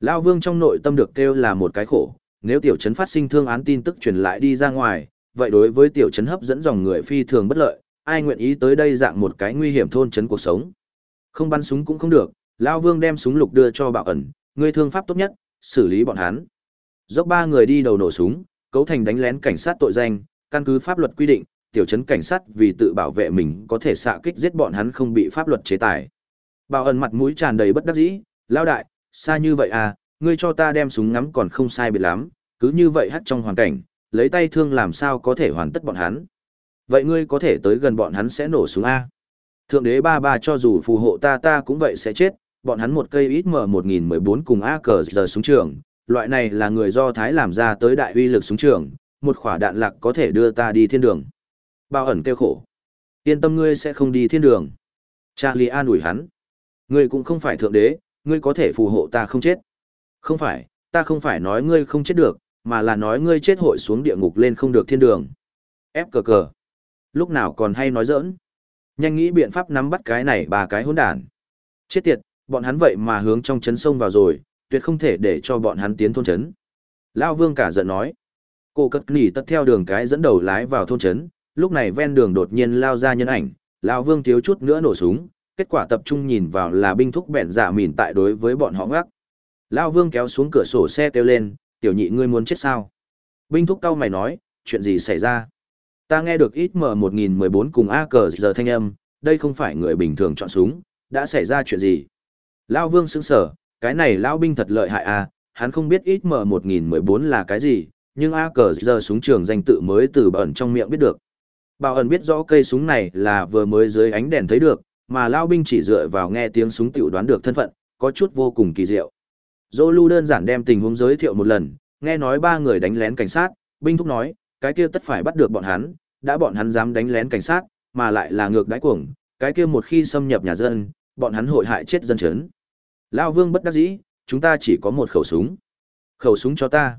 Lao Vương trong nội tâm được kêu là một cái khổ, nếu tiểu trấn phát sinh thương án tin tức truyền lại đi ra ngoài, vậy đối với tiểu trấn hấp dẫn dòng người phi thường bất lợi, ai nguyện ý tới đây dạng một cái nguy hiểm thôn trấn cuộc sống. Không bắn súng cũng không được, Lao Vương đem súng lục đưa cho Bảo ẩn, người thương pháp tốt nhất, xử lý bọn hắn. Dốc ba người đi đầu nổ súng, cấu thành đánh lén cảnh sát tội danh, căn cứ pháp luật quy định, tiểu trấn cảnh sát vì tự bảo vệ mình có thể xạ kích giết bọn hắn không bị pháp luật chế tài. Bảo ẩn mặt mũi tràn đầy bất đắc dĩ, lao đại, xa như vậy à, ngươi cho ta đem súng ngắm còn không sai biệt lắm, cứ như vậy hắt trong hoàn cảnh, lấy tay thương làm sao có thể hoàn tất bọn hắn. Vậy ngươi có thể tới gần bọn hắn sẽ nổ súng A. Thượng đế ba ba cho dù phù hộ ta ta cũng vậy sẽ chết, bọn hắn một cây ít mở 1014 cùng A cờ giờ súng trường, loại này là người do Thái làm ra tới đại uy lực súng trường, một khỏa đạn lạc có thể đưa ta đi thiên đường. Bao ẩn kêu khổ. Yên tâm ngươi sẽ không đi thiên đường. Charlie an ủi hắn. Ngươi cũng không phải thượng đế, ngươi có thể phù hộ ta không chết. Không phải, ta không phải nói ngươi không chết được, mà là nói ngươi chết hội xuống địa ngục lên không được thiên đường. Ép cờ cờ. Lúc nào còn hay nói giỡn. Nhanh nghĩ biện pháp nắm bắt cái này ba cái hỗn đản. Chết tiệt, bọn hắn vậy mà hướng trong chấn sông vào rồi, tuyệt không thể để cho bọn hắn tiến thôn chấn. Lao vương cả giận nói. Cô cất nỉ tất theo đường cái dẫn đầu lái vào thôn chấn, lúc này ven đường đột nhiên lao ra nhân ảnh, Lao vương thiếu chút nữa nổ súng, kết quả tập trung nhìn vào là binh thúc bẹn giả mìn tại đối với bọn họ ngắc. Lao vương kéo xuống cửa sổ xe kêu lên, tiểu nhị ngươi muốn chết sao? Binh thúc cao mày nói, chuyện gì xảy ra? Ta nghe được ít mở 1014 cùng A cờ giờ thanh âm, đây không phải người bình thường chọn súng, đã xảy ra chuyện gì? Lao vương sững sở, cái này Lao binh thật lợi hại à, hắn không biết ít mở 1014 là cái gì, nhưng A cờ giờ súng trường danh tự mới từ bẩn trong miệng biết được. Bảo ẩn biết rõ cây súng này là vừa mới dưới ánh đèn thấy được, mà Lao binh chỉ dựa vào nghe tiếng súng tiểu đoán được thân phận, có chút vô cùng kỳ diệu. Zolu đơn giản đem tình huống giới thiệu một lần, nghe nói ba người đánh lén cảnh sát, binh thúc nói, cái kia tất phải bắt được bọn hắn, đã bọn hắn dám đánh lén cảnh sát, mà lại là ngược đáy cuồng, cái kia một khi xâm nhập nhà dân, bọn hắn hội hại chết dân chấn. Lao vương bất đắc dĩ, chúng ta chỉ có một khẩu súng. Khẩu súng cho ta.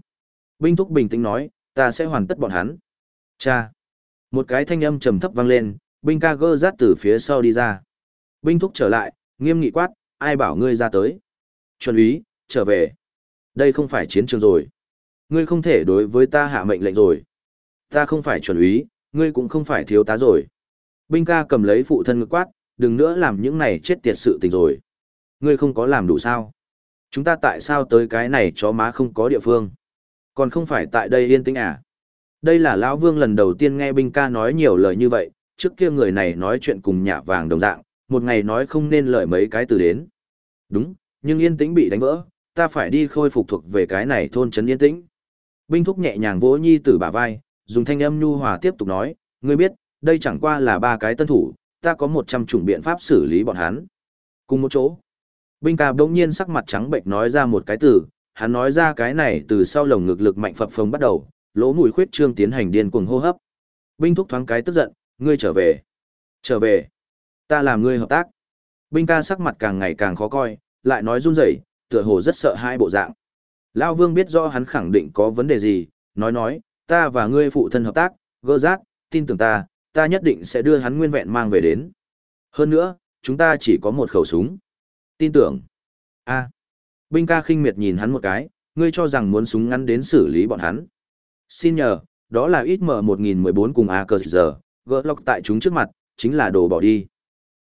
Binh thúc bình tĩnh nói, ta sẽ hoàn tất bọn hắn. Cha. Một cái thanh âm trầm thấp vang lên, binh ca gơ rát từ phía sau đi ra. Binh thúc trở lại, nghiêm nghị quát, ai bảo ngươi ra tới. Chuẩn úy, trở về. Đây không phải chiến trường rồi. Ngươi không thể đối với ta hạ mệnh lệnh rồi. Ta không phải chuẩn úy, ngươi cũng không phải thiếu tá rồi. Binh ca cầm lấy phụ thân ngực quát, đừng nữa làm những này chết tiệt sự tình rồi. Ngươi không có làm đủ sao. Chúng ta tại sao tới cái này chó má không có địa phương. Còn không phải tại đây yên tĩnh à. Đây là lão Vương lần đầu tiên nghe binh ca nói nhiều lời như vậy, trước kia người này nói chuyện cùng nhả vàng đồng dạng, một ngày nói không nên lời mấy cái từ đến. Đúng, nhưng yên tĩnh bị đánh vỡ, ta phải đi khôi phục thuộc về cái này thôn trấn yên tĩnh. Binh thúc nhẹ nhàng vỗ nhi tử bả vai, dùng thanh âm nhu hòa tiếp tục nói, ngươi biết, đây chẳng qua là ba cái tân thủ, ta có một trăm chủng biện pháp xử lý bọn hắn. Cùng một chỗ. Binh ca bỗng nhiên sắc mặt trắng bệnh nói ra một cái từ, hắn nói ra cái này từ sau lồng ngực lực mạnh phập phồng bắt đầu, lỗ mũi khuyết trương tiến hành điên cuồng hô hấp. Binh thúc thoáng cái tức giận, ngươi trở về. Trở về. Ta làm ngươi hợp tác. Binh ca sắc mặt càng ngày càng khó coi, lại nói run rẩy, tựa hồ rất sợ hai bộ dạng. Lão Vương biết rõ hắn khẳng định có vấn đề gì, nói nói, ta và ngươi phụ thân hợp tác, gỡ rác, tin tưởng ta, ta nhất định sẽ đưa hắn nguyên vẹn mang về đến. Hơn nữa, chúng ta chỉ có một khẩu súng. Tin tưởng. a Binh ca khinh miệt nhìn hắn một cái, ngươi cho rằng muốn súng ngắn đến xử lý bọn hắn. Xin nhờ, đó là ít mở 1014 cùng A cơ giờ, gỡ lọc tại chúng trước mặt, chính là đồ bỏ đi.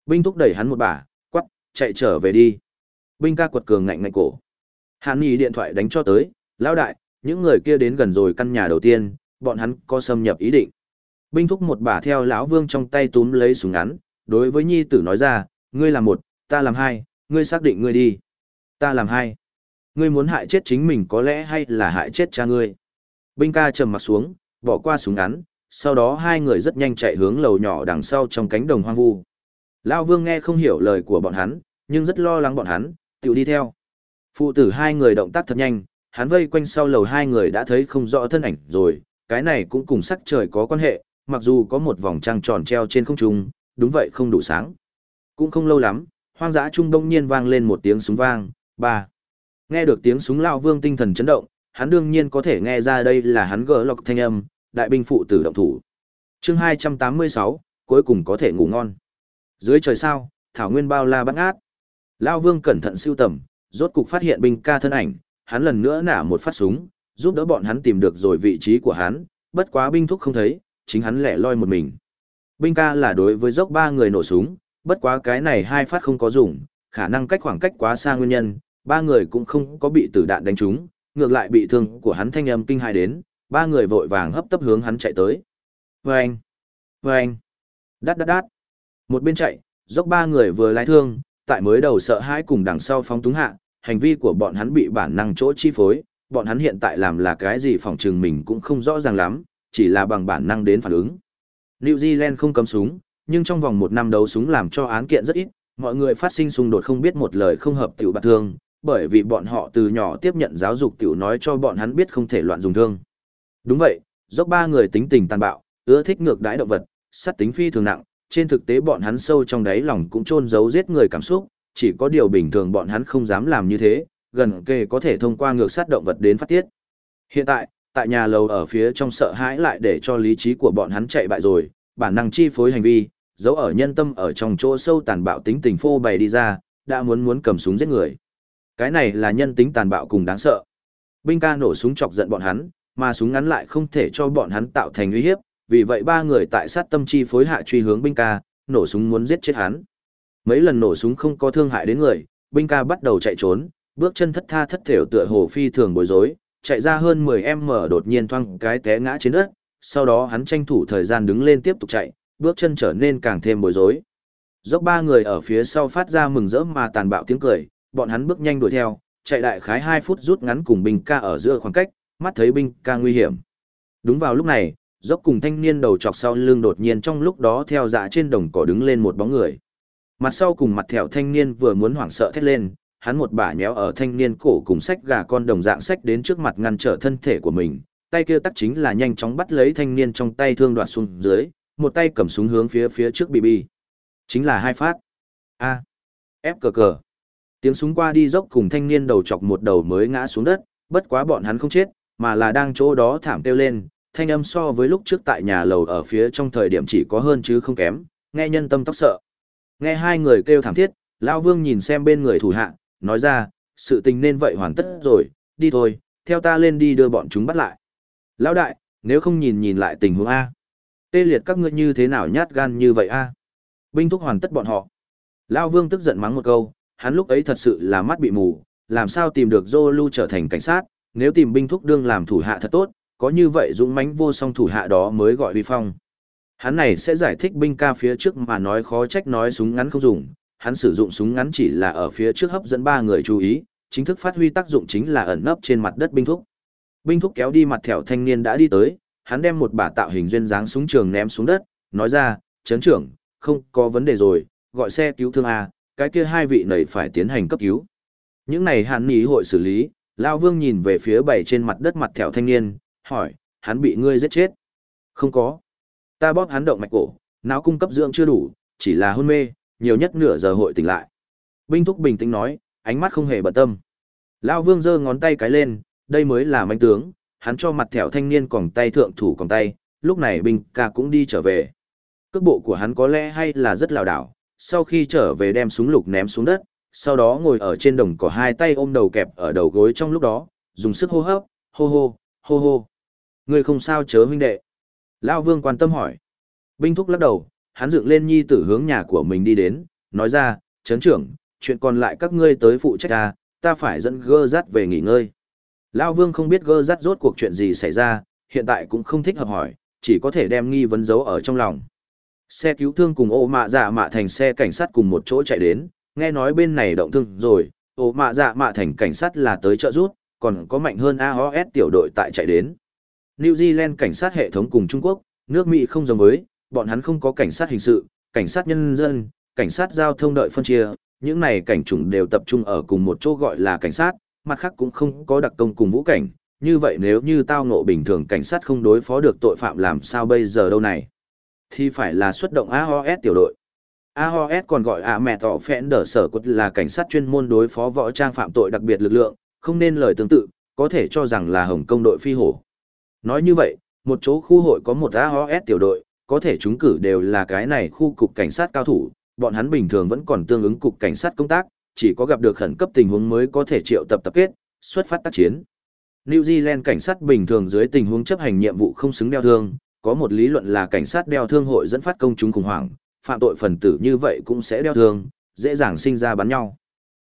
Binh thúc đẩy hắn một bả, quắc, chạy trở về đi binh ca quật cường ngạnh ngạnh cổ. Hàn Nghị điện thoại đánh cho tới, lão đại, những người kia đến gần rồi căn nhà đầu tiên, bọn hắn có xâm nhập ý định. Binh thúc một bả theo lão vương trong tay túm lấy súng ngắn, đối với nhi tử nói ra, ngươi làm một, ta làm hai, ngươi xác định ngươi đi. Ta làm hai. Ngươi muốn hại chết chính mình có lẽ hay là hại chết cha ngươi. Binh ca trầm mặt xuống, bỏ qua súng ngắn, sau đó hai người rất nhanh chạy hướng lầu nhỏ đằng sau trong cánh đồng hoang vu. Lão vương nghe không hiểu lời của bọn hắn, nhưng rất lo lắng bọn hắn, tiểu đi theo. Phụ tử hai người động tác thật nhanh, hắn vây quanh sau lầu hai người đã thấy không rõ thân ảnh rồi, cái này cũng cùng sắc trời có quan hệ, mặc dù có một vòng trăng tròn treo trên không trung, đúng vậy không đủ sáng. Cũng không lâu lắm, hoang dã trung đông nhiên vang lên một tiếng súng vang, ba. Nghe được tiếng súng lao vương tinh thần chấn động, hắn đương nhiên có thể nghe ra đây là hắn gỡ lọc thanh âm, đại binh phụ tử động thủ. chương 286, cuối cùng có thể ngủ ngon. Dưới trời sao, thảo nguyên bao la bắt ngát. Lao vương cẩn thận siêu tầm, rốt cục phát hiện binh ca thân ảnh, hắn lần nữa nả một phát súng, giúp đỡ bọn hắn tìm được rồi vị trí của hắn, bất quá binh thúc không thấy, chính hắn lẻ loi một mình. Binh ca là đối với dốc ba người nổ súng, bất quá cái này hai phát không có dùng, khả năng cách khoảng cách quá xa nguyên nhân, ba người cũng không có bị tử đạn đánh trúng, ngược lại bị thương của hắn thanh âm kinh hai đến, ba người vội vàng hấp tấp hướng hắn chạy tới. Vâng! Vâng! Đát đát đát! Một bên chạy, dốc ba người vừa lái thương, tại mới đầu sợ hãi cùng đằng sau phóng túng hạ, hành vi của bọn hắn bị bản năng chỗ chi phối, bọn hắn hiện tại làm là cái gì phòng trường mình cũng không rõ ràng lắm, chỉ là bằng bản năng đến phản ứng. New Zealand không cấm súng, nhưng trong vòng một năm đấu súng làm cho án kiện rất ít, mọi người phát sinh xung đột không biết một lời không hợp tiểu bạc thương, bởi vì bọn họ từ nhỏ tiếp nhận giáo dục tiểu nói cho bọn hắn biết không thể loạn dùng thương. Đúng vậy, dốc ba người tính tình tàn bạo, ưa thích ngược đãi động vật, sát tính phi thường nặng, trên thực tế bọn hắn sâu trong đáy lòng cũng chôn giấu giết người cảm xúc, chỉ có điều bình thường bọn hắn không dám làm như thế, gần kề có thể thông qua ngược sát động vật đến phát tiết. Hiện tại, tại nhà lầu ở phía trong sợ hãi lại để cho lý trí của bọn hắn chạy bại rồi, bản năng chi phối hành vi, giấu ở nhân tâm ở trong chỗ sâu tàn bạo tính tình phô bày đi ra, đã muốn muốn cầm súng giết người. Cái này là nhân tính tàn bạo cùng đáng sợ. Binh ca nổ súng chọc giận bọn hắn, mà súng ngắn lại không thể cho bọn hắn tạo thành uy hiếp, vì vậy ba người tại sát tâm chi phối hạ truy hướng binh ca, nổ súng muốn giết chết hắn. Mấy lần nổ súng không có thương hại đến người, binh ca bắt đầu chạy trốn, bước chân thất tha thất thểu tựa hồ phi thường bối rối, chạy ra hơn 10m đột nhiên thoang cái té ngã trên đất, sau đó hắn tranh thủ thời gian đứng lên tiếp tục chạy, bước chân trở nên càng thêm bối rối. Dốc ba người ở phía sau phát ra mừng rỡ mà tàn bạo tiếng cười, bọn hắn bước nhanh đuổi theo, chạy đại khái 2 phút rút ngắn cùng binh ca ở giữa khoảng cách, mắt thấy binh ca nguy hiểm. Đúng vào lúc này, dốc cùng thanh niên đầu chọc sau lưng đột nhiên trong lúc đó theo dạ trên đồng cỏ đứng lên một bóng người. Mặt sau cùng mặt thẹo thanh niên vừa muốn hoảng sợ thét lên, hắn một bả nhéo ở thanh niên cổ cùng sách gà con đồng dạng sách đến trước mặt ngăn trở thân thể của mình, tay kia tắc chính là nhanh chóng bắt lấy thanh niên trong tay thương đoạt xuống dưới, một tay cầm súng hướng phía phía trước bị bi. Chính là hai phát. A. Ép cờ cờ. Tiếng súng qua đi dốc cùng thanh niên đầu chọc một đầu mới ngã xuống đất, bất quá bọn hắn không chết, mà là đang chỗ đó thảm kêu lên, thanh âm so với lúc trước tại nhà lầu ở phía trong thời điểm chỉ có hơn chứ không kém, nghe nhân tâm tóc sợ. Nghe hai người kêu thảm thiết, Lão Vương nhìn xem bên người thủ hạ, nói ra, sự tình nên vậy hoàn tất rồi, đi thôi, theo ta lên đi đưa bọn chúng bắt lại. Lão đại, nếu không nhìn nhìn lại tình huống A. Tê liệt các ngươi như thế nào nhát gan như vậy A. Binh thúc hoàn tất bọn họ. Lão Vương tức giận mắng một câu, hắn lúc ấy thật sự là mắt bị mù, làm sao tìm được Zolu trở thành cảnh sát, nếu tìm binh thúc đương làm thủ hạ thật tốt, có như vậy dũng mãnh vô song thủ hạ đó mới gọi uy phong. Hắn này sẽ giải thích binh ca phía trước mà nói khó trách nói súng ngắn không dùng, hắn sử dụng súng ngắn chỉ là ở phía trước hấp dẫn ba người chú ý, chính thức phát huy tác dụng chính là ẩn nấp trên mặt đất binh thúc. Binh thúc kéo đi mặt thẻo thanh niên đã đi tới, hắn đem một bả tạo hình duyên dáng súng trường ném xuống đất, nói ra, chấn trưởng, không có vấn đề rồi, gọi xe cứu thương A, cái kia hai vị này phải tiến hành cấp cứu. Những này hắn nghĩ hội xử lý, Lao Vương nhìn về phía bảy trên mặt đất mặt thẻo thanh niên, hỏi, hắn bị ngươi giết chết? Không có. Ta bóp hắn động mạch cổ, não cung cấp dưỡng chưa đủ, chỉ là hôn mê, nhiều nhất nửa giờ hội tỉnh lại. Binh thúc bình tĩnh nói, ánh mắt không hề bận tâm. Lão Vương giơ ngón tay cái lên, đây mới là manh tướng, hắn cho mặt thẻo thanh niên còng tay thượng thủ còng tay, lúc này binh ca cũng đi trở về. Cước bộ của hắn có lẽ hay là rất lào đảo, sau khi trở về đem súng lục ném xuống đất, sau đó ngồi ở trên đồng cỏ hai tay ôm đầu kẹp ở đầu gối trong lúc đó, dùng sức hô hấp, hô hô, hô hô ngươi không sao chớ huynh đệ. Lão Vương quan tâm hỏi. Binh thúc lắc đầu, hắn dựng lên nhi tử hướng nhà của mình đi đến, nói ra, chấn trưởng, chuyện còn lại các ngươi tới phụ trách ta, ta phải dẫn gơ rắt về nghỉ ngơi. Lão Vương không biết gơ rắt rốt cuộc chuyện gì xảy ra, hiện tại cũng không thích hợp hỏi, chỉ có thể đem nghi vấn giấu ở trong lòng. Xe cứu thương cùng ô mạ dạ mạ thành xe cảnh sát cùng một chỗ chạy đến, nghe nói bên này động thương rồi, ô mạ dạ mạ thành cảnh sát là tới trợ rút, còn có mạnh hơn AOS tiểu đội tại chạy đến. New Zealand cảnh sát hệ thống cùng Trung Quốc, nước Mỹ không giống với, bọn hắn không có cảnh sát hình sự, cảnh sát nhân dân, cảnh sát giao thông đợi phân chia, những này cảnh chủng đều tập trung ở cùng một chỗ gọi là cảnh sát, mặt khác cũng không có đặc công cùng vũ cảnh, như vậy nếu như tao ngộ bình thường cảnh sát không đối phó được tội phạm làm sao bây giờ đâu này, thì phải là xuất động AOS tiểu đội. AOS còn gọi à mẹ tỏ phẽn đỡ sở quật là cảnh sát chuyên môn đối phó võ trang phạm tội đặc biệt lực lượng, không nên lời tương tự, có thể cho rằng là Hồng Công đội phi hổ. Nói như vậy, một chỗ khu hội có một AOS tiểu đội, có thể chúng cử đều là cái này khu cục cảnh sát cao thủ, bọn hắn bình thường vẫn còn tương ứng cục cảnh sát công tác, chỉ có gặp được khẩn cấp tình huống mới có thể triệu tập tập kết, xuất phát tác chiến. New Zealand cảnh sát bình thường dưới tình huống chấp hành nhiệm vụ không xứng đeo thương, có một lý luận là cảnh sát đeo thương hội dẫn phát công chúng khủng hoảng, phạm tội phần tử như vậy cũng sẽ đeo thương, dễ dàng sinh ra bắn nhau.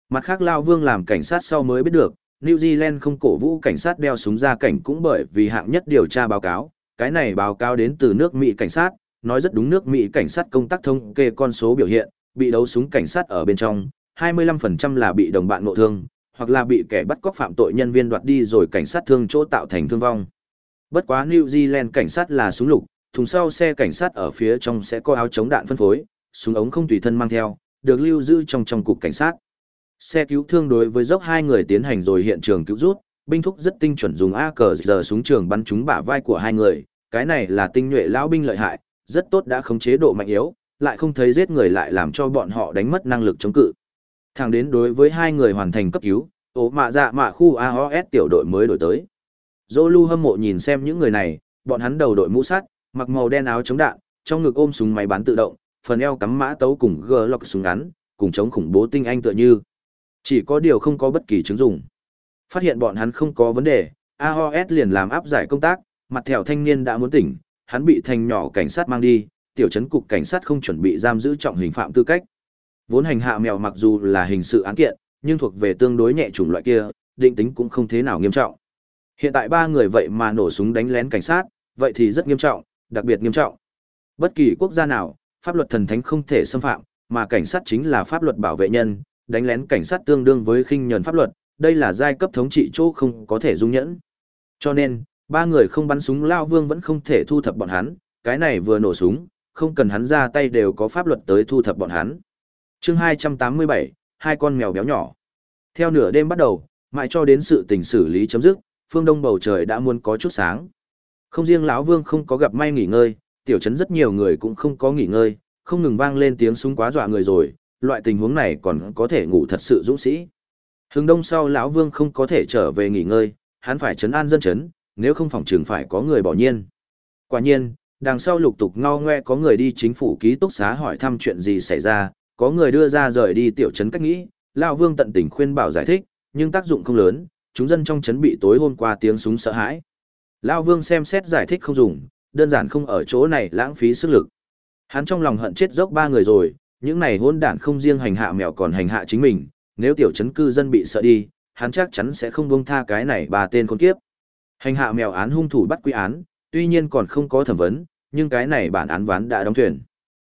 Mặt khác Lao Vương làm cảnh sát sau mới biết được, New Zealand không cổ vũ cảnh sát đeo súng ra cảnh cũng bởi vì hạng nhất điều tra báo cáo, cái này báo cáo đến từ nước Mỹ cảnh sát, nói rất đúng nước Mỹ cảnh sát công tác thông kê con số biểu hiện, bị đấu súng cảnh sát ở bên trong, 25% là bị đồng bạn ngộ thương, hoặc là bị kẻ bắt cóc phạm tội nhân viên đoạt đi rồi cảnh sát thương chỗ tạo thành thương vong. Bất quá New Zealand cảnh sát là súng lục, thùng sau xe cảnh sát ở phía trong sẽ có áo chống đạn phân phối, súng ống không tùy thân mang theo, được lưu giữ trong trong cục cảnh sát. Xe cứu thương đối với dốc hai người tiến hành rồi hiện trường cứu rút, binh thúc rất tinh chuẩn dùng AK giờ súng trường bắn trúng bả vai của hai người, cái này là tinh nhuệ lão binh lợi hại, rất tốt đã khống chế độ mạnh yếu, lại không thấy giết người lại làm cho bọn họ đánh mất năng lực chống cự. Thẳng đến đối với hai người hoàn thành cấp cứu, ố mạ dạ mạ khu AOS tiểu đội mới đổi tới. Dô lưu hâm mộ nhìn xem những người này, bọn hắn đầu đội mũ sắt, mặc màu đen áo chống đạn, trong ngực ôm súng máy bắn tự động, phần eo cắm mã tấu cùng gờ lọc súng ngắn, cùng chống khủng bố tinh anh tựa như. Chỉ có điều không có bất kỳ chứng dụng. Phát hiện bọn hắn không có vấn đề, AOS liền làm áp giải công tác, mặt thẻo thanh niên đã muốn tỉnh, hắn bị thành nhỏ cảnh sát mang đi, tiểu trấn cục cảnh sát không chuẩn bị giam giữ trọng hình phạm tư cách. Vốn hành hạ mèo mặc dù là hình sự án kiện, nhưng thuộc về tương đối nhẹ chủng loại kia, định tính cũng không thế nào nghiêm trọng. Hiện tại ba người vậy mà nổ súng đánh lén cảnh sát, vậy thì rất nghiêm trọng, đặc biệt nghiêm trọng. Bất kỳ quốc gia nào, pháp luật thần thánh không thể xâm phạm, mà cảnh sát chính là pháp luật bảo vệ nhân, đánh lén cảnh sát tương đương với khinh nhẫn pháp luật, đây là giai cấp thống trị chỗ không có thể dung nhẫn. Cho nên, ba người không bắn súng lao vương vẫn không thể thu thập bọn hắn, cái này vừa nổ súng, không cần hắn ra tay đều có pháp luật tới thu thập bọn hắn. chương 287, hai con mèo béo nhỏ. Theo nửa đêm bắt đầu, mãi cho đến sự tình xử lý chấm dứt, phương đông bầu trời đã muốn có chút sáng. Không riêng lão Vương không có gặp may nghỉ ngơi, tiểu trấn rất nhiều người cũng không có nghỉ ngơi, không ngừng vang lên tiếng súng quá dọa người rồi, loại tình huống này còn có thể ngủ thật sự dũng sĩ. Hướng đông sau lão Vương không có thể trở về nghỉ ngơi, hắn phải chấn an dân chấn, nếu không phòng trường phải có người bỏ nhiên. Quả nhiên, đằng sau lục tục ngao ngoe có người đi chính phủ ký túc xá hỏi thăm chuyện gì xảy ra, có người đưa ra rời đi tiểu trấn cách nghĩ, lão Vương tận tình khuyên bảo giải thích, nhưng tác dụng không lớn, chúng dân trong trấn bị tối hôm qua tiếng súng sợ hãi. Lão Vương xem xét giải thích không dùng, đơn giản không ở chỗ này lãng phí sức lực. Hắn trong lòng hận chết dốc ba người rồi, những này hôn đản không riêng hành hạ mèo còn hành hạ chính mình, nếu tiểu trấn cư dân bị sợ đi, hắn chắc chắn sẽ không buông tha cái này ba tên con kiếp. Hành hạ mèo án hung thủ bắt quy án, tuy nhiên còn không có thẩm vấn, nhưng cái này bản án ván đã đóng thuyền.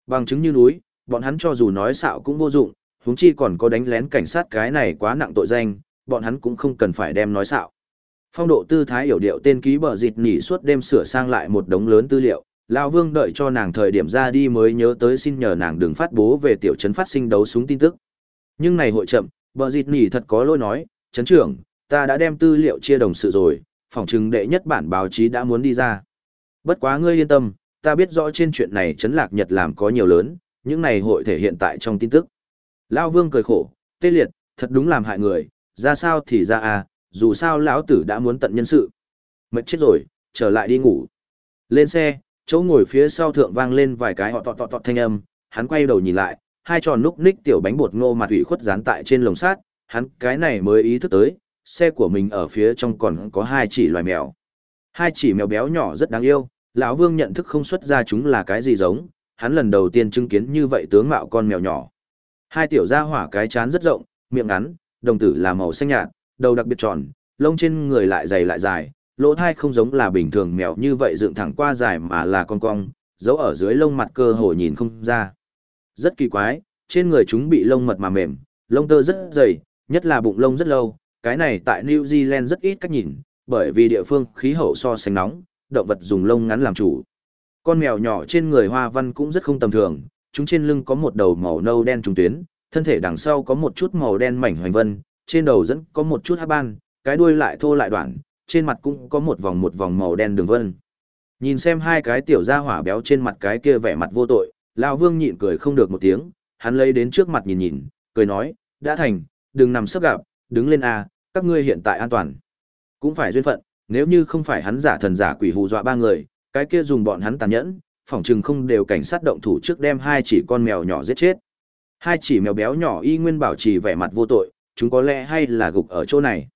Bằng chứng như núi, bọn hắn cho dù nói xạo cũng vô dụng, huống chi còn có đánh lén cảnh sát cái này quá nặng tội danh, bọn hắn cũng không cần phải đem nói xạo. Phong độ tư thái hiểu điệu tên ký bờ dịt nỉ suốt đêm sửa sang lại một đống lớn tư liệu, lão Vương đợi cho nàng thời điểm ra đi mới nhớ tới xin nhờ nàng đừng phát bố về tiểu trấn phát sinh đấu súng tin tức. Nhưng này hội chậm, bờ dịt nỉ thật có lỗi nói, trấn trưởng, ta đã đem tư liệu chia đồng sự rồi, phòng trừng đệ nhất bản báo chí đã muốn đi ra. Bất quá ngươi yên tâm, ta biết rõ trên chuyện này trấn lạc Nhật làm có nhiều lớn, những này hội thể hiện tại trong tin tức. Lão Vương cười khổ, tê liệt, thật đúng làm hại người, ra sao thì ra à, dù sao lão tử đã muốn tận nhân sự. Mệt chết rồi, trở lại đi ngủ. Lên xe, chỗ ngồi phía sau thượng vang lên vài cái họ tọt tọt tọt thanh âm, hắn quay đầu nhìn lại, hai tròn núc ních tiểu bánh bột ngô mặt ủy khuất dán tại trên lồng sát, hắn cái này mới ý thức tới, xe của mình ở phía trong còn có hai chỉ loài mèo. Hai chỉ mèo béo nhỏ rất đáng yêu, lão Vương nhận thức không xuất ra chúng là cái gì giống, hắn lần đầu tiên chứng kiến như vậy tướng mạo con mèo nhỏ. Hai tiểu gia hỏa cái chán rất rộng, miệng ngắn, đồng tử là màu xanh nhạt, đầu đặc biệt tròn, lông trên người lại dày lại dài, lỗ thai không giống là bình thường mèo như vậy dựng thẳng qua dài mà là con cong, giấu ở dưới lông mặt cơ hồ nhìn không ra. Rất kỳ quái, trên người chúng bị lông mật mà mềm, lông tơ rất dày, nhất là bụng lông rất lâu, cái này tại New Zealand rất ít cách nhìn, bởi vì địa phương khí hậu so sánh nóng, động vật dùng lông ngắn làm chủ. Con mèo nhỏ trên người hoa văn cũng rất không tầm thường, chúng trên lưng có một đầu màu nâu đen trùng tuyến, thân thể đằng sau có một chút màu đen mảnh hoành vân, trên đầu dẫn có một chút hát ban, cái đuôi lại thô lại đoạn, trên mặt cũng có một vòng một vòng màu đen đường vân. Nhìn xem hai cái tiểu gia hỏa béo trên mặt cái kia vẻ mặt vô tội, lão Vương nhịn cười không được một tiếng, hắn lấy đến trước mặt nhìn nhìn, cười nói, đã thành, đừng nằm sấp gặp, đứng lên a, các ngươi hiện tại an toàn. Cũng phải duyên phận, nếu như không phải hắn giả thần giả quỷ hù dọa ba người, cái kia dùng bọn hắn tàn nhẫn, phỏng chừng không đều cảnh sát động thủ trước đem hai chỉ con mèo nhỏ giết chết. Hai chỉ mèo béo nhỏ y nguyên bảo trì vẻ mặt vô tội, chúng có lẽ hay là gục ở chỗ này.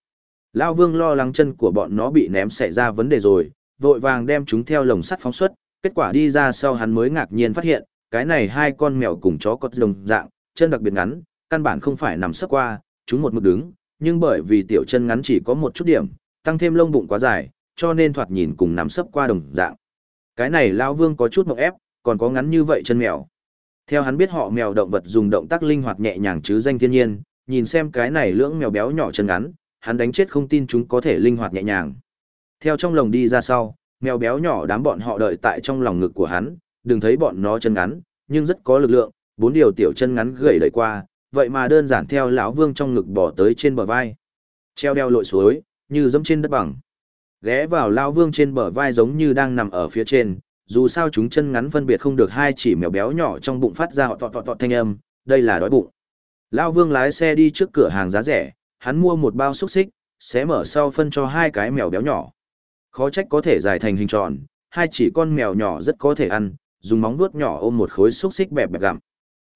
Lao Vương lo lắng chân của bọn nó bị ném xảy ra vấn đề rồi, vội vàng đem chúng theo lồng sắt phóng xuất, kết quả đi ra sau hắn mới ngạc nhiên phát hiện, cái này hai con mèo cùng chó có đồng dạng, chân đặc biệt ngắn, căn bản không phải nằm sấp qua, chúng một mực đứng, nhưng bởi vì tiểu chân ngắn chỉ có một chút điểm, tăng thêm lông bụng quá dài, cho nên thoạt nhìn cùng nằm sấp qua đồng dạng. Cái này Lao Vương có chút mộng ép, còn có ngắn như vậy chân mèo. Theo hắn biết họ mèo động vật dùng động tác linh hoạt nhẹ nhàng chứ danh thiên nhiên, nhìn xem cái này lưỡng mèo béo nhỏ chân ngắn, hắn đánh chết không tin chúng có thể linh hoạt nhẹ nhàng. Theo trong lồng đi ra sau, mèo béo nhỏ đám bọn họ đợi tại trong lòng ngực của hắn, đừng thấy bọn nó chân ngắn, nhưng rất có lực lượng, bốn điều tiểu chân ngắn gầy đẩy qua, vậy mà đơn giản theo lão vương trong ngực bỏ tới trên bờ vai. Treo đeo lội suối, như dẫm trên đất bằng. Ghé vào lão vương trên bờ vai giống như đang nằm ở phía trên, dù sao chúng chân ngắn phân biệt không được hai chỉ mèo béo nhỏ trong bụng phát ra họ tọt tọt tọt thanh âm, đây là đói bụng. Lão vương lái xe đi trước cửa hàng giá rẻ, hắn mua một bao xúc xích, xé mở sau phân cho hai cái mèo béo nhỏ. Khó trách có thể dài thành hình tròn, hai chỉ con mèo nhỏ rất có thể ăn, dùng móng vuốt nhỏ ôm một khối xúc xích bẹp bẹp gặm.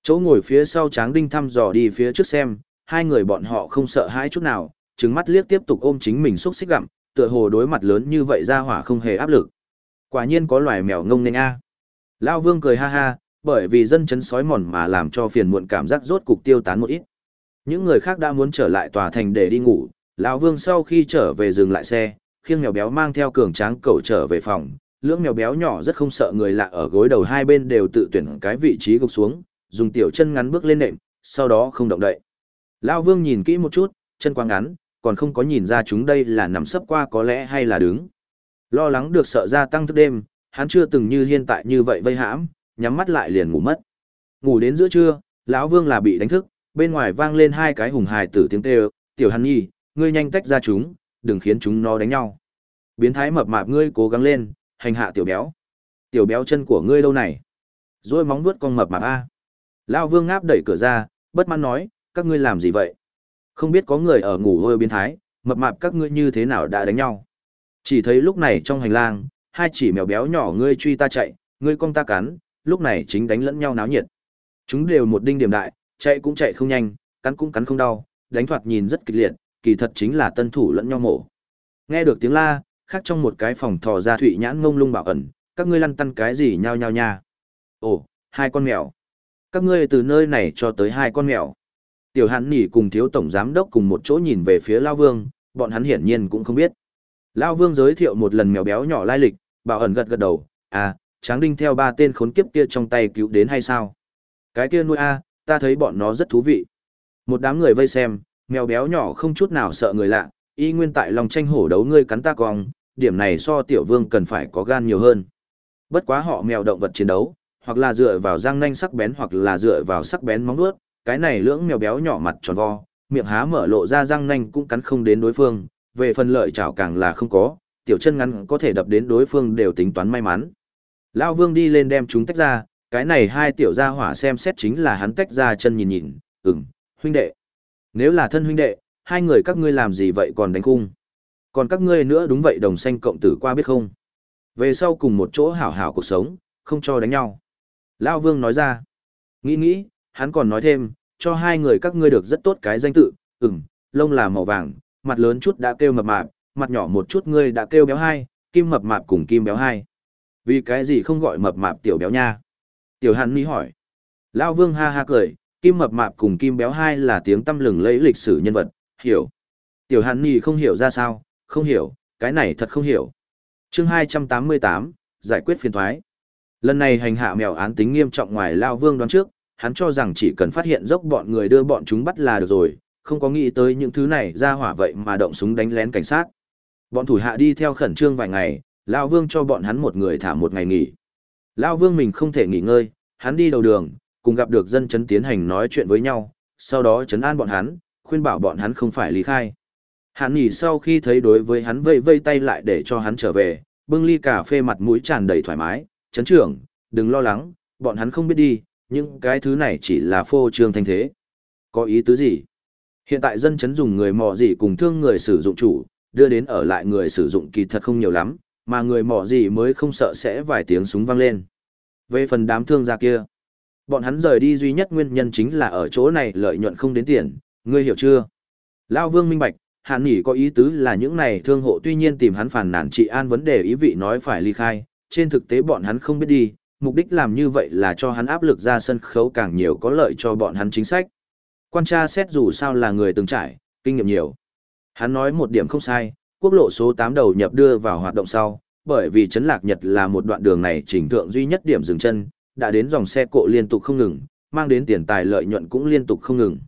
Chỗ ngồi phía sau Tráng Đinh thăm dò đi phía trước xem, hai người bọn họ không sợ hãi chút nào, trừng mắt liếc tiếp tục ôm chính mình xúc xích gặm, tựa hồ đối mặt lớn như vậy ra hỏa không hề áp lực. Quả nhiên có loài mèo ngông nên a. À. Lão Vương cười ha ha, bởi vì dân chấn sói mòn mà làm cho phiền muộn cảm giác rốt cục tiêu tán một ít. Những người khác đã muốn trở lại tòa thành để đi ngủ, lão Vương sau khi trở về dừng lại xe, khiêng mèo béo mang theo cường tráng cậu trở về phòng, lưỡng mèo béo nhỏ rất không sợ người lạ ở gối đầu hai bên đều tự tuyển cái vị trí gục xuống, dùng tiểu chân ngắn bước lên nệm, sau đó không động đậy. Lão Vương nhìn kỹ một chút, chân quá ngắn, còn không có nhìn ra chúng đây là nằm sấp qua có lẽ hay là đứng. Lo lắng được sợ ra tăng thức đêm, hắn chưa từng như hiện tại như vậy vây hãm, nhắm mắt lại liền ngủ mất. Ngủ đến giữa trưa, lão Vương là bị đánh thức, bên ngoài vang lên hai cái hùng hài tử tiếng kêu, "Tiểu Hàn Nhi, ngươi nhanh tách ra chúng, đừng khiến chúng nó đánh nhau." Biến thái mập mạp ngươi cố gắng lên, hành hạ tiểu béo. Tiểu béo chân của ngươi đâu này? Rồi móng vuốt con mập mạp a. Lão Vương ngáp đẩy cửa ra, bất mãn nói, "Các ngươi làm gì vậy?" Không biết có người ở ngủ hơi biến thái, mập mạp các ngươi như thế nào đã đánh nhau. Chỉ thấy lúc này trong hành lang, hai chỉ mèo béo nhỏ ngươi truy ta chạy, ngươi cong ta cắn, lúc này chính đánh lẫn nhau náo nhiệt. Chúng đều một đinh điểm đại, chạy cũng chạy không nhanh, cắn cũng cắn không đau, đánh thoạt nhìn rất kịch liệt, kỳ thật chính là tân thủ lẫn nhau mổ. Nghe được tiếng la, khác trong một cái phòng thò ra thụy nhãn ngông lung bảo ẩn, các ngươi lăn tăn cái gì nhau nhau nha. Ồ, hai con mèo. Các ngươi từ nơi này cho tới hai con mèo. Tiểu Hàn Nỉ cùng thiếu tổng giám đốc cùng một chỗ nhìn về phía Lao Vương, bọn hắn hiển nhiên cũng không biết. Lao Vương giới thiệu một lần mèo béo nhỏ lai lịch, bảo ẩn gật gật đầu, à, tráng đinh theo ba tên khốn kiếp kia trong tay cứu đến hay sao? Cái kia nuôi a, ta thấy bọn nó rất thú vị. Một đám người vây xem, mèo béo nhỏ không chút nào sợ người lạ, y nguyên tại lòng tranh hổ đấu ngươi cắn ta cong, điểm này so tiểu vương cần phải có gan nhiều hơn. Bất quá họ mèo động vật chiến đấu, hoặc là dựa vào răng nanh sắc bén hoặc là dựa vào sắc bén móng vuốt, cái này lưỡng mèo béo nhỏ mặt tròn vo, miệng há mở lộ ra răng nanh cũng cắn không đến đối phương, về phần lợi chảo càng là không có, tiểu chân ngắn có thể đập đến đối phương đều tính toán may mắn. Lão Vương đi lên đem chúng tách ra, cái này hai tiểu gia hỏa xem xét chính là hắn tách ra chân nhìn nhìn, ừm, huynh đệ. Nếu là thân huynh đệ, hai người các ngươi làm gì vậy còn đánh khung. Còn các ngươi nữa đúng vậy đồng xanh cộng tử qua biết không. Về sau cùng một chỗ hảo hảo cuộc sống, không cho đánh nhau. Lão Vương nói ra. Nghĩ nghĩ, hắn còn nói thêm, cho hai người các ngươi được rất tốt cái danh tự, ừm, lông là màu vàng, mặt lớn chút đã kêu mập mạp, mặt nhỏ một chút ngươi đã kêu béo hai, kim mập mạp cùng kim béo hai. Vì cái gì không gọi mập mạp tiểu béo nha? Tiểu Hàn Mỹ hỏi. Lão Vương ha ha cười, kim mập mạp cùng kim béo hai là tiếng tâm lừng lấy lịch sử nhân vật, hiểu. Tiểu Hàn Mỹ không hiểu ra sao, không hiểu, cái này thật không hiểu. chương 288, giải quyết phiền thoái. Lần này hành hạ mèo án tính nghiêm trọng ngoài Lao Vương đoán trước, hắn cho rằng chỉ cần phát hiện dốc bọn người đưa bọn chúng bắt là được rồi, không có nghĩ tới những thứ này ra hỏa vậy mà động súng đánh lén cảnh sát. Bọn thủ hạ đi theo khẩn trương vài ngày, Lao Vương cho bọn hắn một người thả một ngày nghỉ. Lao Vương mình không thể nghỉ ngơi, hắn đi đầu đường, cùng gặp được dân chấn tiến hành nói chuyện với nhau, sau đó chấn an bọn hắn, khuyên bảo bọn hắn không phải lý khai. Hắn nghỉ sau khi thấy đối với hắn vây vây tay lại để cho hắn trở về, bưng ly cà phê mặt mũi tràn đầy thoải mái, chấn trưởng, đừng lo lắng, bọn hắn không biết đi, nhưng cái thứ này chỉ là phô trương thanh thế. Có ý tứ gì? Hiện tại dân chấn dùng người mò gì cùng thương người sử dụng chủ, đưa đến ở lại người sử dụng kỳ thật không nhiều lắm, mà người mò gì mới không sợ sẽ vài tiếng súng vang lên. Về phần đám thương gia kia, bọn hắn rời đi duy nhất nguyên nhân chính là ở chỗ này lợi nhuận không đến tiền, ngươi hiểu chưa? Lao Vương minh bạch, Hàn Nghị có ý tứ là những này thương hộ tuy nhiên tìm hắn phản nản trị an vấn đề ý vị nói phải ly khai, trên thực tế bọn hắn không biết đi, mục đích làm như vậy là cho hắn áp lực ra sân khấu càng nhiều có lợi cho bọn hắn chính sách. Quan tra xét dù sao là người từng trải, kinh nghiệm nhiều. Hắn nói một điểm không sai, quốc lộ số 8 đầu nhập đưa vào hoạt động sau, bởi vì Trấn Lạc Nhật là một đoạn đường này chỉnh thượng duy nhất điểm dừng chân, đã đến dòng xe cộ liên tục không ngừng, mang đến tiền tài lợi nhuận cũng liên tục không ngừng.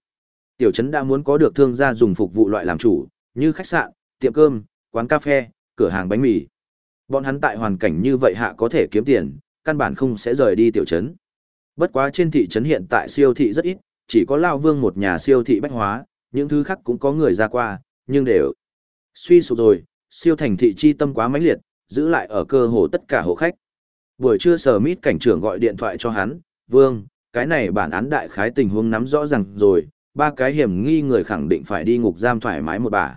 Tiểu trấn đã muốn có được thương gia dùng phục vụ loại làm chủ, như khách sạn, tiệm cơm, quán cà phê, cửa hàng bánh mì. Bọn hắn tại hoàn cảnh như vậy hạ có thể kiếm tiền, căn bản không sẽ rời đi tiểu trấn. Bất quá trên thị trấn hiện tại siêu thị rất ít, chỉ có Lao Vương một nhà siêu thị bách hóa, những thứ khác cũng có người ra qua, nhưng đều suy sụp rồi, siêu thành thị chi tâm quá mãnh liệt, giữ lại ở cơ hồ tất cả hộ khách. Buổi trưa sở mít cảnh trưởng gọi điện thoại cho hắn, Vương, cái này bản án đại khái tình huống nắm rõ ràng rồi, ba cái hiểm nghi người khẳng định phải đi ngục giam thoải mái một bà.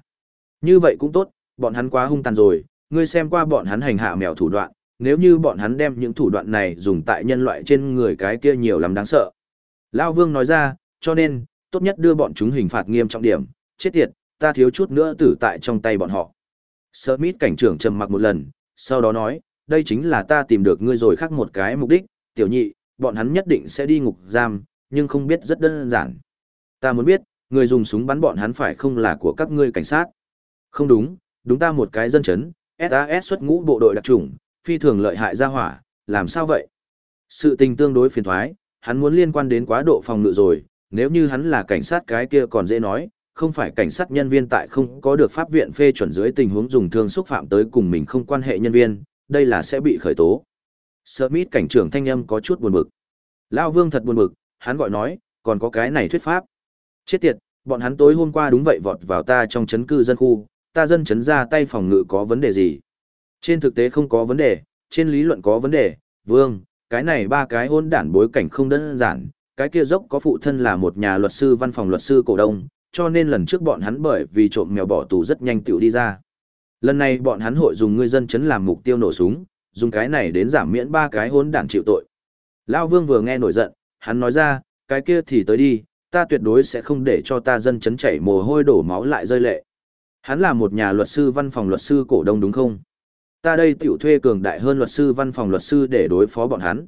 Như vậy cũng tốt, bọn hắn quá hung tàn rồi, ngươi xem qua bọn hắn hành hạ mèo thủ đoạn, nếu như bọn hắn đem những thủ đoạn này dùng tại nhân loại trên người cái kia nhiều lắm đáng sợ. Lao Vương nói ra, cho nên, tốt nhất đưa bọn chúng hình phạt nghiêm trọng điểm, chết tiệt, ta thiếu chút nữa tử tại trong tay bọn họ. Smith cảnh trưởng trầm mặc một lần, sau đó nói, đây chính là ta tìm được ngươi rồi khác một cái mục đích, tiểu nhị, bọn hắn nhất định sẽ đi ngục giam, nhưng không biết rất đơn giản. Ta muốn biết, người dùng súng bắn bọn hắn phải không là của các ngươi cảnh sát. Không đúng, đúng ta một cái dân chấn, SAS xuất ngũ bộ đội đặc trùng, phi thường lợi hại ra hỏa, làm sao vậy? Sự tình tương đối phiền thoái, hắn muốn liên quan đến quá độ phòng ngự rồi, nếu như hắn là cảnh sát cái kia còn dễ nói, không phải cảnh sát nhân viên tại không có được pháp viện phê chuẩn dưới tình huống dùng thương xúc phạm tới cùng mình không quan hệ nhân viên, đây là sẽ bị khởi tố. Smith cảnh trưởng thanh âm có chút buồn bực. Lão Vương thật buồn bực, hắn gọi nói, còn có cái này thuyết pháp. Chết tiệt, bọn hắn tối hôm qua đúng vậy vọt vào ta trong chấn cư dân khu, ta dân chấn ra tay phòng ngự có vấn đề gì? Trên thực tế không có vấn đề, trên lý luận có vấn đề, Vương, cái này ba cái hôn đản bối cảnh không đơn giản, cái kia dốc có phụ thân là một nhà luật sư văn phòng luật sư cổ đông, cho nên lần trước bọn hắn bởi vì trộm mèo bỏ tù rất nhanh tiểu đi ra. Lần này bọn hắn hội dùng người dân chấn làm mục tiêu nổ súng, dùng cái này đến giảm miễn ba cái hỗn đản chịu tội. Lão Vương vừa nghe nổi giận, hắn nói ra, cái kia thì tới đi, ta tuyệt đối sẽ không để cho ta dân chấn chảy mồ hôi đổ máu lại rơi lệ. Hắn là một nhà luật sư văn phòng luật sư cổ đông đúng không? Ta đây tiểu thuê cường đại hơn luật sư văn phòng luật sư để đối phó bọn hắn.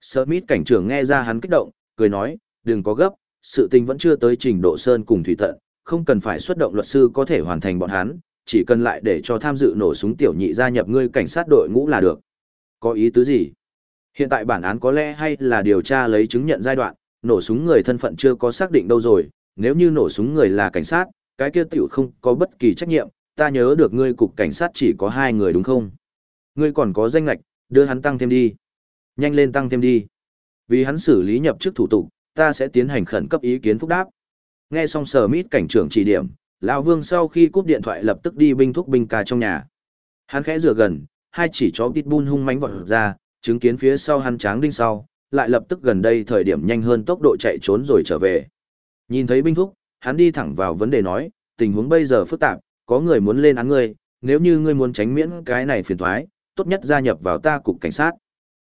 Smith cảnh trưởng nghe ra hắn kích động, cười nói, đừng có gấp, sự tình vẫn chưa tới trình độ sơn cùng thủy tận, không cần phải xuất động luật sư có thể hoàn thành bọn hắn, chỉ cần lại để cho tham dự nổ súng tiểu nhị gia nhập ngươi cảnh sát đội ngũ là được. Có ý tứ gì? Hiện tại bản án có lẽ hay là điều tra lấy chứng nhận giai đoạn, nổ súng người thân phận chưa có xác định đâu rồi, nếu như nổ súng người là cảnh sát, cái kia tiểu không có bất kỳ trách nhiệm, ta nhớ được ngươi cục cảnh sát chỉ có hai người đúng không? Ngươi còn có danh lạch, đưa hắn tăng thêm đi. Nhanh lên tăng thêm đi. Vì hắn xử lý nhập chức thủ tục, ta sẽ tiến hành khẩn cấp ý kiến phúc đáp. Nghe xong sở mít cảnh trưởng chỉ điểm, lão Vương sau khi cúp điện thoại lập tức đi binh thúc binh ca trong nhà. Hắn khẽ rửa gần, hai chỉ chó pitbull hung mãnh vọt ra, chứng kiến phía sau hắn tráng đinh sau, lại lập tức gần đây thời điểm nhanh hơn tốc độ chạy trốn rồi trở về. Nhìn thấy binh thúc, hắn đi thẳng vào vấn đề nói, tình huống bây giờ phức tạp, có người muốn lên án ngươi, nếu như ngươi muốn tránh miễn cái này phiền toái, tốt nhất gia nhập vào ta cục cảnh sát.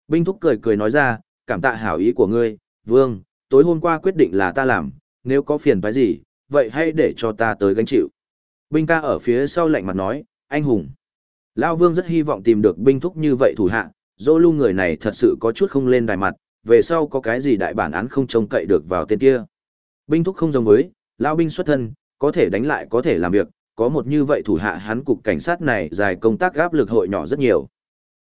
Binh thúc cười cười nói ra, cảm tạ hảo ý của ngươi, Vương, tối hôm qua quyết định là ta làm, nếu có phiền phải gì, vậy hãy để cho ta tới gánh chịu. Binh ca ở phía sau lạnh mặt nói, anh hùng. Lao Vương rất hy vọng tìm được binh thúc như vậy thủ hạ, dô lưu người này thật sự có chút không lên đài mặt, về sau có cái gì đại bản án không trông cậy được vào tên kia. Binh thúc không giống với, Lao binh xuất thân, có thể đánh lại có thể làm việc, có một như vậy thủ hạ hắn cục cảnh sát này dài công tác gáp lực hội nhỏ rất nhiều.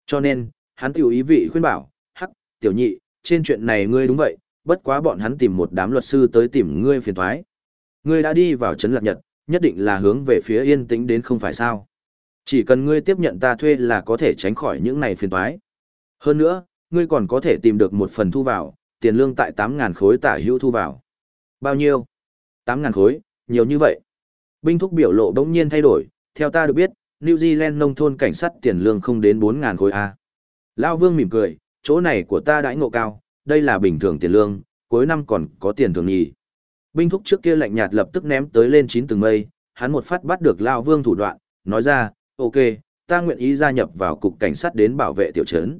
Cho nên, hắn tiểu ý vị khuyên bảo, hắc, tiểu nhị, trên chuyện này ngươi đúng vậy, bất quá bọn hắn tìm một đám luật sư tới tìm ngươi phiền thoái. Ngươi đã đi vào trấn lạc nhật, nhất định là hướng về phía yên tĩnh đến không phải sao. Chỉ cần ngươi tiếp nhận ta thuê là có thể tránh khỏi những này phiền thoái. Hơn nữa, ngươi còn có thể tìm được một phần thu vào, tiền lương tại 8.000 khối tả hữu thu vào. Bao nhiêu? 8.000 khối, nhiều như vậy. Binh thúc biểu lộ bỗng nhiên thay đổi, theo ta được biết, New Zealand nông thôn cảnh sát tiền lương không đến 4.000 khối A. Lao Vương mỉm cười, chỗ này của ta đãi ngộ cao, đây là bình thường tiền lương, cuối năm còn có tiền thường nghỉ. Binh thúc trước kia lạnh nhạt lập tức ném tới lên chín tầng mây, hắn một phát bắt được Lao Vương thủ đoạn, nói ra, ok, ta nguyện ý gia nhập vào cục cảnh sát đến bảo vệ tiểu trấn.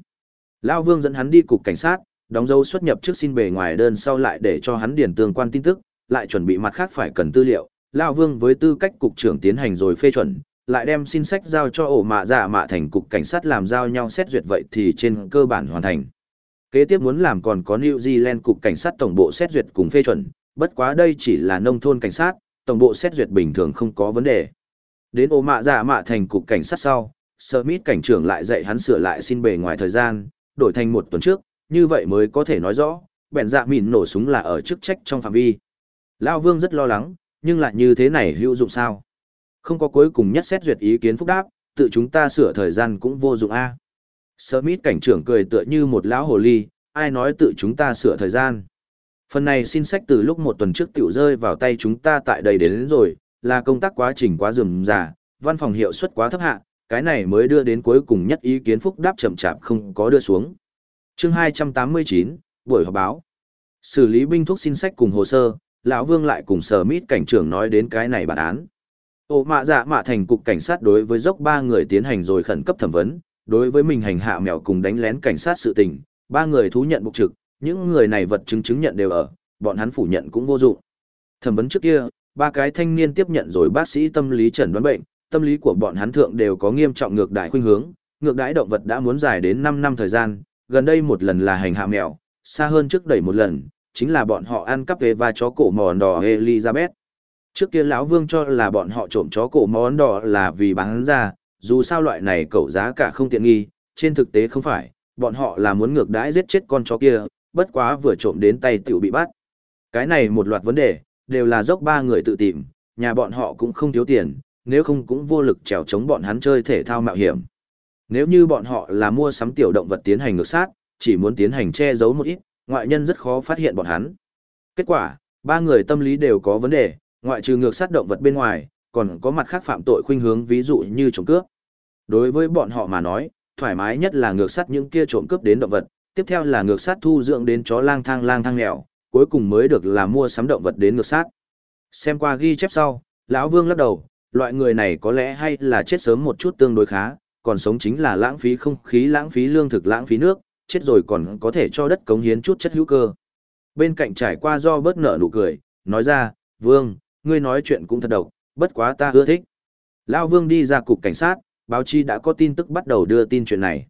Lao Vương dẫn hắn đi cục cảnh sát, đóng dấu xuất nhập trước xin bề ngoài đơn sau lại để cho hắn điền tương quan tin tức, lại chuẩn bị mặt khác phải cần tư liệu, Lão Vương với tư cách cục trưởng tiến hành rồi phê chuẩn, lại đem xin sách giao cho ổ mạ giả mạ thành cục cảnh sát làm giao nhau xét duyệt vậy thì trên cơ bản hoàn thành. Kế tiếp muốn làm còn có New Zealand cục cảnh sát tổng bộ xét duyệt cùng phê chuẩn, bất quá đây chỉ là nông thôn cảnh sát, tổng bộ xét duyệt bình thường không có vấn đề. Đến ổ mạ dạ mạ thành cục cảnh sát sau, Smith cảnh trưởng lại dạy hắn sửa lại xin bề ngoài thời gian, đổi thành một tuần trước, như vậy mới có thể nói rõ, bèn dạ mìn nổ súng là ở chức trách trong phạm vi. Lao Vương rất lo lắng, nhưng lại như thế này hữu dụng sao? Không có cuối cùng nhất xét duyệt ý kiến phúc đáp, tự chúng ta sửa thời gian cũng vô dụng a. Smith cảnh trưởng cười tựa như một lão hồ ly, ai nói tự chúng ta sửa thời gian. Phần này xin sách từ lúc một tuần trước tiểu rơi vào tay chúng ta tại đây đến, đến rồi, là công tác quá trình quá rườm rà, văn phòng hiệu suất quá thấp hạ, cái này mới đưa đến cuối cùng nhất ý kiến phúc đáp chậm chạp không có đưa xuống. Chương 289, buổi họp báo. Xử lý binh thuốc xin sách cùng hồ sơ, lão Vương lại cùng Sở Mít cảnh trưởng nói đến cái này bản án. Ổ mạ dạ mạ thành cục cảnh sát đối với dốc ba người tiến hành rồi khẩn cấp thẩm vấn, đối với mình hành hạ mèo cùng đánh lén cảnh sát sự tình, ba người thú nhận bục trực, những người này vật chứng chứng nhận đều ở, bọn hắn phủ nhận cũng vô dụng. Thẩm vấn trước kia, ba cái thanh niên tiếp nhận rồi bác sĩ tâm lý chẩn đoán bệnh, tâm lý của bọn hắn thượng đều có nghiêm trọng ngược đại khuynh hướng, ngược đãi động vật đã muốn dài đến 5 năm thời gian, gần đây một lần là hành hạ mèo, xa hơn trước đẩy một lần, chính là bọn họ ăn cắp về và chó cổ mòn đỏ Elizabeth. Trước kia lão Vương cho là bọn họ trộm chó cổ món đỏ là vì bán ra, dù sao loại này cậu giá cả không tiện nghi, trên thực tế không phải, bọn họ là muốn ngược đãi giết chết con chó kia, bất quá vừa trộm đến tay tiểu bị bắt. Cái này một loạt vấn đề, đều là dốc ba người tự tìm, nhà bọn họ cũng không thiếu tiền, nếu không cũng vô lực trèo chống bọn hắn chơi thể thao mạo hiểm. Nếu như bọn họ là mua sắm tiểu động vật tiến hành ngược sát, chỉ muốn tiến hành che giấu một ít, ngoại nhân rất khó phát hiện bọn hắn. Kết quả, ba người tâm lý đều có vấn đề, ngoại trừ ngược sát động vật bên ngoài, còn có mặt khác phạm tội khuynh hướng ví dụ như trộm cướp. Đối với bọn họ mà nói, thoải mái nhất là ngược sát những kia trộm cướp đến động vật, tiếp theo là ngược sát thu dưỡng đến chó lang thang lang thang nghèo, cuối cùng mới được là mua sắm động vật đến ngược sát. Xem qua ghi chép sau, lão Vương lắc đầu, loại người này có lẽ hay là chết sớm một chút tương đối khá, còn sống chính là lãng phí không khí, lãng phí lương thực, lãng phí nước, chết rồi còn có thể cho đất cống hiến chút chất hữu cơ. Bên cạnh trải qua do bớt nợ nụ cười, nói ra, Vương, ngươi nói chuyện cũng thật độc, bất quá ta ưa thích. Lao Vương đi ra cục cảnh sát, báo chí đã có tin tức bắt đầu đưa tin chuyện này.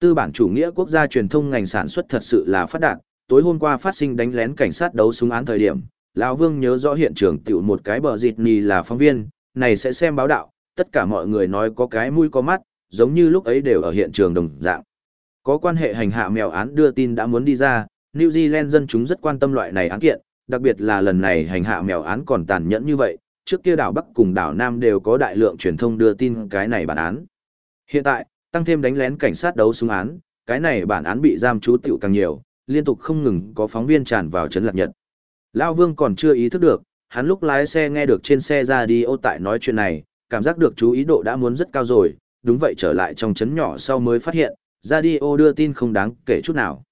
Tư bản chủ nghĩa quốc gia truyền thông ngành sản xuất thật sự là phát đạt, tối hôm qua phát sinh đánh lén cảnh sát đấu súng án thời điểm, lão Vương nhớ rõ hiện trường tiểu một cái bờ dịt nì là phóng viên, này sẽ xem báo đạo, tất cả mọi người nói có cái mũi có mắt, giống như lúc ấy đều ở hiện trường đồng dạng. Có quan hệ hành hạ mèo án đưa tin đã muốn đi ra, New Zealand dân chúng rất quan tâm loại này án kiện, đặc biệt là lần này hành hạ mèo án còn tàn nhẫn như vậy, trước kia đảo Bắc cùng đảo Nam đều có đại lượng truyền thông đưa tin cái này bản án. Hiện tại, tăng thêm đánh lén cảnh sát đấu súng án, cái này bản án bị giam chú tiểu càng nhiều, liên tục không ngừng có phóng viên tràn vào trấn lạc nhật. Lao Vương còn chưa ý thức được, hắn lúc lái xe nghe được trên xe ra đi ô tại nói chuyện này, cảm giác được chú ý độ đã muốn rất cao rồi, đúng vậy trở lại trong trấn nhỏ sau mới phát hiện, ra đi ô đưa tin không đáng kể chút nào.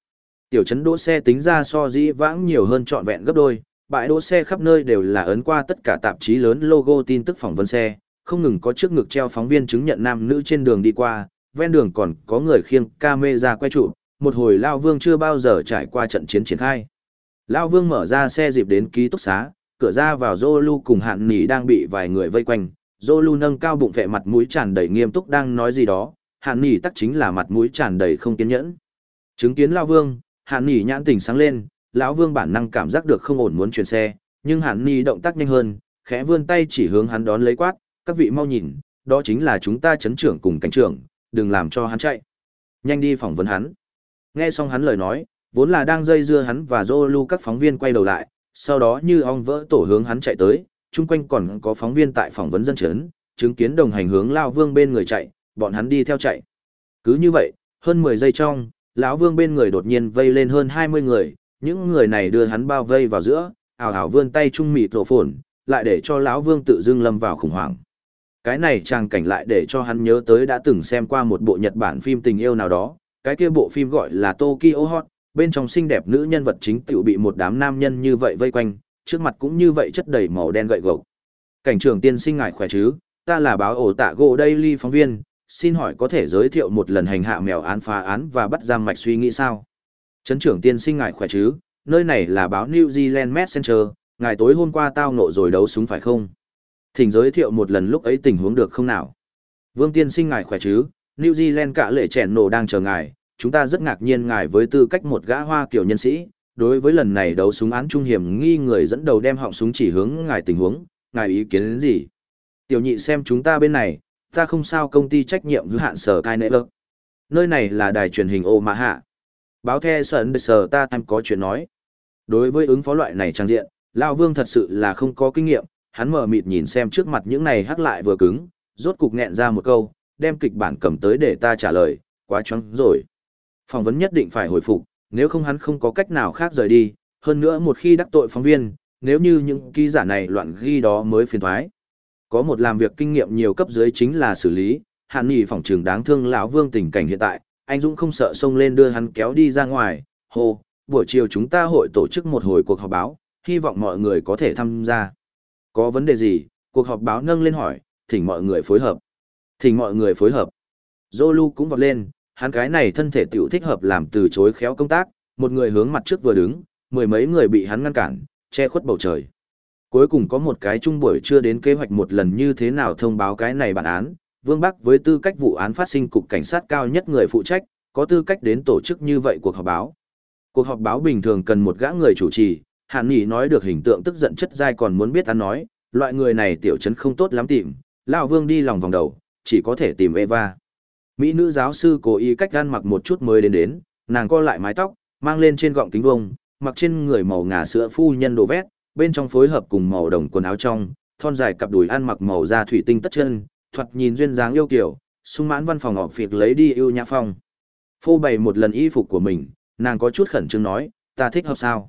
Tiểu trấn đỗ xe tính ra so dĩ vãng nhiều hơn trọn vẹn gấp đôi, bãi đỗ xe khắp nơi đều là ấn qua tất cả tạp chí lớn logo tin tức phỏng vấn xe, không ngừng có trước ngực treo phóng viên chứng nhận nam nữ trên đường đi qua, ven đường còn có người khiêng camera quay trụ, một hồi Lao Vương chưa bao giờ trải qua trận chiến triển khai. Lao Vương mở ra xe dịp đến ký túc xá, cửa ra vào Zolu cùng hạn nỉ đang bị vài người vây quanh, Zolu nâng cao bụng vệ mặt mũi tràn đầy nghiêm túc đang nói gì đó, hạn nỉ tắc chính là mặt mũi tràn đầy không kiên nhẫn. Chứng kiến Lao Vương, hạn nỉ nhãn tình sáng lên, lão Vương bản năng cảm giác được không ổn muốn chuyển xe, nhưng hàn ni động tác nhanh hơn, khẽ vươn tay chỉ hướng hắn đón lấy quát, các vị mau nhìn, đó chính là chúng ta chấn trưởng cùng cảnh trưởng, đừng làm cho hắn chạy. Nhanh đi phỏng vấn hắn. Nghe xong hắn lời nói, vốn là đang dây dưa hắn và Zolu các phóng viên quay đầu lại, sau đó như ong vỡ tổ hướng hắn chạy tới, chung quanh còn có phóng viên tại phỏng vấn dân chấn, chứng kiến đồng hành hướng Lao Vương bên người chạy, bọn hắn đi theo chạy. Cứ như vậy, hơn 10 giây trong, lão Vương bên người đột nhiên vây lên hơn 20 người, những người này đưa hắn bao vây vào giữa, ảo ảo vươn tay trung mịt rổ phồn, lại để cho lão Vương tự dưng lâm vào khủng hoảng. Cái này trang cảnh lại để cho hắn nhớ tới đã từng xem qua một bộ Nhật Bản phim tình yêu nào đó, cái kia bộ phim gọi là Tokyo Hot, bên trong xinh đẹp nữ nhân vật chính tiểu bị một đám nam nhân như vậy vây quanh, trước mặt cũng như vậy chất đầy màu đen gậy gộc. Cảnh trưởng tiên sinh ngài khỏe chứ, ta là báo ổ tạ gỗ daily phóng viên, xin hỏi có thể giới thiệu một lần hành hạ mèo án phá án và bắt giam mạch suy nghĩ sao? Trấn trưởng tiên sinh ngài khỏe chứ, nơi này là báo New Zealand Messenger, ngài tối hôm qua tao nộ rồi đấu súng phải không? Thỉnh giới thiệu một lần lúc ấy tình huống được không nào? Vương tiên sinh ngài khỏe chứ? New Zealand cả lệ chèn nổ đang chờ ngài, chúng ta rất ngạc nhiên ngài với tư cách một gã hoa kiểu nhân sĩ. Đối với lần này đấu súng án trung hiểm nghi người dẫn đầu đem họng súng chỉ hướng ngài tình huống, ngài ý kiến đến gì? Tiểu nhị xem chúng ta bên này, ta không sao công ty trách nhiệm hữu hạn sở cai nệ. Nơi này là đài truyền hình Omaha hạ. Báo the sợn sờ ta em có chuyện nói. Đối với ứng phó loại này trang diện, Lao Vương thật sự là không có kinh nghiệm, hắn mở mịt nhìn xem trước mặt những này hắc lại vừa cứng, rốt cục nghẹn ra một câu, đem kịch bản cầm tới để ta trả lời, quá choáng rồi. Phỏng vấn nhất định phải hồi phục, nếu không hắn không có cách nào khác rời đi, hơn nữa một khi đắc tội phóng viên, nếu như những ký giả này loạn ghi đó mới phiền thoái. Có một làm việc kinh nghiệm nhiều cấp dưới chính là xử lý, hạn nghị phỏng trường đáng thương lão Vương tình cảnh hiện tại, anh Dũng không sợ xông lên đưa hắn kéo đi ra ngoài, hô, buổi chiều chúng ta hội tổ chức một hồi cuộc họp báo, hy vọng mọi người có thể tham gia. Có vấn đề gì, cuộc họp báo nâng lên hỏi, thỉnh mọi người phối hợp. Thỉnh mọi người phối hợp. Zolu cũng vọt lên, hắn cái này thân thể tiểu thích hợp làm từ chối khéo công tác, một người hướng mặt trước vừa đứng, mười mấy người bị hắn ngăn cản, che khuất bầu trời. Cuối cùng có một cái trung buổi chưa đến kế hoạch một lần như thế nào thông báo cái này bản án, Vương Bắc với tư cách vụ án phát sinh cục cảnh sát cao nhất người phụ trách, có tư cách đến tổ chức như vậy cuộc họp báo. Cuộc họp báo bình thường cần một gã người chủ trì, Hàn Nghị nói được hình tượng tức giận chất dai còn muốn biết ăn nói, loại người này tiểu trấn không tốt lắm tìm, lão Vương đi lòng vòng đầu, chỉ có thể tìm Eva. Mỹ nữ giáo sư cố ý cách gan mặc một chút mới đến đến, nàng co lại mái tóc, mang lên trên gọng kính vuông, mặc trên người màu ngà sữa phu nhân đồ vét, bên trong phối hợp cùng màu đồng quần áo trong, thon dài cặp đùi ăn mặc màu da thủy tinh tất chân, thoạt nhìn duyên dáng yêu kiều, sung mãn văn phòng họp việc lấy đi yêu nhã phong. Phô bày một lần y phục của mình, nàng có chút khẩn trương nói, ta thích hợp sao?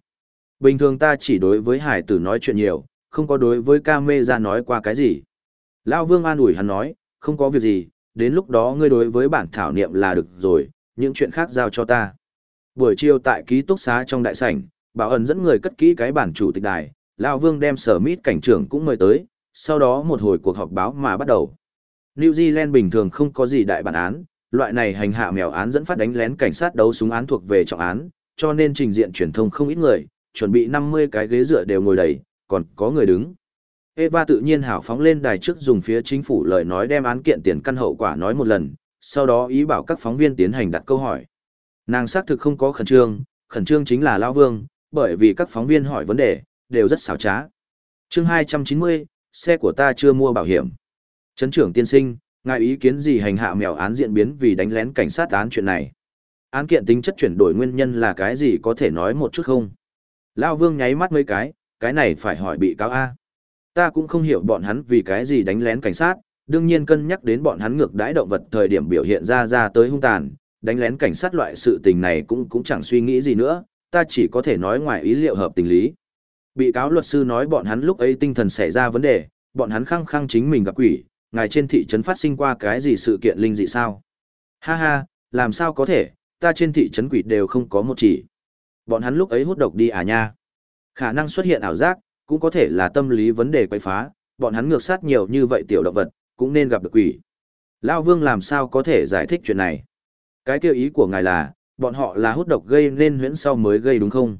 Bình thường ta chỉ đối với hải tử nói chuyện nhiều, không có đối với ca mê ra nói qua cái gì. Lão vương an ủi hắn nói, không có việc gì, đến lúc đó ngươi đối với bản thảo niệm là được rồi, những chuyện khác giao cho ta. Buổi chiều tại ký túc xá trong đại sảnh, bảo ẩn dẫn người cất kỹ cái bản chủ tịch đài, Lão vương đem sở mít cảnh trưởng cũng mời tới, sau đó một hồi cuộc họp báo mà bắt đầu. New Zealand bình thường không có gì đại bản án, loại này hành hạ mèo án dẫn phát đánh lén cảnh sát đấu súng án thuộc về trọng án, cho nên trình diện truyền thông không ít người, chuẩn bị 50 cái ghế dựa đều ngồi đầy, còn có người đứng. Eva tự nhiên hào phóng lên đài trước dùng phía chính phủ lời nói đem án kiện tiền căn hậu quả nói một lần, sau đó ý bảo các phóng viên tiến hành đặt câu hỏi. Nàng xác thực không có khẩn trương, khẩn trương chính là Lão Vương, bởi vì các phóng viên hỏi vấn đề, đều rất xảo trá. chương 290, xe của ta chưa mua bảo hiểm. Trấn trưởng tiên sinh, ngài ý kiến gì hành hạ mèo án diễn biến vì đánh lén cảnh sát án chuyện này? Án kiện tính chất chuyển đổi nguyên nhân là cái gì có thể nói một chút không? Lao vương nháy mắt mấy cái, cái này phải hỏi bị cáo A. Ta cũng không hiểu bọn hắn vì cái gì đánh lén cảnh sát, đương nhiên cân nhắc đến bọn hắn ngược đãi động vật thời điểm biểu hiện ra ra tới hung tàn, đánh lén cảnh sát loại sự tình này cũng cũng chẳng suy nghĩ gì nữa, ta chỉ có thể nói ngoài ý liệu hợp tình lý. Bị cáo luật sư nói bọn hắn lúc ấy tinh thần xảy ra vấn đề, bọn hắn khăng khăng chính mình gặp quỷ, ngài trên thị trấn phát sinh qua cái gì sự kiện linh dị sao? Ha ha, làm sao có thể, ta trên thị trấn quỷ đều không có một chỉ. Bọn hắn lúc ấy hút độc đi à nha. Khả năng xuất hiện ảo giác, cũng có thể là tâm lý vấn đề quay phá, bọn hắn ngược sát nhiều như vậy tiểu động vật, cũng nên gặp được quỷ. Lao Vương làm sao có thể giải thích chuyện này? Cái kêu ý của ngài là, bọn họ là hút độc gây nên huyễn sau mới gây đúng không?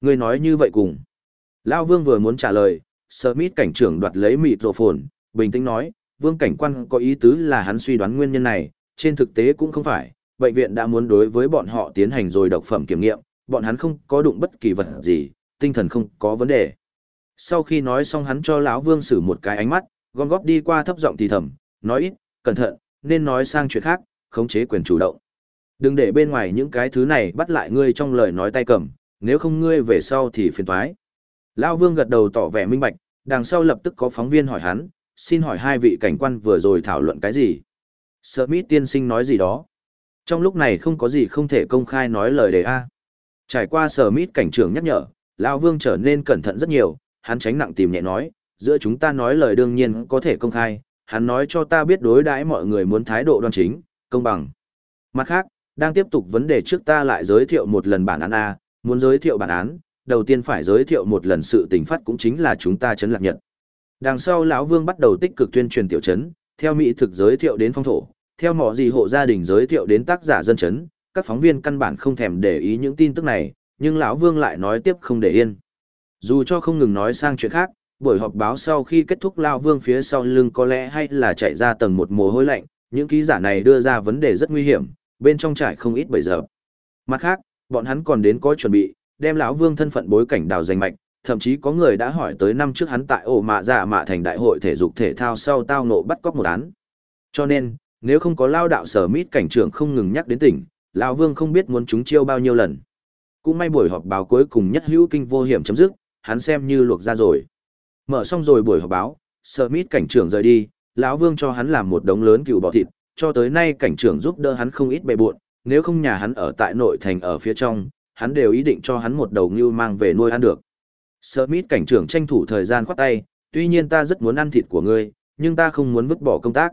Ngươi nói như vậy cùng. Lao Vương vừa muốn trả lời, Smith cảnh trưởng đoạt lấy mịt rộ phồn, bình tĩnh nói, Vương cảnh quan có ý tứ là hắn suy đoán nguyên nhân này, trên thực tế cũng không phải, bệnh viện đã muốn đối với bọn họ tiến hành rồi độc phẩm kiểm nghiệm, bọn hắn không có đụng bất kỳ vật gì, tinh thần không có vấn đề. Sau khi nói xong hắn cho lão Vương sử một cái ánh mắt, gom góp đi qua thấp giọng thì thầm, nói ít, cẩn thận, nên nói sang chuyện khác, khống chế quyền chủ động. Đừng để bên ngoài những cái thứ này bắt lại ngươi trong lời nói tay cầm, nếu không ngươi về sau thì phiền toái. Lão Vương gật đầu tỏ vẻ minh bạch, đằng sau lập tức có phóng viên hỏi hắn, xin hỏi hai vị cảnh quan vừa rồi thảo luận cái gì? Smith tiên sinh nói gì đó? Trong lúc này không có gì không thể công khai nói lời đề A. Trải qua Smith cảnh trưởng nhắc nhở, Lão Vương trở nên cẩn thận rất nhiều, hắn tránh nặng tìm nhẹ nói, giữa chúng ta nói lời đương nhiên có thể công khai, hắn nói cho ta biết đối đãi mọi người muốn thái độ đoan chính, công bằng. Mặt khác, đang tiếp tục vấn đề trước ta lại giới thiệu một lần bản án A, muốn giới thiệu bản án, đầu tiên phải giới thiệu một lần sự tình phát cũng chính là chúng ta chấn lạc nhật. Đằng sau lão Vương bắt đầu tích cực tuyên truyền tiểu chấn, theo mỹ thực giới thiệu đến phong thổ, theo mọi gì hộ gia đình giới thiệu đến tác giả dân chấn, các phóng viên căn bản không thèm để ý những tin tức này, nhưng lão Vương lại nói tiếp không để yên. Dù cho không ngừng nói sang chuyện khác, buổi họp báo sau khi kết thúc lão Vương phía sau lưng có lẽ hay là chạy ra tầng một mồ hôi lạnh, những ký giả này đưa ra vấn đề rất nguy hiểm, bên trong trải không ít bầy giờ. Mặt khác, bọn hắn còn đến có chuẩn bị, đem lão Vương thân phận bối cảnh đào danh mạch, thậm chí có người đã hỏi tới năm trước hắn tại ổ mạ dạ mạ thành đại hội thể dục thể thao sau tao nộ bắt cóc một án. Cho nên, nếu không có lao đạo sở mít cảnh trưởng không ngừng nhắc đến tỉnh, lão Vương không biết muốn chúng chiêu bao nhiêu lần. Cũng may buổi họp báo cuối cùng nhất hữu kinh vô hiểm chấm dứt, hắn xem như luộc ra rồi. Mở xong rồi buổi họp báo, sở mít cảnh trưởng rời đi, lão Vương cho hắn làm một đống lớn cừu bò thịt, cho tới nay cảnh trưởng giúp đỡ hắn không ít bề buộn, nếu không nhà hắn ở tại nội thành ở phía trong, hắn đều ý định cho hắn một đầu ngưu mang về nuôi ăn được. Smith cảnh trưởng tranh thủ thời gian khoát tay, tuy nhiên ta rất muốn ăn thịt của ngươi, nhưng ta không muốn vứt bỏ công tác.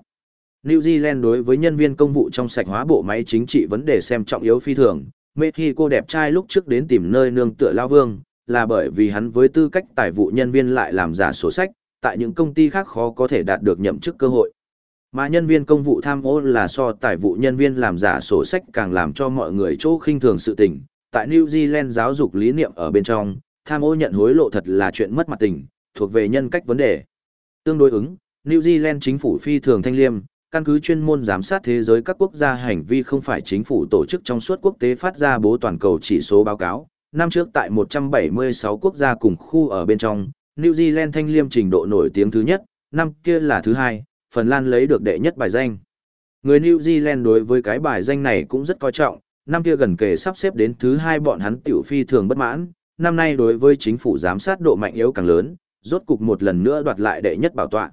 New Zealand đối với nhân viên công vụ trong sạch hóa bộ máy chính trị vấn đề xem trọng yếu phi thường. Mê khi cô đẹp trai lúc trước đến tìm nơi nương tựa Lao Vương, là bởi vì hắn với tư cách tài vụ nhân viên lại làm giả sổ sách, tại những công ty khác khó có thể đạt được nhậm chức cơ hội. Mà nhân viên công vụ tham ô là so tài vụ nhân viên làm giả sổ sách càng làm cho mọi người chỗ khinh thường sự tình. Tại New Zealand giáo dục lý niệm ở bên trong, tham ô nhận hối lộ thật là chuyện mất mặt tình, thuộc về nhân cách vấn đề. Tương đối ứng, New Zealand chính phủ phi thường thanh liêm, căn cứ chuyên môn giám sát thế giới các quốc gia hành vi không phải chính phủ tổ chức trong suốt quốc tế phát ra bố toàn cầu chỉ số báo cáo. Năm trước tại 176 quốc gia cùng khu ở bên trong, New Zealand thanh liêm trình độ nổi tiếng thứ nhất, năm kia là thứ hai, Phần Lan lấy được đệ nhất bài danh. Người New Zealand đối với cái bài danh này cũng rất coi trọng, năm kia gần kề sắp xếp đến thứ hai bọn hắn tiểu phi thường bất mãn, năm nay đối với chính phủ giám sát độ mạnh yếu càng lớn, rốt cục một lần nữa đoạt lại đệ nhất bảo tọa.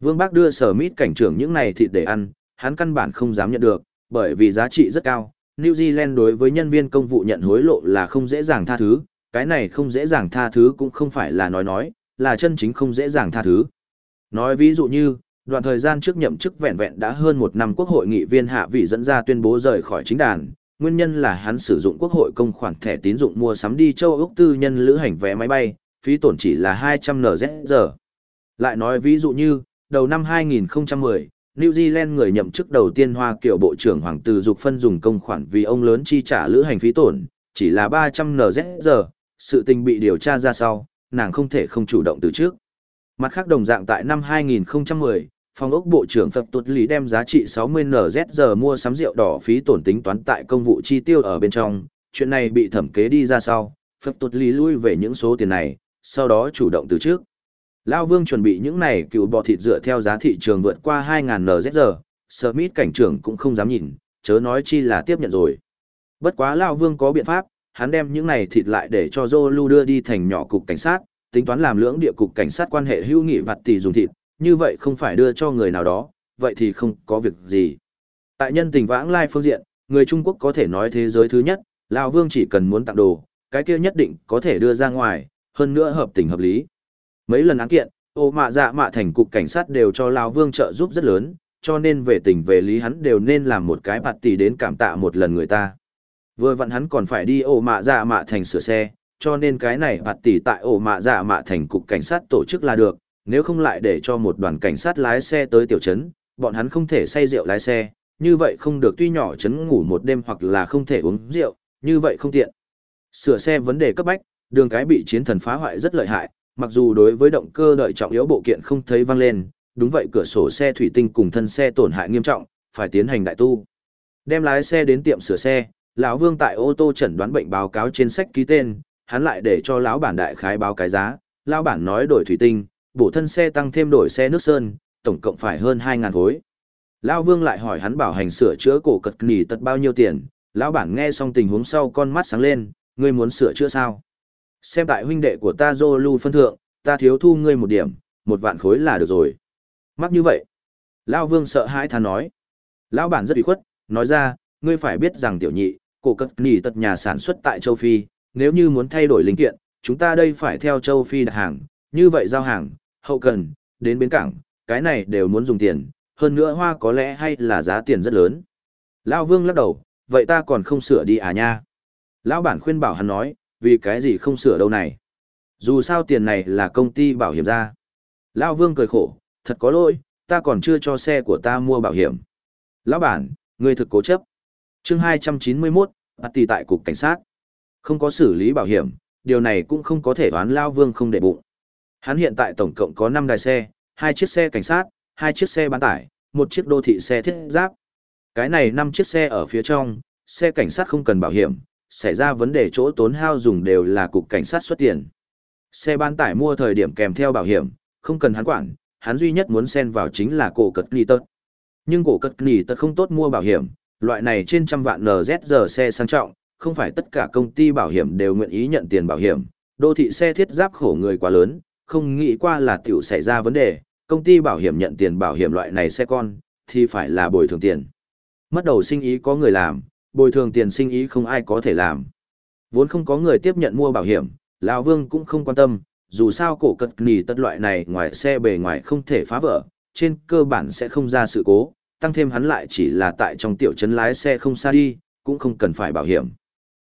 Vương Bác đưa sở mít cảnh trưởng những này thịt để ăn, hắn căn bản không dám nhận được, bởi vì giá trị rất cao. New Zealand đối với nhân viên công vụ nhận hối lộ là không dễ dàng tha thứ, cái này không dễ dàng tha thứ cũng không phải là nói nói, là chân chính không dễ dàng tha thứ. Nói ví dụ như, đoạn thời gian trước nhậm chức vẹn vẹn đã hơn một năm quốc hội nghị viên hạ vị dẫn ra tuyên bố rời khỏi chính đàn, nguyên nhân là hắn sử dụng quốc hội công khoản thẻ tín dụng mua sắm đi châu Úc tư nhân lữ hành vé máy bay, phí tổn chỉ là 200 NZ Lại nói ví dụ như, đầu năm 2010, New Zealand người nhậm chức đầu tiên Hoa Kiều Bộ trưởng Hoàng Từ Dục phân dùng công khoản vì ông lớn chi trả lữ hành phí tổn, chỉ là 300 NZ sự tình bị điều tra ra sau, nàng không thể không chủ động từ trước. Mặt khác đồng dạng tại năm 2010, phòng ốc bộ trưởng Phật Tuột Lý đem giá trị 60 NZ mua sắm rượu đỏ phí tổn tính toán tại công vụ chi tiêu ở bên trong, chuyện này bị thẩm kế đi ra sau, Phật Tuột Lý lui về những số tiền này, sau đó chủ động từ trước. Lao Vương chuẩn bị những này cựu bò thịt dựa theo giá thị trường vượt qua 2.000 NZ, Smith cảnh trưởng cũng không dám nhìn, chớ nói chi là tiếp nhận rồi. Bất quá Lao Vương có biện pháp, hắn đem những này thịt lại để cho Zolu đưa đi thành nhỏ cục cảnh sát, tính toán làm lưỡng địa cục cảnh sát quan hệ hữu nghị vặt tỷ dùng thịt, như vậy không phải đưa cho người nào đó, vậy thì không có việc gì. Tại nhân tình vãng lai phương diện, người Trung Quốc có thể nói thế giới thứ nhất, Lào Vương chỉ cần muốn tặng đồ, cái kia nhất định có thể đưa ra ngoài, hơn nữa hợp tình hợp lý. Mấy lần án kiện, ô mạ dạ mạ thành cục cảnh sát đều cho Lào Vương trợ giúp rất lớn, cho nên về tình về lý hắn đều nên làm một cái bạt tỷ đến cảm tạ một lần người ta. Vừa vặn hắn còn phải đi ổ mạ dạ mạ thành sửa xe, cho nên cái này bạt tỷ tại ổ mạ dạ mạ thành cục cảnh sát tổ chức là được, nếu không lại để cho một đoàn cảnh sát lái xe tới tiểu trấn, bọn hắn không thể say rượu lái xe, như vậy không được tuy nhỏ trấn ngủ một đêm hoặc là không thể uống rượu, như vậy không tiện. Sửa xe vấn đề cấp bách, đường cái bị chiến thần phá hoại rất lợi hại, mặc dù đối với động cơ đợi trọng yếu bộ kiện không thấy văng lên, đúng vậy cửa sổ xe thủy tinh cùng thân xe tổn hại nghiêm trọng, phải tiến hành đại tu. Đem lái xe đến tiệm sửa xe, lão Vương tại ô tô chẩn đoán bệnh báo cáo trên sách ký tên, hắn lại để cho lão bản đại khái báo cái giá, lão bản nói đổi thủy tinh, bổ thân xe tăng thêm đổi xe nước sơn, tổng cộng phải hơn 2000 khối. Lão Vương lại hỏi hắn bảo hành sửa chữa cổ cật nỉ tật bao nhiêu tiền, lão bản nghe xong tình huống sau con mắt sáng lên, ngươi muốn sửa chữa sao? Xem tại huynh đệ của ta Zolu phân thượng, ta thiếu thu ngươi một điểm, một vạn khối là được rồi. Mắc như vậy. Lão Vương sợ hãi thán nói. Lão bản rất ủy khuất, nói ra, ngươi phải biết rằng tiểu nhị, cổ cật nỉ tật nhà sản xuất tại châu Phi, nếu như muốn thay đổi linh kiện, chúng ta đây phải theo châu Phi đặt hàng, như vậy giao hàng, hậu cần, đến bến cảng, cái này đều muốn dùng tiền, hơn nữa hoa có lẽ hay là giá tiền rất lớn. Lão Vương lắc đầu, vậy ta còn không sửa đi à nha. Lão bản khuyên bảo hắn nói, vì cái gì không sửa đâu này. Dù sao tiền này là công ty bảo hiểm ra. Lão Vương cười khổ, thật có lỗi, ta còn chưa cho xe của ta mua bảo hiểm. Lão bản, người thực cố chấp. chương 291, bắt tỷ tại cục cảnh sát. Không có xử lý bảo hiểm, điều này cũng không có thể đoán Lao Vương không để bụng. Hắn hiện tại tổng cộng có 5 đài xe, hai chiếc xe cảnh sát, hai chiếc xe bán tải, một chiếc đô thị xe thiết giáp. Cái này 5 chiếc xe ở phía trong, xe cảnh sát không cần bảo hiểm, xảy ra vấn đề chỗ tốn hao dùng đều là cục cảnh sát xuất tiền. Xe bán tải mua thời điểm kèm theo bảo hiểm, không cần hắn quản, hắn duy nhất muốn xen vào chính là cổ cật nì tật. Nhưng cổ cật nì tật không tốt mua bảo hiểm, loại này trên trăm vạn NZG xe sang trọng, không phải tất cả công ty bảo hiểm đều nguyện ý nhận tiền bảo hiểm, đô thị xe thiết giáp khổ người quá lớn, không nghĩ qua là tiểu xảy ra vấn đề, công ty bảo hiểm nhận tiền bảo hiểm loại này xe con, thì phải là bồi thường tiền. Mất đầu sinh ý có người làm, bồi thường tiền sinh ý không ai có thể làm. Vốn không có người tiếp nhận mua bảo hiểm, lão Vương cũng không quan tâm, dù sao cổ cật nỉ tất loại này ngoài xe bề ngoài không thể phá vỡ, trên cơ bản sẽ không ra sự cố, tăng thêm hắn lại chỉ là tại trong tiểu trấn lái xe không xa đi, cũng không cần phải bảo hiểm.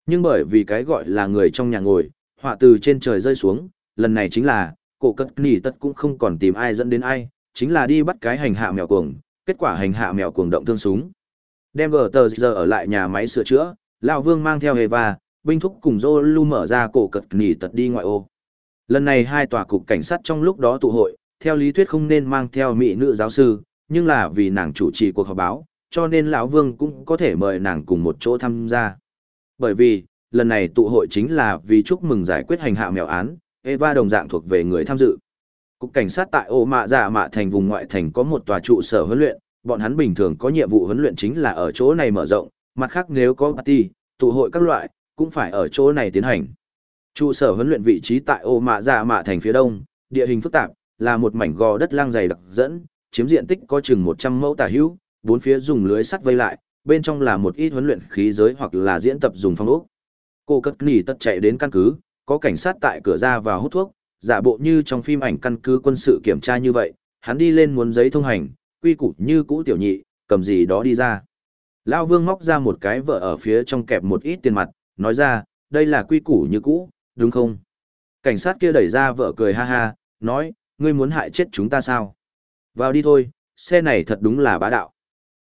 Nhưng bởi vì cái gọi là người trong nhà ngồi, họa từ trên trời rơi xuống, lần này chính là, cổ cất nỉ tất cũng không còn tìm ai dẫn đến ai, chính là đi bắt cái hành hạ mèo cuồng, kết quả hành hạ mèo cuồng động thương súng. Đem gờ tờ giờ ở lại nhà máy sửa chữa, lão Vương mang theo Eva, binh thúc cùng Zolu mở ra cổ cật nỉ tật đi ngoại ô. Lần này hai tòa cục cảnh sát trong lúc đó tụ hội, theo lý thuyết không nên mang theo mỹ nữ giáo sư, nhưng là vì nàng chủ trì cuộc họp báo, cho nên lão Vương cũng có thể mời nàng cùng một chỗ tham gia. Bởi vì, lần này tụ hội chính là vì chúc mừng giải quyết hành hạ mèo án, Eva đồng dạng thuộc về người tham dự. Cục cảnh sát tại ô mạ dạ mạ thành vùng ngoại thành có một tòa trụ sở huấn luyện, bọn hắn bình thường có nhiệm vụ huấn luyện chính là ở chỗ này mở rộng, mặt khác nếu có party, tụ hội các loại, cũng phải ở chỗ này tiến hành. Trụ sở huấn luyện vị trí tại ô mạ dạ mạ thành phía đông, địa hình phức tạp, là một mảnh gò đất lang dày đặc dẫn, chiếm diện tích có chừng 100 mẫu tả hữu, bốn phía dùng lưới sắt vây lại, bên trong là một ít huấn luyện khí giới hoặc là diễn tập dùng phong ốc. Cô cất nỉ tất chạy đến căn cứ, có cảnh sát tại cửa ra vào hút thuốc, giả bộ như trong phim ảnh căn cứ quân sự kiểm tra như vậy, hắn đi lên muốn giấy thông hành, quy củ như cũ tiểu nhị, cầm gì đó đi ra. Lao vương móc ra một cái vợ ở phía trong kẹp một ít tiền mặt, nói ra, đây là quy củ như cũ, đúng không? Cảnh sát kia đẩy ra vợ cười ha ha, nói, ngươi muốn hại chết chúng ta sao? Vào đi thôi, xe này thật đúng là bá đạo.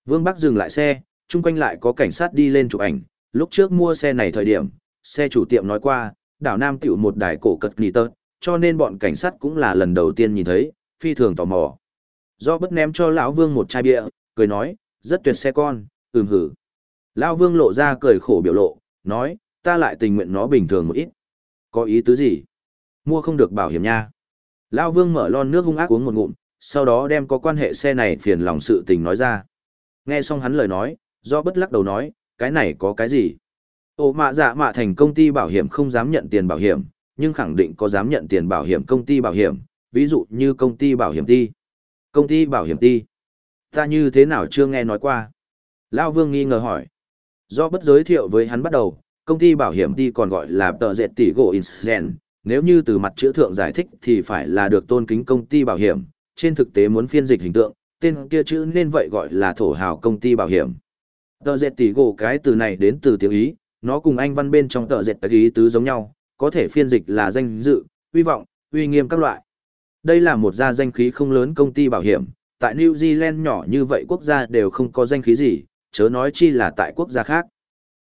Vương Bắc dừng lại xe, chung quanh lại có cảnh sát đi lên chụp ảnh, lúc trước mua xe này thời điểm, xe chủ tiệm nói qua, đảo Nam tiểu một đài cổ cật nì tớt, cho nên bọn cảnh sát cũng là lần đầu tiên nhìn thấy, phi thường tò mò. Do bất ném cho lão Vương một chai bia, cười nói, rất tuyệt xe con, ừm hử. Lão Vương lộ ra cười khổ biểu lộ, nói, ta lại tình nguyện nó bình thường một ít. Có ý tứ gì? Mua không được bảo hiểm nha. Lão Vương mở lon nước hung ác uống một ngụm, sau đó đem có quan hệ xe này phiền lòng sự tình nói ra. Nghe xong hắn lời nói, do bất lắc đầu nói, cái này có cái gì? Ồ mạ dạ mạ thành công ty bảo hiểm không dám nhận tiền bảo hiểm, nhưng khẳng định có dám nhận tiền bảo hiểm công ty bảo hiểm, ví dụ như công ty bảo hiểm ti. Công ty bảo hiểm ti. Ta như thế nào chưa nghe nói qua? Lao Vương nghi ngờ hỏi. Do bất giới thiệu với hắn bắt đầu, công ty bảo hiểm ti còn gọi là tờ dệt tỷ gỗ Insgen, nếu như từ mặt chữ thượng giải thích thì phải là được tôn kính công ty bảo hiểm, trên thực tế muốn phiên dịch hình tượng, tên kia chữ nên vậy gọi là thổ hào công ty bảo hiểm. Tờ dệt tỷ gỗ cái từ này đến từ tiếng Ý, nó cùng anh văn bên trong tờ dệt ý tứ giống nhau, có thể phiên dịch là danh dự, uy vọng, uy nghiêm các loại. Đây là một gia danh khí không lớn công ty bảo hiểm, tại New Zealand nhỏ như vậy quốc gia đều không có danh khí gì, chớ nói chi là tại quốc gia khác.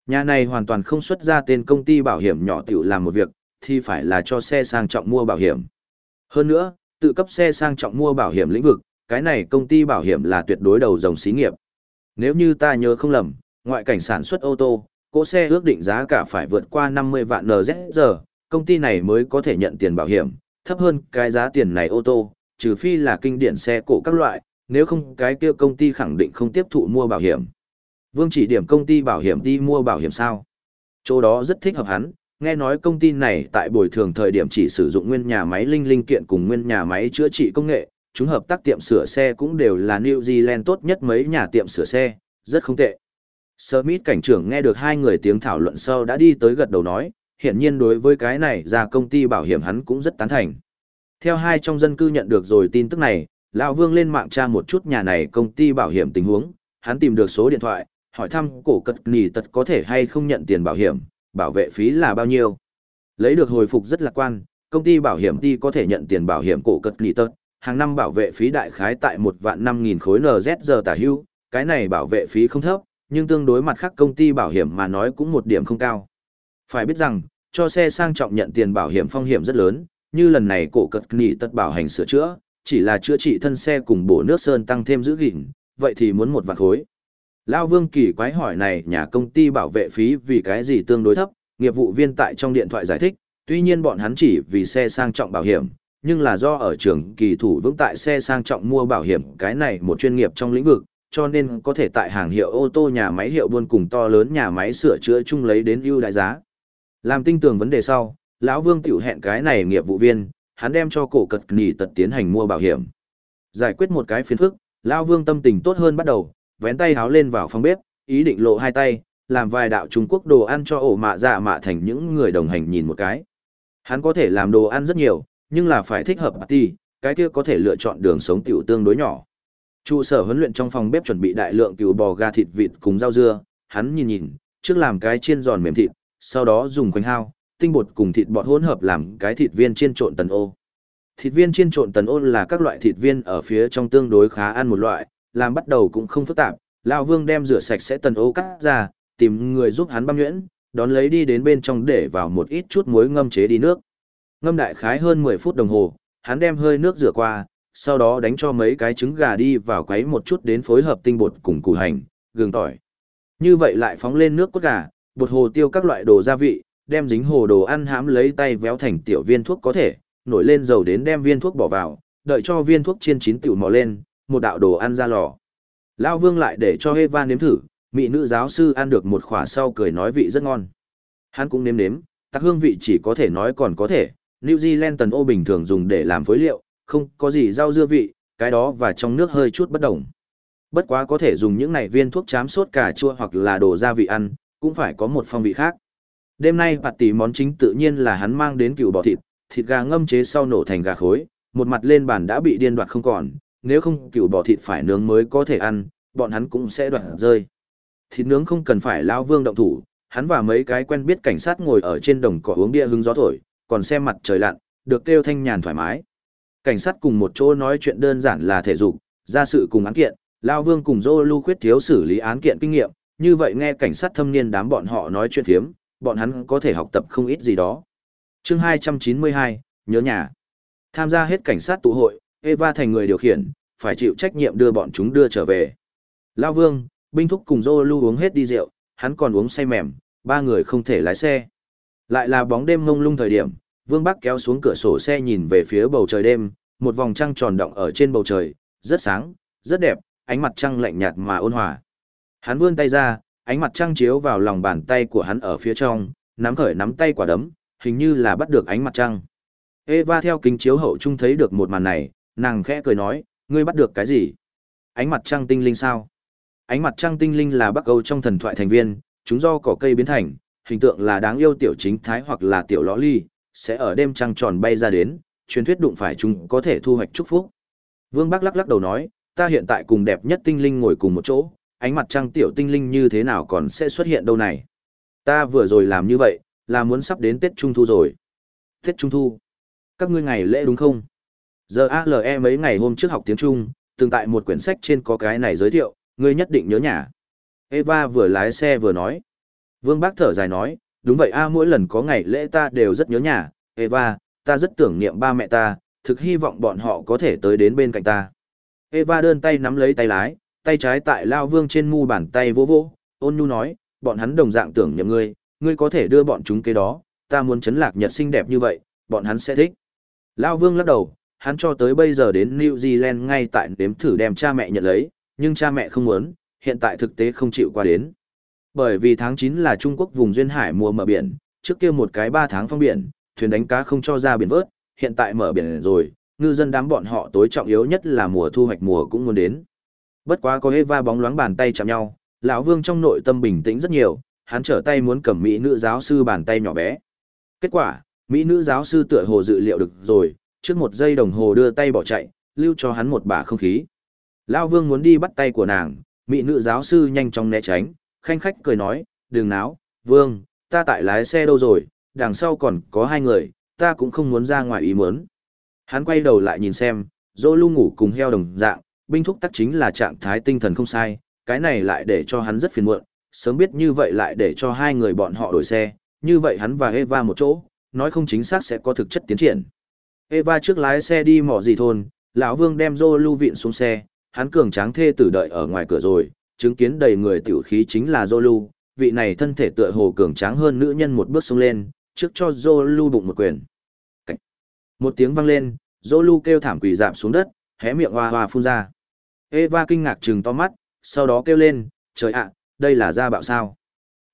Nhà này hoàn toàn không xuất ra tên công ty bảo hiểm nhỏ tiểu làm một việc, thì phải là cho xe sang trọng mua bảo hiểm. Hơn nữa, tự cấp xe sang trọng mua bảo hiểm lĩnh vực, cái này công ty bảo hiểm là tuyệt đối đầu dòng xí nghiệp. Nếu như ta nhớ không lầm, ngoại cảnh sản xuất ô tô, cỗ xe ước định giá cả phải vượt qua 50 vạn NZ công ty này mới có thể nhận tiền bảo hiểm, thấp hơn cái giá tiền này ô tô, trừ phi là kinh điển xe cổ các loại, nếu không cái kia công ty khẳng định không tiếp thụ mua bảo hiểm. Vương chỉ điểm công ty bảo hiểm đi mua bảo hiểm sao? Chỗ đó rất thích hợp hắn, nghe nói công ty này tại bồi thường thời điểm chỉ sử dụng nguyên nhà máy linh linh kiện cùng nguyên nhà máy chữa trị công nghệ, chúng hợp tác tiệm sửa xe cũng đều là New Zealand tốt nhất mấy nhà tiệm sửa xe, rất không tệ. Smith cảnh trưởng nghe được hai người tiếng thảo luận sau đã đi tới gật đầu nói, hiển nhiên đối với cái này ra công ty bảo hiểm hắn cũng rất tán thành. Theo hai trong dân cư nhận được rồi tin tức này, lão Vương lên mạng tra một chút nhà này công ty bảo hiểm tình huống, hắn tìm được số điện thoại, hỏi thăm cổ cật nỉ tật có thể hay không nhận tiền bảo hiểm, bảo vệ phí là bao nhiêu. Lấy được hồi phục rất lạc quan, công ty bảo hiểm đi có thể nhận tiền bảo hiểm cổ cật nỉ tật, hàng năm bảo vệ phí đại khái tại một vạn năm nghìn khối NZG tả hưu, cái này bảo vệ phí không thấp, nhưng tương đối mặt khác công ty bảo hiểm mà nói cũng một điểm không cao. Phải biết rằng, cho xe sang trọng nhận tiền bảo hiểm phong hiểm rất lớn, như lần này cổ cật nghỉ tất bảo hành sửa chữa, chỉ là chữa trị thân xe cùng bổ nước sơn tăng thêm giữ gìn, vậy thì muốn một vạn khối. Lao Vương kỳ quái hỏi này nhà công ty bảo vệ phí vì cái gì tương đối thấp, nghiệp vụ viên tại trong điện thoại giải thích, tuy nhiên bọn hắn chỉ vì xe sang trọng bảo hiểm, nhưng là do ở trường kỳ thủ vững tại xe sang trọng mua bảo hiểm cái này một chuyên nghiệp trong lĩnh vực, cho nên có thể tại hàng hiệu ô tô nhà máy hiệu buôn cùng to lớn nhà máy sửa chữa chung lấy đến ưu đại giá. Làm tinh tường vấn đề sau, lão Vương tiểu hẹn cái này nghiệp vụ viên, hắn đem cho cổ cật nỉ tật tiến hành mua bảo hiểm. Giải quyết một cái phiền phức, lão Vương tâm tình tốt hơn bắt đầu, vén tay háo lên vào phòng bếp, ý định lộ hai tay, làm vài đạo Trung Quốc đồ ăn cho ổ mạ dạ mạ thành những người đồng hành nhìn một cái. Hắn có thể làm đồ ăn rất nhiều, nhưng là phải thích hợp party, cái kia có thể lựa chọn đường sống tiểu tương đối nhỏ. Trụ sở huấn luyện trong phòng bếp chuẩn bị đại lượng cừu bò gà thịt vịt cùng rau dưa, hắn nhìn nhìn, trước làm cái chiên giòn mềm thịt, sau đó dùng khoanh hao, tinh bột cùng thịt bọt hỗn hợp làm cái thịt viên chiên trộn tần ô. Thịt viên chiên trộn tần ô là các loại thịt viên ở phía trong tương đối khá ăn một loại, làm bắt đầu cũng không phức tạp, lão Vương đem rửa sạch sẽ tần ô cắt ra, tìm người giúp hắn băm nhuyễn, đón lấy đi đến bên trong để vào một ít chút muối ngâm chế đi nước. Ngâm đại khái hơn 10 phút đồng hồ, hắn đem hơi nước rửa qua, sau đó đánh cho mấy cái trứng gà đi vào quấy một chút đến phối hợp tinh bột cùng củ hành, gừng tỏi. Như vậy lại phóng lên nước cốt gà, bột hồ tiêu các loại đồ gia vị, đem dính hồ đồ ăn hãm lấy tay véo thành tiểu viên thuốc có thể, nổi lên dầu đến đem viên thuốc bỏ vào, đợi cho viên thuốc chiên chín tiểu mò lên, một đạo đồ ăn ra lò. Lão Vương lại để cho Eva nếm thử, mỹ nữ giáo sư ăn được một khỏa sau cười nói vị rất ngon. Hắn cũng nếm nếm, tắc hương vị chỉ có thể nói còn có thể, New Zealand tần ô bình thường dùng để làm phối liệu, không có gì rau dưa vị, cái đó và trong nước hơi chút bất đồng. Bất quá có thể dùng những này viên thuốc chám sốt cà chua hoặc là đồ gia vị ăn, cũng phải có một phong vị khác. Đêm nay bạt tỷ món chính tự nhiên là hắn mang đến cừu bò thịt, thịt gà ngâm chế sau nổ thành gà khối, một mặt lên bàn đã bị điên đoạt không còn, nếu không cừu bò thịt phải nướng mới có thể ăn, bọn hắn cũng sẽ đoạt rơi. Thịt nướng không cần phải lao vương động thủ, hắn và mấy cái quen biết cảnh sát ngồi ở trên đồng cỏ uống bia hứng gió thổi, còn xem mặt trời lặn, được kêu thanh nhàn thoải mái. Cảnh sát cùng một chỗ nói chuyện đơn giản là thể dục, ra sự cùng án kiện, Lao Vương cùng Dô Lưu khuyết thiếu xử lý án kiện kinh nghiệm, như vậy nghe cảnh sát thâm niên đám bọn họ nói chuyện thiếm, bọn hắn có thể học tập không ít gì đó. chương 292, nhớ nhà. Tham gia hết cảnh sát tụ hội, Eva thành người điều khiển, phải chịu trách nhiệm đưa bọn chúng đưa trở về. Lao Vương, binh thúc cùng Dô Lưu uống hết đi rượu, hắn còn uống say mềm, ba người không thể lái xe. Lại là bóng đêm mông lung thời điểm, Vương Bắc kéo xuống cửa sổ xe nhìn về phía bầu trời đêm, một vòng trăng tròn động ở trên bầu trời, rất sáng, rất đẹp, ánh mặt trăng lạnh nhạt mà ôn hòa. Hắn vươn tay ra, ánh mặt trăng chiếu vào lòng bàn tay của hắn ở phía trong, nắm khởi nắm tay quả đấm, hình như là bắt được ánh mặt trăng. Eva theo kính chiếu hậu trung thấy được một màn này, nàng khẽ cười nói, ngươi bắt được cái gì? Ánh mặt trăng tinh linh sao? Ánh mặt trăng tinh linh là Bắc Âu trong thần thoại thành viên, chúng do cỏ cây biến thành, hình tượng là đáng yêu tiểu chính thái hoặc là tiểu lõ ly, sẽ ở đêm trăng tròn bay ra đến, truyền thuyết đụng phải chúng có thể thu hoạch chúc phúc. Vương Bắc lắc lắc đầu nói, ta hiện tại cùng đẹp nhất tinh linh ngồi cùng một chỗ, ánh mặt trăng tiểu tinh linh như thế nào còn sẽ xuất hiện đâu này. Ta vừa rồi làm như vậy, là muốn sắp đến Tết Trung Thu rồi. Tết Trung Thu? Các ngươi ngày lễ đúng không? Giờ ALE mấy ngày hôm trước học tiếng Trung, từng tại một quyển sách trên có cái này giới thiệu, ngươi nhất định nhớ nhà. Eva vừa lái xe vừa nói. Vương Bác thở dài nói, đúng vậy a mỗi lần có ngày lễ ta đều rất nhớ nhà, Eva, ta rất tưởng niệm ba mẹ ta, thực hy vọng bọn họ có thể tới đến bên cạnh ta. Eva đơn tay nắm lấy tay lái, tay trái tại Lao Vương trên mu bàn tay vỗ vỗ, ôn nhu nói, bọn hắn đồng dạng tưởng niệm ngươi, ngươi có thể đưa bọn chúng cái đó, ta muốn chấn lạc nhật xinh đẹp như vậy, bọn hắn sẽ thích. Lao Vương lắc đầu, hắn cho tới bây giờ đến New Zealand ngay tại đếm thử đem cha mẹ nhận lấy, nhưng cha mẹ không muốn, hiện tại thực tế không chịu qua đến. Bởi vì tháng 9 là Trung Quốc vùng duyên hải mùa mở biển, trước kia một cái 3 tháng phong biển, thuyền đánh cá không cho ra biển vớt, hiện tại mở biển rồi, ngư dân đám bọn họ tối trọng yếu nhất là mùa thu hoạch mùa cũng muốn đến. Bất quá có Eva bóng loáng bàn tay chạm nhau, lão Vương trong nội tâm bình tĩnh rất nhiều, hắn trở tay muốn cầm mỹ nữ giáo sư bàn tay nhỏ bé. Kết quả, mỹ nữ giáo sư tựa hồ dự liệu được rồi, trước một giây đồng hồ đưa tay bỏ chạy, lưu cho hắn một bả không khí. Lão Vương muốn đi bắt tay của nàng, mỹ nữ giáo sư nhanh chóng né tránh, khanh khách cười nói, đừng náo, Vương, ta tại lái xe đâu rồi, đằng sau còn có hai người, ta cũng không muốn ra ngoài ý muốn. Hắn quay đầu lại nhìn xem, dô lu ngủ cùng heo đồng dạng, binh thúc tắc chính là trạng thái tinh thần không sai, cái này lại để cho hắn rất phiền muộn, sớm biết như vậy lại để cho hai người bọn họ đổi xe, như vậy hắn và Eva một chỗ, nói không chính xác sẽ có thực chất tiến triển. Eva trước lái xe đi mỏ gì thôn, lão Vương đem Zolu vịn xuống xe, hắn cường tráng thê tử đợi ở ngoài cửa rồi, chứng kiến đầy người tiểu khí chính là Zolu, vị này thân thể tựa hồ cường tráng hơn nữ nhân một bước xuống lên, trước cho Zolu bụng một quyền. Cách. Một tiếng vang lên, Zolu kêu thảm quỳ dạp xuống đất, hé miệng hoa hoa phun ra. Eva kinh ngạc trừng to mắt, sau đó kêu lên, trời ạ, đây là gia bạo sao?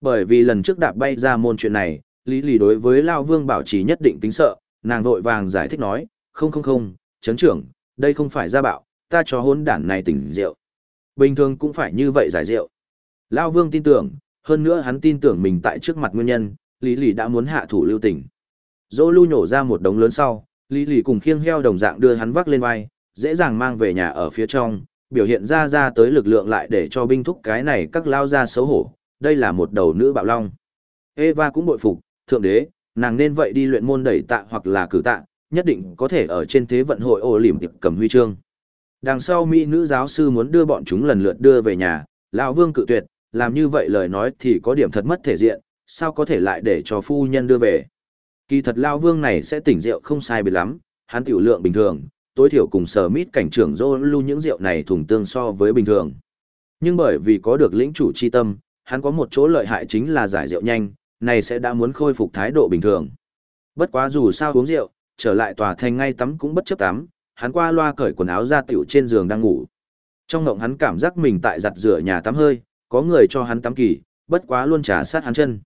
Bởi vì lần trước đạp bay ra môn chuyện này, Lý Lì đối với Lao Vương bảo trì nhất định tính sợ, nàng vội vàng giải thích nói, không không không, chấn trưởng, đây không phải gia bạo, ta cho hôn đản này tỉnh rượu. Bình thường cũng phải như vậy giải rượu. Lao Vương tin tưởng, hơn nữa hắn tin tưởng mình tại trước mặt nguyên nhân, Lý Lì đã muốn hạ thủ lưu tình. Dỗ lưu nhổ ra một đống lớn sau, Lý Lì cùng khiêng heo đồng dạng đưa hắn vác lên vai, dễ dàng mang về nhà ở phía trong, biểu hiện ra ra tới lực lượng lại để cho binh thúc cái này các lao ra xấu hổ, đây là một đầu nữ bạo long. Eva cũng bội phục, thượng đế, nàng nên vậy đi luyện môn đẩy tạ hoặc là cử tạ, nhất định có thể ở trên thế vận hội ô lỉm tiệp cầm huy chương. Đằng sau Mỹ nữ giáo sư muốn đưa bọn chúng lần lượt đưa về nhà, lão Vương cự tuyệt, làm như vậy lời nói thì có điểm thật mất thể diện, sao có thể lại để cho phu nhân đưa về. Kỳ thật lao Vương này sẽ tỉnh rượu không sai biệt lắm, hắn tiểu lượng bình thường, tối thiểu cùng sở mít cảnh trưởng dô lưu những rượu này thùng tương so với bình thường. Nhưng bởi vì có được lĩnh chủ chi tâm, hắn có một chỗ lợi hại chính là giải rượu nhanh, này sẽ đã muốn khôi phục thái độ bình thường. Bất quá dù sao uống rượu, trở lại tòa thành ngay tắm cũng bất chấp tắm, hắn qua loa cởi quần áo ra tiểu trên giường đang ngủ. Trong ngộng hắn cảm giác mình tại giặt rửa nhà tắm hơi, có người cho hắn tắm kỳ, bất quá luôn trả sát hắn chân.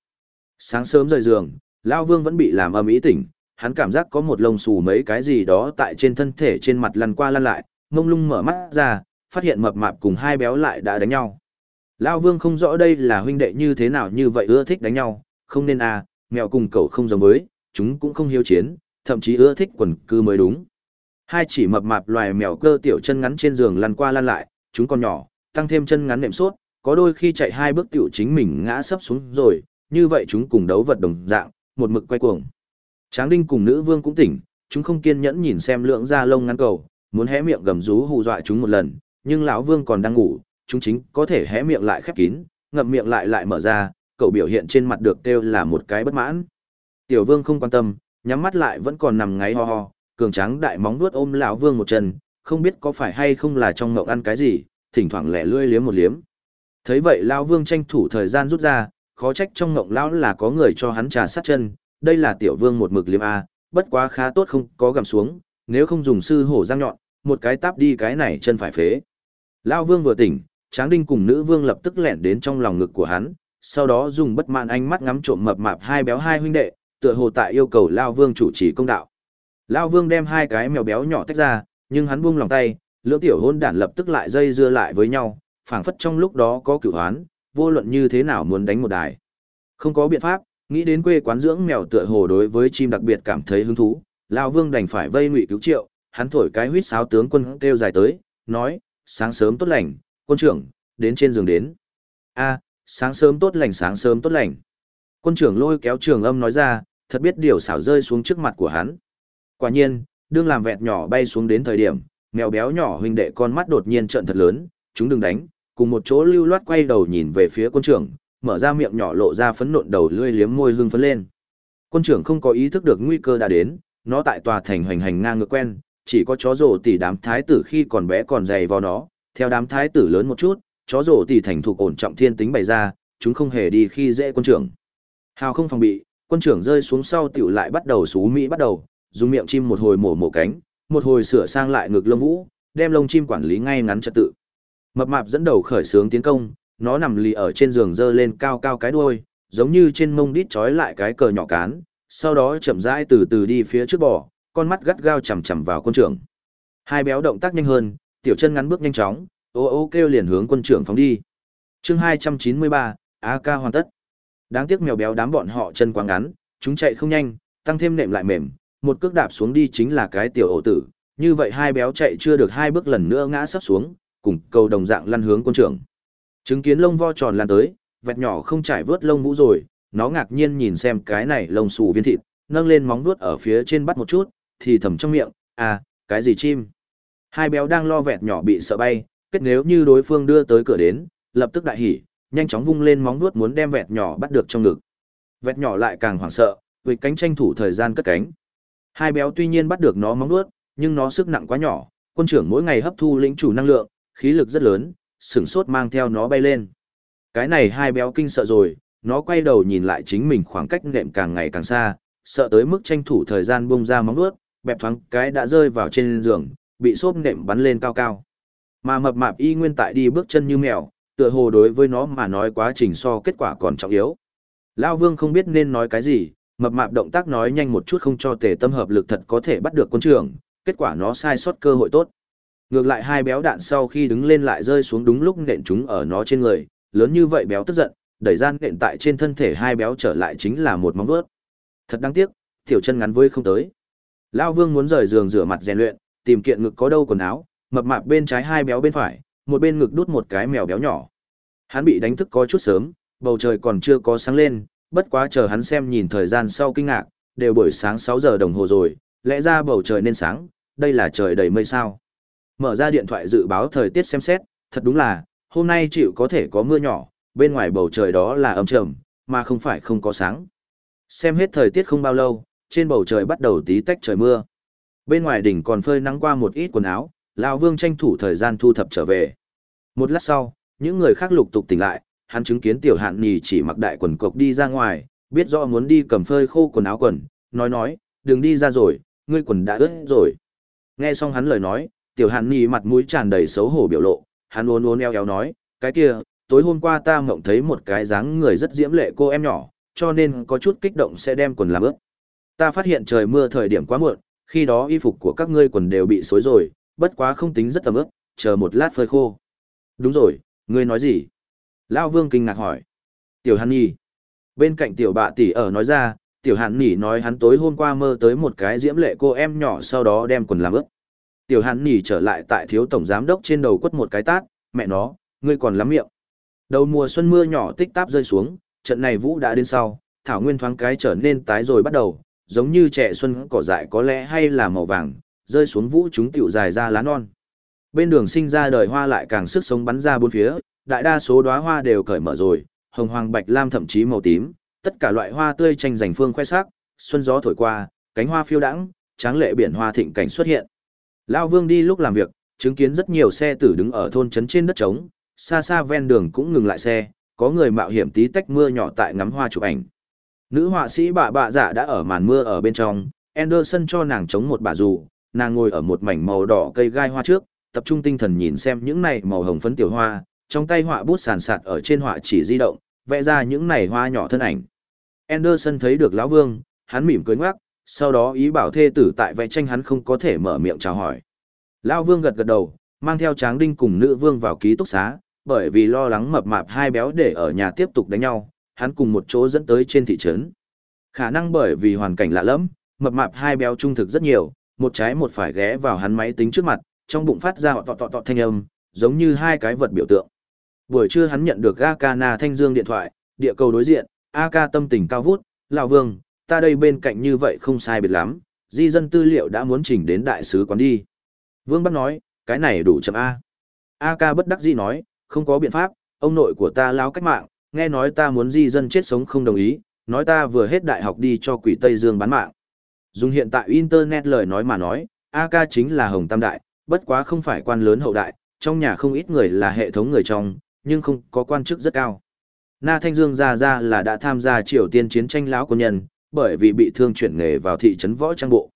Sáng sớm rời giường, Lao Vương vẫn bị làm âm ý tỉnh, hắn cảm giác có một lông xù mấy cái gì đó tại trên thân thể trên mặt lăn qua lăn lại, Mông lung mở mắt ra, phát hiện mập mạp cùng hai béo lại đã đánh nhau. Lao Vương không rõ đây là huynh đệ như thế nào như vậy ưa thích đánh nhau, không nên à, mèo cùng cậu không giống với, chúng cũng không hiếu chiến, thậm chí ưa thích quần cư mới đúng. Hai chỉ mập mạp loài mèo cơ tiểu chân ngắn trên giường lăn qua lăn lại, chúng còn nhỏ, tăng thêm chân ngắn nệm suốt, có đôi khi chạy hai bước tiểu chính mình ngã sấp xuống rồi, như vậy chúng cùng đấu vật đồng dạng, một mực quay cuồng. Tráng Đinh cùng nữ vương cũng tỉnh, chúng không kiên nhẫn nhìn xem lượng da lông ngắn cầu, muốn hé miệng gầm rú hù dọa chúng một lần, nhưng lão vương còn đang ngủ, chúng chính có thể hé miệng lại khép kín, ngậm miệng lại lại mở ra, cậu biểu hiện trên mặt được kêu là một cái bất mãn. Tiểu vương không quan tâm, nhắm mắt lại vẫn còn nằm ngáy ho ho, cường tráng đại móng vuốt ôm lão vương một chân, không biết có phải hay không là trong ngậu ăn cái gì, thỉnh thoảng lẻ lươi liếm một liếm. Thấy vậy lão vương tranh thủ thời gian rút ra, khó trách trong ngộng lão là có người cho hắn trà sát chân, đây là tiểu vương một mực liếm a, bất quá khá tốt không có gầm xuống, nếu không dùng sư hổ răng nhọn, một cái táp đi cái này chân phải phế. Lão vương vừa tỉnh, Tráng Đinh cùng nữ vương lập tức lẻn đến trong lòng ngực của hắn, sau đó dùng bất mãn ánh mắt ngắm trộm mập mạp hai béo hai huynh đệ, tựa hồ tại yêu cầu Lao Vương chủ trì công đạo. Lao Vương đem hai cái mèo béo nhỏ tách ra, nhưng hắn buông lòng tay, lưỡng tiểu hôn đản lập tức lại dây dưa lại với nhau, phảng phất trong lúc đó có cửu hoán, vô luận như thế nào muốn đánh một đài. Không có biện pháp, nghĩ đến quê quán dưỡng mèo tựa hồ đối với chim đặc biệt cảm thấy hứng thú, Lão Vương đành phải vây ngụy cứu triệu, hắn thổi cái huýt sáo tướng quân kêu dài tới, nói, sáng sớm tốt lành, quân trưởng, đến trên giường đến. a sáng sớm tốt lành sáng sớm tốt lành. Quân trưởng lôi kéo trường âm nói ra, thật biết điều xảo rơi xuống trước mặt của hắn. Quả nhiên, đương làm vẹt nhỏ bay xuống đến thời điểm, mèo béo nhỏ huynh đệ con mắt đột nhiên trợn thật lớn, chúng đừng đánh, cùng một chỗ lưu loát quay đầu nhìn về phía quân trưởng, mở ra miệng nhỏ lộ ra phấn nộn đầu lưỡi liếm môi hương phấn lên. Quân trưởng không có ý thức được nguy cơ đã đến, nó tại tòa thành hoành hành ngang ngược quen, chỉ có chó rổ tỷ đám thái tử khi còn bé còn dày vào nó, theo đám thái tử lớn một chút, chó rổ tỷ thành thuộc ổn trọng thiên tính bày ra, chúng không hề đi khi dễ quân trưởng. Hào không phòng bị, quân trưởng rơi xuống sau tiểu lại bắt đầu xú mỹ bắt đầu, dùng miệng chim một hồi mổ mổ cánh, một hồi sửa sang lại ngực lông vũ, đem lông chim quản lý ngay ngắn trật tự. Mập mạp dẫn đầu khởi sướng tiến công, nó nằm lì ở trên giường dơ lên cao cao cái đuôi, giống như trên mông đít trói lại cái cờ nhỏ cán, sau đó chậm rãi từ từ đi phía trước bò, con mắt gắt gao chằm chằm vào quân trưởng. Hai béo động tác nhanh hơn, tiểu chân ngắn bước nhanh chóng, ô ô kêu liền hướng quân trưởng phóng đi. Chương 293, AK hoàn tất. Đáng tiếc mèo béo đám bọn họ chân quá ngắn, chúng chạy không nhanh, tăng thêm nệm lại mềm, một cước đạp xuống đi chính là cái tiểu ổ tử, như vậy hai béo chạy chưa được hai bước lần nữa ngã sắp xuống, cùng cầu đồng dạng lăn hướng quân trưởng. Chứng kiến lông vo tròn lan tới, vẹt nhỏ không trải vớt lông vũ rồi, nó ngạc nhiên nhìn xem cái này lông xù viên thịt, nâng lên móng vuốt ở phía trên bắt một chút, thì thầm trong miệng, à, cái gì chim? Hai béo đang lo vẹt nhỏ bị sợ bay, kết nếu như đối phương đưa tới cửa đến, lập tức đại hỉ, nhanh chóng vung lên móng vuốt muốn đem vẹt nhỏ bắt được trong ngực. Vẹt nhỏ lại càng hoảng sợ, vì cánh tranh thủ thời gian cất cánh. Hai béo tuy nhiên bắt được nó móng vuốt, nhưng nó sức nặng quá nhỏ, quân trưởng mỗi ngày hấp thu lĩnh chủ năng lượng, khí lực rất lớn, sửng sốt mang theo nó bay lên. Cái này hai béo kinh sợ rồi, nó quay đầu nhìn lại chính mình khoảng cách nệm càng ngày càng xa, sợ tới mức tranh thủ thời gian bung ra móng vuốt, bẹp thoáng cái đã rơi vào trên giường, bị xốp nệm bắn lên cao cao. Mà mập mạp y nguyên tại đi bước chân như mèo, tựa hồ đối với nó mà nói quá trình so kết quả còn trọng yếu. Lao Vương không biết nên nói cái gì, mập mạp động tác nói nhanh một chút không cho tề tâm hợp lực thật có thể bắt được quân trưởng, kết quả nó sai sót cơ hội tốt. Ngược lại hai béo đạn sau khi đứng lên lại rơi xuống đúng lúc nện chúng ở nó trên người, lớn như vậy béo tức giận, đẩy gian nện tại trên thân thể hai béo trở lại chính là một móng vuốt. Thật đáng tiếc, tiểu chân ngắn với không tới. Lao Vương muốn rời giường rửa mặt rèn luyện, tìm kiện ngực có đâu quần áo, mập mạp bên trái hai béo bên phải, một bên ngực đút một cái mèo béo nhỏ. Hắn bị đánh thức có chút sớm, bầu trời còn chưa có sáng lên, bất quá chờ hắn xem nhìn thời gian sau kinh ngạc, đều buổi sáng 6 giờ đồng hồ rồi, lẽ ra bầu trời nên sáng, đây là trời đầy mây sao. Mở ra điện thoại dự báo thời tiết xem xét, thật đúng là, hôm nay chịu có thể có mưa nhỏ, bên ngoài bầu trời đó là âm trầm, mà không phải không có sáng. Xem hết thời tiết không bao lâu, trên bầu trời bắt đầu tí tách trời mưa. Bên ngoài đỉnh còn phơi nắng qua một ít quần áo, lão Vương tranh thủ thời gian thu thập trở về. Một lát sau, những người khác lục tục tỉnh lại, hắn chứng kiến tiểu hạn nhì chỉ mặc đại quần cộc đi ra ngoài, biết rõ muốn đi cầm phơi khô quần áo quần, nói nói, đừng đi ra rồi, ngươi quần đã ướt rồi. Nghe xong hắn lời nói, tiểu hàn nhì mặt mũi tràn đầy xấu hổ biểu lộ, hắn uốn uốn eo eo nói, cái kia, tối hôm qua ta mộng thấy một cái dáng người rất diễm lệ cô em nhỏ, cho nên có chút kích động sẽ đem quần làm ướt. Ta phát hiện trời mưa thời điểm quá muộn, khi đó y phục của các ngươi quần đều bị xối rồi, bất quá không tính rất tầm ướt, chờ một lát phơi khô. Đúng rồi, ngươi nói gì? Lao Vương kinh ngạc hỏi. Tiểu Hàn Nhi. Bên cạnh tiểu bạ tỷ ở nói ra, tiểu Hàn Nhi nói hắn tối hôm qua mơ tới một cái diễm lệ cô em nhỏ sau đó đem quần làm ướt. Tiểu Hàn nỉ trở lại tại thiếu tổng giám đốc trên đầu quất một cái tát, mẹ nó, ngươi còn lắm miệng. Đầu mùa xuân mưa nhỏ tích táp rơi xuống, trận này vũ đã đến sau, thảo nguyên thoáng cái trở nên tái rồi bắt đầu, giống như trẻ xuân cỏ dại có lẽ hay là màu vàng, rơi xuống vũ chúng tiểu dài ra lá non. Bên đường sinh ra đời hoa lại càng sức sống bắn ra bốn phía, đại đa số đóa hoa đều cởi mở rồi, hồng hoàng bạch lam thậm chí màu tím, tất cả loại hoa tươi tranh giành phương khoe sắc, xuân gió thổi qua, cánh hoa phiêu đãng, tráng lệ biển hoa thịnh cảnh xuất hiện. Lão Vương đi lúc làm việc, chứng kiến rất nhiều xe tử đứng ở thôn trấn trên đất trống, xa xa ven đường cũng ngừng lại xe, có người mạo hiểm tí tách mưa nhỏ tại ngắm hoa chụp ảnh. Nữ họa sĩ bà bạ dạ đã ở màn mưa ở bên trong, Anderson cho nàng chống một bà dù, nàng ngồi ở một mảnh màu đỏ cây gai hoa trước, tập trung tinh thần nhìn xem những này màu hồng phấn tiểu hoa, trong tay họa bút sàn sạt ở trên họa chỉ di động, vẽ ra những này hoa nhỏ thân ảnh. Anderson thấy được lão vương, hắn mỉm cười ngoác, sau đó ý bảo thê tử tại vẽ tranh hắn không có thể mở miệng chào hỏi. Lão vương gật gật đầu, mang theo tráng đinh cùng nữ vương vào ký túc xá, bởi vì lo lắng mập mạp hai béo để ở nhà tiếp tục đánh nhau, hắn cùng một chỗ dẫn tới trên thị trấn. Khả năng bởi vì hoàn cảnh lạ lẫm, mập mạp hai béo trung thực rất nhiều, một trái một phải ghé vào hắn máy tính trước mặt, trong bụng phát ra họ tọt tọt thanh âm, giống như hai cái vật biểu tượng. Buổi trưa hắn nhận được Akana Thanh Dương điện thoại, địa cầu đối diện, Aka tâm tình cao vút, lão vương, ta đây bên cạnh như vậy không sai biệt lắm, di dân tư liệu đã muốn chỉnh đến đại sứ quán đi. Vương Bắc nói, cái này đủ chậm A. A ca bất đắc dĩ nói, không có biện pháp, ông nội của ta lao cách mạng, nghe nói ta muốn di dân chết sống không đồng ý, nói ta vừa hết đại học đi cho quỷ Tây Dương bán mạng. Dùng hiện tại Internet lời nói mà nói, A ca chính là Hồng Tam Đại, bất quá không phải quan lớn hậu đại, trong nhà không ít người là hệ thống người trong, nhưng không có quan chức rất cao. Na Thanh Dương ra ra là đã tham gia Triều Tiên chiến tranh lão quân nhân, bởi vì bị thương chuyển nghề vào thị trấn võ trang bộ.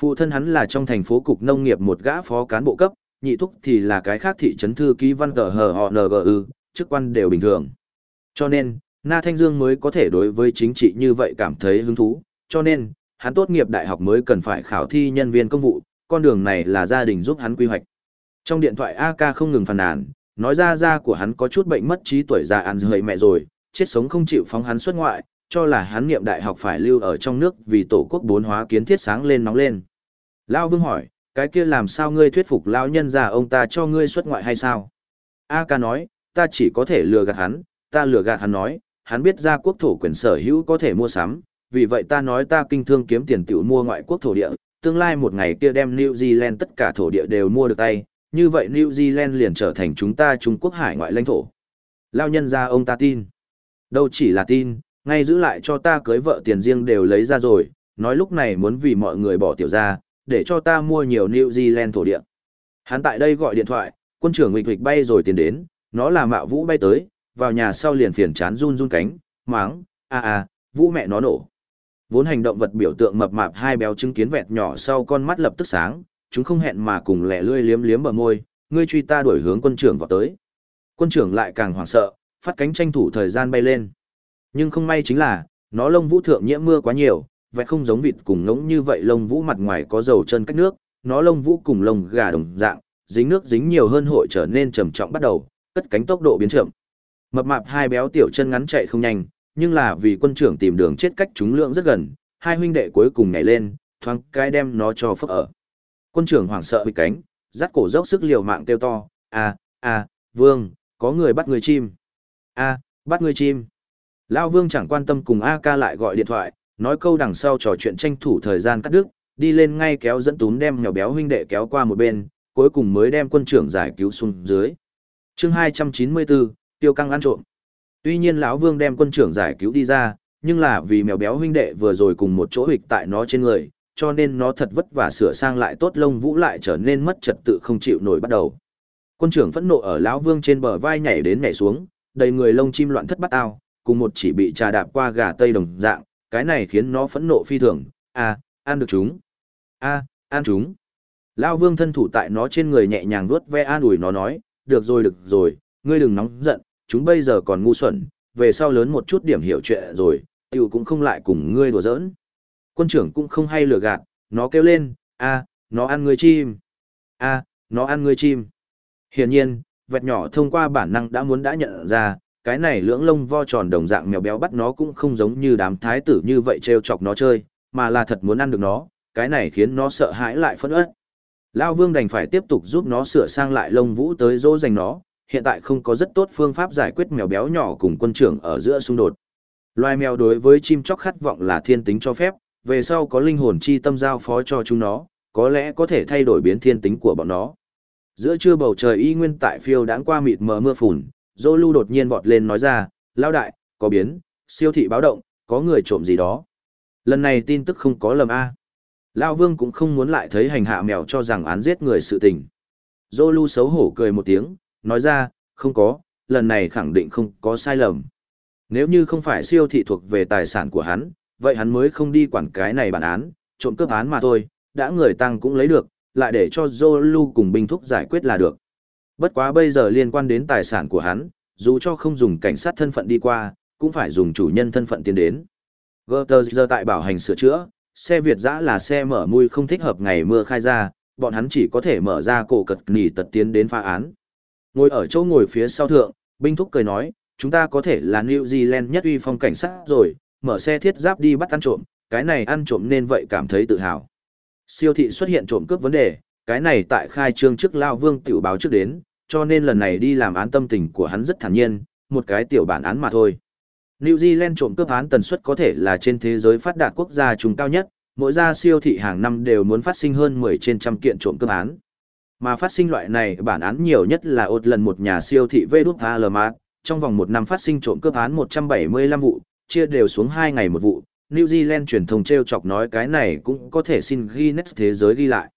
Phụ thân hắn là trong thành phố cục nông nghiệp một gã phó cán bộ cấp, nhị thúc thì là cái khác thị trấn thư ký văn cờ hờ họ NGU, chức quan đều bình thường. Cho nên, Na Thanh Dương mới có thể đối với chính trị như vậy cảm thấy hứng thú, cho nên, hắn tốt nghiệp đại học mới cần phải khảo thi nhân viên công vụ, con đường này là gia đình giúp hắn quy hoạch. Trong điện thoại AK không ngừng phàn nàn, nói ra ra của hắn có chút bệnh mất trí tuổi già ăn rời mẹ rồi, chết sống không chịu phóng hắn xuất ngoại, cho là hắn niệm đại học phải lưu ở trong nước vì tổ quốc bốn hóa kiến thiết sáng lên nóng lên. Lao Vương hỏi, cái kia làm sao ngươi thuyết phục lão nhân già ông ta cho ngươi xuất ngoại hay sao? A ca nói, ta chỉ có thể lừa gạt hắn, ta lừa gạt hắn nói, hắn biết ra quốc thổ quyền sở hữu có thể mua sắm, vì vậy ta nói ta kinh thương kiếm tiền tiểu mua ngoại quốc thổ địa, tương lai một ngày kia đem New Zealand tất cả thổ địa đều mua được tay, như vậy New Zealand liền trở thành chúng ta Trung Quốc hải ngoại lãnh thổ. Lao nhân ra ông ta tin. Đâu chỉ là tin, ngay giữ lại cho ta cưới vợ tiền riêng đều lấy ra rồi, nói lúc này muốn vì mọi người bỏ tiểu ra, để cho ta mua nhiều New Zealand thổ địa. Hắn tại đây gọi điện thoại, quân trưởng Huỵch Huỵch bay rồi tiền đến, nó là mạo vũ bay tới, vào nhà sau liền phiền chán run run cánh, máng, a a, vũ mẹ nó nổ. Vốn hành động vật biểu tượng mập mạp hai béo chứng kiến vẹt nhỏ sau con mắt lập tức sáng, chúng không hẹn mà cùng lẻ lươi liếm liếm bờ môi, ngươi truy ta đuổi hướng quân trưởng vào tới. Quân trưởng lại càng hoảng sợ, phát cánh tranh thủ thời gian bay lên. Nhưng không may chính là, nó lông vũ thượng nhiễm mưa quá nhiều, vẹt không giống vịt cùng ngỗng như vậy lông vũ mặt ngoài có dầu chân cách nước, nó lông vũ cùng lông gà đồng dạng, dính nước dính nhiều hơn hội trở nên trầm trọng bắt đầu, cất cánh tốc độ biến chậm. Mập mạp hai béo tiểu chân ngắn chạy không nhanh, nhưng là vì quân trưởng tìm đường chết cách chúng lượng rất gần, hai huynh đệ cuối cùng nhảy lên, thoáng cái đem nó cho phức ở. Quân trưởng hoảng sợ bị cánh, dắt cổ dốc sức liều mạng kêu to, a a vương, có người bắt người chim. a bắt người chim. Lao vương chẳng quan tâm cùng A ca lại gọi điện thoại, nói câu đằng sau trò chuyện tranh thủ thời gian cắt đứt, đi lên ngay kéo dẫn tún đem nhỏ béo huynh đệ kéo qua một bên, cuối cùng mới đem quân trưởng giải cứu xuống dưới. chương 294, tiêu căng ăn trộm. Tuy nhiên lão Vương đem quân trưởng giải cứu đi ra, nhưng là vì mèo béo huynh đệ vừa rồi cùng một chỗ hịch tại nó trên người, cho nên nó thật vất vả sửa sang lại tốt lông vũ lại trở nên mất trật tự không chịu nổi bắt đầu. Quân trưởng phẫn nộ ở lão Vương trên bờ vai nhảy đến nhảy xuống, đầy người lông chim loạn thất bắt ao, cùng một chỉ bị trà đạp qua gà tây đồng dạng, cái này khiến nó phẫn nộ phi thường, a, ăn được chúng. A, ăn chúng. Lão Vương thân thủ tại nó trên người nhẹ nhàng vuốt ve an ủi nó nói, được rồi được rồi, ngươi đừng nóng giận, chúng bây giờ còn ngu xuẩn, về sau lớn một chút điểm hiểu chuyện rồi, tiểu cũng không lại cùng ngươi đùa giỡn. Quân trưởng cũng không hay lừa gạt, nó kêu lên, a, nó ăn người chim. a, nó ăn người chim. Hiển nhiên, vẹt nhỏ thông qua bản năng đã muốn đã nhận ra, cái này lưỡng lông vo tròn đồng dạng mèo béo bắt nó cũng không giống như đám thái tử như vậy trêu chọc nó chơi, mà là thật muốn ăn được nó, cái này khiến nó sợ hãi lại phẫn uất. Lao Vương đành phải tiếp tục giúp nó sửa sang lại lông vũ tới dỗ dành nó, hiện tại không có rất tốt phương pháp giải quyết mèo béo nhỏ cùng quân trưởng ở giữa xung đột. Loài mèo đối với chim chóc khát vọng là thiên tính cho phép, về sau có linh hồn chi tâm giao phó cho chúng nó, có lẽ có thể thay đổi biến thiên tính của bọn nó. Giữa trưa bầu trời y nguyên tại phiêu đãng qua mịt mờ mưa phùn, Zolu đột nhiên vọt lên nói ra, lao đại, có biến, siêu thị báo động, có người trộm gì đó. Lần này tin tức không có lầm A. Lao vương cũng không muốn lại thấy hành hạ mèo cho rằng án giết người sự tình. Zolu xấu hổ cười một tiếng, nói ra, không có, lần này khẳng định không có sai lầm. Nếu như không phải siêu thị thuộc về tài sản của hắn, vậy hắn mới không đi quản cái này bản án, trộm cướp án mà thôi, đã người tăng cũng lấy được, lại để cho Zolu cùng binh thúc giải quyết là được. Bất quá bây giờ liên quan đến tài sản của hắn, dù cho không dùng cảnh sát thân phận đi qua, cũng phải dùng chủ nhân thân phận tiến đến. Gutter giờ tại bảo hành sửa chữa, xe Việt dã là xe mở mui không thích hợp ngày mưa khai ra, bọn hắn chỉ có thể mở ra cổ cật nỉ tật tiến đến phá án. Ngồi ở chỗ ngồi phía sau thượng, binh thúc cười nói, chúng ta có thể là New Zealand nhất uy phong cảnh sát rồi, mở xe thiết giáp đi bắt ăn trộm, cái này ăn trộm nên vậy cảm thấy tự hào. Siêu thị xuất hiện trộm cướp vấn đề, cái này tại khai trương trước Lao Vương tiểu báo trước đến, cho nên lần này đi làm án tâm tình của hắn rất thản nhiên, một cái tiểu bản án mà thôi. New Zealand trộm cướp án tần suất có thể là trên thế giới phát đạt quốc gia trùng cao nhất, mỗi gia siêu thị hàng năm đều muốn phát sinh hơn 10 trên trăm kiện trộm cướp án. Mà phát sinh loại này bản án nhiều nhất là ột lần một nhà siêu thị Vedupalmat, trong vòng một năm phát sinh trộm cướp án 175 vụ, chia đều xuống 2 ngày một vụ. New Zealand truyền thông treo chọc nói cái này cũng có thể xin Guinness thế giới ghi lại.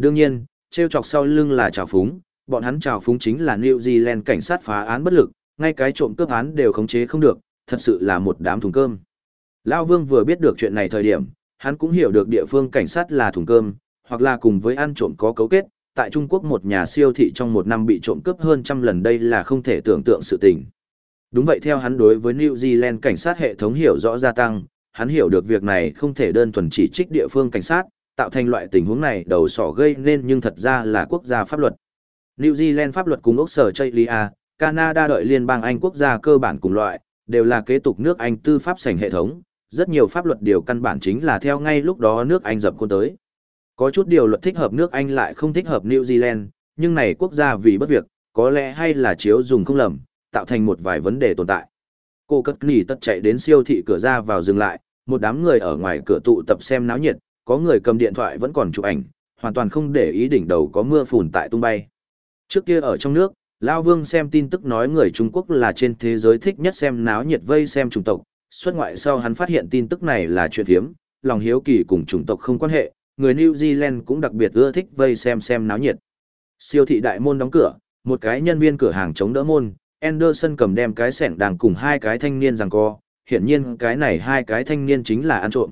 Đương nhiên, treo chọc sau lưng là trào phúng, bọn hắn trào phúng chính là New Zealand cảnh sát phá án bất lực, ngay cái trộm cướp án đều khống chế không được, thật sự là một đám thùng cơm. Lão Vương vừa biết được chuyện này thời điểm, hắn cũng hiểu được địa phương cảnh sát là thùng cơm, hoặc là cùng với ăn trộm có cấu kết, tại Trung Quốc một nhà siêu thị trong một năm bị trộm cướp hơn trăm lần đây là không thể tưởng tượng sự tình. Đúng vậy theo hắn đối với New Zealand cảnh sát hệ thống hiểu rõ gia tăng, hắn hiểu được việc này không thể đơn thuần chỉ trích địa phương cảnh sát, tạo thành loại tình huống này đầu sỏ gây nên nhưng thật ra là quốc gia pháp luật. New Zealand pháp luật cùng Úc Sở Chaylia, Canada đợi liên bang Anh quốc gia cơ bản cùng loại, đều là kế tục nước Anh tư pháp sảnh hệ thống, rất nhiều pháp luật điều căn bản chính là theo ngay lúc đó nước Anh dập khuôn tới. Có chút điều luật thích hợp nước Anh lại không thích hợp New Zealand, nhưng này quốc gia vì bất việc, có lẽ hay là chiếu dùng không lầm, tạo thành một vài vấn đề tồn tại. Cô cất nỉ tất chạy đến siêu thị cửa ra vào dừng lại, một đám người ở ngoài cửa tụ tập xem náo nhiệt, có người cầm điện thoại vẫn còn chụp ảnh, hoàn toàn không để ý đỉnh đầu có mưa phùn tại tung bay. Trước kia ở trong nước, Lao Vương xem tin tức nói người Trung Quốc là trên thế giới thích nhất xem náo nhiệt vây xem chủng tộc, xuất ngoại sau hắn phát hiện tin tức này là chuyện hiếm lòng hiếu kỳ cùng chủng tộc không quan hệ, người New Zealand cũng đặc biệt ưa thích vây xem xem náo nhiệt. Siêu thị đại môn đóng cửa, một cái nhân viên cửa hàng chống đỡ môn, Anderson cầm đem cái sẻng đàng cùng hai cái thanh niên giằng co, hiển nhiên cái này hai cái thanh niên chính là ăn trộm.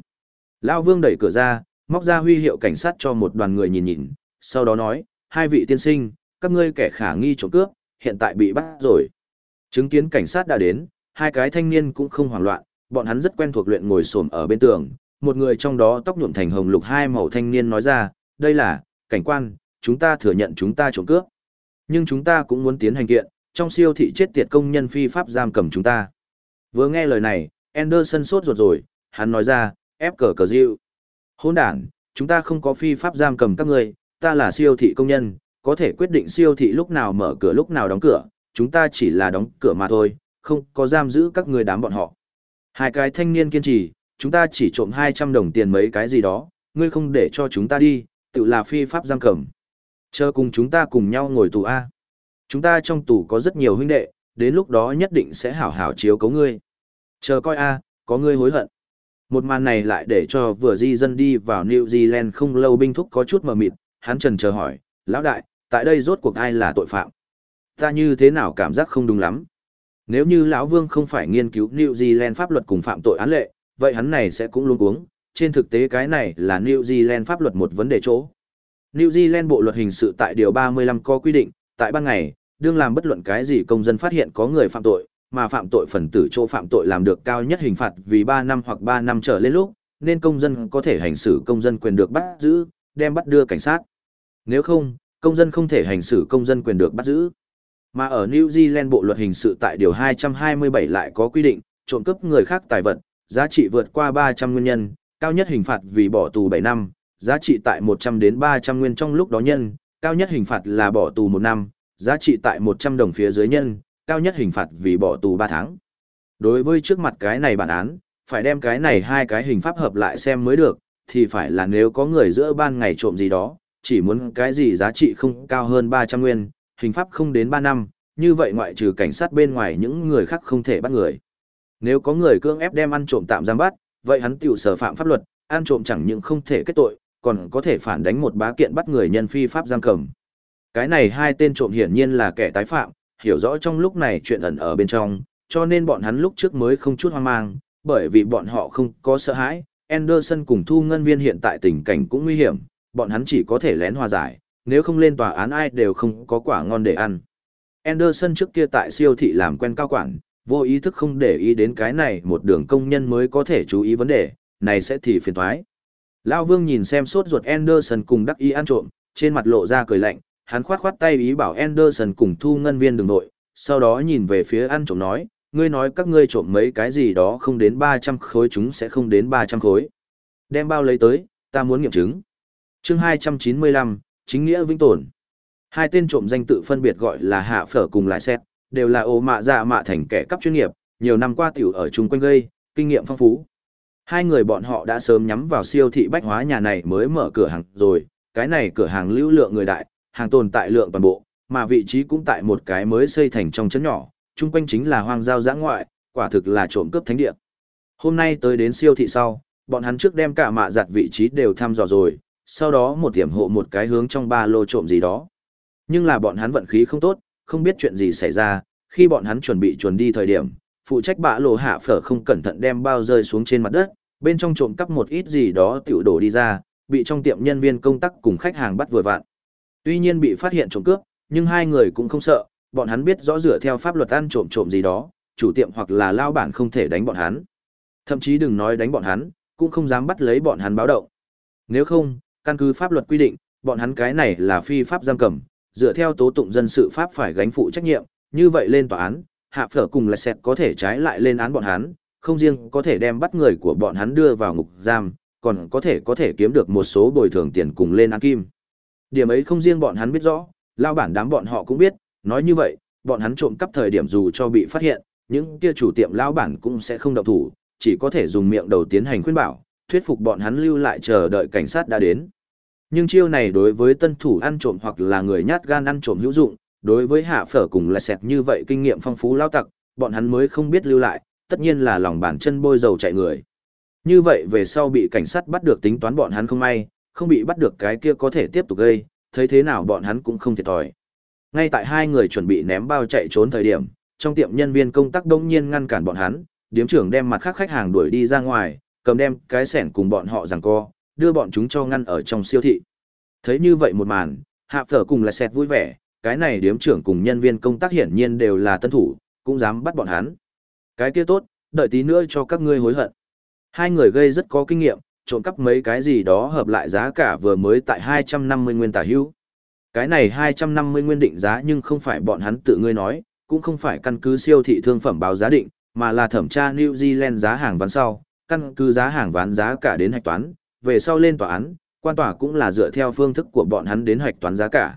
Lão Vương đẩy cửa ra, móc ra huy hiệu cảnh sát cho một đoàn người nhìn nhìn, sau đó nói, hai vị tiên sinh, các ngươi kẻ khả nghi trộm cướp, hiện tại bị bắt rồi. Chứng kiến cảnh sát đã đến, hai cái thanh niên cũng không hoảng loạn, bọn hắn rất quen thuộc luyện ngồi xổm ở bên tường, một người trong đó tóc nhuộm thành hồng lục hai màu thanh niên nói ra, đây là, cảnh quan, chúng ta thừa nhận chúng ta trộm cướp. Nhưng chúng ta cũng muốn tiến hành kiện, trong siêu thị chết tiệt công nhân phi pháp giam cầm chúng ta. Vừa nghe lời này, Anderson sốt ruột rồi, hắn nói ra, ép cờ cờ dịu. Hôn đản, chúng ta không có phi pháp giam cầm các ngươi. ta là siêu thị công nhân, có thể quyết định siêu thị lúc nào mở cửa lúc nào đóng cửa, chúng ta chỉ là đóng cửa mà thôi, không có giam giữ các người đám bọn họ. Hai cái thanh niên kiên trì, chúng ta chỉ trộm 200 đồng tiền mấy cái gì đó, ngươi không để cho chúng ta đi, tự là phi pháp giam cầm. Chờ cùng chúng ta cùng nhau ngồi tù A. Chúng ta trong tù có rất nhiều huynh đệ, đến lúc đó nhất định sẽ hảo hảo chiếu cấu ngươi. Chờ coi A, có ngươi hối hận. Một màn này lại để cho vừa di dân đi vào New Zealand không lâu binh thúc có chút mờ mịt, hắn trần chờ hỏi, lão đại, tại đây rốt cuộc ai là tội phạm? Ta như thế nào cảm giác không đúng lắm? Nếu như lão Vương không phải nghiên cứu New Zealand pháp luật cùng phạm tội án lệ, vậy hắn này sẽ cũng luôn uống. Trên thực tế cái này là New Zealand pháp luật một vấn đề chỗ. New Zealand bộ luật hình sự tại điều 35 có quy định, tại ban ngày, đương làm bất luận cái gì công dân phát hiện có người phạm tội, mà phạm tội phần tử chỗ phạm tội làm được cao nhất hình phạt vì 3 năm hoặc 3 năm trở lên lúc, nên công dân có thể hành xử công dân quyền được bắt giữ, đem bắt đưa cảnh sát. Nếu không, công dân không thể hành xử công dân quyền được bắt giữ. Mà ở New Zealand bộ luật hình sự tại điều 227 lại có quy định, trộm cướp người khác tài vật, giá trị vượt qua 300 nguyên nhân, cao nhất hình phạt vì bỏ tù 7 năm, giá trị tại 100 đến 300 nguyên trong lúc đó nhân, cao nhất hình phạt là bỏ tù 1 năm, giá trị tại 100 đồng phía dưới nhân, cao nhất hình phạt vì bỏ tù 3 tháng. Đối với trước mặt cái này bản án, phải đem cái này hai cái hình pháp hợp lại xem mới được, thì phải là nếu có người giữa ban ngày trộm gì đó, chỉ muốn cái gì giá trị không cao hơn 300 nguyên, hình pháp không đến 3 năm, như vậy ngoại trừ cảnh sát bên ngoài những người khác không thể bắt người. Nếu có người cưỡng ép đem ăn trộm tạm giam bắt, vậy hắn tiểu sở phạm pháp luật, ăn trộm chẳng những không thể kết tội, còn có thể phản đánh một bá kiện bắt người nhân phi pháp giam cầm. Cái này hai tên trộm hiển nhiên là kẻ tái phạm, hiểu rõ trong lúc này chuyện ẩn ở bên trong, cho nên bọn hắn lúc trước mới không chút hoang mang, bởi vì bọn họ không có sợ hãi. Anderson cùng thu ngân viên hiện tại tình cảnh cũng nguy hiểm, bọn hắn chỉ có thể lén hòa giải, nếu không lên tòa án ai đều không có quả ngon để ăn. Anderson trước kia tại siêu thị làm quen cao quản, vô ý thức không để ý đến cái này một đường công nhân mới có thể chú ý vấn đề, này sẽ thì phiền thoái. Lao Vương nhìn xem sốt ruột Anderson cùng đắc ý ăn trộm, trên mặt lộ ra cười lạnh, hắn khoát khoát tay ý bảo Anderson cùng thu ngân viên đường nội, sau đó nhìn về phía ăn trộm nói, ngươi nói các ngươi trộm mấy cái gì đó không đến 300 khối chúng sẽ không đến 300 khối. Đem bao lấy tới, ta muốn nghiệm chứng. chương 295, chính nghĩa vĩnh tồn. Hai tên trộm danh tự phân biệt gọi là Hạ Phở cùng Lại Xét, đều là ô mạ dạ mạ thành kẻ cấp chuyên nghiệp, nhiều năm qua tiểu ở chung quanh gây, kinh nghiệm phong phú. Hai người bọn họ đã sớm nhắm vào siêu thị bách hóa nhà này mới mở cửa hàng rồi, cái này cửa hàng lưu lượng người đại, hàng tồn tại lượng toàn bộ, mà vị trí cũng tại một cái mới xây thành trong chấn nhỏ, chung quanh chính là hoang giao giã ngoại, quả thực là trộm cướp thánh địa. Hôm nay tới đến siêu thị sau, bọn hắn trước đem cả mạ giặt vị trí đều thăm dò rồi, sau đó một tiềm hộ một cái hướng trong ba lô trộm gì đó. Nhưng là bọn hắn vận khí không tốt, không biết chuyện gì xảy ra, khi bọn hắn chuẩn bị chuẩn đi thời điểm, phụ trách bạ lô hạ phở không cẩn thận đem bao rơi xuống trên mặt đất, bên trong trộm cắp một ít gì đó tiểu đổ đi ra, bị trong tiệm nhân viên công tác cùng khách hàng bắt vừa vặn. Tuy nhiên bị phát hiện trộm cướp, nhưng hai người cũng không sợ, bọn hắn biết rõ rửa theo pháp luật ăn trộm trộm gì đó, chủ tiệm hoặc là lao bản không thể đánh bọn hắn. Thậm chí đừng nói đánh bọn hắn, cũng không dám bắt lấy bọn hắn báo động. Nếu không, căn cứ pháp luật quy định, bọn hắn cái này là phi pháp giam cầm, dựa theo tố tụng dân sự pháp phải gánh phụ trách nhiệm, như vậy lên tòa án, hạ phở cùng là sẽ có thể trái lại lên án bọn hắn, không riêng có thể đem bắt người của bọn hắn đưa vào ngục giam, còn có thể có thể kiếm được một số bồi thường tiền cùng lên án kim. Điểm ấy không riêng bọn hắn biết rõ, lao bản đám bọn họ cũng biết, nói như vậy, bọn hắn trộm cắp thời điểm dù cho bị phát hiện, những kia chủ tiệm lao bản cũng sẽ không động thủ, chỉ có thể dùng miệng đầu tiến hành khuyên bảo, thuyết phục bọn hắn lưu lại chờ đợi cảnh sát đã đến. Nhưng chiêu này đối với tân thủ ăn trộm hoặc là người nhát gan ăn trộm hữu dụng, đối với hạ phở cùng là sẹt như vậy kinh nghiệm phong phú lao tặc, bọn hắn mới không biết lưu lại, tất nhiên là lòng bàn chân bôi dầu chạy người. Như vậy về sau bị cảnh sát bắt được tính toán bọn hắn không may, không bị bắt được cái kia có thể tiếp tục gây, thấy thế nào bọn hắn cũng không thiệt thòi. Ngay tại hai người chuẩn bị ném bao chạy trốn thời điểm, trong tiệm nhân viên công tác đông nhiên ngăn cản bọn hắn, điếm trưởng đem mặt khác khách hàng đuổi đi ra ngoài, cầm đem cái sẻng cùng bọn họ giằng co, đưa bọn chúng cho ngăn ở trong siêu thị. Thấy như vậy một màn, hạ phở cùng là sẹt vui vẻ, cái này điếm trưởng cùng nhân viên công tác hiển nhiên đều là tân thủ, cũng dám bắt bọn hắn. Cái kia tốt, đợi tí nữa cho các ngươi hối hận. Hai người gây rất có kinh nghiệm, trộm cắp mấy cái gì đó hợp lại giá cả vừa mới tại 250 nguyên tả hữu. Cái này 250 nguyên định giá nhưng không phải bọn hắn tự ngươi nói, cũng không phải căn cứ siêu thị thương phẩm báo giá định, mà là thẩm tra New Zealand giá hàng ván sau, căn cứ giá hàng ván giá cả đến hạch toán, về sau lên tòa án, quan tòa cũng là dựa theo phương thức của bọn hắn đến hạch toán giá cả.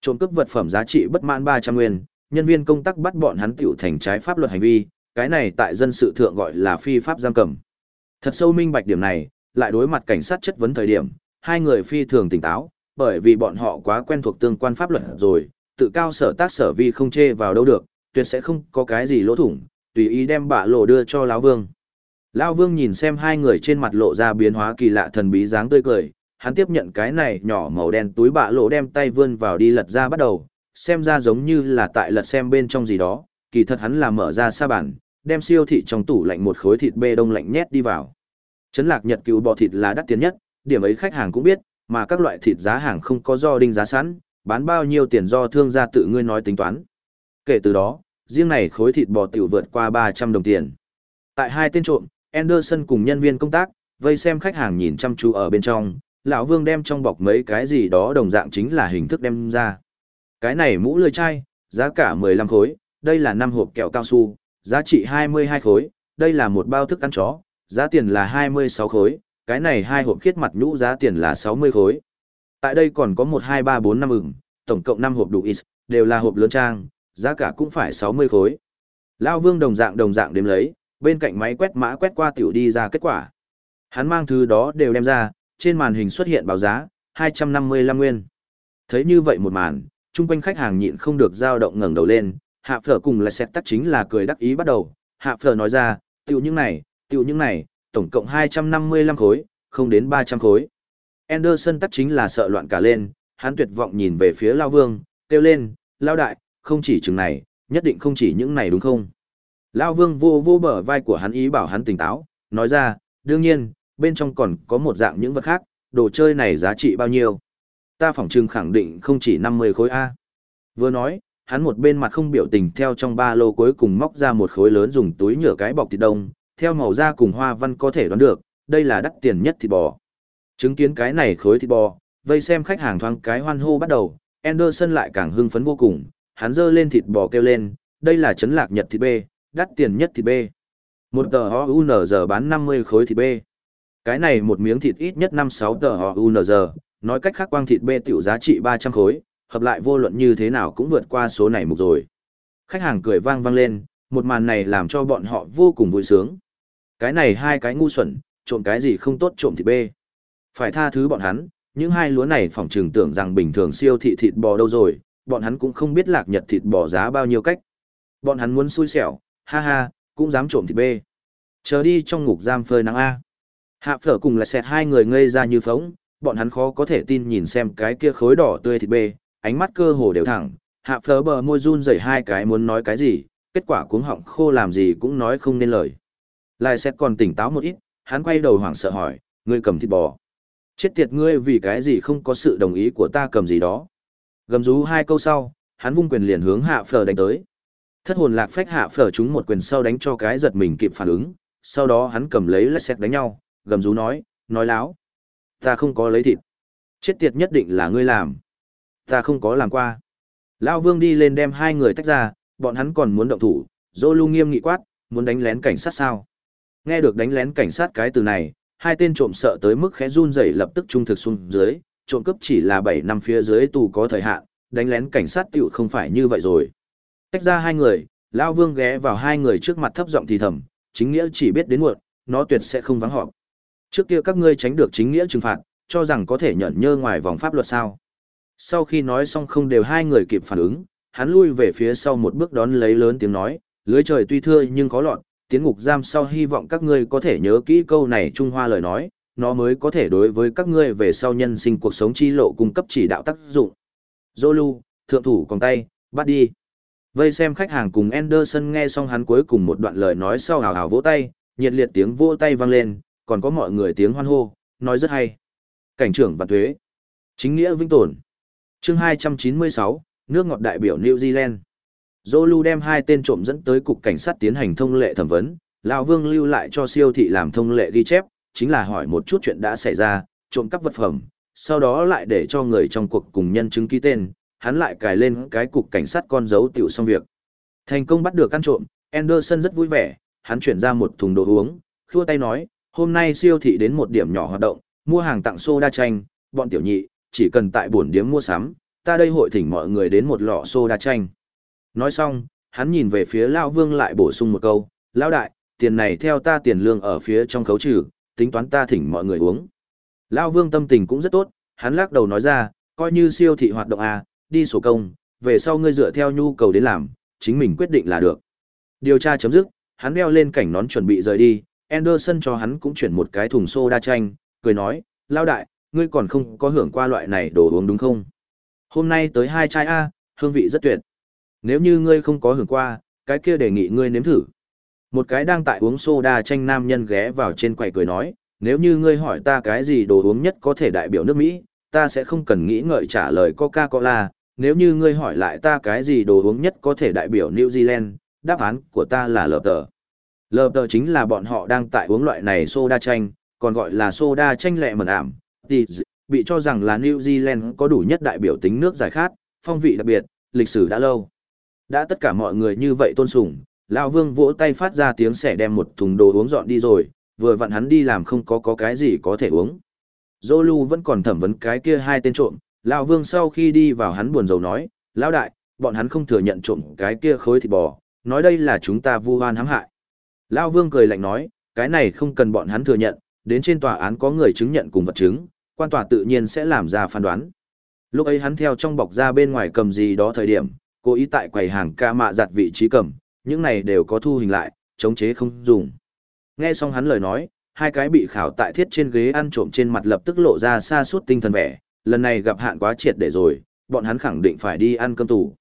Trộm cướp vật phẩm giá trị bất mãn 300 nguyên, nhân viên công tác bắt bọn hắn tiểu thành trái pháp luật hành vi, cái này tại dân sự thượng gọi là phi pháp giam cầm. Thật sâu minh bạch điểm này, lại đối mặt cảnh sát chất vấn thời điểm, hai người phi thường tỉnh táo, bởi vì bọn họ quá quen thuộc tương quan pháp luật rồi, tự cao sở tác sở vi không chê vào đâu được, tuyệt sẽ không có cái gì lỗ thủng, tùy ý đem bạ lộ đưa cho lão vương. Lão vương nhìn xem hai người trên mặt lộ ra biến hóa kỳ lạ thần bí dáng tươi cười, hắn tiếp nhận cái này nhỏ màu đen túi bạ lộ đem tay vươn vào đi lật ra bắt đầu, xem ra giống như là tại lật xem bên trong gì đó, kỳ thật hắn là mở ra sa bản, đem siêu thị trong tủ lạnh một khối thịt bê đông lạnh nhét đi vào. Trấn lạc Nhật cứu bò thịt là đắt tiền nhất, điểm ấy khách hàng cũng biết, mà các loại thịt giá hàng không có do đinh giá sẵn, bán bao nhiêu tiền do thương gia tự ngươi nói tính toán. Kể từ đó, riêng này khối thịt bò tiểu vượt qua 300 đồng tiền. Tại hai tên trộm, Anderson cùng nhân viên công tác, vây xem khách hàng nhìn chăm chú ở bên trong, lão Vương đem trong bọc mấy cái gì đó đồng dạng chính là hình thức đem ra. Cái này mũ lưỡi chai, giá cả 15 khối, đây là 5 hộp kẹo cao su, giá trị 22 khối, đây là một bao thức ăn chó, giá tiền là 26 khối, cái này hai hộp khiết mặt nhũ giá tiền là 60 khối. Tại đây còn có 1 2 3 4 5 ửng, tổng cộng 5 hộp đủ is, đều là hộp lớn trang, giá cả cũng phải 60 khối. Lao Vương đồng dạng đồng dạng đếm lấy, bên cạnh máy quét mã quét qua tiểu đi ra kết quả. Hắn mang thứ đó đều đem ra, trên màn hình xuất hiện báo giá, 255 nguyên. Thấy như vậy một màn, chung quanh khách hàng nhịn không được dao động ngẩng đầu lên, hạ phở cùng là xét tắt chính là cười đắc ý bắt đầu, hạ phở nói ra, tiểu những này, tiểu những này, tổng cộng 255 khối, không đến 300 khối. Anderson tắt chính là sợ loạn cả lên, hắn tuyệt vọng nhìn về phía Lao Vương, kêu lên, Lao Đại, không chỉ chừng này, nhất định không chỉ những này đúng không? Lao Vương vô vô bờ vai của hắn ý bảo hắn tỉnh táo, nói ra, đương nhiên, bên trong còn có một dạng những vật khác, đồ chơi này giá trị bao nhiêu? Ta phỏng trưng khẳng định không chỉ 50 khối A. Vừa nói, hắn một bên mặt không biểu tình theo trong ba lô cuối cùng móc ra một khối lớn dùng túi nhựa cái bọc thịt đông, theo màu da cùng hoa văn có thể đoán được, đây là đắt tiền nhất thịt bò. Chứng kiến cái này khối thịt bò, vây xem khách hàng thoáng cái hoan hô bắt đầu, Anderson lại càng hưng phấn vô cùng, hắn dơ lên thịt bò kêu lên, đây là chấn lạc nhật thịt bê, đắt tiền nhất thịt bê. Một tờ HUNZ bán 50 khối thịt bê. Cái này một miếng thịt ít nhất 5-6 tờ HUNZ, nói cách khác quang thịt bê tiểu giá trị 300 khối, hợp lại vô luận như thế nào cũng vượt qua số này mục rồi. Khách hàng cười vang vang lên, một màn này làm cho bọn họ vô cùng vui sướng. Cái này hai cái ngu xuẩn, trộm cái gì không tốt trộm thịt bê. Phải tha thứ bọn hắn, những hai lúa này phỏng trừng tưởng rằng bình thường siêu thị thịt bò đâu rồi, bọn hắn cũng không biết lạc nhật thịt bò giá bao nhiêu cách. Bọn hắn muốn xui xẻo, ha ha, cũng dám trộm thịt bê. Chờ đi trong ngục giam phơi nắng A. Hạ phở cùng là xẹt hai người ngây ra như phóng, bọn hắn khó có thể tin nhìn xem cái kia khối đỏ tươi thịt bê, ánh mắt cơ hồ đều thẳng, hạ phở bờ môi run rẩy hai cái muốn nói cái gì, kết quả cuống họng khô làm gì cũng nói không nên lời. Lại sẽ còn tỉnh táo một ít, hắn quay đầu hoảng sợ hỏi, ngươi cầm thịt bò. Chết tiệt ngươi vì cái gì không có sự đồng ý của ta cầm gì đó. Gầm rú hai câu sau, hắn vung quyền liền hướng hạ phở đánh tới. Thất hồn lạc phách hạ phở chúng một quyền sau đánh cho cái giật mình kịp phản ứng, sau đó hắn cầm lấy lết xét đánh nhau, gầm rú nói, nói láo. Ta không có lấy thịt. Chết tiệt nhất định là ngươi làm. Ta không có làm qua. Lao vương đi lên đem hai người tách ra, bọn hắn còn muốn động thủ, dô lưu nghiêm nghị quát, muốn đánh lén cảnh sát sao. Nghe được đánh lén cảnh sát cái từ này, hai tên trộm sợ tới mức khẽ run rẩy lập tức trung thực xuống dưới, trộm cướp chỉ là 7 năm phía dưới tù có thời hạn, đánh lén cảnh sát tiểu không phải như vậy rồi. Tách ra hai người, Lao Vương ghé vào hai người trước mặt thấp giọng thì thầm, chính nghĩa chỉ biết đến muộn, nó tuyệt sẽ không vắng họp. Trước kia các ngươi tránh được chính nghĩa trừng phạt, cho rằng có thể nhận nhơ ngoài vòng pháp luật sao. Sau khi nói xong không đều hai người kịp phản ứng, hắn lui về phía sau một bước đón lấy lớn tiếng nói, lưới trời tuy thưa nhưng có lọt, tiến ngục giam sau hy vọng các ngươi có thể nhớ kỹ câu này Trung Hoa lời nói, nó mới có thể đối với các ngươi về sau nhân sinh cuộc sống chi lộ cung cấp chỉ đạo tác dụng. Zolu, thượng thủ còn tay, bắt đi. Vây xem khách hàng cùng Anderson nghe xong hắn cuối cùng một đoạn lời nói sau hào hào vỗ tay, nhiệt liệt tiếng vỗ tay vang lên, còn có mọi người tiếng hoan hô, nói rất hay. Cảnh trưởng và thuế. Chính nghĩa vĩnh tồn. chương 296, nước ngọt đại biểu New Zealand. Zolu đem hai tên trộm dẫn tới cục cảnh sát tiến hành thông lệ thẩm vấn, lão Vương lưu lại cho siêu thị làm thông lệ ghi chép, chính là hỏi một chút chuyện đã xảy ra, trộm cắp vật phẩm, sau đó lại để cho người trong cuộc cùng nhân chứng ký tên, hắn lại cài lên cái cục cảnh sát con dấu tiểu xong việc. Thành công bắt được ăn trộm, Anderson rất vui vẻ, hắn chuyển ra một thùng đồ uống, khua tay nói, hôm nay siêu thị đến một điểm nhỏ hoạt động, mua hàng tặng soda chanh, bọn tiểu nhị, chỉ cần tại buồn điếm mua sắm, ta đây hội thỉnh mọi người đến một lọ soda chanh. Nói xong, hắn nhìn về phía Lao Vương lại bổ sung một câu, Lao Đại, tiền này theo ta tiền lương ở phía trong khấu trừ, tính toán ta thỉnh mọi người uống. Lao Vương tâm tình cũng rất tốt, hắn lắc đầu nói ra, coi như siêu thị hoạt động à, đi sổ công, về sau ngươi dựa theo nhu cầu đến làm, chính mình quyết định là được. Điều tra chấm dứt, hắn đeo lên cảnh nón chuẩn bị rời đi, Anderson cho hắn cũng chuyển một cái thùng soda chanh, cười nói, lao đại, ngươi còn không có hưởng qua loại này đồ uống đúng không? Hôm nay tới hai chai A, hương vị rất tuyệt. Nếu như ngươi không có hưởng qua, cái kia đề nghị ngươi nếm thử. Một cái đang tại uống soda chanh nam nhân ghé vào trên quầy cười nói, nếu như ngươi hỏi ta cái gì đồ uống nhất có thể đại biểu nước Mỹ, ta sẽ không cần nghĩ ngợi trả lời Coca-Cola, nếu như ngươi hỏi lại ta cái gì đồ uống nhất có thể đại biểu New Zealand, đáp án của ta là lờ tờ. Lờ tờ chính là bọn họ đang tại uống loại này soda chanh, còn gọi là soda chanh lẹ mẩn ảm, thì bị cho rằng là New Zealand có đủ nhất đại biểu tính nước giải khát, phong vị đặc biệt, lịch sử đã lâu. Đã tất cả mọi người như vậy tôn sùng, Lão Vương vỗ tay phát ra tiếng sẻ đem một thùng đồ uống dọn đi rồi, vừa vặn hắn đi làm không có có cái gì có thể uống. Zolu vẫn còn thẩm vấn cái kia hai tên trộm, Lão Vương sau khi đi vào hắn buồn rầu nói, Lão đại, bọn hắn không thừa nhận trộm cái kia khối thịt bò, nói đây là chúng ta vu oan hãm hại. Lão Vương cười lạnh nói, cái này không cần bọn hắn thừa nhận, đến trên tòa án có người chứng nhận cùng vật chứng, quan tòa tự nhiên sẽ làm ra phán đoán. Lúc ấy hắn theo trong bọc ra bên ngoài cầm gì đó thời điểm, cố ý tại quầy hàng ca mạ giặt vị trí cầm, những này đều có thu hình lại, chống chế không dùng. Nghe xong hắn lời nói, hai cái bị khảo tại thiết trên ghế ăn trộm trên mặt lập tức lộ ra xa suốt tinh thần vẻ, lần này gặp hạn quá triệt để rồi, bọn hắn khẳng định phải đi ăn cơm tủ.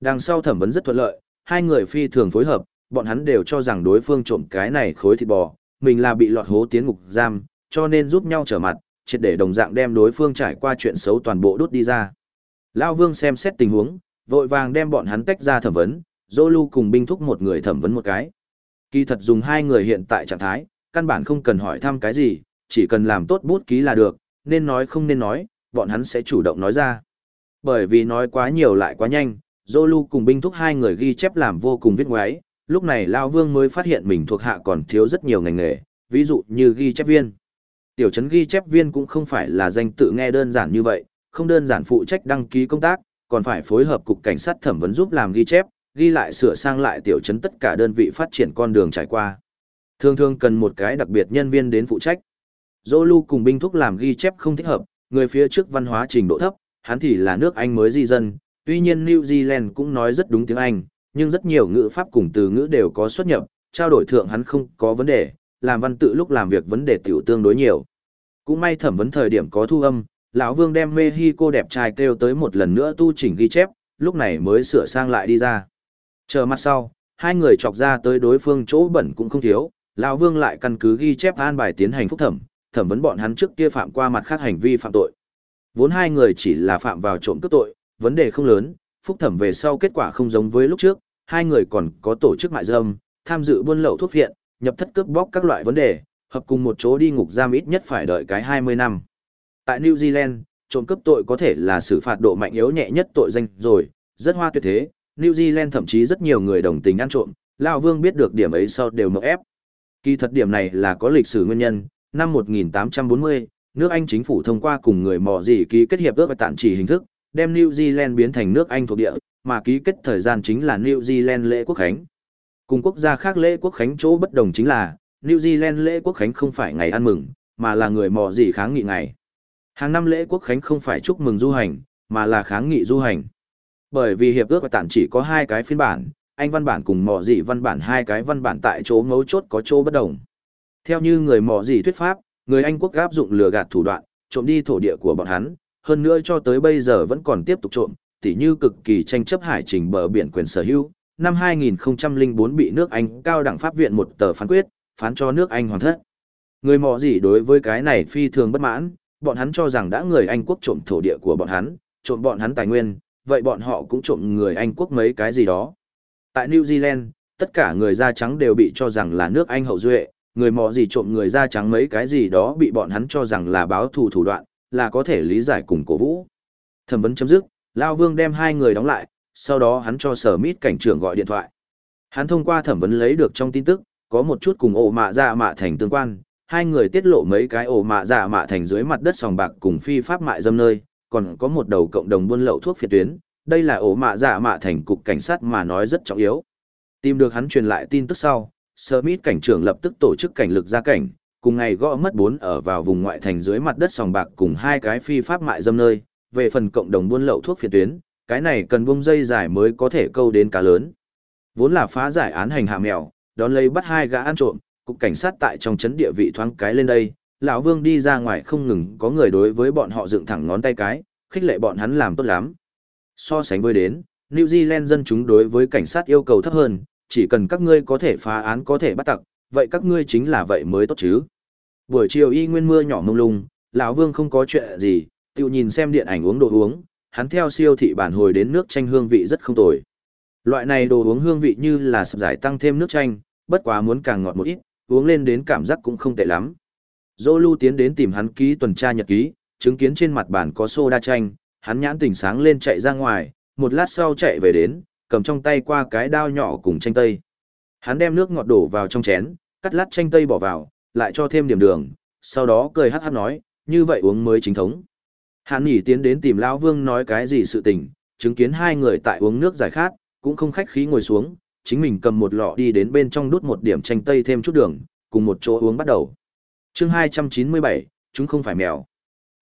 Đằng sau thẩm vấn rất thuận lợi, hai người phi thường phối hợp, bọn hắn đều cho rằng đối phương trộm cái này khối thịt bò, mình là bị lọt hố tiến ngục giam, cho nên giúp nhau trở mặt, triệt để đồng dạng đem đối phương trải qua chuyện xấu toàn bộ đốt đi ra. Lao Vương xem xét tình huống, vội vàng đem bọn hắn tách ra thẩm vấn, Zolu cùng binh thúc một người thẩm vấn một cái. Kỳ thật dùng hai người hiện tại trạng thái, căn bản không cần hỏi thăm cái gì, chỉ cần làm tốt bút ký là được, nên nói không nên nói, bọn hắn sẽ chủ động nói ra. Bởi vì nói quá nhiều lại quá nhanh, Zolu cùng binh thúc hai người ghi chép làm vô cùng viết ngoáy, lúc này Lao Vương mới phát hiện mình thuộc hạ còn thiếu rất nhiều ngành nghề, ví dụ như ghi chép viên. Tiểu trấn ghi chép viên cũng không phải là danh tự nghe đơn giản như vậy, không đơn giản phụ trách đăng ký công tác, còn phải phối hợp cục cảnh sát thẩm vấn giúp làm ghi chép, ghi lại sửa sang lại tiểu trấn tất cả đơn vị phát triển con đường trải qua. Thường thường cần một cái đặc biệt nhân viên đến phụ trách. Zolu cùng binh thúc làm ghi chép không thích hợp, người phía trước văn hóa trình độ thấp, hắn thì là nước Anh mới di dân, tuy nhiên New Zealand cũng nói rất đúng tiếng Anh, nhưng rất nhiều ngữ pháp cùng từ ngữ đều có xuất nhập, trao đổi thượng hắn không có vấn đề, làm văn tự lúc làm việc vấn đề tiểu tương đối nhiều. Cũng may thẩm vấn thời điểm có thu âm, lão Vương đem Mexico đẹp trai kêu tới một lần nữa tu chỉnh ghi chép, lúc này mới sửa sang lại đi ra. Chờ mặt sau, hai người chọc ra tới đối phương chỗ bẩn cũng không thiếu, lão Vương lại căn cứ ghi chép an bài tiến hành phúc thẩm, thẩm vấn bọn hắn trước kia phạm qua mặt khác hành vi phạm tội. Vốn hai người chỉ là phạm vào trộm cướp tội, vấn đề không lớn, phúc thẩm về sau kết quả không giống với lúc trước, hai người còn có tổ chức mại dâm, tham dự buôn lậu thuốc viện, nhập thất cướp bóc các loại vấn đề, hợp cùng một chỗ đi ngục giam ít nhất phải đợi cái 20 năm. Tại New Zealand, trộm cướp tội có thể là xử phạt độ mạnh yếu nhẹ nhất tội danh rồi, rất hoa tuyệt thế, New Zealand thậm chí rất nhiều người đồng tình ăn trộm, Lão Vương biết được điểm ấy sau đều mộng ép. Kỳ thật điểm này là có lịch sử nguyên nhân, năm 1840, nước Anh chính phủ thông qua cùng người mò gì ký kết hiệp ước và tạm chỉ hình thức, đem New Zealand biến thành nước Anh thuộc địa, mà ký kết thời gian chính là New Zealand lễ quốc khánh. Cùng quốc gia khác lễ quốc khánh chỗ bất đồng chính là, New Zealand lễ quốc khánh không phải ngày ăn mừng, mà là người mò gì kháng nghị ngày. Hàng năm lễ quốc khánh không phải chúc mừng du hành, mà là kháng nghị du hành. Bởi vì hiệp ước và tản chỉ có hai cái phiên bản, anh văn bản cùng mỏ dị văn bản hai cái văn bản tại chỗ ngấu chốt có chỗ bất đồng. Theo như người mỏ dị thuyết pháp, người Anh quốc áp dụng lừa gạt thủ đoạn, trộm đi thổ địa của bọn hắn, hơn nữa cho tới bây giờ vẫn còn tiếp tục trộm, tỉ như cực kỳ tranh chấp hải trình bờ biển quyền sở hữu. Năm 2004 bị nước Anh cao đẳng pháp viện một tờ phán quyết, phán cho nước Anh hoàn thất. Người mỏ dị đối với cái này phi thường bất mãn, bọn hắn cho rằng đã người Anh quốc trộm thổ địa của bọn hắn, trộm bọn hắn tài nguyên, vậy bọn họ cũng trộm người Anh quốc mấy cái gì đó. Tại New Zealand, tất cả người da trắng đều bị cho rằng là nước Anh hậu duệ, người mò gì trộm người da trắng mấy cái gì đó bị bọn hắn cho rằng là báo thù thủ đoạn, là có thể lý giải cùng cổ vũ. Thẩm vấn chấm dứt, Lao Vương đem hai người đóng lại, sau đó hắn cho sở mít cảnh trưởng gọi điện thoại. Hắn thông qua thẩm vấn lấy được trong tin tức, có một chút cùng ổ mạ ra mạ thành tương quan, hai người tiết lộ mấy cái ổ mạ giả mạ thành dưới mặt đất sòng bạc cùng phi pháp mại dâm nơi, còn có một đầu cộng đồng buôn lậu thuốc phiệt tuyến, đây là ổ mạ giả mạ thành cục cảnh sát mà nói rất trọng yếu. Tìm được hắn truyền lại tin tức sau, Smith cảnh trưởng lập tức tổ chức cảnh lực ra cảnh, cùng ngày gõ mất bốn ở vào vùng ngoại thành dưới mặt đất sòng bạc cùng hai cái phi pháp mại dâm nơi, về phần cộng đồng buôn lậu thuốc phiệt tuyến, cái này cần bung dây dài mới có thể câu đến cá lớn. Vốn là phá giải án hành hạ mèo, đón lấy bắt hai gã ăn trộm, cục cảnh sát tại trong chấn địa vị thoáng cái lên đây, lão Vương đi ra ngoài không ngừng có người đối với bọn họ dựng thẳng ngón tay cái, khích lệ bọn hắn làm tốt lắm. So sánh với đến, New Zealand dân chúng đối với cảnh sát yêu cầu thấp hơn, chỉ cần các ngươi có thể phá án có thể bắt tặc, vậy các ngươi chính là vậy mới tốt chứ. Buổi chiều y nguyên mưa nhỏ mông lung, lão Vương không có chuyện gì, tự nhìn xem điện ảnh uống đồ uống, hắn theo siêu thị bản hồi đến nước chanh hương vị rất không tồi. Loại này đồ uống hương vị như là sập giải tăng thêm nước chanh, bất quá muốn càng ngọt một ít, uống lên đến cảm giác cũng không tệ lắm. Zolu tiến đến tìm hắn ký tuần tra nhật ký, chứng kiến trên mặt bàn có soda chanh, hắn nhãn tỉnh sáng lên chạy ra ngoài, một lát sau chạy về đến, cầm trong tay qua cái đao nhỏ cùng chanh tây. Hắn đem nước ngọt đổ vào trong chén, cắt lát chanh tây bỏ vào, lại cho thêm điểm đường, sau đó cười hát hát nói, như vậy uống mới chính thống. Hắn nhỉ tiến đến tìm Lão Vương nói cái gì sự tình, chứng kiến hai người tại uống nước giải khát, cũng không khách khí ngồi xuống, chính mình cầm một lọ đi đến bên trong đút một điểm chanh tây thêm chút đường, cùng một chỗ uống bắt đầu. chương 297, chúng không phải mèo.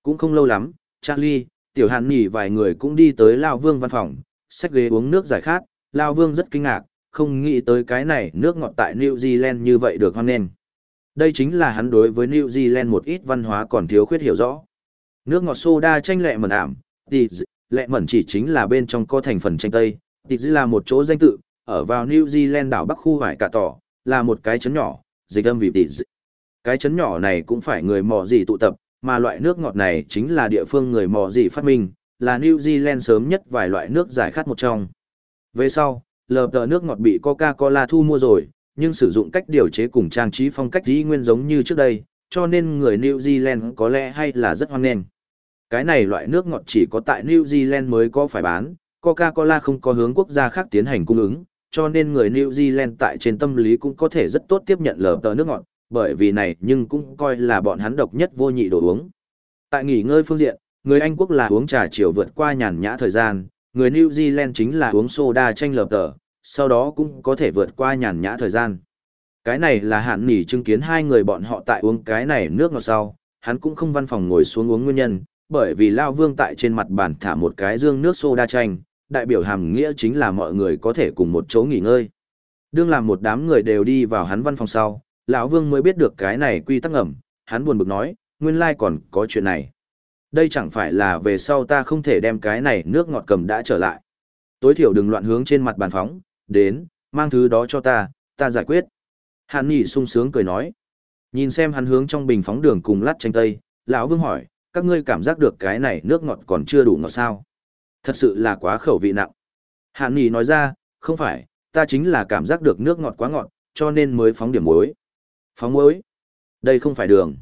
Cũng không lâu lắm, Charlie, Tiểu Hàn nhỉ vài người cũng đi tới Lão Vương văn phòng, xách ghế uống nước giải khát, Lao Vương rất kinh ngạc, không nghĩ tới cái này nước ngọt tại New Zealand như vậy được hoan nghênh. Đây chính là hắn đối với New Zealand một ít văn hóa còn thiếu khuyết hiểu rõ. Nước ngọt soda chanh lẹ mẩn ảm, thì lẹ mẩn chỉ chính là bên trong có thành phần chanh tây, thì là một chỗ danh tự, ở vào New Zealand đảo Bắc khu hải cả tỏ, là một cái chấn nhỏ, dịch âm vì tỷ Cái chấn nhỏ này cũng phải người mò gì tụ tập, mà loại nước ngọt này chính là địa phương người mò gì phát minh, là New Zealand sớm nhất vài loại nước giải khát một trong. Về sau, lờ tờ nước ngọt bị Coca-Cola thu mua rồi, nhưng sử dụng cách điều chế cùng trang trí phong cách dĩ nguyên giống như trước đây, cho nên người New Zealand có lẽ hay là rất hoan nghênh. Cái này loại nước ngọt chỉ có tại New Zealand mới có phải bán, Coca-Cola không có hướng quốc gia khác tiến hành cung ứng, cho nên người New Zealand tại trên tâm lý cũng có thể rất tốt tiếp nhận lờ tờ nước ngọt, bởi vì này nhưng cũng coi là bọn hắn độc nhất vô nhị đồ uống. Tại nghỉ ngơi phương diện, người Anh quốc là uống trà chiều vượt qua nhàn nhã thời gian, người New Zealand chính là uống soda chanh lờ tờ, sau đó cũng có thể vượt qua nhàn nhã thời gian. Cái này là hạn nỉ chứng kiến hai người bọn họ tại uống cái này nước ngọt sau, hắn cũng không văn phòng ngồi xuống uống nguyên nhân, bởi vì Lao Vương tại trên mặt bàn thả một cái dương nước soda chanh, đại biểu hàm nghĩa chính là mọi người có thể cùng một chỗ nghỉ ngơi. Đương làm một đám người đều đi vào hắn văn phòng sau, lão Vương mới biết được cái này quy tắc ngầm, hắn buồn bực nói, nguyên lai còn có chuyện này. Đây chẳng phải là về sau ta không thể đem cái này nước ngọt cầm đã trở lại. Tối thiểu đừng loạn hướng trên mặt bàn phóng, đến, mang thứ đó cho ta, ta giải quyết. Hàn Nghị sung sướng cười nói. Nhìn xem hắn hướng trong bình phóng đường cùng lát chanh tây, lão Vương hỏi, các ngươi cảm giác được cái này nước ngọt còn chưa đủ ngọt sao? Thật sự là quá khẩu vị nặng. Hạn Nghị nói ra, không phải, ta chính là cảm giác được nước ngọt quá ngọt, cho nên mới phóng điểm muối. Phóng muối? Đây không phải đường.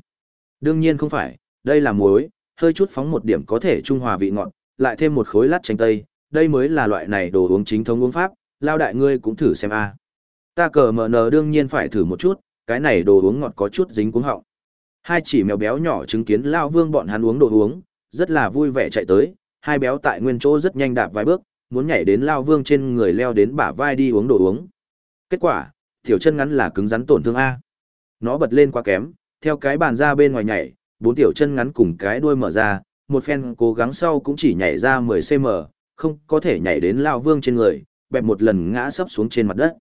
Đương nhiên không phải, đây là muối, hơi chút phóng một điểm có thể trung hòa vị ngọt, lại thêm một khối lát chanh tây, đây mới là loại này đồ uống chính thống uống pháp, lao đại ngươi cũng thử xem a. Ta cờ mở nờ đương nhiên phải thử một chút, cái này đồ uống ngọt có chút dính cuống họng. Hai chỉ mèo béo nhỏ chứng kiến lao vương bọn hắn uống đồ uống, rất là vui vẻ chạy tới, hai béo tại nguyên chỗ rất nhanh đạp vài bước, muốn nhảy đến lao vương trên người leo đến bả vai đi uống đồ uống. Kết quả, tiểu chân ngắn là cứng rắn tổn thương A. Nó bật lên quá kém, theo cái bàn ra bên ngoài nhảy, bốn tiểu chân ngắn cùng cái đuôi mở ra, một phen cố gắng sau cũng chỉ nhảy ra 10cm, không có thể nhảy đến Lao Vương trên người, bẹp một lần ngã sấp xuống trên mặt đất.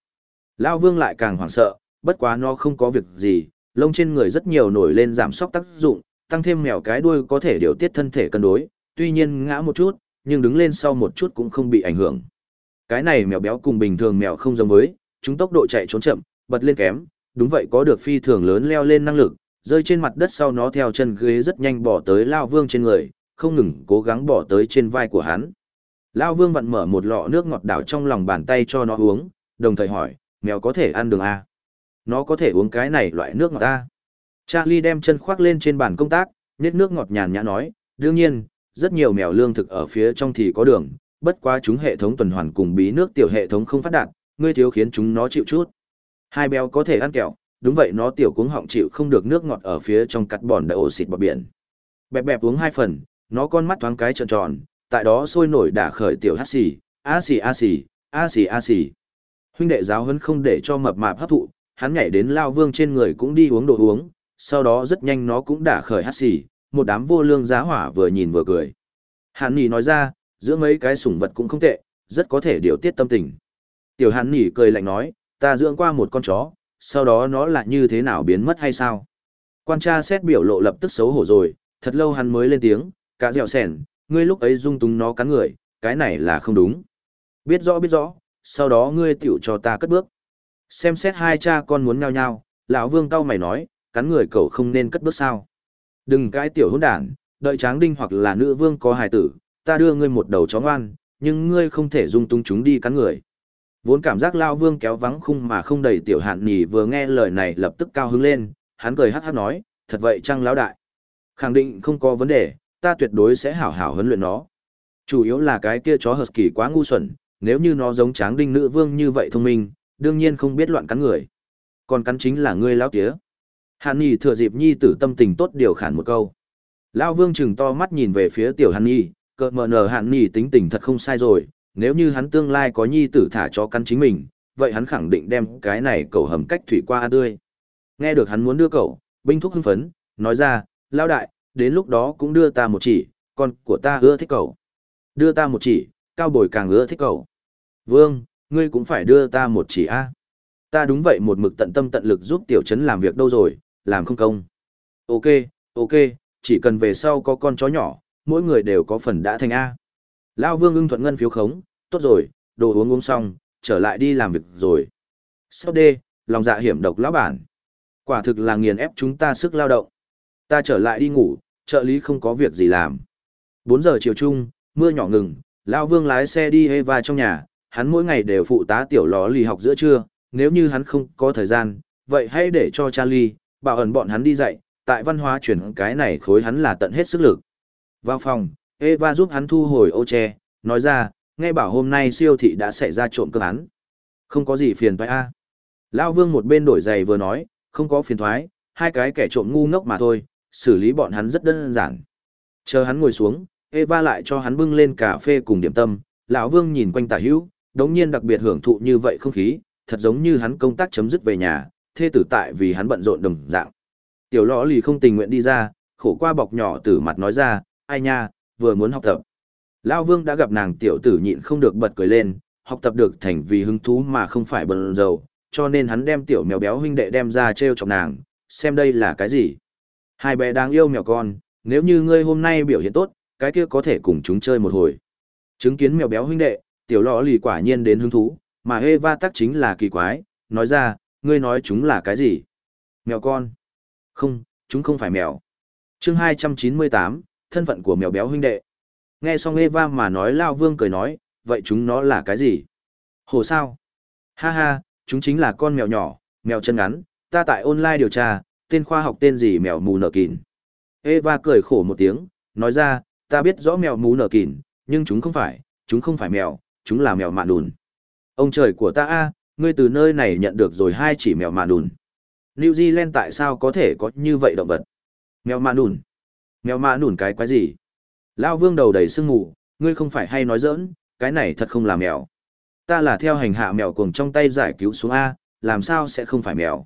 Lao vương lại càng hoảng sợ, bất quá nó không có việc gì, lông trên người rất nhiều nổi lên giảm sóc tác dụng, tăng thêm mèo cái đuôi có thể điều tiết thân thể cân đối, tuy nhiên ngã một chút, nhưng đứng lên sau một chút cũng không bị ảnh hưởng. Cái này mèo béo cùng bình thường mèo không giống với, chúng tốc độ chạy trốn chậm, bật lên kém, đúng vậy có được phi thường lớn leo lên năng lực, rơi trên mặt đất sau nó theo chân ghế rất nhanh bỏ tới Lao Vương trên người, không ngừng cố gắng bỏ tới trên vai của hắn. Lao Vương vặn mở một lọ nước ngọt đảo trong lòng bàn tay cho nó uống, đồng thời hỏi, mèo có thể ăn đường à? Nó có thể uống cái này loại nước ngọt ta. Charlie đem chân khoác lên trên bàn công tác, nét nước ngọt nhàn nhã nói, đương nhiên, rất nhiều mèo lương thực ở phía trong thì có đường, bất quá chúng hệ thống tuần hoàn cùng bí nước tiểu hệ thống không phát đạt, ngươi thiếu khiến chúng nó chịu chút. Hai béo có thể ăn kẹo, đúng vậy nó tiểu cuống họng chịu không được nước ngọt ở phía trong cắt bòn đại ổ xịt bọt biển. Bẹp bẹp uống hai phần, nó con mắt thoáng cái tròn tròn, tại đó sôi nổi đả khởi tiểu hát xì, a xì a xì, a xì a xì. Huynh đệ giáo huấn không để cho mập mạp hấp thụ, hắn nhảy đến lao vương trên người cũng đi uống đồ uống, sau đó rất nhanh nó cũng đả khởi hát xì, một đám vô lương giá hỏa vừa nhìn vừa cười. Hàn Nghị nói ra, giữa mấy cái sủng vật cũng không tệ, rất có thể điều tiết tâm tình. Tiểu Hàn Nghị cười lạnh nói, ta dưỡng qua một con chó, sau đó nó lại như thế nào biến mất hay sao? Quan tra xét biểu lộ lập tức xấu hổ rồi, thật lâu hắn mới lên tiếng, cả dẻo sẻn, ngươi lúc ấy dung túng nó cắn người, cái này là không đúng. Biết rõ biết rõ, sau đó ngươi tiểu cho ta cất bước. Xem xét hai cha con muốn nhau nhau, lão vương cao mày nói, cắn người cậu không nên cất bước sao. Đừng cãi tiểu hỗn đản, đợi tráng đinh hoặc là nữ vương có hài tử, ta đưa ngươi một đầu chó ngoan, nhưng ngươi không thể dung tung chúng đi cắn người. Vốn cảm giác lao vương kéo vắng khung mà không đầy tiểu hạn nhì vừa nghe lời này lập tức cao hứng lên, hắn cười hát hát nói, thật vậy chăng lão đại. Khẳng định không có vấn đề, ta tuyệt đối sẽ hảo hảo huấn luyện nó. Chủ yếu là cái kia chó kỳ quá ngu xuẩn, nếu như nó giống tráng đinh nữ vương như vậy thông minh, đương nhiên không biết loạn cắn người. Còn cắn chính là ngươi lão tía. Hàn Nhi thừa dịp nhi tử tâm tình tốt điều khản một câu. Lão vương chừng to mắt nhìn về phía tiểu Hàn Nhi, cợt mờ nở Hàn Nhi tính tình thật không sai rồi, nếu như hắn tương lai có nhi tử thả cho cắn chính mình, vậy hắn khẳng định đem cái này cầu hầm cách thủy qua tươi. Nghe được hắn muốn đưa cậu, binh thúc hưng phấn, nói ra, lao đại, đến lúc đó cũng đưa ta một chỉ, con của ta ưa thích cậu. Đưa ta một chỉ, cao bồi càng ưa thích cậu. Vương, ngươi cũng phải đưa ta một chỉ a. Ta đúng vậy một mực tận tâm tận lực giúp tiểu trấn làm việc đâu rồi, làm không công. Ok, ok, chỉ cần về sau có con chó nhỏ, mỗi người đều có phần đã thành A. Lao vương ưng thuận ngân phiếu khống, tốt rồi, đồ uống uống xong, trở lại đi làm việc rồi. Sau đê, lòng dạ hiểm độc lão bản. Quả thực là nghiền ép chúng ta sức lao động. Ta trở lại đi ngủ, trợ lý không có việc gì làm. 4 giờ chiều chung, mưa nhỏ ngừng, Lao vương lái xe đi Eva trong nhà, hắn mỗi ngày đều phụ tá tiểu ló lì học giữa trưa, nếu như hắn không có thời gian, vậy hãy để cho Charlie, bảo ẩn bọn hắn đi dạy, tại văn hóa chuyển cái này khối hắn là tận hết sức lực. Vào phòng, Eva giúp hắn thu hồi ô che, nói ra, nghe bảo hôm nay siêu thị đã xảy ra trộm cướp án. Không có gì phiền toái a. À. Lão Vương một bên đổi giày vừa nói, không có phiền toái, hai cái kẻ trộm ngu ngốc mà thôi, xử lý bọn hắn rất đơn giản. Chờ hắn ngồi xuống, Eva lại cho hắn bưng lên cà phê cùng điểm tâm, lão Vương nhìn quanh tả hữu, đống nhiên đặc biệt hưởng thụ như vậy không khí, thật giống như hắn công tác chấm dứt về nhà, thê tử tại vì hắn bận rộn đồng dạng. Tiểu lõ lì không tình nguyện đi ra, khổ qua bọc nhỏ tử mặt nói ra, ai nha, vừa muốn học tập. Lao vương đã gặp nàng tiểu tử nhịn không được bật cười lên, học tập được thành vì hứng thú mà không phải bận dầu, cho nên hắn đem tiểu mèo béo huynh đệ đem ra treo chọc nàng, xem đây là cái gì. Hai bé đáng yêu mèo con, nếu như ngươi hôm nay biểu hiện tốt, cái kia có thể cùng chúng chơi một hồi. Chứng kiến mèo béo huynh đệ, tiểu lọ lì quả nhiên đến hứng thú, mà Eva tắc chính là kỳ quái, nói ra, ngươi nói chúng là cái gì? Mèo con. Không, chúng không phải mèo. chương 298, thân phận của mèo béo huynh đệ. Nghe xong Eva mà nói Lao Vương cười nói, vậy chúng nó là cái gì? Hồ sao? Ha ha, chúng chính là con mèo nhỏ, mèo chân ngắn, ta tại online điều tra, tên khoa học tên gì mèo mù nở kìn. Eva cười khổ một tiếng, nói ra, ta biết rõ mèo mù nở kìn, nhưng chúng không phải, chúng không phải mèo, chúng là mèo mạn đùn. Ông trời của ta a, ngươi từ nơi này nhận được rồi hai chỉ mèo mạn đùn. New Zealand tại sao có thể có như vậy động vật? Mèo mạn đùn. Mèo mạn đùn cái quái gì? Lao vương đầu đầy sương mù, ngươi không phải hay nói giỡn, cái này thật không là mèo. Ta là theo hành hạ mèo cuồng trong tay giải cứu xuống A, làm sao sẽ không phải mèo.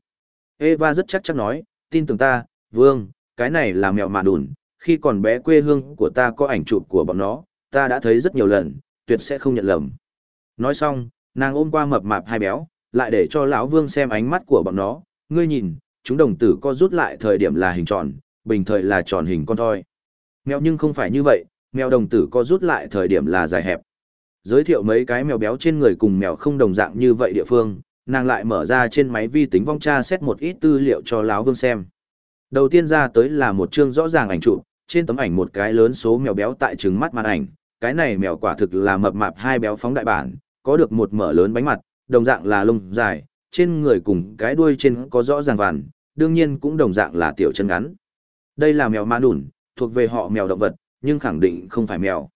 Eva rất chắc chắn nói, tin tưởng ta, vương, cái này là mèo mạ đùn, khi còn bé quê hương của ta có ảnh chụp của bọn nó, ta đã thấy rất nhiều lần, tuyệt sẽ không nhận lầm. Nói xong, Nàng ôm qua mập mạp hai béo, lại để cho lão Vương xem ánh mắt của bọn nó, ngươi nhìn, chúng đồng tử co rút lại thời điểm là hình tròn, bình thời là tròn hình con thoi. Mèo nhưng không phải như vậy, mèo đồng tử co rút lại thời điểm là dài hẹp. Giới thiệu mấy cái mèo béo trên người cùng mèo không đồng dạng như vậy địa phương, nàng lại mở ra trên máy vi tính vong tra xét một ít tư liệu cho lão Vương xem. Đầu tiên ra tới là một chương rõ ràng ảnh chụp, trên tấm ảnh một cái lớn số mèo béo tại trứng mắt màn ảnh, cái này mèo quả thực là mập mạp hai béo phóng đại bản, có được một mở lớn bánh mặt, đồng dạng là lông dài, trên người cùng cái đuôi trên có rõ ràng vằn, đương nhiên cũng đồng dạng là tiểu chân ngắn. Đây là mèo ma đùn, thuộc về họ mèo động vật, nhưng khẳng định không phải mèo.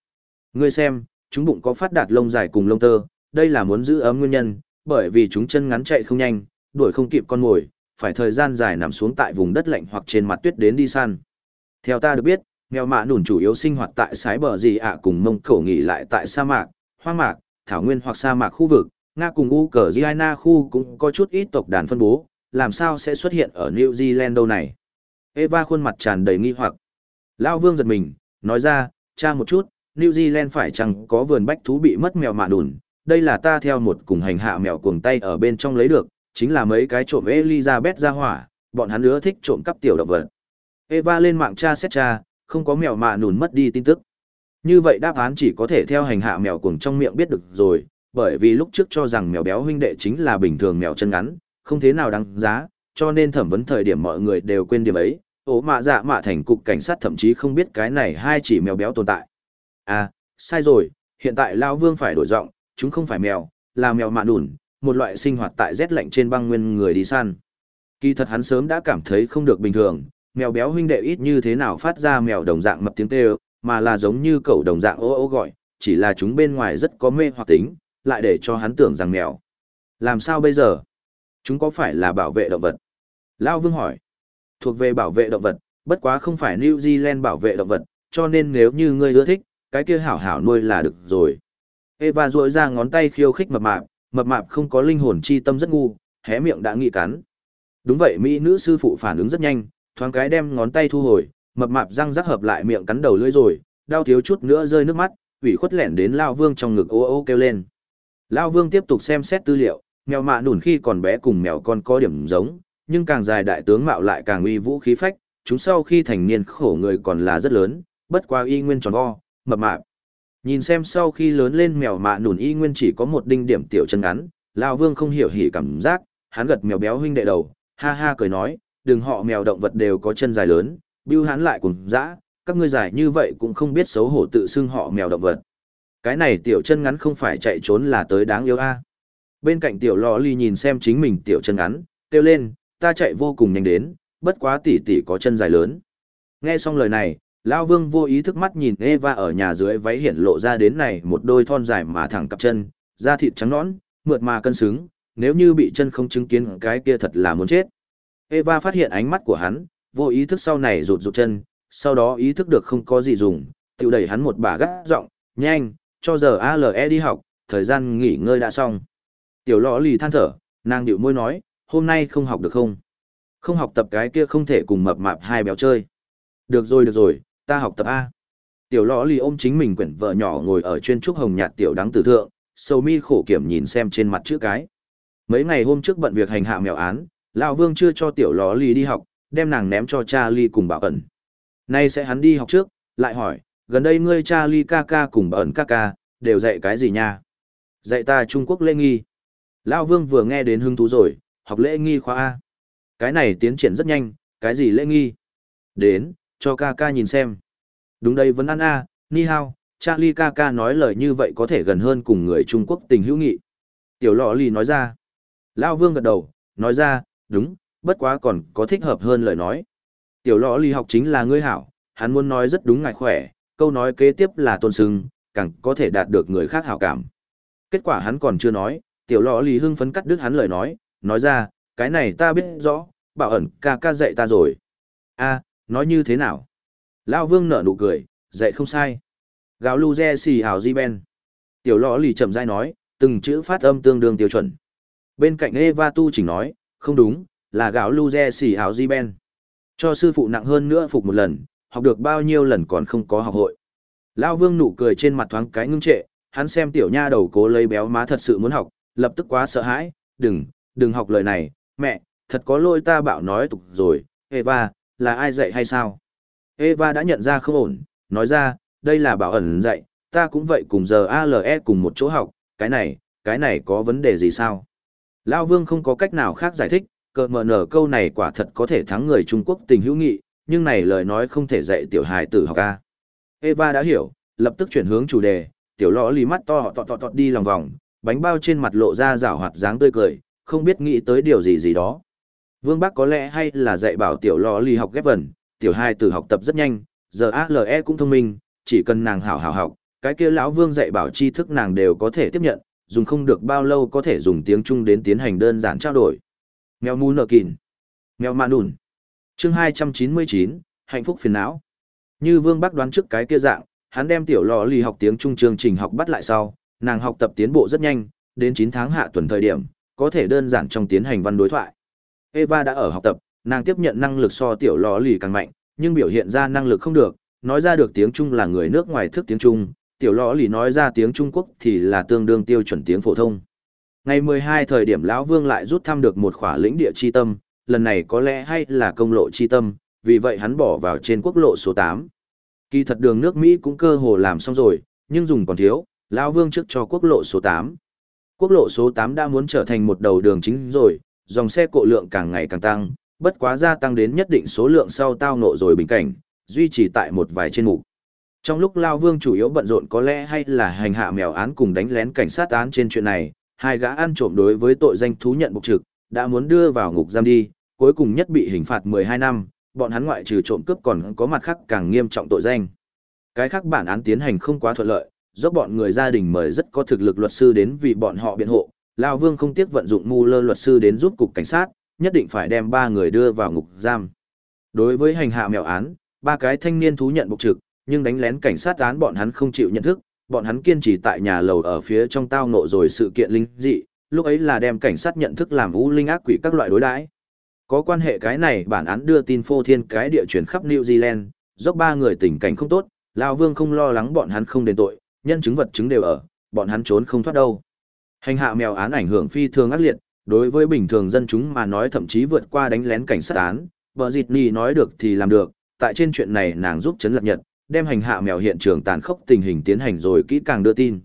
Ngươi xem, chúng bụng có phát đạt lông dài cùng lông tơ, đây là muốn giữ ấm nguyên nhân, bởi vì chúng chân ngắn chạy không nhanh, đuổi không kịp con mồi, phải thời gian dài nằm xuống tại vùng đất lạnh hoặc trên mặt tuyết đến đi săn. Theo ta được biết, mèo mạ nùn chủ yếu sinh hoạt tại sái bờ gì ạ cùng mông cổ nghỉ lại tại sa mạc, hoang mạc, thảo nguyên hoặc sa mạc khu vực, Nga cùng Ukraine khu cũng có chút ít tộc đàn phân bố, làm sao sẽ xuất hiện ở New Zealand đâu này? Eva khuôn mặt tràn đầy nghi hoặc. Lao vương giật mình, nói ra, cha một chút, New Zealand phải chăng có vườn bách thú bị mất mèo mạ đùn, đây là ta theo một cùng hành hạ mèo cuồng tay ở bên trong lấy được, chính là mấy cái trộm Elizabeth ra hỏa, bọn hắn nữa thích trộm cắp tiểu động vật. Eva lên mạng tra xét tra, không có mèo mạ nùn mất đi tin tức. Như vậy đáp án chỉ có thể theo hành hạ mèo cuồng trong miệng biết được rồi, bởi vì lúc trước cho rằng mèo béo huynh đệ chính là bình thường mèo chân ngắn, không thế nào đáng giá, cho nên thẩm vấn thời điểm mọi người đều quên điểm ấy. Ố mạ dạ mạ thành cục cảnh sát thậm chí không biết cái này hai chỉ mèo béo tồn tại. À, sai rồi, hiện tại Lao Vương phải đổi giọng, chúng không phải mèo, là mèo mạ đùn, một loại sinh hoạt tại rét lạnh trên băng nguyên người đi săn. Kỳ thật hắn sớm đã cảm thấy không được bình thường, mèo béo huynh đệ ít như thế nào phát ra mèo đồng dạng mập tiếng kêu, mà là giống như cậu đồng dạng ô ô gọi, chỉ là chúng bên ngoài rất có mê hoặc tính, lại để cho hắn tưởng rằng mèo. Làm sao bây giờ? Chúng có phải là bảo vệ động vật? Lao Vương hỏi. Thuộc về bảo vệ động vật, bất quá không phải New Zealand bảo vệ động vật, cho nên nếu như ngươi ưa thích, cái kia hảo hảo nuôi là được rồi. Eva duỗi ra ngón tay khiêu khích mập mạp, mập mạp không có linh hồn chi tâm rất ngu, hé miệng đã nghị cắn. Đúng vậy mỹ nữ sư phụ phản ứng rất nhanh, thoáng cái đem ngón tay thu hồi, mập mạp răng rắc hợp lại miệng cắn đầu lưỡi rồi, đau thiếu chút nữa rơi nước mắt, ủy khuất lẻn đến Lao Vương trong ngực ô ô kêu lên. Lao Vương tiếp tục xem xét tư liệu, mèo mạ nủn khi còn bé cùng mèo con có điểm giống, nhưng càng dài đại tướng mạo lại càng uy vũ khí phách, chúng sau khi thành niên khổ người còn là rất lớn, bất qua y nguyên tròn vo, mập mạp. Nhìn xem sau khi lớn lên mèo mạ nủn y nguyên chỉ có một đinh điểm tiểu chân ngắn, Lao Vương không hiểu hỉ cảm giác, hắn gật mèo béo huynh đệ đầu, ha ha cười nói, đừng họ mèo động vật đều có chân dài lớn, bưu hắn lại cùng dã, các ngươi dài như vậy cũng không biết xấu hổ tự xưng họ mèo động vật. Cái này tiểu chân ngắn không phải chạy trốn là tới đáng yêu a. Bên cạnh tiểu lò ly nhìn xem chính mình tiểu chân ngắn, kêu lên, ta chạy vô cùng nhanh đến, bất quá tỷ tỷ có chân dài lớn. Nghe xong lời này, Lao Vương vô ý thức mắt nhìn Eva ở nhà dưới váy hiển lộ ra đến này một đôi thon dài mà thẳng cặp chân, da thịt trắng nõn, mượt mà cân xứng, nếu như bị chân không chứng kiến cái kia thật là muốn chết. Eva phát hiện ánh mắt của hắn, vô ý thức sau này rụt rụt chân, sau đó ý thức được không có gì dùng, tiểu đẩy hắn một bà gắt giọng, nhanh, cho giờ ALE đi học, thời gian nghỉ ngơi đã xong. Tiểu lọ lì than thở, nàng điệu môi nói, hôm nay không học được không? Không học tập cái kia không thể cùng mập mạp hai béo chơi. Được rồi được rồi, ta học tập A. Tiểu lọ lì ôm chính mình quyển vợ nhỏ ngồi ở chuyên trúc hồng nhạt tiểu đắng tử thượng, sầu mi khổ kiểm nhìn xem trên mặt chữ cái. Mấy ngày hôm trước bận việc hành hạ mèo án, lão vương chưa cho tiểu lọ lì đi học, đem nàng ném cho cha ly cùng bảo ẩn. Nay sẽ hắn đi học trước, lại hỏi, gần đây ngươi cha ly ca ca cùng bảo ẩn ca ca, đều dạy cái gì nha? Dạy ta Trung Quốc lễ nghi. Lão vương vừa nghe đến hứng thú rồi, học lễ nghi khóa A. Cái này tiến triển rất nhanh, cái gì lễ nghi? Đến, cho ca ca nhìn xem. Đúng đây vẫn ăn A, ni hao, Charlie ca ca nói lời như vậy có thể gần hơn cùng người Trung Quốc tình hữu nghị. Tiểu lọ lì nói ra. Lão vương gật đầu, nói ra, đúng, bất quá còn có thích hợp hơn lời nói. Tiểu lọ lì học chính là ngươi hảo, hắn muốn nói rất đúng ngài khỏe, câu nói kế tiếp là tôn sưng, càng có thể đạt được người khác hảo cảm. Kết quả hắn còn chưa nói, tiểu lọ lì hưng phấn cắt đứt hắn lời nói, nói ra, cái này ta biết rõ, bảo ẩn ca ca dạy ta rồi. a nói như thế nào? Lao vương nở nụ cười, dạy không sai. Gào lu re xì hào di ben. Tiểu lọ lì chậm dai nói, từng chữ phát âm tương đương tiêu chuẩn. Bên cạnh Eva tu chỉnh nói, không đúng, là gạo luze xỉ xì hào di ben. Cho sư phụ nặng hơn nữa phục một lần, học được bao nhiêu lần còn không có học hội. Lao vương nụ cười trên mặt thoáng cái ngưng trệ, hắn xem tiểu nha đầu cố lấy béo má thật sự muốn học, lập tức quá sợ hãi, đừng, đừng học lời này, mẹ, thật có lỗi ta bảo nói tục rồi, Eva, là ai dạy hay sao? Eva đã nhận ra không ổn, nói ra, đây là bảo ẩn dạy, ta cũng vậy cùng giờ ALE cùng một chỗ học, cái này, cái này có vấn đề gì sao? Lao Vương không có cách nào khác giải thích, cờ mờ nở câu này quả thật có thể thắng người Trung Quốc tình hữu nghị, nhưng này lời nói không thể dạy tiểu hài tử học ca. Eva đã hiểu, lập tức chuyển hướng chủ đề, tiểu lọ lì mắt to tọt tọt tọt đi lòng vòng, bánh bao trên mặt lộ ra rảo hoạt dáng tươi cười, không biết nghĩ tới điều gì gì đó. Vương Bắc có lẽ hay là dạy bảo tiểu lọ lì học ghép vần, tiểu hài tử học tập rất nhanh, giờ ALE cũng thông minh, chỉ cần nàng hảo hảo học, cái kia lão Vương dạy bảo tri thức nàng đều có thể tiếp nhận, dùng không được bao lâu có thể dùng tiếng Trung đến tiến hành đơn giản trao đổi. Mèo mù nở kìn. Mèo mạ nùn. Chương 299, hạnh phúc phiền não. Như Vương Bắc đoán trước cái kia dạng, hắn đem tiểu lò lì học tiếng Trung chương trình học bắt lại sau, nàng học tập tiến bộ rất nhanh, đến 9 tháng hạ tuần thời điểm, có thể đơn giản trong tiến hành văn đối thoại. Eva đã ở học tập, nàng tiếp nhận năng lực so tiểu lò lì càng mạnh, nhưng biểu hiện ra năng lực không được, nói ra được tiếng Trung là người nước ngoài thức tiếng Trung, tiểu lò lì nói ra tiếng Trung Quốc thì là tương đương tiêu chuẩn tiếng phổ thông. Ngày 12 thời điểm lão Vương lại rút thăm được một khỏa lĩnh địa chi tâm, lần này có lẽ hay là công lộ chi tâm, vì vậy hắn bỏ vào trên quốc lộ số 8. Kỳ thật đường nước Mỹ cũng cơ hồ làm xong rồi, nhưng dùng còn thiếu, lão Vương trước cho quốc lộ số 8. Quốc lộ số 8 đã muốn trở thành một đầu đường chính rồi, dòng xe cộ lượng càng ngày càng tăng, bất quá gia tăng đến nhất định số lượng sau tao nộ rồi bình cảnh, duy trì tại một vài trên mục. Trong lúc Lao Vương chủ yếu bận rộn có lẽ hay là hành hạ mèo án cùng đánh lén cảnh sát án trên chuyện này, hai gã ăn trộm đối với tội danh thú nhận bục trực, đã muốn đưa vào ngục giam đi, cuối cùng nhất bị hình phạt 12 năm, bọn hắn ngoại trừ trộm cướp còn có mặt khác càng nghiêm trọng tội danh. Cái khác bản án tiến hành không quá thuận lợi, do bọn người gia đình mời rất có thực lực luật sư đến vì bọn họ biện hộ, Lao Vương không tiếc vận dụng mù lơ luật sư đến giúp cục cảnh sát, nhất định phải đem ba người đưa vào ngục giam. Đối với hành hạ mèo án, ba cái thanh niên thú nhận bục trực, nhưng đánh lén cảnh sát án bọn hắn không chịu nhận thức, bọn hắn kiên trì tại nhà lầu ở phía trong tao nộ rồi sự kiện linh dị, lúc ấy là đem cảnh sát nhận thức làm u linh ác quỷ các loại đối đãi. Có quan hệ cái này bản án đưa tin phô thiên cái địa chuyển khắp New Zealand, dốc ba người tình cảnh không tốt, Lao Vương không lo lắng bọn hắn không đền tội, nhân chứng vật chứng đều ở, bọn hắn trốn không thoát đâu. Hành hạ mèo án ảnh hưởng phi thường ác liệt, đối với bình thường dân chúng mà nói thậm chí vượt qua đánh lén cảnh sát án, vợ dịt nì nói được thì làm được, tại trên chuyện này nàng giúp chấn lập nhật, đem hành hạ mèo hiện trường tàn khốc tình hình tiến hành rồi kỹ càng đưa tin.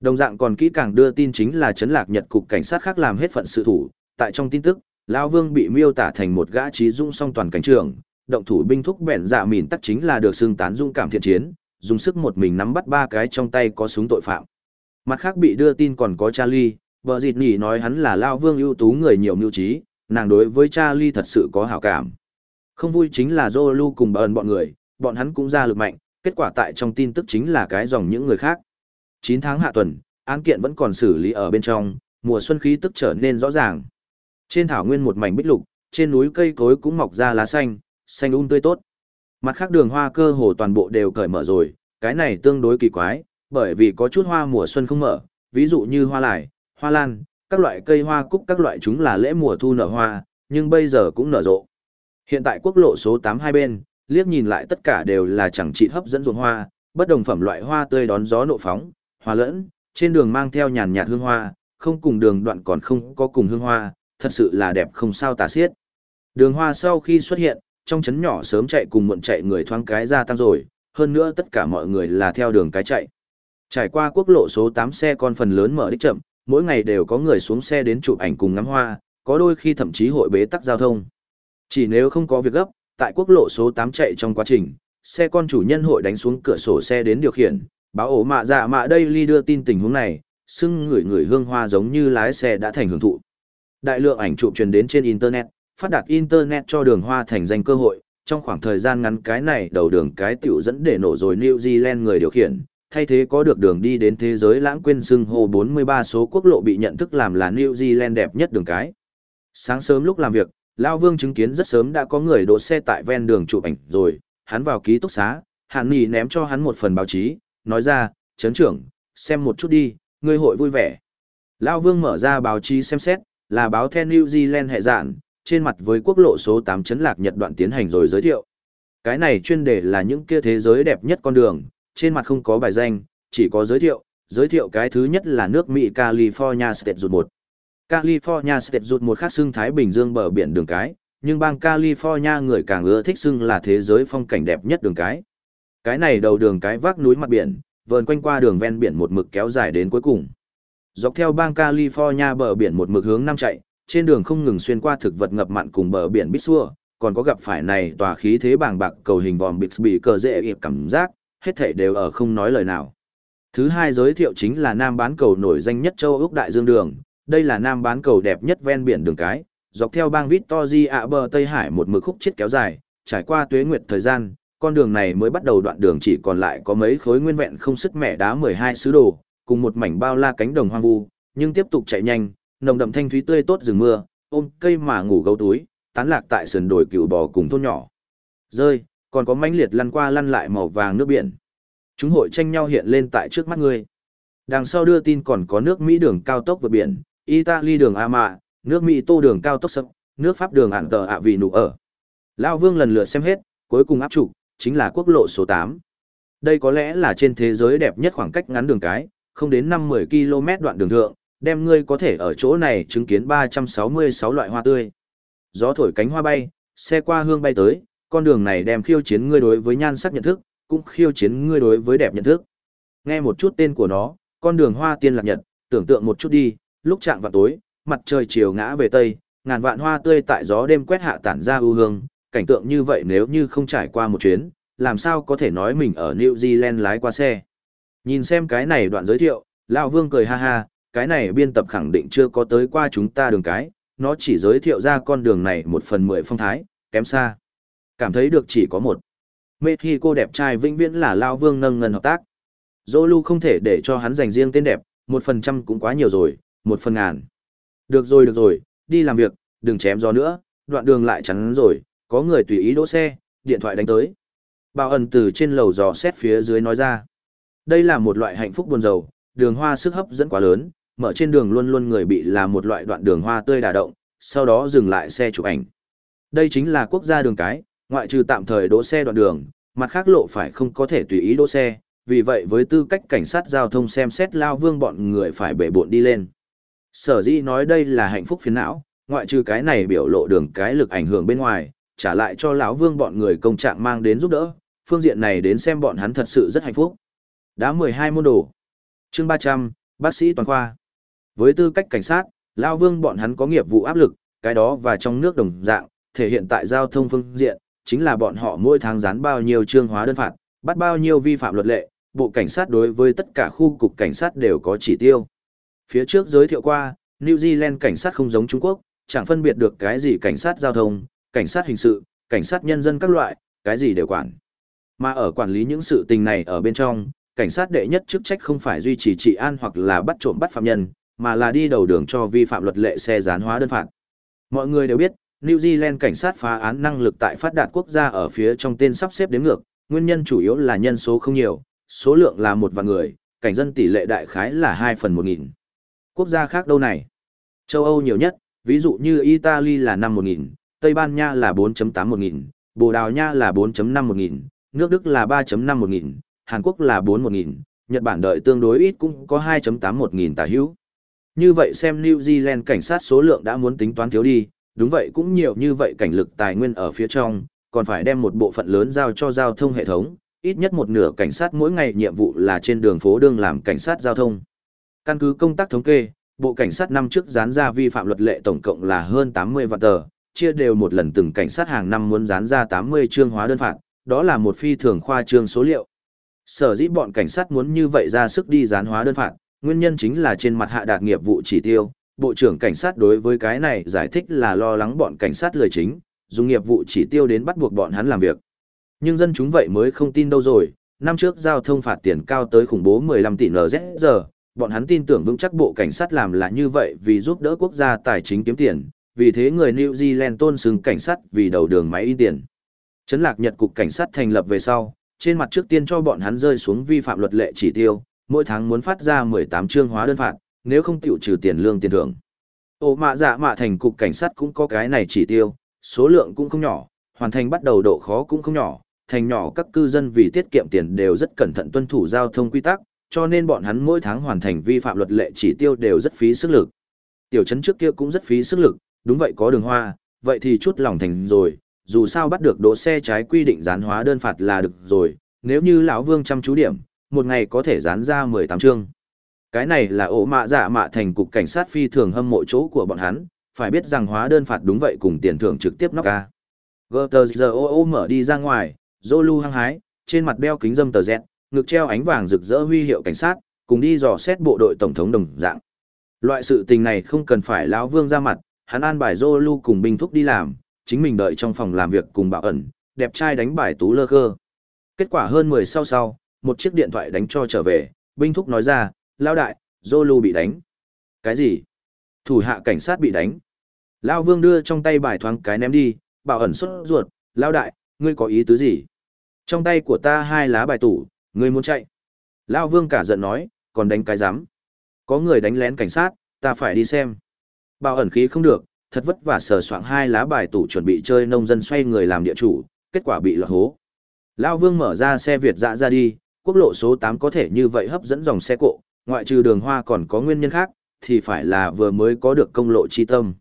Đồng dạng còn kỹ càng đưa tin chính là chấn lạc nhật cục cảnh sát khác làm hết phận sự thủ, tại trong tin tức, Lão Vương bị miêu tả thành một gã trí dung song toàn cảnh trường, động thủ binh thúc bèn dạ mìn tắc chính là được xưng tán dung cảm thiện chiến, dùng sức một mình nắm bắt ba cái trong tay có súng tội phạm. Mặt khác bị đưa tin còn có Charlie, vợ dịt nhỉ nói hắn là Lão Vương ưu tú người nhiều mưu trí, nàng đối với Charlie thật sự có hảo cảm. Không vui chính là Zolu cùng bờn bọn người, bọn hắn cũng ra lực mạnh, kết quả tại trong tin tức chính là cái dòng những người khác. 9 tháng hạ tuần, án kiện vẫn còn xử lý ở bên trong, mùa xuân khí tức trở nên rõ ràng. Trên thảo nguyên một mảnh bích lục, trên núi cây cối cũng mọc ra lá xanh, xanh um tươi tốt. Mặt khác đường hoa cơ hồ toàn bộ đều cởi mở rồi, cái này tương đối kỳ quái, bởi vì có chút hoa mùa xuân không mở, ví dụ như hoa lải, hoa lan, các loại cây hoa cúc các loại chúng là lễ mùa thu nở hoa, nhưng bây giờ cũng nở rộ. Hiện tại quốc lộ số 8 hai bên, liếc nhìn lại tất cả đều là chẳng trị hấp dẫn ruộng hoa, bất đồng phẩm loại hoa tươi đón gió nộ phóng, hòa lẫn, trên đường mang theo nhàn nhạt hương hoa, không cùng đường đoạn còn không có cùng hương hoa, thật sự là đẹp không sao tả xiết. Đường hoa sau khi xuất hiện, trong chấn nhỏ sớm chạy cùng muộn chạy người thoáng cái ra tăng rồi, hơn nữa tất cả mọi người là theo đường cái chạy. Trải qua quốc lộ số 8 xe con phần lớn mở đích chậm, mỗi ngày đều có người xuống xe đến chụp ảnh cùng ngắm hoa, có đôi khi thậm chí hội bế tắc giao thông. Chỉ nếu không có việc gấp, tại quốc lộ số 8 chạy trong quá trình, xe con chủ nhân hội đánh xuống cửa sổ xe đến điều khiển, báo ổ mạ dạ mạ đây ly đưa tin tình huống này, xưng người người hương hoa giống như lái xe đã thành hưởng thụ. Đại lượng ảnh chụp truyền đến trên Internet, phát đạt Internet cho đường hoa thành danh cơ hội, trong khoảng thời gian ngắn cái này đầu đường cái tiểu dẫn để nổ rồi New Zealand người điều khiển, thay thế có được đường đi đến thế giới lãng quên xưng hô 43 số quốc lộ bị nhận thức làm là New Zealand đẹp nhất đường cái. Sáng sớm lúc làm việc, Lao Vương chứng kiến rất sớm đã có người đỗ xe tại ven đường chụp ảnh rồi, hắn vào ký túc xá, Hàn Nghị ném cho hắn một phần báo chí, nói ra, chấn trưởng, xem một chút đi, người hội vui vẻ. Lao Vương mở ra báo chí xem xét, là báo The New Zealand hệ dạn, trên mặt với quốc lộ số 8 chấn lạc Nhật đoạn tiến hành rồi giới thiệu. Cái này chuyên đề là những kia thế giới đẹp nhất con đường, trên mặt không có bài danh, chỉ có giới thiệu, giới thiệu cái thứ nhất là nước Mỹ California State Route một. California State rụt một khắc xưng Thái Bình Dương bờ biển đường cái, nhưng bang California người càng ưa thích xưng là thế giới phong cảnh đẹp nhất đường cái. Cái này đầu đường cái vác núi mặt biển, vờn quanh qua đường ven biển một mực kéo dài đến cuối cùng. Dọc theo bang California bờ biển một mực hướng nam chạy, trên đường không ngừng xuyên qua thực vật ngập mặn cùng bờ biển bít xua, còn có gặp phải này tòa khí thế bàng bạc cầu hình vòm bị cờ dễ ịp cảm giác, hết thảy đều ở không nói lời nào. Thứ hai giới thiệu chính là nam bán cầu nổi danh nhất châu Úc Đại Dương Đường, đây là nam bán cầu đẹp nhất ven biển đường cái, dọc theo bang Victoria ạ bờ Tây Hải một mực khúc chết kéo dài, trải qua tuế nguyệt thời gian, con đường này mới bắt đầu đoạn đường chỉ còn lại có mấy khối nguyên vẹn không sức mẻ đá 12 sứ đồ, cùng một mảnh bao la cánh đồng hoang vu, nhưng tiếp tục chạy nhanh, nồng đậm thanh thúy tươi tốt rừng mưa, ôm cây mà ngủ gấu túi, tán lạc tại sườn đồi cựu bò cùng thôn nhỏ. Rơi, còn có mãnh liệt lăn qua lăn lại màu vàng nước biển. Chúng hội tranh nhau hiện lên tại trước mắt ngươi. Đằng sau đưa tin còn có nước Mỹ đường cao tốc vượt biển, Italy đường Ama, nước Mỹ tô đường cao tốc sập, nước Pháp đường ản tờ ạ vì nụ ở. Lao Vương lần lượt xem hết, cuối cùng áp trụ, chính là quốc lộ số 8. Đây có lẽ là trên thế giới đẹp nhất khoảng cách ngắn đường cái, không đến 5-10 km đoạn đường thượng, đem ngươi có thể ở chỗ này chứng kiến 366 loại hoa tươi. Gió thổi cánh hoa bay, xe qua hương bay tới, con đường này đem khiêu chiến ngươi đối với nhan sắc nhận thức, cũng khiêu chiến ngươi đối với đẹp nhận thức. Nghe một chút tên của nó, con đường hoa tiên lạc nhật, tưởng tượng một chút đi, lúc chạm vào tối, mặt trời chiều ngã về tây, ngàn vạn hoa tươi tại gió đêm quét hạ tản ra ưu hương, cảnh tượng như vậy nếu như không trải qua một chuyến, làm sao có thể nói mình ở New Zealand lái qua xe. Nhìn xem cái này đoạn giới thiệu, Lão Vương cười ha ha, cái này biên tập khẳng định chưa có tới qua chúng ta đường cái, nó chỉ giới thiệu ra con đường này một phần mười phong thái, kém xa. Cảm thấy được chỉ có một. Mê khi cô đẹp trai vĩnh viễn là Lão Vương nâng ngân hợp tác. Zolu không thể để cho hắn dành riêng tên đẹp, một phần trăm cũng quá nhiều rồi, một phần ngàn. Được rồi được rồi, đi làm việc, đừng chém gió nữa, đoạn đường lại chắn rồi, có người tùy ý đỗ xe, điện thoại đánh tới. Bảo ẩn từ trên lầu dò xét phía dưới nói ra. Đây là một loại hạnh phúc buồn rầu, đường hoa sức hấp dẫn quá lớn, mở trên đường luôn luôn người bị là một loại đoạn đường hoa tươi đà động, sau đó dừng lại xe chụp ảnh. Đây chính là quốc gia đường cái, ngoại trừ tạm thời đỗ xe đoạn đường, mặt khác lộ phải không có thể tùy ý đỗ xe, vì vậy với tư cách cảnh sát giao thông xem xét lao vương bọn người phải bể bộn đi lên. Sở dĩ nói đây là hạnh phúc phiền não, ngoại trừ cái này biểu lộ đường cái lực ảnh hưởng bên ngoài, trả lại cho lão vương bọn người công trạng mang đến giúp đỡ, phương diện này đến xem bọn hắn thật sự rất hạnh phúc. Đã 12 môn đồ. Chương 300, bác sĩ toàn khoa. Với tư cách cảnh sát, lão vương bọn hắn có nghiệp vụ áp lực, cái đó và trong nước đồng dạng, thể hiện tại giao thông phương diện, chính là bọn họ mỗi tháng dán bao nhiêu trương hóa đơn phạt, bắt bao nhiêu vi phạm luật lệ, bộ cảnh sát đối với tất cả khu cục cảnh sát đều có chỉ tiêu. Phía trước giới thiệu qua, New Zealand cảnh sát không giống Trung Quốc, chẳng phân biệt được cái gì cảnh sát giao thông, cảnh sát hình sự, cảnh sát nhân dân các loại, cái gì đều quản. Mà ở quản lý những sự tình này ở bên trong, cảnh sát đệ nhất chức trách không phải duy trì trị an hoặc là bắt trộm bắt phạm nhân, mà là đi đầu đường cho vi phạm luật lệ xe gián hóa đơn phạt. Mọi người đều biết, New Zealand cảnh sát phá án năng lực tại phát đạt quốc gia ở phía trong tên sắp xếp đếm ngược, nguyên nhân chủ yếu là nhân số không nhiều, số lượng là một vạn người, cảnh dân tỷ lệ đại khái là 2 phần 1000. Quốc gia khác đâu này? Châu Âu nhiều nhất, ví dụ như Italy là 5.000, Tây Ban Nha là 4.8.000, Bồ Đào Nha là 4.5.000, nước Đức là 3.5.000, Hàn Quốc là 4.000, Nhật Bản đợi tương đối ít cũng có 2.8.000 tả hữu. Như vậy xem New Zealand cảnh sát số lượng đã muốn tính toán thiếu đi, đúng vậy cũng nhiều như vậy cảnh lực tài nguyên ở phía trong, còn phải đem một bộ phận lớn giao cho giao thông hệ thống, ít nhất một nửa cảnh sát mỗi ngày nhiệm vụ là trên đường phố đương làm cảnh sát giao thông. Căn cứ công tác thống kê, bộ cảnh sát năm trước dán ra vi phạm luật lệ tổng cộng là hơn 80 vạn tờ, chia đều một lần từng cảnh sát hàng năm muốn dán ra 80 chương hóa đơn phạt, đó là một phi thường khoa trương số liệu. Sở dĩ bọn cảnh sát muốn như vậy ra sức đi dán hóa đơn phạt, nguyên nhân chính là trên mặt hạ đạt nghiệp vụ chỉ tiêu, Bộ trưởng cảnh sát đối với cái này giải thích là lo lắng bọn cảnh sát lười chính, dùng nghiệp vụ chỉ tiêu đến bắt buộc bọn hắn làm việc. Nhưng dân chúng vậy mới không tin đâu rồi, năm trước giao thông phạt tiền cao tới khủng bố 15 tỷ NZ bọn hắn tin tưởng vững chắc bộ cảnh sát làm là như vậy vì giúp đỡ quốc gia tài chính kiếm tiền, vì thế người New Zealand tôn xưng cảnh sát vì đầu đường máy in tiền. Trấn lạc Nhật cục cảnh sát thành lập về sau, trên mặt trước tiên cho bọn hắn rơi xuống vi phạm luật lệ chỉ tiêu, mỗi tháng muốn phát ra 18 chương hóa đơn phạt, nếu không tiểu trừ tiền lương tiền thưởng. Ổ mạ dạ mạ thành cục cảnh sát cũng có cái này chỉ tiêu, số lượng cũng không nhỏ, hoàn thành bắt đầu độ khó cũng không nhỏ, thành nhỏ các cư dân vì tiết kiệm tiền đều rất cẩn thận tuân thủ giao thông quy tắc, cho nên bọn hắn mỗi tháng hoàn thành vi phạm luật lệ chỉ tiêu đều rất phí sức lực. Tiểu trấn trước kia cũng rất phí sức lực, đúng vậy có đường hoa, vậy thì chút lòng thành rồi, dù sao bắt được đỗ xe trái quy định dán hóa đơn phạt là được rồi, nếu như lão Vương chăm chú điểm, một ngày có thể dán ra 18 chương. Cái này là ổ mạ giả mạ thành cục cảnh sát phi thường hâm mộ chỗ của bọn hắn, phải biết rằng hóa đơn phạt đúng vậy cùng tiền thưởng trực tiếp nóc ca. GTZOO mở đi ra ngoài, Zolu hăng hái, trên mặt đeo kính dâm tờ dẹt, ngực treo ánh vàng rực rỡ huy hiệu cảnh sát, cùng đi dò xét bộ đội tổng thống đồng dạng. Loại sự tình này không cần phải lão vương ra mặt, hắn an bài Zolu cùng binh thúc đi làm, chính mình đợi trong phòng làm việc cùng bảo ẩn, đẹp trai đánh bài tú lơ khơ. Kết quả hơn 10 sau sau, một chiếc điện thoại đánh cho trở về, binh thúc nói ra, Lão đại, Zolu bị đánh. Cái gì? Thủ hạ cảnh sát bị đánh. Lão vương đưa trong tay bài thoáng cái ném đi, bảo ẩn xuất ruột, Lão đại, ngươi có ý tứ gì? Trong tay của ta hai lá bài tủ, ngươi muốn chạy. Lao vương cả giận nói, còn đánh cái rắm. Có người đánh lén cảnh sát, ta phải đi xem. Bảo ẩn khí không được, thật vất vả sờ soạng hai lá bài tủ chuẩn bị chơi nông dân xoay người làm địa chủ, kết quả bị lọt hố. Lao vương mở ra xe Việt dạ ra đi, quốc lộ số 8 có thể như vậy hấp dẫn dòng xe cộ, ngoại trừ đường hoa còn có nguyên nhân khác, thì phải là vừa mới có được công lộ chi tâm.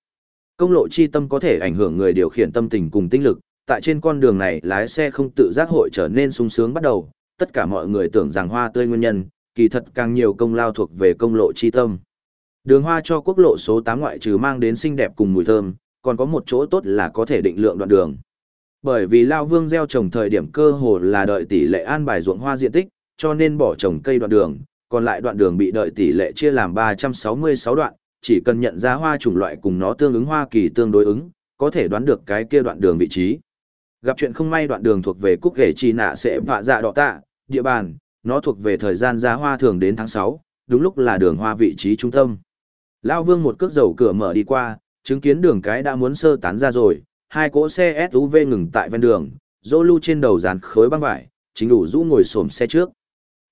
Công lộ chi tâm có thể ảnh hưởng người điều khiển tâm tình cùng tinh lực, tại trên con đường này lái xe không tự giác hội trở nên sung sướng bắt đầu, tất cả mọi người tưởng rằng hoa tươi nguyên nhân, kỳ thật càng nhiều công lao thuộc về công lộ chi tâm. Đường hoa cho quốc lộ số 8 ngoại trừ mang đến xinh đẹp cùng mùi thơm, còn có một chỗ tốt là có thể định lượng đoạn đường. Bởi vì Lao Vương gieo trồng thời điểm cơ hồ là đợi tỷ lệ an bài ruộng hoa diện tích, cho nên bỏ trồng cây đoạn đường, còn lại đoạn đường bị đợi tỷ lệ chia làm 366 đoạn, chỉ cần nhận ra hoa chủng loại cùng nó tương ứng hoa kỳ tương đối ứng, có thể đoán được cái kia đoạn đường vị trí. Gặp chuyện không may đoạn đường thuộc về cúc ghẻ chi nạ sẽ vạ dạ đỏ tạ, địa bàn, nó thuộc về thời gian ra hoa thường đến tháng 6, đúng lúc là đường hoa vị trí trung tâm. Lao vương một cước dầu cửa mở đi qua, chứng kiến đường cái đã muốn sơ tán ra rồi, hai cỗ xe SUV ngừng tại ven đường, dỗ lưu trên đầu dàn khối băng vải, chính đủ rũ ngồi xổm xe trước.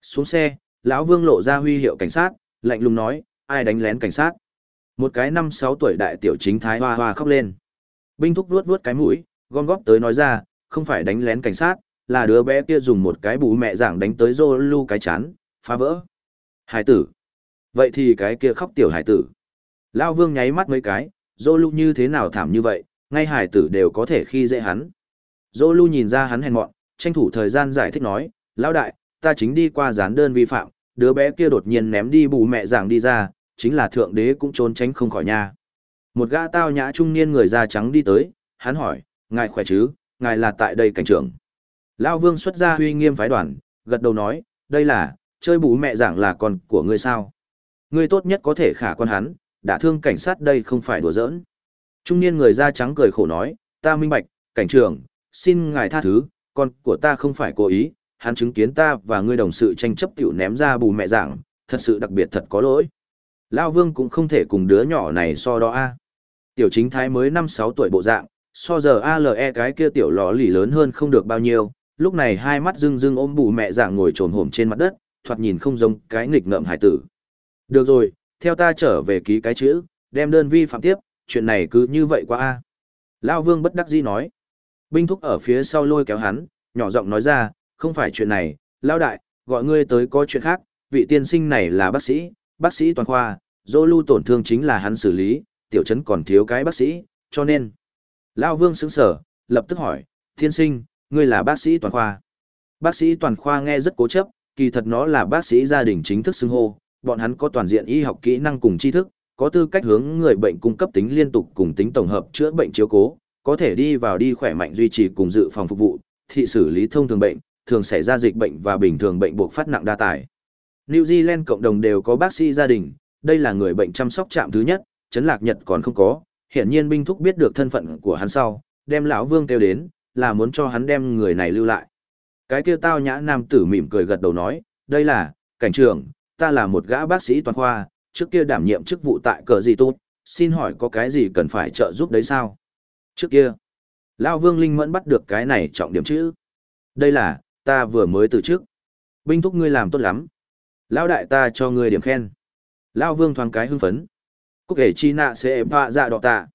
Xuống xe, lão vương lộ ra huy hiệu cảnh sát, lạnh lùng nói, ai đánh lén cảnh sát. Một cái năm sáu tuổi đại tiểu chính thái hoa hoa khóc lên. Binh thúc vuốt vuốt cái mũi, gom góp tới nói ra, không phải đánh lén cảnh sát, là đứa bé kia dùng một cái bú mẹ giảng đánh tới dô lưu cái chán, phá vỡ. Hải tử. Vậy thì cái kia khóc tiểu hải tử. Lao vương nháy mắt mấy cái, dô lưu như thế nào thảm như vậy, ngay hải tử đều có thể khi dễ hắn. Dô lưu nhìn ra hắn hèn mọn, tranh thủ thời gian giải thích nói, Lão đại, ta chính đi qua dán đơn vi phạm, đứa bé kia đột nhiên ném đi bù mẹ giảng đi ra, chính là thượng đế cũng trốn tránh không khỏi nha. Một gã tao nhã trung niên người da trắng đi tới, hắn hỏi, ngài khỏe chứ, ngài là tại đây cảnh trưởng. Lao vương xuất ra huy nghiêm phái đoàn, gật đầu nói, đây là, chơi bú mẹ giảng là con của ngươi sao. Ngươi tốt nhất có thể khả quan hắn, đã thương cảnh sát đây không phải đùa giỡn. Trung niên người da trắng cười khổ nói, ta minh bạch, cảnh trưởng, xin ngài tha thứ, con của ta không phải cố ý, hắn chứng kiến ta và ngươi đồng sự tranh chấp tiểu ném ra bù mẹ giảng, thật sự đặc biệt thật có lỗi. Lao vương cũng không thể cùng đứa nhỏ này so đó a. Tiểu chính thái mới 5-6 tuổi bộ dạng, so giờ ALE cái kia tiểu lò lì lớn hơn không được bao nhiêu, lúc này hai mắt rưng rưng ôm bù mẹ dạng ngồi trồn hổm trên mặt đất, thoạt nhìn không giống cái nghịch ngợm hải tử. Được rồi, theo ta trở về ký cái chữ, đem đơn vi phạm tiếp, chuyện này cứ như vậy qua a. Lao vương bất đắc dĩ nói. Binh thúc ở phía sau lôi kéo hắn, nhỏ giọng nói ra, không phải chuyện này, Lao đại, gọi ngươi tới có chuyện khác, vị tiên sinh này là bác sĩ, bác sĩ toàn khoa, dô lưu tổn thương chính là hắn xử lý, tiểu trấn còn thiếu cái bác sĩ, cho nên. Lao vương sững sở, lập tức hỏi, tiên sinh, ngươi là bác sĩ toàn khoa. Bác sĩ toàn khoa nghe rất cố chấp, kỳ thật nó là bác sĩ gia đình chính thức xưng hô, bọn hắn có toàn diện y học kỹ năng cùng tri thức, có tư cách hướng người bệnh cung cấp tính liên tục cùng tính tổng hợp chữa bệnh chiếu cố, có thể đi vào đi khỏe mạnh duy trì cùng dự phòng phục vụ, thị xử lý thông thường bệnh, thường xảy ra dịch bệnh và bình thường bệnh buộc phát nặng đa tải. New Zealand cộng đồng đều có bác sĩ gia đình, đây là người bệnh chăm sóc trạm thứ nhất, chấn lạc Nhật còn không có, hiển nhiên binh thúc biết được thân phận của hắn sau, đem lão Vương kêu đến, là muốn cho hắn đem người này lưu lại. Cái kia tao nhã nam tử mỉm cười gật đầu nói, đây là, cảnh trưởng, ta là một gã bác sĩ toàn khoa, trước kia đảm nhiệm chức vụ tại cờ gì tốt, xin hỏi có cái gì cần phải trợ giúp đấy sao? Trước kia, Lao Vương Linh Mẫn bắt được cái này trọng điểm chữ. Đây là, ta vừa mới từ trước. Binh thúc ngươi làm tốt lắm. Lao đại ta cho ngươi điểm khen. Lao Vương thoáng cái hưng phấn. Cúc hề chi nạ sẽ bạ dạ đỏ tạ.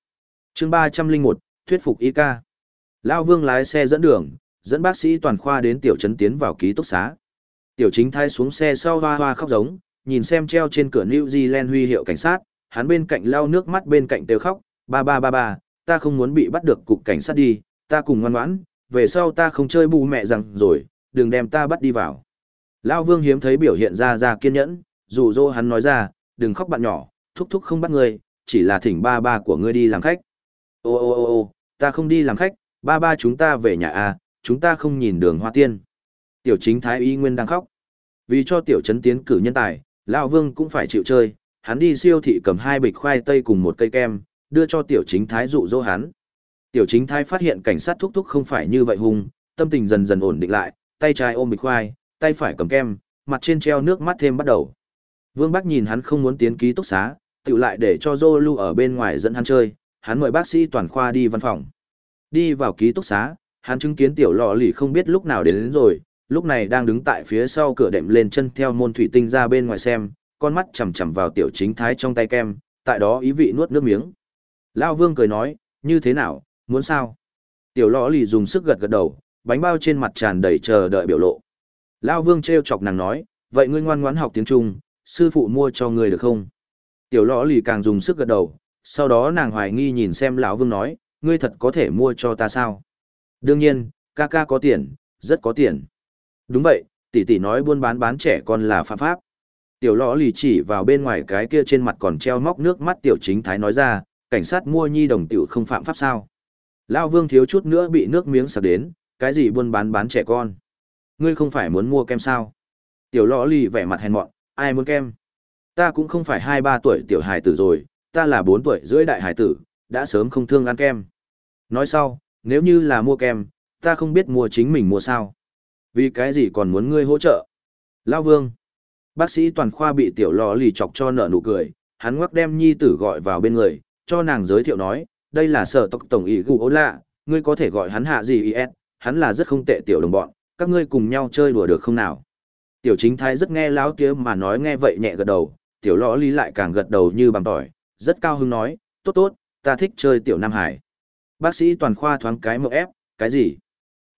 chương 301, thuyết phục y ca. Lao Vương lái xe dẫn đường, dẫn bác sĩ toàn khoa đến tiểu trấn tiến vào ký túc xá. Tiểu chính thai xuống xe sau hoa hoa khóc giống, nhìn xem treo trên cửa New Zealand huy hiệu cảnh sát, hắn bên cạnh lau nước mắt bên cạnh đều khóc, ba ba ba ba, ta không muốn bị bắt được cục cảnh sát đi, ta cùng ngoan ngoãn, về sau ta không chơi bù mẹ rằng rồi, đừng đem ta bắt đi vào. Lao vương hiếm thấy biểu hiện ra ra kiên nhẫn, dù dỗ hắn nói ra, đừng khóc bạn nhỏ, thúc thúc không bắt người, chỉ là thỉnh ba ba của ngươi đi làm khách. Ô ô ô ô, ta không đi làm khách, ba ba chúng ta về nhà à, chúng ta không nhìn đường hoa tiên. Tiểu chính thái y nguyên đang khóc. Vì cho tiểu trấn tiến cử nhân tài, Lão Vương cũng phải chịu chơi, hắn đi siêu thị cầm hai bịch khoai tây cùng một cây kem, đưa cho tiểu chính thái dụ dỗ hắn. Tiểu chính thái phát hiện cảnh sát thúc thúc không phải như vậy hung, tâm tình dần dần ổn định lại, tay trái ôm bịch khoai, tay phải cầm kem, mặt trên treo nước mắt thêm bắt đầu. Vương bác nhìn hắn không muốn tiến ký túc xá, tự lại để cho Zolu ở bên ngoài dẫn hắn chơi, hắn mời bác sĩ toàn khoa đi văn phòng. Đi vào ký túc xá, hắn chứng kiến tiểu lọ lì không biết lúc nào đến, đến rồi, lúc này đang đứng tại phía sau cửa đệm lên chân theo môn thủy tinh ra bên ngoài xem, con mắt chằm chằm vào tiểu chính thái trong tay kem, tại đó ý vị nuốt nước miếng. Lao vương cười nói, như thế nào, muốn sao? Tiểu lọ lì dùng sức gật gật đầu, bánh bao trên mặt tràn đầy chờ đợi biểu lộ. Lao vương treo chọc nàng nói, vậy ngươi ngoan ngoãn học tiếng Trung, sư phụ mua cho ngươi được không? Tiểu lọ lì càng dùng sức gật đầu, sau đó nàng hoài nghi nhìn xem lão vương nói, ngươi thật có thể mua cho ta sao? Đương nhiên, ca ca có tiền, rất có tiền. Đúng vậy, tỷ tỷ nói buôn bán bán trẻ con là phạm pháp. Tiểu lọ lì chỉ vào bên ngoài cái kia trên mặt còn treo móc nước mắt tiểu chính thái nói ra, cảnh sát mua nhi đồng tiểu không phạm pháp sao. Lao vương thiếu chút nữa bị nước miếng sạc đến, cái gì buôn bán bán trẻ con. Ngươi không phải muốn mua kem sao? Tiểu lọ lì vẻ mặt hèn mọn, ai muốn kem? Ta cũng không phải hai ba tuổi tiểu hài tử rồi, ta là bốn tuổi rưỡi đại hài tử, đã sớm không thương ăn kem. Nói sau, nếu như là mua kem, ta không biết mua chính mình mua sao. Vì cái gì còn muốn ngươi hỗ trợ? Lao vương. Bác sĩ toàn khoa bị tiểu lò lì chọc cho nở nụ cười, hắn ngoắc đem nhi tử gọi vào bên người, cho nàng giới thiệu nói, đây là sở tộc tổng ý gù ố lạ, ngươi có thể gọi hắn hạ gì is, hắn là rất không tệ tiểu đồng bọn, các ngươi cùng nhau chơi đùa được không nào? Tiểu chính thái rất nghe láo tía mà nói nghe vậy nhẹ gật đầu, tiểu lò lý lại càng gật đầu như bằng tỏi, rất cao hứng nói, tốt tốt, ta thích chơi tiểu Nam Hải. Bác sĩ toàn khoa thoáng cái mộng ép, cái gì?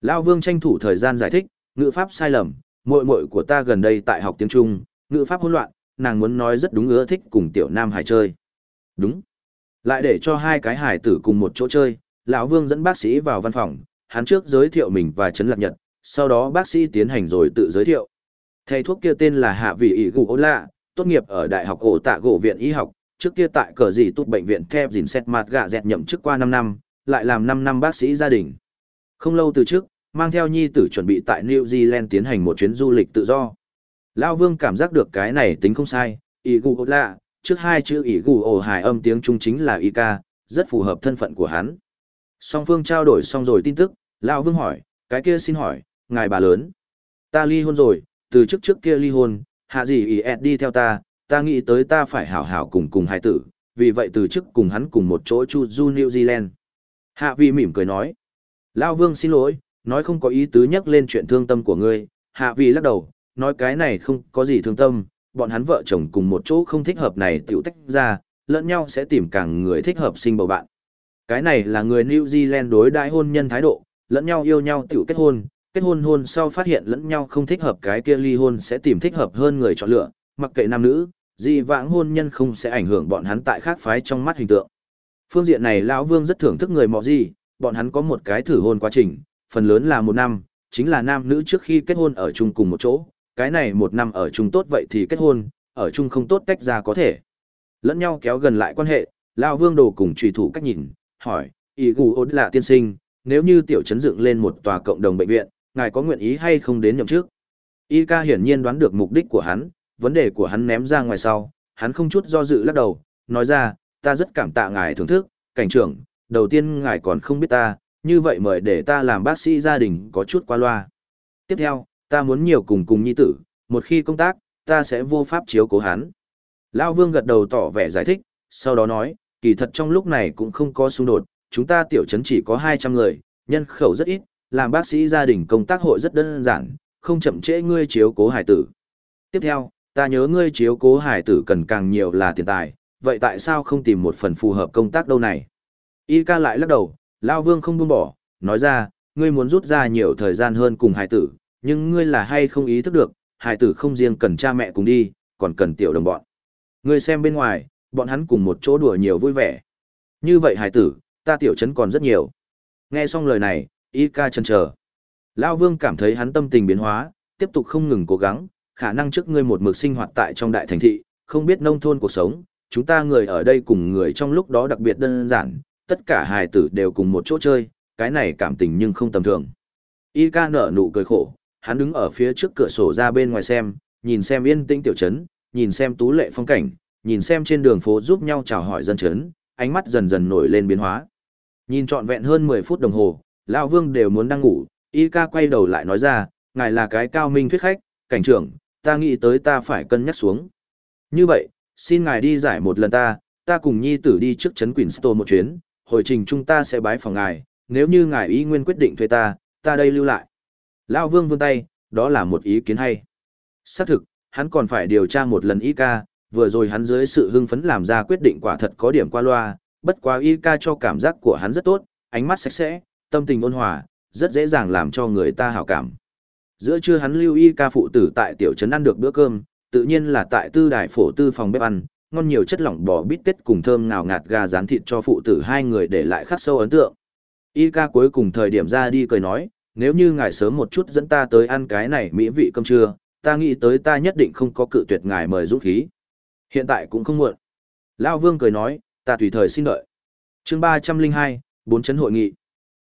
Lao vương tranh thủ thời gian giải thích, ngữ pháp sai lầm, muội muội của ta gần đây tại học tiếng Trung, ngữ pháp hỗn loạn, nàng muốn nói rất đúng ưa thích cùng tiểu Nam Hải chơi. Đúng. Lại để cho hai cái hải tử cùng một chỗ chơi, lão Vương dẫn bác sĩ vào văn phòng, hắn trước giới thiệu mình và Trấn Lạc Nhật, sau đó bác sĩ tiến hành rồi tự giới thiệu. Thầy thuốc kia tên là Hạ Vị ỷ Gù Ô Lạ, tốt nghiệp ở Đại học Ổ Tạ Gỗ Viện Y học, trước kia tại cờ gì tốt bệnh viện thép dìn xét mặt gạ dẹt nhậm chức qua 5 năm, lại làm 5 năm bác sĩ gia đình. Không lâu từ trước, mang theo nhi tử chuẩn bị tại New Zealand tiến hành một chuyến du lịch tự do. Lao Vương cảm giác được cái này tính không sai, ý gù lạ, trước hai chữ ý gù ổ hài âm tiếng Trung chính là y ca, rất phù hợp thân phận của hắn. Song Phương trao đổi xong rồi tin tức, Lao Vương hỏi, cái kia xin hỏi, ngài bà lớn. Ta ly hôn rồi, từ trước trước kia ly hôn, hạ gì ý ẹt đi theo ta, ta nghĩ tới ta phải hảo hảo cùng cùng hai tử, vì vậy từ trước cùng hắn cùng một chỗ chu du New Zealand. Hạ vi mỉm cười nói, Lao Vương xin lỗi, nói không có ý tứ nhắc lên chuyện thương tâm của ngươi, hạ Vi lắc đầu, nói cái này không có gì thương tâm, bọn hắn vợ chồng cùng một chỗ không thích hợp này tiểu tách ra, lẫn nhau sẽ tìm càng người thích hợp sinh bầu bạn. Cái này là người New Zealand đối đại hôn nhân thái độ, lẫn nhau yêu nhau tiểu kết hôn, kết hôn hôn sau phát hiện lẫn nhau không thích hợp cái kia ly hôn sẽ tìm thích hợp hơn người chọn lựa, mặc kệ nam nữ, gì vãng hôn nhân không sẽ ảnh hưởng bọn hắn tại khác phái trong mắt hình tượng. Phương diện này lão Vương rất thưởng thức người mọ gì, bọn hắn có một cái thử hôn quá trình, phần lớn là một năm, chính là nam nữ trước khi kết hôn ở chung cùng một chỗ, cái này một năm ở chung tốt vậy thì kết hôn, ở chung không tốt tách ra có thể. Lẫn nhau kéo gần lại quan hệ, lão Vương Đồ cùng trùy thủ cách nhìn, hỏi, ý gù ốt là tiên sinh, nếu như tiểu chấn dựng lên một tòa cộng đồng bệnh viện, ngài có nguyện ý hay không đến nhậm trước? Y ca hiển nhiên đoán được mục đích của hắn, vấn đề của hắn ném ra ngoài sau, hắn không chút do dự lắc đầu, nói ra, ta rất cảm tạ ngài thưởng thức, cảnh trưởng, đầu tiên ngài còn không biết ta, như vậy mời để ta làm bác sĩ gia đình có chút qua loa. Tiếp theo, ta muốn nhiều cùng cùng nhi tử, một khi công tác, ta sẽ vô pháp chiếu cố hắn. Lão Vương gật đầu tỏ vẻ giải thích, sau đó nói, kỳ thật trong lúc này cũng không có xung đột, chúng ta tiểu trấn chỉ có 200 người, nhân khẩu rất ít, làm bác sĩ gia đình công tác hội rất đơn giản, không chậm trễ ngươi chiếu cố hải tử. Tiếp theo, ta nhớ ngươi chiếu cố hải tử cần càng nhiều là tiền tài, vậy tại sao không tìm một phần phù hợp công tác đâu này? Y ca lại lắc đầu, Lao Vương không buông bỏ, nói ra, ngươi muốn rút ra nhiều thời gian hơn cùng hải tử, nhưng ngươi là hay không ý thức được, hải tử không riêng cần cha mẹ cùng đi, còn cần tiểu đồng bọn. Ngươi xem bên ngoài, bọn hắn cùng một chỗ đùa nhiều vui vẻ. Như vậy hải tử, ta tiểu trấn còn rất nhiều. Nghe xong lời này, y ca chần chờ. Lao vương cảm thấy hắn tâm tình biến hóa, tiếp tục không ngừng cố gắng, khả năng trước ngươi một mực sinh hoạt tại trong đại thành thị, không biết nông thôn cuộc sống, chúng ta người ở đây cùng người trong lúc đó đặc biệt đơn giản, tất cả hài tử đều cùng một chỗ chơi, cái này cảm tình nhưng không tầm thường. Y ca nở nụ cười khổ, hắn đứng ở phía trước cửa sổ ra bên ngoài xem, nhìn xem yên tĩnh tiểu trấn, nhìn xem tú lệ phong cảnh, nhìn xem trên đường phố giúp nhau chào hỏi dân trấn, ánh mắt dần dần nổi lên biến hóa. Nhìn trọn vẹn hơn 10 phút đồng hồ, lão Vương đều muốn đang ngủ, Y ca quay đầu lại nói ra, ngài là cái cao minh thuyết khách, cảnh trưởng, ta nghĩ tới ta phải cân nhắc xuống. Như vậy, xin ngài đi giải một lần ta, ta cùng nhi tử đi trước chấn trấn Queenstown một chuyến, hồi trình chúng ta sẽ bái phòng ngài, nếu như ngài ý nguyên quyết định thuê ta, ta đây lưu lại. Lão Vương vươn tay, đó là một ý kiến hay. Xác thực, hắn còn phải điều tra một lần y ca, vừa rồi hắn dưới sự hưng phấn làm ra quyết định quả thật có điểm qua loa, bất quá y ca cho cảm giác của hắn rất tốt, ánh mắt sạch sẽ, tâm tình ôn hòa, rất dễ dàng làm cho người ta hảo cảm. Giữa trưa hắn lưu y ca phụ tử tại tiểu trấn ăn được bữa cơm, tự nhiên là tại tư đài phổ tư phòng bếp ăn, ngon nhiều chất lỏng bò bít tết cùng thơm ngào ngạt gà rán thịt cho phụ tử hai người để lại khắc sâu ấn tượng. Y ca cuối cùng thời điểm ra đi cười nói, nếu như ngài sớm một chút dẫn ta tới ăn cái này mỹ vị cơm trưa, ta nghĩ tới ta nhất định không có cự tuyệt ngài mời dũng khí. Hiện tại cũng không muộn. Lao Vương cười nói, ta tùy thời xin đợi. chương ba trăm linh hai, bốn chấn hội nghị.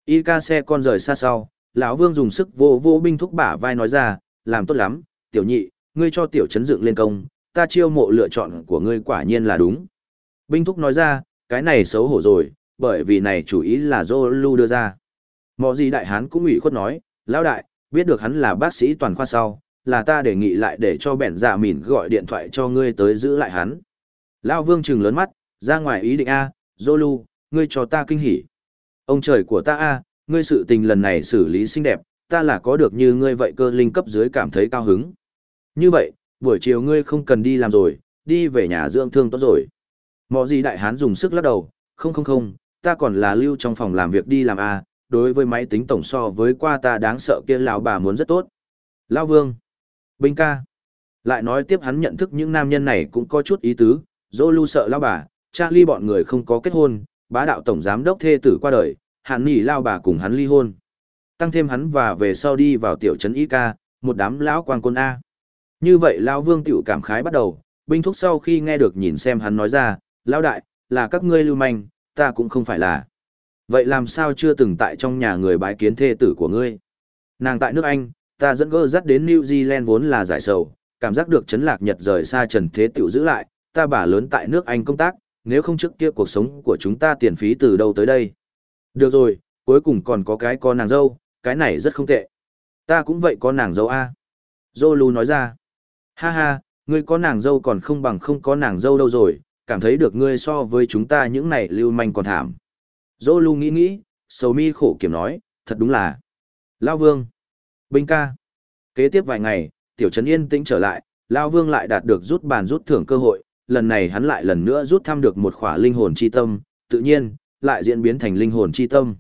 Y ca xe con rời xa sau, lão Vương dùng sức vô vô binh thúc bả vai nói ra, làm tốt lắm, tiểu nhị, ngươi cho tiểu Trấn dựng lên công, ta chiêu mộ lựa chọn của ngươi quả nhiên là đúng. Binh thúc nói ra, cái này xấu hổ rồi, bởi vì này chủ ý là Zolu đưa ra. Mọ gì đại hán cũng ủy khuất nói, lão đại, biết được hắn là bác sĩ toàn khoa sau, là ta đề nghị lại để cho bẻn dạ mỉn gọi điện thoại cho ngươi tới giữ lại hắn. Lão vương trừng lớn mắt, ra ngoài ý định A, Zolu, ngươi cho ta kinh hỉ. Ông trời của ta A, ngươi sự tình lần này xử lý xinh đẹp, ta là có được như ngươi vậy cơ linh cấp dưới cảm thấy cao hứng. Như vậy, buổi chiều ngươi không cần đi làm rồi, đi về nhà dưỡng thương tốt rồi. Mọ gì đại hán dùng sức lắc đầu, không không không, ta còn là lưu trong phòng làm việc đi làm A, đối với máy tính tổng so với qua ta đáng sợ kia lão bà muốn rất tốt. Lão Vương, Binh ca. Lại nói tiếp hắn nhận thức những nam nhân này cũng có chút ý tứ, dô lưu sợ lão bà, Charlie bọn người không có kết hôn, bá đạo tổng giám đốc thê tử qua đời, hạn nghỉ lao bà cùng hắn ly hôn. Tăng thêm hắn và về sau đi vào tiểu trấn Y ca, một đám lão quan côn A. Như vậy lão vương tiểu cảm khái bắt đầu, binh thúc sau khi nghe được nhìn xem hắn nói ra, lão đại, là các ngươi lưu manh, ta cũng không phải là. Vậy làm sao chưa từng tại trong nhà người bái kiến thê tử của ngươi? Nàng tại nước Anh, ta dẫn gơ dắt đến New Zealand vốn là giải sầu, cảm giác được chấn lạc Nhật rời xa trần thế tiểu giữ lại, ta bà lớn tại nước Anh công tác, nếu không trước kia cuộc sống của chúng ta tiền phí từ đâu tới đây. Được rồi, cuối cùng còn có cái con nàng dâu, cái này rất không tệ. Ta cũng vậy có nàng dâu a. Zolu nói ra. Ha ha, ngươi có nàng dâu còn không bằng không có nàng dâu đâu rồi, cảm thấy được ngươi so với chúng ta những này lưu manh còn thảm. Zolu nghĩ nghĩ, sầu mi khổ kiểm nói, thật đúng là. Lao vương. Binh ca. Kế tiếp vài ngày, tiểu trấn yên tĩnh trở lại, Lao vương lại đạt được rút bàn rút thưởng cơ hội, lần này hắn lại lần nữa rút thăm được một khỏa linh hồn chi tâm, tự nhiên, lại diễn biến thành linh hồn chi tâm.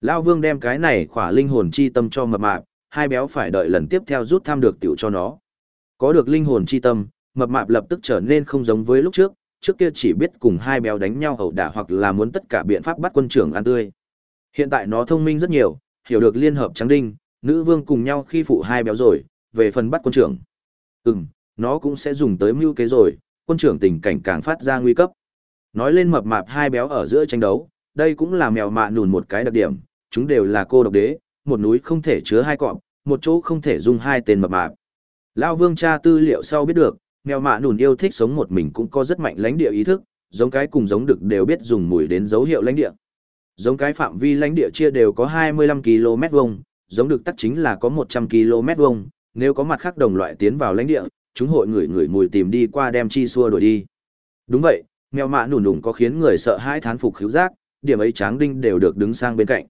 Lao vương đem cái này khỏa linh hồn chi tâm cho mập mạp, hai béo phải đợi lần tiếp theo rút thăm được tiểu cho nó. Có được linh hồn chi tâm, mập mạp lập tức trở nên không giống với lúc trước, trước kia chỉ biết cùng hai béo đánh nhau ẩu đả hoặc là muốn tất cả biện pháp bắt quân trưởng ăn tươi. Hiện tại nó thông minh rất nhiều, hiểu được liên hợp trắng đinh, nữ vương cùng nhau khi phụ hai béo rồi, về phần bắt quân trưởng. Ừm, nó cũng sẽ dùng tới mưu kế rồi, quân trưởng tình cảnh càng phát ra nguy cấp. Nói lên mập mạp hai béo ở giữa tranh đấu, đây cũng là mèo mạ nùn một cái đặc điểm, chúng đều là cô độc đế, một núi không thể chứa hai cọp, một chỗ không thể dung hai tên mập mạp. Lao vương tra tư liệu sau biết được, mèo mạ nùn yêu thích sống một mình cũng có rất mạnh lãnh địa ý thức, giống cái cùng giống đực đều biết dùng mùi đến dấu hiệu lãnh địa. Giống cái phạm vi lãnh địa chia đều có 25 km vuông, giống đực tắc chính là có 100 km vuông, nếu có mặt khác đồng loại tiến vào lãnh địa, chúng hội người người mùi tìm đi qua đem chi xua đuổi đi. Đúng vậy, mèo mạ nùn nùn có khiến người sợ hãi thán phục khiếu giác, điểm ấy tráng đinh đều được đứng sang bên cạnh.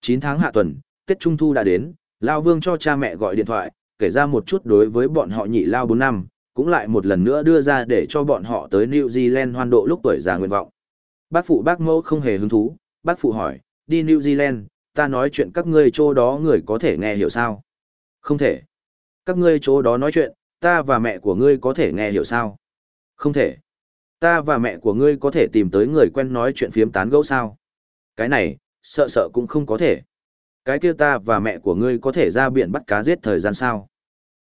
9 tháng hạ tuần, Tết Trung Thu đã đến, Lao Vương cho cha mẹ gọi điện thoại, kể ra một chút đối với bọn họ nhị Lao 4 năm, cũng lại một lần nữa đưa ra để cho bọn họ tới New Zealand hoan độ lúc tuổi già nguyện vọng. Bác phụ bác mẫu không hề hứng thú, bác phụ hỏi, đi New Zealand, ta nói chuyện các ngươi chỗ đó người có thể nghe hiểu sao? Không thể. Các ngươi chỗ đó nói chuyện, ta và mẹ của ngươi có thể nghe hiểu sao? Không thể. Ta và mẹ của ngươi có thể tìm tới người quen nói chuyện phiếm tán gẫu sao? Cái này, sợ sợ cũng không có thể. Cái kia ta và mẹ của ngươi có thể ra biển bắt cá giết thời gian sao?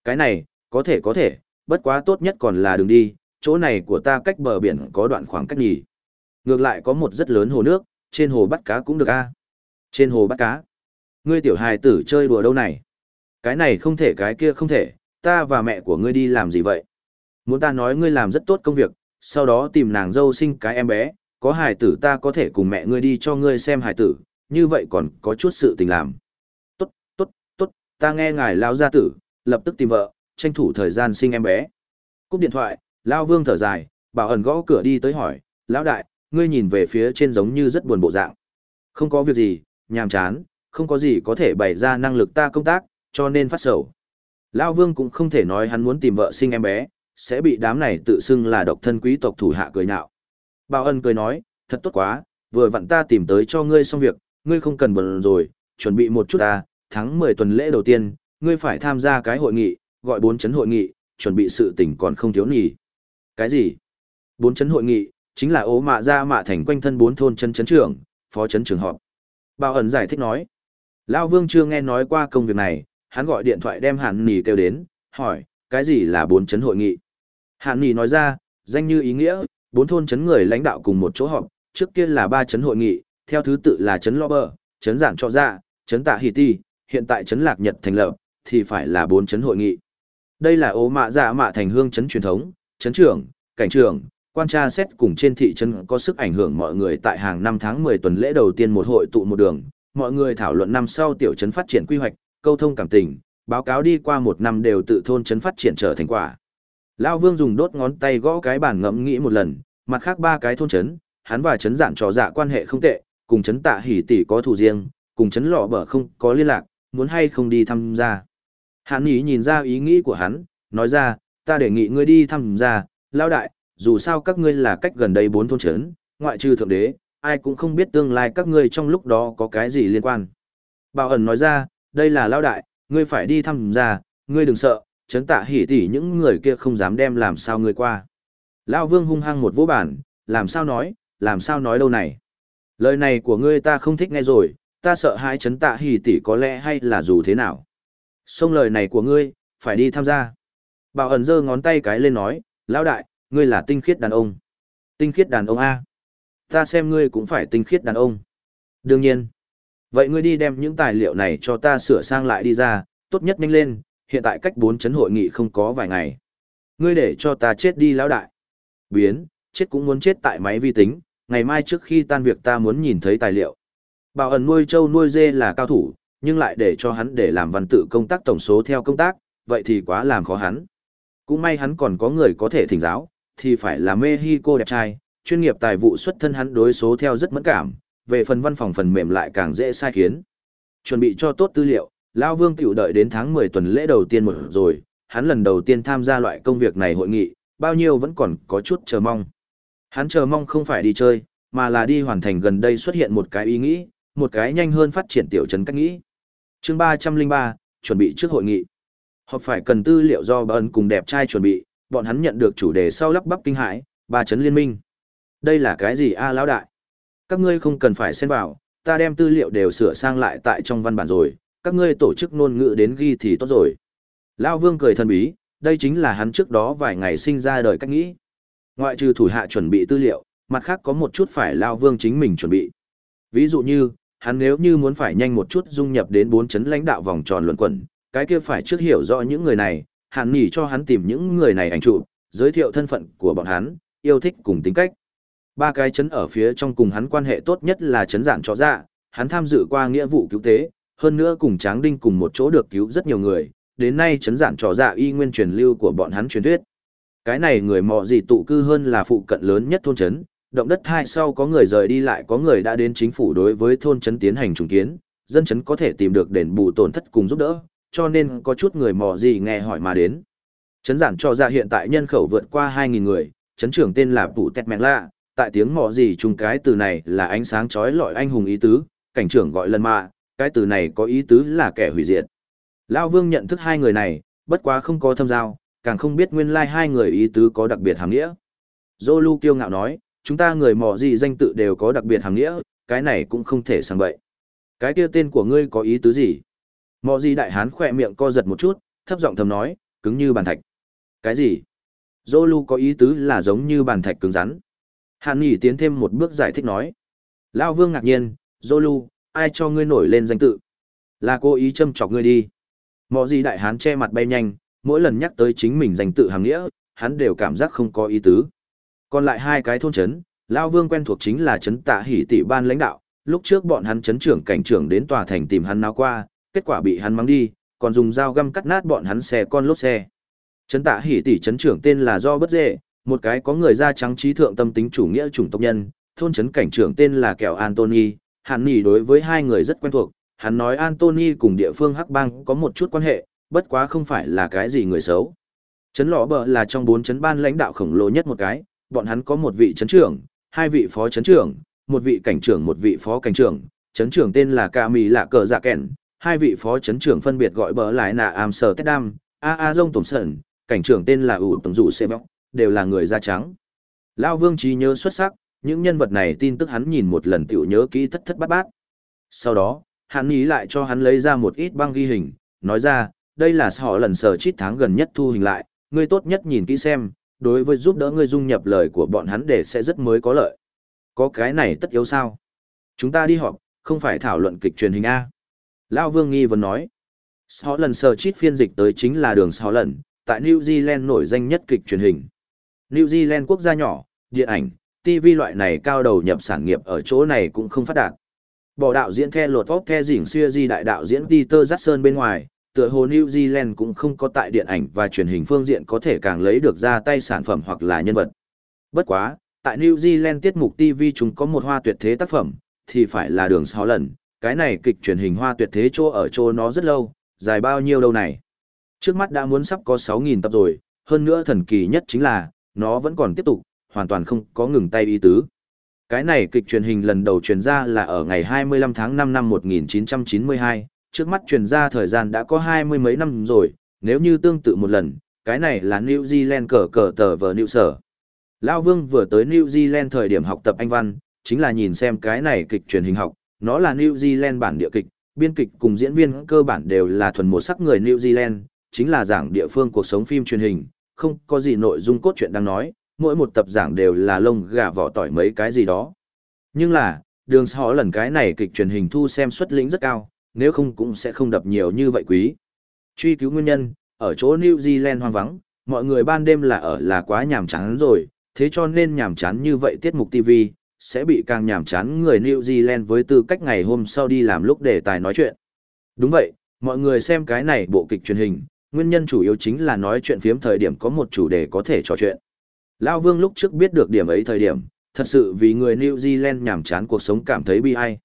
Cái này, có thể có thể, bất quá tốt nhất còn là đừng đi, chỗ này của ta cách bờ biển có đoạn khoảng cách nhỉ. Ngược lại có một rất lớn hồ nước, trên hồ bắt cá cũng được a. Trên hồ bắt cá. Ngươi tiểu hài tử chơi đùa đâu này? Cái này không thể cái kia không thể, ta và mẹ của ngươi đi làm gì vậy? Muốn ta nói ngươi làm rất tốt công việc, sau đó tìm nàng dâu sinh cái em bé, có hài tử ta có thể cùng mẹ ngươi đi cho ngươi xem hài tử, như vậy còn có chút sự tình làm. Tốt, tốt, tốt, ta nghe ngài lao gia tử, lập tức tìm vợ, tranh thủ thời gian sinh em bé. Cúp điện thoại, Lao Vương thở dài, bảo ẩn gõ cửa đi tới hỏi, Lão đại, ngươi nhìn về phía trên giống như rất buồn bộ dạng. Không có việc gì, nhàm chán, không có gì có thể bày ra năng lực ta công tác, cho nên phát sầu. Lao Vương cũng không thể nói hắn muốn tìm vợ sinh em bé, sẽ bị đám này tự xưng là độc thân quý tộc thủ hạ cười nhạo. Bảo ân cười nói, thật tốt quá, vừa vặn ta tìm tới cho ngươi xong việc, ngươi không cần bận rồi, chuẩn bị một chút ta, tháng 10 tuần lễ đầu tiên, ngươi phải tham gia cái hội nghị, gọi bốn chấn hội nghị, chuẩn bị sự tình còn không thiếu nhỉ. Cái gì? Bốn chấn hội nghị, chính là ố mạ ra mạ thành quanh thân bốn thôn chân chấn trưởng, phó chấn trưởng họp. Bảo ẩn giải thích nói. Lao Vương chưa nghe nói qua công việc này, hắn gọi điện thoại đem Hàn Nì kêu đến, hỏi, cái gì là bốn chấn hội nghị? Hàn Nì nói ra, danh như ý nghĩa, bốn thôn chấn người lãnh đạo cùng một chỗ họp, trước kia là ba chấn hội nghị, theo thứ tự là chấn Lo Bờ, chấn Giảng Cho Dạ, chấn Tạ hỷ Ti, hiện tại chấn Lạc Nhật thành lập, thì phải là bốn chấn hội nghị. Đây là ố mạ dạ mạ thành hương chấn truyền thống, chấn trưởng, cảnh trưởng, quan tra xét cùng trên thị trấn có sức ảnh hưởng mọi người tại hàng năm tháng 10 tuần lễ đầu tiên một hội tụ một đường, mọi người thảo luận năm sau tiểu trấn phát triển quy hoạch, câu thông cảm tình, báo cáo đi qua một năm đều tự thôn trấn phát triển trở thành quả. Lão Vương dùng đốt ngón tay gõ cái bàn ngẫm nghĩ một lần, mặt khác ba cái thôn trấn, hắn và trấn giản trò dạ quan hệ không tệ, cùng trấn tạ hỉ tỷ có thù riêng, cùng trấn lọ bờ không có liên lạc, muốn hay không đi tham gia. Hàn Nghị nhìn ra ý nghĩ của hắn, nói ra, ta đề nghị ngươi đi tham gia, lao đại, dù sao các ngươi là cách gần đây bốn thôn trấn, ngoại trừ thượng đế, ai cũng không biết tương lai các ngươi trong lúc đó có cái gì liên quan. Bảo ẩn nói ra, đây là lao đại, ngươi phải đi thăm gia, ngươi đừng sợ, chấn tạ hỉ tỉ những người kia không dám đem làm sao ngươi qua. Lao vương hung hăng một vỗ bản, làm sao nói, làm sao nói đâu này. Lời này của ngươi ta không thích nghe rồi, ta sợ hai chấn tạ hỉ tỉ có lẽ hay là dù thế nào. Xong lời này của ngươi, phải đi tham gia. Bảo ẩn giơ ngón tay cái lên nói, lão đại, ngươi là tinh khiết đàn ông. Tinh khiết đàn ông A. Ta xem ngươi cũng phải tinh khiết đàn ông. Đương nhiên. Vậy ngươi đi đem những tài liệu này cho ta sửa sang lại đi ra, tốt nhất nhanh lên, hiện tại cách bốn chấn hội nghị không có vài ngày. Ngươi để cho ta chết đi lão đại. Biến, chết cũng muốn chết tại máy vi tính, ngày mai trước khi tan việc ta muốn nhìn thấy tài liệu. Bảo ẩn nuôi trâu nuôi dê là cao thủ, nhưng lại để cho hắn để làm văn tự công tác tổng số theo công tác, vậy thì quá làm khó hắn. Cũng may hắn còn có người có thể thỉnh giáo, thì phải là Mexico đẹp trai, chuyên nghiệp tài vụ xuất thân hắn đối số theo rất mẫn cảm, về phần văn phòng phần mềm lại càng dễ sai khiến. Chuẩn bị cho tốt tư liệu, Lao Vương tiểu đợi đến tháng 10 tuần lễ đầu tiên một rồi, hắn lần đầu tiên tham gia loại công việc này hội nghị, bao nhiêu vẫn còn có chút chờ mong. Hắn chờ mong không phải đi chơi, mà là đi hoàn thành gần đây xuất hiện một cái ý nghĩ, một cái nhanh hơn phát triển tiểu trấn cách nghĩ chương 303, chuẩn bị trước hội nghị. Họ phải cần tư liệu do bần cùng đẹp trai chuẩn bị, bọn hắn nhận được chủ đề sau lắp bắp kinh hãi, ba chấn liên minh. Đây là cái gì a lão đại? Các ngươi không cần phải xen vào, ta đem tư liệu đều sửa sang lại tại trong văn bản rồi, các ngươi tổ chức ngôn ngữ đến ghi thì tốt rồi. Lão Vương cười thần bí, đây chính là hắn trước đó vài ngày sinh ra đời cách nghĩ. Ngoại trừ thủ hạ chuẩn bị tư liệu, mặt khác có một chút phải Lão Vương chính mình chuẩn bị. Ví dụ như, hắn nếu như muốn phải nhanh một chút dung nhập đến bốn chấn lãnh đạo vòng tròn luận quẩn, cái kia phải trước hiểu rõ những người này, hạn nghỉ cho hắn tìm những người này ảnh chụp, giới thiệu thân phận của bọn hắn, yêu thích cùng tính cách. Ba cái chấn ở phía trong cùng hắn quan hệ tốt nhất là chấn giản cho dạ, hắn tham dự qua nghĩa vụ cứu tế, hơn nữa cùng Tráng Đinh cùng một chỗ được cứu rất nhiều người, đến nay chấn giản trò dạ y nguyên truyền lưu của bọn hắn truyền thuyết. Cái này người mọ gì tụ cư hơn là phụ cận lớn nhất thôn chấn, động đất hai sau có người rời đi lại có người đã đến chính phủ đối với thôn trấn tiến hành trùng kiến, dân trấn có thể tìm được đền bù tổn thất cùng giúp đỡ, cho nên có chút người mò gì nghe hỏi mà đến. trấn giản cho ra hiện tại nhân khẩu vượt qua 2.000 người, trấn trưởng tên là Vũ Tẹt Mẹn Lạ, tại tiếng mò gì chung cái từ này là ánh sáng chói lọi anh hùng ý tứ, cảnh trưởng gọi lần mạ, cái từ này có ý tứ là kẻ hủy diệt. Lao Vương nhận thức hai người này, bất quá không có thâm giao, càng không biết nguyên lai like hai người ý tứ có đặc biệt hàm nghĩa. Zolu kiêu ngạo nói, chúng ta người mò gì danh tự đều có đặc biệt hàng nghĩa, cái này cũng không thể sang bậy. Cái kia tên của ngươi có ý tứ gì? Mò gì đại hán khỏe miệng co giật một chút, thấp giọng thầm nói, cứng như bàn thạch. Cái gì? Zolu có ý tứ là giống như bàn thạch cứng rắn. Hàn Nghị tiến thêm một bước giải thích nói. Lao Vương ngạc nhiên, Zolu, ai cho ngươi nổi lên danh tự? Là cô ý châm chọc ngươi đi. Mọ gì đại hán che mặt bay nhanh, mỗi lần nhắc tới chính mình danh tự hàng nghĩa, hắn đều cảm giác không có ý tứ. Còn lại hai cái thôn chấn, Lao Vương quen thuộc chính là chấn tạ hỉ tỷ ban lãnh đạo, lúc trước bọn hắn chấn trưởng cảnh trưởng đến tòa thành tìm hắn nào qua, kết quả bị hắn mắng đi, còn dùng dao găm cắt nát bọn hắn xe con lốp xe. Chấn tạ hỉ tỷ chấn trưởng tên là do bất dễ, một cái có người da trắng trí thượng tâm tính chủ nghĩa chủng tộc nhân, thôn chấn cảnh trưởng tên là kẹo Anthony, hắn nhỉ đối với hai người rất quen thuộc, hắn nói Anthony cùng địa phương Hắc Bang có một chút quan hệ, bất quá không phải là cái gì người xấu. Chấn lọ bờ là trong bốn chấn ban lãnh đạo khổng lồ nhất một cái, bọn hắn có một vị chấn trưởng, hai vị phó chấn trưởng, một vị cảnh trưởng một vị phó cảnh trưởng, chấn trưởng tên là Ca Mì Lạ Cờ Dạ Kèn, hai vị phó chấn trưởng phân biệt gọi bờ lại là Amsterdam, A A Dông Tổng Sẩn, cảnh trưởng tên là ủ tổng dụ Sê vọng đều là người da trắng. Lao vương trí nhớ xuất sắc những nhân vật này tin tức hắn nhìn một lần tiểu nhớ kỹ thất thất bát bát. Sau đó hắn ý lại cho hắn lấy ra một ít băng ghi hình nói ra đây là họ lần sở chít tháng gần nhất thu hình lại ngươi tốt nhất nhìn kỹ xem đối với giúp đỡ ngươi dung nhập lời của bọn hắn để sẽ rất mới có lợi có cái này tất yếu sao chúng ta đi họp không phải thảo luận kịch truyền hình a lao vương nghi vấn nói Sáu lần sở chít phiên dịch tới chính là đường sáu lần tại New Zealand nổi danh nhất kịch truyền hình. New Zealand quốc gia nhỏ, điện ảnh, TV loại này cao đầu nhập sản nghiệp ở chỗ này cũng không phát đạt. Bỏ đạo diễn The lột vóc The dỉnh xưa di đại đạo diễn Peter Jackson bên ngoài, tựa hồ New Zealand cũng không có tại điện ảnh và truyền hình phương diện có thể càng lấy được ra tay sản phẩm hoặc là nhân vật. Bất quá, tại New Zealand tiết mục TV chúng có một hoa tuyệt thế tác phẩm, thì phải là đường sáu lần, cái này kịch truyền hình hoa tuyệt thế chỗ ở chỗ nó rất lâu, dài bao nhiêu đâu này. Trước mắt đã muốn sắp có 6.000 tập rồi, hơn nữa thần kỳ nhất chính là, nó vẫn còn tiếp tục, hoàn toàn không có ngừng tay ý tứ. Cái này kịch truyền hình lần đầu truyền ra là ở ngày 25 tháng 5 năm 1992, trước mắt truyền ra thời gian đã có hai mươi mấy năm rồi, nếu như tương tự một lần, cái này là New Zealand cờ cờ tờ vờ New Sở. Lao Vương vừa tới New Zealand thời điểm học tập Anh Văn, chính là nhìn xem cái này kịch truyền hình học, nó là New Zealand bản địa kịch, biên kịch cùng diễn viên cơ bản đều là thuần một sắc người New Zealand, chính là giảng địa phương cuộc sống phim truyền hình, không có gì nội dung cốt truyện đang nói, mỗi một tập giảng đều là lông gà vỏ tỏi mấy cái gì đó. Nhưng là, đường họ lần cái này kịch truyền hình thu xem xuất lĩnh rất cao, nếu không cũng sẽ không đập nhiều như vậy quý. Truy cứu nguyên nhân, ở chỗ New Zealand hoang vắng, mọi người ban đêm là ở là quá nhàm chán rồi, thế cho nên nhàm chán như vậy tiết mục TV, sẽ bị càng nhàm chán người New Zealand với tư cách ngày hôm sau đi làm lúc đề tài nói chuyện. Đúng vậy, mọi người xem cái này bộ kịch truyền hình, nguyên nhân chủ yếu chính là nói chuyện phiếm thời điểm có một chủ đề có thể trò chuyện. Lao Vương lúc trước biết được điểm ấy thời điểm, thật sự vì người New Zealand nhàm chán cuộc sống cảm thấy bi ai.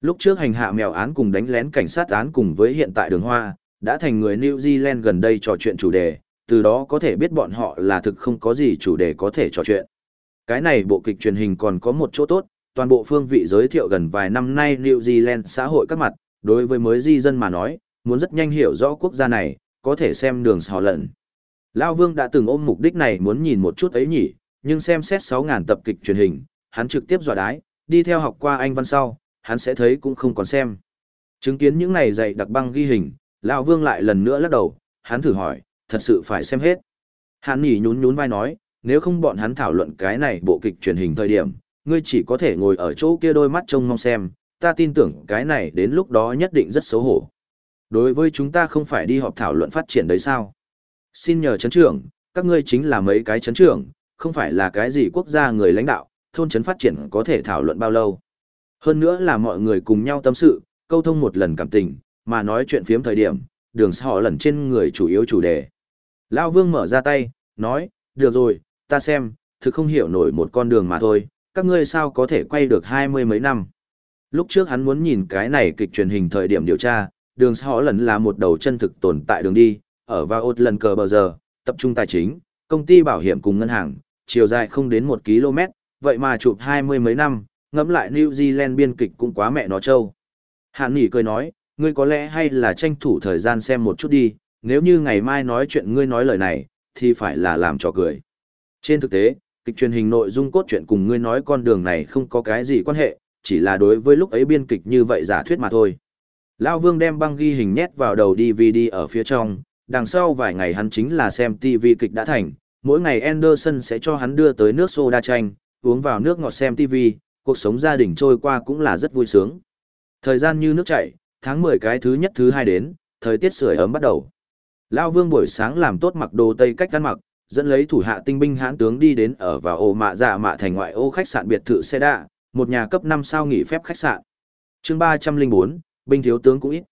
Lúc trước hành hạ mèo án cùng đánh lén cảnh sát án cùng với hiện tại đường hoa, đã thành người New Zealand gần đây trò chuyện chủ đề, từ đó có thể biết bọn họ là thực không có gì chủ đề có thể trò chuyện. Cái này bộ kịch truyền hình còn có một chỗ tốt, toàn bộ phương vị giới thiệu gần vài năm nay New Zealand xã hội các mặt, đối với mới di dân mà nói, muốn rất nhanh hiểu rõ quốc gia này, có thể xem đường sò lận. Lao Vương đã từng ôm mục đích này muốn nhìn một chút ấy nhỉ, nhưng xem xét 6.000 tập kịch truyền hình, hắn trực tiếp dọa đái, đi theo học qua anh văn sau, hắn sẽ thấy cũng không còn xem. Chứng kiến những này dạy đặc băng ghi hình, Lão Vương lại lần nữa lắc đầu, hắn thử hỏi, thật sự phải xem hết. Hắn nhỉ nhún nhún vai nói, nếu không bọn hắn thảo luận cái này bộ kịch truyền hình thời điểm, ngươi chỉ có thể ngồi ở chỗ kia đôi mắt trông mong xem, ta tin tưởng cái này đến lúc đó nhất định rất xấu hổ. Đối với chúng ta không phải đi họp thảo luận phát triển đấy sao? Xin nhờ chấn trưởng, các ngươi chính là mấy cái chấn trưởng, không phải là cái gì quốc gia người lãnh đạo, thôn chấn phát triển có thể thảo luận bao lâu. Hơn nữa là mọi người cùng nhau tâm sự, câu thông một lần cảm tình, mà nói chuyện phiếm thời điểm, đường họ lần trên người chủ yếu chủ đề. Lao Vương mở ra tay, nói, được rồi, ta xem, thực không hiểu nổi một con đường mà thôi, các ngươi sao có thể quay được hai mươi mấy năm. Lúc trước hắn muốn nhìn cái này kịch truyền hình thời điểm điều tra, đường họ lần là một đầu chân thực tồn tại đường đi, ở vào ột lần cờ bờ giờ, tập trung tài chính, công ty bảo hiểm cùng ngân hàng, chiều dài không đến một km, vậy mà chụp hai mươi mấy năm, ngẫm lại New Zealand biên kịch cũng quá mẹ nó trâu. Hàn Nghị cười nói, ngươi có lẽ hay là tranh thủ thời gian xem một chút đi, nếu như ngày mai nói chuyện ngươi nói lời này, thì phải là làm trò cười. Trên thực tế, kịch truyền hình nội dung cốt truyện cùng ngươi nói con đường này không có cái gì quan hệ, chỉ là đối với lúc ấy biên kịch như vậy giả thuyết mà thôi. Lão Vương đem băng ghi hình nhét vào đầu DVD ở phía trong, đằng sau vài ngày hắn chính là xem TV kịch đã thành, mỗi ngày Anderson sẽ cho hắn đưa tới nước soda chanh, uống vào nước ngọt xem TV, cuộc sống gia đình trôi qua cũng là rất vui sướng. Thời gian như nước chảy, tháng 10 cái thứ nhất thứ hai đến, thời tiết sưởi ấm bắt đầu. Lão Vương buổi sáng làm tốt mặc đồ tây cách ăn mặc, dẫn lấy thủ hạ tinh binh hãn tướng đi đến ở vào ổ mạ dạ mạ thành ngoại ô khách sạn biệt thự xe đạ, một nhà cấp 5 sao nghỉ phép khách sạn. chương 304, binh thiếu tướng cũng ít.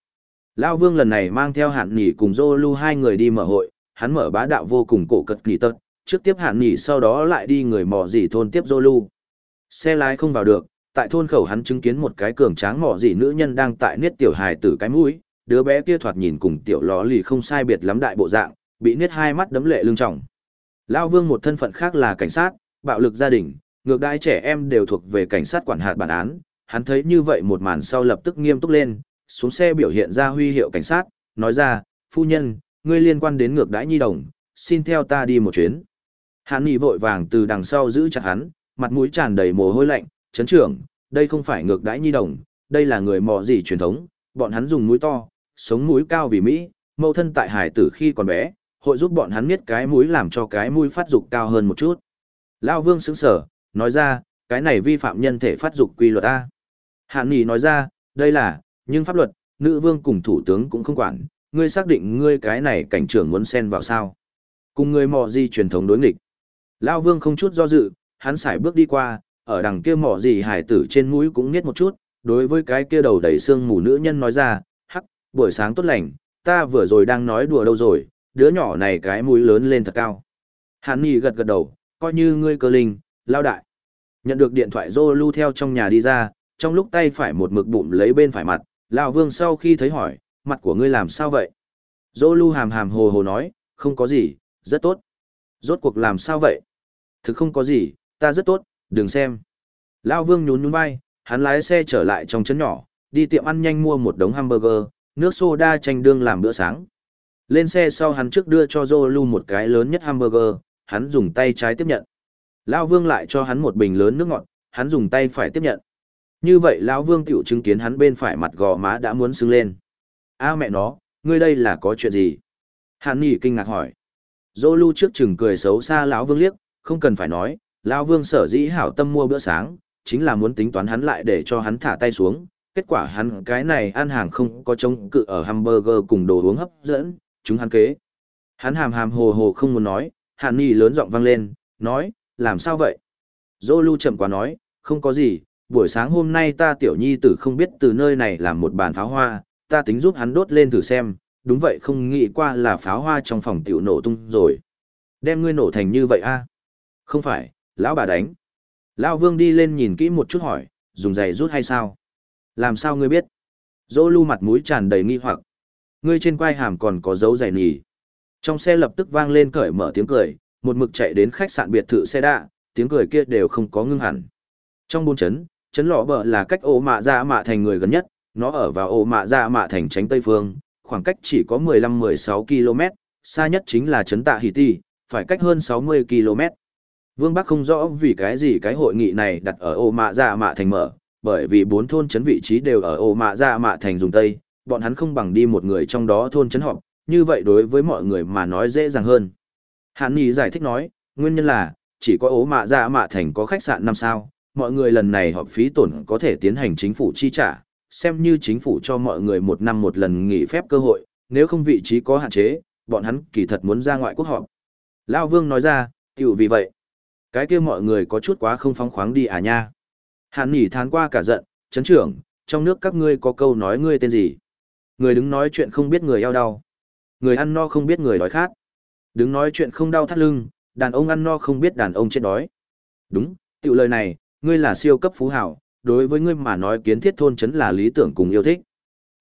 Lao Vương lần này mang theo hạn nghỉ cùng Zolu hai người đi mở hội, hắn mở bá đạo vô cùng cổ cật kỳ tật, trước tiếp hạn nghỉ sau đó lại đi người mò gì thôn tiếp Zolu. Xe lái không vào được, tại thôn khẩu hắn chứng kiến một cái cường tráng mỏ dị nữ nhân đang tại niết tiểu hài tử cái mũi, đứa bé kia thoạt nhìn cùng tiểu ló lì không sai biệt lắm đại bộ dạng, bị niết hai mắt đấm lệ lưng trọng. Lao Vương một thân phận khác là cảnh sát, bạo lực gia đình, ngược đãi trẻ em đều thuộc về cảnh sát quản hạt bản án, hắn thấy như vậy một màn sau lập tức nghiêm túc lên, xuống xe biểu hiện ra huy hiệu cảnh sát, nói ra, phu nhân, ngươi liên quan đến ngược đãi nhi đồng, xin theo ta đi một chuyến. Hắn nhị vội vàng từ đằng sau giữ chặt hắn, mặt mũi tràn đầy mồ hôi lạnh, chấn trưởng, đây không phải ngược đãi nhi đồng, đây là người mò gì truyền thống, bọn hắn dùng mũi to, sống mũi cao vì Mỹ, mẫu thân tại hải tử khi còn bé, hội giúp bọn hắn miết cái mũi làm cho cái mũi phát dục cao hơn một chút. Lao vương sững sở, nói ra, cái này vi phạm nhân thể phát dục quy luật A. Hạn Nghị nói ra, đây là, nhưng pháp luật, nữ vương cùng thủ tướng cũng không quản, ngươi xác định ngươi cái này cảnh trưởng muốn xen vào sao. Cùng ngươi mò gì truyền thống đối nghịch. Lao vương không chút do dự, hắn sải bước đi qua, ở đằng kia mỏ gì hải tử trên mũi cũng niết một chút, đối với cái kia đầu đầy xương mù nữ nhân nói ra, hắc, buổi sáng tốt lành, ta vừa rồi đang nói đùa đâu rồi, đứa nhỏ này cái mũi lớn lên thật cao. Hàn nhì gật gật đầu, coi như ngươi cơ linh, lao đại. Nhận được điện thoại Zolu theo trong nhà đi ra, trong lúc tay phải một mực bụng lấy bên phải mặt, lão vương sau khi thấy hỏi, mặt của ngươi làm sao vậy? Zolu hàm hàm hồ hồ nói, không có gì, rất tốt. Rốt cuộc làm sao vậy? Thực không có gì, ta rất tốt, đừng xem. Lão vương nhún nhún vai, hắn lái xe trở lại trong trấn nhỏ, đi tiệm ăn nhanh mua một đống hamburger, nước soda chanh đương làm bữa sáng. Lên xe sau hắn trước đưa cho Zolu một cái lớn nhất hamburger, hắn dùng tay trái tiếp nhận. Lão Vương lại cho hắn một bình lớn nước ngọt, hắn dùng tay phải tiếp nhận. Như vậy lão Vương tiểu chứng kiến hắn bên phải mặt gò má đã muốn sưng lên. A mẹ nó, ngươi đây là có chuyện gì? Hàn Nghị kinh ngạc hỏi. Zolu trước chừng cười xấu xa lão Vương liếc, không cần phải nói, lão Vương sở dĩ hảo tâm mua bữa sáng, chính là muốn tính toán hắn lại để cho hắn thả tay xuống. Kết quả hắn cái này ăn hàng không có chống cự ở hamburger cùng đồ uống hấp dẫn, chúng hắn kế. Hắn hàm hàm hồ hồ không muốn nói, Hàn Nhi lớn giọng vang lên, nói, làm sao vậy? Dô lưu chậm quá nói, không có gì, buổi sáng hôm nay ta tiểu nhi tử không biết từ nơi này làm một bàn pháo hoa, ta tính giúp hắn đốt lên thử xem, đúng vậy không nghĩ qua là pháo hoa trong phòng tiểu nổ tung rồi. Đem ngươi nổ thành như vậy a? Không phải, lão bà đánh. Lão vương đi lên nhìn kỹ một chút hỏi, dùng giày rút hay sao? Làm sao ngươi biết? Dô lưu mặt mũi tràn đầy nghi hoặc. Ngươi trên quai hàm còn có dấu giày nỉ. Trong xe lập tức vang lên cởi mở tiếng cười, một mực chạy đến khách sạn biệt thự xe đạ, tiếng cười kia đều không có ngưng hẳn. Trong buôn chấn, chấn lọ bờ là cách ổ mạ ra mạ thành người gần nhất, nó ở vào ổ mạ ra mạ thành tránh tây phương, khoảng cách chỉ có 15-16 km, xa nhất chính là chấn tạ hỷ ti, phải cách hơn 60 km. Vương Bắc không rõ vì cái gì cái hội nghị này đặt ở Ô mạ dạ mạ thành mở, bởi vì bốn thôn chấn vị trí đều ở Ô mạ Dạ mạ thành dùng tây, bọn hắn không bằng đi một người trong đó thôn chấn họp, như vậy đối với mọi người mà nói dễ dàng hơn. Hàn Nghị giải thích nói, nguyên nhân là, chỉ có ố mạ Dạ mạ thành có khách sạn năm sao, mọi người lần này họp phí tổn có thể tiến hành chính phủ chi trả, xem như chính phủ cho mọi người một năm một lần nghỉ phép cơ hội, nếu không vị trí có hạn chế, bọn hắn kỳ thật muốn ra ngoại quốc họp. Lao Vương nói ra, tiểu vì vậy. Cái kia mọi người có chút quá không phóng khoáng đi à nha. Hàn nỉ thán qua cả giận, chấn trưởng, trong nước các ngươi có câu nói ngươi tên gì? Người đứng nói chuyện không biết người eo đau. Người ăn no không biết người đói khát. Đứng nói chuyện không đau thắt lưng, đàn ông ăn no không biết đàn ông chết đói. Đúng, tiểu lời này, ngươi là siêu cấp phú hảo, đối với ngươi mà nói kiến thiết thôn trấn là lý tưởng cùng yêu thích.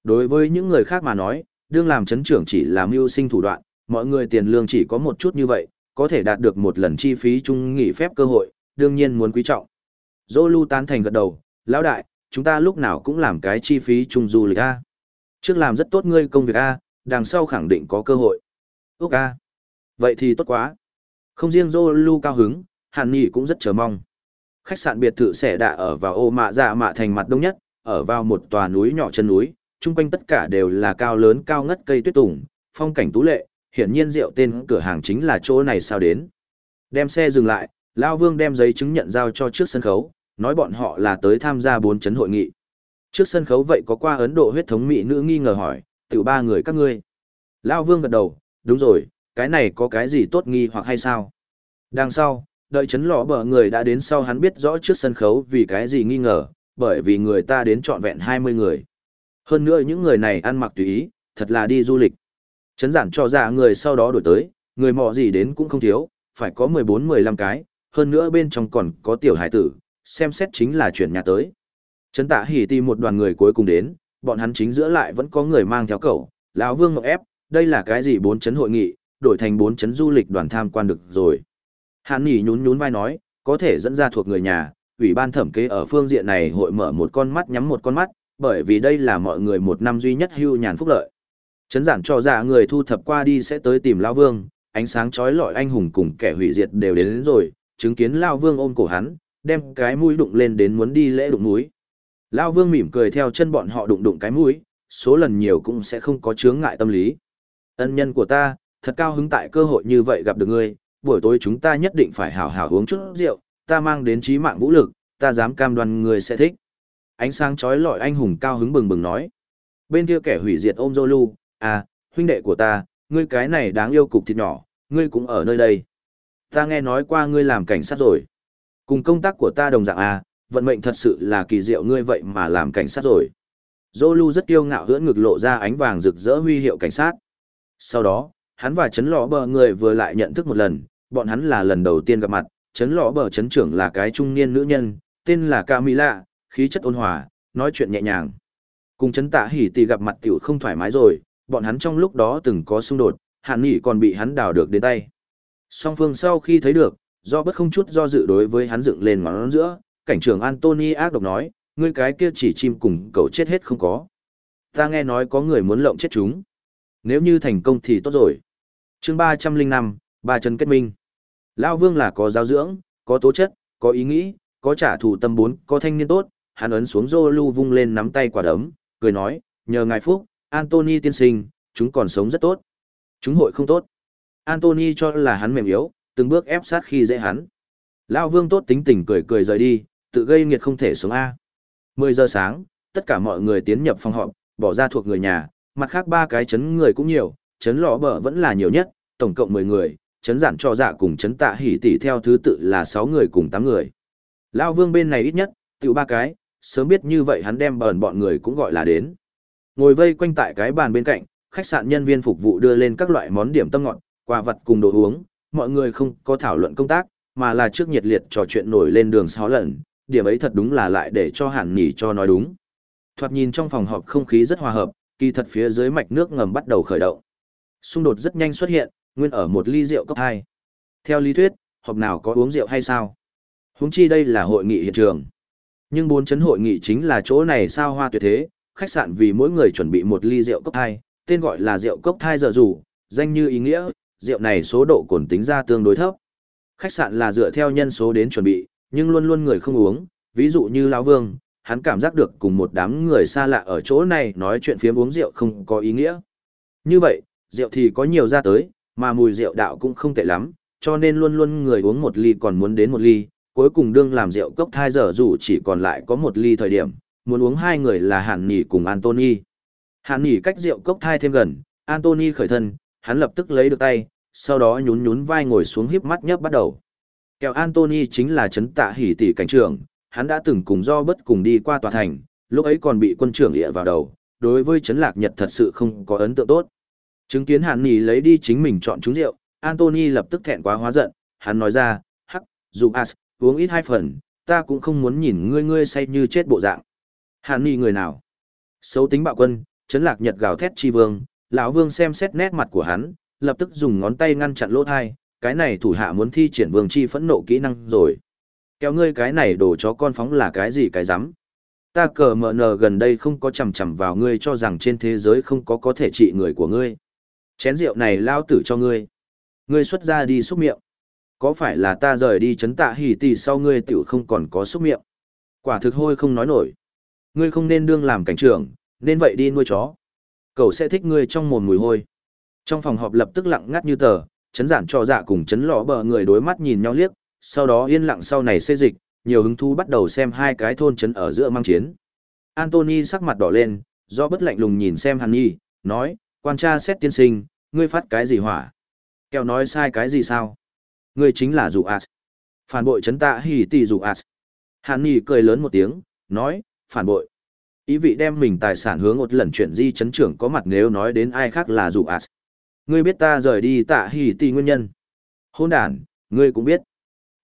Đối với những người khác mà nói, đương làm trấn trưởng chỉ là mưu sinh thủ đoạn, mọi người tiền lương chỉ có một chút như vậy, có thể đạt được một lần chi phí chung nghỉ phép cơ hội, đương nhiên muốn quý trọng. Dô lưu tán thành gật đầu, lão đại, chúng ta lúc nào cũng làm cái chi phí chung du lịch A. Trước làm rất tốt ngươi công việc A, đằng sau khẳng định có cơ hội. Úc A. Vậy thì tốt quá. Không riêng Zolu cao hứng, Hàn Nghị cũng rất chờ mong. Khách sạn biệt thự sẽ đã ở vào ô mạ dạ mạ thành mặt đông nhất, ở vào một tòa núi nhỏ chân núi, chung quanh tất cả đều là cao lớn cao ngất cây tuyết tùng, phong cảnh tú lệ, hiển nhiên rượu tên cửa hàng chính là chỗ này sao đến. Đem xe dừng lại, Lao Vương đem giấy chứng nhận giao cho trước sân khấu, nói bọn họ là tới tham gia bốn chấn hội nghị. Trước sân khấu vậy có qua Ấn Độ huyết thống mỹ nữ nghi ngờ hỏi, tiểu ba người các ngươi. Lao Vương gật đầu, đúng rồi, cái này có cái gì tốt nghi hoặc hay sao? Đằng sau, đợi chấn lọ bờ người đã đến sau hắn biết rõ trước sân khấu vì cái gì nghi ngờ, bởi vì người ta đến trọn vẹn 20 người. Hơn nữa những người này ăn mặc tùy ý, thật là đi du lịch. Chấn giản cho ra người sau đó đổi tới, người mò gì đến cũng không thiếu, phải có 14-15 cái, hơn nữa bên trong còn có tiểu hải tử, xem xét chính là chuyển nhà tới. Chấn tạ hỉ tìm một đoàn người cuối cùng đến, bọn hắn chính giữa lại vẫn có người mang theo cậu, lão vương ngọc ép, đây là cái gì bốn chấn hội nghị, đổi thành bốn chấn du lịch đoàn tham quan được rồi. Hàn Nhỉ nhún nhún vai nói, có thể dẫn ra thuộc người nhà, ủy ban thẩm kế ở phương diện này hội mở một con mắt nhắm một con mắt, bởi vì đây là mọi người một năm duy nhất hưu nhàn phúc lợi. Chấn giản cho dạ người thu thập qua đi sẽ tới tìm Lao Vương, ánh sáng chói lọi anh hùng cùng kẻ hủy diệt đều đến, đến rồi, chứng kiến Lao Vương ôm cổ hắn, đem cái mũi đụng lên đến muốn đi lễ đụng mũi. Lao Vương mỉm cười theo chân bọn họ đụng đụng cái mũi, số lần nhiều cũng sẽ không có chướng ngại tâm lý. Ân nhân của ta, thật cao hứng tại cơ hội như vậy gặp được ngươi, buổi tối chúng ta nhất định phải hào hào uống chút rượu, ta mang đến trí mạng vũ lực, ta dám cam đoan ngươi sẽ thích. Ánh sáng chói lọi anh hùng cao hứng bừng bừng nói. Bên kia kẻ hủy diệt ôm Zolu, à, huynh đệ của ta, ngươi cái này đáng yêu cục thịt nhỏ, ngươi cũng ở nơi đây. Ta nghe nói qua ngươi làm cảnh sát rồi. Cùng công tác của ta đồng dạng à, vận mệnh thật sự là kỳ diệu ngươi vậy mà làm cảnh sát rồi. Zolu rất kiêu ngạo hưỡn ngực lộ ra ánh vàng rực rỡ huy hiệu cảnh sát. Sau đó, hắn và chấn lọ bờ người vừa lại nhận thức một lần, bọn hắn là lần đầu tiên gặp mặt, chấn lọ bờ chấn trưởng là cái trung niên nữ nhân, tên là Camila, khí chất ôn hòa, nói chuyện nhẹ nhàng. Cùng chấn tạ hỉ tỷ gặp mặt tiểu không thoải mái rồi, bọn hắn trong lúc đó từng có xung đột, hàn nghị còn bị hắn đào được đến tay. Song phương sau khi thấy được, do bất không chút do dự đối với hắn dựng lên ngón giữa, cảnh trưởng Anthony ác độc nói, ngươi cái kia chỉ chim cùng cậu chết hết không có. Ta nghe nói có người muốn lộng chết chúng. Nếu như thành công thì tốt rồi. chương ba trăm linh năm ba chân kết minh. Lao vương là có giáo dưỡng, có tố chất, có ý nghĩ, có trả thù tâm bốn, có thanh niên tốt, hắn ấn xuống Zolu vung lên nắm tay quả đấm, cười nói, nhờ ngài phúc, Anthony tiên sinh, chúng còn sống rất tốt. Chúng hội không tốt. Anthony cho là hắn mềm yếu, từng bước ép sát khi dễ hắn. Lao vương tốt tính tình cười cười rời đi, tự gây nghiệt không thể sống A. 10 giờ sáng, tất cả mọi người tiến nhập phòng họp, bỏ ra thuộc người nhà, mặt khác ba cái chấn người cũng nhiều, chấn lọ bờ vẫn là nhiều nhất, tổng cộng 10 người, chấn giản cho dạ cùng chấn tạ hỉ tỷ theo thứ tự là 6 người cùng 8 người. Lao vương bên này ít nhất, tiểu ba cái, sớm biết như vậy hắn đem bờn bọn người cũng gọi là đến. Ngồi vây quanh tại cái bàn bên cạnh, khách sạn nhân viên phục vụ đưa lên các loại món điểm tâm ngọt, quà vật cùng đồ uống, mọi người không có thảo luận công tác, mà là trước nhiệt liệt trò chuyện nổi lên đường sáu lần, điểm ấy thật đúng là lại để cho hẳn nhỉ cho nói đúng. Thoạt nhìn trong phòng họp không khí rất hòa hợp, kỳ thật phía dưới mạch nước ngầm bắt đầu khởi động. Xung đột rất nhanh xuất hiện, nguyên ở một ly rượu cấp 2. Theo lý thuyết, họp nào có uống rượu hay sao? Huống chi đây là hội nghị hiện trường. Nhưng bốn chấn hội nghị chính là chỗ này sao hoa tuyệt thế, khách sạn vì mỗi người chuẩn bị một ly rượu cốc thai, tên gọi là rượu cốc thai giờ rủ, danh như ý nghĩa, rượu này số độ cồn tính ra tương đối thấp. Khách sạn là dựa theo nhân số đến chuẩn bị, nhưng luôn luôn người không uống, ví dụ như lão Vương, hắn cảm giác được cùng một đám người xa lạ ở chỗ này nói chuyện phiếm uống rượu không có ý nghĩa. Như vậy, rượu thì có nhiều ra tới, mà mùi rượu đạo cũng không tệ lắm, cho nên luôn luôn người uống một ly còn muốn đến một ly, cuối cùng đương làm rượu cốc thai giờ dù chỉ còn lại có một ly thời điểm, muốn uống hai người là Hàn Nỉ cùng Anthony. Hàn Nỉ cách rượu cốc thai thêm gần, Anthony khởi thân, hắn lập tức lấy được tay, sau đó nhún nhún vai ngồi xuống híp mắt nhấp bắt đầu. Kẹo Anthony chính là chấn tạ hỉ tỷ cảnh trưởng, hắn đã từng cùng do bất cùng đi qua tòa thành, lúc ấy còn bị quân trưởng địa vào đầu, đối với chấn lạc nhật thật sự không có ấn tượng tốt. Chứng kiến Hàn Nỉ lấy đi chính mình chọn trúng rượu, Anthony lập tức thẹn quá hóa giận, hắn nói ra, hắc, dù as, uống ít hai phần, ta cũng không muốn nhìn ngươi ngươi say như chết bộ dạng. Hàn ni người nào? Xấu tính bạo quân, chấn lạc nhật gào thét chi vương, lão vương xem xét nét mặt của hắn, lập tức dùng ngón tay ngăn chặn lỗ thai, cái này thủ hạ muốn thi triển vương chi phẫn nộ kỹ năng rồi. Kéo ngươi cái này đổ chó con phóng là cái gì cái rắm Ta cờ mờ nờ gần đây không có chằm chằm vào ngươi cho rằng trên thế giới không có có thể trị người của ngươi. Chén rượu này lao tử cho ngươi. Ngươi xuất ra đi xúc miệng. Có phải là ta rời đi chấn tạ hỉ tỷ sau ngươi tiểu không còn có xúc miệng? Quả thực hôi không nói nổi. Ngươi không nên đương làm cảnh trưởng, nên vậy đi nuôi chó. Cậu sẽ thích ngươi trong mồm mùi hôi. Trong phòng họp lập tức lặng ngắt như tờ, chấn giản cho dạ cùng chấn lọ bờ người đối mắt nhìn nhau liếc, sau đó yên lặng sau này xê dịch, nhiều hứng thú bắt đầu xem hai cái thôn chấn ở giữa mang chiến. Anthony sắc mặt đỏ lên, do bất lạnh lùng nhìn xem Hàn nhi, nói, quan tra xét tiên sinh, ngươi phát cái gì hỏa? Kẹo nói sai cái gì sao? Ngươi chính là dụ as. Phản bội chấn tạ hỉ tỷ dụ as. Hàn nhi cười lớn một tiếng, nói, phản bội. Ý vị đem mình tài sản hướng một lần chuyện di chấn trưởng có mặt nếu nói đến ai khác là dụ as. Ngươi biết ta rời đi tạ hỉ tì nguyên nhân. Hôn đàn, ngươi cũng biết.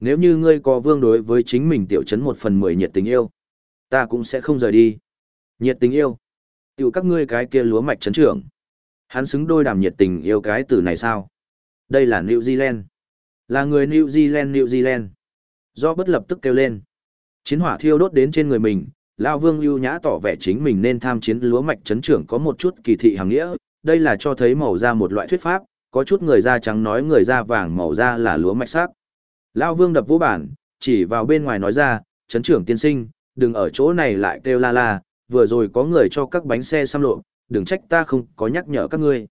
Nếu như ngươi có vương đối với chính mình tiểu chấn một phần mười nhiệt tình yêu, ta cũng sẽ không rời đi. Nhiệt tình yêu. Tiểu các ngươi cái kia lúa mạch chấn trưởng. Hắn xứng đôi đàm nhiệt tình yêu cái từ này sao? Đây là New Zealand. Là người New Zealand New Zealand. Do bất lập tức kêu lên. Chiến hỏa thiêu đốt đến trên người mình, Lao Vương ưu nhã tỏ vẻ chính mình nên tham chiến lúa mạch chấn trưởng có một chút kỳ thị hàng nghĩa, đây là cho thấy màu da một loại thuyết pháp, có chút người da trắng nói người da vàng màu da là lúa mạch sắc. Lao Vương đập vũ bản, chỉ vào bên ngoài nói ra, chấn trưởng tiên sinh, đừng ở chỗ này lại kêu la la, vừa rồi có người cho các bánh xe xăm lộ, đừng trách ta không có nhắc nhở các ngươi.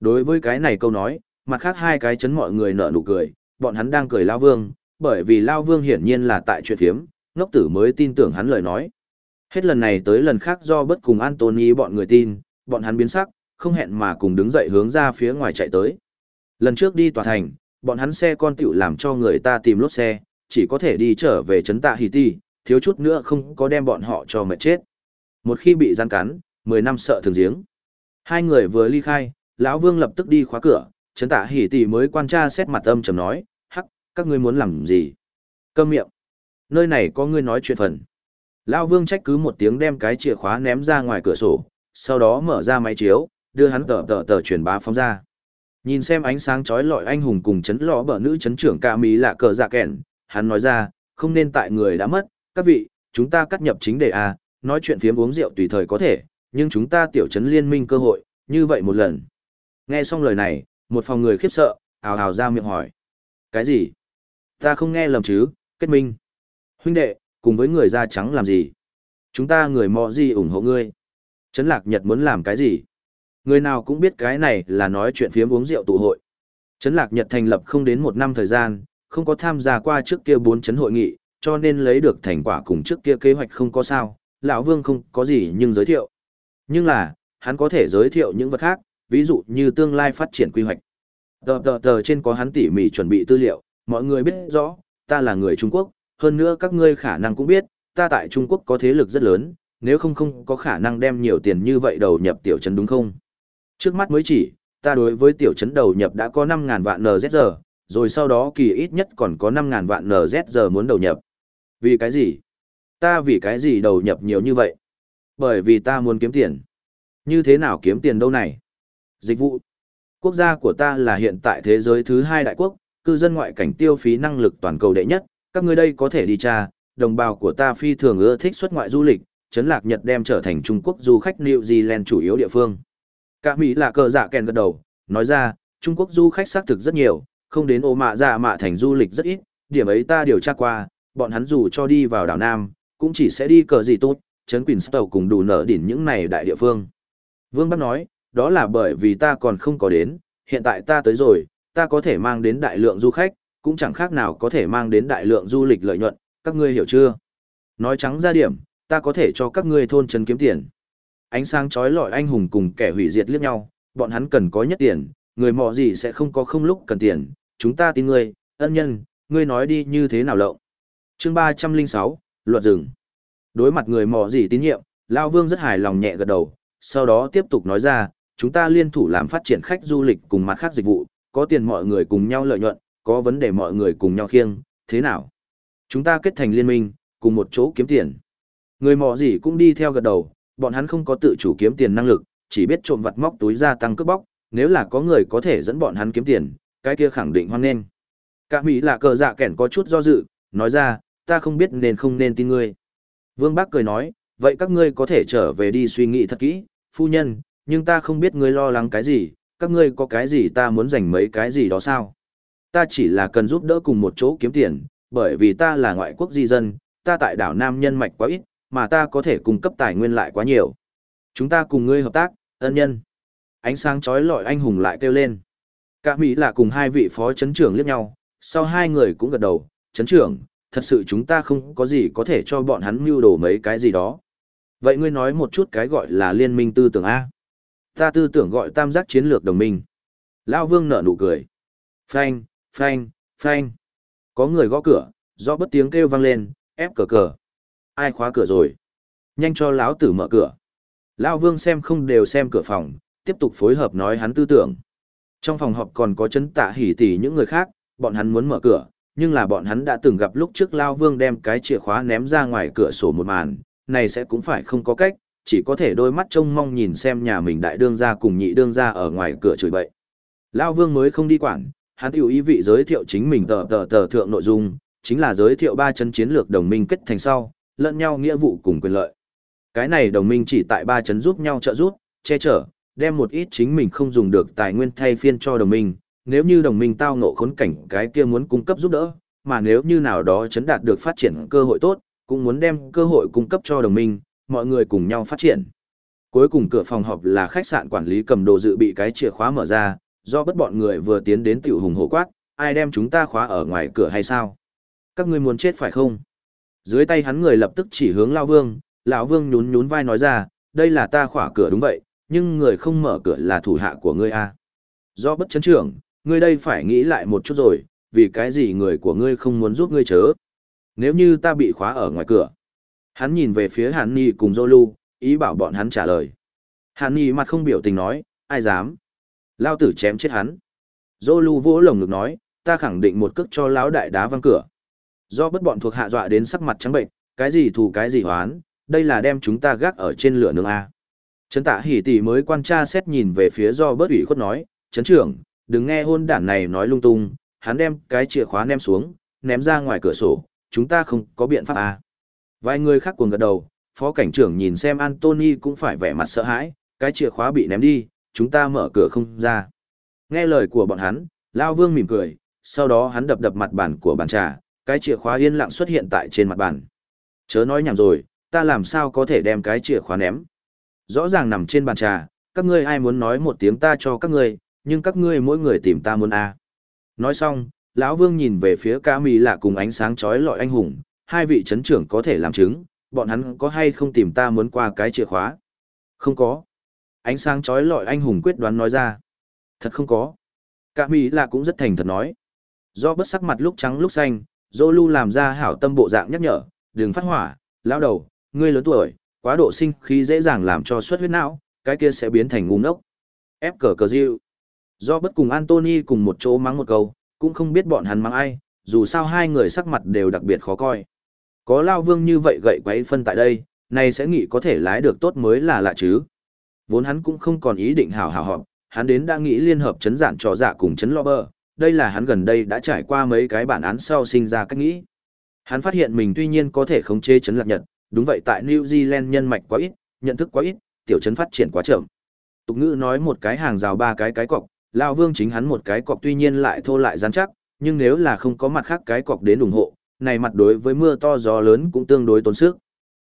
Đối với cái này câu nói, mặt khác hai cái chấn mọi người nở nụ cười, bọn hắn đang cười Lao Vương, bởi vì Lao Vương hiển nhiên là tại chuyện phiếm, ngốc tử mới tin tưởng hắn lời nói. Hết lần này tới lần khác do bất cùng Anthony bọn người tin, bọn hắn biến sắc, không hẹn mà cùng đứng dậy hướng ra phía ngoài chạy tới. Lần trước đi tòa thành, bọn hắn xe con tiểu làm cho người ta tìm lốt xe, chỉ có thể đi trở về trấn tạ hì ti, thiếu chút nữa không có đem bọn họ cho mệt chết. Một khi bị gian cắn, 10 năm sợ thường giếng. Hai người vừa ly khai, lão Vương lập tức đi khóa cửa, trấn tạ Hỷ Tì mới quan tra xét mặt âm trầm nói, hắc, các ngươi muốn làm gì? Câm miệng. Nơi này có ngươi nói chuyện phần. Lão Vương trách cứ một tiếng đem cái chìa khóa ném ra ngoài cửa sổ, sau đó mở ra máy chiếu, đưa hắn tờ tờ tờ truyền bá phóng ra. Nhìn xem ánh sáng chói lọi anh hùng cùng chấn lọ bờ nữ chấn trưởng ca mỹ lạ cờ dạ kẹn, hắn nói ra, không nên tại người đã mất, các vị, chúng ta cắt nhập chính đề A, nói chuyện phiếm uống rượu tùy thời có thể, nhưng chúng ta tiểu chấn liên minh cơ hội, như vậy một lần. Nghe xong lời này, một phòng người khiếp sợ, ào ào ra miệng hỏi. Cái gì? Ta không nghe lầm chứ, kết minh. Huynh đệ, cùng với người da trắng làm gì? Chúng ta người mọ gì ủng hộ ngươi? Trấn Lạc Nhật muốn làm cái gì? Người nào cũng biết cái này là nói chuyện phiếm uống rượu tụ hội. Trấn Lạc Nhật thành lập không đến một năm thời gian, không có tham gia qua trước kia bốn chấn hội nghị, cho nên lấy được thành quả cùng trước kia kế hoạch không có sao, lão Vương không có gì nhưng giới thiệu. Nhưng là, hắn có thể giới thiệu những vật khác, ví dụ như tương lai phát triển quy hoạch. Tờ tờ tờ trên có hắn tỉ mỉ chuẩn bị tư liệu, mọi người biết rõ, ta là người Trung Quốc, hơn nữa các ngươi khả năng cũng biết, ta tại Trung Quốc có thế lực rất lớn, nếu không không có khả năng đem nhiều tiền như vậy đầu nhập tiểu trấn đúng không? Trước mắt mới chỉ, ta đối với tiểu trấn đầu nhập đã có 5.000 vạn NZR, rồi sau đó kỳ ít nhất còn có 5.000 vạn NZR muốn đầu nhập. Vì cái gì? Ta vì cái gì đầu nhập nhiều như vậy? Bởi vì ta muốn kiếm tiền. Như thế nào kiếm tiền đâu này? Dịch vụ. Quốc gia của ta là hiện tại thế giới thứ hai đại quốc, cư dân ngoại cảnh tiêu phí năng lực toàn cầu đệ nhất, các ngươi đây có thể đi tra, đồng bào của ta phi thường ưa thích xuất ngoại du lịch, Trấn Lạc Nhật đem trở thành Trung Quốc du khách New Zealand chủ yếu địa phương. Cả Mỹ là cờ dạ kèn gật đầu, nói ra, Trung Quốc du khách xác thực rất nhiều, không đến ô mạ dạ mạ thành du lịch rất ít, điểm ấy ta điều tra qua, bọn hắn dù cho đi vào đảo Nam, cũng chỉ sẽ đi cờ gì tốt, Trấn Tàu cùng đủ nở đỉnh những này đại địa phương. Vương Bắc nói, đó là bởi vì ta còn không có đến, hiện tại ta tới rồi, ta có thể mang đến đại lượng du khách, cũng chẳng khác nào có thể mang đến đại lượng du lịch lợi nhuận, các ngươi hiểu chưa? Nói trắng ra điểm, ta có thể cho các ngươi thôn trấn kiếm tiền. Ánh sáng chói lọi anh hùng cùng kẻ hủy diệt liếc nhau, bọn hắn cần có nhất tiền, người mọ gì sẽ không có không lúc cần tiền, chúng ta tin ngươi, ân nhân, ngươi nói đi như thế nào lộng. Chương ba trăm linh sáu, luật rừng. Đối mặt người mọ gì tín nhiệm, Lao Vương rất hài lòng nhẹ gật đầu, sau đó tiếp tục nói ra, chúng ta liên thủ làm phát triển khách du lịch cùng mặt khác dịch vụ, có tiền mọi người cùng nhau lợi nhuận, có vấn đề mọi người cùng nhau khiêng, thế nào? Chúng ta kết thành liên minh, cùng một chỗ kiếm tiền. Người mò gì cũng đi theo gật đầu, bọn hắn không có tự chủ kiếm tiền năng lực, chỉ biết trộm vặt móc túi ra tăng cướp bóc, nếu là có người có thể dẫn bọn hắn kiếm tiền, cái kia khẳng định hoan nghênh. Cả Mỹ là cờ dạ kẻn có chút do dự, nói ra, ta không biết nên không nên tin ngươi. Vương Bác cười nói, vậy các ngươi có thể trở về đi suy nghĩ thật kỹ, phu nhân, nhưng ta không biết ngươi lo lắng cái gì, các ngươi có cái gì ta muốn dành mấy cái gì đó sao? Ta chỉ là cần giúp đỡ cùng một chỗ kiếm tiền, bởi vì ta là ngoại quốc di dân, ta tại đảo Nam nhân mạch quá ít, mà ta có thể cung cấp tài nguyên lại quá nhiều. Chúng ta cùng ngươi hợp tác, ân nhân. Ánh sáng chói lọi anh hùng lại kêu lên. Cả Mỹ là cùng hai vị phó chấn trưởng liếc nhau, sau hai người cũng gật đầu, chấn trưởng, thật sự chúng ta không có gì có thể cho bọn hắn mưu đồ mấy cái gì đó. Vậy ngươi nói một chút cái gọi là liên minh tư tưởng A. Ta tư tưởng gọi tam giác chiến lược đồng minh. Lao vương nở nụ cười. Frank phanh, phanh. Có người gõ cửa, do bất tiếng kêu vang lên, ép cờ cờ. Ai khóa cửa rồi? Nhanh cho lão tử mở cửa. Lao vương xem không đều xem cửa phòng, tiếp tục phối hợp nói hắn tư tưởng. Trong phòng họp còn có chấn tạ hỉ tỷ những người khác, bọn hắn muốn mở cửa, nhưng là bọn hắn đã từng gặp lúc trước Lao Vương đem cái chìa khóa ném ra ngoài cửa sổ một màn, này sẽ cũng phải không có cách, chỉ có thể đôi mắt trông mong nhìn xem nhà mình đại đương gia cùng nhị đương gia ở ngoài cửa chửi bậy. Lao Vương mới không đi quản, hắn tiểu ý vị giới thiệu chính mình tờ tờ tờ thượng nội dung, chính là giới thiệu ba chân chiến lược đồng minh kết thành sau, lẫn nhau nghĩa vụ cùng quyền lợi. Cái này đồng minh chỉ tại ba chấn giúp nhau trợ giúp, che chở, đem một ít chính mình không dùng được tài nguyên thay phiên cho đồng minh, nếu như đồng minh tao ngộ khốn cảnh cái kia muốn cung cấp giúp đỡ, mà nếu như nào đó chấn đạt được phát triển cơ hội tốt, cũng muốn đem cơ hội cung cấp cho đồng minh, mọi người cùng nhau phát triển. Cuối cùng cửa phòng họp là khách sạn quản lý cầm đồ dự bị cái chìa khóa mở ra, do bất bọn người vừa tiến đến tiểu hùng hổ quát, ai đem chúng ta khóa ở ngoài cửa hay sao? Các ngươi muốn chết phải không? Dưới tay hắn người lập tức chỉ hướng Lao Vương, lão Vương nhún nhún vai nói ra, đây là ta khóa cửa đúng vậy, nhưng người không mở cửa là thủ hạ của ngươi a. Do bất chấn trưởng, ngươi đây phải nghĩ lại một chút rồi, vì cái gì người của ngươi không muốn giúp ngươi chớ. Nếu như ta bị khóa ở ngoài cửa. Hắn nhìn về phía Hàn Nhi cùng Zolu, ý bảo bọn hắn trả lời. Hàn Nhi mặt không biểu tình nói, ai dám. Lao tử chém chết hắn. Zolu vỗ lồng ngực nói, ta khẳng định một cước cho lão đại đá văng cửa. Do bất bọn thuộc hạ dọa đến sắc mặt trắng bệnh, cái gì thù cái gì hoán, đây là đem chúng ta gác ở trên lửa nướng A. Trấn tạ hỉ tỷ mới quan tra xét nhìn về phía do bớt ủy khuất nói, Trấn trưởng, đừng nghe hôn đản này nói lung tung, hắn đem cái chìa khóa ném xuống, ném ra ngoài cửa sổ, chúng ta không có biện pháp à. Vài người khác cuồng gật đầu, phó cảnh trưởng nhìn xem Anthony cũng phải vẻ mặt sợ hãi, cái chìa khóa bị ném đi, chúng ta mở cửa không ra. Nghe lời của bọn hắn, Lao Vương mỉm cười, sau đó hắn đập đập mặt bàn của bàn trà, cái chìa khóa yên lặng xuất hiện tại trên mặt bàn. Chớ nói nhảm rồi, ta làm sao có thể đem cái chìa khóa ném. Rõ ràng nằm trên bàn trà, các ngươi ai muốn nói một tiếng ta cho các ngươi, nhưng các ngươi mỗi người tìm ta muốn a. Nói xong, lão Vương nhìn về phía Ca mì lạ cùng ánh sáng chói lọi anh hùng, hai vị chấn trưởng có thể làm chứng, bọn hắn có hay không tìm ta muốn qua cái chìa khóa? Không có. Ánh sáng chói lọi anh hùng quyết đoán nói ra. Thật không có. cả mỹ lạ cũng rất thành thật nói. Do bất sắc mặt lúc trắng lúc xanh, Zolu làm ra hảo tâm bộ dạng nhắc nhở, đừng phát hỏa, lão đầu, ngươi lớn tuổi, quá độ sinh khí dễ dàng làm cho xuất huyết não, cái kia sẽ biến thành ngu ngốc. Ép cờ cờ diệu. Do bất cùng Anthony cùng một chỗ mắng một câu, cũng không biết bọn hắn mắng ai, dù sao hai người sắc mặt đều đặc biệt khó coi. Có Lao Vương như vậy gậy quấy phân tại đây, nay sẽ nghĩ có thể lái được tốt mới là lạ chứ. Vốn hắn cũng không còn ý định hào hào họp, hắn đến đã nghĩ liên hợp chấn giản trò giả cùng chấn lo bơ, đây là hắn gần đây đã trải qua mấy cái bản án sau sinh ra cách nghĩ. Hắn phát hiện mình tuy nhiên có thể khống chế chấn lạc nhật, đúng vậy tại New Zealand nhân mạch quá ít, nhận thức quá ít, tiểu chấn phát triển quá chậm. Tục ngữ nói một cái hàng rào ba cái cái cọc, Lão Vương chính hắn một cái cọc tuy nhiên lại thô lại rắn chắc, nhưng nếu là không có mặt khác cái cọc đến ủng hộ, này mặt đối với mưa to gió lớn cũng tương đối tốn sức.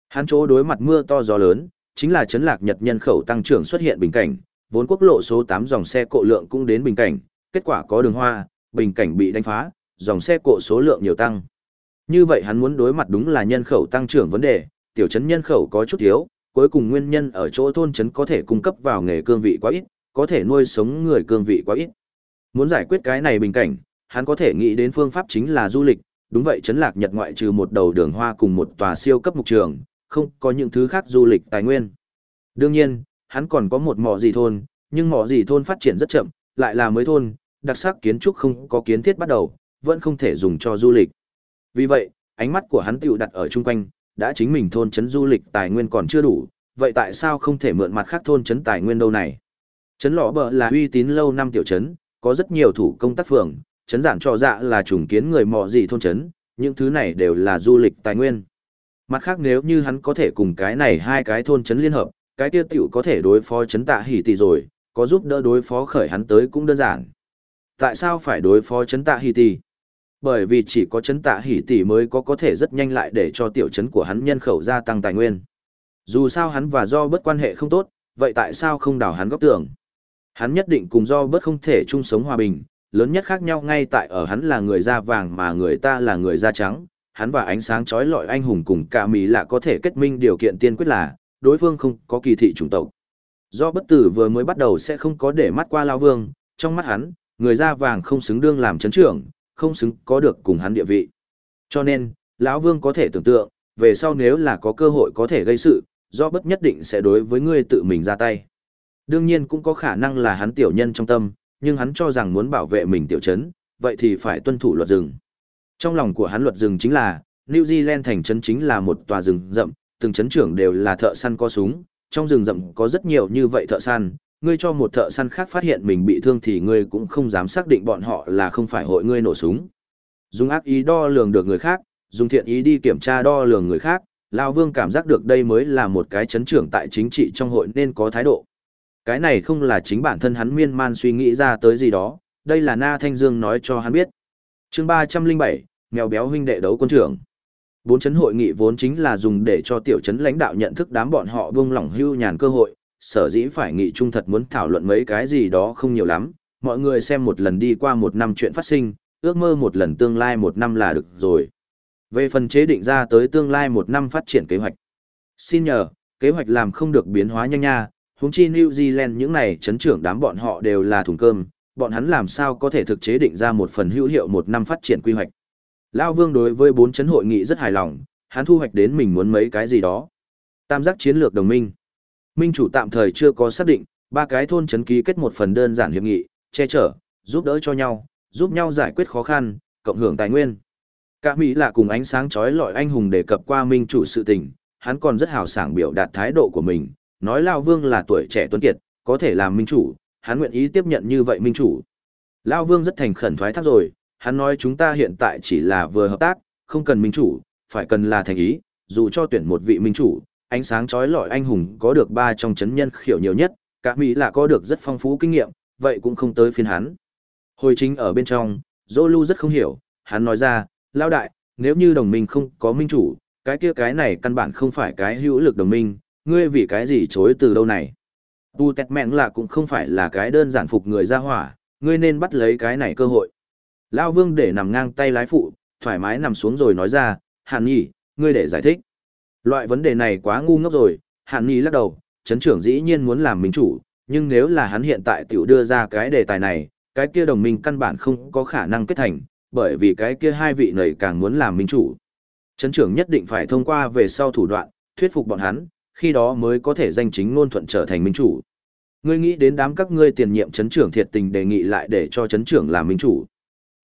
Hắn chỗ đối mặt mưa to gió lớn, chính là chấn lạc Nhật nhân khẩu tăng trưởng xuất hiện bình cảnh, vốn quốc lộ số 8 dòng xe cộ lượng cũng đến bình cảnh, kết quả có đường hoa, bình cảnh bị đánh phá, dòng xe cộ số lượng nhiều tăng. Như vậy hắn muốn đối mặt đúng là nhân khẩu tăng trưởng vấn đề, tiểu trấn nhân khẩu có chút thiếu, cuối cùng nguyên nhân ở chỗ thôn trấn có thể cung cấp vào nghề cương vị quá ít, có thể nuôi sống người cương vị quá ít. Muốn giải quyết cái này bình cảnh, hắn có thể nghĩ đến phương pháp chính là du lịch, đúng vậy trấn lạc Nhật ngoại trừ một đầu đường hoa cùng một tòa siêu cấp mục trường, không có những thứ khác du lịch tài nguyên. Đương nhiên, hắn còn có một mỏ gì thôn, nhưng mỏ gì thôn phát triển rất chậm, lại là mới thôn, đặc sắc kiến trúc không có kiến thiết bắt đầu, vẫn không thể dùng cho du lịch. Vì vậy, ánh mắt của hắn tiểu đặt ở chung quanh, đã chính mình thôn trấn du lịch tài nguyên còn chưa đủ, vậy tại sao không thể mượn mặt khác thôn trấn tài nguyên đâu này? Trấn Lọ Bờ là uy tín lâu năm tiểu trấn, có rất nhiều thủ công tác phường, trấn giản trò dạ là trùng kiến người mọ gì thôn trấn, những thứ này đều là du lịch tài nguyên. Mặt khác nếu như hắn có thể cùng cái này hai cái thôn trấn liên hợp, cái tiêu tiểu có thể đối phó trấn tạ hỉ tỷ rồi, có giúp đỡ đối phó khởi hắn tới cũng đơn giản. Tại sao phải đối phó chấn tạ hỉ tỷ? Bởi vì chỉ có chấn tạ hỉ tỷ mới có có thể rất nhanh lại để cho tiểu chấn của hắn nhân khẩu gia tăng tài nguyên. Dù sao hắn và do bất quan hệ không tốt, vậy tại sao không đào hắn góc tường? Hắn nhất định cùng do bất không thể chung sống hòa bình, lớn nhất khác nhau ngay tại ở hắn là người da vàng mà người ta là người da trắng, hắn và ánh sáng chói lọi anh hùng cùng cả Mỹ lạ có thể kết minh điều kiện tiên quyết là, đối phương không có kỳ thị chủng tộc. Do bất tử vừa mới bắt đầu sẽ không có để mắt qua Lao Vương, trong mắt hắn, người da vàng không xứng đương làm chấn trưởng, không xứng có được cùng hắn địa vị. Cho nên, lão Vương có thể tưởng tượng, về sau nếu là có cơ hội có thể gây sự, do bất nhất định sẽ đối với ngươi tự mình ra tay. Đương nhiên cũng có khả năng là hắn tiểu nhân trong tâm, nhưng hắn cho rằng muốn bảo vệ mình tiểu chấn, vậy thì phải tuân thủ luật rừng. Trong lòng của hắn luật rừng chính là, New Zealand thành trấn chính là một tòa rừng rậm, từng trấn trưởng đều là thợ săn có súng, trong rừng rậm có rất nhiều như vậy thợ săn, ngươi cho một thợ săn khác phát hiện mình bị thương thì ngươi cũng không dám xác định bọn họ là không phải hội ngươi nổ súng. Dùng ác ý đo lường được người khác, dùng thiện ý đi kiểm tra đo lường người khác, lao Vương cảm giác được đây mới là một cái chấn trưởng tại chính trị trong hội nên có thái độ. Cái này không là chính bản thân hắn miên man suy nghĩ ra tới gì đó, đây là Na Thanh Dương nói cho hắn biết chương ba trăm linh bảy mèo béo huynh đệ đấu quân trưởng. Bốn chấn hội nghị vốn chính là dùng để cho tiểu chấn lãnh đạo nhận thức đám bọn họ buông lỏng hưu nhàn cơ hội, sở dĩ phải nghị trung thật muốn thảo luận mấy cái gì đó không nhiều lắm, mọi người xem một lần đi qua một năm chuyện phát sinh, ước mơ một lần tương lai một năm là được rồi. Về phần chế định ra tới tương lai một năm phát triển kế hoạch. Xin nhờ, kế hoạch làm không được biến hóa nhanh nha, huống chi New Zealand những này chấn trưởng đám bọn họ đều là thùng cơm, bọn hắn làm sao có thể thực chế định ra một phần hữu hiệu một năm phát triển quy hoạch. Lao Vương đối với bốn chấn hội nghị rất hài lòng, hắn thu hoạch đến mình muốn mấy cái gì đó. Tam giác chiến lược đồng minh. Minh chủ tạm thời chưa có xác định, ba cái thôn chấn ký kết một phần đơn giản hiệp nghị, che chở, giúp đỡ cho nhau, giúp nhau giải quyết khó khăn, cộng hưởng tài nguyên. Cả Mỹ là cùng ánh sáng chói lọi anh hùng đề cập qua minh chủ sự tình, hắn còn rất hào sảng biểu đạt thái độ của mình, nói Lao Vương là tuổi trẻ tuấn kiệt, có thể làm minh chủ, hắn nguyện ý tiếp nhận như vậy minh chủ. Lao Vương rất thành khẩn thoái thác rồi, hắn nói chúng ta hiện tại chỉ là vừa hợp tác, không cần minh chủ, phải cần là thành ý, dù cho tuyển một vị minh chủ, ánh sáng chói lọi anh hùng có được ba trong chấn nhân khiểu nhiều nhất, cả Mỹ là có được rất phong phú kinh nghiệm, vậy cũng không tới phiên hắn. Hồi chính ở bên trong, Zolu rất không hiểu, hắn nói ra, lao đại, nếu như đồng minh không có minh chủ, cái kia cái này căn bản không phải cái hữu lực đồng minh, ngươi vì cái gì chối từ đâu này. Tu tẹt mẹn là cũng không phải là cái đơn giản phục người ra hỏa, ngươi nên bắt lấy cái này cơ hội. Lao vương để nằm ngang tay lái phụ, thoải mái nằm xuống rồi nói ra, hàn nhỉ, ngươi để giải thích. Loại vấn đề này quá ngu ngốc rồi, hàn nhỉ lắc đầu, chấn trưởng dĩ nhiên muốn làm minh chủ, nhưng nếu là hắn hiện tại tiểu đưa ra cái đề tài này, cái kia đồng minh căn bản không có khả năng kết thành, bởi vì cái kia hai vị này càng muốn làm minh chủ. Chấn trưởng nhất định phải thông qua về sau thủ đoạn, thuyết phục bọn hắn, khi đó mới có thể danh chính ngôn thuận trở thành minh chủ. Ngươi nghĩ đến đám các ngươi tiền nhiệm chấn trưởng thiệt tình đề nghị lại để cho chấn trưởng làm minh chủ.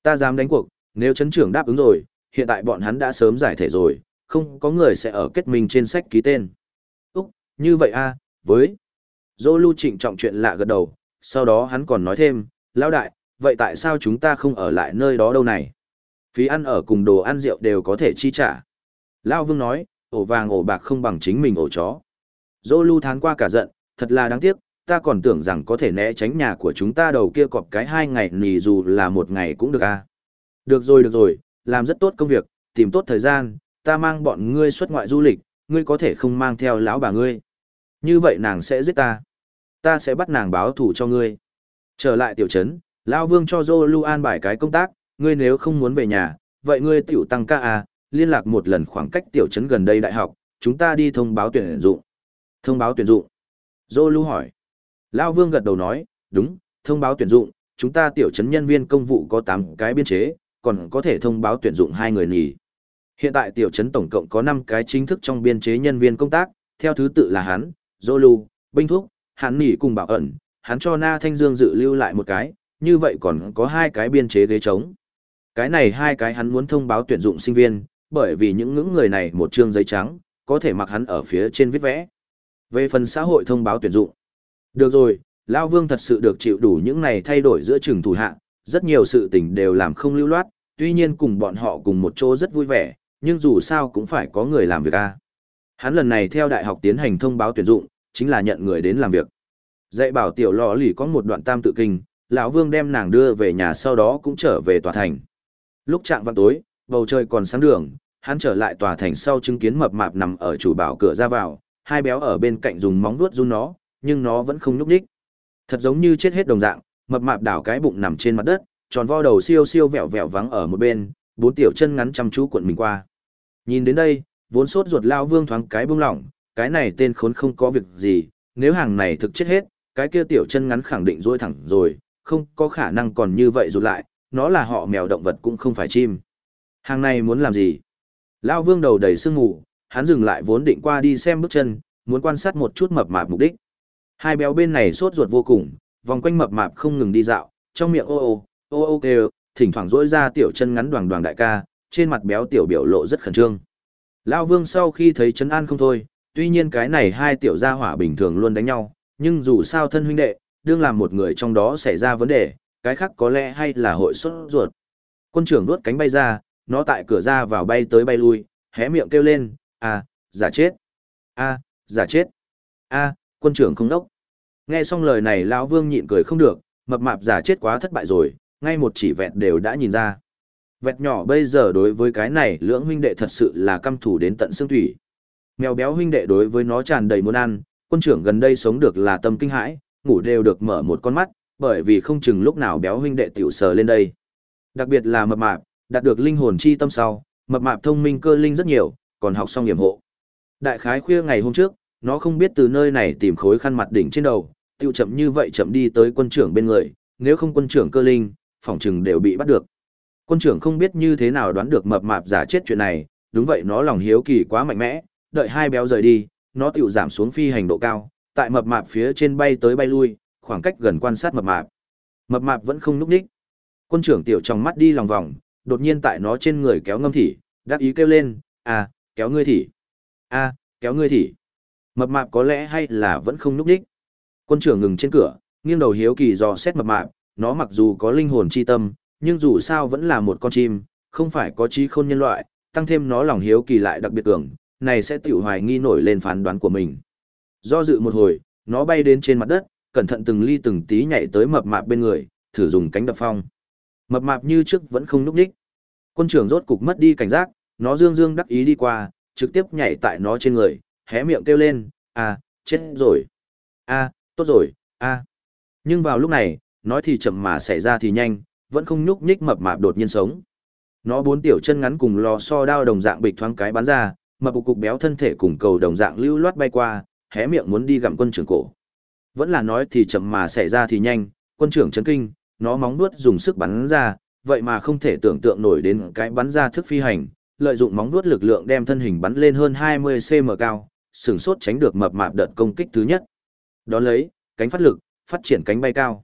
Ta dám đánh cuộc, nếu chấn trưởng đáp ứng rồi, hiện tại bọn hắn đã sớm giải thể rồi, không có người sẽ ở kết minh trên sách ký tên. Úc, như vậy a, với. Dô lưu trịnh trọng chuyện lạ gật đầu, sau đó hắn còn nói thêm, lão đại, vậy tại sao chúng ta không ở lại nơi đó đâu này? Phí ăn ở cùng đồ ăn rượu đều có thể chi trả. Lão Vương nói, ổ vàng ổ bạc không bằng chính mình ổ chó. Dô lưu thán qua cả giận, thật là đáng tiếc, ta còn tưởng rằng có thể né tránh nhà của chúng ta đầu kia cọp cái hai ngày nì dù là một ngày cũng được à. Được rồi được rồi, làm rất tốt công việc, tìm tốt thời gian, ta mang bọn ngươi xuất ngoại du lịch, ngươi có thể không mang theo lão bà ngươi. Như vậy nàng sẽ giết ta. Ta sẽ bắt nàng báo thủ cho ngươi. Trở lại tiểu trấn, Lão Vương cho Zolu an bài cái công tác, ngươi nếu không muốn về nhà, vậy ngươi tiểu tăng ca à, liên lạc một lần khoảng cách tiểu trấn gần đây đại học, chúng ta đi thông báo tuyển dụng. Thông báo tuyển dụng. Zolu hỏi. Lão Vương gật đầu nói, đúng, thông báo tuyển dụng, chúng ta tiểu trấn nhân viên công vụ có 8 cái biên chế, còn có thể thông báo tuyển dụng hai người nghỉ. Hiện tại tiểu trấn tổng cộng có 5 cái chính thức trong biên chế nhân viên công tác, theo thứ tự là hắn, Zolu, Binh thuốc hắn nghỉ cùng bảo ẩn, hắn cho Na Thanh Dương dự lưu lại một cái, như vậy còn có hai cái biên chế ghế trống. Cái này hai cái hắn muốn thông báo tuyển dụng sinh viên, bởi vì những ngưỡng người này một trương giấy trắng, có thể mặc hắn ở phía trên viết vẽ. Về phần xã hội thông báo tuyển dụng. Được rồi, Lao Vương thật sự được chịu đủ những này thay đổi giữa trường thủ hạ, rất nhiều sự tình đều làm không lưu loát, tuy nhiên cùng bọn họ cùng một chỗ rất vui vẻ, nhưng dù sao cũng phải có người làm việc a. Hắn lần này theo đại học tiến hành thông báo tuyển dụng, chính là nhận người đến làm việc. Dạy bảo tiểu lò lì có một đoạn tam tự kinh, lão vương đem nàng đưa về nhà sau đó cũng trở về tòa thành. Lúc chạm vào tối, bầu trời còn sáng đường, hắn trở lại tòa thành sau chứng kiến mập mạp nằm ở chủ bảo cửa ra vào, hai béo ở bên cạnh dùng móng vuốt run nó, nhưng nó vẫn không nhúc nhích. Thật giống như chết hết đồng dạng, mập mạp đảo cái bụng nằm trên mặt đất, tròn vo đầu siêu siêu vẹo vẹo vắng ở một bên, bốn tiểu chân ngắn chăm chú cuộn mình qua. Nhìn đến đây, vốn sốt ruột lao vương thoáng cái buông lỏng, cái này tên khốn không có việc gì, nếu hàng này thực chết hết, cái kia tiểu chân ngắn khẳng định rôi thẳng rồi, không có khả năng còn như vậy rụt lại, nó là họ mèo động vật cũng không phải chim. Hàng này muốn làm gì? Lao vương đầu đầy sương mù, hắn dừng lại vốn định qua đi xem bước chân, muốn quan sát một chút mập mạp mục đích. Hai béo bên này sốt ruột vô cùng, vòng quanh mập mạp không ngừng đi dạo, trong miệng ô ô, ô ô kêu, thỉnh thoảng rỗi ra tiểu chân ngắn đoàn đoàn đại ca, trên mặt béo tiểu biểu lộ rất khẩn trương. Lao vương sau khi thấy chân an không thôi, tuy nhiên cái này hai tiểu gia hỏa bình thường luôn đánh nhau, nhưng dù sao thân huynh đệ, đương làm một người trong đó xảy ra vấn đề, cái khác có lẽ hay là hội xuất ruột. Quân trưởng đuốt cánh bay ra, nó tại cửa ra vào bay tới bay lui, hé miệng kêu lên, à, giả chết, a giả chết, a quân trưởng không đốc. Nghe xong lời này lão vương nhịn cười không được, mập mạp giả chết quá thất bại rồi, ngay một chỉ vẹt đều đã nhìn ra. Vẹt nhỏ bây giờ đối với cái này lưỡng huynh đệ thật sự là căm thủ đến tận xương thủy. Mèo béo huynh đệ đối với nó tràn đầy muốn ăn, quân trưởng gần đây sống được là tâm kinh hãi, ngủ đều được mở một con mắt, bởi vì không chừng lúc nào béo huynh đệ tiểu sờ lên đây. Đặc biệt là mập mạp, đạt được linh hồn chi tâm sau, mập mạp thông minh cơ linh rất nhiều, còn học xong nghiệm hộ. Đại khái khuya ngày hôm trước, nó không biết từ nơi này tìm khối khăn mặt đỉnh trên đầu, tiêu chậm như vậy chậm đi tới quân trưởng bên người, nếu không quân trưởng cơ linh, phỏng chừng đều bị bắt được. Quân trưởng không biết như thế nào đoán được mập mạp giả chết chuyện này, đúng vậy nó lòng hiếu kỳ quá mạnh mẽ, đợi hai béo rời đi, nó tiểu giảm xuống phi hành độ cao, tại mập mạp phía trên bay tới bay lui, khoảng cách gần quan sát mập mạp. Mập mạp vẫn không núp đích. Quân trưởng tiểu trong mắt đi lòng vòng, đột nhiên tại nó trên người kéo ngâm thỉ, đáp ý kêu lên, à, kéo ngươi thỉ. a kéo ngươi thỉ. Mập mạp có lẽ hay là vẫn không núp đích. Quân trưởng ngừng trên cửa, nghiêng đầu hiếu kỳ dò xét mập mạp, nó mặc dù có linh hồn chi tâm, nhưng dù sao vẫn là một con chim, không phải có trí khôn nhân loại, tăng thêm nó lòng hiếu kỳ lại đặc biệt cường, này sẽ tiểu hoài nghi nổi lên phán đoán của mình. Do dự một hồi, nó bay đến trên mặt đất, cẩn thận từng ly từng tí nhảy tới mập mạp bên người, thử dùng cánh đập phong. Mập mạp như trước vẫn không núp đích. Quân trưởng rốt cục mất đi cảnh giác, nó dương dương đắc ý đi qua, trực tiếp nhảy tại nó trên người, hé miệng kêu lên, à, chết rồi. a tốt rồi, a Nhưng vào lúc này, nói thì chậm mà xảy ra thì nhanh, vẫn không nhúc nhích mập mạp đột nhiên sống. Nó bốn tiểu chân ngắn cùng lò so đao đồng dạng bịch thoáng cái bắn ra, mập cục béo thân thể cùng cầu đồng dạng lưu loát bay qua, hé miệng muốn đi gặm quân trưởng cổ. Vẫn là nói thì chậm mà xảy ra thì nhanh, quân trưởng chấn kinh, nó móng vuốt dùng sức bắn ra, vậy mà không thể tưởng tượng nổi đến cái bắn ra thức phi hành, lợi dụng móng vuốt lực lượng đem thân hình bắn lên hơn 20 cm cao, sừng sốt tránh được mập mạp đợt công kích thứ nhất. đó lấy, cánh phát lực, phát triển cánh bay cao.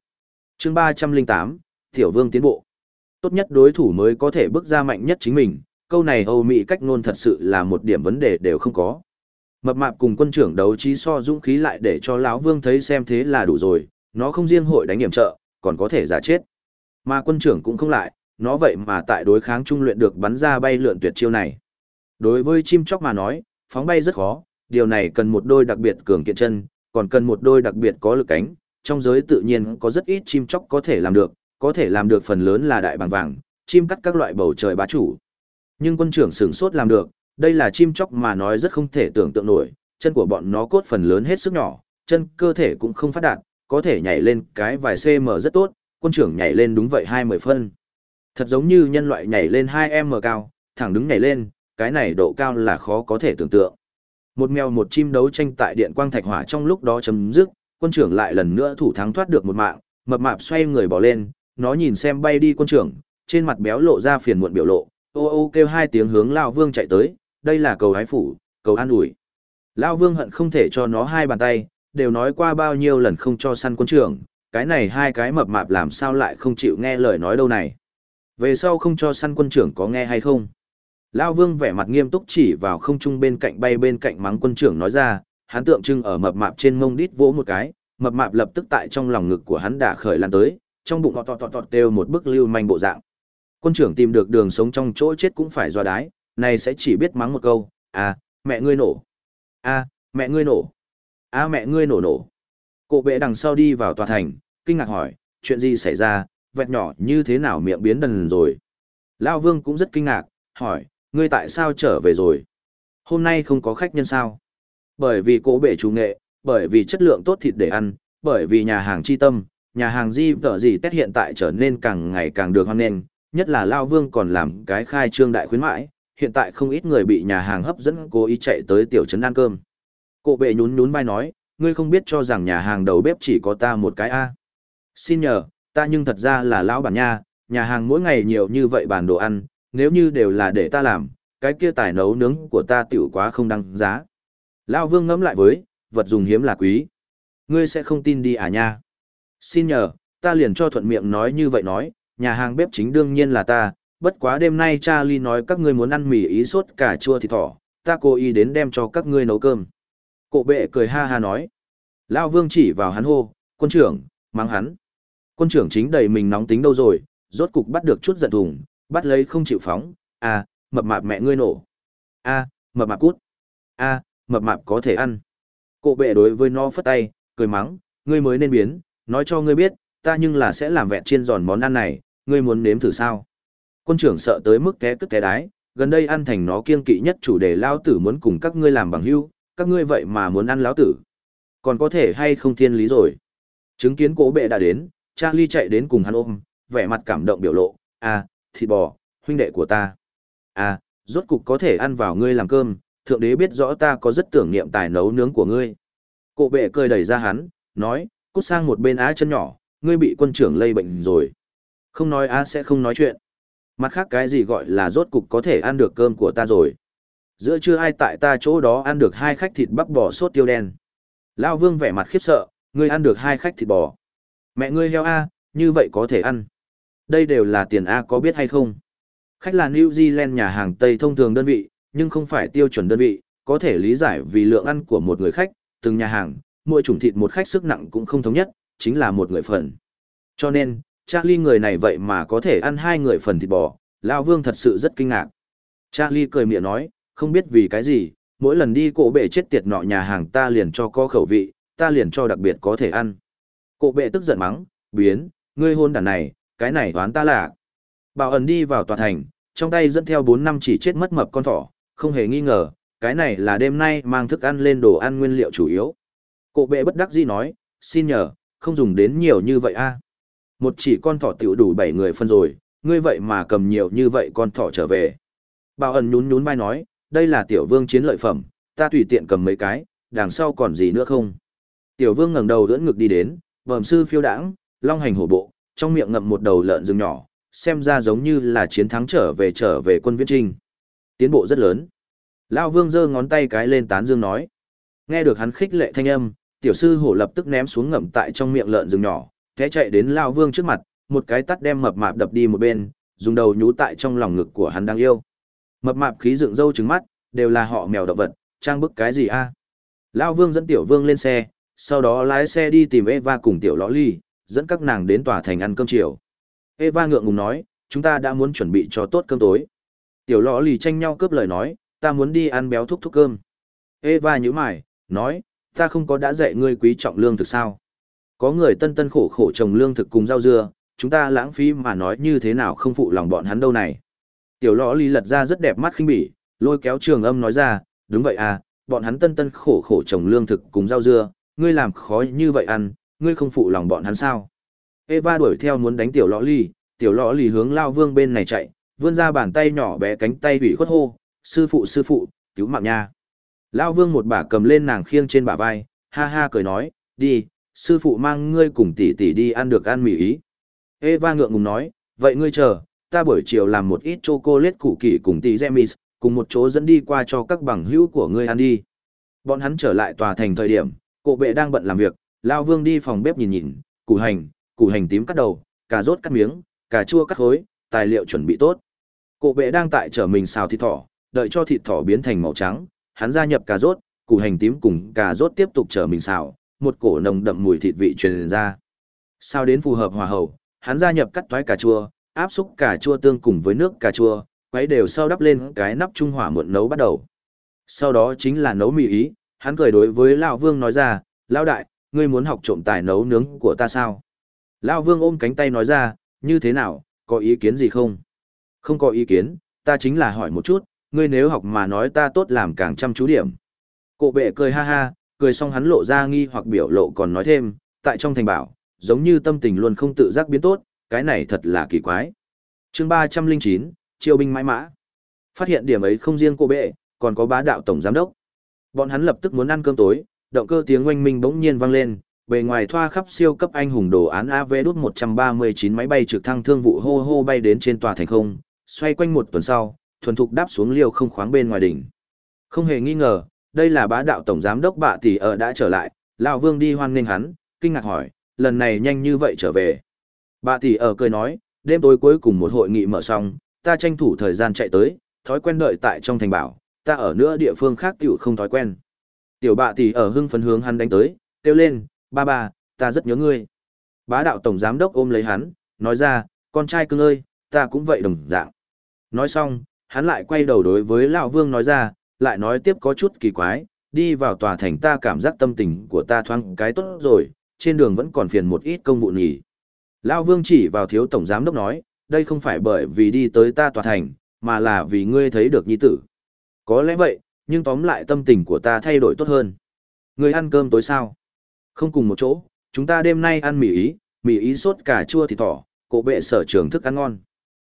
Chương 308, Tiểu Vương tiến bộ. Tốt nhất đối thủ mới có thể bước ra mạnh nhất chính mình, câu này Âu Mỹ cách ngôn thật sự là một điểm vấn đề đều không có. Mập mạp cùng quân trưởng đấu trí so dũng khí lại để cho lão Vương thấy xem thế là đủ rồi, nó không riêng hội đánh hiểm trợ, còn có thể giả chết. Mà quân trưởng cũng không lại, nó vậy mà tại đối kháng trung luyện được bắn ra bay lượn tuyệt chiêu này. Đối với chim chóc mà nói, phóng bay rất khó, điều này cần một đôi đặc biệt cường kiện chân, còn cần một đôi đặc biệt có lực cánh. Trong giới tự nhiên có rất ít chim chóc có thể làm được, có thể làm được phần lớn là đại bàng vàng, chim cắt các loại bầu trời bá chủ. Nhưng quân trưởng sửng sốt làm được, đây là chim chóc mà nói rất không thể tưởng tượng nổi, chân của bọn nó cốt phần lớn hết sức nhỏ, chân cơ thể cũng không phát đạt, có thể nhảy lên cái vài cm rất tốt, quân trưởng nhảy lên đúng vậy hai mười phân. Thật giống như nhân loại nhảy lên 2m cao, thẳng đứng nhảy lên, cái này độ cao là khó có thể tưởng tượng. Một mèo một chim đấu tranh tại điện quang thạch hỏa trong lúc đó chấm dứt, quân trưởng lại lần nữa thủ thắng thoát được một mạng, mập mạp xoay người bỏ lên, nó nhìn xem bay đi quân trưởng, trên mặt béo lộ ra phiền muộn biểu lộ, ô ô kêu hai tiếng hướng Lao Vương chạy tới, đây là cầu hái phủ, cầu an ủi. Lao Vương hận không thể cho nó hai bàn tay, đều nói qua bao nhiêu lần không cho săn quân trưởng, cái này hai cái mập mạp làm sao lại không chịu nghe lời nói đâu này. Về sau không cho săn quân trưởng có nghe hay không? Lao Vương vẻ mặt nghiêm túc chỉ vào không trung bên cạnh bay bên cạnh mắng quân trưởng nói ra, hắn tượng trưng ở mập mạp trên mông đít vỗ một cái, mập mạp lập tức tại trong lòng ngực của hắn đã khởi lan tới, trong bụng họ tọt tọt tọt đều một bức lưu manh bộ dạng. Quân trưởng tìm được đường sống trong chỗ chết cũng phải do đái, này sẽ chỉ biết mắng một câu, à, mẹ ngươi nổ. À, mẹ ngươi nổ a mẹ ngươi nổ nổ. Cổ bệ đằng sau đi vào tòa thành, kinh ngạc hỏi, chuyện gì xảy ra, vẹt nhỏ như thế nào miệng biến đần rồi. Lao Vương cũng rất kinh ngạc, hỏi, ngươi tại sao trở về rồi? Hôm nay không có khách nhân sao? Bởi vì cố Bệ chủ nghệ, bởi vì chất lượng tốt thịt để ăn, bởi vì nhà hàng chi tâm, nhà hàng di vợ gì tết hiện tại trở nên càng ngày càng được hoan nghênh, nhất là Lao Vương còn làm cái khai trương đại khuyến mãi, hiện tại không ít người bị nhà hàng hấp dẫn cố ý chạy tới tiểu trấn ăn cơm. Cổ bệ nhún nhún vai nói, ngươi không biết cho rằng nhà hàng đầu bếp chỉ có ta một cái A. Xin nhờ, ta nhưng thật ra là lão bản nha, nhà hàng mỗi ngày nhiều như vậy bàn đồ ăn, nếu như đều là để ta làm, cái kia tài nấu nướng của ta tiểu quá không đăng giá. Lão vương ngẫm lại với, vật dùng hiếm là quý. Ngươi sẽ không tin đi à nha. Xin nhờ, ta liền cho thuận miệng nói như vậy nói, nhà hàng bếp chính đương nhiên là ta, bất quá đêm nay Charlie nói các ngươi muốn ăn mì ý sốt cà chua thịt thỏ, ta cố ý đến đem cho các ngươi nấu cơm. Cổ bệ cười ha ha nói. Lao vương chỉ vào hắn hô, quân trưởng, mang hắn. Quân trưởng chính đầy mình nóng tính đâu rồi, rốt cục bắt được chút giận thùng, bắt lấy không chịu phóng, à, mập mạp mẹ ngươi nổ. a à, mập mạp cút. a à, mập mạp có thể ăn. Cổ bệ đối với nó phất tay, cười mắng, ngươi mới nên biến, nói cho ngươi biết, ta nhưng là sẽ làm vẹn chiên giòn món ăn này, ngươi muốn nếm thử sao. Quân trưởng sợ tới mức té tức té đái, gần đây ăn thành nó kiên kỵ nhất chủ đề lao tử muốn cùng các ngươi làm bằng hữu, các ngươi vậy mà muốn ăn lão tử. Còn có thể hay không thiên lý rồi. Chứng kiến cố bệ đã đến, Charlie chạy đến cùng hắn ôm, vẻ mặt cảm động biểu lộ, à, thịt bò, huynh đệ của ta. À, rốt cục có thể ăn vào ngươi làm cơm, thượng đế biết rõ ta có rất tưởng niệm tài nấu nướng của ngươi. Cổ bệ cười đẩy ra hắn, nói, cút sang một bên á chân nhỏ, ngươi bị quân trưởng lây bệnh rồi. Không nói á sẽ không nói chuyện. Mặt khác cái gì gọi là rốt cục có thể ăn được cơm của ta rồi. Giữa trưa ai tại ta chỗ đó ăn được hai khách thịt bắp bò sốt tiêu đen. Lao vương vẻ mặt khiếp sợ, ngươi ăn được hai khách thịt bò. Mẹ ngươi heo A, như vậy có thể ăn. Đây đều là tiền A có biết hay không? Khách là New Zealand nhà hàng Tây thông thường đơn vị, nhưng không phải tiêu chuẩn đơn vị, có thể lý giải vì lượng ăn của một người khách, từng nhà hàng, mỗi chủng thịt một khách sức nặng cũng không thống nhất, chính là một người phần. Cho nên, Charlie người này vậy mà có thể ăn hai người phần thịt bò, Lao Vương thật sự rất kinh ngạc. Charlie cười miệng nói, không biết vì cái gì, mỗi lần đi cổ bệ chết tiệt nọ nhà hàng ta liền cho có khẩu vị, ta liền cho đặc biệt có thể ăn. Cổ bệ tức giận mắng, biến, ngươi hôn đàn này, cái này toán ta là. Bảo ẩn đi vào tòa thành, trong tay dẫn theo 4 năm chỉ chết mất mập con thỏ, không hề nghi ngờ, cái này là đêm nay mang thức ăn lên đồ ăn nguyên liệu chủ yếu. Cổ bệ bất đắc dĩ nói, xin nhờ, không dùng đến nhiều như vậy a. Một chỉ con thỏ tiểu đủ 7 người phân rồi, ngươi vậy mà cầm nhiều như vậy con thỏ trở về. Bảo ẩn nhún nhún vai nói, đây là tiểu vương chiến lợi phẩm, ta tùy tiện cầm mấy cái, đằng sau còn gì nữa không? Tiểu vương ngẩng đầu đỡ ngực đi đến, bẩm sư phiêu đãng, long hành hổ bộ, trong miệng ngậm một đầu lợn rừng nhỏ, xem ra giống như là chiến thắng trở về trở về quân viễn trinh. Tiến bộ rất lớn. Lão vương giơ ngón tay cái lên tán dương nói. Nghe được hắn khích lệ thanh âm, tiểu sư hổ lập tức ném xuống ngậm tại trong miệng lợn rừng nhỏ, thế chạy đến Lão vương trước mặt, một cái tắt đem mập mạp đập đi một bên, dùng đầu nhú tại trong lòng ngực của hắn đang yêu. Mập mạp khí dựng râu trứng mắt, đều là họ mèo động vật, trang bức cái gì a? Lão Vương dẫn Tiểu Vương lên xe, sau đó lái xe đi tìm Eva cùng Tiểu Lõ Ly, dẫn các nàng đến tòa thành ăn cơm chiều. Eva ngượng ngùng nói, chúng ta đã muốn chuẩn bị cho tốt cơm tối. Tiểu Lõ Ly tranh nhau cướp lời nói, ta muốn đi ăn béo thúc thúc cơm. Eva nhíu mày, nói, ta không có đã dạy ngươi quý trọng lương thực sao? Có người tân tân khổ khổ trồng lương thực cùng rau dưa, chúng ta lãng phí mà nói như thế nào không phụ lòng bọn hắn đâu này. Tiểu lõ ly lật ra rất đẹp mắt khinh bỉ, lôi kéo trường âm nói ra, đúng vậy à, bọn hắn tân tân khổ khổ trồng lương thực cùng rau dưa, ngươi làm khó như vậy ăn, ngươi không phụ lòng bọn hắn sao. Eva đuổi theo muốn đánh tiểu lõ ly, tiểu lõ ly hướng lao vương bên này chạy, vươn ra bàn tay nhỏ bé cánh tay bị khuất hô, sư phụ sư phụ, cứu mạng nha. Lao vương một bà cầm lên nàng khiêng trên bả vai, ha ha cười nói, đi, sư phụ mang ngươi cùng tỷ tỷ đi ăn được ăn mì ý. Eva ngượng ngùng nói, vậy ngươi chờ, ta buổi chiều làm một ít chocolate củ kỳ cùng tí gemis, cùng một chỗ dẫn đi qua cho các bằng hữu của ngươi ăn đi. Bọn hắn trở lại tòa thành thời điểm, cổ bệ đang bận làm việc, Lao Vương đi phòng bếp nhìn nhìn, củ hành, củ hành tím cắt đầu, cà rốt cắt miếng, cà chua cắt khối, tài liệu chuẩn bị tốt. Cổ bệ đang tại chở mình xào thịt thỏ, đợi cho thịt thỏ biến thành màu trắng, hắn gia nhập cà rốt, củ hành tím cùng cà rốt tiếp tục chở mình xào, một cổ nồng đậm mùi thịt vị truyền ra. Sao đến phù hợp hòa hậu, hắn gia nhập cắt toái cà chua, áp xúc cà chua tương cùng với nước cà chua, quấy đều sau đắp lên cái nắp trung hỏa muộn nấu bắt đầu. Sau đó chính là nấu mì ý, hắn cười đối với lão Vương nói ra, lão đại, ngươi muốn học trộm tài nấu nướng của ta sao? Lão Vương ôm cánh tay nói ra, như thế nào, có ý kiến gì không? Không có ý kiến, ta chính là hỏi một chút, ngươi nếu học mà nói ta tốt làm càng chăm chú điểm. Cổ bệ cười ha ha, cười xong hắn lộ ra nghi hoặc biểu lộ còn nói thêm, tại trong thành bảo, giống như tâm tình luôn không tự giác biến tốt, cái này thật là kỳ quái. chương 309, Triều binh mãi mã. Phát hiện điểm ấy không riêng cô bệ, còn có bá đạo tổng giám đốc. Bọn hắn lập tức muốn ăn cơm tối, động cơ tiếng oanh minh bỗng nhiên vang lên, bề ngoài thoa khắp siêu cấp anh hùng đồ án AV đút 139 máy bay trực thăng thương vụ hô hô bay đến trên tòa thành không, xoay quanh một tuần sau, thuần thục đáp xuống liều không khoáng bên ngoài đỉnh. Không hề nghi ngờ, đây là bá đạo tổng giám đốc bạ tỷ ở đã trở lại, lão Vương đi hoan nghênh hắn, kinh ngạc hỏi, lần này nhanh như vậy trở về bà tỷ ở cười nói, đêm tối cuối cùng một hội nghị mở xong, ta tranh thủ thời gian chạy tới, thói quen đợi tại trong thành bảo, ta ở nữa địa phương khác tiểu không thói quen. Tiểu bà tỷ ở hưng phấn hướng hắn đánh tới, kêu lên, ba ba, ta rất nhớ ngươi. Bá đạo tổng giám đốc ôm lấy hắn, nói ra, con trai cưng ơi, ta cũng vậy đồng dạng. Nói xong, hắn lại quay đầu đối với lão vương nói ra, lại nói tiếp có chút kỳ quái, đi vào tòa thành ta cảm giác tâm tình của ta thoáng cái tốt rồi, trên đường vẫn còn phiền một ít công vụ nhỉ. Lão vương chỉ vào thiếu tổng giám đốc nói, đây không phải bởi vì đi tới ta tòa thành, mà là vì ngươi thấy được nhi tử. Có lẽ vậy, nhưng tóm lại tâm tình của ta thay đổi tốt hơn. Ngươi ăn cơm tối sao? Không cùng một chỗ, chúng ta đêm nay ăn mì ý, mì ý sốt cà chua thịt thỏ, cổ bệ sở trường thức ăn ngon.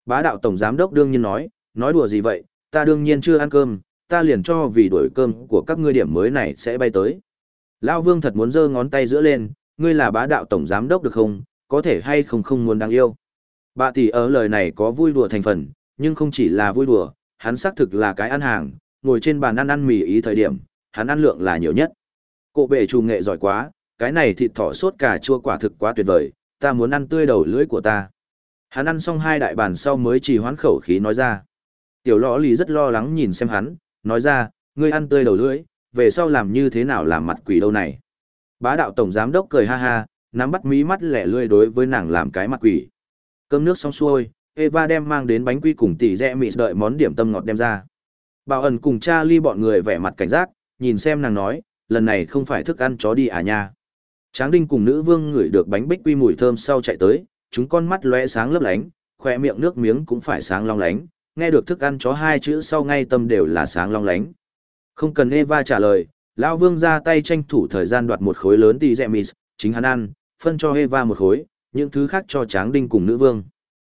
Bá đạo tổng giám đốc đương nhiên nói, nói đùa gì vậy, ta đương nhiên chưa ăn cơm, ta liền cho vì đổi cơm của các ngươi điểm mới này sẽ bay tới. Lão Vương thật muốn giơ ngón tay giữa lên, ngươi là bá đạo tổng giám đốc được không, có thể hay không không muốn đáng yêu. Bà tỷ ở lời này có vui đùa thành phần, nhưng không chỉ là vui đùa, hắn xác thực là cái ăn hàng, ngồi trên bàn ăn ăn mì ý thời điểm, hắn ăn lượng là nhiều nhất. Cô bệ trù nghệ giỏi quá, cái này thịt thỏ sốt cà chua quả thực quá tuyệt vời, ta muốn ăn tươi đầu lưỡi của ta. Hắn ăn xong hai đại bàn sau mới chỉ hoán khẩu khí nói ra. Tiểu lõ lì rất lo lắng nhìn xem hắn, nói ra, ngươi ăn tươi đầu lưỡi, về sau làm như thế nào làm mặt quỷ đâu này. Bá đạo tổng giám đốc cười ha ha, nắm bắt mí mắt lẻ lươi đối với nàng làm cái mặt quỷ. Cơm nước xong xuôi, Eva đem mang đến bánh quy cùng tỷ rẽ mịt đợi món điểm tâm ngọt đem ra. Bảo ẩn cùng cha ly bọn người vẻ mặt cảnh giác, nhìn xem nàng nói, lần này không phải thức ăn chó đi à nha. Tráng đinh cùng nữ vương ngửi được bánh bích quy mùi thơm sau chạy tới, chúng con mắt lóe sáng lấp lánh, khỏe miệng nước miếng cũng phải sáng long lánh, nghe được thức ăn chó hai chữ sau ngay tâm đều là sáng long lánh. Không cần Eva trả lời, lão vương ra tay tranh thủ thời gian đoạt một khối lớn tỷ rẻ mịt, chính hắn ăn, phân cho Eva một khối, những thứ khác cho tráng đinh cùng nữ vương.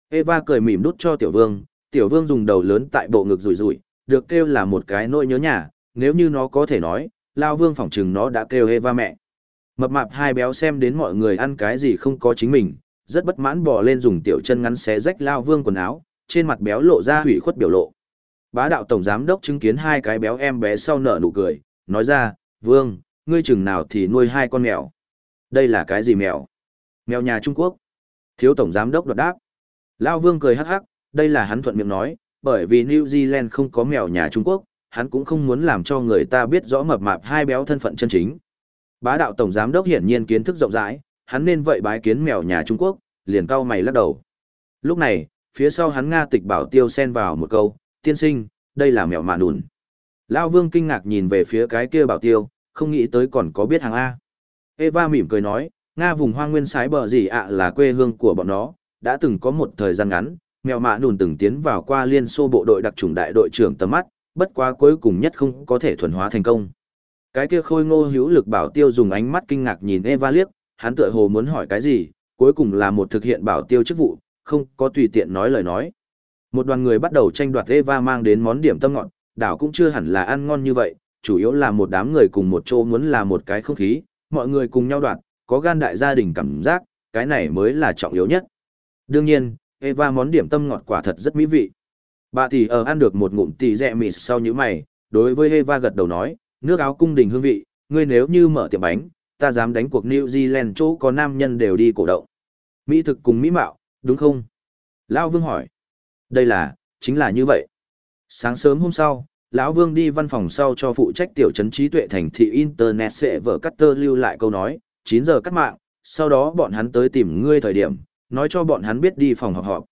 Eva cười mỉm đút cho tiểu vương, tiểu vương dùng đầu lớn tại bộ ngực rủi rủi, được kêu là một cái nỗi nhớ nhà, nếu như nó có thể nói, lao vương phỏng chừng nó đã kêu Eva mẹ. Mập mạp hai béo xem đến mọi người ăn cái gì không có chính mình, rất bất mãn bò lên dùng tiểu chân ngắn xé rách lao vương quần áo, trên mặt béo lộ ra hủy khuất biểu lộ. Bá đạo tổng giám đốc chứng kiến hai cái béo em bé sau nở nụ cười, nói ra, vương, ngươi chừng nào thì nuôi hai con mèo. Đây là cái gì mèo? Mèo nhà Trung Quốc. Thiếu tổng giám đốc đoạt đáp. Lao vương cười hắc hắc, đây là hắn thuận miệng nói, bởi vì New Zealand không có mèo nhà Trung Quốc, hắn cũng không muốn làm cho người ta biết rõ mập mạp hai béo thân phận chân chính. Bá đạo tổng giám đốc hiển nhiên kiến thức rộng rãi, hắn nên vậy bái kiến mèo nhà Trung Quốc, liền cau mày lắc đầu. Lúc này, phía sau hắn Nga tịch bảo tiêu xen vào một câu, tiên sinh, đây là mèo mạ nùn. Lao vương kinh ngạc nhìn về phía cái kia bảo tiêu, không nghĩ tới còn có biết hàng A. Eva mỉm cười nói, Nga vùng hoang nguyên sái bờ gì ạ là quê hương của bọn nó, đã từng có một thời gian ngắn, mèo mạ nùn từng tiến vào qua liên xô bộ đội đặc trùng đại đội trưởng tầm mắt, bất quá cuối cùng nhất không có thể thuần hóa thành công. Cái kia khôi ngô hữu lực bảo tiêu dùng ánh mắt kinh ngạc nhìn Eva liếc, hắn tựa hồ muốn hỏi cái gì, cuối cùng là một thực hiện bảo tiêu chức vụ, không có tùy tiện nói lời nói. Một đoàn người bắt đầu tranh đoạt Eva mang đến món điểm tâm ngọn, đảo cũng chưa hẳn là ăn ngon như vậy, chủ yếu là một đám người cùng một chỗ muốn là một cái không khí, mọi người cùng nhau đoạt, có gan đại gia đình cảm giác, cái này mới là trọng yếu nhất. Đương nhiên, Eva món điểm tâm ngọt quả thật rất mỹ vị. Bà thì ở ăn được một ngụm tỷ dẹ mì sau như mày, đối với Eva gật đầu nói, nước áo cung đình hương vị, ngươi nếu như mở tiệm bánh, ta dám đánh cuộc New Zealand chỗ có nam nhân đều đi cổ động. Mỹ thực cùng mỹ mạo, đúng không? Lao Vương hỏi. Đây là, chính là như vậy. Sáng sớm hôm sau, lão Vương đi văn phòng sau cho phụ trách tiểu trấn trí tuệ thành thị Internet sẽ vợ cắt tơ lưu lại câu nói, chín giờ cắt mạng, sau đó bọn hắn tới tìm ngươi thời điểm, nói cho bọn hắn biết đi phòng họp họp.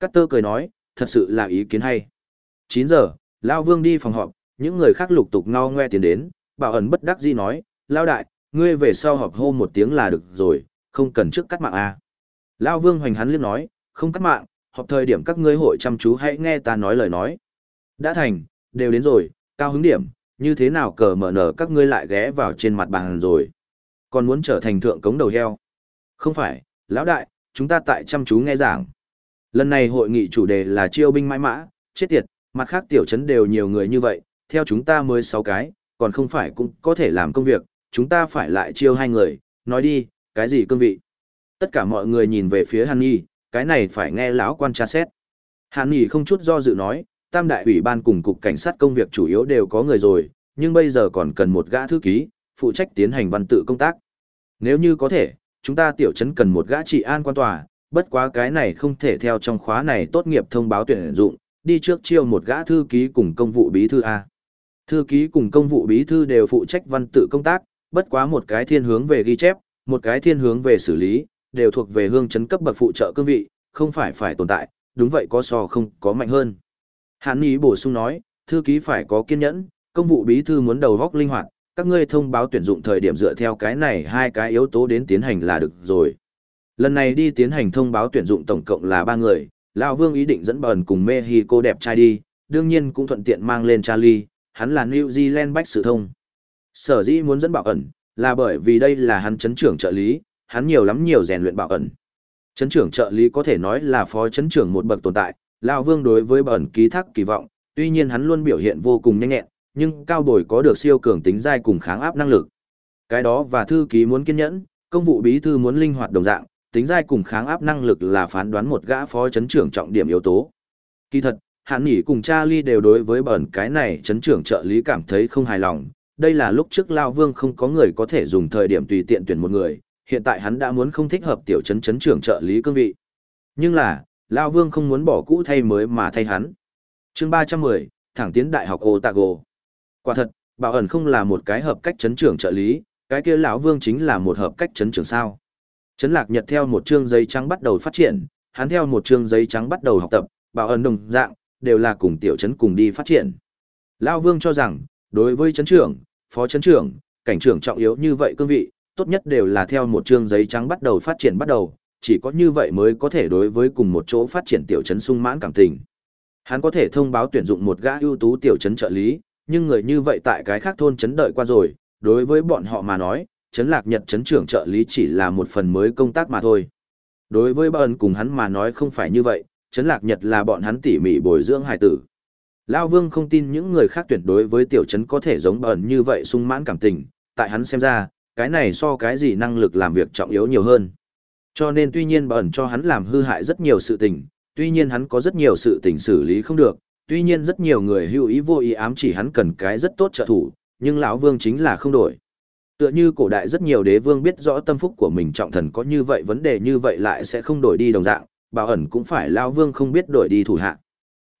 Cắt tơ cười nói, thật sự là ý kiến hay. Chín giờ, lão Vương đi phòng họp, những người khác lục tục ngao ngoe tiến đến, bảo ẩn bất đắc dĩ nói, lao đại, ngươi về sau họp hô một tiếng là được rồi, không cần trước cắt mạng à? Lão Vương hoành hắn liếc nói, không cắt mạng, họp thời điểm các ngươi hội chăm chú hãy nghe ta nói lời nói. Đã thành, đều đến rồi, cao hứng điểm, như thế nào cờ mở nở các ngươi lại ghé vào trên mặt bàn rồi. Còn muốn trở thành thượng cống đầu heo. Không phải, lão đại, chúng ta tại chăm chú nghe giảng. Lần này hội nghị chủ đề là chiêu binh mãi mã, chết tiệt, mặt khác tiểu trấn đều nhiều người như vậy, theo chúng ta mới 6 cái, còn không phải cũng có thể làm công việc, chúng ta phải lại chiêu hai người, nói đi, cái gì cương vị. Tất cả mọi người nhìn về phía Hàn Nhi, cái này phải nghe lão quan tra xét. Hàn Nhi không chút do dự nói, tam đại ủy ban cùng cục cảnh sát công việc chủ yếu đều có người rồi, nhưng bây giờ còn cần một gã thư ký, phụ trách tiến hành văn tự công tác. Nếu như có thể, chúng ta tiểu trấn cần một gã trị an quan tòa, bất quá cái này không thể theo trong khóa này tốt nghiệp thông báo tuyển dụng, đi trước chiêu một gã thư ký cùng công vụ bí thư A. Thư ký cùng công vụ bí thư đều phụ trách văn tự công tác, bất quá một cái thiên hướng về ghi chép, một cái thiên hướng về xử lý, đều thuộc về hương chấn cấp bậc phụ trợ cương vị, không phải phải tồn tại, đúng vậy có so không có mạnh hơn. Hàn Ý bổ sung nói, thư ký phải có kiên nhẫn, công vụ bí thư muốn đầu góc linh hoạt, các ngươi thông báo tuyển dụng thời điểm dựa theo cái này hai cái yếu tố đến tiến hành là được rồi. Lần này đi tiến hành thông báo tuyển dụng tổng cộng là ba người, Lão Vương ý định dẫn bờn cùng Mexico đẹp trai đi, đương nhiên cũng thuận tiện mang lên Charlie, hắn là New Zealand bách sự thông. Sở dĩ muốn dẫn bảo ẩn, là bởi vì đây là hắn chấn trưởng trợ lý, hắn nhiều lắm nhiều rèn luyện bảo ẩn. Chấn trưởng trợ lý có thể nói là phó chấn trưởng một bậc tồn tại, Lão Vương đối với bẩn ký thác kỳ vọng, tuy nhiên hắn luôn biểu hiện vô cùng nhanh nhẹn, nhưng cao bồi có được siêu cường tính dai cùng kháng áp năng lực. Cái đó và thư ký muốn kiên nhẫn, công vụ bí thư muốn linh hoạt đồng dạng, tính dai cùng kháng áp năng lực là phán đoán một gã phó chấn trưởng trọng điểm yếu tố. Kỳ thật, Hạn Nhĩ cùng Charlie đều đối với bẩn cái này chấn trưởng trợ lý cảm thấy không hài lòng. Đây là lúc trước Lao Vương không có người có thể dùng thời điểm tùy tiện tuyển một người, hiện tại hắn đã muốn không thích hợp tiểu chấn chấn trưởng trợ lý cương vị. Nhưng là, Lao Vương không muốn bỏ cũ thay mới mà thay hắn. chương 310, thẳng tiến đại học Otago. Quả thật, bảo ẩn không là một cái hợp cách chấn trưởng trợ lý, cái kia lão Vương chính là một hợp cách chấn trưởng sao. Chấn lạc nhật theo một chương giấy trắng bắt đầu phát triển, hắn theo một chương giấy trắng bắt đầu học tập, bảo ẩn đồng dạng, đều là cùng tiểu chấn cùng đi phát triển. Lão Vương cho rằng, đối với chấn trưởng, phó chấn trưởng, cảnh trưởng trọng yếu như vậy cương vị, tốt nhất đều là theo một chương giấy trắng bắt đầu phát triển bắt đầu, chỉ có như vậy mới có thể đối với cùng một chỗ phát triển tiểu chấn sung mãn cảm tình. Hắn có thể thông báo tuyển dụng một gã ưu tú tiểu chấn trợ lý, nhưng người như vậy tại cái khác thôn chấn đợi qua rồi, đối với bọn họ mà nói, chấn lạc nhật chấn trưởng trợ lý chỉ là một phần mới công tác mà thôi. Đối với bần cùng hắn mà nói không phải như vậy, chấn lạc nhật là bọn hắn tỉ mỉ bồi dưỡng hài tử. Lao Vương không tin những người khác tuyệt đối với tiểu chấn có thể giống bần như vậy sung mãn cảm tình, tại hắn xem ra, cái này so cái gì năng lực làm việc trọng yếu nhiều hơn. Cho nên tuy nhiên bẩn cho hắn làm hư hại rất nhiều sự tình, tuy nhiên hắn có rất nhiều sự tình xử lý không được, tuy nhiên rất nhiều người hữu ý vô ý ám chỉ hắn cần cái rất tốt trợ thủ, nhưng lão Vương chính là không đổi. Tựa như cổ đại rất nhiều đế vương biết rõ tâm phúc của mình trọng thần có như vậy vấn đề như vậy lại sẽ không đổi đi đồng dạng, bảo ẩn cũng phải lão Vương không biết đổi đi thủ hạ.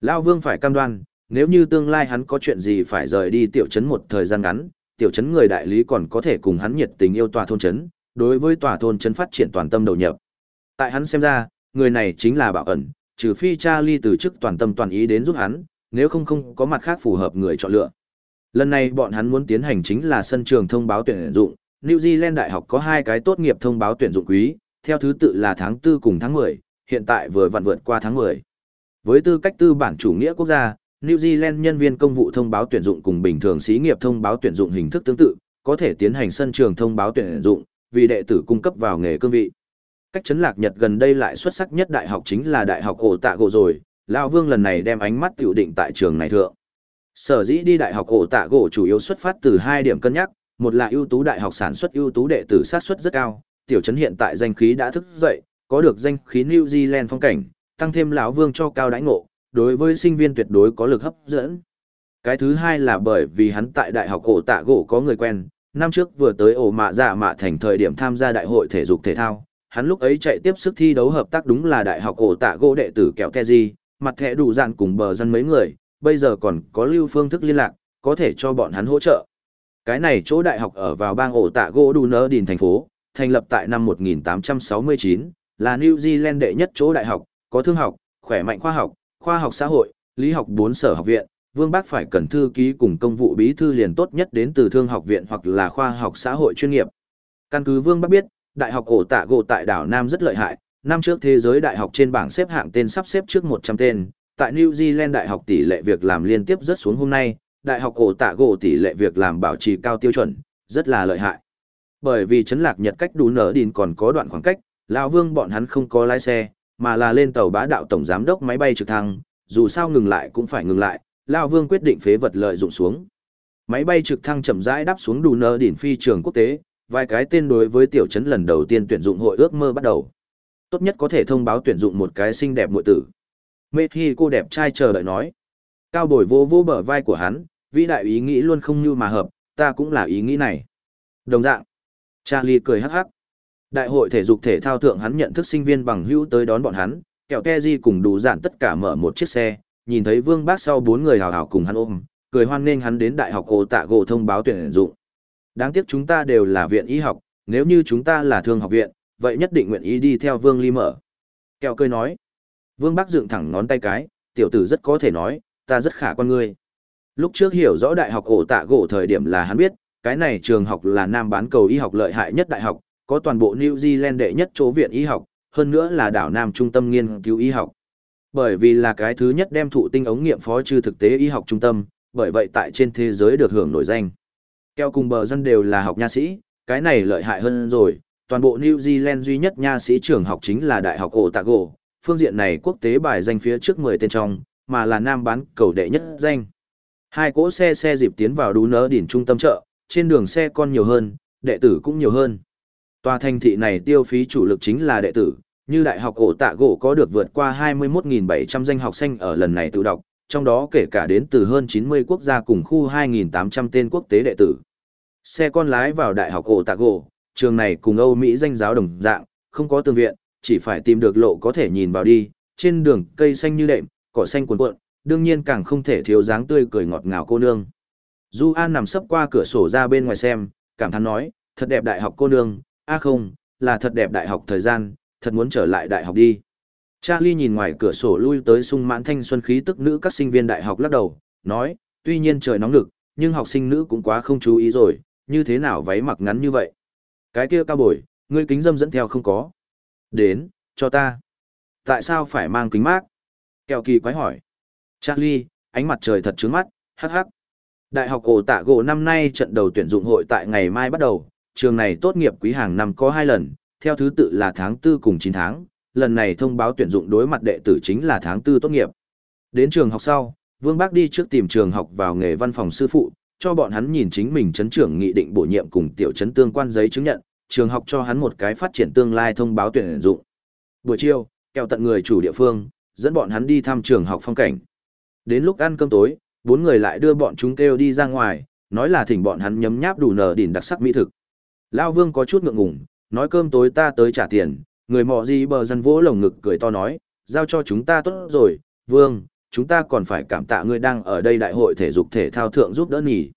lão Vương phải cam đoan, nếu như tương lai hắn có chuyện gì phải rời đi tiểu trấn một thời gian ngắn, tiểu trấn người đại lý còn có thể cùng hắn nhiệt tình yêu tòa thôn trấn, đối với tòa thôn trấn phát triển toàn tâm đầu nhập. Tại hắn xem ra, người này chính là bảo ẩn, trừ phi Charlie từ chức toàn tâm toàn ý đến giúp hắn, nếu không không có mặt khác phù hợp người chọn lựa. Lần này bọn hắn muốn tiến hành chính là sân trường thông báo tuyển dụng, New Zealand đại học có hai cái tốt nghiệp thông báo tuyển dụng quý, theo thứ tự là tháng 4 cùng tháng 10, hiện tại vừa vặn vượt qua tháng 10. Với tư cách tư bản chủ nghĩa quốc gia, New Zealand nhân viên công vụ thông báo tuyển dụng cùng bình thường xí nghiệp thông báo tuyển dụng hình thức tương tự, có thể tiến hành sân trường thông báo tuyển dụng, vì đệ tử cung cấp vào nghề cương vị. Cách chấn lạc Nhật gần đây lại xuất sắc nhất đại học chính là đại học ổ tạ gỗ rồi, Lão Vương lần này đem ánh mắt tiểu định tại trường này thượng. Sở dĩ đi đại học ổ tạ gỗ chủ yếu xuất phát từ hai điểm cân nhắc, một là ưu tú đại học sản xuất ưu tú đệ tử sát xuất rất cao, tiểu trấn hiện tại danh khí đã thức dậy, có được danh khí New Zealand phong cảnh, tăng thêm lão vương cho cao đãi ngộ, đối với sinh viên tuyệt đối có lực hấp dẫn. Cái thứ hai là bởi vì hắn tại đại học ổ tạ gỗ có người quen, năm trước vừa tới ổ mạ dạ mạ thành thời điểm tham gia đại hội thể dục thể thao, hắn lúc ấy chạy tiếp sức thi đấu hợp tác đúng là đại học ổ tạ gỗ đệ tử kẹo Keji, mặt thẻ đủ dạn cùng bờ dân mấy người, bây giờ còn có lưu phương thức liên lạc, có thể cho bọn hắn hỗ trợ. Cái này chỗ đại học ở vào bang ổ tạ gỗ đủ nơ đình thành phố, thành lập tại năm 1869, là New Zealand đệ nhất chỗ đại học, có thương học, khỏe mạnh khoa học, khoa học xã hội, lý học bốn sở học viện. Vương Bác phải cần thư ký cùng công vụ bí thư liền tốt nhất đến từ thương học viện hoặc là khoa học xã hội chuyên nghiệp. Căn cứ Vương Bác biết, đại học ổ tạ gỗ tại đảo Nam rất lợi hại, Năm trước thế giới đại học trên bảng xếp hạng tên sắp xếp trước 100 tên, tại New Zealand đại học tỷ lệ việc làm liên tiếp rất xuống hôm nay, đại học ổ tạ gỗ tỷ lệ việc làm bảo trì cao tiêu chuẩn, rất là lợi hại. Bởi vì chấn lạc Nhật cách đủ nở đìn còn có đoạn khoảng cách, lão Vương bọn hắn không có lái xe, mà là lên tàu bá đạo tổng giám đốc máy bay trực thăng, dù sao ngừng lại cũng phải ngừng lại, lão Vương quyết định phế vật lợi dụng xuống. Máy bay trực thăng chậm rãi đáp xuống đủ nơ đỉnh phi trường quốc tế, vài cái tên đối với tiểu trấn lần đầu tiên tuyển dụng hội ước mơ bắt đầu. Tốt nhất có thể thông báo tuyển dụng một cái xinh đẹp muội tử. Mê Thi cô đẹp trai chờ đợi nói. Cao bồi vô vô bờ vai của hắn, vĩ đại ý nghĩ luôn không như mà hợp, ta cũng là ý nghĩ này. Đồng dạng. Charlie cười hắc hắc. Đại hội thể dục thể thao thượng hắn nhận thức sinh viên bằng hữu tới đón bọn hắn, kẹo Keji cùng đủ dạn tất cả mở một chiếc xe, nhìn thấy Vương Bác sau bốn người hào hào cùng hắn ôm, cười hoan nghênh hắn đến đại học ổ tạ gỗ thông báo tuyển dụng. Đáng tiếc chúng ta đều là viện y học, nếu như chúng ta là thương học viện, vậy nhất định nguyện ý đi theo Vương Ly mở. Kẹo cười nói. Vương bác dựng thẳng ngón tay cái, tiểu tử rất có thể nói, ta rất khả quan ngươi. Lúc trước hiểu rõ đại học ổ tạ gỗ thời điểm là hắn biết, cái này trường học là nam bán cầu y học lợi hại nhất đại học, có toàn bộ New Zealand đệ nhất chỗ viện y học, hơn nữa là đảo nam trung tâm nghiên cứu y học. Bởi vì là cái thứ nhất đem thụ tinh ống nghiệm phó trừ thực tế y học trung tâm, bởi vậy tại trên thế giới được hưởng nổi danh. Keo cùng bờ dân đều là học nha sĩ, cái này lợi hại hơn rồi, toàn bộ New Zealand duy nhất nha sĩ trường học chính là Đại học Otago, phương diện này quốc tế bài danh phía trước 10 tên trong, mà là nam bán cầu đệ nhất danh. Hai cỗ xe xe dịp tiến vào đú nớ đỉnh trung tâm chợ, trên đường xe con nhiều hơn, đệ tử cũng nhiều hơn. Tòa thành thị này tiêu phí chủ lực chính là đệ tử, như đại học ổ tạ gỗ có được vượt qua 21.700 danh học sinh ở lần này tự đọc, trong đó kể cả đến từ hơn 90 quốc gia cùng khu 2.800 tên quốc tế đệ tử. Xe con lái vào đại học ổ tạ gỗ, trường này cùng Âu Mỹ danh giáo đồng dạng, không có tường viện, chỉ phải tìm được lộ có thể nhìn vào đi, trên đường cây xanh như đệm, cỏ xanh cuồn cuộn, đương nhiên càng không thể thiếu dáng tươi cười ngọt ngào cô nương. Du An nằm sấp qua cửa sổ ra bên ngoài xem, cảm thán nói, thật đẹp đại học cô nương, a không, là thật đẹp đại học thời gian, thật muốn trở lại đại học đi. Charlie nhìn ngoài cửa sổ lui tới sung mãn thanh xuân khí tức nữ các sinh viên đại học lắc đầu, nói, tuy nhiên trời nóng lực, nhưng học sinh nữ cũng quá không chú ý rồi, như thế nào váy mặc ngắn như vậy. Cái kia cao bồi, ngươi kính dâm dẫn theo không có. Đến, cho ta. Tại sao phải mang kính mát? Kẹo kỳ quái hỏi. Charlie, ánh mặt trời thật trướng mắt, hắc hắc. Đại học ổ tạ gỗ năm nay trận đầu tuyển dụng hội tại ngày mai bắt đầu, trường này tốt nghiệp quý hàng năm có hai lần, theo thứ tự là tháng 4 cùng 9 tháng, lần này thông báo tuyển dụng đối mặt đệ tử chính là tháng 4 tốt nghiệp. Đến trường học sau, Vương Bác đi trước tìm trường học vào nghề văn phòng sư phụ, cho bọn hắn nhìn chính mình chấn trưởng nghị định bổ nhiệm cùng tiểu chấn tương quan giấy chứng nhận, trường học cho hắn một cái phát triển tương lai thông báo tuyển dụng. Buổi chiều, kèo tận người chủ địa phương, dẫn bọn hắn đi thăm trường học phong cảnh. Đến lúc ăn cơm tối, bốn người lại đưa bọn chúng kêu đi ra ngoài, nói là thỉnh bọn hắn nhấm nháp đủ nở đỉnh đặc sắc mỹ thực. Lao Vương có chút ngượng ngùng, nói cơm tối ta tới trả tiền, người mọ gì bờ dân vỗ lồng ngực cười to nói, giao cho chúng ta tốt rồi, Vương, chúng ta còn phải cảm tạ ngươi đang ở đây đại hội thể dục thể thao thượng giúp đỡ nhỉ.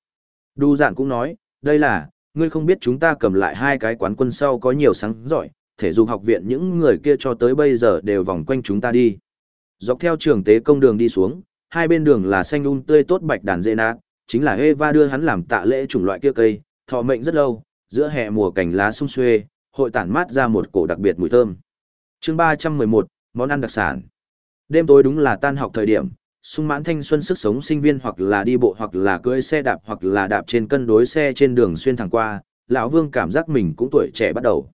Đu dạn cũng nói, đây là, ngươi không biết chúng ta cầm lại hai cái quán quân sau có nhiều sáng giỏi, thể dục học viện những người kia cho tới bây giờ đều vòng quanh chúng ta đi. Dọc theo trường tế công đường đi xuống, hai bên đường là xanh un tươi tốt bạch đàn dê nát, chính là Eva đưa hắn làm tạ lễ chủng loại kia cây, thọ mệnh rất lâu, giữa hè mùa cảnh lá sung xuê, hội tản mát ra một cổ đặc biệt mùi thơm. Chương 311, món ăn đặc sản. Đêm tối đúng là tan học thời điểm, sung mãn thanh xuân sức sống sinh viên hoặc là đi bộ hoặc là cưỡi xe đạp hoặc là đạp trên cân đối xe trên đường xuyên thẳng qua, lão Vương cảm giác mình cũng tuổi trẻ bắt đầu.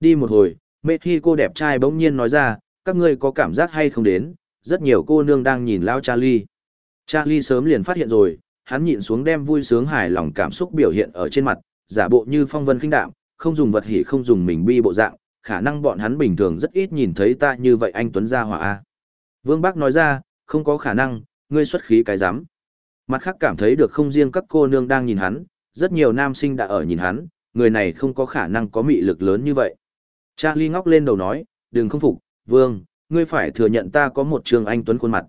Đi một hồi, mẹ khi cô đẹp trai bỗng nhiên nói ra, các ngươi có cảm giác hay không đến, rất nhiều cô nương đang nhìn lão Charlie. Charlie sớm liền phát hiện rồi, hắn nhịn xuống đem vui sướng hài lòng cảm xúc biểu hiện ở trên mặt, giả bộ như phong vân khinh đạm, không dùng vật hỉ không dùng mình bi bộ dạng, khả năng bọn hắn bình thường rất ít nhìn thấy ta như vậy anh Tuấn gia hỏa A. Vương Bác nói ra, không có khả năng, ngươi xuất khí cái rắm Mặt khác cảm thấy được không riêng các cô nương đang nhìn hắn, rất nhiều nam sinh đã ở nhìn hắn, người này không có khả năng có mị lực lớn như vậy. Charlie ngóc lên đầu nói, đừng không phục, Vương, ngươi phải thừa nhận ta có một trường anh Tuấn khuôn mặt.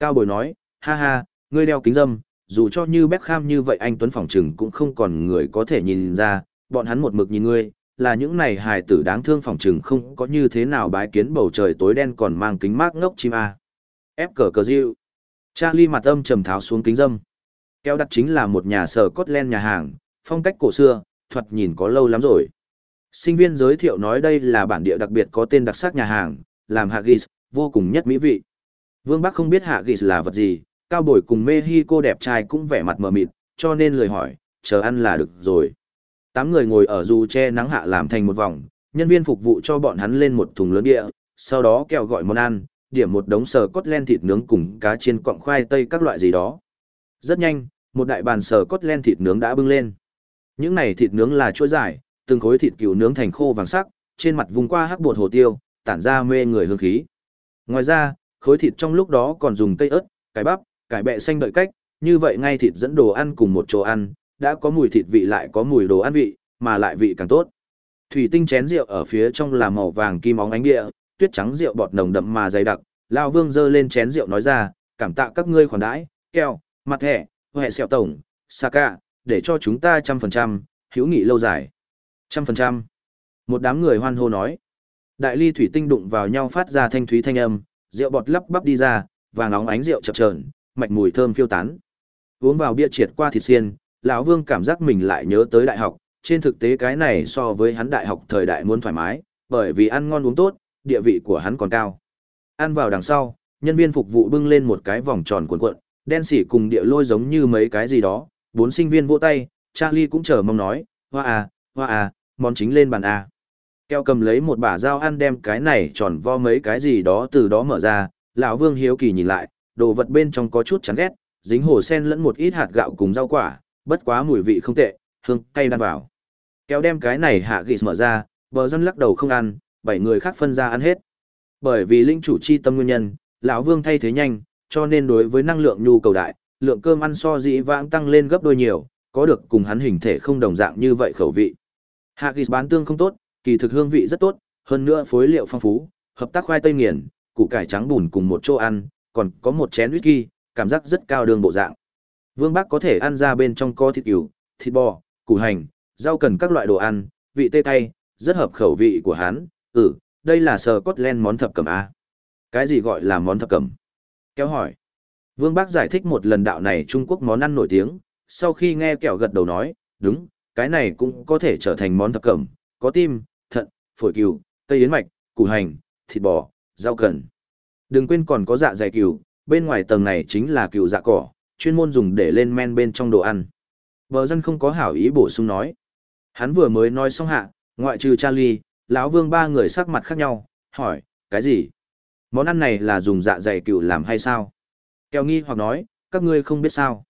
Cao Bồi nói, ha ha, ngươi đeo kính dâm, dù cho như Beckham như vậy anh Tuấn phòng trừng cũng không còn người có thể nhìn ra, bọn hắn một mực nhìn ngươi, là những này hài tử đáng thương phỏng trừng không có như thế nào bái kiến bầu trời tối đen còn mang kính mát ngốc chim a. Ép cờ cờ diệu. Charlie mặt âm trầm tháo xuống kính dâm. Kéo đặt chính là một nhà sở cốt len nhà hàng, phong cách cổ xưa, thuật nhìn có lâu lắm rồi. Sinh viên giới thiệu nói đây là bản địa đặc biệt có tên đặc sắc nhà hàng, làm haggis, vô cùng nhất mỹ vị. Vương Bắc không biết haggis là vật gì, cao bồi cùng Mexico đẹp trai cũng vẻ mặt mờ mịt, cho nên lời hỏi, chờ ăn là được rồi. Tám người ngồi ở dù che nắng hạ làm thành một vòng, nhân viên phục vụ cho bọn hắn lên một thùng lớn địa, sau đó kẹo gọi món ăn, điểm một đống sờ cốt len thịt nướng cùng cá chiên cọng khoai tây các loại gì đó. Rất nhanh, một đại bàn sờ cốt len thịt nướng đã bưng lên. Những này thịt nướng là chuỗi dài, từng khối thịt cừu nướng thành khô vàng sắc, trên mặt vùng qua hắc bột hồ tiêu, tản ra mê người hương khí. Ngoài ra, khối thịt trong lúc đó còn dùng cây ớt, cải bắp, cải bẹ xanh đợi cách, như vậy ngay thịt dẫn đồ ăn cùng một chỗ ăn, đã có mùi thịt vị lại có mùi đồ ăn vị, mà lại vị càng tốt. Thủy tinh chén rượu ở phía trong là màu vàng kim óng ánh địa, tuyết trắng rượu bọt nồng đậm mà dày đặc, lão Vương giơ lên chén rượu nói ra, cảm tạ các ngươi khoản đãi, keo, mặt thẻ, hệ sẹo tổng, Saka, để cho chúng ta trăm phần trăm, hữu nghị lâu dài. Trăm phần trăm. Một đám người hoan hô nói. Đại ly thủy tinh đụng vào nhau phát ra thanh thúy thanh âm, rượu bọt lắp bắp đi ra, vàng óng ánh rượu chập chờn, mạch mùi thơm phiêu tán. Uống vào bia triệt qua thịt xiên, lão Vương cảm giác mình lại nhớ tới đại học, trên thực tế cái này so với hắn đại học thời đại muốn thoải mái, bởi vì ăn ngon uống tốt, địa vị của hắn còn cao. Ăn vào đằng sau, nhân viên phục vụ bưng lên một cái vòng tròn cuộn cuộn, đen xỉ cùng địa lôi giống như mấy cái gì đó, bốn sinh viên vỗ tay, Charlie cũng chờ mong nói, hoa à, hoa à, món chính lên bàn à. Keo cầm lấy một bả dao ăn đem cái này tròn vo mấy cái gì đó từ đó mở ra, lão Vương hiếu kỳ nhìn lại, đồ vật bên trong có chút chán ghét, dính hồ sen lẫn một ít hạt gạo cùng rau quả, bất quá mùi vị không tệ, hương cay đan vào. Kéo đem cái này hạ ghi mở ra, bờ dân lắc đầu không ăn, bảy người khác phân ra ăn hết. Bởi vì linh chủ chi tâm nguyên nhân, lão Vương thay thế nhanh, cho nên đối với năng lượng nhu cầu đại, lượng cơm ăn so dĩ vãng tăng lên gấp đôi nhiều, có được cùng hắn hình thể không đồng dạng như vậy khẩu vị. Hạ ghi bán tương không tốt, kỳ thực hương vị rất tốt, hơn nữa phối liệu phong phú, hợp tác khoai tây nghiền, củ cải trắng bùn cùng một chỗ ăn, còn có một chén whisky, cảm giác rất cao đường bộ dạng. Vương Bắc có thể ăn ra bên trong có thịt cừu, thịt bò, củ hành, rau cần các loại đồ ăn, vị tê cay, rất hợp khẩu vị của hắn. Ừ, đây là sờ cốt len món thập cẩm A. Cái gì gọi là món thập cẩm? Kéo hỏi. Vương Bác giải thích một lần đạo này Trung Quốc món ăn nổi tiếng, sau khi nghe kẹo gật đầu nói, đúng, cái này cũng có thể trở thành món thập cẩm, có tim, thận, phổi cừu, cây yến mạch, củ hành, thịt bò, rau cần. Đừng quên còn có dạ dày cừu, bên ngoài tầng này chính là cừu dạ cỏ, chuyên môn dùng để lên men bên trong đồ ăn. Bờ dân không có hảo ý bổ sung nói. Hắn vừa mới nói xong hạ, ngoại trừ Charlie, lão Vương ba người sắc mặt khác nhau, hỏi, cái gì? Món ăn này là dùng dạ dày cừu làm hay sao? Kéo nghi hoặc nói, các ngươi không biết sao.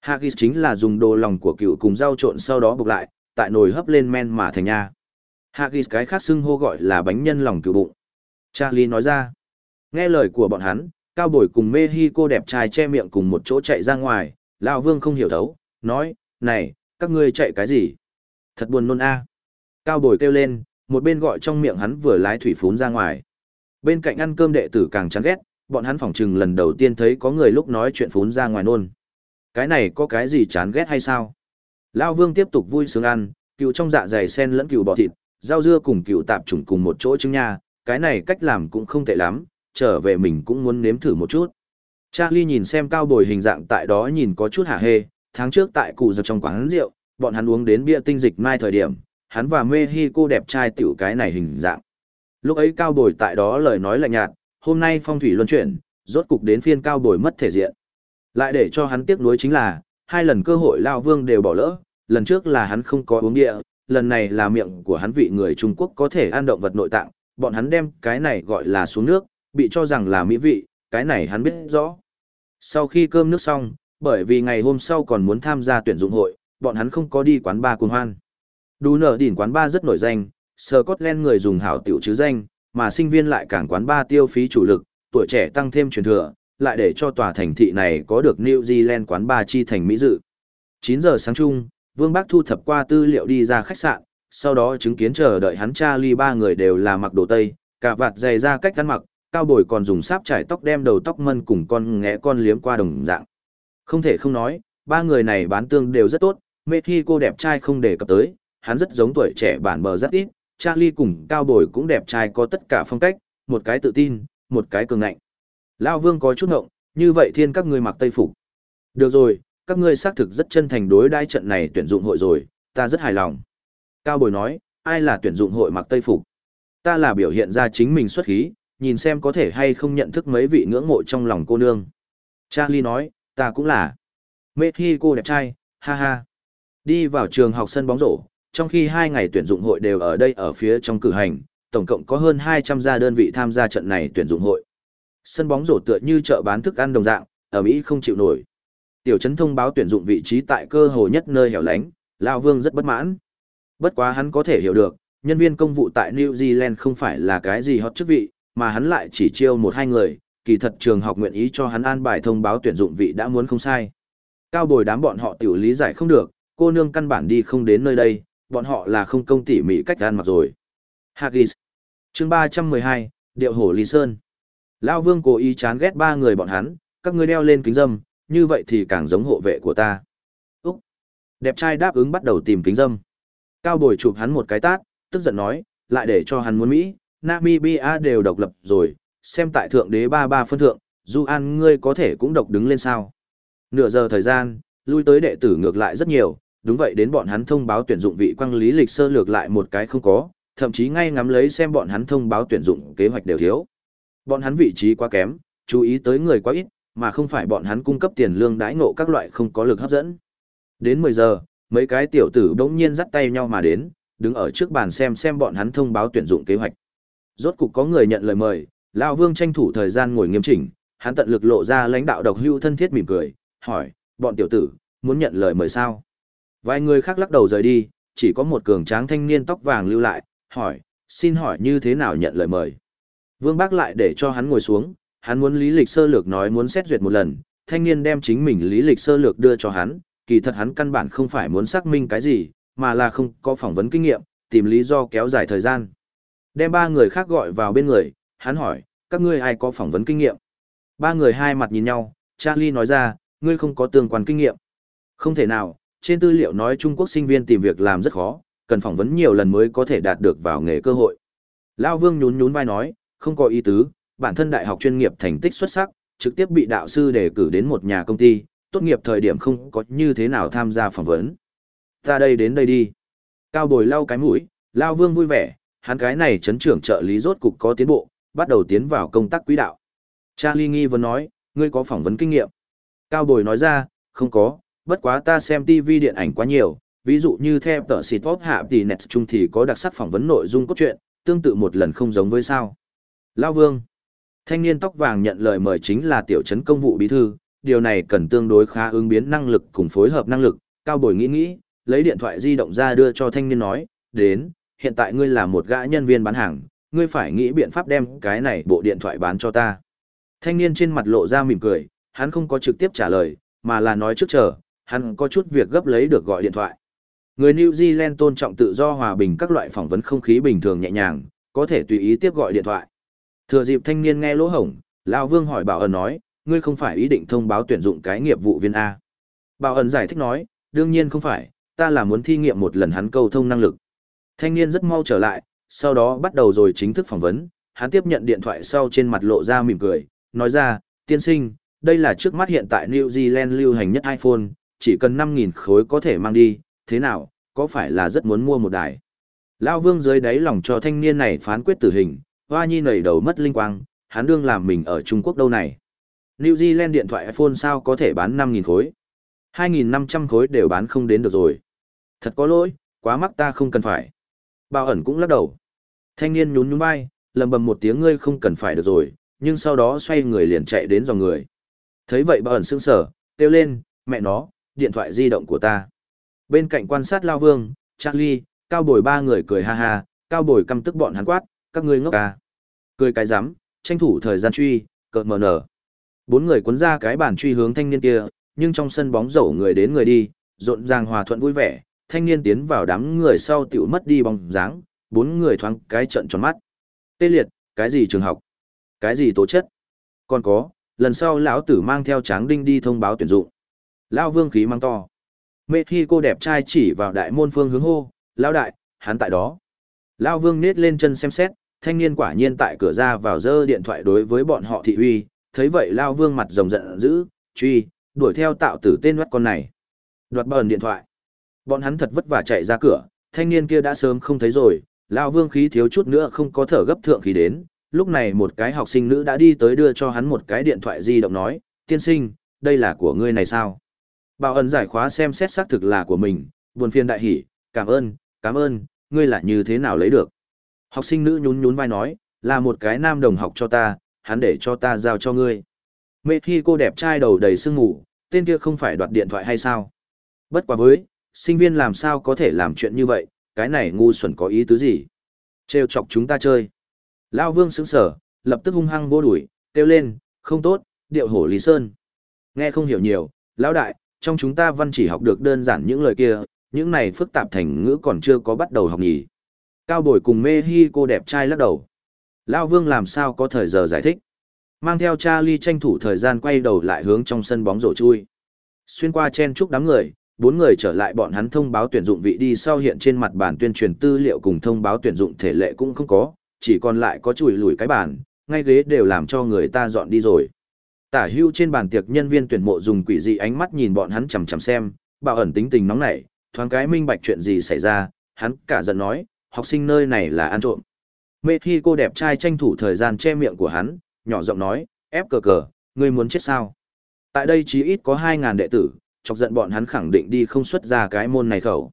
Haggis chính là dùng đồ lòng của cừu cùng rau trộn sau đó buộc lại, tại nồi hấp lên men mà thành nha. Haggis cái khác xưng hô gọi là bánh nhân lòng cừu bụng. Charlie nói ra. Nghe lời của bọn hắn, cao bồi cùng Mexico đẹp trai che miệng cùng một chỗ chạy ra ngoài, lão Vương không hiểu thấu, nói, này, các ngươi chạy cái gì? Thật buồn nôn a. Cao bồi kêu lên, một bên gọi trong miệng hắn vừa lái thủy phún ra ngoài. Bên cạnh ăn cơm đệ tử càng chán ghét, bọn hắn phỏng chừng lần đầu tiên thấy có người lúc nói chuyện phún ra ngoài nôn. Cái này có cái gì chán ghét hay sao? Lão Vương tiếp tục vui sướng ăn, cựu trong dạ dày sen lẫn cựu bò thịt, rau dưa cùng cựu tạp chủng cùng một chỗ trứng nha, cái này cách làm cũng không tệ lắm, trở về mình cũng muốn nếm thử một chút. Charlie nhìn xem cao bồi hình dạng tại đó nhìn có chút hả hê, tháng trước tại cụ giật trong quán rượu, bọn hắn uống đến bia tinh dịch mai thời điểm, hắn và Mexico đẹp trai tiểu cái này hình dạng. Lúc ấy cao bồi tại đó lời nói lạnh nhạt, hôm nay phong thủy luân chuyển, rốt cục đến phiên cao bồi mất thể diện. Lại để cho hắn tiếc nuối chính là, hai lần cơ hội lao vương đều bỏ lỡ, lần trước là hắn không có uống địa, lần này là miệng của hắn vị người Trung Quốc có thể ăn động vật nội tạng, bọn hắn đem cái này gọi là xuống nước, bị cho rằng là mỹ vị, cái này hắn biết rõ. Sau khi cơm nước xong, bởi vì ngày hôm sau còn muốn tham gia tuyển dụng hội, bọn hắn không có đi quán ba cuồng hoan. Đủ nở đỉnh quán ba rất nổi danh, Scotland người dùng hảo tiểu chứ danh, mà sinh viên lại càng quán ba tiêu phí chủ lực, tuổi trẻ tăng thêm truyền thừa, lại để cho tòa thành thị này có được New Zealand quán ba chi thành mỹ dự. 9 giờ sáng chung, Vương Bác thu thập qua tư liệu đi ra khách sạn, sau đó chứng kiến chờ đợi hắn cha ly ba người đều là mặc đồ tây, cả vạt dày ra cách ăn mặc, cao bồi còn dùng sáp trải tóc đem đầu tóc mân cùng con ngẽ con liếm qua đồng dạng. Không thể không nói, ba người này bán tương đều rất tốt, mê thi cô đẹp trai không đề cập tới, hắn rất giống tuổi trẻ bản bờ rất ít, Charlie cùng cao bồi cũng đẹp trai có tất cả phong cách, một cái tự tin, một cái cường ngạnh. Lao vương có chút ngộng, như vậy thiên các ngươi mặc tây phục. Được rồi, các ngươi xác thực rất chân thành đối đai trận này tuyển dụng hội rồi, ta rất hài lòng. Cao bồi nói, ai là tuyển dụng hội mặc tây phục. Ta là biểu hiện ra chính mình xuất khí, nhìn xem có thể hay không nhận thức mấy vị ngưỡng mộ trong lòng cô nương. Charlie nói, ta cũng là. Mexico đẹp trai, ha ha. Đi vào trường học sân bóng rổ, trong khi hai ngày tuyển dụng hội đều ở đây ở phía trong cử hành, tổng cộng có hơn 200 gia đơn vị tham gia trận này tuyển dụng hội. Sân bóng rổ tựa như chợ bán thức ăn đồng dạng, ở Mỹ không chịu nổi. Tiểu trấn thông báo tuyển dụng vị trí tại cơ hồ nhất nơi hẻo lánh, Lão Vương rất bất mãn. Bất quá hắn có thể hiểu được, nhân viên công vụ tại New Zealand không phải là cái gì hot chức vị, mà hắn lại chỉ chiêu một hai người, kỳ thật trường học nguyện ý cho hắn an bài thông báo tuyển dụng vị đã muốn không sai. Cao bồi đám bọn họ tiểu lý giải không được, cô nương căn bản đi không đến nơi đây, bọn họ là không công tỉ mỉ cách ăn mặc rồi. Hagis. Chương 312, Điệu hổ Lý Sơn. Lao Vương cố ý chán ghét ba người bọn hắn, các ngươi đeo lên kính dâm, như vậy thì càng giống hộ vệ của ta. Úc. Đẹp trai đáp ứng bắt đầu tìm kính dâm. Cao bồi chụp hắn một cái tát, tức giận nói, lại để cho hắn muốn Mỹ, Namibia đều độc lập rồi, xem tại thượng đế ba ba phân thượng, Du An ngươi có thể cũng độc đứng lên sao. Nửa giờ thời gian, lui tới đệ tử ngược lại rất nhiều, đúng vậy đến bọn hắn thông báo tuyển dụng vị quang lý lịch sơ lược lại một cái không có, thậm chí ngay ngắm lấy xem bọn hắn thông báo tuyển dụng kế hoạch đều thiếu. Bọn hắn vị trí quá kém, chú ý tới người quá ít, mà không phải bọn hắn cung cấp tiền lương đãi ngộ các loại không có lực hấp dẫn. Đến 10 giờ, mấy cái tiểu tử đống nhiên dắt tay nhau mà đến, đứng ở trước bàn xem xem bọn hắn thông báo tuyển dụng kế hoạch. Rốt cục có người nhận lời mời, lão Vương tranh thủ thời gian ngồi nghiêm chỉnh, hắn tận lực lộ ra lãnh đạo độc hưu thân thiết mỉm cười, hỏi, bọn tiểu tử, muốn nhận lời mời sao? Vài người khác lắc đầu rời đi, chỉ có một cường tráng thanh niên tóc vàng lưu lại, hỏi, xin hỏi như thế nào nhận lời mời? Vương Bác lại để cho hắn ngồi xuống, hắn muốn lý lịch sơ lược nói muốn xét duyệt một lần, thanh niên đem chính mình lý lịch sơ lược đưa cho hắn, kỳ thật hắn căn bản không phải muốn xác minh cái gì, mà là không có phỏng vấn kinh nghiệm, tìm lý do kéo dài thời gian. Đem ba người khác gọi vào bên người, hắn hỏi, các ngươi ai có phỏng vấn kinh nghiệm? Ba người hai mặt nhìn nhau, Charlie nói ra, ngươi không có tương quan kinh nghiệm. Không thể nào, trên tư liệu nói Trung Quốc sinh viên tìm việc làm rất khó, cần phỏng vấn nhiều lần mới có thể đạt được vào nghề cơ hội. Lao Vương nhún nhún vai nói, không có ý tứ, bản thân đại học chuyên nghiệp thành tích xuất sắc, trực tiếp bị đạo sư đề cử đến một nhà công ty, tốt nghiệp thời điểm không có như thế nào tham gia phỏng vấn. Ta đây đến đây đi. Cao bồi lau cái mũi, Lao Vương vui vẻ, hắn cái này chấn trưởng trợ lý rốt cục có tiến bộ, bắt đầu tiến vào công tác quỹ đạo. Charlie nghi vấn nói, ngươi có phỏng vấn kinh nghiệm. Cao bồi nói ra, không có, bất quá ta xem TV điện ảnh quá nhiều, ví dụ như theo tờ xịt tốt hạ thì net chung thì có đặc sắc phỏng vấn nội dung cốt truyện, tương tự một lần không giống với sao. Lao Vương. Thanh niên tóc vàng nhận lời mời chính là tiểu trấn công vụ bí thư, điều này cần tương đối khá ứng biến năng lực cùng phối hợp năng lực, cao bồi nghĩ nghĩ, lấy điện thoại di động ra đưa cho thanh niên nói, đến, hiện tại ngươi là một gã nhân viên bán hàng, ngươi phải nghĩ biện pháp đem cái này bộ điện thoại bán cho ta. Thanh niên trên mặt lộ ra mỉm cười, hắn không có trực tiếp trả lời, mà là nói trước chờ, hắn có chút việc gấp lấy được gọi điện thoại. Người New Zealand tôn trọng tự do hòa bình các loại phỏng vấn không khí bình thường nhẹ nhàng, có thể tùy ý tiếp gọi điện thoại. Thừa dịp thanh niên nghe lỗ hổng, lão Vương hỏi Bảo ẩn nói, ngươi không phải ý định thông báo tuyển dụng cái nghiệp vụ viên A. Bảo ẩn giải thích nói, đương nhiên không phải, ta là muốn thi nghiệm một lần hắn câu thông năng lực. Thanh niên rất mau trở lại, sau đó bắt đầu rồi chính thức phỏng vấn, hắn tiếp nhận điện thoại sau trên mặt lộ ra mỉm cười, nói ra, tiên sinh, đây là trước mắt hiện tại New Zealand lưu hành nhất iPhone, chỉ cần 5.000 khối có thể mang đi, thế nào, có phải là rất muốn mua một đài? Lao vương dưới đáy lòng cho thanh niên này phán quyết tử hình, hoa nhi nảy đầu mất linh quang, hắn đương làm mình ở Trung Quốc đâu này. New Zealand điện thoại iPhone sao có thể bán 5.000 khối? 2.500 khối đều bán không đến được rồi. Thật có lỗi, quá mắc ta không cần phải. Bao ẩn cũng lắc đầu. Thanh niên nhún nhún vai, lầm bầm một tiếng ngươi không cần phải được rồi, nhưng sau đó xoay người liền chạy đến dòng người. Thấy vậy bao ẩn sững sờ, kêu lên, mẹ nó, điện thoại di động của ta. Bên cạnh quan sát Lao Vương, Charlie, Cao Bồi ba người cười ha ha, Cao Bồi căm tức bọn hắn quát, các ngươi ngốc à. Cười cái rắm tranh thủ thời gian truy, cợt mờ nở. Bốn người cuốn ra cái bàn truy hướng thanh niên kia, nhưng trong sân bóng rổ người đến người đi, rộn ràng hòa thuận vui vẻ, thanh niên tiến vào đám người sau tiểu mất đi bóng dáng, bốn người thoáng cái trận tròn mắt. Tê liệt, cái gì trường học? Cái gì tố chất? Còn có, lần sau lão tử mang theo tráng đinh đi thông báo tuyển dụng. Lão vương khí mang to. Mê khi cô đẹp trai chỉ vào đại môn phương hướng hô, lão đại, hắn tại đó. Lão vương nết lên chân xem xét, thanh niên quả nhiên tại cửa ra vào dơ điện thoại đối với bọn họ thị uy, thấy vậy Lão vương mặt rồng giận dữ, truy, đuổi theo tạo tử tên mắt con này. Đoạt bờn điện thoại. Bọn hắn thật vất vả chạy ra cửa, thanh niên kia đã sớm không thấy rồi, lão vương khí thiếu chút nữa không có thở gấp thượng khí đến, lúc này một cái học sinh nữ đã đi tới đưa cho hắn một cái điện thoại di động nói, tiên sinh, đây là của ngươi này sao? Bảo ẩn giải khóa xem xét xác thực là của mình, buồn phiền đại hỉ, cảm ơn, cảm ơn, ngươi là như thế nào lấy được? Học sinh nữ nhún nhún vai nói, là một cái nam đồng học cho ta, hắn để cho ta giao cho ngươi. Mẹ khi cô đẹp trai đầu đầy sương ngủ, tên kia không phải đoạt điện thoại hay sao? Bất quá với, sinh viên làm sao có thể làm chuyện như vậy, cái này ngu xuẩn có ý tứ gì? Trêu chọc chúng ta chơi. Lao vương sững sở, lập tức hung hăng vô đuổi, kêu lên, không tốt, điệu hổ Lý Sơn. Nghe không hiểu nhiều, lão đại, trong chúng ta văn chỉ học được đơn giản những lời kia, những này phức tạp thành ngữ còn chưa có bắt đầu học nhỉ. Cao bồi cùng mê hi cô đẹp trai lắc đầu. Lao vương làm sao có thời giờ giải thích. Mang theo Charlie tranh thủ thời gian quay đầu lại hướng trong sân bóng rổ chui. Xuyên qua chen chúc đám người, bốn người trở lại bọn hắn thông báo tuyển dụng vị đi sau hiện trên mặt bản tuyên truyền tư liệu cùng thông báo tuyển dụng thể lệ cũng không có, chỉ còn lại có chùi lùi cái bàn, ngay ghế đều làm cho người ta dọn đi rồi. Tả hưu trên bàn tiệc nhân viên tuyển mộ dùng quỷ dị ánh mắt nhìn bọn hắn chằm chằm xem, bảo ẩn tính tình nóng nảy, thoáng cái minh bạch chuyện gì xảy ra, hắn cả giận nói, học sinh nơi này là ăn trộm. Mê khi cô đẹp trai tranh thủ thời gian che miệng của hắn, nhỏ giọng nói, ép cờ cờ, ngươi muốn chết sao? Tại đây chí ít có 2.000 đệ tử, chọc giận bọn hắn khẳng định đi không xuất ra cái môn này khẩu.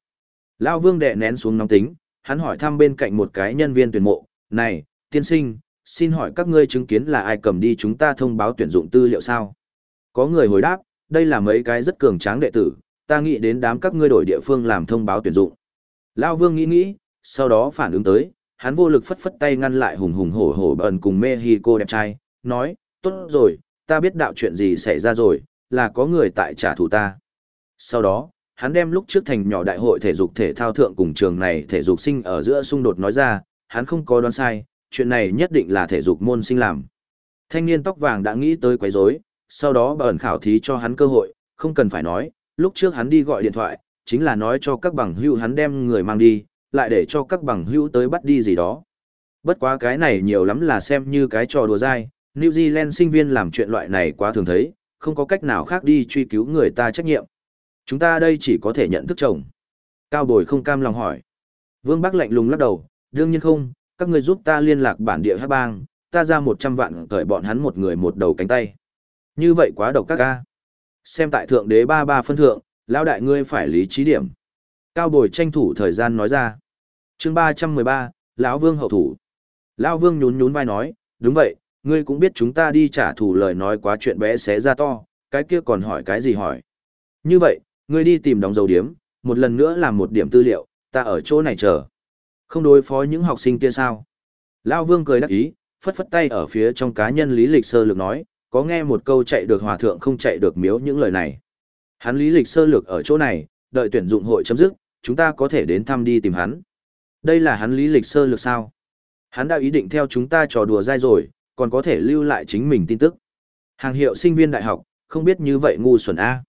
Lao vương đè nén xuống nóng tính, hắn hỏi thăm bên cạnh một cái nhân viên tuyển mộ, này, tiên sinh, xin hỏi các ngươi chứng kiến là ai cầm đi chúng ta thông báo tuyển dụng tư liệu sao? Có người hồi đáp, đây là mấy cái rất cường tráng đệ tử, ta nghĩ đến đám các ngươi đổi địa phương làm thông báo tuyển dụng. Lao vương nghĩ nghĩ, sau đó phản ứng tới, hắn vô lực phất phất tay ngăn lại hùng hùng hổ hổ bần cùng Mexico đẹp trai, nói, tốt rồi, ta biết đạo chuyện gì xảy ra rồi, là có người tại trả thù ta. Sau đó, hắn đem lúc trước thành nhỏ đại hội thể dục thể thao thượng cùng trường này thể dục sinh ở giữa xung đột nói ra, hắn không có đoán sai, chuyện này nhất định là thể dục môn sinh làm. Thanh niên tóc vàng đã nghĩ tới quấy rối, sau đó bẩn khảo thí cho hắn cơ hội, không cần phải nói, lúc trước hắn đi gọi điện thoại, chính là nói cho các bằng hữu hắn đem người mang đi, lại để cho các bằng hữu tới bắt đi gì đó. Bất quá cái này nhiều lắm là xem như cái trò đùa dai, New Zealand sinh viên làm chuyện loại này quá thường thấy, không có cách nào khác đi truy cứu người ta trách nhiệm. Chúng ta đây chỉ có thể nhận thức chồng. Cao Bồi không cam lòng hỏi. Vương Bắc lạnh lùng lắc đầu, đương nhiên không, các người giúp ta liên lạc bản địa hát bang, ta ra 100 vạn cởi bọn hắn một người một đầu cánh tay. Như vậy quá độc các ca. Xem tại thượng đế ba ba phân thượng, lão đại ngươi phải lý trí điểm. Cao Bồi tranh thủ thời gian nói ra. chương 313, lão Vương hậu thủ. Lão Vương nhún nhún vai nói, đúng vậy, ngươi cũng biết chúng ta đi trả thù lời nói quá chuyện bé xé ra to, cái kia còn hỏi cái gì hỏi. Như vậy, ngươi đi tìm đóng dấu điếm, một lần nữa làm một điểm tư liệu, ta ở chỗ này chờ. Không đối phó những học sinh kia sao? Lao Vương cười đắc ý, phất phất tay ở phía trong cá nhân lý lịch sơ lược nói, có nghe một câu chạy được hòa thượng không chạy được miếu những lời này. Hắn lý lịch sơ lược ở chỗ này, đợi tuyển dụng hội chấm dứt, chúng ta có thể đến thăm đi tìm hắn. Đây là hắn lý lịch sơ lược sao? Hắn đã ý định theo chúng ta trò đùa dai rồi, còn có thể lưu lại chính mình tin tức. Hàng hiệu sinh viên đại học, không biết như vậy ngu xuẩn A.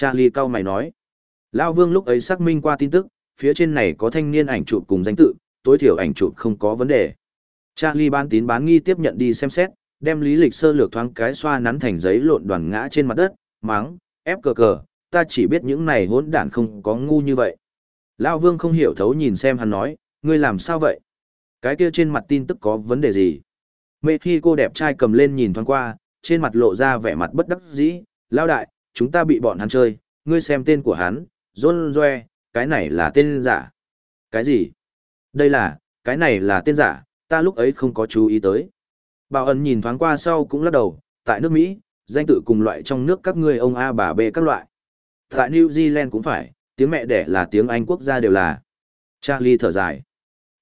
Charlie cao mày nói. Lao Vương lúc ấy xác minh qua tin tức, phía trên này có thanh niên ảnh chụp cùng danh tự, tối thiểu ảnh chụp không có vấn đề. Charlie bán tín bán nghi tiếp nhận đi xem xét, đem lý lịch sơ lược thoáng cái xoa nắn thành giấy lộn đoàn ngã trên mặt đất, mắng, ép cờ cờ, ta chỉ biết những này hỗn đản không có ngu như vậy. Lao Vương không hiểu thấu nhìn xem hắn nói, ngươi làm sao vậy? Cái kia trên mặt tin tức có vấn đề gì? Mê khi cô đẹp trai cầm lên nhìn thoáng qua, trên mặt lộ ra vẻ mặt bất đắc dĩ, lao đại, chúng ta bị bọn hắn chơi, ngươi xem tên của hắn, John Doe, cái này là tên giả. Cái gì? Đây là, cái này là tên giả, ta lúc ấy không có chú ý tới. Bảo ẩn nhìn thoáng qua sau cũng lắc đầu, tại nước Mỹ, danh tự cùng loại trong nước các ngươi ông A bà B các loại. Tại New Zealand cũng phải, tiếng mẹ đẻ là tiếng Anh quốc gia đều là. Charlie thở dài.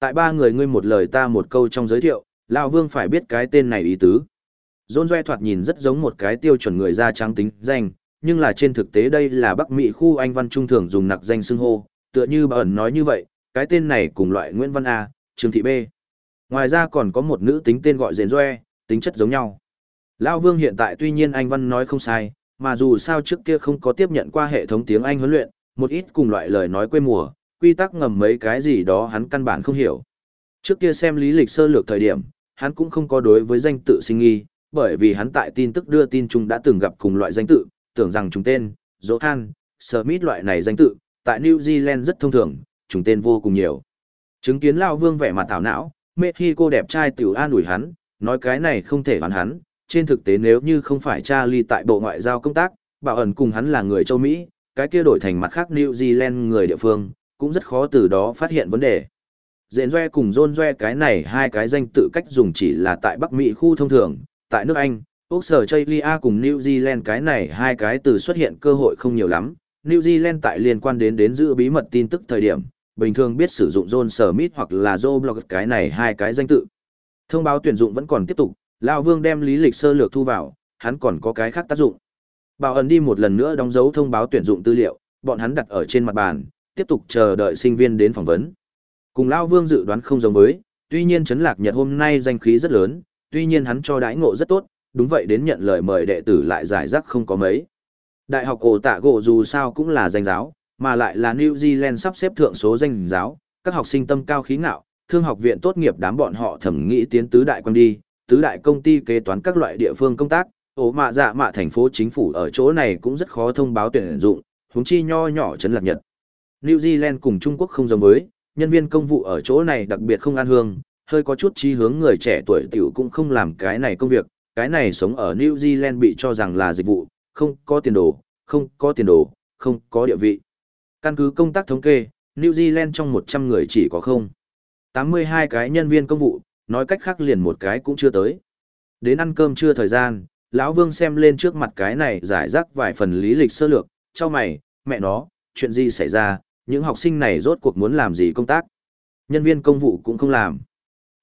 Tại ba người ngươi một lời ta một câu trong giới thiệu, Lão Vương phải biết cái tên này ý tứ. John Doe thoạt nhìn rất giống một cái tiêu chuẩn người da trắng tính danh, nhưng là trên thực tế đây là Bắc Mỹ khu Anh văn trung thường dùng nặc danh xưng hô, tựa như bà ẩn nói như vậy, cái tên này cùng loại Nguyễn Văn A, Trương Thị B. Ngoài ra còn có một nữ tính tên gọi Dền Doe, tính chất giống nhau. Lão Vương hiện tại tuy nhiên Anh văn nói không sai, mà dù sao trước kia không có tiếp nhận qua hệ thống tiếng Anh huấn luyện, một ít cùng loại lời nói quê mùa, quy tắc ngầm mấy cái gì đó hắn căn bản không hiểu. Trước kia xem lý lịch sơ lược thời điểm, hắn cũng không có đối với danh tự sinh nghi, bởi vì hắn tại tin tức đưa tin chung đã từng gặp cùng loại danh tự, tưởng rằng chúng tên, Johan, Smith loại này danh tự, tại New Zealand rất thông thường, trùng tên vô cùng nhiều. Chứng kiến Lao Vương vẻ mặt tảo não, mẹ khi cô đẹp trai tiểu an ủi hắn, nói cái này không thể hoàn hắn, trên thực tế nếu như không phải Charlie tại bộ ngoại giao công tác, bảo ẩn cùng hắn là người châu Mỹ, cái kia đổi thành mặt khác New Zealand người địa phương, cũng rất khó từ đó phát hiện vấn đề. Dện Doe cùng John Doe cái này hai cái danh tự cách dùng chỉ là tại Bắc Mỹ khu thông thường, tại nước Anh, Úc Sở Chaylia cùng New Zealand cái này hai cái từ xuất hiện cơ hội không nhiều lắm. New Zealand tại liên quan đến đến giữ bí mật tin tức thời điểm, bình thường biết sử dụng John Smith hoặc là Joe Block cái này hai cái danh tự. Thông báo tuyển dụng vẫn còn tiếp tục, Lão Vương đem lý lịch sơ lược thu vào, hắn còn có cái khác tác dụng. Bảo ẩn đi một lần nữa đóng dấu thông báo tuyển dụng tư liệu, bọn hắn đặt ở trên mặt bàn, tiếp tục chờ đợi sinh viên đến phỏng vấn. Cùng Lão Vương dự đoán không giống với, tuy nhiên Trấn Lạc Nhật hôm nay danh khí rất lớn, tuy nhiên hắn cho đãi ngộ rất tốt, đúng vậy đến nhận lời mời đệ tử lại giải rác không có mấy. Đại học ổ tạ gỗ dù sao cũng là danh giáo, mà lại là New Zealand sắp xếp thượng số danh giáo, các học sinh tâm cao khí ngạo, thương học viện tốt nghiệp đám bọn họ thẩm nghĩ tiến tứ đại quan đi, tứ đại công ty kế toán các loại địa phương công tác, ổ mạ dạ mạ thành phố chính phủ ở chỗ này cũng rất khó thông báo tuyển dụng, huống chi nho nhỏ chấn lạc nhật. New Zealand cùng Trung Quốc không giống với, nhân viên công vụ ở chỗ này đặc biệt không an hương, hơi có chút trí hướng người trẻ tuổi tiểu cũng không làm cái này công việc, cái này sống ở New Zealand bị cho rằng là dịch vụ, không có tiền đồ, không có tiền đồ, không có địa vị. Căn cứ công tác thống kê, New Zealand trong 100 người chỉ có không. 82 cái nhân viên công vụ, nói cách khác liền một cái cũng chưa tới. Đến ăn cơm trưa thời gian, lão Vương xem lên trước mặt cái này giải rác vài phần lý lịch sơ lược, cho mày, mẹ nó, chuyện gì xảy ra, những học sinh này rốt cuộc muốn làm gì công tác. Nhân viên công vụ cũng không làm.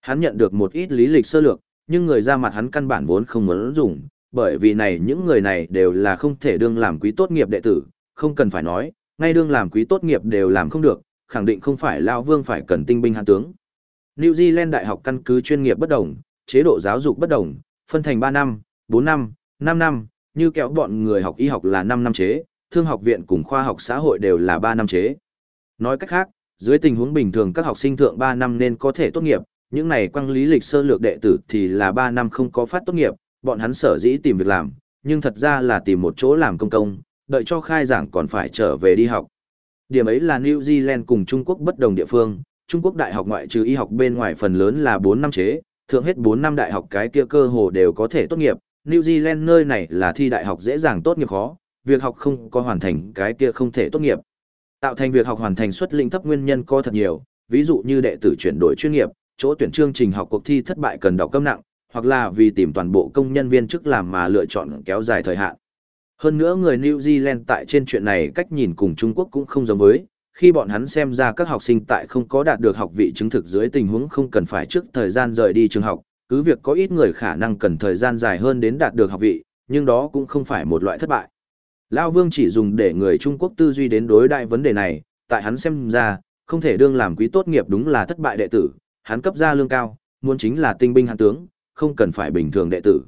Hắn nhận được một ít lý lịch sơ lược, nhưng người ra mặt hắn căn bản vốn không muốn dùng, bởi vì này những người này đều là không thể đương làm quý tốt nghiệp đệ tử, không cần phải nói, ngay đương làm quý tốt nghiệp đều làm không được, khẳng định không phải lão vương phải cần tinh binh hàn tướng. New Zealand đại học căn cứ chuyên nghiệp bất đồng, chế độ giáo dục bất đồng, phân thành 3 năm, 4 năm, 5 năm, như kéo bọn người học y học là 5 năm chế, thương học viện cùng khoa học xã hội đều là 3 năm chế. Nói cách khác, dưới tình huống bình thường các học sinh thượng 3 năm nên có thể tốt nghiệp, những này quăng lý lịch sơ lược đệ tử thì là 3 năm không có phát tốt nghiệp, bọn hắn sở dĩ tìm việc làm, nhưng thật ra là tìm một chỗ làm công công, đợi cho khai giảng còn phải trở về đi học. Điểm ấy là New Zealand cùng Trung Quốc bất đồng địa phương, Trung Quốc đại học ngoại trừ y học bên ngoài phần lớn là 4 năm chế, thượng hết 4 năm đại học cái kia cơ hồ đều có thể tốt nghiệp, New Zealand nơi này là thi đại học dễ dàng tốt nghiệp khó, việc học không có hoàn thành cái kia không thể tốt nghiệp. Tạo thành việc học hoàn thành xuất linh thấp nguyên nhân có thật nhiều, ví dụ như đệ tử chuyển đổi chuyên nghiệp, chỗ tuyển chương trình học cuộc thi thất bại cần đọc câm nặng, hoặc là vì tìm toàn bộ công nhân viên chức làm mà lựa chọn kéo dài thời hạn. Hơn nữa người New Zealand tại trên chuyện này cách nhìn cùng Trung Quốc cũng không giống với, khi bọn hắn xem ra các học sinh tại không có đạt được học vị chứng thực dưới tình huống không cần phải trước thời gian rời đi trường học, cứ việc có ít người khả năng cần thời gian dài hơn đến đạt được học vị, nhưng đó cũng không phải một loại thất bại. Lao Vương chỉ dùng để người Trung Quốc tư duy đến đối đại vấn đề này, tại hắn xem ra, không thể đương làm quý tốt nghiệp đúng là thất bại đệ tử, hắn cấp ra lương cao, muốn chính là tinh binh hạng tướng, không cần phải bình thường đệ tử.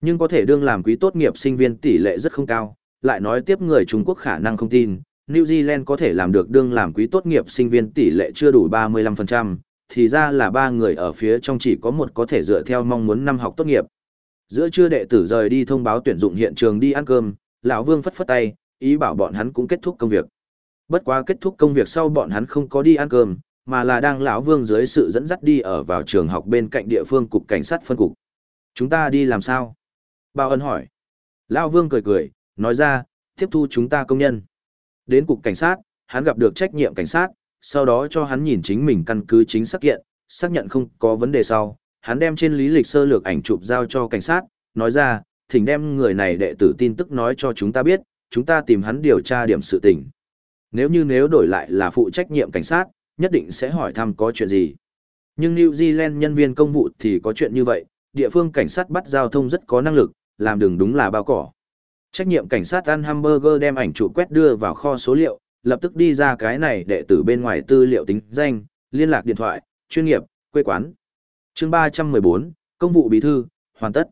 Nhưng có thể đương làm quý tốt nghiệp sinh viên tỷ lệ rất không cao, lại nói tiếp người Trung Quốc khả năng không tin, New Zealand có thể làm được đương làm quý tốt nghiệp sinh viên tỷ lệ chưa đủ 35%, thì ra là ba người ở phía trong chỉ có một có thể dựa theo mong muốn năm học tốt nghiệp. Giữa trưa đệ tử rời đi thông báo tuyển dụng hiện trường đi ăn cơm, lão Vương phất phất tay, ý bảo bọn hắn cũng kết thúc công việc. Bất quá kết thúc công việc sau bọn hắn không có đi ăn cơm, mà là đang lão Vương dưới sự dẫn dắt đi ở vào trường học bên cạnh địa phương cục cảnh sát phân cục. Chúng ta đi làm sao? Bao ân hỏi. Lão Vương cười cười, nói ra, tiếp thu chúng ta công nhân. Đến cục cảnh sát, hắn gặp được trách nhiệm cảnh sát, sau đó cho hắn nhìn chính mình căn cứ chính xác kiện, xác nhận không có vấn đề sau, hắn đem trên lý lịch sơ lược ảnh chụp giao cho cảnh sát, nói ra, thỉnh đem người này đệ tử tin tức nói cho chúng ta biết, chúng ta tìm hắn điều tra điểm sự tình. Nếu như nếu đổi lại là phụ trách nhiệm cảnh sát, nhất định sẽ hỏi thăm có chuyện gì. Nhưng New Zealand nhân viên công vụ thì có chuyện như vậy, địa phương cảnh sát bắt giao thông rất có năng lực, làm đường đúng là bao cỏ. Trách nhiệm cảnh sát ăn hamburger đem ảnh chụp quét đưa vào kho số liệu, lập tức đi ra cái này đệ tử bên ngoài tư liệu tính danh, liên lạc điện thoại, chuyên nghiệp, quê quán. chương 314, công vụ bí thư, hoàn tất.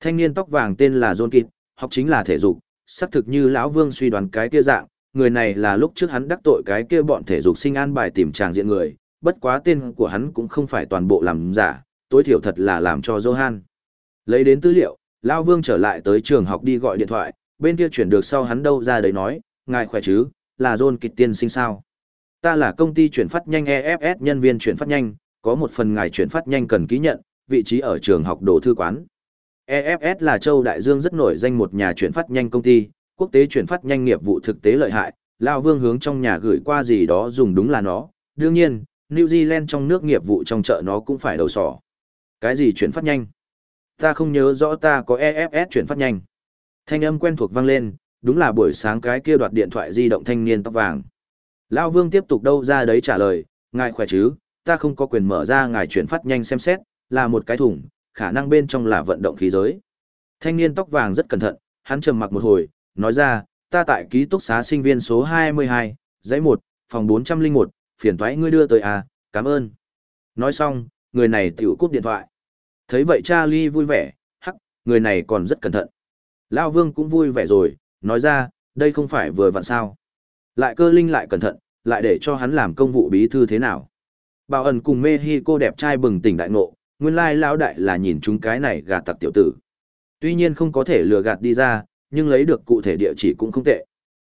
Thanh niên tóc vàng tên là John Kidd, học chính là thể dục, xác thực như lão Vương suy đoán cái kia dạng, người này là lúc trước hắn đắc tội cái kia bọn thể dục sinh an bài tìm tràng diện người, bất quá tên của hắn cũng không phải toàn bộ làm giả, tối thiểu thật là làm cho Johan. Lấy đến tư liệu, lão Vương trở lại tới trường học đi gọi điện thoại, bên kia chuyển được sau hắn đâu ra đấy nói, ngài khỏe chứ, là John kịch tiên sinh sao. Ta là công ty chuyển phát nhanh EFS nhân viên chuyển phát nhanh, có một phần ngài chuyển phát nhanh cần ký nhận, vị trí ở trường học đồ thư quán. EFS là châu Đại Dương rất nổi danh một nhà chuyển phát nhanh công ty, quốc tế chuyển phát nhanh nghiệp vụ thực tế lợi hại, Lao Vương hướng trong nhà gửi qua gì đó dùng đúng là nó, đương nhiên, New Zealand trong nước nghiệp vụ trong chợ nó cũng phải đầu sỏ. Cái gì chuyển phát nhanh? Ta không nhớ rõ ta có EFS chuyển phát nhanh. Thanh âm quen thuộc vang lên, đúng là buổi sáng cái kia đoạt điện thoại di động thanh niên tóc vàng. Lao Vương tiếp tục đâu ra đấy trả lời, ngài khỏe chứ, ta không có quyền mở ra ngài chuyển phát nhanh xem xét, là một cái thùng, khả năng bên trong là vận động khí giới. Thanh niên tóc vàng rất cẩn thận, hắn trầm mặc một hồi, nói ra, ta tại ký túc xá sinh viên số 22, dãy 1, phòng 401, phiền thoái ngươi đưa tới à, cảm ơn. Nói xong, người này tiểu cúp điện thoại. Thấy vậy Charlie vui vẻ, hắc, người này còn rất cẩn thận. Lao Vương cũng vui vẻ rồi, nói ra, đây không phải vừa vặn sao. Lại cơ linh lại cẩn thận, lại để cho hắn làm công vụ bí thư thế nào. Bảo ẩn cùng mê hi cô đẹp trai bừng tỉnh đại ngộ, nguyên lai lão đại là nhìn chúng cái này gạt tặc tiểu tử. Tuy nhiên không có thể lừa gạt đi ra, nhưng lấy được cụ thể địa chỉ cũng không tệ.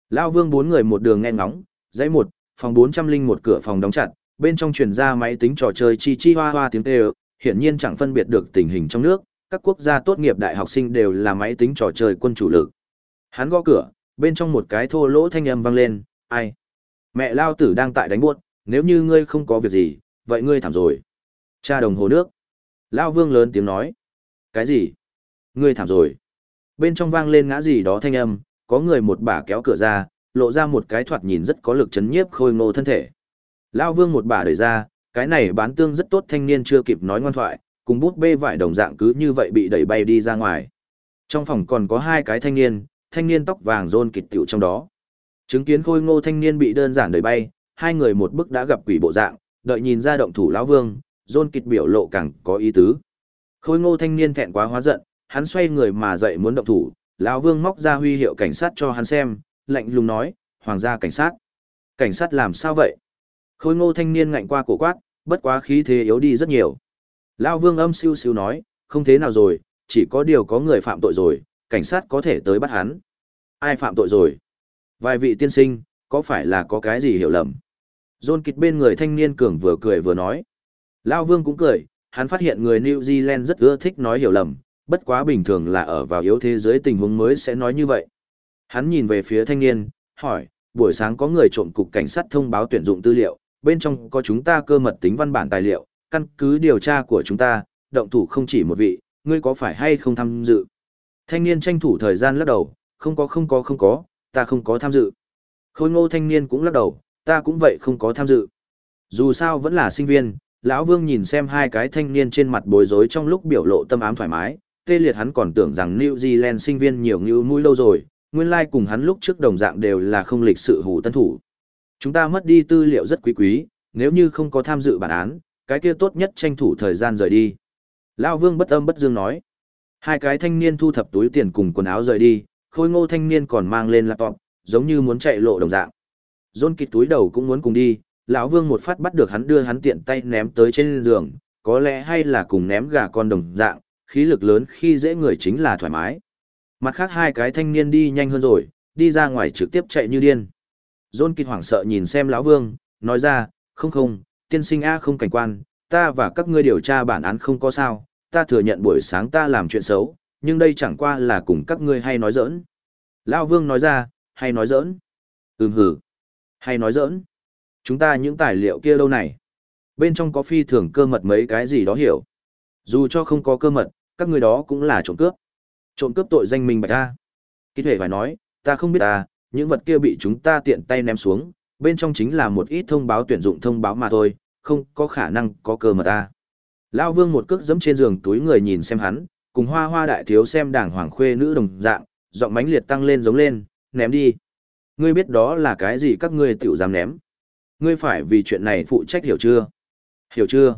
Lão Vương bốn người một đường nghe ngóng, dãy một, phòng bốn trăm linh một cửa phòng đóng chặt, bên trong truyền ra máy tính trò chơi chi chi hoa hoa tiếng kêu, hiển nhiên chẳng phân biệt được tình hình trong nước, các quốc gia tốt nghiệp đại học sinh đều là máy tính trò chơi quân chủ lực. Hắn gõ cửa, bên trong một cái thô lỗ thanh âm vang lên, ai? Mẹ lao tử đang tại đánh buốt, nếu như ngươi không có việc gì, vậy ngươi thảm rồi. Cha đồng hồ nước. Lao vương lớn tiếng nói. Cái gì? Ngươi thảm rồi. Bên trong vang lên ngã gì đó thanh âm, có người một bà kéo cửa ra, lộ ra một cái thoạt nhìn rất có lực chấn nhiếp khôi ngô thân thể. Lao vương một bà đẩy ra, cái này bán tương rất tốt thanh niên chưa kịp nói ngoan thoại, cùng bút bê vải đồng dạng cứ như vậy bị đẩy bay đi ra ngoài. Trong phòng còn có hai cái thanh niên, thanh niên tóc vàng rôn kịch tiểu trong đó. Chứng kiến khôi ngô thanh niên bị đơn giản đẩy bay, hai người một bức đã gặp quỷ bộ dạng, đợi nhìn ra động thủ lão vương, rôn kịch biểu lộ càng có ý tứ. Khôi ngô thanh niên thẹn quá hóa giận, hắn xoay người mà dậy muốn động thủ, lão vương móc ra huy hiệu cảnh sát cho hắn xem, lạnh lùng nói, hoàng gia cảnh sát. Cảnh sát làm sao vậy? Khôi ngô thanh niên ngạnh qua cổ quát, bất quá khí thế yếu đi rất nhiều. Lão vương âm siêu siêu nói, không thế nào rồi, chỉ có điều có người phạm tội rồi, cảnh sát có thể tới bắt hắn. Ai phạm tội rồi? Vài vị tiên sinh, có phải là có cái gì hiểu lầm? John kịch bên người thanh niên cường vừa cười vừa nói. Lao vương cũng cười, hắn phát hiện người New Zealand rất ưa thích nói hiểu lầm, bất quá bình thường là ở vào yếu thế giới tình huống mới sẽ nói như vậy. Hắn nhìn về phía thanh niên, hỏi, buổi sáng có người trộm cục cảnh sát thông báo tuyển dụng tư liệu, bên trong có chúng ta cơ mật tính văn bản tài liệu, căn cứ điều tra của chúng ta, động thủ không chỉ một vị, ngươi có phải hay không tham dự? Thanh niên tranh thủ thời gian lắc đầu, không có không có không có, ta không có tham dự. Khôi ngô thanh niên cũng lắc đầu, ta cũng vậy không có tham dự. Dù sao vẫn là sinh viên, lão Vương nhìn xem hai cái thanh niên trên mặt bối rối trong lúc biểu lộ tâm ám thoải mái, tê liệt hắn còn tưởng rằng New Zealand sinh viên nhiều như mũi lâu rồi, nguyên lai like cùng hắn lúc trước đồng dạng đều là không lịch sự hủ tân thủ. Chúng ta mất đi tư liệu rất quý quý, nếu như không có tham dự bản án, cái kia tốt nhất tranh thủ thời gian rời đi. Lão Vương bất âm bất dương nói. Hai cái thanh niên thu thập túi tiền cùng quần áo rời đi, khôi ngô thanh niên còn mang lên laptop, giống như muốn chạy lộ đồng dạng. Dôn kịt túi đầu cũng muốn cùng đi, lão vương một phát bắt được hắn đưa hắn tiện tay ném tới trên giường, có lẽ hay là cùng ném gà con đồng dạng, khí lực lớn khi dễ người chính là thoải mái. Mặt khác hai cái thanh niên đi nhanh hơn rồi, đi ra ngoài trực tiếp chạy như điên. John kịt hoảng sợ nhìn xem lão vương, nói ra, không không, tiên sinh A không cảnh quan, ta và các ngươi điều tra bản án không có sao, ta thừa nhận buổi sáng ta làm chuyện xấu, nhưng đây chẳng qua là cùng các ngươi hay nói giỡn. Lão vương nói ra, hay nói giỡn. Ừm hử. Hay nói giỡn. Chúng ta những tài liệu kia lâu này. Bên trong có phi thường cơ mật mấy cái gì đó hiểu. Dù cho không có cơ mật, các người đó cũng là trộm cướp. Trộm cướp tội danh mình bạch ta. Kỹ thuệ phải nói, ta không biết ta, những vật kia bị chúng ta tiện tay ném xuống, bên trong chính là một ít thông báo tuyển dụng thông báo mà thôi, không có khả năng có cơ mà ta. lão vương một cước giẫm trên giường túi người nhìn xem hắn, cùng hoa hoa đại thiếu xem đảng hoàng khuê nữ đồng dạng, giọng mãnh liệt tăng lên giống lên, ném đi. Ngươi biết đó là cái gì các ngươi tiểu dám ném. Ngươi phải vì chuyện này phụ trách hiểu chưa? Hiểu chưa?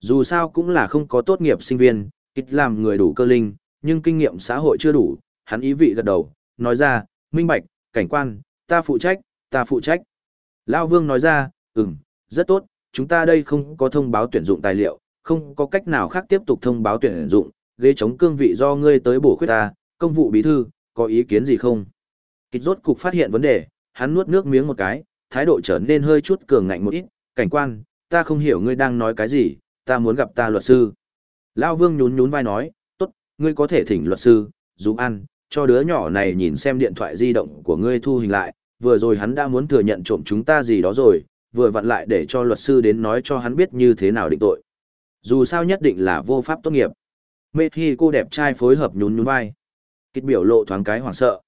Dù sao cũng là không có tốt nghiệp sinh viên, ít làm người đủ cơ linh, nhưng kinh nghiệm xã hội chưa đủ, hắn ý vị gật đầu, nói ra, minh bạch, cảnh quan, ta phụ trách, ta phụ trách. Lao Vương nói ra, ừm, rất tốt, chúng ta đây không có thông báo tuyển dụng tài liệu, không có cách nào khác tiếp tục thông báo tuyển dụng, ghế chống cương vị do ngươi tới bổ khuyết ta, công vụ bí thư, có ý kiến gì không? Kịch rốt cục phát hiện vấn đề, hắn nuốt nước miếng một cái, thái độ trở nên hơi chút cường ngạnh một ít, cảnh quan, ta không hiểu ngươi đang nói cái gì, ta muốn gặp ta luật sư. Lao vương nhún nhún vai nói, tốt, ngươi có thể thỉnh luật sư, giúp ăn, cho đứa nhỏ này nhìn xem điện thoại di động của ngươi thu hình lại, vừa rồi hắn đã muốn thừa nhận trộm chúng ta gì đó rồi, vừa vặn lại để cho luật sư đến nói cho hắn biết như thế nào định tội. Dù sao nhất định là vô pháp tốt nghiệp. Mê thi cô đẹp trai phối hợp nhún nhún vai. Kịch biểu lộ thoáng cái hoảng sợ.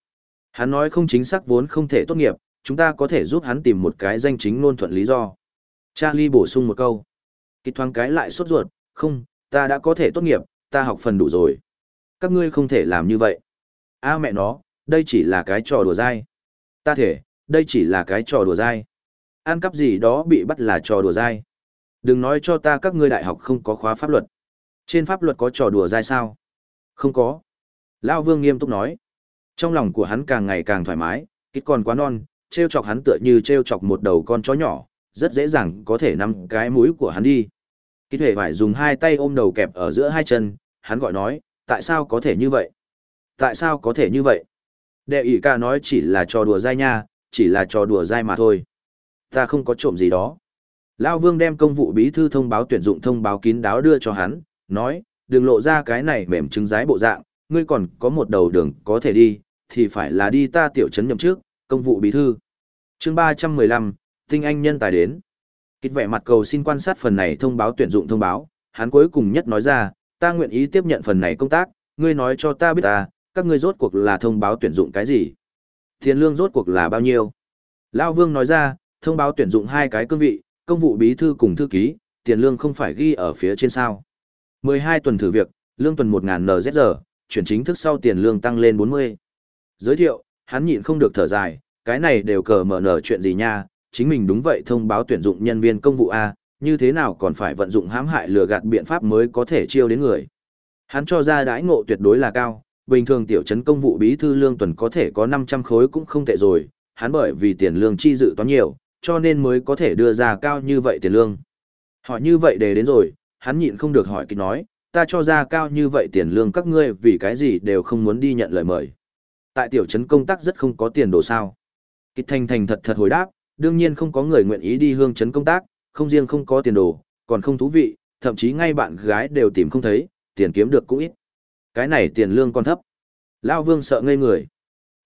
Hắn nói không chính xác vốn không thể tốt nghiệp, chúng ta có thể giúp hắn tìm một cái danh chính ngôn thuận lý do. Charlie bổ sung một câu. Kịch thoáng cái lại sốt ruột, không, ta đã có thể tốt nghiệp, ta học phần đủ rồi. Các ngươi không thể làm như vậy. A mẹ nó, đây chỉ là cái trò đùa dai. Ta thể, đây chỉ là cái trò đùa dai. Ăn cắp gì đó bị bắt là trò đùa dai. Đừng nói cho ta các ngươi đại học không có khóa pháp luật. Trên pháp luật có trò đùa dai sao? Không có. Lao Vương nghiêm túc nói. Trong lòng của hắn càng ngày càng thoải mái, kít còn quá non, treo chọc hắn tựa như treo chọc một đầu con chó nhỏ, rất dễ dàng có thể nắm cái mũi của hắn đi. Kít hề phải dùng hai tay ôm đầu kẹp ở giữa hai chân, hắn gọi nói, tại sao có thể như vậy? Tại sao có thể như vậy? Đệ ỷ ca nói chỉ là trò đùa dai nha, chỉ là trò đùa dai mà thôi. Ta không có trộm gì đó. Lao Vương đem công vụ bí thư thông báo tuyển dụng thông báo kín đáo đưa cho hắn, nói, đừng lộ ra cái này mềm trứng rái bộ dạng, ngươi còn có một đầu đường có thể đi, thì phải là đi ta tiểu trấn nhậm trước, công vụ bí thư. chương 315, tinh anh nhân tài đến kịt vẻ mặt cầu xin quan sát phần này thông báo tuyển dụng thông báo, hắn cuối cùng nhất nói ra, ta nguyện ý tiếp nhận phần này công tác, ngươi nói cho ta biết ta, các ngươi rốt cuộc là thông báo tuyển dụng cái gì? Tiền lương rốt cuộc là bao nhiêu? Lao Vương nói ra, thông báo tuyển dụng hai cái cương vị, công vụ bí thư cùng thư ký, tiền lương không phải ghi ở phía trên sao. 12 tuần thử việc, lương tuần 1.000 NZR, chuyển chính thức sau tiền lương tăng lên 40. Giới thiệu, hắn nhịn không được thở dài, cái này đều cờ mở nở chuyện gì nha, chính mình đúng vậy thông báo tuyển dụng nhân viên công vụ A, như thế nào còn phải vận dụng hãm hại lừa gạt biện pháp mới có thể chiêu đến người. Hắn cho ra đãi ngộ tuyệt đối là cao, bình thường tiểu trấn công vụ bí thư lương tuần có thể có 500 khối cũng không tệ rồi, hắn bởi vì tiền lương chi dự toán nhiều, cho nên mới có thể đưa ra cao như vậy tiền lương. Hỏi như vậy để đến rồi, hắn nhịn không được hỏi kịch nói, ta cho ra cao như vậy tiền lương các ngươi vì cái gì đều không muốn đi nhận lời mời. Tại tiểu trấn công tác rất không có tiền đồ sao. Kịch thành thành thật thật hồi đáp, đương nhiên không có người nguyện ý đi hương chấn công tác, không riêng không có tiền đồ, còn không thú vị, thậm chí ngay bạn gái đều tìm không thấy, tiền kiếm được cũng ít. Cái này tiền lương còn thấp. Lao Vương sợ ngây người.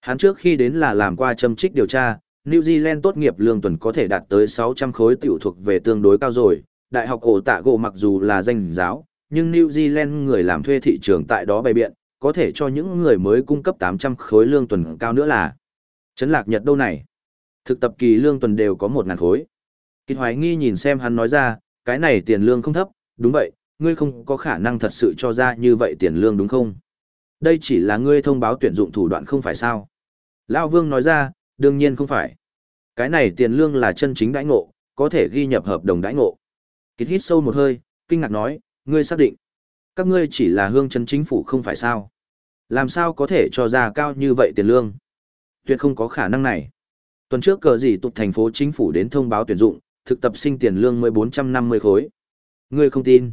Hắn trước khi đến là làm qua châm trích điều tra, New Zealand tốt nghiệp lương tuần có thể đạt tới 600 khối tiểu thuộc về tương đối cao rồi. Đại học ổ tạ gỗ mặc dù là danh giáo, nhưng New Zealand người làm thuê thị trường tại đó bày biện, có thể cho những người mới cung cấp 800 khối lương tuần cao nữa là. Trấn lạc Nhật đâu này? Thực tập kỳ lương tuần đều có một ngàn khối. Kinh hoài nghi nhìn xem hắn nói ra, cái này tiền lương không thấp, đúng vậy, ngươi không có khả năng thật sự cho ra như vậy tiền lương đúng không? Đây chỉ là ngươi thông báo tuyển dụng thủ đoạn không phải sao? Lão Vương nói ra, đương nhiên không phải. Cái này tiền lương là chân chính đãi ngộ, có thể ghi nhập hợp đồng đãi ngộ. Kít hít sâu một hơi, kinh ngạc nói, ngươi xác định. Các ngươi chỉ là hương chân chính phủ không phải sao? Làm sao có thể cho ra cao như vậy tiền lương? Tuyệt không có khả năng này. Tuần trước cờ gì tụt thành phố chính phủ đến thông báo tuyển dụng, thực tập sinh tiền lương mới 450 khối. Ngươi không tin.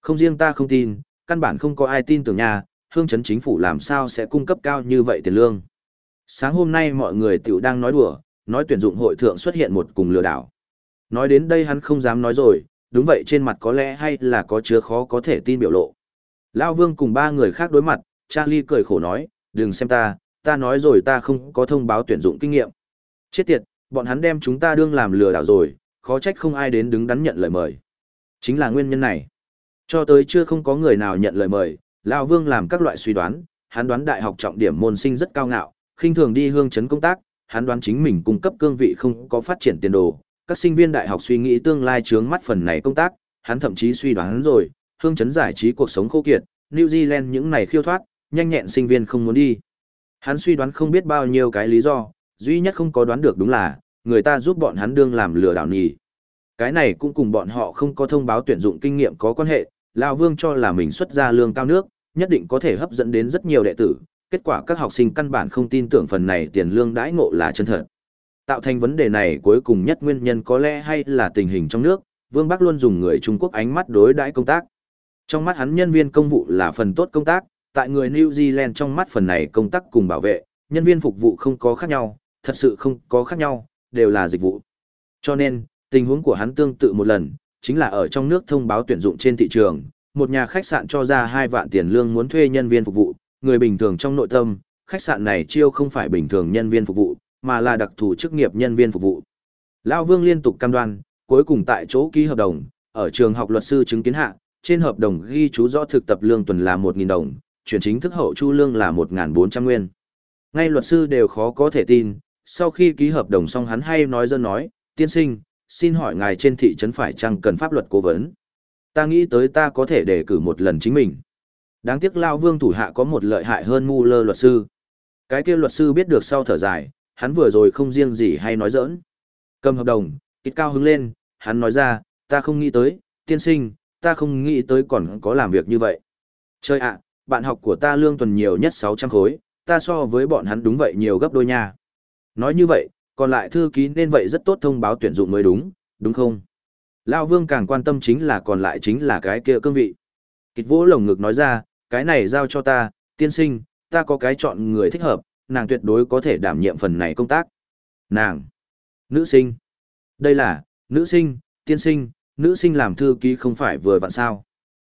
Không riêng ta không tin, căn bản không có ai tin tưởng nhà, hương chấn chính phủ làm sao sẽ cung cấp cao như vậy tiền lương. Sáng hôm nay mọi người tiểu đang nói đùa, nói tuyển dụng hội thượng xuất hiện một cùng lừa đảo. Nói đến đây hắn không dám nói rồi, đúng vậy trên mặt có lẽ hay là có chứa khó có thể tin biểu lộ. Lao Vương cùng ba người khác đối mặt, Charlie cười khổ nói, đừng xem ta, ta nói rồi ta không có thông báo tuyển dụng kinh nghiệm. Chết tiệt, bọn hắn đem chúng ta đương làm lừa đảo rồi, khó trách không ai đến đứng đắn nhận lời mời. Chính là nguyên nhân này. Cho tới chưa không có người nào nhận lời mời, Lão Vương làm các loại suy đoán, hắn đoán đại học trọng điểm môn sinh rất cao ngạo, khinh thường đi hương chấn công tác, hắn đoán chính mình cung cấp cương vị không có phát triển tiền đồ, các sinh viên đại học suy nghĩ tương lai chướng mắt phần này công tác, hắn thậm chí suy đoán rồi, hương chấn giải trí cuộc sống khô kiệt, New Zealand những này khiêu thoát, nhanh nhẹn sinh viên không muốn đi. Hắn suy đoán không biết bao nhiêu cái lý do, duy nhất không có đoán được đúng là, người ta giúp bọn hắn đương làm lừa đảo nhì. Cái này cũng cùng bọn họ không có thông báo tuyển dụng kinh nghiệm có quan hệ, Lão Vương cho là mình xuất ra lương cao nước, nhất định có thể hấp dẫn đến rất nhiều đệ tử, kết quả các học sinh căn bản không tin tưởng phần này tiền lương đãi ngộ là chân thật. Tạo thành vấn đề này cuối cùng nhất nguyên nhân có lẽ hay là tình hình trong nước, Vương Bắc luôn dùng người Trung Quốc ánh mắt đối đãi công tác. Trong mắt hắn nhân viên công vụ là phần tốt công tác, tại người New Zealand trong mắt phần này công tác cùng bảo vệ, nhân viên phục vụ không có khác nhau, thật sự không có khác nhau, đều là dịch vụ. Cho nên, tình huống của hắn tương tự một lần, chính là ở trong nước thông báo tuyển dụng trên thị trường, một nhà khách sạn cho ra 2 vạn tiền lương muốn thuê nhân viên phục vụ, người bình thường trong nội tâm, khách sạn này chiêu không phải bình thường nhân viên phục vụ, mà là đặc thù chức nghiệp nhân viên phục vụ. Lão Vương liên tục cam đoan, cuối cùng tại chỗ ký hợp đồng, ở trường học luật sư chứng kiến hạ, trên hợp đồng ghi chú rõ thực tập lương tuần là 1.000 đồng, chuyển chính thức hậu chu lương là 1.400 nguyên. Ngay luật sư đều khó có thể tin, sau khi ký hợp đồng xong hắn hay nói dân nói, tiên sinh, xin hỏi ngài trên thị trấn phải chăng cần pháp luật cố vấn? Ta nghĩ tới ta có thể đề cử một lần chính mình. Đáng tiếc Lao Vương thủ hạ có một lợi hại hơn mu lơ luật sư. Cái kia luật sư biết được sau thở dài, hắn vừa rồi không riêng gì hay nói giỡn. Cầm hợp đồng, ít cao hứng lên, hắn nói ra, ta không nghĩ tới, tiên sinh, ta không nghĩ tới còn có làm việc như vậy. Chơi ạ, bạn học của ta lương tuần nhiều nhất 600 khối, ta so với bọn hắn đúng vậy nhiều gấp đôi nha. Nói như vậy, còn lại thư ký nên vậy rất tốt thông báo tuyển dụng mới đúng, đúng không? Lão Vương càng quan tâm chính là còn lại chính là cái kia cương vị. Kịch vỗ lồng ngực nói ra, cái này giao cho ta, tiên sinh, ta có cái chọn người thích hợp, nàng tuyệt đối có thể đảm nhiệm phần này công tác. Nàng, nữ sinh, đây là, nữ sinh, tiên sinh, nữ sinh làm thư ký không phải vừa vặn sao.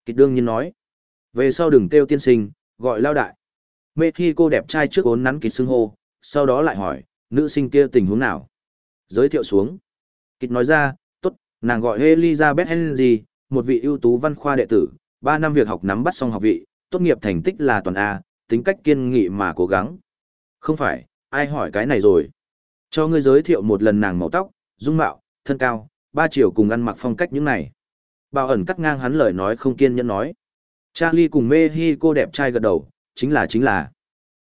Kịch đương nhiên nói, về sau đừng kêu tiên sinh, gọi lao đại. Mê khi cô đẹp trai trước ốn nắn kịch xưng hô, sau đó lại hỏi, nữ sinh kia tình huống nào? Giới thiệu xuống. Kịch nói ra, tốt, nàng gọi Elizabeth Henry, một vị ưu tú văn khoa đệ tử, 3 năm việc học nắm bắt xong học vị, tốt nghiệp thành tích là toàn A, tính cách kiên nghị mà cố gắng. Không phải, ai hỏi cái này rồi. Cho ngươi giới thiệu một lần nàng màu tóc, dung mạo, thân cao, ba chiều cùng ăn mặc phong cách những này. Bảo ẩn cắt ngang hắn lời nói không kiên nhẫn nói. Charlie cùng mê hi cô đẹp trai gật đầu, chính là chính là.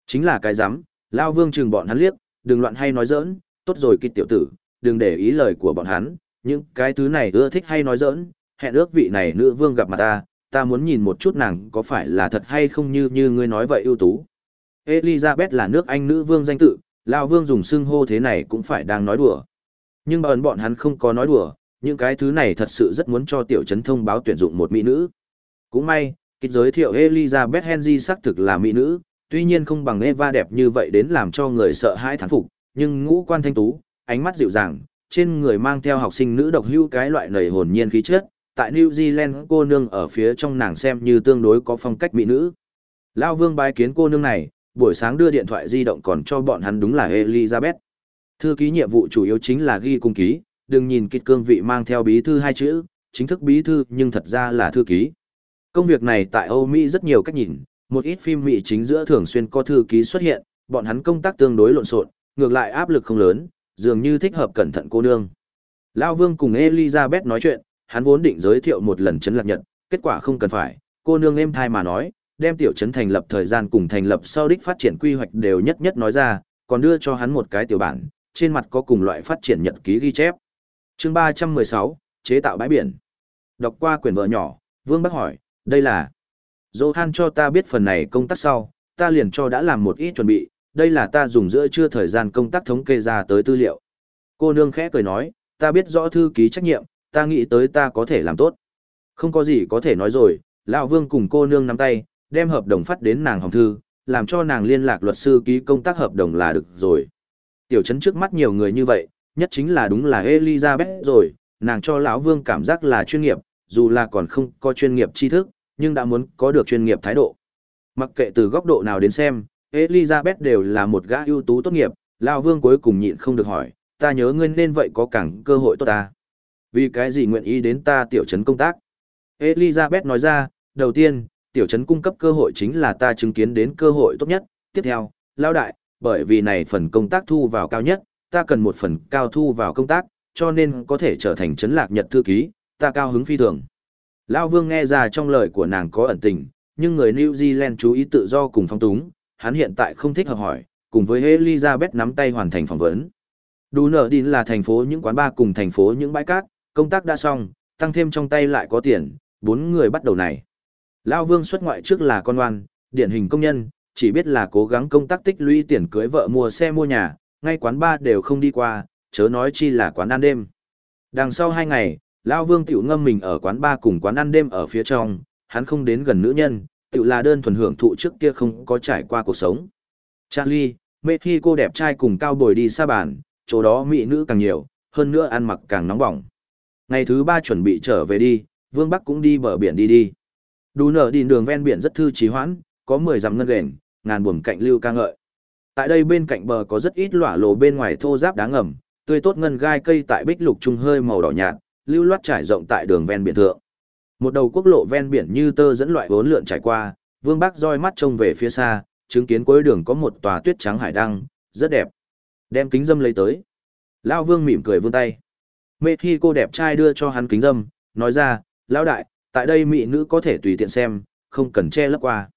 Chính là cái dám, Lao Vương chừng bọn hắn liếc, đừng loạn hay nói giỡn, tốt rồi kịch tiểu tử, đừng để ý lời của bọn hắn, những cái thứ này ưa thích hay nói giỡn, hẹn ước vị này nữ vương gặp mặt ta, ta muốn nhìn một chút nàng có phải là thật hay không như như ngươi nói vậy ưu tú. Elizabeth là nước Anh nữ vương danh tự, lão Vương dùng xưng hô thế này cũng phải đang nói đùa. Nhưng bọn bọn hắn không có nói đùa, những cái thứ này thật sự rất muốn cho tiểu trấn thông báo tuyển dụng một mỹ nữ. Cũng may, kịch giới thiệu Elizabeth Henry xác thực là mỹ nữ, tuy nhiên không bằng Eva đẹp như vậy đến làm cho người sợ hãi thán phục, nhưng ngũ quan thanh tú, ánh mắt dịu dàng, trên người mang theo học sinh nữ độc hưu cái loại nảy hồn nhiên khí chất, tại New Zealand cô nương ở phía trong nàng xem như tương đối có phong cách mỹ nữ. Lao vương bái kiến cô nương này, buổi sáng đưa điện thoại di động còn cho bọn hắn đúng là Elizabeth. Thư ký nhiệm vụ chủ yếu chính là ghi cung ký, đừng nhìn kịch cương vị mang theo bí thư hai chữ, chính thức bí thư nhưng thật ra là thư ký. Công việc này tại Âu Mỹ rất nhiều cách nhìn, một ít phim Mỹ chính giữa thường xuyên có thư ký xuất hiện, bọn hắn công tác tương đối lộn xộn, ngược lại áp lực không lớn, dường như thích hợp cẩn thận cô nương. Lão Vương cùng Elizabeth nói chuyện, hắn vốn định giới thiệu một lần chấn lạc nhật, kết quả không cần phải, cô nương êm thai mà nói, đem tiểu trấn thành lập thời gian cùng thành lập sau đích phát triển quy hoạch đều nhất nhất nói ra, còn đưa cho hắn một cái tiểu bản, trên mặt có cùng loại phát triển nhật ký ghi chép. Chương 316, chế tạo bãi biển. Đọc qua quyển vợ nhỏ, Vương bác hỏi, đây là Johan cho ta biết phần này công tác sau, ta liền cho đã làm một ít chuẩn bị, đây là ta dùng giữa trưa thời gian công tác thống kê ra tới tư liệu. Cô nương khẽ cười nói, ta biết rõ thư ký trách nhiệm, ta nghĩ tới ta có thể làm tốt. Không có gì có thể nói rồi, lão Vương cùng cô nương nắm tay, đem hợp đồng phát đến nàng hồng thư, làm cho nàng liên lạc luật sư ký công tác hợp đồng là được rồi. Tiểu trấn trước mắt nhiều người như vậy, nhất chính là đúng là Elizabeth rồi, nàng cho lão Vương cảm giác là chuyên nghiệp, dù là còn không có chuyên nghiệp tri thức, nhưng đã muốn có được chuyên nghiệp thái độ. Mặc kệ từ góc độ nào đến xem, Elizabeth đều là một gã ưu tú tốt nghiệp, Lão Vương cuối cùng nhịn không được hỏi, ta nhớ ngươi nên vậy có càng cơ hội tốt ta. Vì cái gì nguyện ý đến ta tiểu trấn công tác? Elizabeth nói ra, đầu tiên, tiểu trấn cung cấp cơ hội chính là ta chứng kiến đến cơ hội tốt nhất. Tiếp theo, Lão đại, bởi vì này phần công tác thu vào cao nhất, ta cần một phần cao thu vào công tác, cho nên có thể trở thành trấn lạc nhật thư ký, ta cao hứng phi thường. Lao Vương nghe ra trong lời của nàng có ẩn tình, nhưng người New Zealand chú ý tự do cùng phong túng, hắn hiện tại không thích hợp hỏi, cùng với Elizabeth nắm tay hoàn thành phỏng vấn. Đủ nở đi là thành phố những quán bar cùng thành phố những bãi cát, công tác đã xong, tăng thêm trong tay lại có tiền, bốn người bắt đầu này. Lao Vương xuất ngoại trước là con oan, điển hình công nhân, chỉ biết là cố gắng công tác tích lũy tiền cưới vợ mua xe mua nhà, ngay quán bar đều không đi qua, chớ nói chi là quán ăn đêm. Đằng sau hai ngày, Lão Vương tiểu ngâm mình ở quán ba cùng quán ăn đêm ở phía trong, hắn không đến gần nữ nhân, tiểu là đơn thuần hưởng thụ trước kia không có trải qua cuộc sống. Charlie, mê khi cô đẹp trai cùng cao bồi đi xa bàn, chỗ đó mỹ nữ càng nhiều, hơn nữa ăn mặc càng nóng bỏng. Ngày thứ ba chuẩn bị trở về đi, Vương Bắc cũng đi bờ biển đi đi. Đủ nở đi đường ven biển rất thư trí hoãn, có 10 dặm ngân gền, ngàn buồm cạnh lưu ca ngợi. Tại đây bên cạnh bờ có rất ít lỏa lồ bên ngoài thô giáp đá ngầm, tươi tốt ngân gai cây tại bích lục trung hơi màu đỏ nhạt, lưu loát trải rộng tại đường ven biển thượng. Một đầu quốc lộ ven biển như tơ dẫn loại vốn lượn trải qua, Vương Bắc roi mắt trông về phía xa, chứng kiến cuối đường có một tòa tuyết trắng hải đăng, rất đẹp. Đem kính dâm lấy tới. Lão Vương mỉm cười vươn tay. Mê khi cô đẹp trai đưa cho hắn kính dâm, nói ra, Lão đại, tại đây mỹ nữ có thể tùy tiện xem, không cần che lấp qua.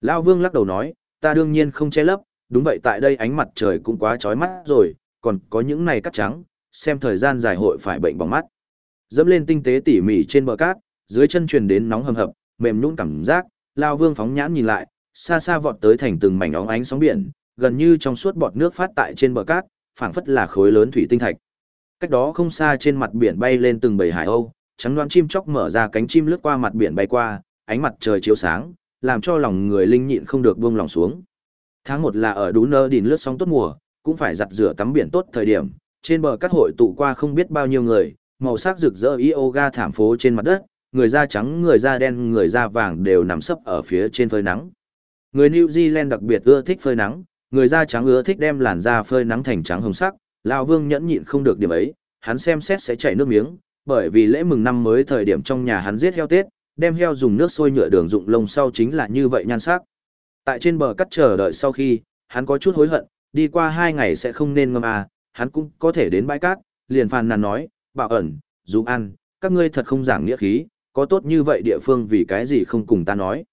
Lão Vương lắc đầu nói, ta đương nhiên không che lấp, đúng vậy tại đây ánh mặt trời cũng quá chói mắt rồi, còn có những này cắt trắng, xem thời gian dài hội phải bệnh bằng mắt. Dẫm lên tinh tế tỉ mỉ trên bờ cát, dưới chân truyền đến nóng hầm hập, mềm nhũn cảm giác, Lao Vương phóng nhãn nhìn lại, xa xa vọt tới thành từng mảnh óng ánh sóng biển, gần như trong suốt bọt nước phát tại trên bờ cát, phảng phất là khối lớn thủy tinh thạch. Cách đó không xa trên mặt biển bay lên từng bầy hải âu, trắng đoán chim chóc mở ra cánh chim lướt qua mặt biển bay qua, ánh mặt trời chiếu sáng, làm cho lòng người linh nhịn không được buông lòng xuống. Tháng một là ở Đú Nơ đìn lướt sóng tốt mùa, cũng phải giặt rửa tắm biển tốt thời điểm, trên bờ cát hội tụ qua không biết bao nhiêu người, màu sắc rực rỡ yoga thảm phố trên mặt đất, người da trắng, người da đen, người da vàng đều nằm sấp ở phía trên phơi nắng. Người New Zealand đặc biệt ưa thích phơi nắng, người da trắng ưa thích đem làn da phơi nắng thành trắng hồng sắc, lão Vương nhẫn nhịn không được điểm ấy, hắn xem xét sẽ chảy nước miếng, bởi vì lễ mừng năm mới thời điểm trong nhà hắn giết heo Tết, đem heo dùng nước sôi nhựa đường dụng lông sau chính là như vậy nhan sắc. Tại trên bờ cắt chờ đợi sau khi, hắn có chút hối hận, đi qua hai ngày sẽ không nên ngâm à, hắn cũng có thể đến bãi cát, liền phàn nàn nói, bảo ẩn, dù ăn, các ngươi thật không giảng nghĩa khí, có tốt như vậy địa phương vì cái gì không cùng ta nói.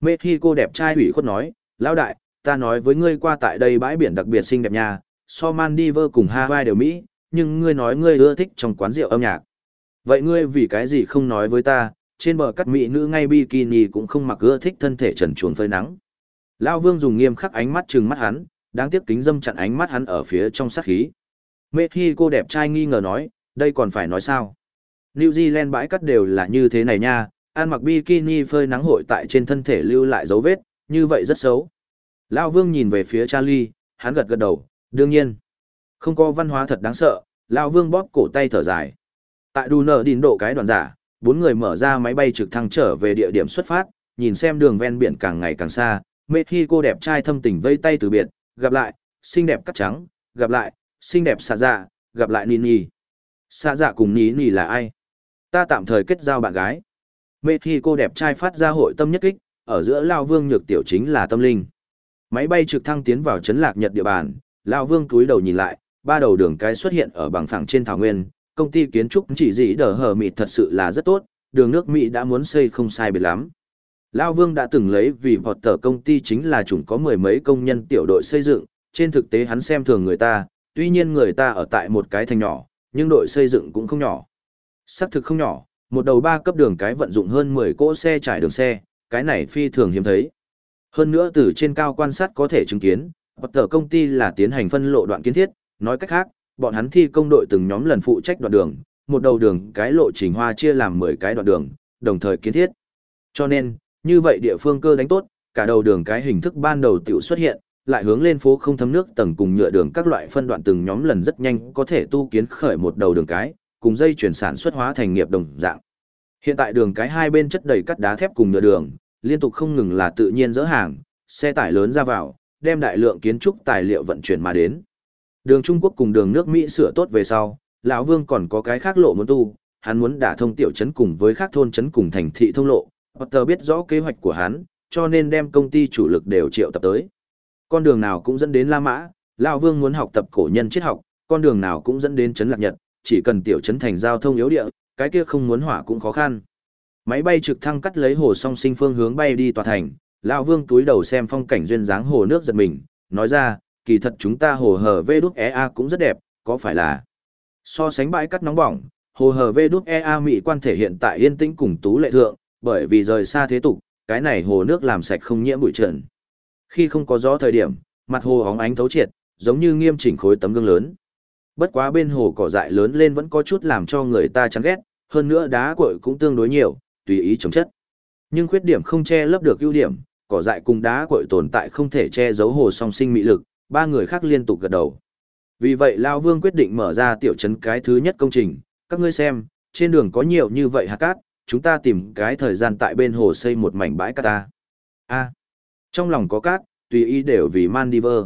Mê khi cô đẹp trai ủy khuất nói, lão đại, ta nói với ngươi qua tại đây bãi biển đặc biệt xinh đẹp nhà, so man đi vơ cùng Hawaii đều Mỹ, nhưng ngươi nói ngươi ưa thích trong quán rượu âm nhạc. Vậy ngươi vì cái gì không nói với ta, trên bờ cắt mỹ nữ ngay bikini cũng không mặc ưa thích thân thể trần truồng phơi nắng. Lão Vương dùng nghiêm khắc ánh mắt trừng mắt hắn, đáng tiếc kính dâm chặn ánh mắt hắn ở phía trong sát khí. Mê khi cô đẹp trai nghi ngờ nói, đây còn phải nói sao? New Zealand bãi cắt đều là như thế này nha, ăn mặc bikini phơi nắng hội tại trên thân thể lưu lại dấu vết, như vậy rất xấu. Lão Vương nhìn về phía Charlie, hắn gật gật đầu, đương nhiên. Không có văn hóa thật đáng sợ, Lão Vương bóp cổ tay thở dài. Tại đù nở đìn độ cái đoạn giả, bốn người mở ra máy bay trực thăng trở về địa điểm xuất phát, nhìn xem đường ven biển càng ngày càng xa, mê khi cô đẹp trai thâm tình vây tay từ biệt, gặp lại, xinh đẹp cắt trắng, gặp lại, xinh đẹp xà dạ, gặp lại Nini. Xạ dạ cùng Nini là ai? Ta tạm thời kết giao bạn gái. Mê khi cô đẹp trai phát ra hội tâm nhất kích, ở giữa Lao Vương nhược tiểu chính là tâm linh. Máy bay trực thăng tiến vào chấn lạc Nhật địa bàn, Lao Vương túi đầu nhìn lại, ba đầu đường cái xuất hiện ở bằng phẳng trên thảo nguyên, công ty kiến trúc chỉ dĩ đờ hờ mịt thật sự là rất tốt, đường nước Mỹ đã muốn xây không sai biệt lắm. Lao Vương đã từng lấy vì vọt tờ công ty chính là chủng có mười mấy công nhân tiểu đội xây dựng, trên thực tế hắn xem thường người ta, tuy nhiên người ta ở tại một cái thành nhỏ, nhưng đội xây dựng cũng không nhỏ. Sắc thực không nhỏ, một đầu ba cấp đường cái vận dụng hơn 10 cỗ xe trải đường xe, cái này phi thường hiếm thấy. Hơn nữa từ trên cao quan sát có thể chứng kiến, hoặc tờ công ty là tiến hành phân lộ đoạn kiến thiết, nói cách khác, bọn hắn thi công đội từng nhóm lần phụ trách đoạn đường, một đầu đường cái lộ trình hoa chia làm 10 cái đoạn đường, đồng thời kiến thiết. Cho nên, như vậy địa phương cơ đánh tốt, cả đầu đường cái hình thức ban đầu tiểu xuất hiện, lại hướng lên phố không thấm nước tầng cùng nhựa đường các loại phân đoạn từng nhóm lần rất nhanh có thể tu kiến khởi một đầu đường cái, cùng dây chuyển sản xuất hóa thành nghiệp đồng dạng. Hiện tại đường cái hai bên chất đầy cắt đá thép cùng nhựa đường, liên tục không ngừng là tự nhiên dỡ hàng, xe tải lớn ra vào, đem đại lượng kiến trúc tài liệu vận chuyển mà đến. Đường Trung Quốc cùng đường nước Mỹ sửa tốt về sau, lão Vương còn có cái khác lộ muốn tu, hắn muốn đả thông tiểu trấn cùng với các thôn trấn cùng thành thị thông lộ. Potter biết rõ kế hoạch của hắn, cho nên đem công ty chủ lực đều triệu tập tới. Con đường nào cũng dẫn đến La Mã, lão Vương muốn học tập cổ nhân triết học, con đường nào cũng dẫn đến trấn Lạc Nhật, chỉ cần tiểu trấn thành giao thông yếu địa, cái kia không muốn hỏa cũng khó khăn. Máy bay trực thăng cắt lấy hồ song sinh phương hướng bay đi tòa thành, lão Vương túi đầu xem phong cảnh duyên dáng hồ nước giật mình, nói ra, kỳ thật chúng ta hồ hở vê đúc EA cũng rất đẹp, có phải là so sánh bãi cắt nóng bỏng, hồ hở vê đúc EA mỹ quan thể hiện tại yên tĩnh cùng tú lệ thượng, bởi vì rời xa thế tục, cái này hồ nước làm sạch không nhiễm bụi trần. Khi không có gió thời điểm, mặt hồ óng ánh thấu triệt, giống như nghiêm chỉnh khối tấm gương lớn. Bất quá bên hồ cỏ dại lớn lên vẫn có chút làm cho người ta chán ghét, hơn nữa đá cội cũng tương đối nhiều, tùy ý chống chất. Nhưng khuyết điểm không che lấp được ưu điểm, cỏ dại cùng đá cội tồn tại không thể che giấu hồ song sinh mỹ lực, ba người khác liên tục gật đầu. Vì vậy Lao Vương quyết định mở ra tiểu trấn cái thứ nhất công trình, các ngươi xem, trên đường có nhiều như vậy hạt cát, chúng ta tìm cái thời gian tại bên hồ xây một mảnh bãi cát ta. A trong lòng có cát, tùy ý đều vì Mandiver.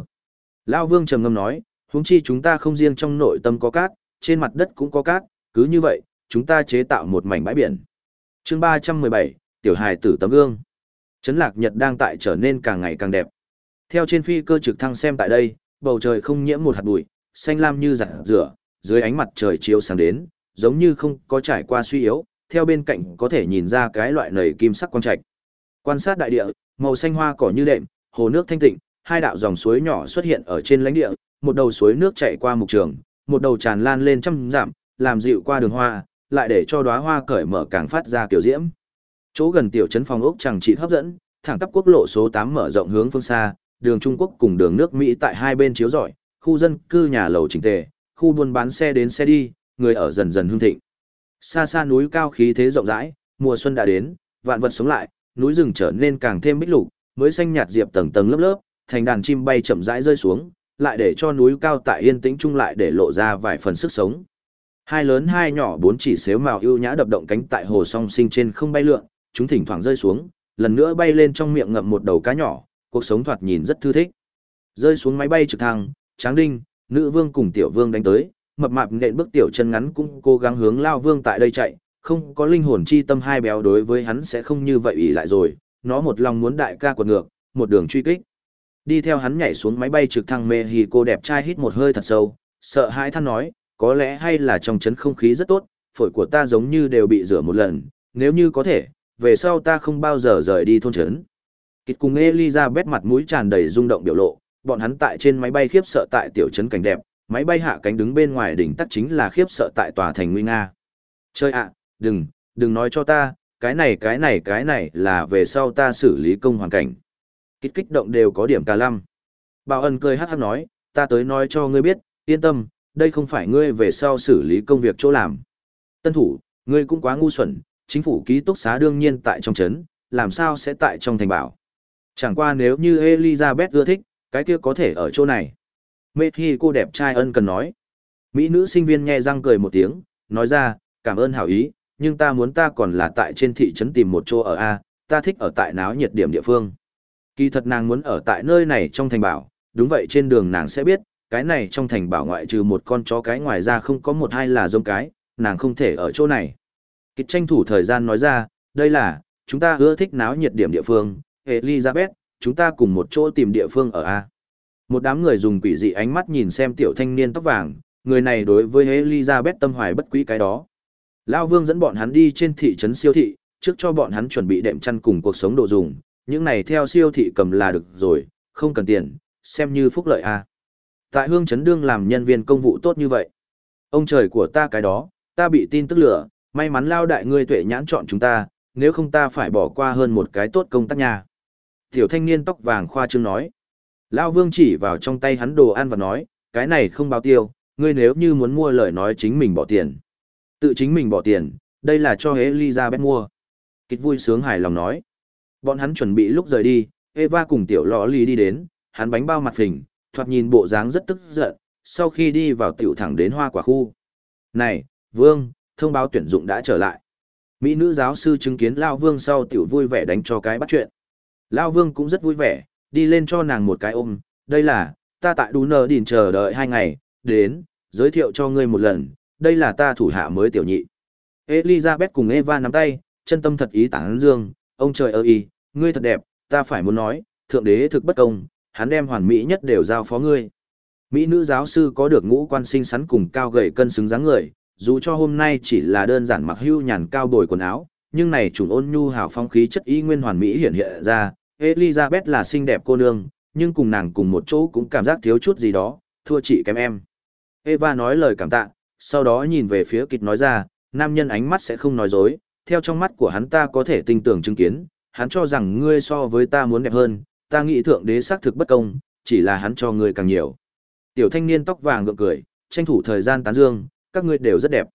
Lao Vương trầm ngâm nói, huống chi chúng ta không riêng trong nội tâm có cát, trên mặt đất cũng có cát, cứ như vậy, chúng ta chế tạo một mảnh bãi biển. chương 317, Tiểu hài tử tấm gương. Trấn Lạc Nhật đang tại trở nên càng ngày càng đẹp. Theo trên phi cơ trực thăng xem tại đây, bầu trời không nhiễm một hạt bụi, xanh lam như giặt rửa, dưới ánh mặt trời chiếu sáng đến, giống như không có trải qua suy yếu, theo bên cạnh có thể nhìn ra cái loại nầy kim sắc quang trạch. Quan sát đại địa, màu xanh hoa cỏ như đệm, hồ nước thanh tịnh, hai đạo dòng suối nhỏ xuất hiện ở trên lãnh địa, một đầu suối nước chảy qua mục trường, một đầu tràn lan lên trăm dặm, làm dịu qua đường hoa, lại để cho đóa hoa cởi mở càng phát ra kiểu diễm. Chỗ gần tiểu trấn phòng ốc chẳng chỉ hấp dẫn, thẳng tắp quốc lộ số 8 mở rộng hướng phương xa, đường Trung Quốc cùng đường nước Mỹ tại hai bên chiếu rọi, khu dân cư nhà lầu chỉnh tề, khu buôn bán xe đến xe đi, người ở dần dần hưng thịnh. Xa xa núi cao khí thế rộng rãi, mùa xuân đã đến, vạn vật sống lại, núi rừng trở nên càng thêm bích lục, mới xanh nhạt diệp tầng tầng lớp lớp, thành đàn chim bay chậm rãi rơi xuống, lại để cho núi cao tại yên tĩnh chung lại để lộ ra vài phần sức sống. Hai lớn hai nhỏ bốn chỉ xếu màu ưu nhã đập động cánh tại hồ song sinh trên không bay lượn, chúng thỉnh thoảng rơi xuống, lần nữa bay lên trong miệng ngậm một đầu cá nhỏ, cuộc sống thoạt nhìn rất thư thích. Rơi xuống máy bay trực thăng, Tráng Đinh, Nữ Vương cùng Tiểu Vương đánh tới, mập mạp nện bước tiểu chân ngắn cũng cố gắng hướng Lao Vương tại đây chạy, không có linh hồn chi tâm hai béo đối với hắn sẽ không như vậy ỷ lại rồi, nó một lòng muốn đại ca quật ngược, một đường truy kích. Đi theo hắn nhảy xuống máy bay trực thăng mê hì cô đẹp trai hít một hơi thật sâu, sợ hãi than nói, có lẽ hay là trong chấn không khí rất tốt, phổi của ta giống như đều bị rửa một lần, nếu như có thể, về sau ta không bao giờ rời đi thôn chấn Kịch cùng Elizabeth mặt mũi tràn đầy rung động biểu lộ, bọn hắn tại trên máy bay khiếp sợ tại tiểu trấn cảnh đẹp, máy bay hạ cánh đứng bên ngoài đỉnh tắc chính là khiếp sợ tại tòa thành nguy nga. Chơi ạ, đừng, đừng nói cho ta, cái này cái này cái này là về sau ta xử lý công hoàn cảnh. Kích kích động đều có điểm cả lăm. Bảo ân cười hát hát nói, ta tới nói cho ngươi biết, yên tâm, đây không phải ngươi về sau xử lý công việc chỗ làm. Tân thủ, ngươi cũng quá ngu xuẩn, chính phủ ký túc xá đương nhiên tại trong trấn, làm sao sẽ tại trong thành bảo. Chẳng qua nếu như Elizabeth ưa thích, cái kia có thể ở chỗ này. Mê thi cô đẹp trai ân cần nói. Mỹ nữ sinh viên nghe răng cười một tiếng, nói ra, cảm ơn hảo ý, nhưng ta muốn ta còn là tại trên thị trấn tìm một chỗ ở A, ta thích ở tại náo nhiệt điểm địa phương. Kỳ thật nàng muốn ở tại nơi này trong thành bảo, đúng vậy trên đường nàng sẽ biết, cái này trong thành bảo ngoại trừ một con chó cái ngoài ra không có một hai là giống cái, nàng không thể ở chỗ này. Kịch tranh thủ thời gian nói ra, đây là, chúng ta ưa thích náo nhiệt điểm địa phương, Elizabeth, chúng ta cùng một chỗ tìm địa phương ở A. Một đám người dùng quỷ dị ánh mắt nhìn xem tiểu thanh niên tóc vàng, người này đối với Elizabeth tâm hoài bất quý cái đó. Lao Vương dẫn bọn hắn đi trên thị trấn siêu thị, trước cho bọn hắn chuẩn bị đệm chăn cùng cuộc sống đồ dùng, những này theo siêu thị cầm là được rồi, không cần tiền, xem như phúc lợi a. Tại hương trấn đương làm nhân viên công vụ tốt như vậy. Ông trời của ta cái đó, ta bị tin tức lửa, may mắn lao đại ngươi tuệ nhãn chọn chúng ta, nếu không ta phải bỏ qua hơn một cái tốt công tác nhà. Tiểu thanh niên tóc vàng khoa trương nói. Lao vương chỉ vào trong tay hắn đồ ăn và nói, cái này không bao tiêu, ngươi nếu như muốn mua lời nói chính mình bỏ tiền. Tự chính mình bỏ tiền, đây là cho Elizabeth mua. Kịch vui sướng hài lòng nói. Bọn hắn chuẩn bị lúc rời đi, Eva cùng tiểu lò ly đi đến, hắn bánh bao mặt phình, thoạt nhìn bộ dáng rất tức giận, sau khi đi vào tiểu thẳng đến hoa quả khu. Này, Vương, thông báo tuyển dụng đã trở lại. Mỹ nữ giáo sư chứng kiến Lao Vương sau tiểu vui vẻ đánh cho cái bắt chuyện. Lao Vương cũng rất vui vẻ, đi lên cho nàng một cái ôm, đây là, ta tại Đú Nờ Đìn chờ đợi hai ngày, đến, giới thiệu cho ngươi một lần, đây là ta thủ hạ mới tiểu nhị. Elizabeth cùng Eva nắm tay, chân tâm thật ý tán dương, ông trời ơi, ngươi thật đẹp, ta phải muốn nói, thượng đế thực bất công, hắn đem hoàn mỹ nhất đều giao phó ngươi. Mỹ nữ giáo sư có được ngũ quan sinh sắn cùng cao gầy cân xứng dáng người, dù cho hôm nay chỉ là đơn giản mặc hưu nhàn cao bồi quần áo, nhưng này trùng ôn nhu hào phong khí chất y nguyên hoàn mỹ hiện hiện ra, Elizabeth là xinh đẹp cô nương, nhưng cùng nàng cùng một chỗ cũng cảm giác thiếu chút gì đó, thua chị kém em. Eva nói lời cảm tạ, sau đó nhìn về phía kịch nói ra, nam nhân ánh mắt sẽ không nói dối, theo trong mắt của hắn ta có thể tinh tưởng chứng kiến, hắn cho rằng ngươi so với ta muốn đẹp hơn, ta nghĩ thượng đế xác thực bất công, chỉ là hắn cho ngươi càng nhiều. Tiểu thanh niên tóc vàng gượng cười, tranh thủ thời gian tán dương, các ngươi đều rất đẹp.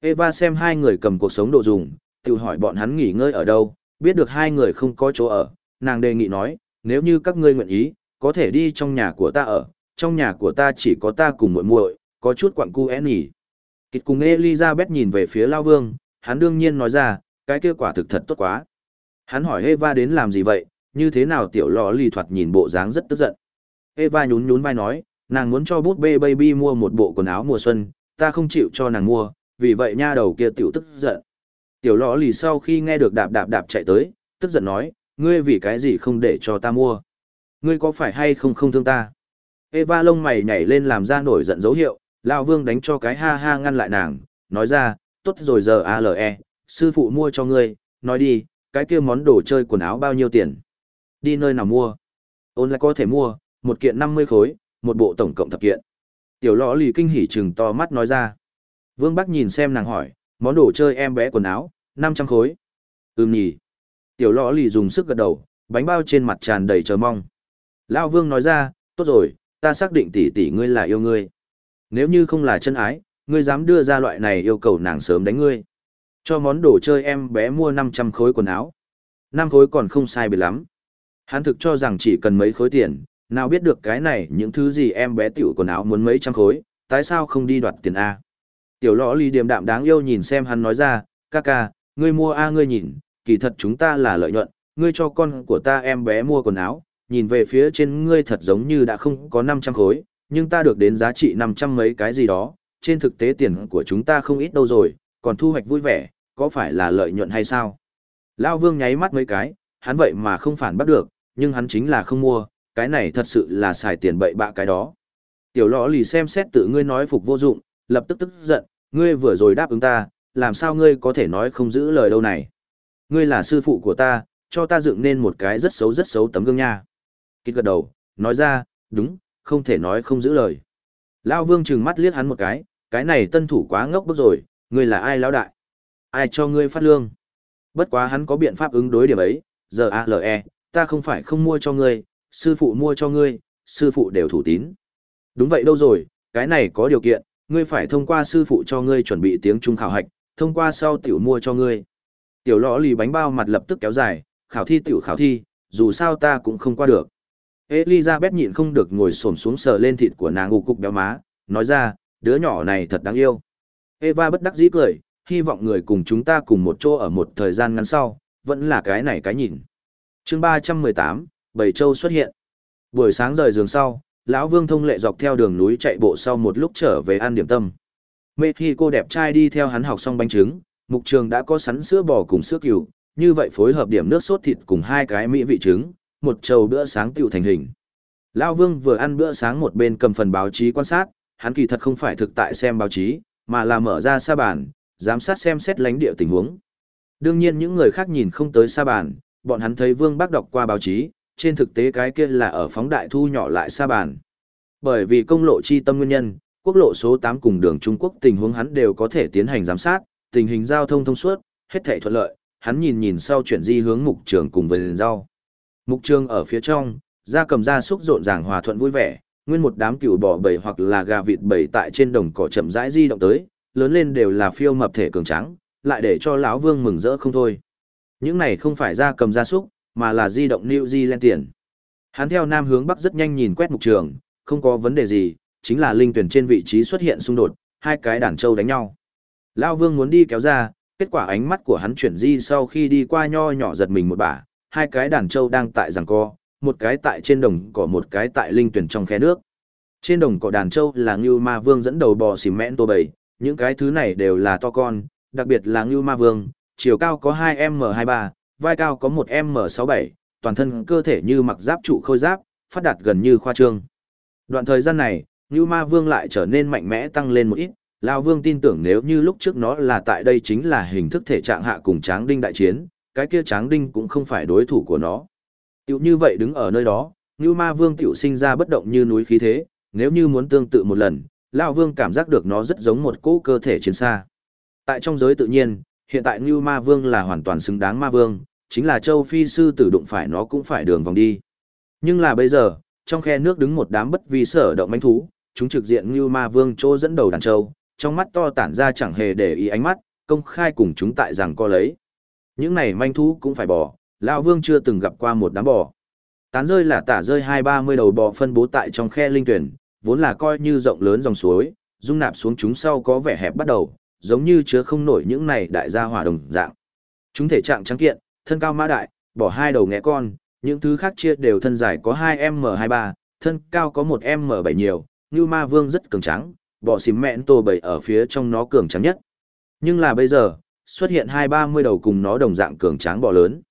Eva xem hai người cầm cuộc sống đồ dùng, tự hỏi bọn hắn nghỉ ngơi ở đâu, biết được hai người không có chỗ ở, nàng đề nghị nói, nếu như các ngươi nguyện ý, có thể đi trong nhà của ta ở, trong nhà của ta chỉ có ta cùng muội muội, có chút quặng cu én nhỉ. Kịt cùng Elizabeth nhìn về phía Lao Vương, hắn đương nhiên nói ra, cái kia quả thực thật tốt quá. Hắn hỏi Eva đến làm gì vậy, như thế nào tiểu lọ lì thoạt nhìn bộ dáng rất tức giận. Eva nhún nhún vai nói, nàng muốn cho bút bê baby mua một bộ quần áo mùa xuân, ta không chịu cho nàng mua, vì vậy nha đầu kia tiểu tức giận. Tiểu lọ lì sau khi nghe được đạp đạp đạp chạy tới, tức giận nói, ngươi vì cái gì không để cho ta mua? Ngươi có phải hay không không thương ta? Eva lông mày nhảy lên làm ra nổi giận dấu hiệu, Lão Vương đánh cho cái ha ha ngăn lại nàng, nói ra, tốt rồi giờ ALE, sư phụ mua cho ngươi, nói đi, cái kia món đồ chơi quần áo bao nhiêu tiền? Đi nơi nào mua? Ôn lại có thể mua, một kiện 50 khối, một bộ tổng cộng thập kiện. Tiểu lọ lì kinh hỉ trừng to mắt nói ra. Vương Bắc nhìn xem nàng hỏi, món đồ chơi em bé quần áo, 500 khối. Ừm nhỉ. Tiểu lọ lì dùng sức gật đầu, bánh bao trên mặt tràn đầy chờ mong. Lão Vương nói ra, tốt rồi, ta xác định tỷ tỷ ngươi là yêu ngươi. Nếu như không là chân ái, ngươi dám đưa ra loại này yêu cầu nàng sớm đánh ngươi. Cho món đồ chơi em bé mua 500 khối quần áo. 5 khối còn không sai biệt lắm. Hắn thực cho rằng chỉ cần mấy khối tiền, nào biết được cái này những thứ gì em bé tiểu quần áo muốn mấy trăm khối, tại sao không đi đoạt tiền A. Tiểu lõ ly điềm đạm đáng yêu nhìn xem hắn nói ra, ca ca, ngươi mua A ngươi nhìn, kỳ thật chúng ta là lợi nhuận, ngươi cho con của ta em bé mua quần áo, nhìn về phía trên ngươi thật giống như đã không có 500 khối, nhưng ta được đến giá trị 500 mấy cái gì đó, trên thực tế tiền của chúng ta không ít đâu rồi, còn thu hoạch vui vẻ, có phải là lợi nhuận hay sao? Lao vương nháy mắt mấy cái, hắn vậy mà không phản bắt được, nhưng hắn chính là không mua, cái này thật sự là xài tiền bậy bạ cái đó. Tiểu lọ lì xem xét tự ngươi nói phục vô dụng, lập tức tức giận, ngươi vừa rồi đáp ứng ta, làm sao ngươi có thể nói không giữ lời đâu này. Ngươi là sư phụ của ta, cho ta dựng nên một cái rất xấu rất xấu tấm gương nha. Kít gật đầu, nói ra, đúng, không thể nói không giữ lời. Lao vương trừng mắt liếc hắn một cái, cái này tân thủ quá ngốc bức rồi, ngươi là ai lão đại? Ai cho ngươi phát lương? Bất quá hắn có biện pháp ứng đối điểm ấy, giờ ALE, ta không phải không mua cho ngươi, sư phụ mua cho ngươi, sư phụ đều thủ tín. Đúng vậy đâu rồi, cái này có điều kiện, ngươi phải thông qua sư phụ cho ngươi chuẩn bị tiếng trung khảo hạch, thông qua sau tiểu mua cho ngươi. Tiểu lõ lì bánh bao mặt lập tức kéo dài, khảo thi tiểu khảo thi, dù sao ta cũng không qua được. Elizabeth nhịn không được ngồi xổm xuống sờ lên thịt của nàng ngủ cục béo má, nói ra, đứa nhỏ này thật đáng yêu. Eva bất đắc dĩ cười, hy vọng người cùng chúng ta cùng một chỗ ở một thời gian ngắn sau, vẫn là cái này cái nhìn. chương 318, Bảy Châu xuất hiện. Buổi sáng rời giường sau, lão Vương thông lệ dọc theo đường núi chạy bộ sau một lúc trở về ăn điểm tâm. Mê khi cô đẹp trai đi theo hắn học xong bánh trứng, mục trường đã có sắn sữa bò cùng sữa cừu, như vậy phối hợp điểm nước sốt thịt cùng hai cái mỹ vị trứng, một trầu bữa sáng tựu thành hình. Lão Vương vừa ăn bữa sáng một bên cầm phần báo chí quan sát, hắn kỳ thật không phải thực tại xem báo chí, mà là mở ra sa bàn, giám sát xem xét lãnh địa tình huống. Đương nhiên những người khác nhìn không tới sa bàn, bọn hắn thấy Vương Bác đọc qua báo chí, trên thực tế cái kia là ở phóng đại thu nhỏ lại sa bàn. Bởi vì công lộ chi tâm nguyên nhân, quốc lộ số 8 cùng đường Trung Quốc tình huống hắn đều có thể tiến hành giám sát, tình hình giao thông thông suốt, hết thảy thuận lợi, hắn nhìn nhìn sau chuyển di hướng mục trường cùng vườn rau. Mục trường ở phía trong, da cầm da súc rộn ràng hòa thuận vui vẻ, nguyên một đám cừu bò bầy hoặc là gà vịt bầy tại trên đồng cỏ chậm rãi di động tới, lớn lên đều là phiêu mập thể cường trắng, lại để cho lão Vương mừng rỡ không thôi. Những này không phải da cầm da súc, mà là di động New Zealand tiền. Hắn theo nam hướng bắc rất nhanh nhìn quét mục trường, không có vấn đề gì, chính là linh tuyển trên vị trí xuất hiện xung đột, hai cái đàn trâu đánh nhau. Lão Vương muốn đi kéo ra, kết quả ánh mắt của hắn chuyển di sau khi đi qua nho nhỏ giật mình một bả, hai cái đàn trâu đang tại giằng co, một cái tại trên đồng cỏ một cái tại linh tuyển trong khe nước. Trên đồng cỏ đàn trâu là Ngưu Ma Vương dẫn đầu bò xỉm mẽn tô bầy, những cái thứ này đều là to con, đặc biệt là Ngưu Ma Vương, chiều cao có 2M23, vai cao có 1M67, toàn thân cơ thể như mặc giáp trụ khôi giáp, phát đạt gần như khoa trương. Đoạn thời gian này, Ngưu Ma Vương lại trở nên mạnh mẽ tăng lên một ít, Lão Vương tin tưởng nếu như lúc trước nó là tại đây chính là hình thức thể trạng hạ cùng Tráng Đinh đại chiến, cái kia Tráng Đinh cũng không phải đối thủ của nó. Tiểu như vậy đứng ở nơi đó, Ngưu Ma Vương tiểu sinh ra bất động như núi khí thế, nếu như muốn tương tự một lần, Lão Vương cảm giác được nó rất giống một cỗ cơ thể chiến xa. Tại trong giới tự nhiên, hiện tại Ngưu Ma Vương là hoàn toàn xứng đáng Ma Vương, chính là châu phi sư tử đụng phải nó cũng phải đường vòng đi. Nhưng là bây giờ, trong khe nước đứng một đám bất vi sở động manh thú, chúng trực diện Ngưu Ma Vương chỗ dẫn đầu đàn châu, trong mắt to tản ra chẳng hề để ý ánh mắt, công khai cùng chúng tại rằng co lấy. Những này manh thú cũng phải bỏ, lão Vương chưa từng gặp qua một đám bò. Tán rơi là tả rơi hai ba mươi đầu bò phân bố tại trong khe linh tuyển, vốn là coi như rộng lớn dòng suối, dung nạp xuống chúng sau có vẻ hẹp bắt đầu, giống như chứa không nổi những này đại gia hỏa đồng dạng. Chúng thể trạng trắng kiện, thân cao mã đại, bỏ hai đầu ngẽ con, những thứ khác chia đều thân dài có 2M23, thân cao có 1M7 nhiều, như ma vương rất cường trắng, bỏ xìm mẹn tô bầy ở phía trong nó cường trắng nhất. Nhưng là bây giờ, xuất hiện hai ba mươi đầu cùng nó đồng dạng cường tráng bò lớn.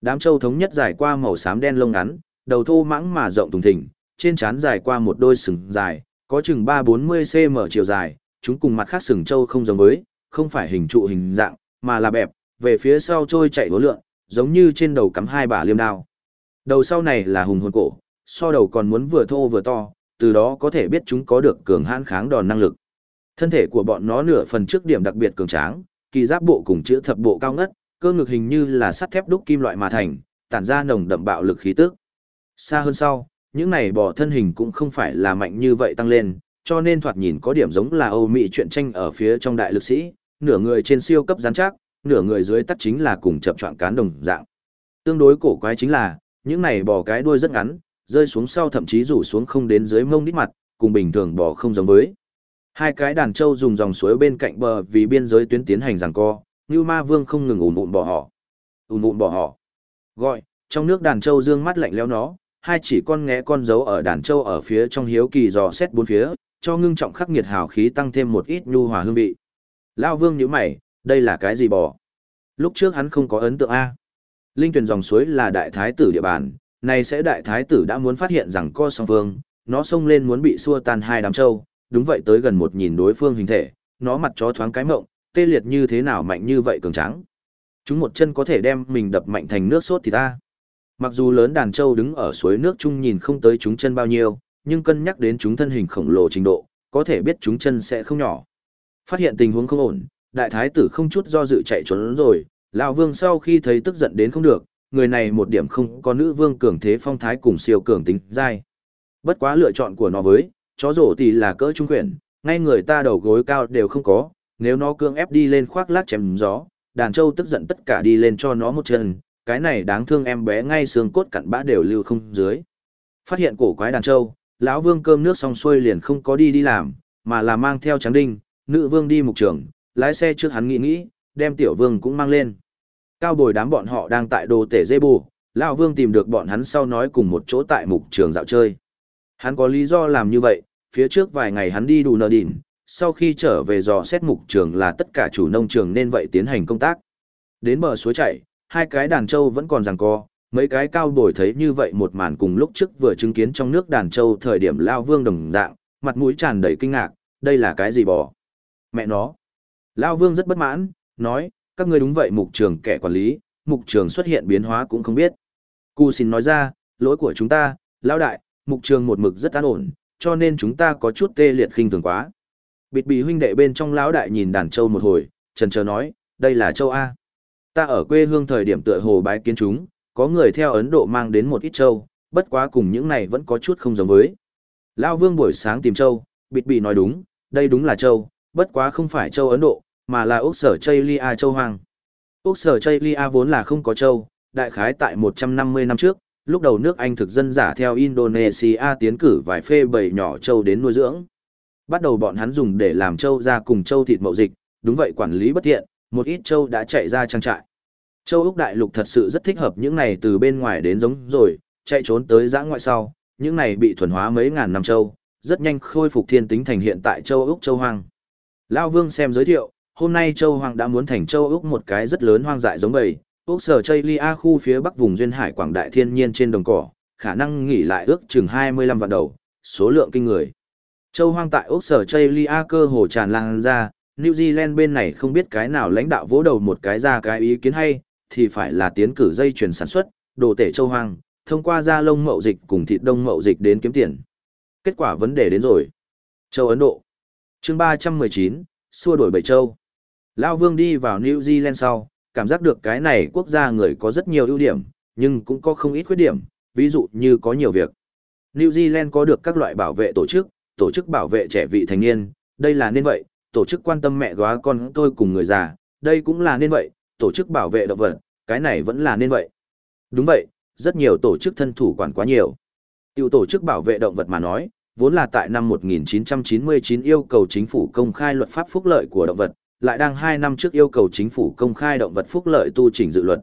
Đám châu thống nhất dài qua màu xám đen lông ngắn, đầu thô mãng mà rộng thùng thình, trên trán dài qua một đôi sừng dài, có chừng ba bốn mươi cm chiều dài, chúng cùng mặt khác sừng châu không giống với, không phải hình trụ hình dạng, mà là bẹp, về phía sau trôi chạy hố lượn, giống như trên đầu cắm hai bả liêm đao. Đầu sau này là hùng hồn cổ, so đầu còn muốn vừa thô vừa to, từ đó có thể biết chúng có được cường hãn kháng đòn năng lực. Thân thể của bọn nó nửa phần trước điểm đặc biệt cường tráng, kỳ giáp bộ cùng chữ thập bộ cao ngất, cơ ngực hình như là sắt thép đúc kim loại mà thành, tản ra nồng đậm bạo lực khí tức. Xa hơn sau, những này bò thân hình cũng không phải là mạnh như vậy tăng lên, cho nên thoạt nhìn có điểm giống là Âu Mỹ truyện tranh ở phía trong đại lực sĩ, nửa người trên siêu cấp rắn chắc, nửa người dưới tắt chính là cùng chập choạng cán đồng dạng. Tương đối cổ quái chính là, những này bò cái đuôi rất ngắn, rơi xuống sau thậm chí rủ xuống không đến dưới mông đít mặt, cùng bình thường bò không giống với. Hai cái đàn trâu dùng dòng suối bên cạnh bờ vì biên giới tuyến tiến hành giằng co, Ngưu Ma Vương không ngừng ùn ùn bỏ họ. Ùn ùn bỏ họ. Gọi, trong nước đàn trâu dương mắt lạnh lẽo nó, hai chỉ con ngẽ con dấu ở đàn trâu ở phía trong hiếu kỳ dò xét bốn phía, cho ngưng trọng khắc nghiệt hào khí tăng thêm một ít nhu hòa hương vị. Lão Vương nhíu mày, đây là cái gì bò? Lúc trước hắn không có ấn tượng a. Linh truyền dòng suối là đại thái tử địa bàn, này sẽ đại thái tử đã muốn phát hiện rằng co song vương, nó xông lên muốn bị xua tan hai đám trâu, đúng vậy tới gần một nhìn đối phương hình thể, nó mặt chó thoáng cái mộng, tê liệt như thế nào mạnh như vậy cường tráng. Chúng một chân có thể đem mình đập mạnh thành nước sốt thì ta. Mặc dù lớn đàn trâu đứng ở suối nước chung nhìn không tới chúng chân bao nhiêu, nhưng cân nhắc đến chúng thân hình khổng lồ trình độ, có thể biết chúng chân sẽ không nhỏ. Phát hiện tình huống không ổn, đại thái tử không chút do dự chạy trốn rồi, lão vương sau khi thấy tức giận đến không được, người này một điểm không có nữ vương cường thế phong thái cùng siêu cường tính dai. Bất quá lựa chọn của nó với, chó rổ thì là cỡ trung quyển, ngay người ta đầu gối cao đều không có, nếu nó cương ép đi lên khoác lác chém gió, đàn trâu tức giận tất cả đi lên cho nó một chân, cái này đáng thương em bé ngay xương cốt cặn bã đều lưu không dưới. Phát hiện cổ quái đàn trâu, lão vương cơm nước xong xuôi liền không có đi đi làm, mà là mang theo trắng đinh, nữ vương đi mục trường, lái xe trước hắn nghĩ nghĩ, đem tiểu vương cũng mang lên. Cao bồi đám bọn họ đang tại đồ tể dê bù, lão vương tìm được bọn hắn sau nói cùng một chỗ tại mục trường dạo chơi. Hắn có lý do làm như vậy, phía trước vài ngày hắn đi đủ nợ đỉnh, sau khi trở về dò xét mục trường là tất cả chủ nông trường nên vậy tiến hành công tác. Đến bờ suối chảy, hai cái đàn trâu vẫn còn giằng co, mấy cái cao bồi thấy như vậy một màn cùng lúc trước vừa chứng kiến trong nước đàn trâu thời điểm lao vương đồng dạng, mặt mũi tràn đầy kinh ngạc, đây là cái gì bò? Mẹ nó. Lao vương rất bất mãn, nói, các ngươi đúng vậy mục trường kẻ quản lý, mục trường xuất hiện biến hóa cũng không biết. Cù xin nói ra, lỗi của chúng ta, lao đại, mục trường một mực rất an ổn, cho nên chúng ta có chút tê liệt khinh thường quá. Bịt bì huynh đệ bên trong lão đại nhìn đàn châu một hồi, trần chờ nói, đây là châu A. Ta ở quê hương thời điểm tựa hồ bái kiến chúng, có người theo Ấn Độ mang đến một ít châu, bất quá cùng những này vẫn có chút không giống với. Lão vương buổi sáng tìm châu, bịt bì nói đúng, đây đúng là châu, bất quá không phải châu Ấn Độ, mà là Úc sở Chaylia châu Hoàng. Úc sở Chaylia vốn là không có châu, đại khái tại 150 năm trước, lúc đầu nước Anh thực dân giả theo Indonesia tiến cử vài phê bầy nhỏ châu đến nuôi dưỡng. Bắt đầu bọn hắn dùng để làm châu ra cùng châu thịt mậu dịch, đúng vậy quản lý bất thiện, một ít châu đã chạy ra trang trại. Châu Úc đại lục thật sự rất thích hợp những này từ bên ngoài đến giống rồi, chạy trốn tới giã ngoại sau, những này bị thuần hóa mấy ngàn năm châu, rất nhanh khôi phục thiên tính thành hiện tại châu Úc châu hoang. Lao Vương xem giới thiệu, hôm nay châu hoang đã muốn thành châu Úc một cái rất lớn hoang dại giống bầy, Úc sở Chây Lia khu phía bắc vùng duyên hải quảng đại thiên nhiên trên đồng cỏ, khả năng nghỉ lại ước chừng 25 vạn đầu, số lượng kinh người. Châu hoang tại Úc sở Chây Lia cơ hồ tràn lan ra, New Zealand bên này không biết cái nào lãnh đạo vỗ đầu một cái ra cái ý kiến hay, thì phải là tiến cử dây chuyển sản xuất, đồ tể châu hoang, thông qua da lông mậu dịch cùng thịt đông mậu dịch đến kiếm tiền. Kết quả vấn đề đến rồi. Châu Ấn Độ. chương 319, xua đổi bảy châu. Lao Vương đi vào New Zealand sau, cảm giác được cái này quốc gia người có rất nhiều ưu điểm, nhưng cũng có không ít khuyết điểm, ví dụ như có nhiều việc. New Zealand có được các loại bảo vệ tổ chức, tổ chức bảo vệ trẻ vị thành niên, đây là nên vậy, tổ chức quan tâm mẹ góa con tôi cùng người già, đây cũng là nên vậy, tổ chức bảo vệ động vật, cái này vẫn là nên vậy. Đúng vậy, rất nhiều tổ chức thân thủ quản quá nhiều. Tiểu tổ chức bảo vệ động vật mà nói, vốn là tại năm 1999 yêu cầu chính phủ công khai luật pháp phúc lợi của động vật, lại đang 2 năm trước yêu cầu chính phủ công khai động vật phúc lợi tu chỉnh dự luật.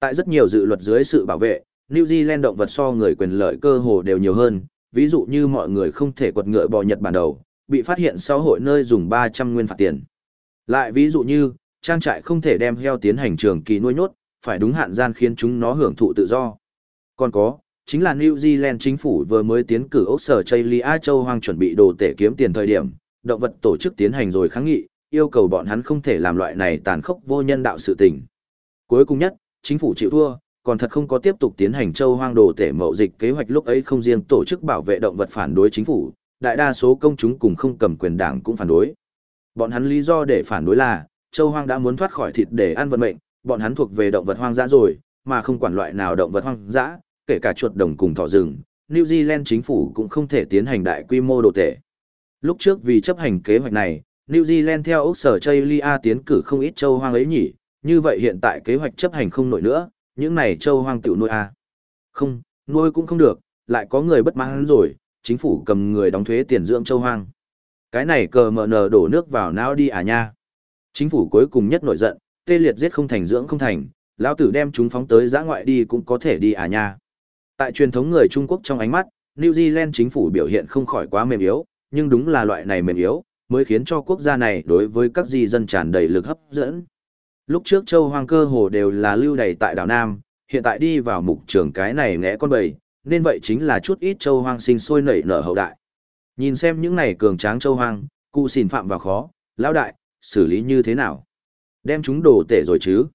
Tại rất nhiều dự luật dưới sự bảo vệ, New Zealand động vật so người quyền lợi cơ hồ đều nhiều hơn, ví dụ như mọi người không thể quật ngựa bò Nhật Bản đầu, bị phát hiện sau hội nơi dùng 300 nguyên phạt tiền. Lại ví dụ như, trang trại không thể đem heo tiến hành trường kỳ nuôi nhốt, phải đúng hạn gian khiến chúng nó hưởng thụ tự do. Còn có, chính là New Zealand chính phủ vừa mới tiến cử Úc Sở Chaylia Châu Hoang chuẩn bị đồ tể kiếm tiền thời điểm, động vật tổ chức tiến hành rồi kháng nghị, yêu cầu bọn hắn không thể làm loại này tàn khốc vô nhân đạo sự tình. Cuối cùng nhất, chính phủ chịu thua, còn thật không có tiếp tục tiến hành châu hoang đồ tể mậu dịch kế hoạch lúc ấy không riêng tổ chức bảo vệ động vật phản đối chính phủ, đại đa số công chúng cùng không cầm quyền đảng cũng phản đối. Bọn hắn lý do để phản đối là, châu hoang đã muốn thoát khỏi thịt để ăn vận mệnh, bọn hắn thuộc về động vật hoang dã rồi, mà không quản loại nào động vật hoang dã, kể cả chuột đồng cùng thỏ rừng, New Zealand chính phủ cũng không thể tiến hành đại quy mô đồ tể. Lúc trước vì chấp hành kế hoạch này, New Zealand theo Úc Sở Chaylia tiến cử không ít châu hoang ấy nhỉ, như vậy hiện tại kế hoạch chấp hành không nổi nữa, những này châu hoang tiểu nuôi à. Không, nuôi cũng không được, lại có người bất mãn rồi, chính phủ cầm người đóng thuế tiền dưỡng châu hoang. Cái này cờ mờ nờ đổ nước vào não đi à nha. Chính phủ cuối cùng nhất nổi giận, tê liệt giết không thành dưỡng không thành, lão tử đem chúng phóng tới giã ngoại đi cũng có thể đi à nha. Tại truyền thống người Trung Quốc trong ánh mắt, New Zealand chính phủ biểu hiện không khỏi quá mềm yếu, nhưng đúng là loại này mềm yếu, mới khiến cho quốc gia này đối với các di dân tràn đầy lực hấp dẫn. Lúc trước châu hoang cơ hồ đều là lưu đầy tại đảo Nam, hiện tại đi vào mục trường cái này ngẽ con bầy, nên vậy chính là chút ít châu hoang sinh sôi nảy nở hậu đại. Nhìn xem những này cường tráng châu hoang, cụ xỉn phạm vào khó, lão đại, xử lý như thế nào? Đem chúng đổ tể rồi chứ?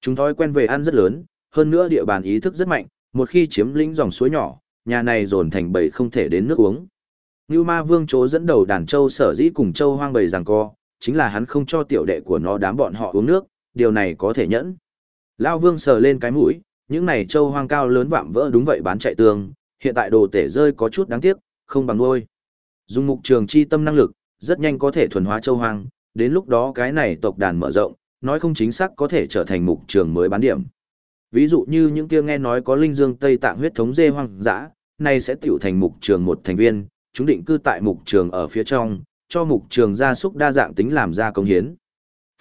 Chúng thói quen về ăn rất lớn, hơn nữa địa bàn ý thức rất mạnh, một khi chiếm lĩnh dòng suối nhỏ, nhà này dồn thành bầy không thể đến nước uống. Ngưu ma vương chỗ dẫn đầu đàn châu sở dĩ cùng châu hoang bầy rằng co, chính là hắn không cho tiểu đệ của nó đám bọn họ uống nước, điều này có thể nhẫn. Lao vương sờ lên cái mũi, những này châu hoang cao lớn vạm vỡ đúng vậy bán chạy tường, hiện tại đồ tể rơi có chút đáng tiếc, không bằng nuôi. Dùng mục trường chi tâm năng lực, rất nhanh có thể thuần hóa châu hoang, đến lúc đó cái này tộc đàn mở rộng, nói không chính xác có thể trở thành mục trường mới bán điểm. Ví dụ như những kia nghe nói có linh dương Tây Tạng huyết thống dê hoang dã, này sẽ tiểu thành mục trường một thành viên, chúng định cư tại mục trường ở phía trong, cho mục trường gia súc đa dạng tính làm ra công hiến.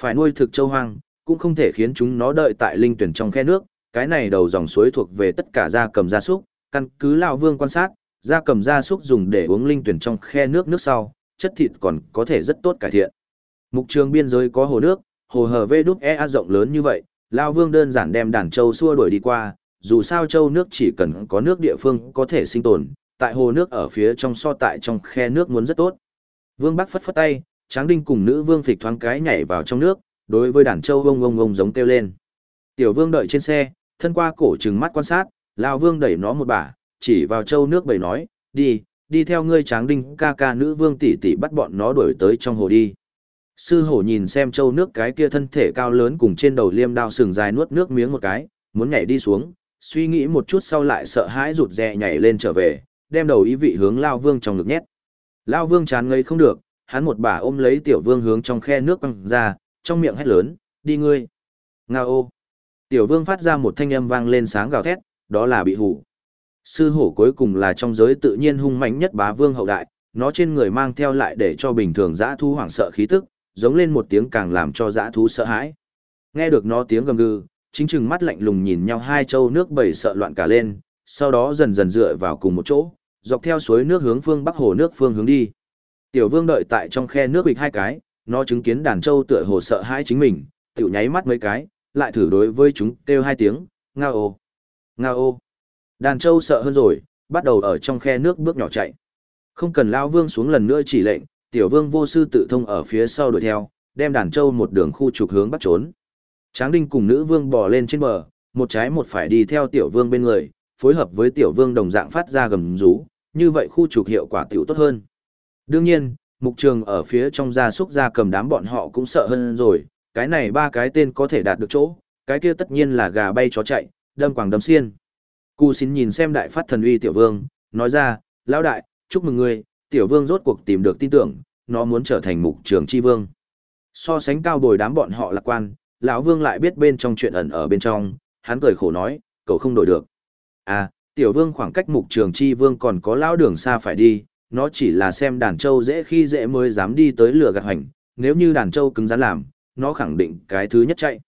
Phải nuôi thực châu hoang, cũng không thể khiến chúng nó đợi tại linh tuyển trong khe nước, cái này đầu dòng suối thuộc về tất cả gia cầm gia súc, căn cứ lão vương quan sát, gia cầm gia súc dùng để uống linh tuyển trong khe nước nước sau, chất thịt còn có thể rất tốt cải thiện. Mục trường biên giới có hồ nước, hồ hở vê đúc e rộng lớn như vậy, lão vương đơn giản đem đàn châu xua đuổi đi qua, dù sao châu nước chỉ cần có nước địa phương có thể sinh tồn, tại hồ nước ở phía trong so tại trong khe nước muốn rất tốt. Vương Bắc phất phất tay, Tráng Đinh cùng nữ vương phịch thoáng cái nhảy vào trong nước, đối với đàn châu ông ông ông giống kêu lên. Tiểu vương đợi trên xe, thân qua cổ trừng mắt quan sát, lão vương đẩy nó một bả, chỉ vào châu nước bầy nói, đi, đi theo ngươi Tráng Đinh ca ca nữ vương tỷ tỷ bắt bọn nó đuổi tới trong hồ đi. Sư hổ nhìn xem châu nước cái kia thân thể cao lớn cùng trên đầu liêm đao sừng dài nuốt nước miếng một cái, muốn nhảy đi xuống, suy nghĩ một chút sau lại sợ hãi rụt rè nhảy lên trở về, đem đầu ý vị hướng Lao Vương trong ngực nhét. Lao Vương chán ngây không được, hắn một bà ôm lấy Tiểu Vương hướng trong khe nước quăng ra, trong miệng hét lớn, đi ngươi. Nga ô. Tiểu Vương phát ra một thanh âm vang lên sáng gào thét, đó là bị hủ. Sư hổ cuối cùng là trong giới tự nhiên hung mạnh nhất bá vương hậu đại, nó trên người mang theo lại để cho bình thường dã thú hoảng sợ khí tức, giống lên một tiếng càng làm cho dã thú sợ hãi. Nghe được nó tiếng gầm gừ, chính chừng mắt lạnh lùng nhìn nhau hai châu nước bầy sợ loạn cả lên, sau đó dần dần dựa vào cùng một chỗ, dọc theo suối nước hướng phương bắc hồ nước phương hướng đi. Tiểu vương đợi tại trong khe nước bịch hai cái, nó chứng kiến đàn trâu tựa hồ sợ hãi chính mình, tiểu nháy mắt mấy cái, lại thử đối với chúng kêu hai tiếng, ngao ô, ngao ô. Đàn trâu sợ hơn rồi, bắt đầu ở trong khe nước bước nhỏ chạy. Không cần lao vương xuống lần nữa chỉ lệnh, tiểu vương vô sư tự thông ở phía sau đuổi theo, đem đàn trâu một đường khu trục hướng bắt trốn. Tráng đinh cùng nữ vương bò lên trên bờ, một trái một phải đi theo tiểu vương bên người, phối hợp với tiểu vương đồng dạng phát ra gầm rú, như vậy khu trục hiệu quả tiểu tốt hơn. Đương nhiên, mục trường ở phía trong gia súc gia cầm đám bọn họ cũng sợ hơn rồi, cái này ba cái tên có thể đạt được chỗ, cái kia tất nhiên là gà bay chó chạy, đâm quảng đâm xiên. Cù xin nhìn xem đại phát thần uy tiểu vương, nói ra, lão đại, chúc mừng ngươi, tiểu vương rốt cuộc tìm được tin tưởng, nó muốn trở thành mục trường chi vương. So sánh cao bồi đám bọn họ lạc quan, lão vương lại biết bên trong chuyện ẩn ở bên trong, hắn cười khổ nói, cậu không đổi được. À, tiểu vương khoảng cách mục trường chi vương còn có lão đường xa phải đi, nó chỉ là xem đàn trâu dễ khi dễ mới dám đi tới lửa gạt hoành, nếu như đàn trâu cứng rắn làm, nó khẳng định cái thứ nhất chạy.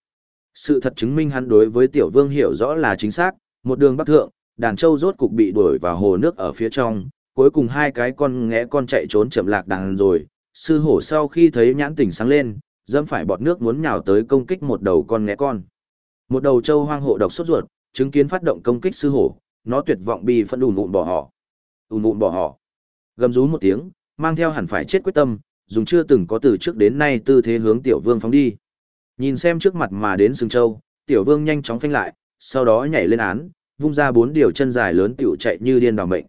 Sự thật chứng minh hắn đối với tiểu vương hiểu rõ là chính xác, một đường bắc thượng, đàn trâu rốt cục bị đuổi vào hồ nước ở phía trong, cuối cùng hai cái con ngẽ con chạy trốn chậm lạc đàn rồi, sư hổ sau khi thấy nhãn tỉnh sáng lên, dâm phải bọt nước muốn nhào tới công kích một đầu con ngẽ con. Một đầu trâu hoang hộ độc sốt ruột, chứng kiến phát động công kích sư hổ, nó tuyệt vọng bị phân ùn ùn bỏ họ. Ùn ùn bỏ họ. Gầm rú một tiếng, mang theo hẳn phải chết quyết tâm, dùng chưa từng có từ trước đến nay tư thế hướng tiểu vương phóng đi. Nhìn xem trước mặt mà đến sừng châu, tiểu vương nhanh chóng phanh lại, sau đó nhảy lên án, vung ra bốn điều chân dài lớn tiểu chạy như điên đảo mệnh.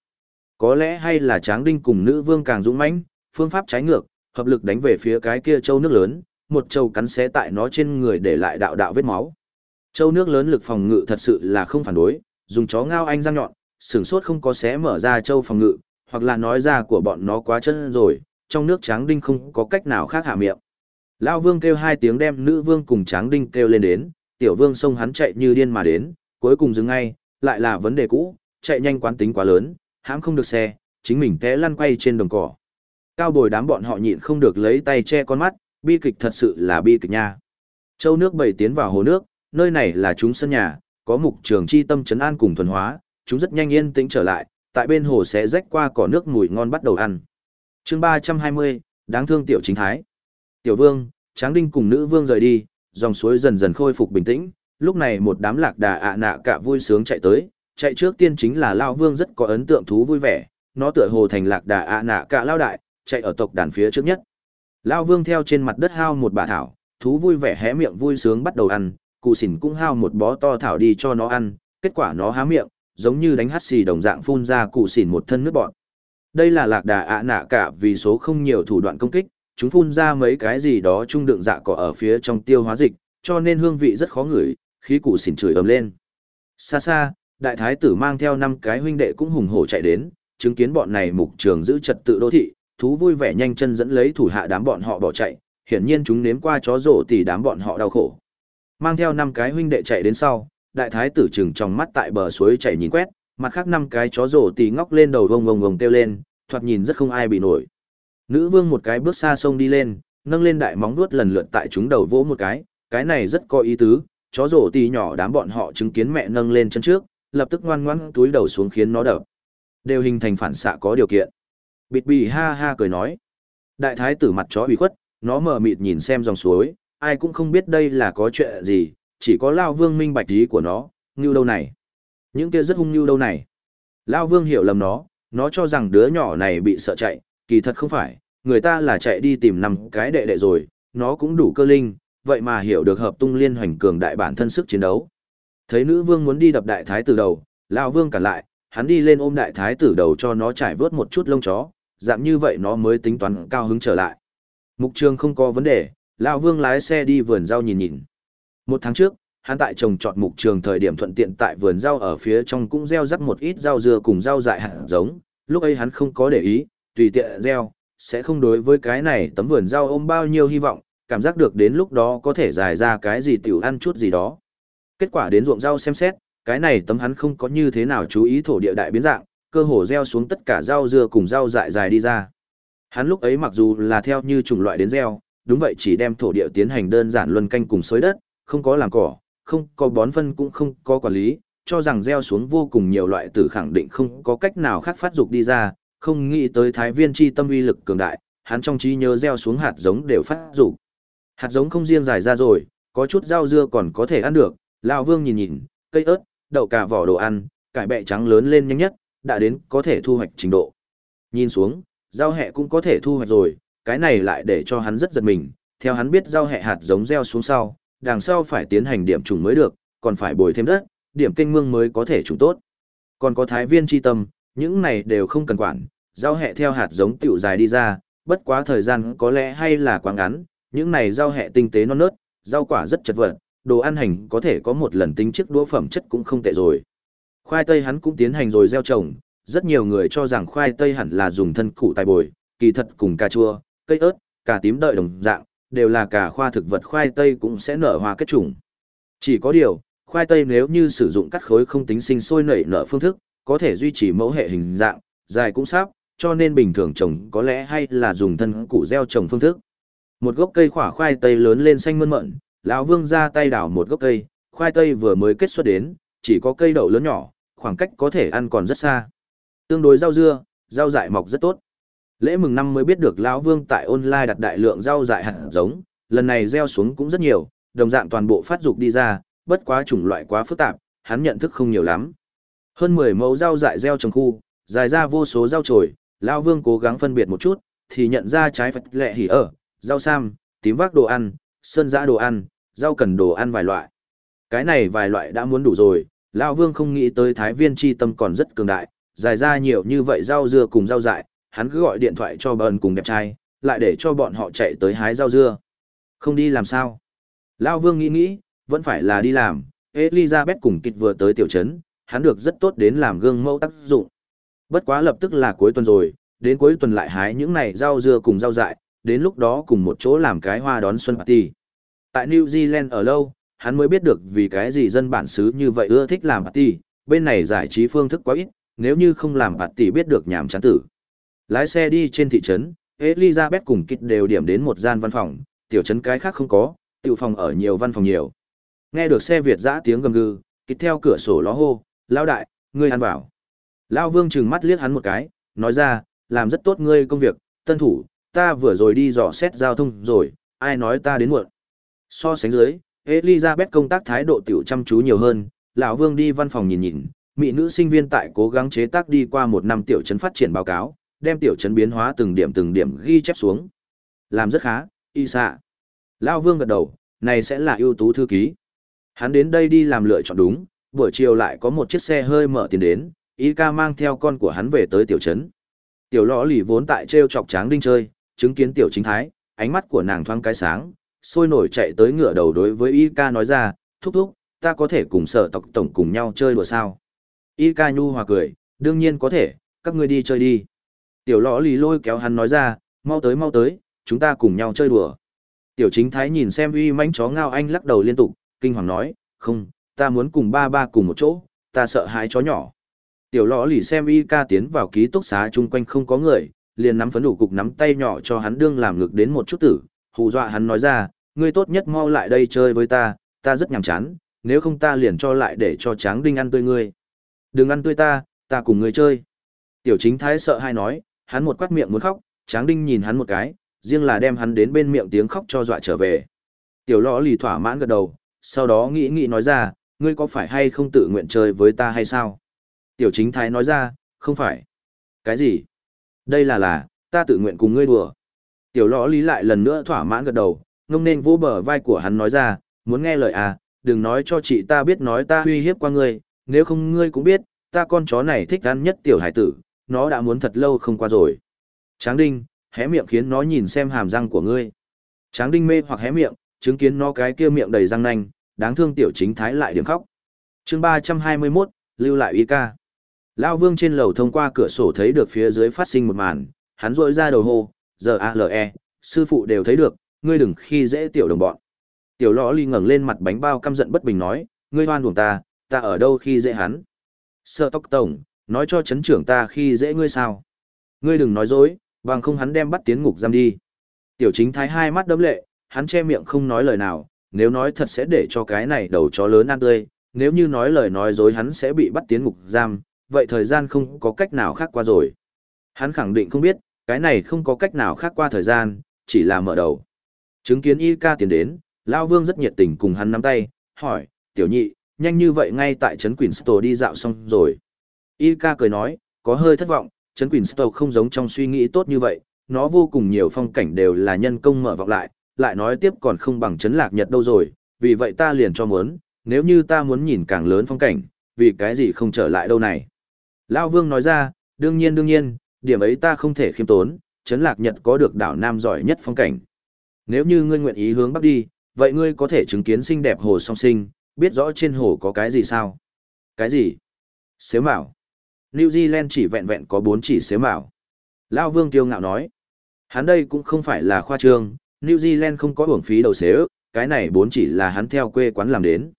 Có lẽ hay là tráng đinh cùng nữ vương càng dũng mãnh, phương pháp trái ngược, hợp lực đánh về phía cái kia châu nước lớn, một châu cắn xé tại nó trên người để lại đạo đạo vết máu. Châu nước lớn lực phòng ngự thật sự là không phản đối, dùng chó ngao anh răng nhọn, sừng sốt không có xé mở ra châu phòng ngự, hoặc là nói ra của bọn nó quá chân rồi, trong nước tráng đinh không có cách nào khác hạ miệng. Lao vương kêu hai tiếng đem nữ vương cùng tráng đinh kêu lên đến, tiểu vương xông hắn chạy như điên mà đến, cuối cùng dừng ngay, lại là vấn đề cũ, chạy nhanh quán tính quá lớn, hãm không được xe, chính mình té lăn quay trên đồng cỏ. Cao bồi đám bọn họ nhịn không được lấy tay che con mắt, bi kịch thật sự là bi kịch nha. Châu nước bảy tiến vào hồ nước, nơi này là chúng sân nhà, có mục trường chi tâm trấn an cùng thuần hóa, chúng rất nhanh yên tĩnh trở lại, tại bên hồ sẽ rách qua cỏ nước mùi ngon bắt đầu ăn. chương 320, đáng thương tiểu chính thái. Tiểu vương, tráng đinh cùng nữ vương rời đi, dòng suối dần dần khôi phục bình tĩnh, lúc này một đám lạc đà ạ nạ cả vui sướng chạy tới, chạy trước tiên chính là Lao Vương rất có ấn tượng thú vui vẻ, nó tựa hồ thành lạc đà ạ nạ cả Lao Đại, chạy ở tộc đàn phía trước nhất. Lao Vương theo trên mặt đất hao một bà thảo, thú vui vẻ hé miệng vui sướng bắt đầu ăn, cụ xỉn cũng hao một bó to thảo đi cho nó ăn, kết quả nó há miệng, giống như đánh hắt xì đồng dạng phun ra cụ xỉn một thân nước bọt. Đây là lạc đà ạ nạ cả vì số không nhiều thủ đoạn công kích, chúng phun ra mấy cái gì đó trung đựng dạ cỏ ở phía trong tiêu hóa dịch, cho nên hương vị rất khó ngửi, khí cụ xỉn chửi ầm lên. Xa xa, đại thái tử mang theo năm cái huynh đệ cũng hùng hổ chạy đến, chứng kiến bọn này mục trường giữ trật tự đô thị, thú vui vẻ nhanh chân dẫn lấy thủ hạ đám bọn họ bỏ chạy, hiển nhiên chúng nếm qua chó rổ thì đám bọn họ đau khổ. Mang theo năm cái huynh đệ chạy đến sau, đại thái tử chừng trong mắt tại bờ suối chạy nhìn quét, mặt khác năm cái chó rổ tì ngóc lên đầu vông vông vông kêu lên, thoạt nhìn rất không ai bị nổi. Nữ vương một cái bước xa sông đi lên, nâng lên đại móng vuốt lần lượt tại chúng đầu vỗ một cái, cái này rất có ý tứ, chó rổ tì nhỏ đám bọn họ chứng kiến mẹ nâng lên chân trước, lập tức ngoan ngoãn túi đầu xuống khiến nó đập. Đều hình thành phản xạ có điều kiện. Bịt bì ha ha cười nói. Đại thái tử mặt chó ủy khuất, nó mờ mịt nhìn xem dòng suối, ai cũng không biết đây là có chuyện gì, chỉ có Lao Vương minh bạch ý của nó, như đâu này. Những kia rất hung như đâu này. Lao Vương hiểu lầm nó, nó cho rằng đứa nhỏ này bị sợ chạy, kỳ thật không phải, người ta là chạy đi tìm năm cái đệ đệ rồi, nó cũng đủ cơ linh, vậy mà hiểu được hợp tung liên hoành cường đại bản thân sức chiến đấu. Thấy nữ vương muốn đi đập đại thái tử đầu, lão vương cản lại, hắn đi lên ôm đại thái tử đầu cho nó trải vớt một chút lông chó, dạng như vậy nó mới tính toán cao hứng trở lại. Mục trường không có vấn đề, lão vương lái xe đi vườn rau nhìn nhìn. Một tháng trước, hắn tại trồng trọt mục trường thời điểm thuận tiện tại vườn rau ở phía trong cũng gieo rắc một ít rau dưa cùng rau dại hạt giống, lúc ấy hắn không có để ý, tùy tiện gieo, sẽ không đối với cái này tấm vườn rau ôm bao nhiêu hy vọng, cảm giác được đến lúc đó có thể dài ra cái gì tiểu ăn chút gì đó. Kết quả đến ruộng rau xem xét, cái này tấm hắn không có như thế nào chú ý thổ địa đại biến dạng, cơ hồ gieo xuống tất cả rau dưa cùng rau dại dài đi ra. Hắn lúc ấy mặc dù là theo như chủng loại đến gieo, đúng vậy chỉ đem thổ địa tiến hành đơn giản luân canh cùng xới đất, không có làm cỏ, không có bón phân cũng không có quản lý, cho rằng gieo xuống vô cùng nhiều loại tử khẳng định không có cách nào khác phát dục đi ra, không nghĩ tới thái viên chi tâm uy lực cường đại, hắn trong trí nhớ gieo xuống hạt giống đều phát dục. Hạt giống không riêng dài ra rồi, có chút rau dưa còn có thể ăn được, lão Vương nhìn nhìn, cây ớt, đậu cả vỏ đồ ăn, cải bẹ trắng lớn lên nhanh nhất, đã đến có thể thu hoạch trình độ. Nhìn xuống, rau hẹ cũng có thể thu hoạch rồi, cái này lại để cho hắn rất giật mình, theo hắn biết rau hẹ hạt giống gieo xuống sau, đằng sau phải tiến hành điểm trùng mới được, còn phải bồi thêm đất, điểm kênh mương mới có thể trùng tốt. Còn có thái viên chi tâm, những này đều không cần quản, rau hẹ theo hạt giống tiểu dài đi ra, bất quá thời gian có lẽ hay là quá ngắn, những này rau hẹ tinh tế non nớt, rau quả rất chật vật, đồ ăn hành có thể có một lần tính chiếc đũa phẩm chất cũng không tệ rồi. Khoai tây hắn cũng tiến hành rồi gieo trồng, rất nhiều người cho rằng khoai tây hẳn là dùng thân củ tài bồi, kỳ thật cùng cà chua, cây ớt, cả tím đợi đồng dạng, đều là cả khoa thực vật khoai tây cũng sẽ nở hoa kết trùng. Chỉ có điều, khoai tây nếu như sử dụng cắt khối không tính sinh sôi nảy nở phương thức, có thể duy trì mẫu hệ hình dạng, dài cũng sắp, cho nên bình thường trồng có lẽ hay là dùng thân củ gieo trồng phương thức. Một gốc cây khỏa khoai tây lớn lên xanh mơn mận, lão Vương ra tay đào một gốc cây, khoai tây vừa mới kết xuất đến, chỉ có cây đậu lớn nhỏ, khoảng cách có thể ăn còn rất xa. Tương đối rau dưa, rau dại mọc rất tốt. Lễ mừng năm mới biết được lão Vương tại online đặt đại lượng rau dại hạt giống, lần này gieo xuống cũng rất nhiều, đồng dạng toàn bộ phát dục đi ra, bất quá chủng loại quá phức tạp, hắn nhận thức không nhiều lắm. Hơn 10 mẫu rau dại gieo trồng khu, dài ra vô số rau trồi, lão Vương cố gắng phân biệt một chút, thì nhận ra trái phật lệ hỉ ở, rau sam, tím vác đồ ăn, sơn dã đồ ăn, rau cần đồ ăn vài loại. Cái này vài loại đã muốn đủ rồi, lão Vương không nghĩ tới Thái Viên chi tâm còn rất cường đại, dài ra nhiều như vậy rau dưa cùng rau dại, hắn cứ gọi điện thoại cho bờn cùng đẹp trai, lại để cho bọn họ chạy tới hái rau dưa. Không đi làm sao? Lão Vương nghĩ nghĩ, vẫn phải là đi làm, Elizabeth cùng kịch vừa tới tiểu trấn, hắn được rất tốt đến làm gương mẫu tác dụng. Bất quá lập tức là cuối tuần rồi, đến cuối tuần lại hái những này rau dưa cùng rau dại, đến lúc đó cùng một chỗ làm cái hoa đón xuân party. Tại New Zealand ở lâu, hắn mới biết được vì cái gì dân bản xứ như vậy ưa thích làm party, bên này giải trí phương thức quá ít, nếu như không làm party biết được nhảm chán tử. Lái xe đi trên thị trấn, Elizabeth cùng Kit đều điểm đến một gian văn phòng, tiểu trấn cái khác không có, tiểu phòng ở nhiều văn phòng nhiều. Nghe được xe Việt dã tiếng gầm gừ, Kit theo cửa sổ ló hô, lao đại, ngươi ăn vào. Lao vương trừng mắt liếc hắn một cái, nói ra, làm rất tốt ngươi công việc, tân thủ, ta vừa rồi đi dò xét giao thông rồi, ai nói ta đến muộn. So sánh dưới, Elizabeth công tác thái độ tiểu chăm chú nhiều hơn, lão Vương đi văn phòng nhìn nhìn, mỹ nữ sinh viên tại cố gắng chế tác đi qua một năm tiểu trấn phát triển báo cáo, đem tiểu trấn biến hóa từng điểm từng điểm ghi chép xuống. Làm rất khá, y xạ. Lão Vương gật đầu, này sẽ là ưu tú thư ký. Hắn đến đây đi làm lựa chọn đúng, buổi chiều lại có một chiếc xe hơi mở tiền đến, y ca mang theo con của hắn về tới tiểu trấn. Tiểu lõ lì vốn tại treo chọc tráng đinh chơi, chứng kiến tiểu chính thái, ánh mắt của nàng thoáng cái sáng, sôi nổi chạy tới ngựa đầu đối với y ca nói ra, thúc thúc, ta có thể cùng sở tộc tổng cùng nhau chơi đùa sao? Y ca nhu hòa cười, đương nhiên có thể, các ngươi đi chơi đi. Tiểu lõ lì lôi kéo hắn nói ra, mau tới mau tới, chúng ta cùng nhau chơi đùa. Tiểu chính thái nhìn xem uy mãnh chó ngao anh lắc đầu liên tục, kinh hoàng nói, không, ta muốn cùng ba ba cùng một chỗ, ta sợ hãi chó nhỏ. Tiểu lõ lì xem y ca tiến vào ký túc xá chung quanh không có người, liền nắm phấn đủ cục nắm tay nhỏ cho hắn đương làm ngực đến một chút tử, hù dọa hắn nói ra, ngươi tốt nhất mau lại đây chơi với ta, ta rất nhàm chán, nếu không ta liền cho lại để cho tráng đinh ăn tươi ngươi. Đừng ăn tươi ta, ta cùng ngươi chơi. Tiểu chính thái sợ hai nói, hắn một quát miệng muốn khóc, tráng đinh nhìn hắn một cái, riêng là đem hắn đến bên miệng tiếng khóc cho dọa trở về. Tiểu lõ lì thỏa mãn gật đầu, sau đó nghĩ nghĩ nói ra, ngươi có phải hay không tự nguyện chơi với ta hay sao? Tiểu chính thái nói ra, không phải. Cái gì? Đây là là, ta tự nguyện cùng ngươi đùa. Tiểu lõ lý lại lần nữa thỏa mãn gật đầu, ngông nên vỗ bờ vai của hắn nói ra, muốn nghe lời à, đừng nói cho chị ta biết nói ta uy hiếp qua ngươi, nếu không ngươi cũng biết, ta con chó này thích ăn nhất tiểu hải tử, nó đã muốn thật lâu không qua rồi. Tráng đinh, hé miệng khiến nó nhìn xem hàm răng của ngươi. Tráng đinh mê hoặc hé miệng, chứng kiến nó cái kia miệng đầy răng nanh, đáng thương tiểu chính thái lại điểm khóc. chương 321, lưu lại y ca. Lão vương trên lầu thông qua cửa sổ thấy được phía dưới phát sinh một màn, hắn rỗi ra đầu hô, giờ A-L-E, sư phụ đều thấy được, ngươi đừng khi dễ tiểu đồng bọn. Tiểu lõ ly ngẩng lên mặt bánh bao căm giận bất bình nói, ngươi hoan uổng ta, ta ở đâu khi dễ hắn. Sợ tóc tổng, nói cho chấn trưởng ta khi dễ ngươi sao. Ngươi đừng nói dối, bằng không hắn đem bắt tiến ngục giam đi. Tiểu chính thái hai mắt đấm lệ, hắn che miệng không nói lời nào, nếu nói thật sẽ để cho cái này đầu chó lớn ăn tươi, nếu như nói lời nói dối hắn sẽ bị bắt tiến ngục giam, vậy thời gian không có cách nào khác qua rồi. Hắn khẳng định không biết, cái này không có cách nào khác qua thời gian, chỉ là mở đầu. Chứng kiến y ca tiến đến, Lao Vương rất nhiệt tình cùng hắn nắm tay, hỏi, tiểu nhị, nhanh như vậy ngay tại Trấn store đi dạo xong rồi. Y ca cười nói, có hơi thất vọng, Trấn Queenstow không giống trong suy nghĩ tốt như vậy, nó vô cùng nhiều phong cảnh đều là nhân công mở vọng lại, lại nói tiếp còn không bằng Trấn Lạc Nhật đâu rồi, vì vậy ta liền cho muốn, nếu như ta muốn nhìn càng lớn phong cảnh, vì cái gì không trở lại đâu này. Lao Vương nói ra, đương nhiên đương nhiên, điểm ấy ta không thể khiêm tốn, Trấn Lạc Nhật có được đảo Nam giỏi nhất phong cảnh. Nếu như ngươi nguyện ý hướng bắc đi, vậy ngươi có thể chứng kiến xinh đẹp hồ song sinh, biết rõ trên hồ có cái gì sao? Cái gì? Xếu mạo. New Zealand chỉ vẹn vẹn có bốn chỉ xếu mạo. Lao Vương kiêu ngạo nói. Hắn đây cũng không phải là khoa trương, New Zealand không có uổng phí đầu xếu, cái này bốn chỉ là hắn theo quê quán làm đến.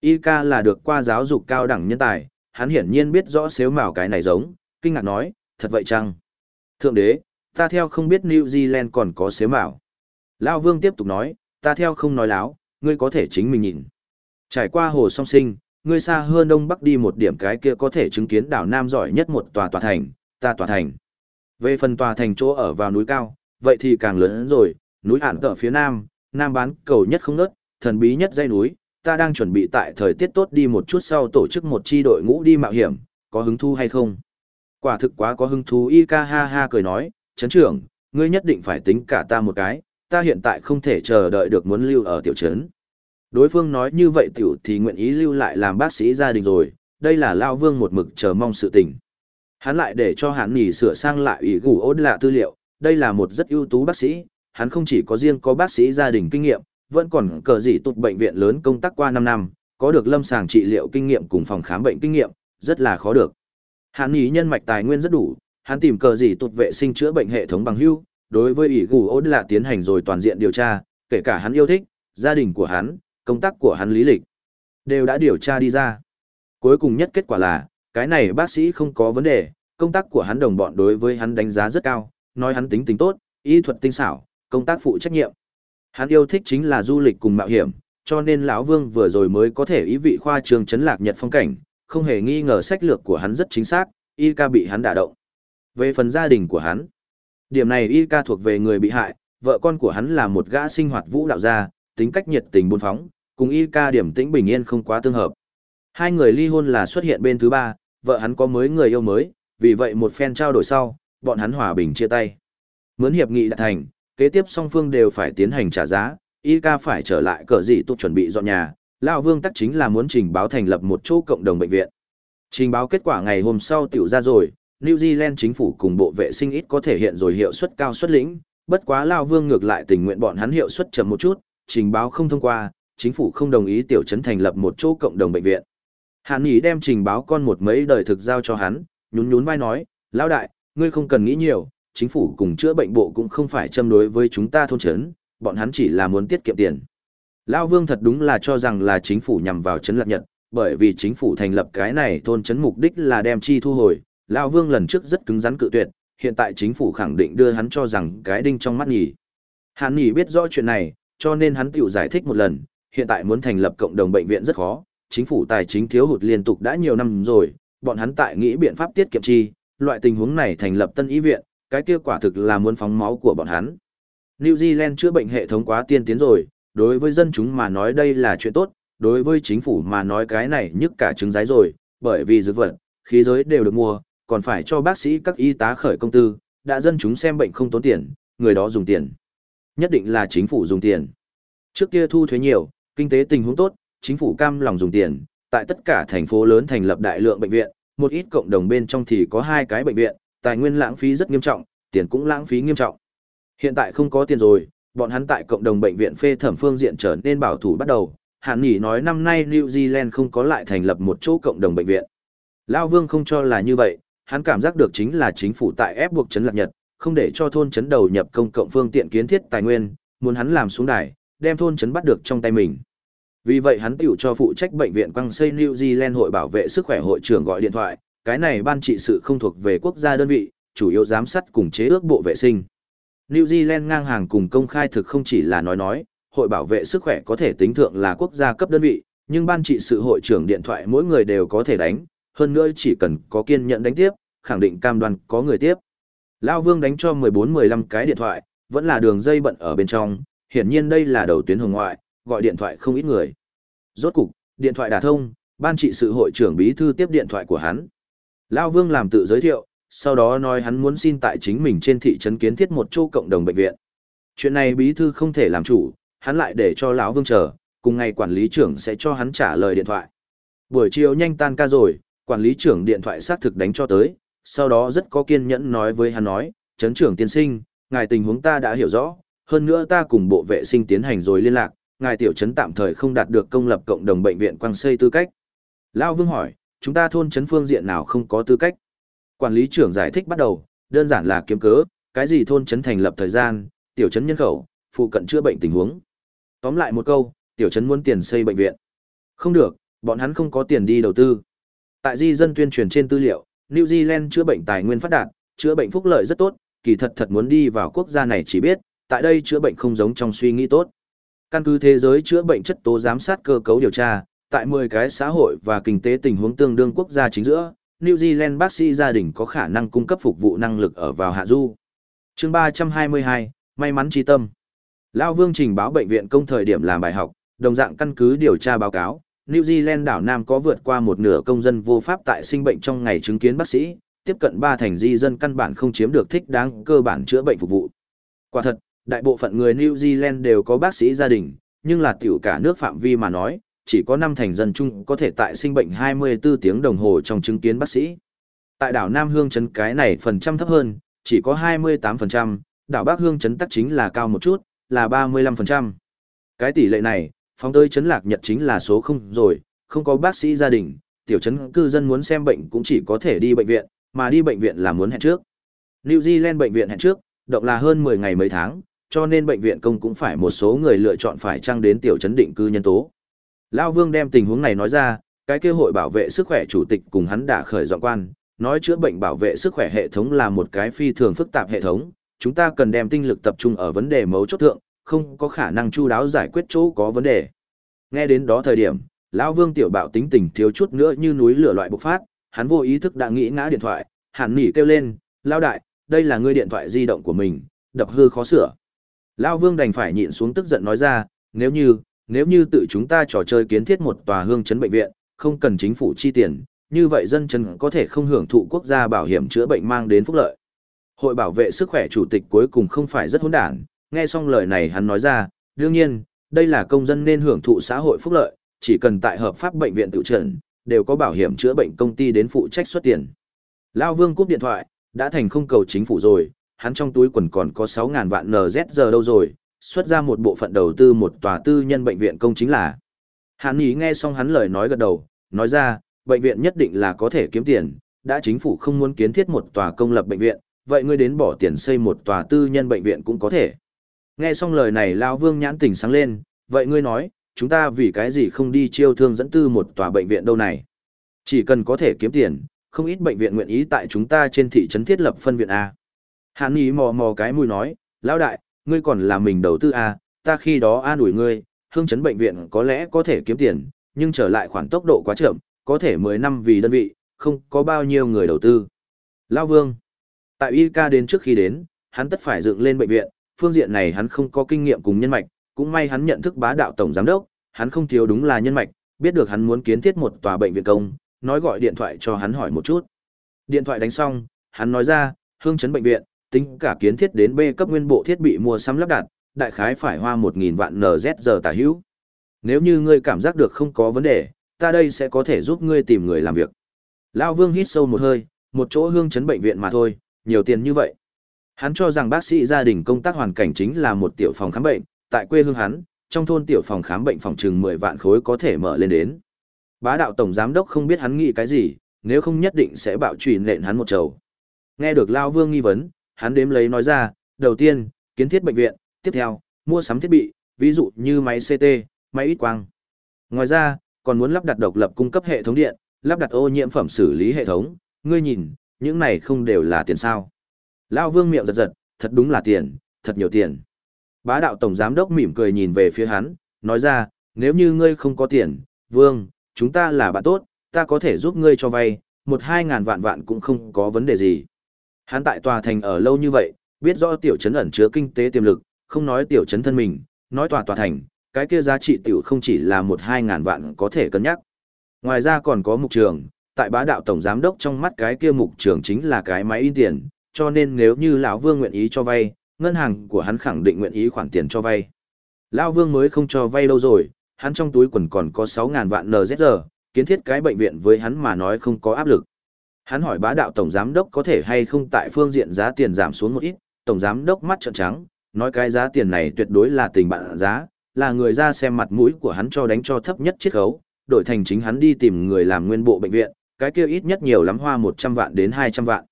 Y ca là được qua giáo dục cao đẳng nhân tài, hắn hiển nhiên biết rõ xếu mạo cái này giống, kinh ngạc nói, thật vậy chăng? Thượng đế, ta theo không biết New Zealand còn có xế mạo. Lao Vương tiếp tục nói, ta theo không nói láo, ngươi có thể chính mình nhìn. Trải qua hồ song sinh, ngươi xa hơn đông bắc đi một điểm cái kia có thể chứng kiến đảo Nam giỏi nhất một tòa tòa thành, ta tòa thành. Về phần tòa thành chỗ ở vào núi cao, vậy thì càng lớn hơn rồi, núi hạn ở phía nam, nam bán cầu nhất không nớt, thần bí nhất dây núi, ta đang chuẩn bị tại thời tiết tốt đi một chút sau tổ chức một chi đội ngũ đi mạo hiểm, có hứng thú hay không? Quả thực quá có hứng thú y ca ha ha cười nói, chấn trưởng, ngươi nhất định phải tính cả ta một cái, ta hiện tại không thể chờ đợi được muốn lưu ở tiểu trấn. Đối phương nói như vậy tiểu thì nguyện ý lưu lại làm bác sĩ gia đình rồi, đây là Lao Vương một mực chờ mong sự tình. Hắn lại để cho hắn nhỉ sửa sang lại ủy gủ ốt lạ tư liệu, đây là một rất ưu tú bác sĩ, hắn không chỉ có riêng có bác sĩ gia đình kinh nghiệm, vẫn còn cờ gì tụt bệnh viện lớn công tác qua 5 năm, có được lâm sàng trị liệu kinh nghiệm cùng phòng khám bệnh kinh nghiệm, rất là khó được. Hắn ý nhân mạch tài nguyên rất đủ, hắn tìm cờ gì tụt vệ sinh chữa bệnh hệ thống bằng hưu, đối với ủy gù ốt là tiến hành rồi toàn diện điều tra, kể cả hắn yêu thích, gia đình của hắn, công tác của hắn lý lịch, đều đã điều tra đi ra. Cuối cùng nhất kết quả là, cái này bác sĩ không có vấn đề, công tác của hắn đồng bọn đối với hắn đánh giá rất cao, nói hắn tính tính tốt, y thuật tinh xảo, công tác phụ trách nhiệm. Hắn yêu thích chính là du lịch cùng mạo hiểm, cho nên lão Vương vừa rồi mới có thể ý vị khoa trường chấn lạc Nhật phong cảnh, không hề nghi ngờ sách lược của hắn rất chính xác, y ca bị hắn đả động. Về phần gia đình của hắn, điểm này y ca thuộc về người bị hại, vợ con của hắn là một gã sinh hoạt vũ đạo gia, tính cách nhiệt tình buôn phóng, cùng y ca điểm tĩnh bình yên không quá tương hợp. Hai người ly hôn là xuất hiện bên thứ ba, vợ hắn có mới người yêu mới, vì vậy một phen trao đổi sau, bọn hắn hòa bình chia tay. Mướn hiệp nghị đã thành, kế tiếp song phương đều phải tiến hành trả giá, y ca phải trở lại cờ gì tục chuẩn bị dọn nhà, Lão Vương tắc chính là muốn trình báo thành lập một chỗ cộng đồng bệnh viện. Trình báo kết quả ngày hôm sau tiểu ra rồi, New Zealand chính phủ cùng bộ vệ sinh ít có thể hiện rồi hiệu suất cao xuất lĩnh, bất quá Lão Vương ngược lại tình nguyện bọn hắn hiệu suất chậm một chút, trình báo không thông qua, chính phủ không đồng ý tiểu trấn thành lập một chỗ cộng đồng bệnh viện. Hàn Nghị đem trình báo con một mấy đời thực giao cho hắn, nhún nhún vai nói, Lão đại, ngươi không cần nghĩ nhiều, chính phủ cùng chữa bệnh bộ cũng không phải châm đối với chúng ta thôn trấn, bọn hắn chỉ là muốn tiết kiệm tiền. Lão Vương thật đúng là cho rằng là chính phủ nhằm vào trấn Lạc Nhật, bởi vì chính phủ thành lập cái này thôn trấn mục đích là đem chi thu hồi. Lão Vương lần trước rất cứng rắn cự tuyệt, hiện tại chính phủ khẳng định đưa hắn cho rằng cái đinh trong mắt nhỉ. Hàn Nghị biết rõ chuyện này, cho nên hắn tiểu giải thích một lần, hiện tại muốn thành lập cộng đồng bệnh viện rất khó, chính phủ tài chính thiếu hụt liên tục đã nhiều năm rồi, bọn hắn tại nghĩ biện pháp tiết kiệm chi, loại tình huống này thành lập tân y viện, cái kia quả thực là muốn phóng máu của bọn hắn. New Zealand chữa bệnh hệ thống quá tiên tiến rồi, đối với dân chúng mà nói đây là chuyện tốt, đối với chính phủ mà nói cái này nhức cả trứng giái rồi, bởi vì dược vật, khí giới đều được mua, còn phải cho bác sĩ các y tá khởi công tư, đã dân chúng xem bệnh không tốn tiền, người đó dùng tiền. Nhất định là chính phủ dùng tiền. Trước kia thu thuế nhiều, kinh tế tình huống tốt, chính phủ cam lòng dùng tiền, tại tất cả thành phố lớn thành lập đại lượng bệnh viện, một ít cộng đồng bên trong thì có hai cái bệnh viện, tài nguyên lãng phí rất nghiêm trọng, tiền cũng lãng phí nghiêm trọng. Hiện tại không có tiền rồi, bọn hắn tại cộng đồng bệnh viện phê thẩm phương diện trở nên bảo thủ bắt đầu. Hàn Nghị nói năm nay New Zealand không có lại thành lập một chỗ cộng đồng bệnh viện. Lao Vương không cho là như vậy, hắn cảm giác được chính là chính phủ tại ép buộc chấn lạc nhật, không để cho thôn chấn đầu nhập công cộng phương tiện kiến thiết tài nguyên, muốn hắn làm xuống đài, đem thôn chấn bắt được trong tay mình. Vì vậy hắn tiểu cho phụ trách bệnh viện quăng xây New Zealand hội bảo vệ sức khỏe hội trưởng gọi điện thoại, cái này ban trị sự không thuộc về quốc gia đơn vị, chủ yếu giám sát cùng chế ước bộ vệ sinh. New Zealand ngang hàng cùng công khai thực không chỉ là nói nói, hội bảo vệ sức khỏe có thể tính thượng là quốc gia cấp đơn vị, nhưng ban trị sự hội trưởng điện thoại mỗi người đều có thể đánh, hơn nữa chỉ cần có kiên nhẫn đánh tiếp, khẳng định cam đoan có người tiếp. Lao Vương đánh cho 14-15 cái điện thoại, vẫn là đường dây bận ở bên trong, hiển nhiên đây là đầu tuyến hồng ngoại, gọi điện thoại không ít người. Rốt cục, điện thoại đả thông, ban trị sự hội trưởng bí thư tiếp điện thoại của hắn. Lao Vương làm tự giới thiệu, sau đó nói hắn muốn xin tại chính mình trên thị trấn kiến thiết một chỗ cộng đồng bệnh viện. Chuyện này bí thư không thể làm chủ, hắn lại để cho lão Vương chờ, cùng ngày quản lý trưởng sẽ cho hắn trả lời điện thoại. Buổi chiều nhanh tan ca rồi, quản lý trưởng điện thoại xác thực đánh cho tới, sau đó rất có kiên nhẫn nói với hắn nói, chấn trưởng tiên sinh, ngài tình huống ta đã hiểu rõ, hơn nữa ta cùng bộ vệ sinh tiến hành rồi liên lạc, ngài tiểu trấn tạm thời không đạt được công lập cộng đồng bệnh viện quang xây tư cách. Lão Vương hỏi, chúng ta thôn trấn phương diện nào không có tư cách? Quản lý trưởng giải thích bắt đầu, đơn giản là kiếm cớ, cái gì thôn trấn thành lập thời gian, tiểu trấn nhân khẩu, phụ cận chữa bệnh tình huống. Tóm lại một câu, tiểu trấn muốn tiền xây bệnh viện. Không được, bọn hắn không có tiền đi đầu tư. Tại di dân tuyên truyền trên tư liệu, New Zealand chữa bệnh tài nguyên phát đạt, chữa bệnh phúc lợi rất tốt, kỳ thật thật muốn đi vào quốc gia này chỉ biết, tại đây chữa bệnh không giống trong suy nghĩ tốt. Căn cứ thế giới chữa bệnh chất tố giám sát cơ cấu điều tra, tại 10 cái xã hội và kinh tế tình huống tương đương quốc gia chính giữa, New Zealand bác sĩ gia đình có khả năng cung cấp phục vụ năng lực ở vào hạ du. Chương 322, may mắn trí tâm. Lão Vương trình báo bệnh viện công thời điểm làm bài học, đồng dạng căn cứ điều tra báo cáo, New Zealand đảo Nam có vượt qua một nửa công dân vô pháp tại sinh bệnh trong ngày chứng kiến bác sĩ, tiếp cận ba thành di dân căn bản không chiếm được thích đáng cơ bản chữa bệnh phục vụ. Quả thật, đại bộ phận người New Zealand đều có bác sĩ gia đình, nhưng là tiểu cả nước phạm vi mà nói, chỉ có 5 thành dân chung có thể tại sinh bệnh 24 tiếng đồng hồ trong chứng kiến bác sĩ. Tại đảo Nam Hương Trấn cái này phần trăm thấp hơn, chỉ có 28%, đảo Bắc Hương Trấn tắc chính là cao một chút, là 35%. Cái tỷ lệ này, phóng tới Trấn Lạc Nhật chính là số không rồi, không có bác sĩ gia đình, tiểu trấn cư dân muốn xem bệnh cũng chỉ có thể đi bệnh viện, mà đi bệnh viện là muốn hẹn trước. New Zealand bệnh viện hẹn trước, động là hơn 10 ngày mấy tháng, cho nên bệnh viện công cũng phải một số người lựa chọn phải trăng đến tiểu trấn định cư nhân tố. Lao Vương đem tình huống này nói ra, cái kêu hội bảo vệ sức khỏe chủ tịch cùng hắn đã khởi dọn quan, nói chữa bệnh bảo vệ sức khỏe hệ thống là một cái phi thường phức tạp hệ thống, chúng ta cần đem tinh lực tập trung ở vấn đề mấu chốt thượng, không có khả năng chu đáo giải quyết chỗ có vấn đề. Nghe đến đó thời điểm, lão Vương tiểu bạo tính tình thiếu chút nữa như núi lửa loại bộc phát, hắn vô ý thức đã nghĩ ngã điện thoại, hẳn nỉ kêu lên, "Lão đại, đây là ngươi điện thoại di động của mình, đập hư khó sửa." Lão Vương đành phải nhịn xuống tức giận nói ra, "Nếu như, nếu như tự chúng ta trò chơi kiến thiết một tòa hương chấn bệnh viện, không cần chính phủ chi tiền, như vậy dân chân có thể không hưởng thụ quốc gia bảo hiểm chữa bệnh mang đến phúc lợi." Hội bảo vệ sức khỏe chủ tịch cuối cùng không phải rất hỗn đản, nghe xong lời này hắn nói ra, đương nhiên, đây là công dân nên hưởng thụ xã hội phúc lợi, chỉ cần tại hợp pháp bệnh viện tự trần, đều có bảo hiểm chữa bệnh công ty đến phụ trách xuất tiền. Lao Vương cúp điện thoại, đã thành không cầu chính phủ rồi, hắn trong túi quần còn có 6.000 vạn NZG đâu rồi, xuất ra một bộ phận đầu tư một tòa tư nhân bệnh viện công chính là. Hắn ý nghe xong hắn lời nói gật đầu, nói ra, bệnh viện nhất định là có thể kiếm tiền, đã chính phủ không muốn kiến thiết một tòa công lập bệnh viện, vậy ngươi đến bỏ tiền xây một tòa tư nhân bệnh viện cũng có thể. Nghe xong lời này Lão Vương nhãn tỉnh sáng lên, vậy ngươi nói, chúng ta vì cái gì không đi chiêu thương dẫn tư một tòa bệnh viện đâu này? Chỉ cần có thể kiếm tiền, không ít bệnh viện nguyện ý tại chúng ta trên thị trấn thiết lập phân viện A. Hàn ý mò mò cái mũi nói, lão đại, ngươi còn là mình đầu tư A, ta khi đó an ủi ngươi, hương chấn bệnh viện có lẽ có thể kiếm tiền, nhưng trở lại khoản tốc độ quá chậm, có thể 10 năm vì đơn vị, không có bao nhiêu người đầu tư. Lão Vương, tại Y ca đến trước khi đến, hắn tất phải dựng lên bệnh viện, phương diện này hắn không có kinh nghiệm cùng nhân mạch, cũng may hắn nhận thức bá đạo tổng giám đốc, hắn không thiếu đúng là nhân mạch, biết được hắn muốn kiến thiết một tòa bệnh viện công, nói gọi điện thoại cho hắn hỏi một chút. Điện thoại đánh xong, hắn nói ra, hương chấn bệnh viện, tính cả kiến thiết đến B cấp nguyên bộ thiết bị mua sắm lắp đặt, đại khái phải hoa 1.000 vạn NZ giờ tả hữu. Nếu như ngươi cảm giác được không có vấn đề, ta đây sẽ có thể giúp ngươi tìm người làm việc. Lão Vương hít sâu một hơi, một chỗ hương chấn bệnh viện mà thôi, nhiều tiền như vậy. Hắn cho rằng bác sĩ gia đình công tác hoàn cảnh chính là một tiểu phòng khám bệnh, tại quê hương hắn, trong thôn tiểu phòng khám bệnh phòng chừng 10 vạn khối có thể mở lên đến. Bá đạo tổng giám đốc không biết hắn nghĩ cái gì, nếu không nhất định sẽ bạo trùy nện hắn một trầu. Nghe được Lao Vương nghi vấn, hắn đếm lấy nói ra, đầu tiên, kiến thiết bệnh viện, tiếp theo, mua sắm thiết bị, ví dụ như máy CT, máy ít quang. Ngoài ra, còn muốn lắp đặt độc lập cung cấp hệ thống điện, lắp đặt ô nhiễm phẩm xử lý hệ thống, ngươi nhìn, những này không đều là tiền sao. Lao Vương miệng giật giật, thật đúng là tiền, thật nhiều tiền. Bá đạo tổng giám đốc mỉm cười nhìn về phía hắn, nói ra, nếu như ngươi không có tiền, Vương, chúng ta là bạn tốt, ta có thể giúp ngươi cho vay, một hai ngàn vạn vạn cũng không có vấn đề gì. Hắn tại tòa thành ở lâu như vậy, biết rõ tiểu trấn ẩn chứa kinh tế tiềm lực, không nói tiểu trấn thân mình, nói tòa tòa thành, cái kia giá trị tiểu không chỉ là một hai ngàn vạn có thể cân nhắc. Ngoài ra còn có mục trường, tại bá đạo tổng giám đốc trong mắt cái kia mục trường chính là cái máy in tiền, cho nên nếu như lão Vương nguyện ý cho vay, ngân hàng của hắn khẳng định nguyện ý khoản tiền cho vay. Lão Vương mới không cho vay lâu rồi, hắn trong túi quần còn có sáu ngàn vạn NZR, kiến thiết cái bệnh viện với hắn mà nói không có áp lực. Hắn hỏi bá đạo tổng giám đốc có thể hay không tại phương diện giá tiền giảm xuống một ít, tổng giám đốc mắt trợn trắng, nói cái giá tiền này tuyệt đối là tình bạn giá, là người ra xem mặt mũi của hắn cho đánh cho thấp nhất chiết khấu, đổi thành chính hắn đi tìm người làm nguyên bộ bệnh viện, cái kia ít nhất nhiều lắm hoa 100 vạn đến 200 vạn.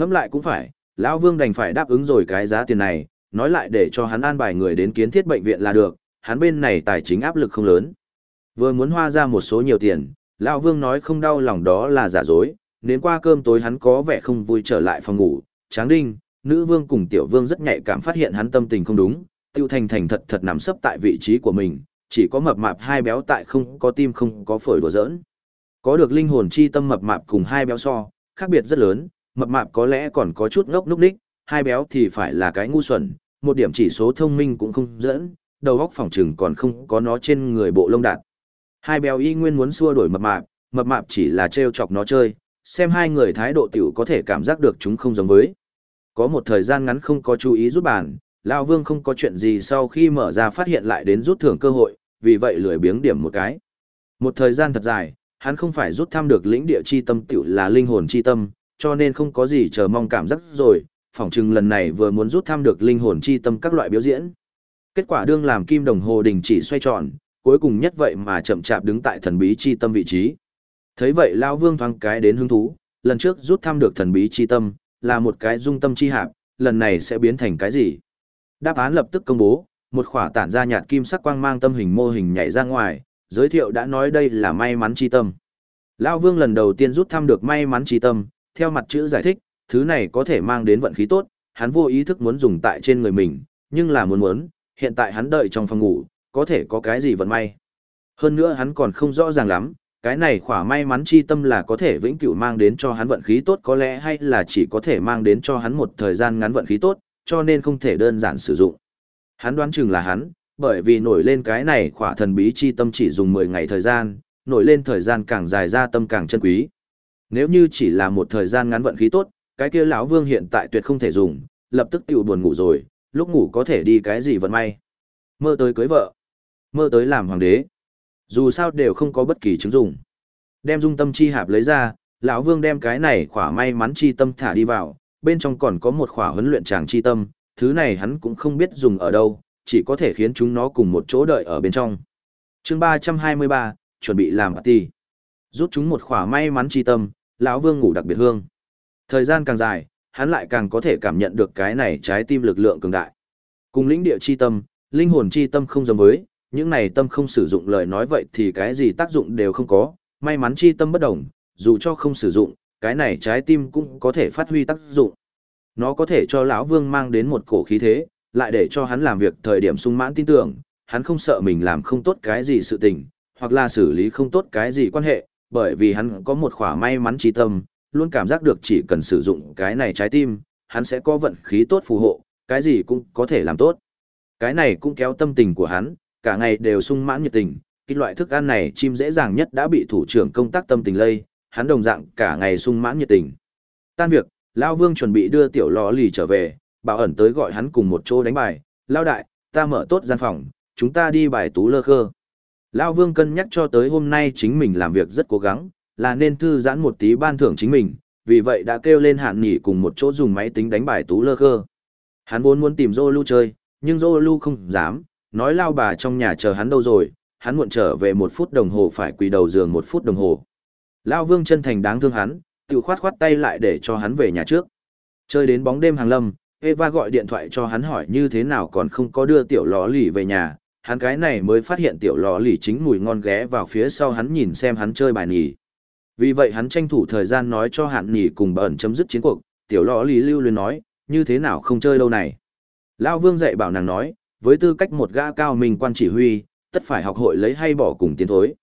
Ngẫm lại cũng phải, lão Vương đành phải đáp ứng rồi cái giá tiền này, nói lại để cho hắn an bài người đến kiến thiết bệnh viện là được, hắn bên này tài chính áp lực không lớn. Vừa muốn hoa ra một số nhiều tiền, lão Vương nói không đau lòng đó là giả dối, đến qua cơm tối hắn có vẻ không vui trở lại phòng ngủ, Tráng Đinh, nữ vương cùng tiểu vương rất nhạy cảm phát hiện hắn tâm tình không đúng, tiêu thành thành thật thật nằm sấp tại vị trí của mình, chỉ có mập mạp hai béo tại không có tim không có phổi đùa giỡn. Có được linh hồn chi tâm mập mạp cùng hai béo so, khác biệt rất lớn, mập mạp có lẽ còn có chút ngốc núc ních, hai béo thì phải là cái ngu xuẩn, một điểm chỉ số thông minh cũng không dẫn, đầu góc phòng trừng còn không có nó trên người bộ lông đạt. Hai béo y nguyên muốn xua đuổi mập mạp, mập mạp chỉ là trêu chọc nó chơi, xem hai người thái độ tiểu có thể cảm giác được chúng không giống với. Có một thời gian ngắn không có chú ý rút bàn, Lão Vương không có chuyện gì sau khi mở ra phát hiện lại đến rút thưởng cơ hội, vì vậy lười biếng điểm một cái. Một thời gian thật dài, hắn không phải rút thăm được lĩnh địa chi tâm tiểu là linh hồn chi tâm, cho nên không có gì chờ mong cảm giác rồi, phỏng chừng lần này vừa muốn rút thăm được linh hồn chi tâm các loại biểu diễn. Kết quả đương làm kim đồng hồ đình chỉ xoay tròn, cuối cùng nhất vậy mà chậm chạp đứng tại thần bí chi tâm vị trí. Thấy vậy Lão Vương thoáng cái đến hứng thú, lần trước rút thăm được thần bí chi tâm, là một cái dung tâm chi hạp, lần này sẽ biến thành cái gì? Đáp án lập tức công bố, một khỏa tản ra nhạt kim sắc quang mang tâm hình mô hình nhảy ra ngoài, giới thiệu đã nói đây là may mắn chi tâm. Lão Vương lần đầu tiên rút thăm được may mắn chi tâm, theo mặt chữ giải thích, thứ này có thể mang đến vận khí tốt, hắn vô ý thức muốn dùng tại trên người mình, nhưng là muốn muốn, hiện tại hắn đợi trong phòng ngủ, có thể có cái gì vận may. Hơn nữa hắn còn không rõ ràng lắm, cái này khỏa may mắn chi tâm là có thể vĩnh cửu mang đến cho hắn vận khí tốt có lẽ hay là chỉ có thể mang đến cho hắn một thời gian ngắn vận khí tốt, cho nên không thể đơn giản sử dụng. Hắn đoán chừng là hắn, bởi vì nổi lên cái này khỏa thần bí chi tâm chỉ dùng 10 ngày thời gian, nổi lên thời gian càng dài ra tâm càng chân quý. Nếu như chỉ là một thời gian ngắn vận khí tốt, cái kia lão vương hiện tại tuyệt không thể dùng, lập tức tiểu buồn ngủ rồi, lúc ngủ có thể đi cái gì vận may. Mơ tới cưới vợ, mơ tới làm hoàng đế. Dù sao đều không có bất kỳ chứng dụng. Đem dung tâm chi hạp lấy ra, lão vương đem cái này khỏa may mắn chi tâm thả đi vào, bên trong còn có một khỏa huấn luyện tràng chi tâm, thứ này hắn cũng không biết dùng ở đâu, chỉ có thể khiến chúng nó cùng một chỗ đợi ở bên trong. Chương 323, chuẩn bị làm party. Rút chúng một khỏa may mắn chi tâm, lão vương ngủ đặc biệt hương. Thời gian càng dài, hắn lại càng có thể cảm nhận được cái này trái tim lực lượng cường đại. Cùng lĩnh địa chi tâm, linh hồn chi tâm không giống với, những này tâm không sử dụng lời nói vậy thì cái gì tác dụng đều không có, may mắn chi tâm bất đồng, dù cho không sử dụng, cái này trái tim cũng có thể phát huy tác dụng. Nó có thể cho lão Vương mang đến một cổ khí thế, lại để cho hắn làm việc thời điểm sung mãn tin tưởng, hắn không sợ mình làm không tốt cái gì sự tình, hoặc là xử lý không tốt cái gì quan hệ, bởi vì hắn có một khỏa may mắn trí tâm, luôn cảm giác được chỉ cần sử dụng cái này trái tim, hắn sẽ có vận khí tốt phù hộ, cái gì cũng có thể làm tốt. Cái này cũng kéo tâm tình của hắn, cả ngày đều sung mãn nhiệt tình, cái loại thức ăn này chim dễ dàng nhất đã bị thủ trưởng công tác tâm tình lây, hắn đồng dạng cả ngày sung mãn nhiệt tình. Tan việc, Lão Vương chuẩn bị đưa tiểu lò lì trở về, bảo ẩn tới gọi hắn cùng một chỗ đánh bài, Lão đại, ta mở tốt gian phòng, chúng ta đi bài tú lơ khơ. Lão Vương cân nhắc cho tới hôm nay chính mình làm việc rất cố gắng, là nên thư giãn một tí ban thưởng chính mình, vì vậy đã kêu lên hạn nghỉ cùng một chỗ dùng máy tính đánh bài tú lơ khơ. Hắn vốn muốn tìm Zolu chơi, nhưng Zolu không dám, nói lao bà trong nhà chờ hắn đâu rồi, hắn muộn trở về một phút đồng hồ phải quỳ đầu giường một phút đồng hồ. Lao vương chân thành đáng thương hắn, tự khoát khoát tay lại để cho hắn về nhà trước. Chơi đến bóng đêm hàng lâm, Eva gọi điện thoại cho hắn hỏi như thế nào còn không có đưa tiểu ló lì về nhà, hắn cái này mới phát hiện tiểu lò lì chính mùi ngon ghé vào phía sau hắn nhìn xem hắn chơi bài nhì. Vì vậy hắn tranh thủ thời gian nói cho hạn nhì cùng bẩn chấm dứt chiến cuộc, tiểu lò lì lưu luyến nói, như thế nào không chơi lâu này. Lao vương dạy bảo nàng nói, với tư cách một gã cao mình quan chỉ huy, tất phải học hội lấy hay bỏ cùng tiến thối.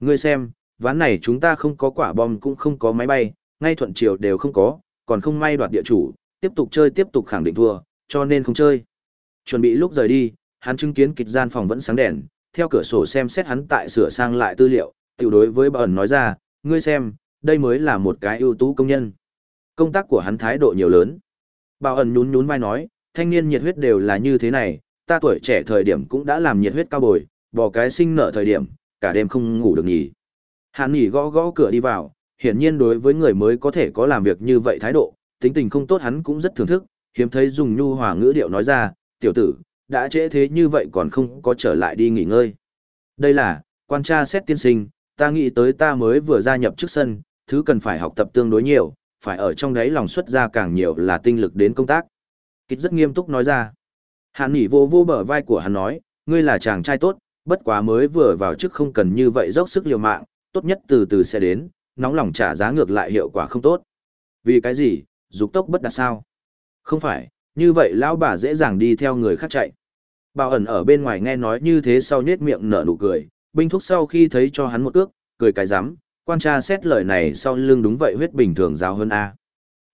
Ngươi xem, ván này chúng ta không có quả bom cũng không có máy bay, ngay thuận chiều đều không có, còn không may đoạt địa chủ, tiếp tục chơi tiếp tục khẳng định thua, cho nên không chơi. Chuẩn bị lúc rời đi, hắn chứng kiến kịch gian phòng vẫn sáng đèn, theo cửa sổ xem xét hắn tại sửa sang lại tư liệu, tiểu đối với bà ẩn nói ra, ngươi xem, đây mới là một cái ưu tú công nhân. Công tác của hắn thái độ nhiều lớn. Bảo ẩn nhún nhún vai nói, thanh niên nhiệt huyết đều là như thế này, ta tuổi trẻ thời điểm cũng đã làm nhiệt huyết cao bồi, bỏ cái sinh nợ thời điểm, cả đêm không ngủ được nghỉ. Hắn nghỉ gõ gõ cửa đi vào, hiển nhiên đối với người mới có thể có làm việc như vậy thái độ, tính tình không tốt hắn cũng rất thưởng thức, hiếm thấy dùng nhu hòa ngữ điệu nói ra, tiểu tử, đã trễ thế như vậy còn không có trở lại đi nghỉ ngơi. Đây là, quan tra xét tiên sinh, ta nghĩ tới ta mới vừa gia nhập trước sân, thứ cần phải học tập tương đối nhiều, phải ở trong đấy lòng xuất ra càng nhiều là tinh lực đến công tác. Kịch rất nghiêm túc nói ra. Hàn Nghị vô vô bờ vai của hắn nói, ngươi là chàng trai tốt, bất quá mới vừa vào trước không cần như vậy dốc sức liều mạng, tốt nhất từ từ sẽ đến, nóng lòng trả giá ngược lại hiệu quả không tốt. Vì cái gì, dục tốc bất đạt sao? Không phải, như vậy lão bà dễ dàng đi theo người khác chạy. Bảo ẩn ở bên ngoài nghe nói như thế sau nhết miệng nở nụ cười, binh thúc sau khi thấy cho hắn một ước, cười cái rắm quan tra xét lời này sau lưng đúng vậy huyết bình thường giáo hơn A.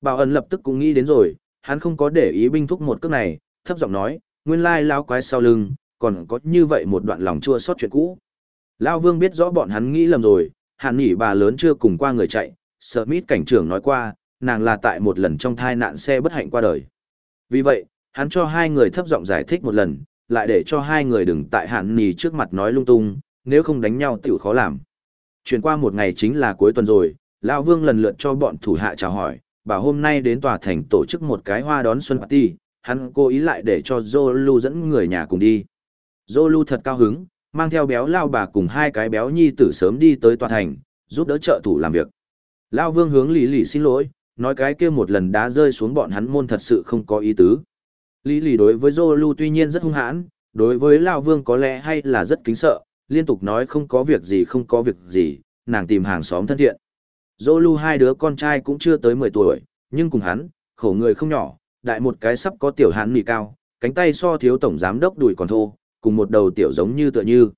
Bảo ẩn lập tức cũng nghĩ đến rồi, hắn không có để ý binh thúc một cước này, thấp giọng nói, nguyên lai lão quái sau lưng, còn có như vậy một đoạn lòng chua xót chuyện cũ. Lão vương biết rõ bọn hắn nghĩ lầm rồi, hàn nghỉ bà lớn chưa cùng qua người chạy, Smith cảnh trưởng nói qua, nàng là tại một lần trong thai nạn xe bất hạnh qua đời. Vì vậy, hắn cho hai người thấp giọng giải thích một lần, lại để cho hai người đừng tại hạn nì trước mặt nói lung tung, nếu không đánh nhau tiểu khó làm. Chuyển qua một ngày chính là cuối tuần rồi, Lão Vương lần lượt cho bọn thủ hạ chào hỏi, bảo hôm nay đến tòa thành tổ chức một cái hoa đón xuân party, hắn cố ý lại để cho Zolu dẫn người nhà cùng đi. Zolu thật cao hứng, mang theo béo lao bà cùng hai cái béo nhi tử sớm đi tới tòa thành, giúp đỡ trợ thủ làm việc. Lao Vương hướng Lý Lì xin lỗi, nói cái kia một lần đá rơi xuống bọn hắn môn thật sự không có ý tứ. Lý Lì đối với Zolu tuy nhiên rất hung hãn, đối với Lao Vương có lẽ hay là rất kính sợ, liên tục nói không có việc gì không có việc gì, nàng tìm hàng xóm thân thiện. Zolu hai đứa con trai cũng chưa tới 10 tuổi, nhưng cùng hắn, khổ người không nhỏ, đại một cái sắp có tiểu hán mì cao, cánh tay so thiếu tổng giám đốc đùi còn thô, cùng một đầu tiểu giống như tựa như.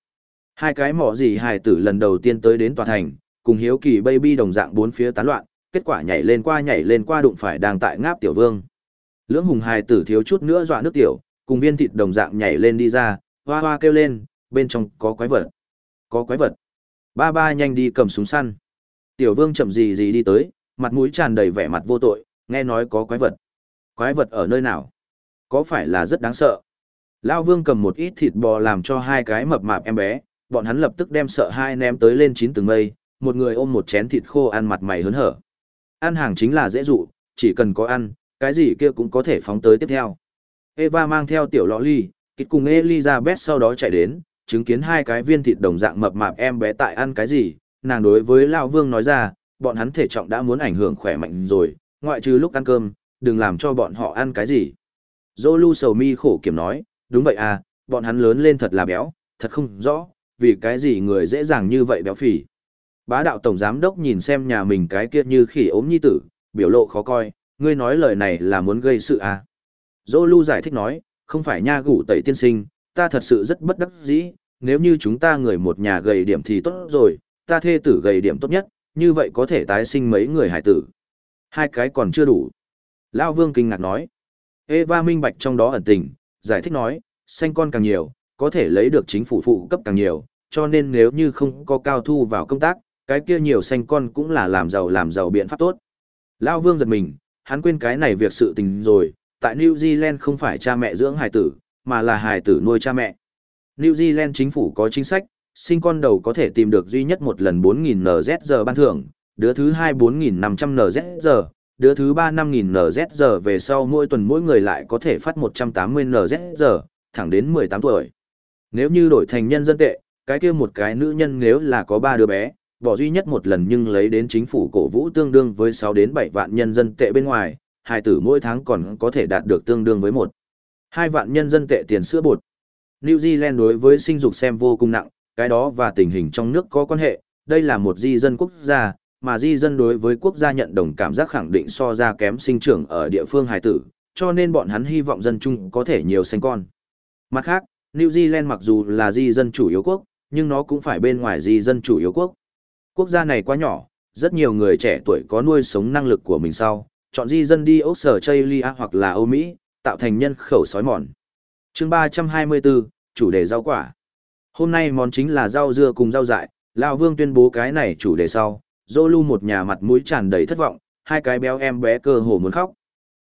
Hai cái mỏ gì hài tử lần đầu tiên tới đến tòa thành, cùng hiếu kỳ baby đồng dạng bốn phía tán loạn, kết quả nhảy lên qua nhảy lên qua đụng phải đang tại ngáp tiểu vương. Lưỡng hùng hài tử thiếu chút nữa dọa nước tiểu, cùng viên thịt đồng dạng nhảy lên đi ra, hoa hoa kêu lên, bên trong có quái vật. Có quái vật. Ba ba nhanh đi cầm súng săn. Tiểu vương chậm gì gì đi tới, mặt mũi tràn đầy vẻ mặt vô tội, nghe nói có quái vật. Quái vật ở nơi nào? Có phải là rất đáng sợ? Lao vương cầm một ít thịt bò làm cho hai cái mập mạp em bé, bọn hắn lập tức đem sợ hai ném tới lên chín tầng mây, một người ôm một chén thịt khô ăn mặt mày hớn hở. Ăn hàng chính là dễ dụ, chỉ cần có ăn, cái gì kia cũng có thể phóng tới tiếp theo. Eva mang theo tiểu lọ ly, kịch cùng Elizabeth sau đó chạy đến, chứng kiến hai cái viên thịt đồng dạng mập mạp em bé tại ăn cái gì, nàng đối với Lão Vương nói ra, bọn hắn thể trọng đã muốn ảnh hưởng khỏe mạnh rồi, ngoại trừ lúc ăn cơm, đừng làm cho bọn họ ăn cái gì. Zolu sầu mi khổ kiểm nói, đúng vậy à, bọn hắn lớn lên thật là béo, thật không rõ, vì cái gì người dễ dàng như vậy béo phì. Bá đạo tổng giám đốc nhìn xem nhà mình cái kia như khỉ ốm nhi tử, biểu lộ khó coi, ngươi nói lời này là muốn gây sự à. Zolu giải thích nói, không phải nha gủ tẩy tiên sinh, ta thật sự rất bất đắc dĩ, nếu như chúng ta người một nhà gầy điểm thì tốt rồi, ta thê tử gầy điểm tốt nhất, như vậy có thể tái sinh mấy người hải tử. Hai cái còn chưa đủ. Lao Vương kinh ngạc nói. Eva minh bạch trong đó ẩn tình, giải thích nói, sinh con càng nhiều, có thể lấy được chính phủ phụ cấp càng nhiều, cho nên nếu như không có cao thu vào công tác, cái kia nhiều sinh con cũng là làm giàu làm giàu biện pháp tốt. Lao Vương giật mình, hắn quên cái này việc sự tình rồi, tại New Zealand không phải cha mẹ dưỡng hài tử, mà là hài tử nuôi cha mẹ. New Zealand chính phủ có chính sách, sinh con đầu có thể tìm được duy nhất một lần 4.000 NZ ban thưởng, đứa thứ hai 4.500 NZ đứa thứ ba 5.000 NZ về sau mỗi tuần mỗi người lại có thể phát 180 NZ thẳng đến 18 tuổi. Nếu như đổi thành nhân dân tệ, cái kia một cái nữ nhân nếu là có ba đứa bé, bỏ duy nhất một lần nhưng lấy đến chính phủ cổ vũ tương đương với 6 đến 7 vạn nhân dân tệ bên ngoài, hai tử mỗi tháng còn có thể đạt được tương đương với một hai vạn nhân dân tệ tiền sữa bột. New Zealand đối với sinh dục xem vô cùng nặng, cái đó và tình hình trong nước có quan hệ, đây là một di dân quốc gia, mà di dân đối với quốc gia nhận đồng cảm giác khẳng định so ra kém sinh trưởng ở địa phương hài tử, cho nên bọn hắn hy vọng dân chung có thể nhiều sinh con. Mặt khác, New Zealand mặc dù là di dân chủ yếu quốc, nhưng nó cũng phải bên ngoài di dân chủ yếu quốc. Quốc gia này quá nhỏ, rất nhiều người trẻ tuổi có nuôi sống năng lực của mình sau, chọn di dân đi Úc Sở Chaylia hoặc là Âu Mỹ, tạo thành nhân khẩu sói mòn. chương 324, chủ đề rau quả. Hôm nay món chính là rau dưa cùng rau dại, Lão Vương tuyên bố cái này chủ đề sau, Zolu một nhà mặt mũi tràn đầy thất vọng, hai cái béo em bé cơ hồ muốn khóc.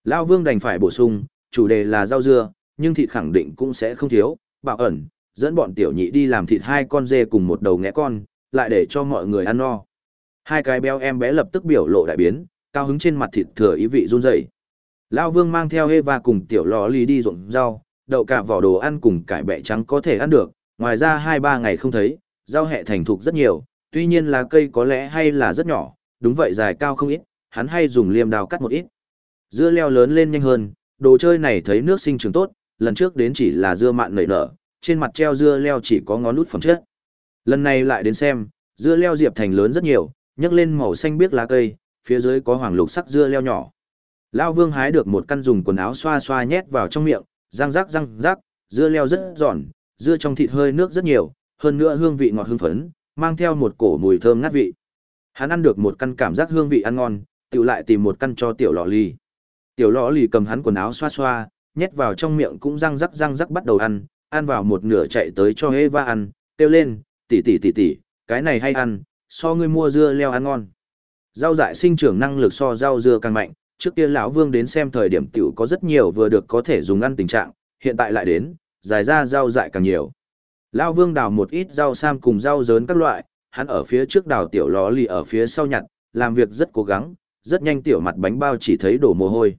Lão Vương đành phải bổ sung, chủ đề là rau dưa, nhưng thịt khẳng định cũng sẽ không thiếu, bảo ẩn, dẫn bọn tiểu nhị đi làm thịt hai con dê cùng một đầu ngẽ con, lại để cho mọi người ăn no. Hai cái béo em bé lập tức biểu lộ đại biến, cao hứng trên mặt thịt thừa ý vị run rẩy. Lão Vương mang theo Eva cùng tiểu lò Lì đi ruộng rau, đậu cả vỏ đồ ăn cùng cải bẹ trắng có thể ăn được, ngoài ra hai ba ngày không thấy, rau hẹ thành thục rất nhiều, tuy nhiên là cây có lẽ hay là rất nhỏ, đúng vậy dài cao không ít, hắn hay dùng liềm đào cắt một ít. Dưa leo lớn lên nhanh hơn, đồ chơi này thấy nước sinh trưởng tốt, lần trước đến chỉ là dưa mạn nảy nở, trên mặt treo dưa leo chỉ có ngón nút phẩm chất. Lần này lại đến xem, dưa leo diệp thành lớn rất nhiều, nhấc lên màu xanh biếc lá cây, phía dưới có hoàng lục sắc dưa leo nhỏ. Lao vương hái được một căn dùng quần áo xoa xoa nhét vào trong miệng, răng rắc răng rắc, dưa leo rất giòn, dưa trong thịt hơi nước rất nhiều, hơn nữa hương vị ngọt hương phấn, mang theo một cổ mùi thơm ngát vị. Hắn ăn được một căn cảm giác hương vị ăn ngon, tự lại tìm một căn cho tiểu lọ lì. Tiểu lọ lì cầm hắn quần áo xoa xoa, nhét vào trong miệng cũng răng rắc răng rắc bắt đầu ăn, ăn vào một nửa chạy tới cho Eva ăn, kêu lên, tỷ tỷ tỷ tỷ, cái này hay ăn, so ngươi mua dưa leo ăn ngon. Rau dại sinh trưởng năng lực so rau dưa càng mạnh, trước kia lão Vương đến xem thời điểm tiểu có rất nhiều vừa được có thể dùng ăn tình trạng, hiện tại lại đến, dài ra rau dại càng nhiều. Lão Vương đào một ít rau sam cùng rau dớn các loại, hắn ở phía trước đào tiểu ló lì ở phía sau nhặt, làm việc rất cố gắng, rất nhanh tiểu mặt bánh bao chỉ thấy đổ mồ hôi.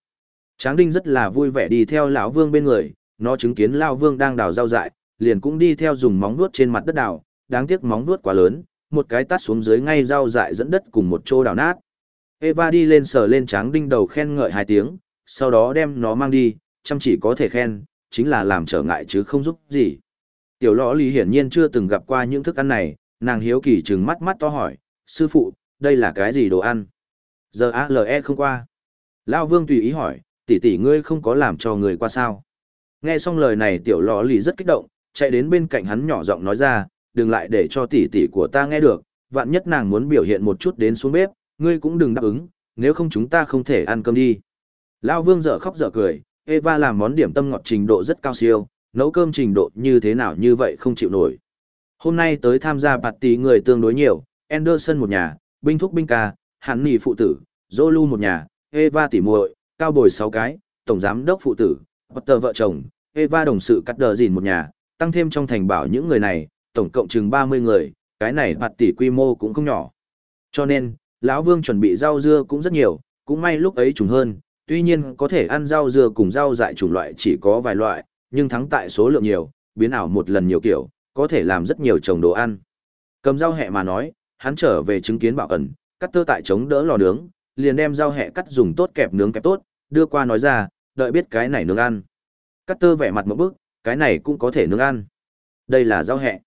Tráng Đinh rất là vui vẻ đi theo lão Vương bên người, nó chứng kiến lão Vương đang đào rau dại, liền cũng đi theo dùng móng vuốt trên mặt đất đào, đáng tiếc móng vuốt quá lớn, một cái tát xuống dưới ngay rau dại dẫn đất cùng một chỗ đào nát. Eva đi lên sờ lên Tráng Đinh đầu khen ngợi hai tiếng, sau đó đem nó mang đi, chăm chỉ có thể khen, chính là làm trở ngại chứ không giúp gì. Tiểu lõ lì hiển nhiên chưa từng gặp qua những thức ăn này, nàng hiếu kỳ trừng mắt mắt to hỏi, sư phụ, đây là cái gì đồ ăn? Giờ ALE không qua. Lao vương tùy ý hỏi, tỷ tỷ ngươi không có làm cho người qua sao? Nghe xong lời này tiểu lò lì rất kích động, chạy đến bên cạnh hắn nhỏ giọng nói ra, đừng lại để cho tỷ tỷ của ta nghe được, vạn nhất nàng muốn biểu hiện một chút đến xuống bếp, ngươi cũng đừng đáp ứng, nếu không chúng ta không thể ăn cơm đi. Lao vương dở khóc dở cười, Eva làm món điểm tâm ngọt trình độ rất cao siêu, nấu cơm trình độ như thế nào như vậy không chịu nổi. Hôm nay tới tham gia party người tương đối nhiều, Anderson một nhà, binh thúc binh ca, hắn Nì phụ tử, Zolu một nhà, Eva tỉ muội, cao bồi 6 cái, tổng giám đốc phụ tử, Potter vợ chồng, Eva đồng sự cắt đờ gìn một nhà, tăng thêm trong thành bảo những người này, tổng cộng chừng 30 người, cái này hoạt tỷ quy mô cũng không nhỏ. Cho nên, lão Vương chuẩn bị rau dưa cũng rất nhiều, cũng may lúc ấy trùng hơn, tuy nhiên có thể ăn rau dưa cùng rau dại chủng loại chỉ có vài loại, nhưng thắng tại số lượng nhiều, biến ảo một lần nhiều kiểu, có thể làm rất nhiều trồng đồ ăn. Cầm rau hẹ mà nói, hắn trở về chứng kiến bảo ẩn, cắt tơ tại chống đỡ lò nướng, liền đem rau hẹ cắt dùng tốt kẹp nướng kẹp tốt, đưa qua nói ra, đợi biết cái này nướng ăn. Cắt tơ vẻ mặt một bước, cái này cũng có thể nướng ăn. Đây là rau hẹ.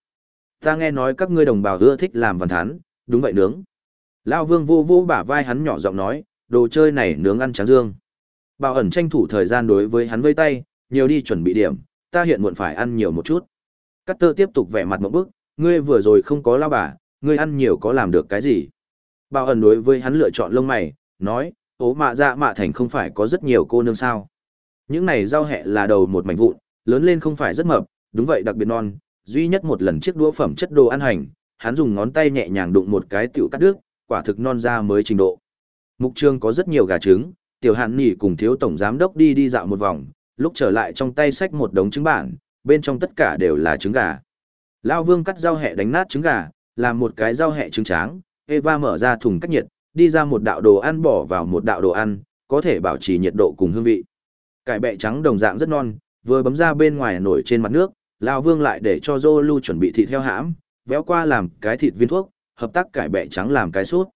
Ta nghe nói các ngươi đồng bào ưa thích làm văn thán, đúng vậy nướng. Lao vương vô vô bả vai hắn nhỏ giọng nói, đồ chơi này nướng ăn trắng dương. Bảo ẩn tranh thủ thời gian đối với hắn vây tay, nhiều đi chuẩn bị điểm, ta hiện muộn phải ăn nhiều một chút. Cắt tơ tiếp tục vẻ mặt một bức, ngươi vừa rồi không có lao bà, ngươi ăn nhiều có làm được cái gì. Bảo ẩn đối với hắn lựa chọn lông mày, nói, ố mạ dạ mạ thành không phải có rất nhiều cô nương sao. Những này rau hẹ là đầu một mảnh vụn, lớn lên không phải rất mập, đúng vậy đặc biệt non, duy nhất một lần chiếc đũa phẩm chất đồ ăn hành, hắn dùng ngón tay nhẹ nhàng đụng một cái tiểu cắt đứt, quả thực non ra mới trình độ. Mục trường có rất nhiều gà trứng, tiểu hạn nỉ cùng thiếu tổng giám đốc đi đi dạo một vòng, lúc trở lại trong tay xách một đống trứng bản, bên trong tất cả đều là trứng gà. Lao vương cắt rau hẹ đánh nát trứng gà, làm một cái rau hẹ trứng tráng, Eva mở ra thùng cách nhiệt, đi ra một đạo đồ ăn bỏ vào một đạo đồ ăn, có thể bảo trì nhiệt độ cùng hương vị. Cải bẹ trắng đồng dạng rất non, vừa bấm ra bên ngoài nổi trên mặt nước, Lao vương lại để cho Zolu chuẩn bị thịt heo hãm, véo qua làm cái thịt viên thuốc, hợp tác cải bẹ trắng làm cái sốt.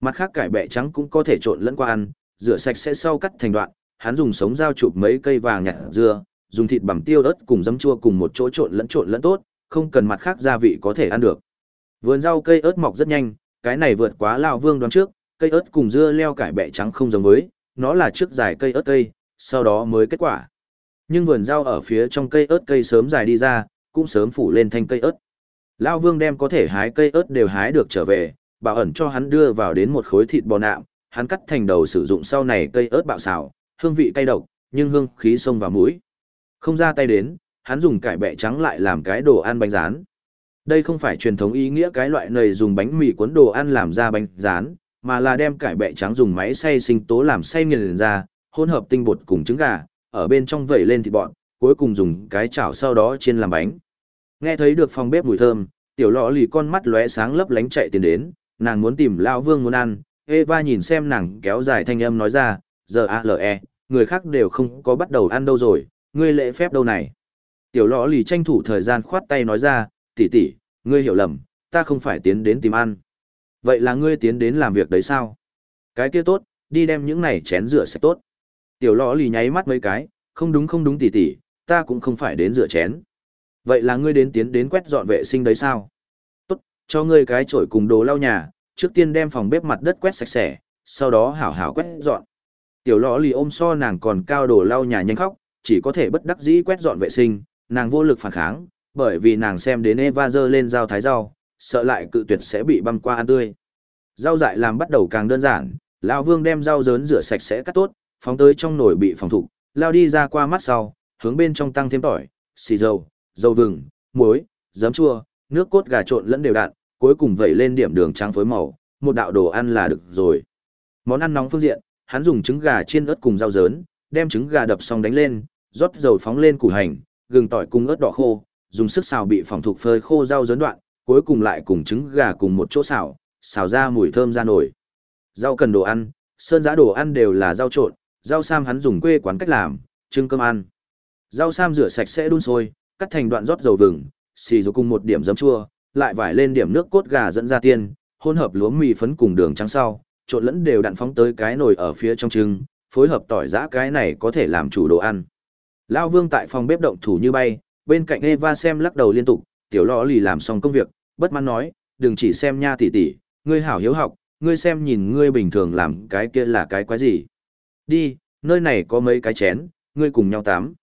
Mặt khác cải bẹ trắng cũng có thể trộn lẫn qua ăn, rửa sạch sẽ sau cắt thành đoạn, hắn dùng sống dao chụp mấy cây vàng nhạt dưa, dùng thịt bằm tiêu ớt cùng dấm chua cùng một chỗ trộn lẫn trộn lẫn tốt, không cần mặt khác gia vị có thể ăn được. Vườn rau cây ớt mọc rất nhanh, cái này vượt quá lão vương đoán trước, cây ớt cùng dưa leo cải bẹ trắng không giống với, nó là trước dài cây ớt cây, sau đó mới kết quả. Nhưng vườn rau ở phía trong cây ớt cây sớm dài đi ra, cũng sớm phủ lên thanh cây ớt. Lão vương đem có thể hái cây ớt đều hái được trở về, bảo ẩn cho hắn đưa vào đến một khối thịt bò nạm, hắn cắt thành đầu sử dụng sau này cây ớt bạo xào, hương vị cay độc, nhưng hương khí sông vào mũi. Không ra tay đến, hắn dùng cải bẹ trắng lại làm cái đồ ăn bánh rán. Đây không phải truyền thống ý nghĩa cái loại này dùng bánh mì cuốn đồ ăn làm ra bánh rán, mà là đem cải bẹ trắng dùng máy xay sinh tố làm xay nghiền ra, hỗn hợp tinh bột cùng trứng gà, ở bên trong vẩy lên thịt bọn, cuối cùng dùng cái chảo sau đó chiên làm bánh. Nghe thấy được phòng bếp mùi thơm, tiểu lọ lì con mắt lóe sáng lấp lánh chạy tiến đến, nàng muốn tìm lão vương muốn ăn, Eva nhìn xem nàng kéo dài thanh âm nói ra, giờ ALE, người khác đều không có bắt đầu ăn đâu rồi, ngươi lễ phép đâu này. Tiểu lọ lì tranh thủ thời gian khoát tay nói ra, tỷ tỷ, ngươi hiểu lầm, ta không phải tiến đến tìm ăn. Vậy là ngươi tiến đến làm việc đấy sao? Cái kia tốt, đi đem những này chén rửa sạch tốt. Tiểu lọ lì nháy mắt mấy cái, không đúng không đúng tỷ tỷ, ta cũng không phải đến rửa chén. Vậy là ngươi đến tiến đến quét dọn vệ sinh đấy sao? Tốt, cho ngươi cái chổi cùng đồ lau nhà, trước tiên đem phòng bếp mặt đất quét sạch sẽ, sau đó hảo hảo quét dọn. Tiểu lọ lì ôm so nàng còn cao đồ lau nhà nhanh khóc, chỉ có thể bất đắc dĩ quét dọn vệ sinh, nàng vô lực phản kháng, bởi vì nàng xem đến Eva dơ lên dao thái rau, sợ lại cự tuyệt sẽ bị băm qua ăn tươi. Rau dại làm bắt đầu càng đơn giản, lão Vương đem rau dớn rửa sạch sẽ cắt tốt, phóng tới trong nồi bị phòng thủ, lao đi ra qua mắt sau, hướng bên trong tăng thêm tỏi, xì dầu, dầu vừng, muối, giấm chua, nước cốt gà trộn lẫn đều đặn, cuối cùng vẩy lên điểm đường trắng phối màu, một đạo đồ ăn là được rồi. Món ăn nóng phương diện, hắn dùng trứng gà chiên ớt cùng rau dớn, đem trứng gà đập xong đánh lên, rót dầu phóng lên củ hành, gừng tỏi cùng ớt đỏ khô, dùng sức xào bị phòng thục phơi khô rau dớn đoạn, cuối cùng lại cùng trứng gà cùng một chỗ xào, xào ra mùi thơm ra nổi. Rau cần đồ ăn, sơn giá đồ ăn đều là rau trộn, rau sam hắn dùng quê quán cách làm, trưng cơm ăn. Rau sam rửa sạch sẽ đun sôi, cắt thành đoạn rót dầu vừng, xì dầu cùng một điểm giấm chua, lại vải lên điểm nước cốt gà dẫn ra tiên, hỗn hợp lúa mì phấn cùng đường trắng sau, trộn lẫn đều đặn phóng tới cái nồi ở phía trong trưng, phối hợp tỏi giã cái này có thể làm chủ đồ ăn. Lao Vương tại phòng bếp động thủ như bay, bên cạnh Eva xem lắc đầu liên tục, tiểu lọ lì làm xong công việc, bất mãn nói, đừng chỉ xem nha tỷ tỷ, ngươi hảo hiếu học, ngươi xem nhìn ngươi bình thường làm cái kia là cái quái gì. Đi, nơi này có mấy cái chén, ngươi cùng nhau tám.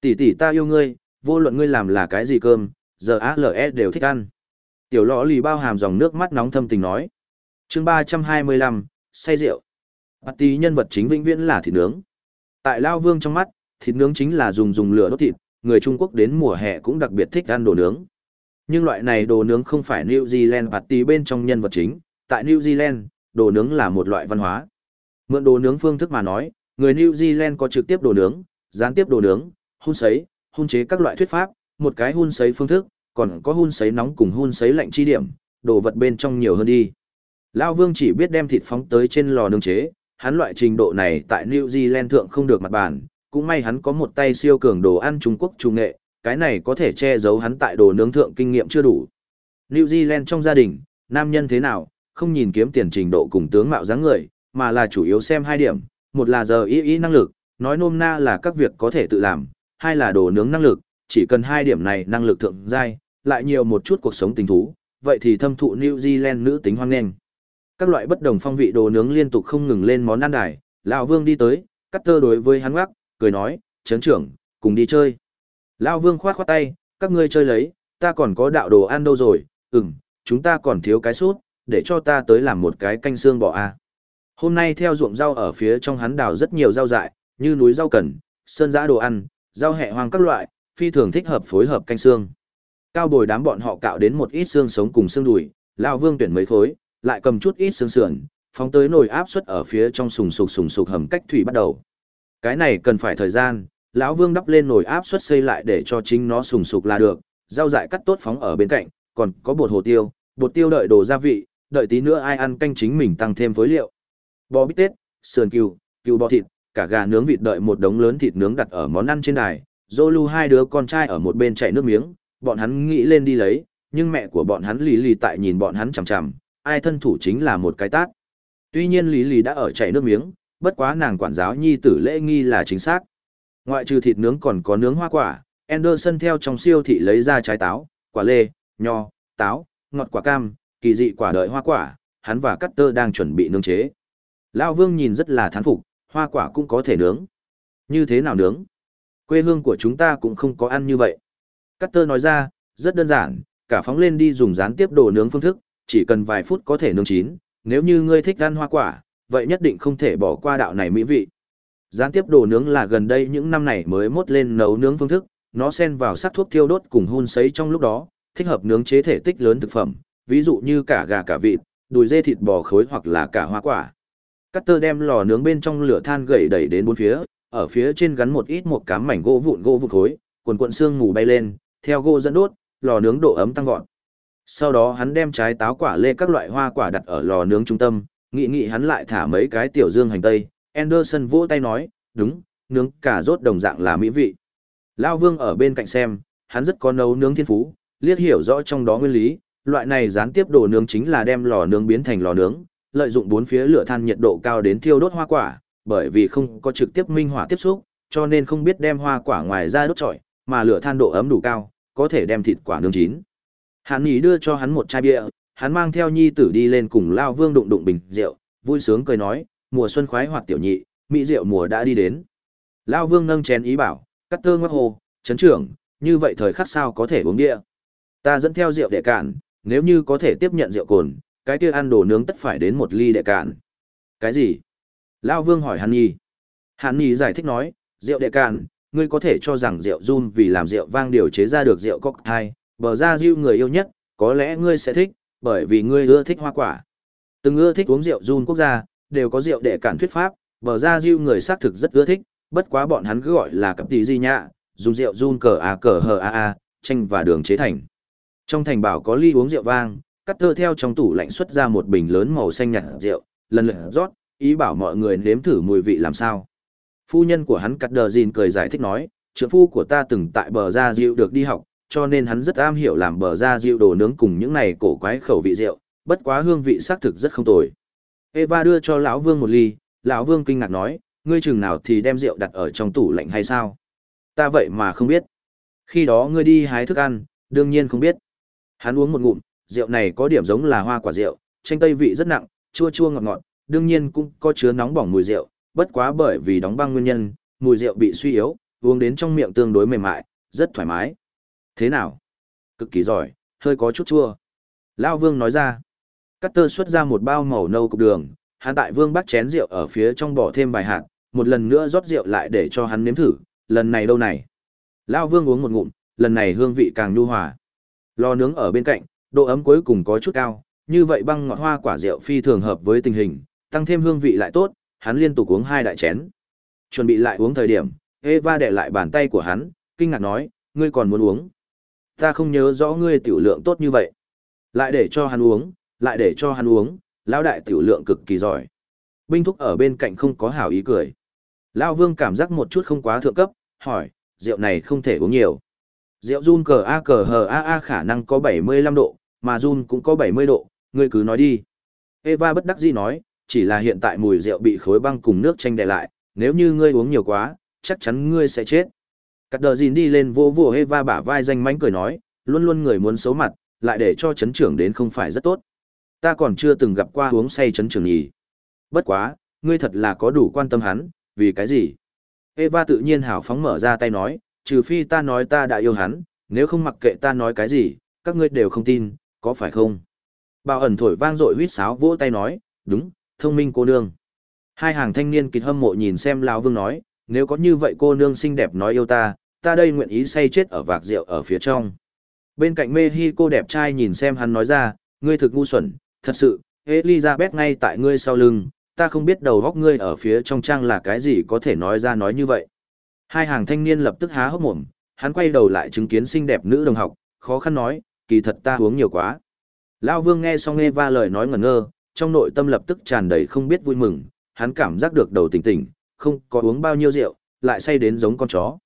Tỷ tỷ ta yêu ngươi, vô luận ngươi làm là cái gì cơm, giờ ALE đều thích ăn. Tiểu lọ lì bao hàm dòng nước mắt nóng thâm tình nói. chương 325, say rượu. Bạt tí nhân vật chính vĩnh viễn là thịt nướng. Tại Lao Vương trong mắt, thịt nướng chính là dùng dùng lửa đốt thịt, người Trung Quốc đến mùa hè cũng đặc biệt thích ăn đồ nướng. Nhưng loại này đồ nướng không phải New Zealand bạt tí bên trong nhân vật chính, tại New Zealand, đồ nướng là một loại văn hóa. Mượn đồ nướng phương thức mà nói, người New Zealand có trực tiếp đồ nướng, gián tiếp đồ nướng, hun sấy, hun chế các loại thuyết pháp, một cái hun sấy phương thức, còn có hun sấy nóng cùng hun sấy lạnh chi điểm, đồ vật bên trong nhiều hơn đi. Lão Vương chỉ biết đem thịt phóng tới trên lò nướng chế, hắn loại trình độ này tại New Zealand thượng không được mặt bàn, cũng may hắn có một tay siêu cường đồ ăn Trung Quốc trung nghệ, cái này có thể che giấu hắn tại đồ nướng thượng kinh nghiệm chưa đủ. New Zealand trong gia đình, nam nhân thế nào, không nhìn kiếm tiền trình độ cùng tướng mạo dáng người, mà là chủ yếu xem hai điểm, một là giờ ý ý năng lực, nói nôm na là các việc có thể tự làm, hai là đồ nướng năng lực, chỉ cần hai điểm này năng lực thượng giai, lại nhiều một chút cuộc sống tình thú, vậy thì thâm thụ New Zealand nữ tính hoang nghênh. Các loại bất đồng phong vị đồ nướng liên tục không ngừng lên món ăn đài, lão Vương đi tới, cắt tơ đối với hắn gác, cười nói, "Trấn trưởng, cùng đi chơi." Lão Vương khoát khoát tay, "Các ngươi chơi lấy, ta còn có đạo đồ ăn đâu rồi, ừm, chúng ta còn thiếu cái sút, để cho ta tới làm một cái canh xương bò a." À. Hôm nay theo ruộng rau ở phía trong hắn đào rất nhiều rau dại, như núi rau cần, sơn giã đồ ăn, rau hẹ hoang các loại, phi thường thích hợp phối hợp canh xương. Cao bồi đám bọn họ cạo đến một ít xương sống cùng xương đùi, lão Vương tuyển mấy khối, lại cầm chút ít xương sườn, phóng tới nồi áp suất ở phía trong sùng sục sùng sục hầm cách thủy bắt đầu. Cái này cần phải thời gian, lão Vương đắp lên nồi áp suất xây lại để cho chính nó sùng sục là được, rau dại cắt tốt phóng ở bên cạnh, còn có bột hồ tiêu, bột tiêu đợi đồ gia vị, đợi tí nữa ai ăn canh chính mình tăng thêm phối liệu. Bò bít tết, sườn cừu, cừu bò thịt, cả gà nướng vịt đợi một đống lớn thịt nướng đặt ở món ăn trên đài, Zolu hai đứa con trai ở một bên chảy nước miếng, bọn hắn nghĩ lên đi lấy, nhưng mẹ của bọn hắn Lý lì tại nhìn bọn hắn chằm chằm, ai thân thủ chính là một cái tát. Tuy nhiên Lý Lý đã ở chảy nước miếng, bất quá nàng quản giáo nhi tử lễ nghi là chính xác. Ngoại trừ thịt nướng còn có nướng hoa quả, Anderson theo trong siêu thị lấy ra trái táo, quả lê, nho, táo, ngọt quả cam, kỳ dị quả đợi hoa quả, hắn và Cutter đang chuẩn bị nướng chế. Lão Vương nhìn rất là thán phục, hoa quả cũng có thể nướng. Như thế nào nướng? Quê hương của chúng ta cũng không có ăn như vậy. Cutter nói ra, rất đơn giản, cả phóng lên đi dùng gián tiếp đồ nướng phương thức, chỉ cần vài phút có thể nướng chín, nếu như ngươi thích ăn hoa quả, vậy nhất định không thể bỏ qua đạo này mỹ vị. Gián tiếp đồ nướng là gần đây những năm này mới mốt lên nấu nướng phương thức, nó xen vào sắc thuốc thiêu đốt cùng hun sấy trong lúc đó, thích hợp nướng chế thể tích lớn thực phẩm, ví dụ như cả gà cả vịt, đùi dê thịt bò khối hoặc là cả hoa quả. Cutter đem lò nướng bên trong lửa than gậy đẩy đến bốn phía, ở phía trên gắn một ít một cám mảnh gỗ vụn gỗ vụn khối, quần cuộn xương mù bay lên, theo gỗ dẫn đốt, lò nướng độ ấm tăng vọt. Sau đó hắn đem trái táo quả lê các loại hoa quả đặt ở lò nướng trung tâm, nghị nghị hắn lại thả mấy cái tiểu dương hành tây. Anderson vỗ tay nói, đúng, nướng cả rốt đồng dạng là mỹ vị. Lao vương ở bên cạnh xem, hắn rất có nấu nướng thiên phú, liếc hiểu rõ trong đó nguyên lý, loại này gián tiếp đồ nướng chính là đem lò nướng biến thành lò nướng, lợi dụng bốn phía lửa than nhiệt độ cao đến thiêu đốt hoa quả, bởi vì không có trực tiếp minh hỏa tiếp xúc, cho nên không biết đem hoa quả ngoài ra đốt trọi, mà lửa than độ ấm đủ cao, có thể đem thịt quả nướng chín. Hàn Nghị đưa cho hắn một chai bia, hắn mang theo nhi tử đi lên cùng Lao Vương đụng đụng bình rượu, vui sướng cười nói, mùa xuân khoái hoạt tiểu nhị, mỹ rượu mùa đã đi đến. Lao vương nâng chén ý bảo, cắt tơ ngoắc hồ, chấn trưởng, như vậy thời khắc sao có thể uống bia? Ta dẫn theo rượu để cạn, nếu như có thể tiếp nhận rượu cồn, cái kia ăn đồ nướng tất phải đến một ly đệ cạn. Cái gì? Lao vương hỏi Hàn Nhi. Hàn Nhi giải thích nói, rượu đệ cạn, ngươi có thể cho rằng rượu run vì làm rượu vang điều chế ra được rượu cocktail, bờ ra diêu người yêu nhất, có lẽ ngươi sẽ thích, bởi vì ngươi ưa thích hoa quả. Từng ưa thích uống rượu run quốc gia, đều có rượu đệ cạn thuyết pháp, bờ ra diêu người xác thực rất ưa thích, bất quá bọn hắn cứ gọi là cặp tỷ gì nhạ, dùng rượu run cờ a cờ hờ a a, chanh và đường chế thành. Trong thành bảo có ly uống rượu vang, cắt tơ theo trong tủ lạnh xuất ra một bình lớn màu xanh nhạt rượu, lần lượt rót, ý bảo mọi người nếm thử mùi vị làm sao. Phu nhân của hắn cắt đờ gìn cười giải thích nói, trưởng phu của ta từng tại bờ ra rượu được đi học, cho nên hắn rất am hiểu làm bờ ra rượu đồ nướng cùng những này cổ quái khẩu vị rượu, bất quá hương vị xác thực rất không tồi. Eva đưa cho lão Vương một ly, lão Vương kinh ngạc nói, ngươi chừng nào thì đem rượu đặt ở trong tủ lạnh hay sao? Ta vậy mà không biết. Khi đó ngươi đi hái thức ăn, đương nhiên không biết. Hắn uống một ngụm, rượu này có điểm giống là hoa quả rượu, chanh tây vị rất nặng, chua chua ngọt ngọt, đương nhiên cũng có chứa nóng bỏng mùi rượu, bất quá bởi vì đóng băng nguyên nhân, mùi rượu bị suy yếu, uống đến trong miệng tương đối mềm mại, rất thoải mái. Thế nào? Cực kỳ giỏi, hơi có chút chua. Lão Vương nói ra. Cắt tơ xuất ra một bao màu nâu cục đường, hắn tại Vương bắt chén rượu ở phía trong bỏ thêm vài hạt, một lần nữa rót rượu lại để cho hắn nếm thử, lần này đâu này. Lão Vương uống một ngụm, lần này hương vị càng nhu hòa. Lò nướng ở bên cạnh, độ ấm cuối cùng có chút cao, như vậy băng ngọt hoa quả rượu phi thường hợp với tình hình, tăng thêm hương vị lại tốt, hắn liên tục uống hai đại chén. Chuẩn bị lại uống thời điểm, Eva để lại bàn tay của hắn, kinh ngạc nói, ngươi còn muốn uống. Ta không nhớ rõ ngươi tiểu lượng tốt như vậy. Lại để cho hắn uống, lại để cho hắn uống, lão đại tiểu lượng cực kỳ giỏi. Binh thúc ở bên cạnh không có hảo ý cười. Lão vương cảm giác một chút không quá thượng cấp, hỏi, rượu này không thể uống nhiều. Rượu run cờ A cờ hờ A A khả năng có 75 độ, mà run cũng có 70 độ, ngươi cứ nói đi. Eva bất đắc dĩ nói, chỉ là hiện tại mùi rượu bị khối băng cùng nước chanh đè lại, nếu như ngươi uống nhiều quá, chắc chắn ngươi sẽ chết. Cắt đờ gìn đi lên vô vô Eva bả vai danh mánh cười nói, luôn luôn người muốn xấu mặt, lại để cho chấn trưởng đến không phải rất tốt. Ta còn chưa từng gặp qua uống say chấn trưởng nhỉ. Bất quá, ngươi thật là có đủ quan tâm hắn, vì cái gì? Eva tự nhiên hào phóng mở ra tay nói, trừ phi ta nói ta đã yêu hắn, nếu không mặc kệ ta nói cái gì, các ngươi đều không tin, có phải không? Bảo ẩn thổi vang dội huýt sáo vỗ tay nói, đúng, thông minh cô nương. Hai hàng thanh niên kịt hâm mộ nhìn xem lão vương nói, nếu có như vậy cô nương xinh đẹp nói yêu ta, ta đây nguyện ý say chết ở vạc rượu ở phía trong. Bên cạnh mê hi cô đẹp trai nhìn xem hắn nói ra, ngươi thực ngu xuẩn, thật sự, Elizabeth ngay tại ngươi sau lưng, ta không biết đầu góc ngươi ở phía trong trang là cái gì có thể nói ra nói như vậy. Hai hàng thanh niên lập tức há hốc mồm, hắn quay đầu lại chứng kiến xinh đẹp nữ đồng học, khó khăn nói, kỳ thật ta uống nhiều quá. Lão Vương nghe xong nghe va lời nói ngẩn ngơ, trong nội tâm lập tức tràn đầy không biết vui mừng, hắn cảm giác được đầu tỉnh tỉnh, không có uống bao nhiêu rượu, lại say đến giống con chó.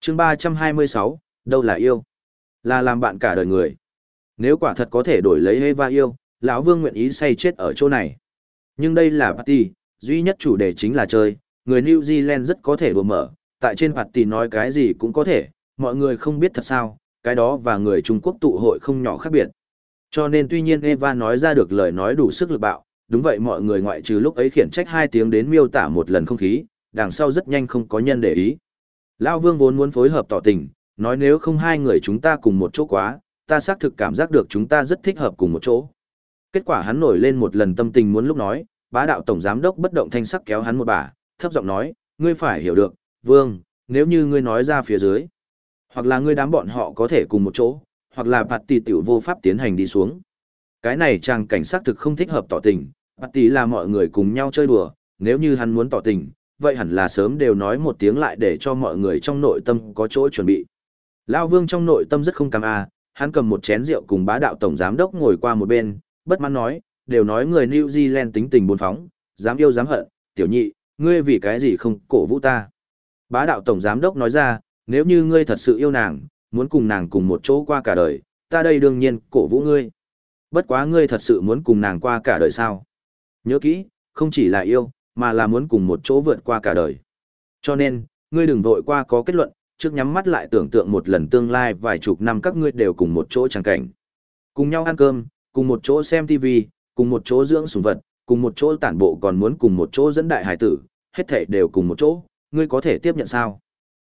chương 326, đâu là yêu? Là làm bạn cả đời người. Nếu quả thật có thể đổi lấy Eva yêu, lão Vương nguyện ý say chết ở chỗ này. Nhưng đây là party, duy nhất chủ đề chính là chơi, người New Zealand rất có thể đùa mở, tại trên party nói cái gì cũng có thể, mọi người không biết thật sao, cái đó và người Trung Quốc tụ hội không nhỏ khác biệt. Cho nên tuy nhiên Eva nói ra được lời nói đủ sức lực bạo, đúng vậy mọi người ngoại trừ lúc ấy khiển trách hai tiếng đến miêu tả một lần không khí, đằng sau rất nhanh không có nhân để ý. Lão Vương vốn muốn phối hợp tỏ tình, nói nếu không hai người chúng ta cùng một chỗ quá, ta xác thực cảm giác được chúng ta rất thích hợp cùng một chỗ. Kết quả hắn nổi lên một lần tâm tình muốn lúc nói, bá đạo tổng giám đốc bất động thanh sắc kéo hắn một bà, thấp giọng nói, ngươi phải hiểu được, Vương, nếu như ngươi nói ra phía dưới, hoặc là ngươi đám bọn họ có thể cùng một chỗ, hoặc là bạt tỷ tiểu vô pháp tiến hành đi xuống. Cái này chàng cảnh sát thực không thích hợp tỏ tình, bạt tỷ là mọi người cùng nhau chơi đùa, nếu như hắn muốn tỏ tình, vậy hẳn là sớm đều nói một tiếng lại để cho mọi người trong nội tâm có chỗ chuẩn bị. Lão vương trong nội tâm rất không cam a, hắn cầm một chén rượu cùng bá đạo tổng giám đốc ngồi qua một bên, bất mãn nói, đều nói người New Zealand tính tình buồn phóng, dám yêu dám hận, tiểu nhị, ngươi vì cái gì không cổ vũ ta. Bá đạo tổng giám đốc nói ra, nếu như ngươi thật sự yêu nàng, muốn cùng nàng cùng một chỗ qua cả đời, ta đây đương nhiên cổ vũ ngươi. Bất quá ngươi thật sự muốn cùng nàng qua cả đời sao? Nhớ kỹ, không chỉ là yêu, mà là muốn cùng một chỗ vượt qua cả đời. Cho nên, ngươi đừng vội qua có kết luận, trước nhắm mắt lại tưởng tượng một lần tương lai vài chục năm các ngươi đều cùng một chỗ chẳng cảnh. Cùng nhau ăn cơm, cùng một chỗ xem TV, cùng một chỗ dưỡng sủng vật, cùng một chỗ tản bộ còn muốn cùng một chỗ dẫn đại hải tử, hết thảy đều cùng một chỗ, ngươi có thể tiếp nhận sao?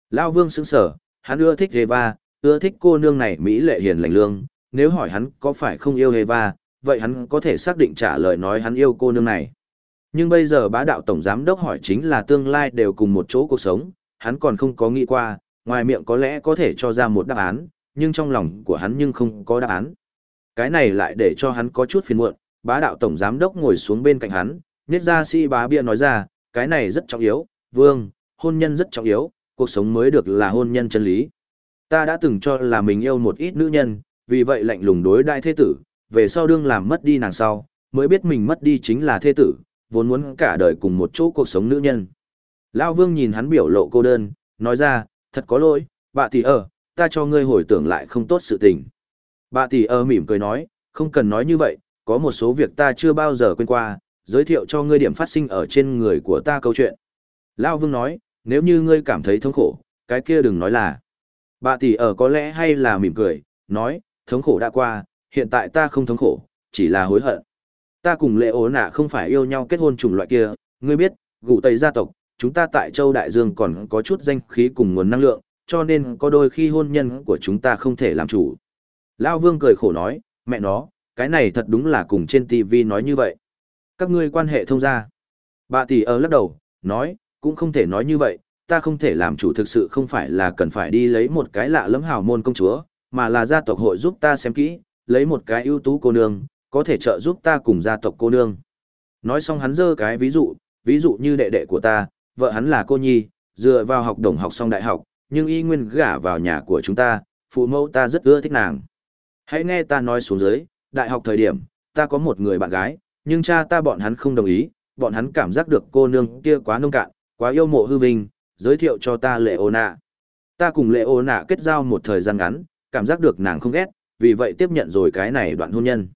Lao Vương sững sở, hắn ưa thích Eva, ưa thích cô nương này mỹ lệ hiền lành lương, nếu hỏi hắn có phải không yêu Eva, vậy hắn có thể xác định trả lời nói hắn yêu cô nương này. Nhưng bây giờ bá đạo tổng giám đốc hỏi chính là tương lai đều cùng một chỗ cuộc sống, hắn còn không có nghĩ qua, ngoài miệng có lẽ có thể cho ra một đáp án, nhưng trong lòng của hắn nhưng không có đáp án. Cái này lại để cho hắn có chút phiền muộn, bá đạo tổng giám đốc ngồi xuống bên cạnh hắn, nết ra si bá bia nói ra, cái này rất trọng yếu, vương, hôn nhân rất trọng yếu, cuộc sống mới được là hôn nhân chân lý. Ta đã từng cho là mình yêu một ít nữ nhân, vì vậy lạnh lùng đối đại thế tử, về sau đương làm mất đi nàng sau, mới biết mình mất đi chính là thế tử, vốn muốn cả đời cùng một chỗ cuộc sống nữ nhân. lão vương nhìn hắn biểu lộ cô đơn, nói ra, thật có lỗi, bà tỷ ở, ta cho ngươi hồi tưởng lại không tốt sự tình. Bà tỷ ở mỉm cười nói, không cần nói như vậy, có một số việc ta chưa bao giờ quên qua, giới thiệu cho ngươi điểm phát sinh ở trên người của ta câu chuyện. lão vương nói, nếu như ngươi cảm thấy thống khổ, cái kia đừng nói là. Bà tỷ ở có lẽ hay là mỉm cười, nói, thống khổ đã qua, hiện tại ta không thống khổ, chỉ là hối hận. Ta cùng lệ ố nạ không phải yêu nhau kết hôn chủng loại kia, ngươi biết, gụ tây gia tộc, chúng ta tại châu Đại Dương còn có chút danh khí cùng nguồn năng lượng, cho nên có đôi khi hôn nhân của chúng ta không thể làm chủ. Lao Vương cười khổ nói, mẹ nó, cái này thật đúng là cùng trên TV nói như vậy. Các ngươi quan hệ thông gia. Bà tỷ ở lắc đầu, nói, cũng không thể nói như vậy, ta không thể làm chủ thực sự không phải là cần phải đi lấy một cái lạ lẫm hào môn công chúa, mà là gia tộc hội giúp ta xem kỹ, lấy một cái ưu tú cô nương, có thể trợ giúp ta cùng gia tộc cô nương. Nói xong hắn dơ cái ví dụ, ví dụ như đệ đệ của ta, vợ hắn là cô nhi, dựa vào học đồng học xong đại học, nhưng y nguyên gả vào nhà của chúng ta, phụ mẫu ta rất ưa thích nàng. Hãy nghe ta nói xuống dưới, đại học thời điểm, ta có một người bạn gái, nhưng cha ta bọn hắn không đồng ý, bọn hắn cảm giác được cô nương kia quá nông cạn, quá yêu mộ hư vinh, giới thiệu cho ta lệ ô nạ. Ta cùng lệ ô nạ kết giao một thời gian ngắn, cảm giác được nàng không ghét, vì vậy tiếp nhận rồi cái này đoạn hôn nhân.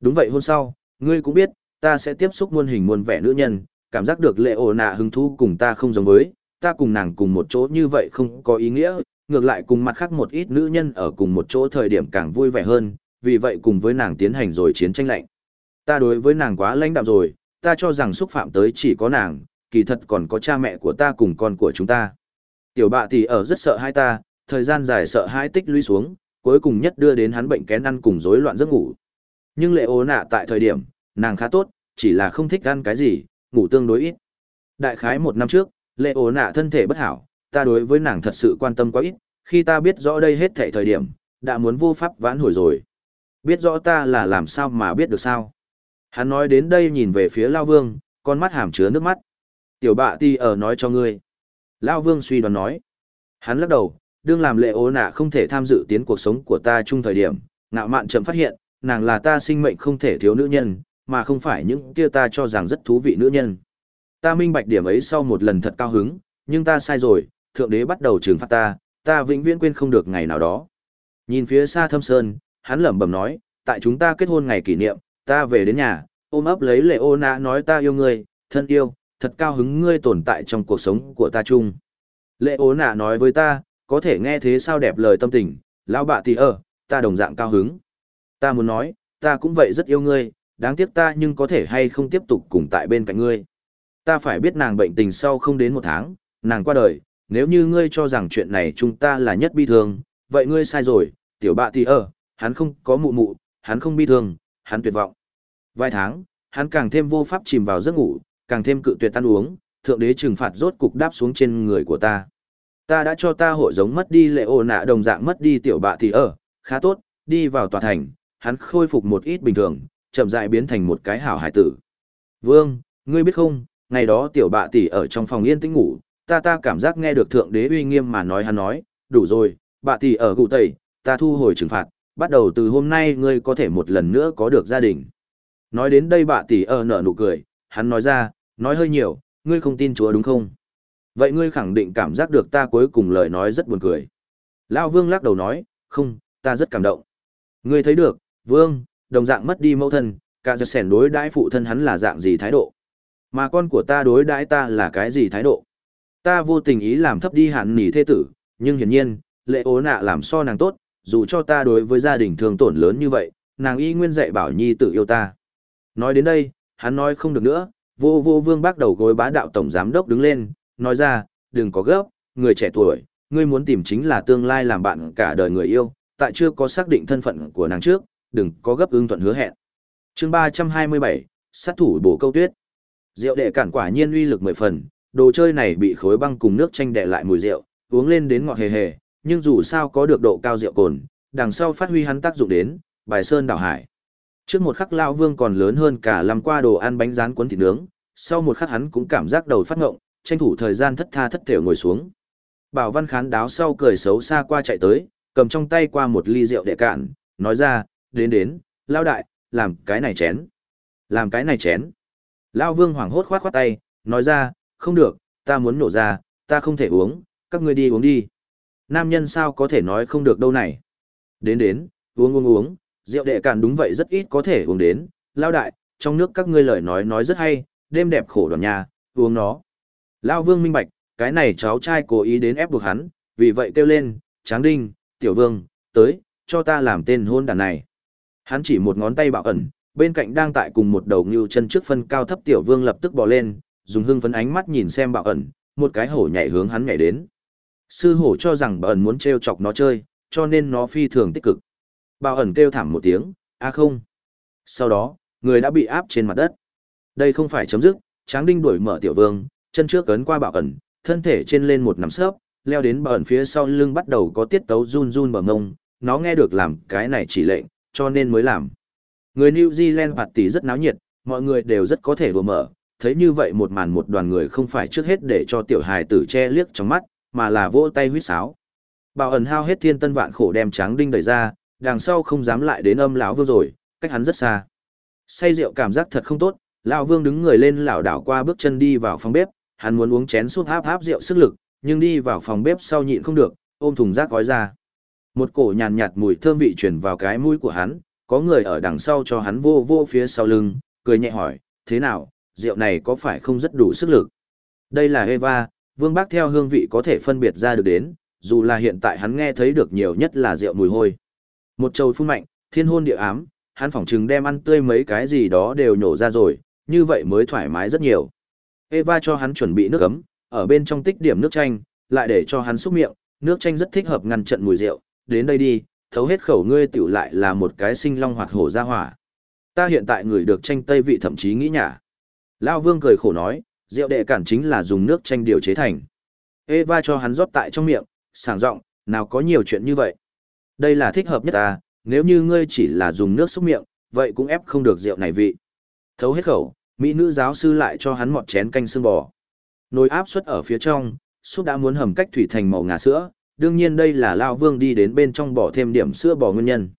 Đúng vậy hôn sau, ngươi cũng biết, ta sẽ tiếp xúc muôn hình muôn vẻ nữ nhân, cảm giác được lệ ô nạ hứng thú cùng ta không giống với, ta cùng nàng cùng một chỗ như vậy không có ý nghĩa, ngược lại cùng mặt khác một ít nữ nhân ở cùng một chỗ thời điểm càng vui vẻ hơn, vì vậy cùng với nàng tiến hành rồi chiến tranh lạnh. Ta đối với nàng quá lãnh đạm rồi, ta cho rằng xúc phạm tới chỉ có nàng, kỳ thật còn có cha mẹ của ta cùng con của chúng ta. Tiểu bạ thì ở rất sợ hai ta, thời gian dài sợ hai tích lũy xuống, cuối cùng nhất đưa đến hắn bệnh kén ăn cùng rối loạn giấc ngủ. Nhưng lệ ố nạ tại thời điểm, nàng khá tốt, chỉ là không thích ăn cái gì, ngủ tương đối ít. Đại khái một năm trước, lệ ố nạ thân thể bất hảo, ta đối với nàng thật sự quan tâm quá ít, khi ta biết rõ đây hết thảy thời điểm, đã muốn vô pháp vãn hồi rồi. Biết rõ ta là làm sao mà biết được sao. Hắn nói đến đây nhìn về phía Lao Vương, con mắt hàm chứa nước mắt. Tiểu bạ ti ở nói cho ngươi. Lao Vương suy đoán nói. Hắn lắc đầu, đương làm lệ ố nạ không thể tham dự tiến cuộc sống của ta chung thời điểm, ngạo mạn chậm phát hiện, nàng là ta sinh mệnh không thể thiếu nữ nhân, mà không phải những kia ta cho rằng rất thú vị nữ nhân. Ta minh bạch điểm ấy sau một lần thật cao hứng, nhưng ta sai rồi, thượng đế bắt đầu trừng phạt ta, ta vĩnh viễn quên không được ngày nào đó. Nhìn phía xa thâm sơn, hắn lẩm bẩm nói, tại chúng ta kết hôn ngày kỷ niệm, ta về đến nhà, ôm ấp lấy lệ ô nạ nói ta yêu ngươi, thân yêu, thật cao hứng ngươi tồn tại trong cuộc sống của ta chung. Lệ ố nạ nói với ta, có thể nghe thế sao đẹp lời tâm tình, lão bạ thì ở, ta đồng dạng cao hứng. Ta muốn nói, ta cũng vậy rất yêu ngươi, đáng tiếc ta nhưng có thể hay không tiếp tục cùng tại bên cạnh ngươi. Ta phải biết nàng bệnh tình sau không đến một tháng, nàng qua đời, nếu như ngươi cho rằng chuyện này chúng ta là nhất bi thương, vậy ngươi sai rồi, tiểu bạ thì ở, hắn không có mụ mụ, hắn không bi thương, hắn tuyệt vọng. Vài tháng, hắn càng thêm vô pháp chìm vào giấc ngủ, càng thêm cự tuyệt tan uống, thượng đế trừng phạt rốt cục đáp xuống trên người của ta. Ta đã cho ta hội giống mất đi lệ ô nạ đồng dạng mất đi tiểu bạ thì ở, khá tốt, đi vào tòa thành, hắn khôi phục một ít bình thường, chậm rãi biến thành một cái hảo hải tử. Vương, ngươi biết không, ngày đó tiểu bạ tỷ ở trong phòng yên tĩnh ngủ, ta ta cảm giác nghe được thượng đế uy nghiêm mà nói hắn nói, đủ rồi, bạ tỷ ở cụ tẩy, ta thu hồi trừng phạt, bắt đầu từ hôm nay ngươi có thể một lần nữa có được gia đình. Nói đến đây bạ tỷ ở nở nụ cười, hắn nói ra, nói hơi nhiều, ngươi không tin chúa đúng không? Vậy ngươi khẳng định cảm giác được ta cuối cùng lời nói rất buồn cười. Lao vương lắc đầu nói, không, ta rất cảm động. Ngươi thấy được, vương, đồng dạng mất đi mẫu thân, cả giật sẻn đối đãi phụ thân hắn là dạng gì thái độ. Mà con của ta đối đãi ta là cái gì thái độ. Ta vô tình ý làm thấp đi hạn nỉ thế tử, nhưng hiển nhiên, lệ ố nạ làm so nàng tốt, dù cho ta đối với gia đình thường tổn lớn như vậy, nàng y nguyên dạy bảo nhi tử yêu ta. Nói đến đây, hắn nói không được nữa, Vô vô vương bác đầu gối bá đạo tổng giám đốc đứng lên, nói ra, đừng có gấp, người trẻ tuổi, ngươi muốn tìm chính là tương lai làm bạn cả đời người yêu, tại chưa có xác định thân phận của nàng trước, đừng có gấp ưng thuận hứa hẹn. chương 327, sát thủ bổ câu tuyết. Rượu đệ cản quả nhiên uy lực mười phần, đồ chơi này bị khối băng cùng nước chanh đệ lại mùi rượu, uống lên đến ngọt hề hề, nhưng dù sao có được độ cao rượu cồn, đằng sau phát huy hắn tác dụng đến, bài sơn đảo hải. Trước một khắc lao vương còn lớn hơn cả làm qua đồ ăn bánh rán cuốn thịt nướng, sau một khắc hắn cũng cảm giác đầu phát ngộng, tranh thủ thời gian thất tha thất thểu ngồi xuống. Bảo Văn Khán đáo sau cười xấu xa qua chạy tới, cầm trong tay qua một ly rượu để cạn, nói ra, đến đến, lao đại, làm cái này chén. Làm cái này chén. Lao Vương hoảng hốt khoát khoát tay, nói ra, không được, ta muốn nổ ra, ta không thể uống, các ngươi đi uống đi. Nam nhân sao có thể nói không được đâu này. Đến đến, uống uống uống, rượu đệ cạn đúng vậy rất ít có thể uống đến, lao đại, trong nước các ngươi lời nói nói rất hay, đêm đẹp khổ đoàn nhà, uống nó. Lao Vương minh bạch, cái này cháu trai cố ý đến ép buộc hắn, vì vậy kêu lên, Tráng Đinh, Tiểu Vương, tới, cho ta làm tên hôn đàn này. Hắn chỉ một ngón tay bạo ẩn, bên cạnh đang tại cùng một đầu ngưu chân trước phân cao thấp Tiểu Vương lập tức bò lên, dùng hưng phấn ánh mắt nhìn xem bạo ẩn, một cái hổ nhảy hướng hắn nhảy đến. Sư hổ cho rằng bạo ẩn muốn trêu chọc nó chơi, cho nên nó phi thường tích cực. Bao ẩn kêu thảm một tiếng, a không. Sau đó, người đã bị áp trên mặt đất. Đây không phải chấm dứt, Tráng Đinh đuổi mở Tiểu Vương, chân trước cấn qua bảo ẩn, thân thể trên lên một nắm sấp, leo đến bảo ẩn phía sau lưng bắt đầu có tiết tấu run run bờ ngông, nó nghe được làm cái này chỉ lệnh, cho nên mới làm. Người New Zealand phạt tỷ rất náo nhiệt, mọi người đều rất có thể đùa mở, thấy như vậy một màn một đoàn người không phải trước hết để cho tiểu hài tử che liếc trong mắt, mà là vỗ tay huýt sáo. Bảo ẩn hao hết thiên tân vạn khổ đem tráng đinh đẩy ra, đằng sau không dám lại đến âm lão vương rồi, cách hắn rất xa. Say rượu cảm giác thật không tốt, lão vương đứng người lên lảo đảo qua bước chân đi vào phòng bếp, hắn muốn uống chén súp háp háp rượu sức lực, nhưng đi vào phòng bếp sau nhịn không được, ôm thùng rác gói ra. Một cổ nhàn nhạt mùi thơm vị truyền vào cái mũi của hắn, có người ở đằng sau cho hắn vô vô phía sau lưng, cười nhẹ hỏi, thế nào, rượu này có phải không rất đủ sức lực? Đây là Eva, Vương Bác theo hương vị có thể phân biệt ra được đến, dù là hiện tại hắn nghe thấy được nhiều nhất là rượu mùi hôi. Một trầu phun mạnh, thiên hôn địa ám, hắn phỏng chừng đem ăn tươi mấy cái gì đó đều nhổ ra rồi, như vậy mới thoải mái rất nhiều. Eva cho hắn chuẩn bị nước ấm, ở bên trong tích điểm nước chanh, lại để cho hắn xúc miệng, nước chanh rất thích hợp ngăn chặn mùi rượu, đến đây đi, thấu hết khẩu ngươi tiểu lại là một cái sinh long hoạt hổ ra hỏa. Ta hiện tại người được chanh tây vị thậm chí nghĩ nhả. Lao vương cười khổ nói, rượu đệ cản chính là dùng nước chanh điều chế thành. Eva cho hắn rót tại trong miệng, sảng giọng, nào có nhiều chuyện như vậy. Đây là thích hợp nhất ta, nếu như ngươi chỉ là dùng nước xúc miệng, vậy cũng ép không được rượu này vị. Thấu hết khẩu, mỹ nữ giáo sư lại cho hắn một chén canh xương bò. Nồi áp suất ở phía trong, súp đã muốn hầm cách thủy thành màu ngà sữa, đương nhiên đây là Lao Vương đi đến bên trong bỏ thêm điểm sữa bò nguyên nhân.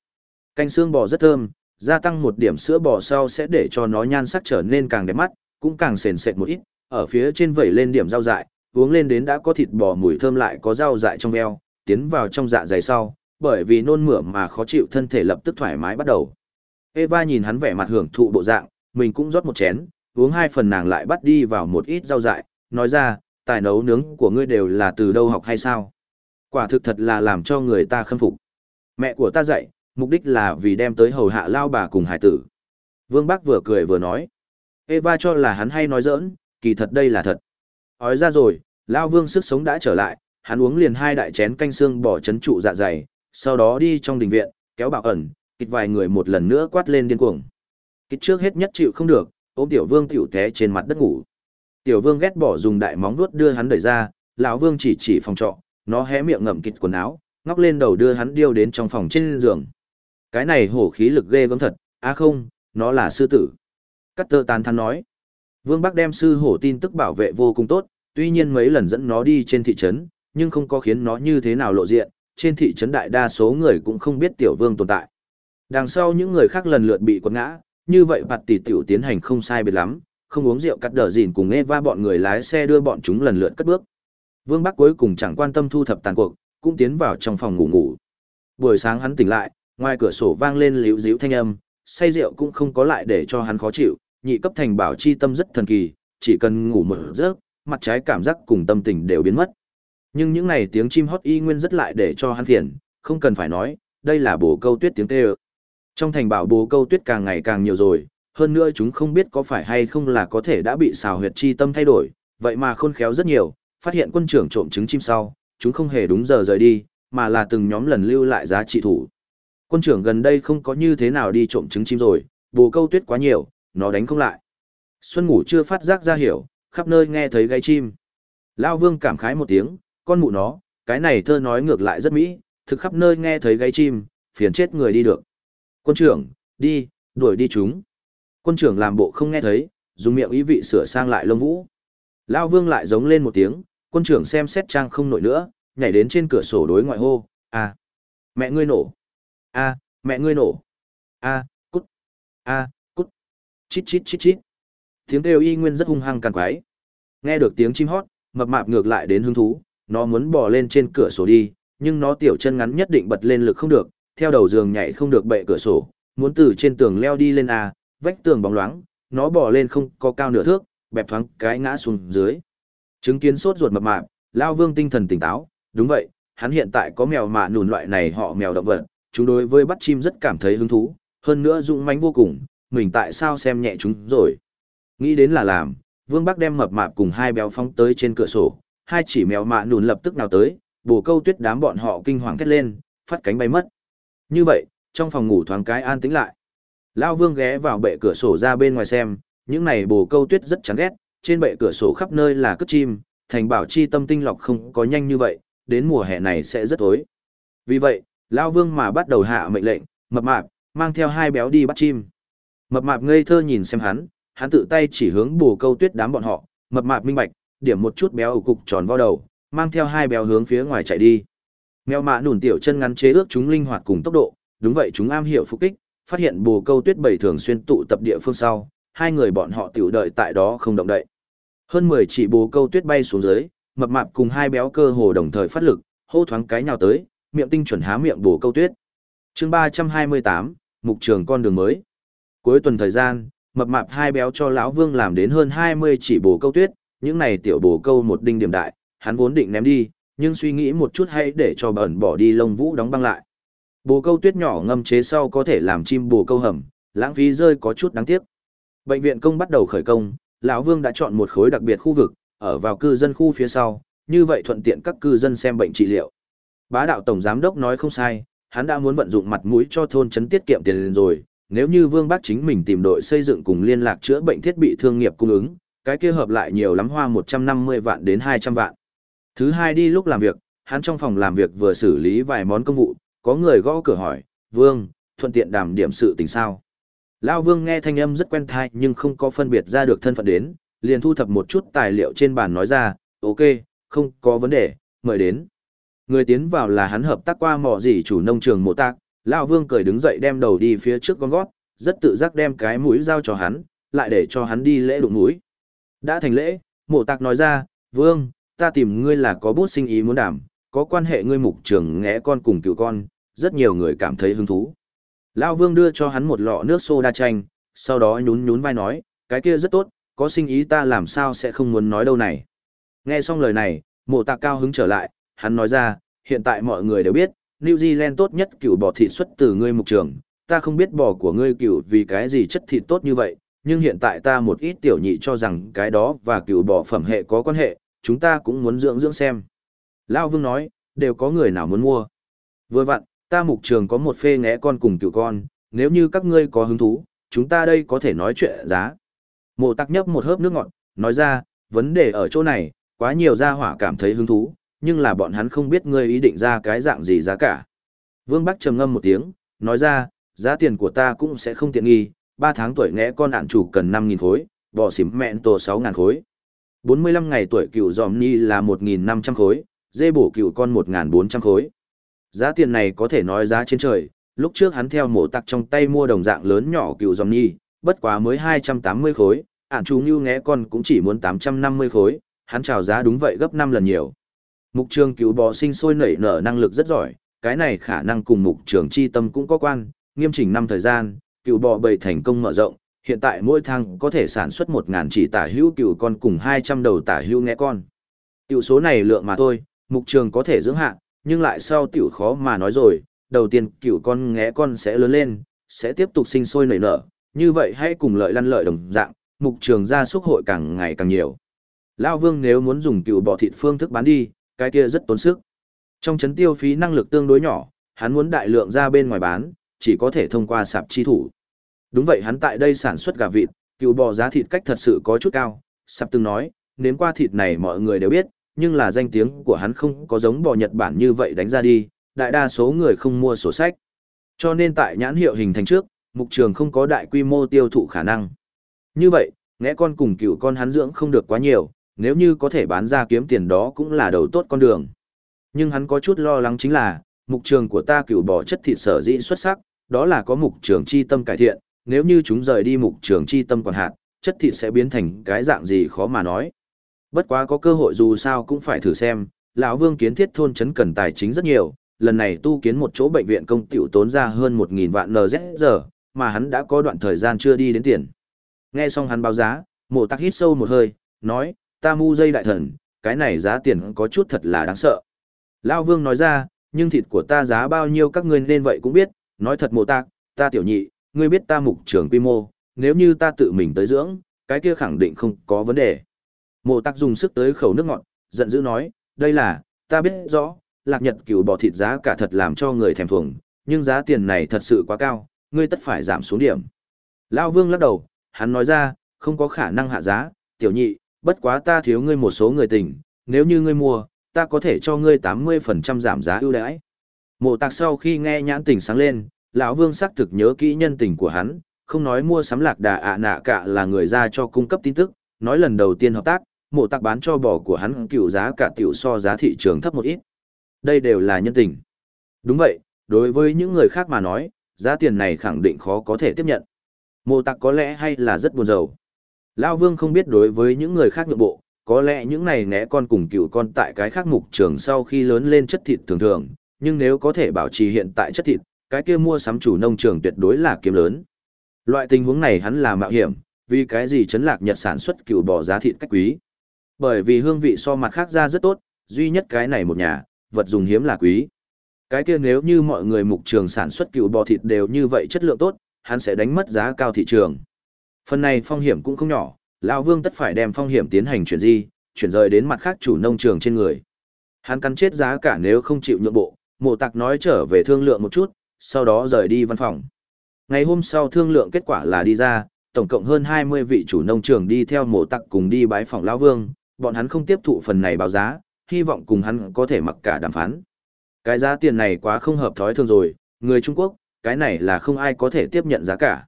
Canh xương bò rất thơm, gia tăng một điểm sữa bò sau sẽ để cho nó nhan sắc trở nên càng đẹp mắt, cũng càng sền sệt một ít, ở phía trên vẩy lên điểm rau dại, uống lên đến đã có thịt bò mùi thơm lại có rau dại trong veo, tiến vào trong dạ dày sau, bởi vì nôn mửa mà khó chịu thân thể lập tức thoải mái bắt đầu. Eva nhìn hắn vẻ mặt hưởng thụ bộ dạng, mình cũng rót một chén, uống hai phần nàng lại bắt đi vào một ít rau dại, nói ra, tài nấu nướng của ngươi đều là từ đâu học hay sao? Quả thực thật là làm cho người ta khâm phục. Mẹ của ta dạy, mục đích là vì đem tới hầu hạ lao bà cùng hải tử. Vương Bắc vừa cười vừa nói. Eva cho là hắn hay nói giỡn, kỳ thật đây là thật. Ói ra rồi, lao vương sức sống đã trở lại, hắn uống liền hai đại chén canh xương bỏ chấn trụ dạ dày, sau đó đi trong đình viện, kéo bảo ẩn, kịch vài người một lần nữa quát lên điên cuồng. Kịch trước hết nhất chịu không được, ôm tiểu vương tiểu té trên mặt đất ngủ. Tiểu vương ghét bỏ dùng đại móng vuốt đưa hắn đẩy ra, lão vương chỉ chỉ phòng trọ, nó hé miệng ngậm kịch quần áo, ngóc lên đầu đưa hắn điêu đến trong phòng trên giường. Cái này hổ khí lực ghê gớm thật, à không, nó là sư tử. Cắt tơ tàn thắn nói. Vương Bắc đem sư hổ tin tức bảo vệ vô cùng tốt, tuy nhiên mấy lần dẫn nó đi trên thị trấn, nhưng không có khiến nó như thế nào lộ diện, trên thị trấn đại đa số người cũng không biết tiểu vương tồn tại. Đằng sau những người khác lần lượt bị quật ngã, như vậy bạt tỷ tiểu tiến hành không sai biệt lắm, không uống rượu cắt đờ dìn cùng Eva bọn người lái xe đưa bọn chúng lần lượt cất bước. Vương Bắc cuối cùng chẳng quan tâm thu thập tàn cuộc, cũng tiến vào trong phòng ngủ ngủ. Buổi sáng hắn tỉnh lại, ngoài cửa sổ vang lên liễu díu thanh âm, say rượu cũng không có lại để cho hắn khó chịu, nhị cấp thành bảo chi tâm rất thần kỳ, chỉ cần ngủ một giấc, mặt trái cảm giác cùng tâm tình đều biến mất. Nhưng những này tiếng chim hót y nguyên rất lại để cho hắn phiền, không cần phải nói, đây là bồ câu tuyết tiếng tê Trong thành bảo bồ câu tuyết càng ngày càng nhiều rồi, hơn nữa chúng không biết có phải hay không là có thể đã bị xào huyệt chi tâm thay đổi, vậy mà khôn khéo rất nhiều, phát hiện quân trưởng trộm trứng chim sau, chúng không hề đúng giờ rời đi, mà là từng nhóm lần lưu lại giá trị thủ. Quân trưởng gần đây không có như thế nào đi trộm trứng chim rồi, bồ câu tuyết quá nhiều, nó đánh không lại. Xuân ngủ chưa phát giác ra hiểu, khắp nơi nghe thấy gáy chim. Lao vương cảm khái một tiếng, con mụ nó, cái này thơ nói ngược lại rất mỹ, thực khắp nơi nghe thấy gáy chim, phiền chết người đi được. Quân trưởng, đi, đuổi đi chúng. Quân trưởng làm bộ không nghe thấy, dùng miệng ý vị sửa sang lại lông vũ. Lao vương lại giống lên một tiếng, quân trưởng xem xét trang không nổi nữa, nhảy đến trên cửa sổ đối ngoại hô, à, mẹ ngươi nổ, a mẹ ngươi nổ, a cút, a cút, chít chít chít chít. Tiếng kêu y nguyên rất hung hăng càng quái. Nghe được tiếng chim hót, mập mạp ngược lại đến hứng thú, nó muốn bò lên trên cửa sổ đi, nhưng nó tiểu chân ngắn nhất định bật lên lực không được, theo đầu giường nhảy không được bệ cửa sổ, muốn từ trên tường leo đi lên à? vách tường bóng loáng, nó bò lên không có cao nửa thước, bẹp thoáng cái ngã xuống dưới. Chứng kiến sốt ruột mập mạp, Lao Vương tinh thần tỉnh táo, đúng vậy, hắn hiện tại có mèo mạ nùn loại này họ mèo động vật, chúng đối với bắt chim rất cảm thấy hứng thú, hơn nữa dũng mãnh vô cùng, mình tại sao xem nhẹ chúng rồi. Nghĩ đến là làm, Vương Bắc đem mập mạp cùng hai béo phóng tới trên cửa sổ, hai chỉ mèo mạ nùn lập tức nào tới, bồ câu tuyết đám bọn họ kinh hoàng thét lên, phát cánh bay mất. Như vậy, trong phòng ngủ thoáng cái an tĩnh lại. Lao Vương ghé vào bệ cửa sổ ra bên ngoài xem, những này bồ câu tuyết rất chán ghét, trên bệ cửa sổ khắp nơi là cất chim, thành bảo chi tâm tinh lọc không có nhanh như vậy, đến mùa hè này sẽ rất tối. Vì vậy, Lao Vương mà bắt đầu hạ mệnh lệnh, mập mạp, mang theo hai béo đi bắt chim. Mập mạp ngây thơ nhìn xem hắn, hắn tự tay chỉ hướng bồ câu tuyết đám bọn họ, mập mạp minh bạch, điểm một chút béo ở cục tròn vào đầu, mang theo hai béo hướng phía ngoài chạy đi. Mèo mạ nủn tiểu chân ngắn chế ước chúng linh hoạt cùng tốc độ, đúng vậy chúng am hiểu phục kích, phát hiện bồ câu tuyết bảy thường xuyên tụ tập địa phương sau, hai người bọn họ tiểu đợi tại đó không động đậy. Hơn 10 chỉ bồ câu tuyết bay xuống dưới, mập mạp cùng hai béo cơ hồ đồng thời phát lực, hô thoáng cái nhào tới, miệng tinh chuẩn há miệng bồ câu tuyết. Chương 328, mục trường con đường mới. Cuối tuần thời gian, mập mạp hai béo cho lão Vương làm đến hơn 20 chỉ bồ câu tuyết, những này tiểu bồ câu một đinh điểm đại, hắn vốn định ném đi, nhưng suy nghĩ một chút hay để cho bẩn bỏ đi lông vũ đóng băng lại. Bồ câu tuyết nhỏ ngâm chế sau có thể làm chim bồ câu hầm, lãng phí rơi có chút đáng tiếc. Bệnh viện công bắt đầu khởi công, lão Vương đã chọn một khối đặc biệt khu vực, ở vào cư dân khu phía sau, như vậy thuận tiện các cư dân xem bệnh trị liệu. Bá đạo tổng giám đốc nói không sai, hắn đã muốn vận dụng mặt mũi cho thôn trấn tiết kiệm tiền rồi, nếu như Vương Bác chính mình tìm đội xây dựng cùng liên lạc chữa bệnh thiết bị thương nghiệp cung ứng, cái kia hợp lại nhiều lắm hoa 150 vạn đến 200 vạn. Thứ hai đi lúc làm việc, hắn trong phòng làm việc vừa xử lý vài món công vụ, có người gõ cửa hỏi, Vương, thuận tiện đàm điểm sự tình sao. Lao Vương nghe thanh âm rất quen thai nhưng không có phân biệt ra được thân phận đến, liền thu thập một chút tài liệu trên bàn nói ra, ok, không có vấn đề, mời đến. Người tiến vào là hắn hợp tác qua mỏ gì chủ nông trường mộ tạc, Lão Vương cười đứng dậy đem đầu đi phía trước con gót, rất tự giác đem cái mũi giao cho hắn, lại để cho hắn đi lễ đụng mũi. Đã thành lễ, mộ tạc nói ra, Vương, ta tìm ngươi là có bút sinh ý muốn đảm, có quan hệ ngươi mục trường ngẽ con cùng cựu con, rất nhiều người cảm thấy hứng thú. Lão Vương đưa cho hắn một lọ nước soda chanh, sau đó nhún nhún vai nói, cái kia rất tốt, có sinh ý ta làm sao sẽ không muốn nói đâu này. Nghe xong lời này, mộ tạc cao hứng trở lại, hắn nói ra, hiện tại mọi người đều biết, New Zealand tốt nhất cựu bò thịt xuất từ ngươi mục trường, ta không biết bò của ngươi cựu vì cái gì chất thịt tốt như vậy, nhưng hiện tại ta một ít tiểu nhị cho rằng cái đó và cựu bỏ phẩm hệ có quan hệ, chúng ta cũng muốn dưỡng dưỡng xem. Lao Vương nói, đều có người nào muốn mua. Vừa vặn, ta mục trường có một phê ngẽ con cùng cựu con, nếu như các ngươi có hứng thú, chúng ta đây có thể nói chuyện giá. Mộ tắc nhấp một hớp nước ngọt, nói ra, vấn đề ở chỗ này, quá nhiều gia hỏa cảm thấy hứng thú, nhưng là bọn hắn không biết ngươi ý định ra cái dạng gì giá cả. Vương Bắc trầm ngâm một tiếng, nói ra, giá tiền của ta cũng sẽ không tiện nghi, 3 tháng tuổi ngẽ con ản chủ cần 5.000 khối, bò xỉm mẹn tổ 6.000 khối. 45 ngày tuổi cựu giòm ni là 1.500 khối, dê bổ cựu con 1.400 khối. Giá tiền này có thể nói giá trên trời, lúc trước hắn theo mổ tặc trong tay mua đồng dạng lớn nhỏ cựu giòm ni, bất quá mới 280 khối, ản chủ như ngẽ con cũng chỉ muốn 850 khối, hắn chào giá đúng vậy gấp 5 lần nhiều. Mục trường cứu bò sinh sôi nảy nở năng lực rất giỏi, cái này khả năng cùng mục trường chi tâm cũng có quan, nghiêm chỉnh năm thời gian, cựu bò bầy thành công mở rộng, hiện tại mỗi tháng có thể sản xuất 1.000 chỉ tả hữu cựu con cùng 200 đầu tả hữu ngẽ con. Tiểu số này lượng mà thôi, mục trường có thể dưỡng hạ, nhưng lại sau tiểu khó mà nói rồi, đầu tiên cựu con ngẽ con sẽ lớn lên, sẽ tiếp tục sinh sôi nảy nở, như vậy hãy cùng lợi lăn lợi đồng dạng, mục trường gia súc hội càng ngày càng nhiều. Lão Vương nếu muốn dùng cựu bò thịt phương thức bán đi, cái kia rất tốn sức. Trong chấn tiêu phí năng lực tương đối nhỏ, hắn muốn đại lượng ra bên ngoài bán, chỉ có thể thông qua sạp chi thủ. Đúng vậy hắn tại đây sản xuất gà vịt, cựu bò giá thịt cách thật sự có chút cao, sạp từng nói, nếm qua thịt này mọi người đều biết, nhưng là danh tiếng của hắn không có giống bò Nhật Bản như vậy đánh ra đi, đại đa số người không mua sổ sách. Cho nên tại nhãn hiệu hình thành trước, mục trường không có đại quy mô tiêu thụ khả năng. Như vậy, ngẽ con cùng cựu con hắn dưỡng không được quá nhiều, nếu như có thể bán ra kiếm tiền đó cũng là đầu tốt con đường. Nhưng hắn có chút lo lắng chính là, mục trường của ta cựu bò chất thịt sở dĩ xuất sắc, đó là có mục trường chi tâm cải thiện, nếu như chúng rời đi mục trường chi tâm quản hạt, chất thịt sẽ biến thành cái dạng gì khó mà nói. Bất quá có cơ hội dù sao cũng phải thử xem, lão Vương kiến thiết thôn trấn cần tài chính rất nhiều, lần này tu kiến một chỗ bệnh viện công tiểu tốn ra hơn 1000 vạn NZ mà hắn đã có đoạn thời gian chưa đi đến tiền. Nghe xong hắn báo giá, Mộ Tắc hít sâu một hơi, nói: "Ta mu dây đại thần, cái này giá tiền có chút thật là đáng sợ." Lão Vương nói ra: "Nhưng thịt của ta giá bao nhiêu các ngươi nên vậy cũng biết, nói thật Mộ ta, ta tiểu nhị, ngươi biết ta mục trưởng quy mô, nếu như ta tự mình tới dưỡng, cái kia khẳng định không có vấn đề." Mộ tắc dùng sức tới khẩu nước ngọt, giận dữ nói, đây là, ta biết rõ, lạc nhật cửu bò thịt giá cả thật làm cho người thèm thuồng, nhưng giá tiền này thật sự quá cao, ngươi tất phải giảm xuống điểm. Lao vương lắc đầu, hắn nói ra, không có khả năng hạ giá, tiểu nhị, bất quá ta thiếu ngươi một số người tình, nếu như ngươi mua, ta có thể cho ngươi 80% giảm giá ưu đãi. Mộ tạc sau khi nghe nhãn tình sáng lên, lão vương xác thực nhớ kỹ nhân tình của hắn, không nói mua sắm lạc đà ạ nạ cả là người ra cho cung cấp tin tức, nói lần đầu tiên hợp tác, mộ tạc bán cho bò của hắn cựu giá cả tiểu so giá thị trường thấp một ít. Đây đều là nhân tình. Đúng vậy, đối với những người khác mà nói, giá tiền này khẳng định khó có thể tiếp nhận. Mộ tạc có lẽ hay là rất buồn rầu. Lão Vương không biết đối với những người khác nhượng bộ, có lẽ những này né con cùng cựu con tại cái khác mục trường sau khi lớn lên chất thịt thường thường, nhưng nếu có thể bảo trì hiện tại chất thịt, cái kia mua sắm chủ nông trường tuyệt đối là kiếm lớn. Loại tình huống này hắn là mạo hiểm, vì cái gì chấn lạc Nhật sản xuất cựu bò giá thịt cách quý. Bởi vì hương vị so mặt khác ra rất tốt, duy nhất cái này một nhà, vật dùng hiếm là quý. Cái kia nếu như mọi người mục trường sản xuất cựu bò thịt đều như vậy chất lượng tốt, hắn sẽ đánh mất giá cao thị trường. Phần này phong hiểm cũng không nhỏ, lão Vương tất phải đem phong hiểm tiến hành chuyển di, chuyển rời đến mặt khác chủ nông trường trên người. Hắn cắn chết giá cả nếu không chịu nhượng bộ, mộ tạc nói trở về thương lượng một chút, sau đó rời đi văn phòng. Ngày hôm sau thương lượng kết quả là đi ra, tổng cộng hơn 20 vị chủ nông trường đi theo mộ tặc cùng đi bái phòng lão Vương, bọn hắn không tiếp thụ phần này báo giá, hy vọng cùng hắn có thể mặc cả đàm phán. Cái giá tiền này quá không hợp thói thường rồi, người Trung Quốc, cái này là không ai có thể tiếp nhận giá cả.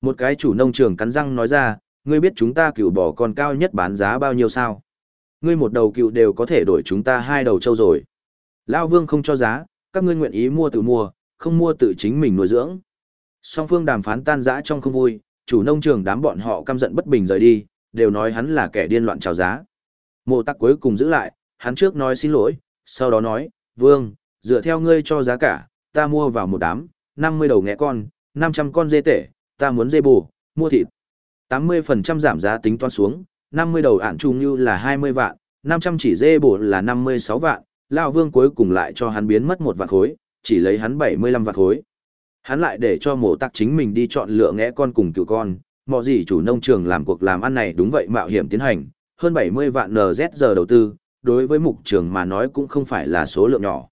Một cái chủ nông trường cắn răng nói ra, ngươi biết chúng ta cựu bỏ con cao nhất bán giá bao nhiêu sao? Ngươi một đầu cựu đều có thể đổi chúng ta hai đầu trâu rồi. Lão Vương không cho giá, các ngươi nguyện ý mua tự mua, không mua tự chính mình nuôi dưỡng. Song phương đàm phán tan rã trong không vui, chủ nông trường đám bọn họ căm giận bất bình rời đi, đều nói hắn là kẻ điên loạn trào giá. Mộ tắc cuối cùng giữ lại, hắn trước nói xin lỗi, sau đó nói, vương, dựa theo ngươi cho giá cả, ta mua vào một đám, 50 đầu nghẽ con, 500 con dê tể, ta muốn dê bù, mua thịt. 80% giảm giá tính toán xuống, 50 đầu ản trùng như là 20 vạn, 500 chỉ dê bù là 56 vạn, Lão Vương cuối cùng lại cho hắn biến mất một vạn khối, chỉ lấy hắn 75 vạn khối. Hắn lại để cho mộ tắc chính mình đi chọn lựa ngẽ con cùng cựu con, mọi gì chủ nông trường làm cuộc làm ăn này đúng vậy mạo hiểm tiến hành, hơn 70 vạn NZ giờ đầu tư, đối với mục trường mà nói cũng không phải là số lượng nhỏ.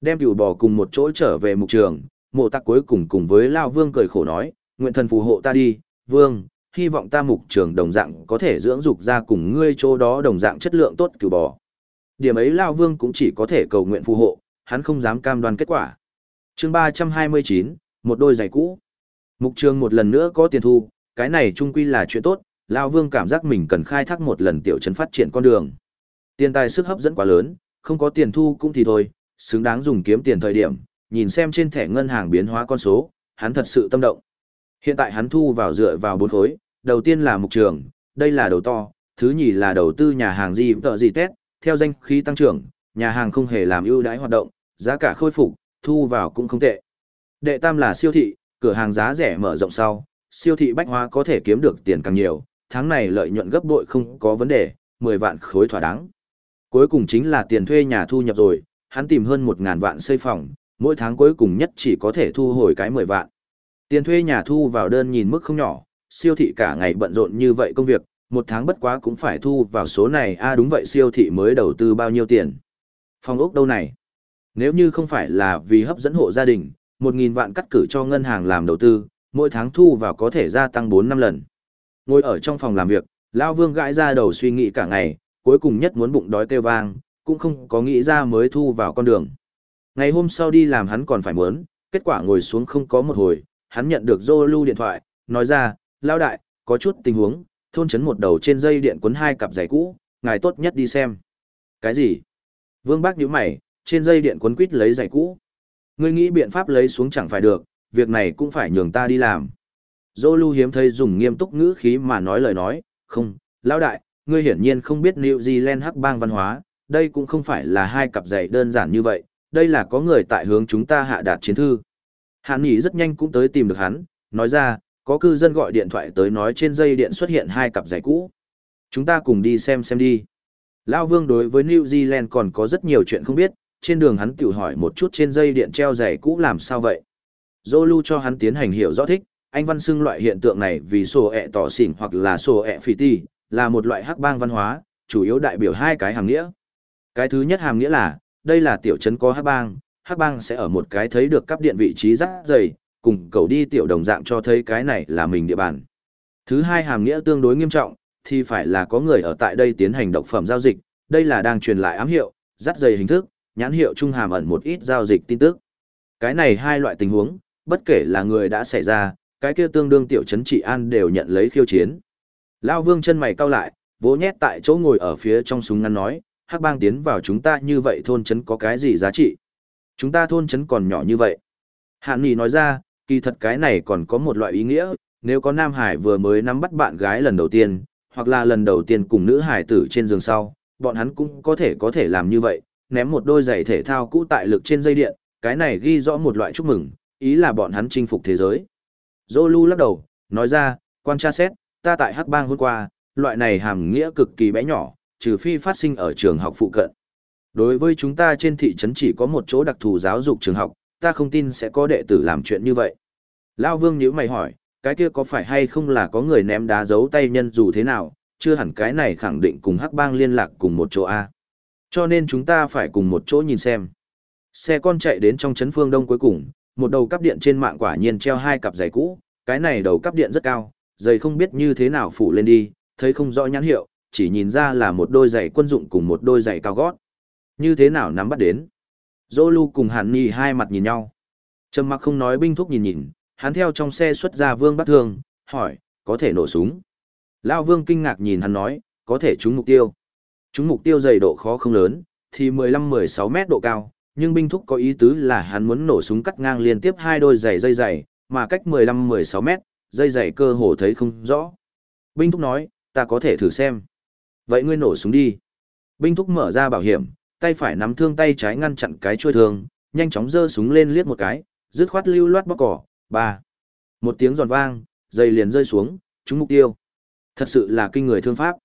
Đem cựu bò cùng một chỗ trở về mục trường, mộ tắc cuối cùng cùng với Lao Vương cười khổ nói, nguyện thần phù hộ ta đi, Vương, hy vọng ta mục trường đồng dạng có thể dưỡng dục ra cùng ngươi chỗ đó đồng dạng chất lượng tốt cựu bò. Điểm ấy Lao Vương cũng chỉ có thể cầu nguyện phù hộ, hắn không dám cam đoan kết quả. chương 329, một đôi giày cũ. Mục trường một lần nữa có tiền thu, cái này trung quy là chuyện tốt, Lao Vương cảm giác mình cần khai thác một lần tiểu trấn phát triển con đường. Tiền tài sức hấp dẫn quá lớn, không có tiền thu cũng thì thôi, xứng đáng dùng kiếm tiền thời điểm, nhìn xem trên thẻ ngân hàng biến hóa con số, hắn thật sự tâm động. Hiện tại hắn thu vào dựa vào bốn khối, đầu tiên là mục trường, đây là đầu to, thứ nhì là đầu tư nhà hàng gì vợ gì tết, theo danh khí tăng trưởng, nhà hàng không hề làm ưu đãi hoạt động, giá cả khôi phục, thu vào cũng không tệ. Đệ tam là siêu thị, cửa hàng giá rẻ mở rộng sau, siêu thị bách hóa có thể kiếm được tiền càng nhiều, tháng này lợi nhuận gấp bội không có vấn đề, 10 vạn khối thỏa đáng. Cuối cùng chính là tiền thuê nhà thu nhập rồi, hắn tìm hơn 1.000 vạn xây phòng, mỗi tháng cuối cùng nhất chỉ có thể thu hồi cái 10 vạn. Tiền thuê nhà thu vào đơn nhìn mức không nhỏ, siêu thị cả ngày bận rộn như vậy công việc, một tháng bất quá cũng phải thu vào số này a à đúng vậy siêu thị mới đầu tư bao nhiêu tiền. Phòng ốc đâu này? Nếu như không phải là vì hấp dẫn hộ gia đình, 1.000 vạn cắt cử cho ngân hàng làm đầu tư, mỗi tháng thu vào có thể gia tăng bốn năm lần. Ngồi ở trong phòng làm việc, Lao Vương gãi ra đầu suy nghĩ cả ngày, cuối cùng nhất muốn bụng đói kêu vang, cũng không có nghĩ ra mới thu vào con đường. Ngày hôm sau đi làm hắn còn phải muốn, kết quả ngồi xuống không có một hồi, hắn nhận được dô lưu điện thoại, nói ra, Lao Đại, có chút tình huống, thôn chấn một đầu trên dây điện cuốn hai cặp giày cũ, ngài tốt nhất đi xem. Cái gì? Vương Bác nhíu mày, trên dây điện cuốn quýt lấy giày cũ. Ngươi nghĩ biện pháp lấy xuống chẳng phải được, việc này cũng phải nhường ta đi làm. Dô lưu hiếm thấy dùng nghiêm túc ngữ khí mà nói lời nói, không, lão đại, ngươi hiển nhiên không biết New Zealand hắc bang văn hóa, đây cũng không phải là hai cặp giày đơn giản như vậy, đây là có người tại hướng chúng ta hạ đạt chiến thư. Hàn Nghị rất nhanh cũng tới tìm được hắn, nói ra, có cư dân gọi điện thoại tới nói trên dây điện xuất hiện hai cặp giày cũ. Chúng ta cùng đi xem xem đi. Lão Vương đối với New Zealand còn có rất nhiều chuyện không biết, trên đường hắn tự hỏi một chút trên dây điện treo giày cũ làm sao vậy. Zolu cho hắn tiến hành hiểu rõ thích, anh văn xưng loại hiện tượng này vì sổ ẹ tỏ xỉn hoặc là sổ ẹ phỉ ti, là một loại hắc bang văn hóa, chủ yếu đại biểu hai cái hàm nghĩa. Cái thứ nhất hàm nghĩa là, đây là tiểu trấn có hắc bang, hắc bang sẽ ở một cái thấy được cắp điện vị trí rất dày, cùng cầu đi tiểu đồng dạng cho thấy cái này là mình địa bàn. Thứ hai hàm nghĩa tương đối nghiêm trọng, thì phải là có người ở tại đây tiến hành độc phẩm giao dịch, đây là đang truyền lại ám hiệu, dắt dày hình thức, nhãn hiệu trung hàm ẩn một ít giao dịch tin tức. Cái này hai loại tình huống, bất kể là người đã xảy ra, cái kia tương đương tiểu trấn trị an đều nhận lấy khiêu chiến. Lao vương chân mày cau lại, vỗ nhét tại chỗ ngồi ở phía trong súng ngắn nói, hắc bang tiến vào chúng ta như vậy thôn trấn có cái gì giá trị? Chúng ta thôn trấn còn nhỏ như vậy. Hạn Nghị nói ra, kỳ thật cái này còn có một loại ý nghĩa, nếu có Nam Hải vừa mới nắm bắt bạn gái lần đầu tiên, hoặc là lần đầu tiên cùng nữ hải tử trên giường sau, bọn hắn cũng có thể có thể làm như vậy, ném một đôi giày thể thao cũ tại lực trên dây điện, cái này ghi rõ một loại chúc mừng, ý là bọn hắn chinh phục thế giới. Zolu lắc đầu, nói ra, quan tra xét, ta tại Hắc Bang hôm qua, loại này hàm nghĩa cực kỳ bé nhỏ, trừ phi phát sinh ở trường học phụ cận. Đối với chúng ta trên thị trấn chỉ có một chỗ đặc thù giáo dục trường học, ta không tin sẽ có đệ tử làm chuyện như vậy. Lao Vương nhíu mày hỏi, cái kia có phải hay không là có người ném đá giấu tay nhân dù thế nào, chưa hẳn cái này khẳng định cùng Hắc Bang liên lạc cùng một chỗ A. Cho nên chúng ta phải cùng một chỗ nhìn xem. Xe con chạy đến trong trấn phương đông cuối cùng, một đầu cắp điện trên mạng quả nhiên treo hai cặp giày cũ, cái này đầu cắp điện rất cao, giày không biết như thế nào phủ lên đi, thấy không rõ nhãn hiệu, chỉ nhìn ra là một đôi giày quân dụng cùng một đôi giày cao gót. Như thế nào nắm bắt đến? Zolu cùng Hàn Nhi hai mặt nhìn nhau. Trầm mặc không nói binh thúc nhìn nhìn, hắn theo trong xe xuất ra vương bắt thương, hỏi, có thể nổ súng. Lao vương kinh ngạc nhìn hắn nói, có thể trúng mục tiêu. Trúng mục tiêu dày độ khó không lớn, thì 15-16 mét độ cao, nhưng binh thúc có ý tứ là hắn muốn nổ súng cắt ngang liên tiếp hai đôi giày dây dày, mà cách 15-16 mét, dây dày cơ hồ thấy không rõ. Binh thúc nói, ta có thể thử xem. Vậy ngươi nổ súng đi. Binh thúc mở ra bảo hiểm, tay phải nắm thương tay trái ngăn chặn cái chuôi thương, nhanh chóng giơ súng lên liếc một cái, dứt khoát lưu loát bóc cỏ, ba. Một tiếng giòn vang, dây liền rơi xuống, trúng mục tiêu. Thật sự là kinh người thương pháp.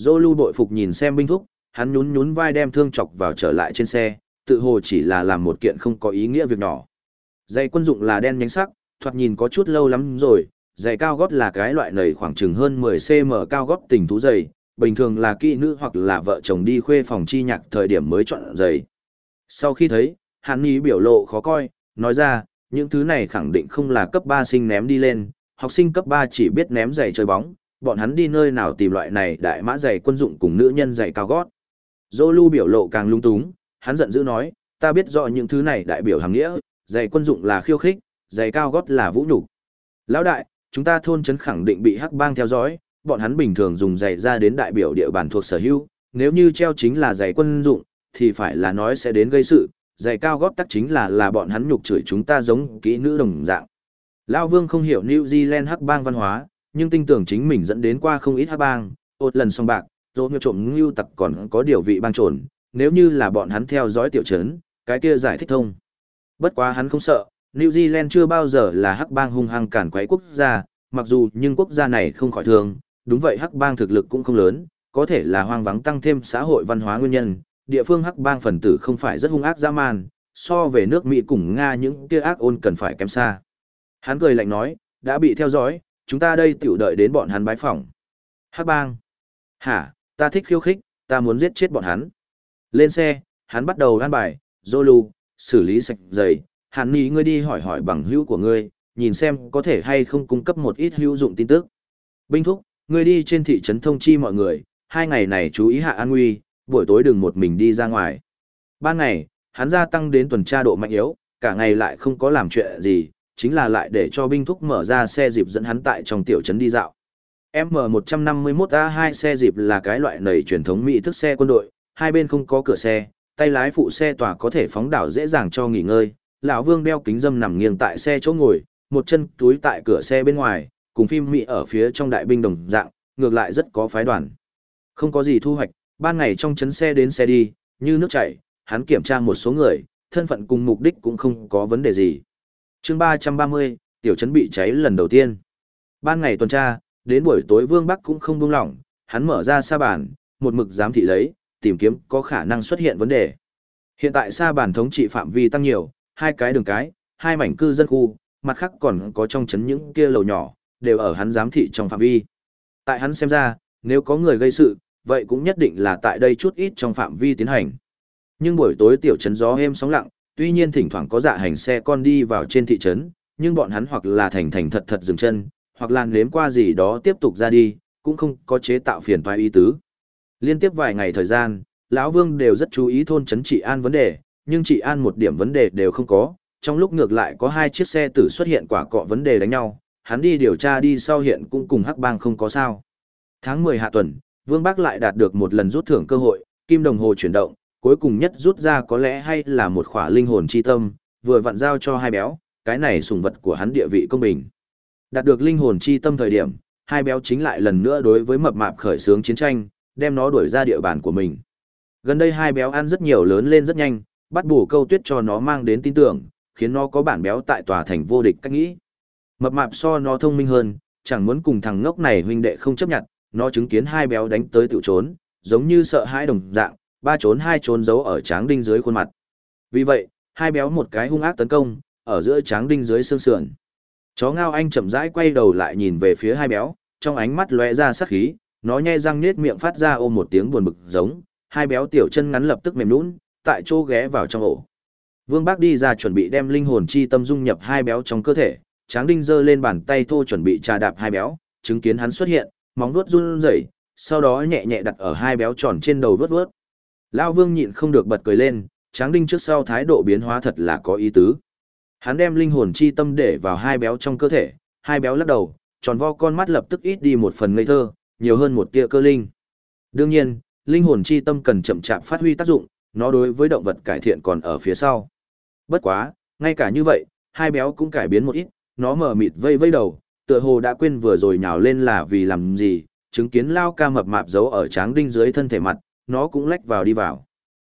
Zolu lưu bội phục nhìn xem binh thúc, hắn nhún nhún vai đem thương chọc vào trở lại trên xe, tự hồ chỉ là làm một kiện không có ý nghĩa việc nhỏ. Giày quân dụng là đen nhánh sắc, thoạt nhìn có chút lâu lắm rồi, giày cao gót là cái loại nầy khoảng chừng hơn 10cm cao gót tình thú giày, bình thường là kỹ nữ hoặc là vợ chồng đi khuê phòng chi nhạc thời điểm mới chọn giày. Sau khi thấy, hắn ý biểu lộ khó coi, nói ra, những thứ này khẳng định không là cấp 3 sinh ném đi lên, học sinh cấp 3 chỉ biết ném giày chơi bóng, bọn hắn đi nơi nào tìm loại này đại mã giày quân dụng cùng nữ nhân giày cao gót. Zolu biểu lộ càng lung túng, hắn giận dữ nói, ta biết rõ những thứ này đại biểu hàng nghĩa, giày quân dụng là khiêu khích, giày cao gót là vũ nhục. Lão đại, chúng ta thôn trấn khẳng định bị hắc bang theo dõi, bọn hắn bình thường dùng giày ra đến đại biểu địa bàn thuộc sở hữu, nếu như treo chính là giày quân dụng, thì phải là nói sẽ đến gây sự, giày cao gót tắc chính là là bọn hắn nhục chửi chúng ta giống kỹ nữ đồng dạng. Lão Vương không hiểu New Zealand hắc bang văn hóa, nhưng tin tưởng chính mình dẫn đến qua không ít hắc bang, ột lần xong bạc, rồi như trộm ngưu tặc còn có điều vị bang trồn, nếu như là bọn hắn theo dõi tiểu trấn, cái kia giải thích thông. Bất quá hắn không sợ, New Zealand chưa bao giờ là hắc bang hung hăng cản quấy quốc gia, mặc dù nhưng quốc gia này không khỏi thường, đúng vậy hắc bang thực lực cũng không lớn, có thể là hoang vắng tăng thêm xã hội văn hóa nguyên nhân, địa phương hắc bang phần tử không phải rất hung ác dã man, so về nước Mỹ cùng Nga những kia ác ôn cần phải kém xa. Hắn cười lạnh nói, đã bị theo dõi, chúng ta đây tiểu đợi đến bọn hắn bái phỏng. Hắc bang. Hả, ta thích khiêu khích, ta muốn giết chết bọn hắn. Lên xe, hắn bắt đầu gan bài, Zolu, xử lý sạch giày, hắn nghĩ ngươi đi hỏi hỏi bằng hữu của ngươi, nhìn xem có thể hay không cung cấp một ít hữu dụng tin tức. Binh thúc, ngươi đi trên thị trấn thông chi mọi người, hai ngày này chú ý hạ an nguy, buổi tối đừng một mình đi ra ngoài. Ban ngày, hắn gia tăng đến tuần tra độ mạnh yếu, cả ngày lại không có làm chuyện gì, chính là lại để cho binh thúc mở ra xe dịp dẫn hắn tại trong tiểu trấn đi dạo. M151A2 xe dịp là cái loại nầy truyền thống Mỹ thức xe quân đội, hai bên không có cửa xe, tay lái phụ xe tỏa có thể phóng đảo dễ dàng cho nghỉ ngơi. Lão Vương đeo kính dâm nằm nghiêng tại xe chỗ ngồi, một chân túi tại cửa xe bên ngoài, cùng phim Mỹ ở phía trong đại binh đồng dạng, ngược lại rất có phái đoàn. Không có gì thu hoạch, ban ngày trong chấn xe đến xe đi, như nước chảy, hắn kiểm tra một số người, thân phận cùng mục đích cũng không có vấn đề gì. chương 330, tiểu trấn bị cháy lần đầu tiên. Ban ngày tuần tra, đến buổi tối Vương Bắc cũng không buông lỏng, hắn mở ra sa bàn, một mực giám thị lấy, tìm kiếm có khả năng xuất hiện vấn đề. Hiện tại sa bàn thống trị phạm vi tăng nhiều, hai cái đường cái, hai mảnh cư dân khu, mặt khác còn có trong chấn những kia lầu nhỏ, đều ở hắn giám thị trong phạm vi. Tại hắn xem ra, nếu có người gây sự, vậy cũng nhất định là tại đây chút ít trong phạm vi tiến hành. Nhưng buổi tối tiểu trấn gió êm sóng lặng, tuy nhiên thỉnh thoảng có dạ hành xe con đi vào trên thị trấn, nhưng bọn hắn hoặc là thành thành thật thật dừng chân, hoặc là nếm qua gì đó tiếp tục ra đi, cũng không có chế tạo phiền toái ý tứ. Liên tiếp vài ngày thời gian, lão Vương đều rất chú ý thôn trấn trị an vấn đề, nhưng trị an một điểm vấn đề đều không có, trong lúc ngược lại có hai chiếc xe tử xuất hiện quả cọ vấn đề đánh nhau, hắn đi điều tra đi sau hiện cũng cùng Hắc Bang không có sao. Tháng 10 hạ tuần, Vương Bắc lại đạt được một lần rút thưởng cơ hội, kim đồng hồ chuyển động, cuối cùng nhất rút ra có lẽ hay là một khỏa linh hồn chi tâm, vừa vặn giao cho hai béo, cái này sùng vật của hắn địa vị công bình. Đạt được linh hồn chi tâm thời điểm, hai béo chính lại lần nữa đối với mập mạp khởi xướng chiến tranh, đem nó đuổi ra địa bàn của mình. Gần đây hai béo ăn rất nhiều lớn lên rất nhanh, bắt bù câu tuyết cho nó mang đến tin tưởng, khiến nó có bản béo tại tòa thành vô địch cách nghĩ. Mập mạp so nó thông minh hơn, chẳng muốn cùng thằng ngốc này huynh đệ không chấp nhận, nó chứng kiến hai béo đánh tới tự trốn, giống như sợ hai đồng dạng, ba trốn hai trốn giấu ở tráng đinh dưới khuôn mặt. Vì vậy, hai béo một cái hung ác tấn công, ở giữa tráng đinh dưới xương sườn. Chó ngao anh chậm rãi quay đầu lại nhìn về phía hai béo, trong ánh mắt lóe ra sát khí, nó nhe răng nết miệng phát ra ôm một tiếng buồn bực giống, hai béo tiểu chân ngắn lập tức mềm nhũn, tại chỗ ghé vào trong ổ. Vương Bác đi ra chuẩn bị đem linh hồn chi tâm dung nhập hai béo trong cơ thể, Tráng Đinh giơ lên bàn tay thô chuẩn bị trà đạp hai béo, chứng kiến hắn xuất hiện, móng vuốt run rẩy, sau đó nhẹ nhẹ đặt ở hai béo tròn trên đầu vớt vớt. Lão Vương nhịn không được bật cười lên, Tráng Đinh trước sau thái độ biến hóa thật là có ý tứ. Hắn đem linh hồn chi tâm để vào hai béo trong cơ thể, hai béo lắc đầu, tròn vo con mắt lập tức ít đi một phần ngây thơ, nhiều hơn một tia cơ linh. Đương nhiên, linh hồn chi tâm cần chậm chạp phát huy tác dụng, nó đối với động vật cải thiện còn ở phía sau. Bất quá, ngay cả như vậy, hai béo cũng cải biến một ít, nó mở mịt vây vây đầu, tựa hồ đã quên vừa rồi nhào lên là vì làm gì, chứng kiến lao ca mập mạp giấu ở tráng đinh dưới thân thể mặt, nó cũng lách vào đi vào.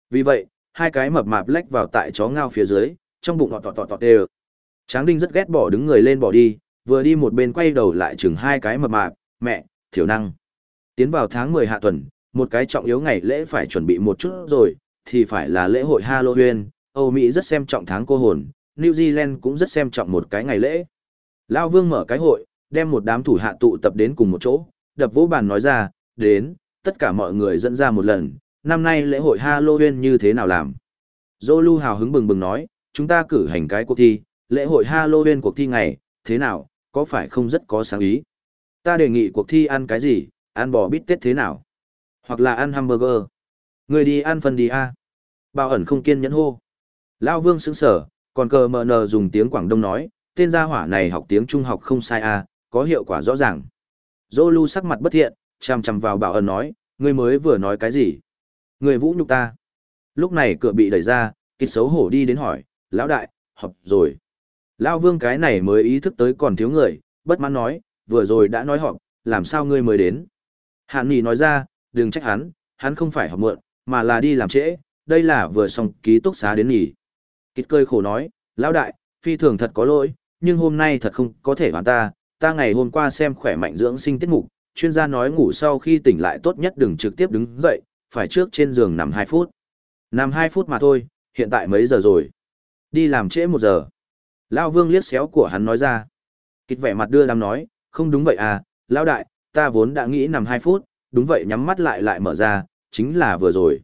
Vì vậy, hai cái mập mạp lách vào tại chó ngao phía dưới, trong bụng tọt tọt tọt tọt đều. Tráng đinh rất ghét bỏ đứng người lên bỏ đi, vừa đi một bên quay đầu lại chừng hai cái mập mạp, mẹ, thiểu năng. Tiến vào tháng 10 hạ tuần, một cái trọng yếu ngày lễ phải chuẩn bị một chút rồi, thì phải là lễ hội Halloween, Âu Mỹ rất xem trọng tháng cô hồn, New Zealand cũng rất xem trọng một cái ngày lễ. Lao Vương mở cái hội, đem một đám thủ hạ tụ tập đến cùng một chỗ, đập vỗ bàn nói ra, đến, tất cả mọi người dẫn ra một lần, năm nay lễ hội Halloween như thế nào làm. Zolu hào hứng bừng bừng nói, chúng ta cử hành cái cuộc thi, lễ hội Halloween cuộc thi ngày, thế nào, có phải không rất có sáng ý. Ta đề nghị cuộc thi ăn cái gì, ăn bò bít tết thế nào, hoặc là ăn hamburger. Người đi ăn phần đi a. Bao ẩn không kiên nhẫn hô. Lao Vương sững sở, còn cờ mờ nờ dùng tiếng Quảng Đông nói, tên gia hỏa này học tiếng Trung học không sai a, có hiệu quả rõ ràng. Zolu sắc mặt bất thiện, chằm chằm vào bảo ẩn nói, ngươi mới vừa nói cái gì? Người vũ nhục ta. Lúc này cửa bị đẩy ra, kịch xấu hổ đi đến hỏi, lão đại, học rồi. Lão vương cái này mới ý thức tới còn thiếu người, bất mãn nói, vừa rồi đã nói họp, làm sao ngươi mới đến? Hạn Nghị nói ra, đừng trách hắn, hắn không phải học mượn, mà là đi làm trễ, đây là vừa xong ký túc xá đến nghỉ. Kịch cười khổ nói, lão đại, phi thường thật có lỗi, nhưng hôm nay thật không có thể hoàn ta, ta ngày hôm qua xem khỏe mạnh dưỡng sinh tiết mục, chuyên gia nói ngủ sau khi tỉnh lại tốt nhất đừng trực tiếp đứng dậy, phải trước trên giường nằm 2 phút. Nằm 2 phút mà thôi, hiện tại mấy giờ rồi? Đi làm trễ 1 giờ. Lao vương liếc xéo của hắn nói ra. Kịch vẻ mặt đưa đám nói, không đúng vậy à, lão đại, ta vốn đã nghĩ nằm 2 phút, đúng vậy nhắm mắt lại lại mở ra, chính là vừa rồi.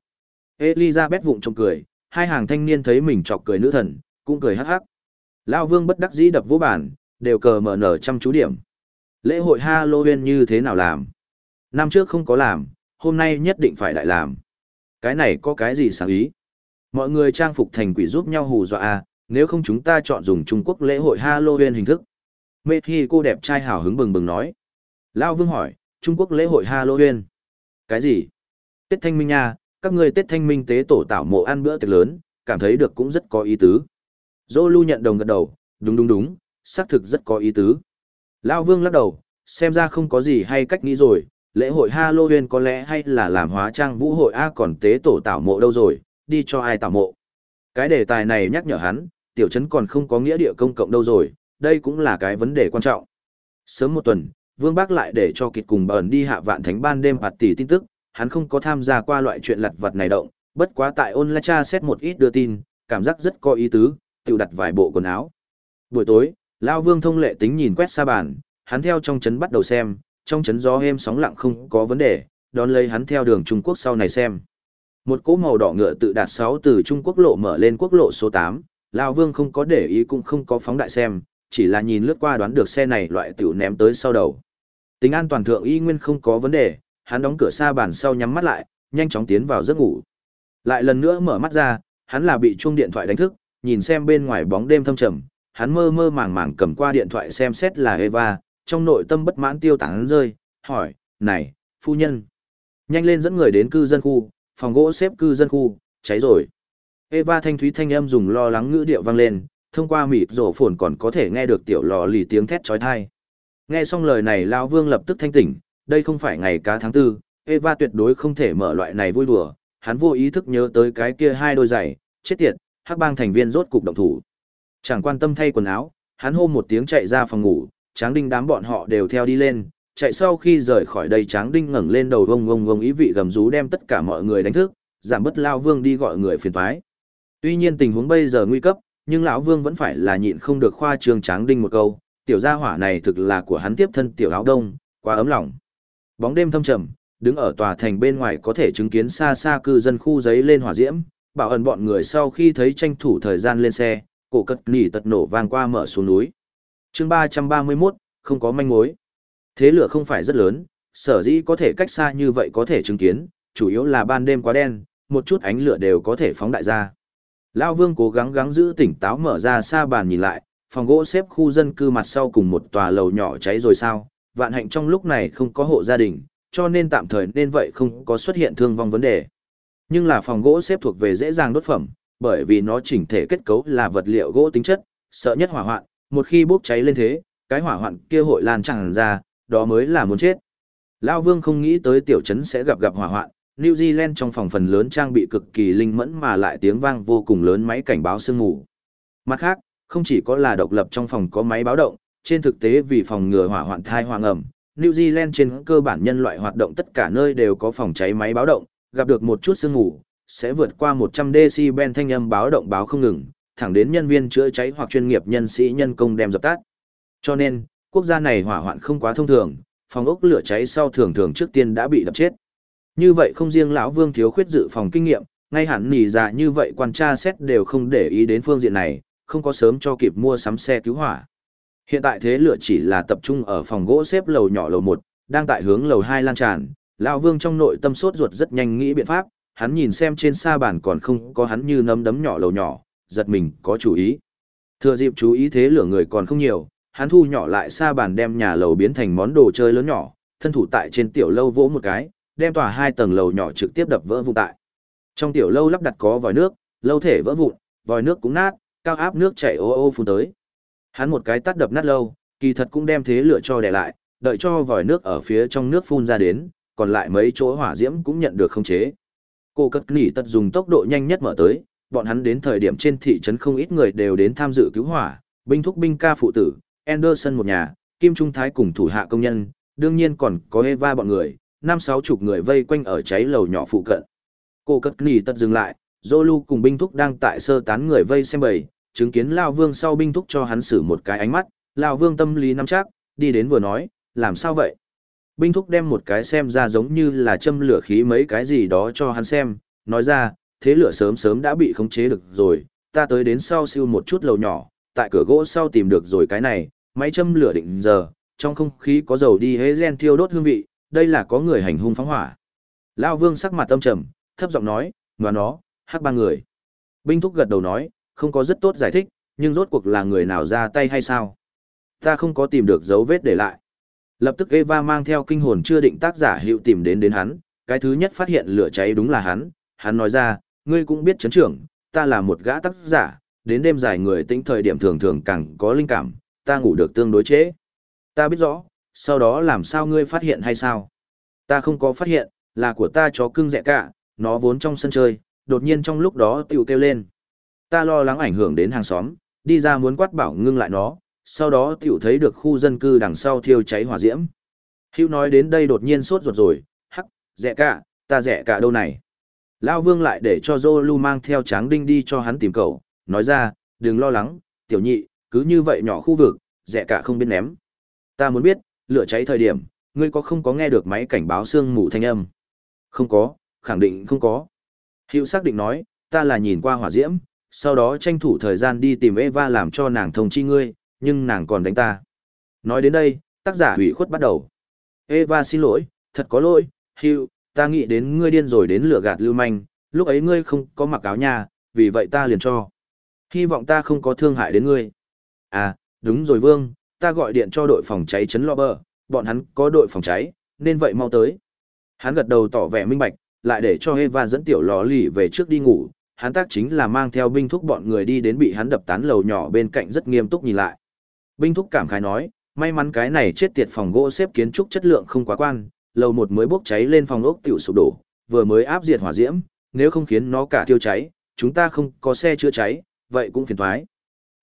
Elizabeth vụng trông cười, hai hàng thanh niên thấy mình chọc cười nữ thần, cũng cười hắc hắc. Lão Vương bất đắc dĩ đập vô bản, đều cờ mở nở trăm chú điểm. Lễ hội Halloween như thế nào làm? Năm trước không có làm, hôm nay nhất định phải đại làm. Cái này có cái gì sáng ý? Mọi người trang phục thành quỷ giúp nhau hù dọa à, nếu không chúng ta chọn dùng Trung Quốc lễ hội Halloween hình thức. Mê Thi cô đẹp trai hào hứng bừng bừng nói. Lao Vương hỏi, Trung Quốc lễ hội Halloween. Cái gì? Tết Thanh Minh nha, các ngươi Tết Thanh Minh tế tổ tạo mộ ăn bữa tiệc lớn, cảm thấy được cũng rất có ý tứ. Dô Lu nhận đồng gật đầu, đúng đúng đúng, xác thực rất có ý tứ. Lao Vương lắc đầu, xem ra không có gì hay cách nghĩ rồi, lễ hội Halloween có lẽ hay là làm hóa trang vũ hội A còn tế tổ tạo mộ đâu rồi, đi cho ai tạo mộ. Cái đề tài này nhắc nhở hắn, tiểu trấn còn không có nghĩa địa công cộng đâu rồi, đây cũng là cái vấn đề quan trọng. Sớm một tuần, Vương Bác lại để cho kịch cùng bẩn đi hạ vạn thánh ban đêm hạt tỷ tin tức, hắn không có tham gia qua loại chuyện lặt vật này động, bất quá tại online tra xét một ít đưa tin, cảm giác rất có ý tứ, tự đặt vài bộ quần áo. Buổi tối, Lao Vương thông lệ tính nhìn quét xa bàn, hắn theo trong chấn bắt đầu xem, trong chấn gió êm sóng lặng không có vấn đề, đón lấy hắn theo đường Trung Quốc sau này xem. Một cỗ màu đỏ ngựa tự đạt 6 từ Trung Quốc lộ mở lên quốc lộ số 8, Lao Vương không có để ý cũng không có phóng đại xem, chỉ là nhìn lướt qua đoán được xe này loại tiểu ném tới sau đầu. Tính an toàn thượng y nguyên không có vấn đề, hắn đóng cửa xa bàn sau nhắm mắt lại, nhanh chóng tiến vào giấc ngủ. Lại lần nữa mở mắt ra, hắn là bị chuông điện thoại đánh thức, nhìn xem bên ngoài bóng đêm thâm trầm, hắn mơ mơ màng màng cầm qua điện thoại xem xét là Eva, trong nội tâm bất mãn tiêu tán rơi, hỏi, này, phu nhân, nhanh lên dẫn người đến cư dân khu, phòng gỗ xếp cư dân khu, cháy rồi. Eva thanh thúy thanh âm dùng lo lắng ngữ điệu vang lên, thông qua mịt rổ phồn còn có thể nghe được tiểu lò lì tiếng thét trói thai. Nghe xong lời này Lão Vương lập tức thanh tỉnh, đây không phải ngày cá tháng tư, Eva tuyệt đối không thể mở loại này vui đùa, hắn vô ý thức nhớ tới cái kia hai đôi giày, chết tiệt, hắc bang thành viên rốt cục động thủ. Chẳng quan tâm thay quần áo, hắn hô một tiếng chạy ra phòng ngủ, tráng đinh đám bọn họ đều theo đi lên, chạy sau khi rời khỏi đây tráng đinh ngẩng lên đầu vông vông vông ý vị gầm rú đem tất cả mọi người đánh thức, giảm bớt Lao Vương đi gọi người phiền toái. Tuy nhiên tình huống bây giờ nguy cấp, nhưng lão Vương vẫn phải là nhịn không được khoa trương tráng đinh một câu, tiểu gia hỏa này thực là của hắn tiếp thân tiểu áo đông, quá ấm lòng. Bóng đêm thâm trầm, đứng ở tòa thành bên ngoài có thể chứng kiến xa xa cư dân khu giấy lên hỏa diễm, bảo ẩn bọn người sau khi thấy tranh thủ thời gian lên xe, cổ cất nỉ tật nổ vang qua mở xuống núi. chương 331, không có manh mối. Thế lửa không phải rất lớn, sở dĩ có thể cách xa như vậy có thể chứng kiến, chủ yếu là ban đêm quá đen, một chút ánh lửa đều có thể phóng đại ra. Lão Vương cố gắng gắng giữ tỉnh táo mở ra xa bàn nhìn lại, phòng gỗ xếp khu dân cư mặt sau cùng một tòa lầu nhỏ cháy rồi sao, vạn hạnh trong lúc này không có hộ gia đình, cho nên tạm thời nên vậy không có xuất hiện thương vong vấn đề. Nhưng là phòng gỗ xếp thuộc về dễ dàng đốt phẩm, bởi vì nó chỉnh thể kết cấu là vật liệu gỗ tính chất, sợ nhất hỏa hoạn, một khi bốc cháy lên thế, cái hỏa hoạn kia hội lan tràn ra, đó mới là muốn chết. Lão Vương không nghĩ tới tiểu trấn sẽ gặp gặp hỏa hoạn, New Zealand trong phòng phần lớn trang bị cực kỳ linh mẫn mà lại tiếng vang vô cùng lớn máy cảnh báo sương mù. Mặt khác, không chỉ có là độc lập trong phòng có máy báo động, trên thực tế vì phòng ngừa hỏa hoạn thai hoang ẩm, New Zealand trên cơ bản nhân loại hoạt động tất cả nơi đều có phòng cháy máy báo động, gặp được một chút sương ngủ, sẽ vượt qua 100 decibel thanh âm báo động báo không ngừng, thẳng đến nhân viên chữa cháy hoặc chuyên nghiệp nhân sĩ nhân công đem dập tắt. Cho nên, quốc gia này hỏa hoạn không quá thông thường, phòng ốc lửa cháy sau thường thường trước tiên đã bị đập chết. Như vậy không riêng lão Vương thiếu khuyết dự phòng kinh nghiệm, ngay hẳn nỉ già như vậy quan tra xét đều không để ý đến phương diện này, không có sớm cho kịp mua sắm xe cứu hỏa. Hiện tại thế lửa chỉ là tập trung ở phòng gỗ xếp lầu nhỏ lầu 1, đang tại hướng lầu 2 lan tràn, lão Vương trong nội tâm sốt ruột rất nhanh nghĩ biện pháp, hắn nhìn xem trên sa bàn còn không có hắn như nấm đấm nhỏ lầu nhỏ, giật mình có chủ ý. Thừa dịp chú ý thế lửa người còn không nhiều, hắn thu nhỏ lại sa bàn đem nhà lầu biến thành món đồ chơi lớn nhỏ, thân thủ tại trên tiểu lâu vỗ một cái, đem tòa hai tầng lầu nhỏ trực tiếp đập vỡ vụn tại. Trong tiểu lâu lắp đặt có vòi nước, lâu thể vỡ vụn, vòi nước cũng nát, cao áp nước chảy ô ô phun tới. Hắn một cái tắt đập nát lâu, kỳ thật cũng đem thế lửa cho đè lại, đợi cho vòi nước ở phía trong nước phun ra đến, còn lại mấy chỗ hỏa diễm cũng nhận được không chế. Cô cất nỉ tật dùng tốc độ nhanh nhất mở tới, bọn hắn đến thời điểm trên thị trấn không ít người đều đến tham dự cứu hỏa, binh thúc binh ca phụ tử, Anderson một nhà, Kim Trung Thái cùng thủ hạ công nhân, đương nhiên còn có Eva bọn người, năm sáu chục người vây quanh ở cháy lầu nhỏ phụ cận. Cô cất nỉ tật dừng lại, Zolu cùng binh thúc đang tại sơ tán người vây xem bầy, chứng kiến Lao Vương sau binh thúc cho hắn xử một cái ánh mắt, lão vương tâm lý nắm chắc, đi đến vừa nói, làm sao vậy? Binh thúc đem một cái xem ra giống như là châm lửa khí mấy cái gì đó cho hắn xem, nói ra, thế lửa sớm sớm đã bị khống chế được rồi, ta tới đến sau siêu một chút lầu nhỏ, tại cửa gỗ sau tìm được rồi cái này, máy châm lửa định giờ, trong không khí có dầu đi hế gen thiêu đốt hương vị, đây là có người hành hung phóng hỏa. Lao vương sắc mặt âm trầm, thấp giọng nói, và nó, hắc ba người. Binh thúc gật đầu nói, không có rất tốt giải thích, nhưng rốt cuộc là người nào ra tay hay sao? Ta không có tìm được dấu vết để lại. Lập tức Eva mang theo kinh hồn chưa định tác giả hiệu tìm đến đến hắn, cái thứ nhất phát hiện lửa cháy đúng là hắn, hắn nói ra, ngươi cũng biết chấn trưởng, ta là một gã tác giả, đến đêm dài người tĩnh thời điểm thường thường càng có linh cảm, ta ngủ được tương đối chế. Ta biết rõ, sau đó làm sao ngươi phát hiện hay sao? Ta không có phát hiện, là của ta chó cưng dẹ cả, nó vốn trong sân chơi, đột nhiên trong lúc đó tiểu kêu lên. Ta lo lắng ảnh hưởng đến hàng xóm, đi ra muốn quát bảo ngưng lại nó, sau đó tiểu thấy được khu dân cư đằng sau thiêu cháy hỏa diễm. Hữu nói đến đây đột nhiên sốt ruột rồi, hắc, rẻ cả, ta rẻ cả đâu này. Lao vương lại để cho Zolu mang theo tráng đinh đi cho hắn tìm cậu, nói ra, đừng lo lắng, tiểu nhị, cứ như vậy nhỏ khu vực, rẻ cả không biết ném. Ta muốn biết, lửa cháy thời điểm, ngươi có không có nghe được máy cảnh báo sương mù thanh âm? Không có, khẳng định không có. Hữu xác định nói, ta là nhìn qua hỏa diễm, sau đó tranh thủ thời gian đi tìm Eva làm cho nàng thông chi ngươi, nhưng nàng còn đánh ta. Nói đến đây, tác giả hủy khuất bắt đầu. Eva xin lỗi, thật có lỗi, Hugh ta nghĩ đến ngươi điên rồi đến lửa gạt lưu manh, lúc ấy ngươi không có mặc áo nha, vì vậy ta liền cho. Hy vọng ta không có thương hại đến ngươi. À, đúng rồi Vương, ta gọi điện cho đội phòng cháy chấn lo bờ, bọn hắn có đội phòng cháy, nên vậy mau tới. Hắn gật đầu tỏ vẻ minh bạch, lại để cho Eva dẫn tiểu lò lì về trước đi ngủ, hắn tác chính là mang theo binh thúc bọn người đi đến bị hắn đập tán lầu nhỏ bên cạnh rất nghiêm túc nhìn lại. Binh thúc cảm khái nói, may mắn cái này chết tiệt phòng gỗ xếp kiến trúc chất lượng không quá quan, lầu một mới bốc cháy lên phòng ốc tiểu sụp đổ, vừa mới áp diệt hỏa diễm, nếu không khiến nó cả tiêu cháy, chúng ta không có xe chữa cháy, vậy cũng phiền toái.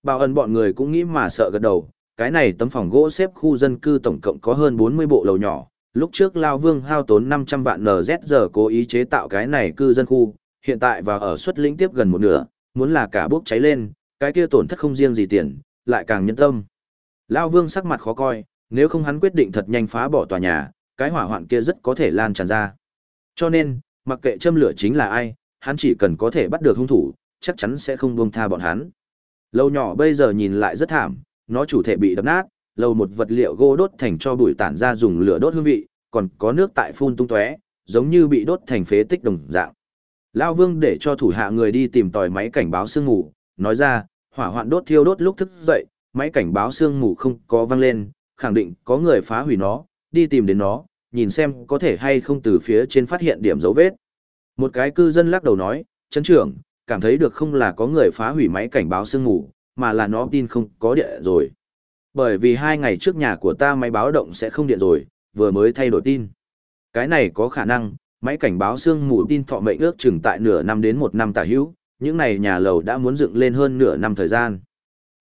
Bảo ẩn bọn người cũng nghĩ mà sợ gật đầu, cái này tấm phòng gỗ xếp khu dân cư tổng cộng có hơn 40 bộ lầu nhỏ, lúc trước Lao Vương hao tốn 500 vạn NZ giờ cố ý chế tạo cái này cư dân khu, hiện tại và ở suất lĩnh tiếp gần một nửa, muốn là cả bốc cháy lên, cái kia tổn thất không riêng gì tiền, lại càng nhân tâm. Lao Vương sắc mặt khó coi, nếu không hắn quyết định thật nhanh phá bỏ tòa nhà, cái hỏa hoạn kia rất có thể lan tràn ra. Cho nên, mặc kệ châm lửa chính là ai, hắn chỉ cần có thể bắt được hung thủ, chắc chắn sẽ không buông tha bọn hắn. Lâu nhỏ bây giờ nhìn lại rất thảm, nó chủ thể bị đập nát, lâu một vật liệu gỗ đốt thành cho bụi tản ra dùng lửa đốt hương vị, còn có nước tại phun tung tóe, giống như bị đốt thành phế tích đồng dạng. Lao Vương để cho thủ hạ người đi tìm tòi máy cảnh báo sương ngủ, nói ra, hỏa hoạn đốt thiêu đốt lúc thức dậy, máy cảnh báo sương mù không có vang lên, khẳng định có người phá hủy nó, đi tìm đến nó, nhìn xem có thể hay không từ phía trên phát hiện điểm dấu vết. Một cái cư dân lắc đầu nói, chấn trưởng, cảm thấy được không là có người phá hủy máy cảnh báo sương mù, mà là nó tin không có điện rồi. Bởi vì hai ngày trước nhà của ta máy báo động sẽ không điện rồi, vừa mới thay đổi tin. Cái này có khả năng, máy cảnh báo sương mù tin thọ mệnh ước chừng tại nửa năm đến một năm tả hữu, những này nhà lầu đã muốn dựng lên hơn nửa năm thời gian.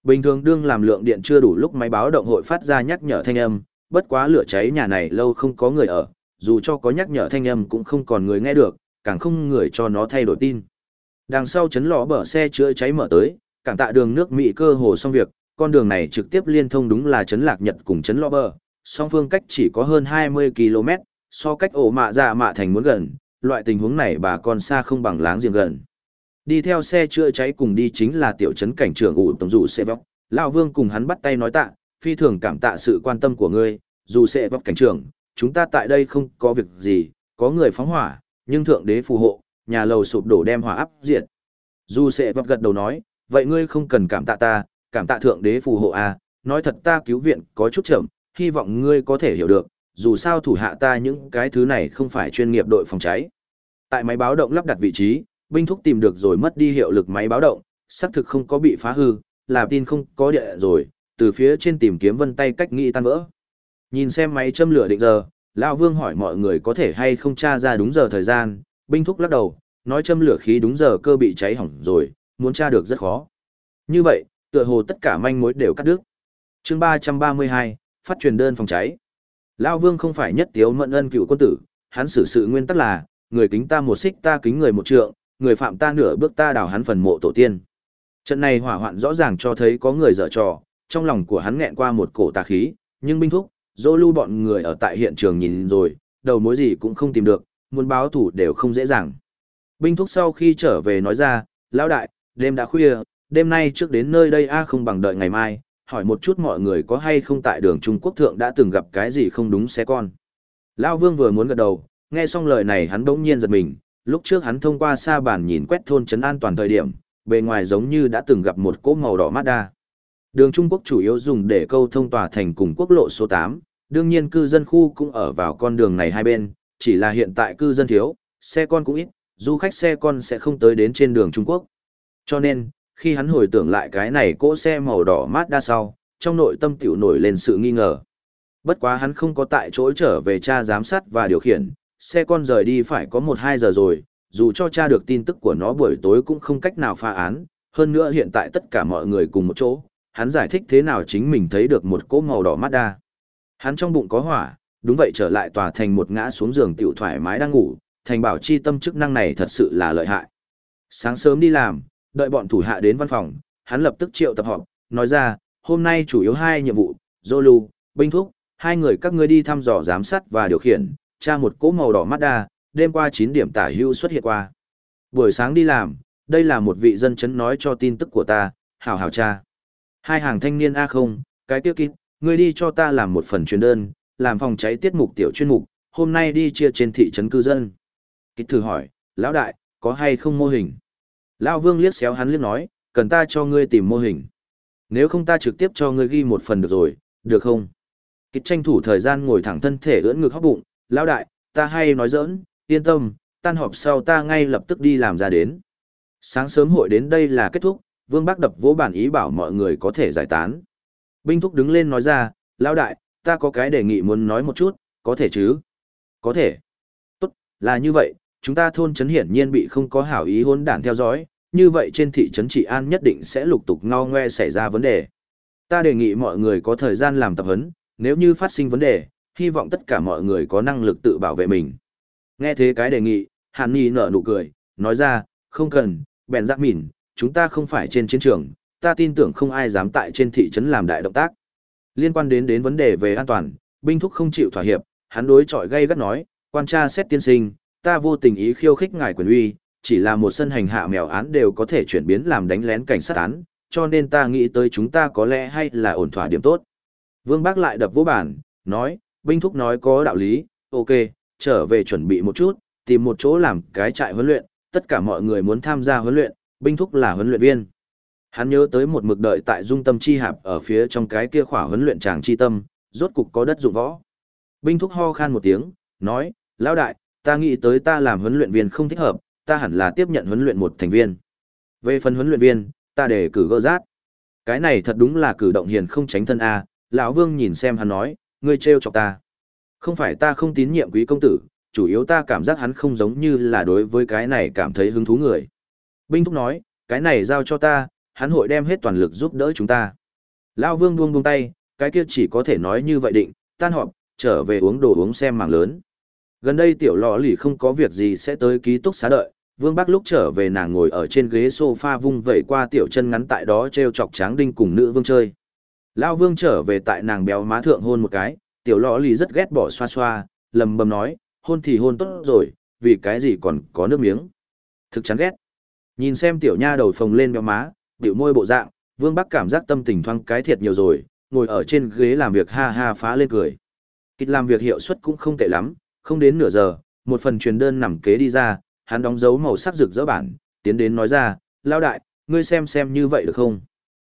Bình thường đương làm lượng điện chưa đủ lúc máy báo động hội phát ra nhắc nhở thanh âm, bất quá lửa cháy nhà này lâu không có người ở, dù cho có nhắc nhở thanh âm cũng không còn người nghe được, càng không người cho nó thay đổi tin. Đằng sau chấn lò bờ xe chữa cháy mở tới, cảng tạ đường nước Mỹ cơ hồ xong việc, con đường này trực tiếp liên thông đúng là chấn lạc Nhật cùng chấn lò bờ, song phương cách chỉ có hơn 20 km, so cách ổ mạ dạ mạ thành muốn gần, loại tình huống này bà con xa không bằng láng giềng gần. Đi theo xe chữa cháy cùng đi chính là tiểu trấn cảnh trưởng ủ tổng dù xe vóc, lão vương cùng hắn bắt tay nói tạ, phi thường cảm tạ sự quan tâm của ngươi, dù sẽ vóc cảnh trưởng, chúng ta tại đây không có việc gì, có người phóng hỏa, nhưng thượng đế phù hộ, nhà lầu sụp đổ đem hỏa áp diệt. Dù sẽ vấp gật đầu nói, vậy ngươi không cần cảm tạ ta, cảm tạ thượng đế phù hộ à, nói thật ta cứu viện có chút chậm, hy vọng ngươi có thể hiểu được, dù sao thủ hạ ta những cái thứ này không phải chuyên nghiệp đội phòng cháy. Tại máy báo động lắp đặt vị trí, binh thúc tìm được rồi mất đi hiệu lực máy báo động, xác thực không có bị phá hư, là tin không có địa rồi, từ phía trên tìm kiếm vân tay cách nghĩ tan vỡ. Nhìn xem máy châm lửa định giờ, lão Vương hỏi mọi người có thể hay không tra ra đúng giờ thời gian, binh thúc lắc đầu, nói châm lửa khí đúng giờ cơ bị cháy hỏng rồi, muốn tra được rất khó. Như vậy, tựa hồ tất cả manh mối đều cắt đứt. Chương 332, phát truyền đơn phòng cháy. Lão Vương không phải nhất tiếu mận ân cựu quân tử, hắn xử sự nguyên tắc là, người kính ta một xích ta kính người một trượng, người phạm ta nửa bước ta đào hắn phần mộ tổ tiên. Trận này hỏa hoạn rõ ràng cho thấy có người dở trò, trong lòng của hắn nghẹn qua một cổ tà khí, nhưng binh thúc, dô lưu bọn người ở tại hiện trường nhìn rồi, đầu mối gì cũng không tìm được, muốn báo thủ đều không dễ dàng. Binh thúc sau khi trở về nói ra, lão đại, đêm đã khuya, đêm nay trước đến nơi đây a không bằng đợi ngày mai, hỏi một chút mọi người có hay không tại đường Trung Quốc thượng đã từng gặp cái gì không đúng xe con. Lão Vương vừa muốn gật đầu, nghe xong lời này hắn bỗng nhiên giật mình, lúc trước hắn thông qua xa bàn nhìn quét thôn trấn an toàn thời điểm, bề ngoài giống như đã từng gặp một cỗ màu đỏ Mazda. Đường Trung Quốc chủ yếu dùng để câu thông tòa thành cùng quốc lộ số 8, đương nhiên cư dân khu cũng ở vào con đường này hai bên, chỉ là hiện tại cư dân thiếu, xe con cũng ít, du khách xe con sẽ không tới đến trên đường Trung Quốc. Cho nên, khi hắn hồi tưởng lại cái này cỗ xe màu đỏ Mazda sau, trong nội tâm tiểu nổi lên sự nghi ngờ. Bất quá hắn không có tại chỗ trở về cha giám sát và điều khiển, xe con rời đi phải có 1-2 giờ rồi, dù cho cha được tin tức của nó buổi tối cũng không cách nào phá án, hơn nữa hiện tại tất cả mọi người cùng một chỗ, hắn giải thích thế nào chính mình thấy được một cỗ màu đỏ Mazda. Hắn trong bụng có hỏa, đúng vậy trở lại tòa thành một ngã xuống giường tiểu thoải mái đang ngủ, thành bảo chi tâm chức năng này thật sự là lợi hại. Sáng sớm đi làm, đợi bọn thủ hạ đến văn phòng, hắn lập tức triệu tập họp, nói ra, hôm nay chủ yếu hai nhiệm vụ, Zolu, binh thúc, hai người các ngươi đi thăm dò giám sát và điều khiển, tra một cỗ màu đỏ Mazda, đêm qua 9 điểm tả hưu xuất hiện qua. Buổi sáng đi làm, đây là một vị dân chấn nói cho tin tức của ta, hảo hảo cha. Hai hàng thanh niên A không, cái tiêu kít, ngươi đi cho ta làm một phần truyền đơn, làm phòng cháy tiết mục tiểu chuyên mục, hôm nay đi chia trên thị trấn cư dân. Kít thử hỏi, lão đại, có hay không mô hình? Lão vương liếc xéo hắn liếc nói, cần ta cho ngươi tìm mô hình. Nếu không ta trực tiếp cho ngươi ghi một phần được rồi, được không? Kít tranh thủ thời gian ngồi thẳng thân thể ưỡn ngực hóc bụng, lão đại, ta hay nói giỡn, yên tâm, tan họp sau ta ngay lập tức đi làm ra đến. Sáng sớm hội đến đây là kết thúc, Vương bác đập vỗ bản ý bảo mọi người có thể giải tán. Binh Thúc đứng lên nói ra, lão đại, ta có cái đề nghị muốn nói một chút, có thể chứ? Có thể. Tốt, là như vậy, chúng ta thôn trấn hiển nhiên bị không có hảo ý hôn đản theo dõi, như vậy trên thị trấn trị an nhất định sẽ lục tục ngao ngoe xảy ra vấn đề. Ta đề nghị mọi người có thời gian làm tập huấn, nếu như phát sinh vấn đề, hy vọng tất cả mọi người có năng lực tự bảo vệ mình. Nghe thế cái đề nghị, Hàn Nhi nở nụ cười, nói ra, không cần, bèn giác mỉn, chúng ta không phải trên chiến trường, ta tin tưởng không ai dám tại trên thị trấn làm đại động tác. Liên quan đến đến vấn đề về an toàn, binh thúc không chịu thỏa hiệp, hắn đối chọi gây gắt nói, quan tra xét tiên sinh, ta vô tình ý khiêu khích ngài quyền uy, chỉ là một sân hành hạ mèo án đều có thể chuyển biến làm đánh lén cảnh sát án, cho nên ta nghĩ tới chúng ta có lẽ hay là ổn thỏa điểm tốt. Vương Bác lại đập vô bản, nói, binh thúc nói có đạo lý, ok, trở về chuẩn bị một chút, tìm một chỗ làm cái trại huấn luyện, tất cả mọi người muốn tham gia huấn luyện, binh thúc là huấn luyện viên. Hắn nhớ tới một mực đợi tại dung tâm chi hạp ở phía trong cái kia khỏa huấn luyện tràng chi tâm, rốt cục có đất dụng võ. Binh thúc ho khan một tiếng, nói, lão đại, ta nghĩ tới ta làm huấn luyện viên không thích hợp, ta hẳn là tiếp nhận huấn luyện một thành viên. Về phần huấn luyện viên, ta để cử gỡ rát. Cái này thật đúng là cử động hiền không tránh thân a. lão Vương nhìn xem hắn nói, ngươi trêu chọc ta. Không phải ta không tín nhiệm quý công tử, chủ yếu ta cảm giác hắn không giống như là đối với cái này cảm thấy hứng thú người. Binh thúc nói, cái này giao cho ta, hắn hội đem hết toàn lực giúp đỡ chúng ta. Lao vương buông buông tay, cái kia chỉ có thể nói như vậy định, tan họp, trở về uống đồ uống xem mảng lớn. Gần đây tiểu lò lì không có việc gì sẽ tới ký túc xá đợi, vương bác lúc trở về nàng ngồi ở trên ghế sofa vung vẩy qua tiểu chân ngắn tại đó treo chọc tráng đinh cùng nữ vương chơi. Lao vương trở về tại nàng béo má thượng hôn một cái, tiểu lò lì rất ghét bỏ xoa xoa, lầm bầm nói, hôn thì hôn tốt rồi, vì cái gì còn có nước miếng. Thực chán ghét. Nhìn xem tiểu nha đầu phồng lên béo má, biểu môi bộ dạng, Vương Bắc cảm giác tâm tình thoang cái thiệt nhiều rồi, ngồi ở trên ghế làm việc ha ha phá lên cười. Kịch làm việc hiệu suất cũng không tệ lắm, không đến nửa giờ, một phần truyền đơn nằm kế đi ra, hắn đóng dấu màu sắc rực rỡ bản, tiến đến nói ra, lao đại, ngươi xem xem như vậy được không?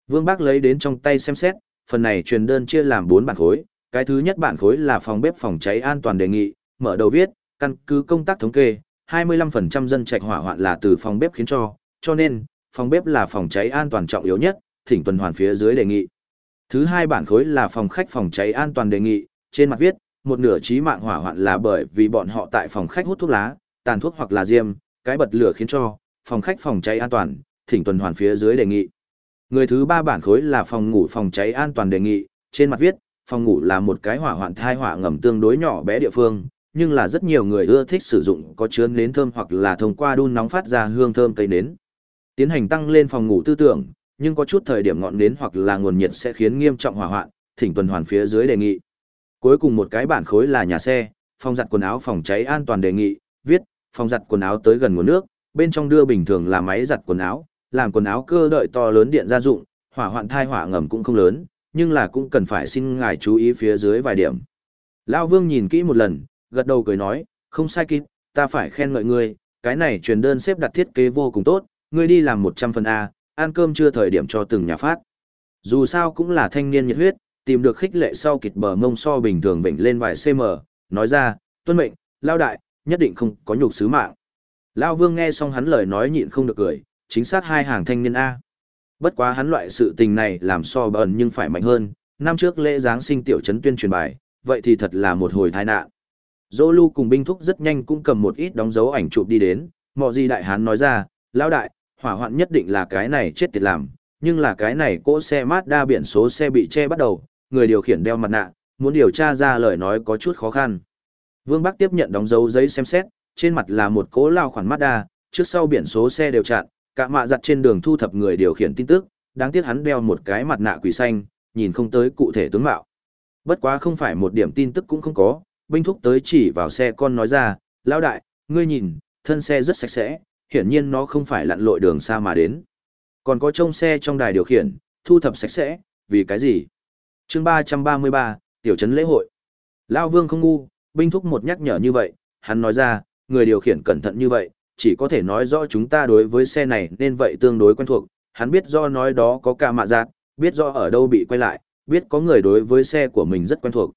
Vương Bác lấy đến trong tay xem xét, phần này truyền đơn chia làm 4 bản khối, cái thứ nhất bản khối là phòng bếp phòng cháy an toàn đề nghị, mở đầu viết, căn cứ công tác thống kê, 25% dân trạch hỏa hoạn là từ phòng bếp khiến cho, cho nên, phòng bếp là phòng cháy an toàn trọng yếu nhất, thỉnh tuần hoàn phía dưới đề nghị. Thứ hai bản khối là phòng khách phòng cháy an toàn đề nghị, trên mặt viết, một nửa chí mạng hỏa hoạn là bởi vì bọn họ tại phòng khách hút thuốc lá, tàn thuốc hoặc là diêm, cái bật lửa khiến cho, phòng khách phòng cháy an toàn, thỉnh tuần hoàn phía dưới đề nghị. Người thứ ba bản khối là phòng ngủ phòng cháy an toàn đề nghị, trên mặt viết, phòng ngủ là một cái hỏa hoạn thai hỏa ngầm tương đối nhỏ bé địa phương, nhưng là rất nhiều người ưa thích sử dụng có chứa nến thơm hoặc là thông qua đun nóng phát ra hương thơm cây nến. Tiến hành tăng lên phòng ngủ tư tưởng, nhưng có chút thời điểm ngọn nến hoặc là nguồn nhiệt sẽ khiến nghiêm trọng hỏa hoạn, thỉnh tuần hoàn phía dưới đề nghị. Cuối cùng một cái bản khối là nhà xe, phòng giặt quần áo phòng cháy an toàn đề nghị, viết, phòng giặt quần áo tới gần nguồn nước, bên trong đưa bình thường là máy giặt quần áo, làm quần áo cơ đợi to lớn điện gia dụng, hỏa hoạn thai hỏa ngầm cũng không lớn, nhưng là cũng cần phải xin ngài chú ý phía dưới vài điểm. Lão Vương nhìn kỹ một lần, gật đầu cười nói, không sai kịp, ta phải khen ngợi ngươi, cái này truyền đơn xếp đặt thiết kế vô cùng tốt, ngươi đi làm 100 phần A, ăn cơm chưa thời điểm cho từng nhà phát. Dù sao cũng là thanh niên nhiệt huyết, tìm được khích lệ sau kịch bờ mông so bình thường bệnh lên vài cm, nói ra, tuân mệnh, lao đại, nhất định không có nhục sứ mạng. Lao vương nghe xong hắn lời nói nhịn không được cười, chính xác hai hàng thanh niên A. Bất quá hắn loại sự tình này làm so bẩn nhưng phải mạnh hơn, năm trước lễ Giáng sinh tiểu trấn tuyên truyền bài, vậy thì thật là một hồi tai nạn. Dô lưu cùng binh thúc rất nhanh cũng cầm một ít đóng dấu ảnh chụp đi đến, mọ gì đại hán nói ra, lão đại, hỏa hoạn nhất định là cái này chết tiệt làm, nhưng là cái này cỗ xe đa biển số xe bị che bắt đầu, người điều khiển đeo mặt nạ, muốn điều tra ra lời nói có chút khó khăn. Vương Bắc tiếp nhận đóng dấu giấy xem xét, trên mặt là một cỗ lao khoản Mazda, trước sau biển số xe đều chặn, cả mạ giặt trên đường thu thập người điều khiển tin tức, đáng tiếc hắn đeo một cái mặt nạ quỷ xanh, nhìn không tới cụ thể tướng mạo. Bất quá không phải một điểm tin tức cũng không có, binh thúc tới chỉ vào xe con nói ra, lão đại, ngươi nhìn, thân xe rất sạch sẽ, hiển nhiên nó không phải lặn lội đường xa mà đến. Còn có trông xe trong đài điều khiển, thu thập sạch sẽ, vì cái gì? chương 333, tiểu trấn lễ hội. Lao vương không ngu, binh thúc một nhắc nhở như vậy, hắn nói ra, người điều khiển cẩn thận như vậy, chỉ có thể nói rõ chúng ta đối với xe này nên vậy tương đối quen thuộc, hắn biết do nói đó có cả mạ giạt, biết do ở đâu bị quay lại, biết có người đối với xe của mình rất quen thuộc.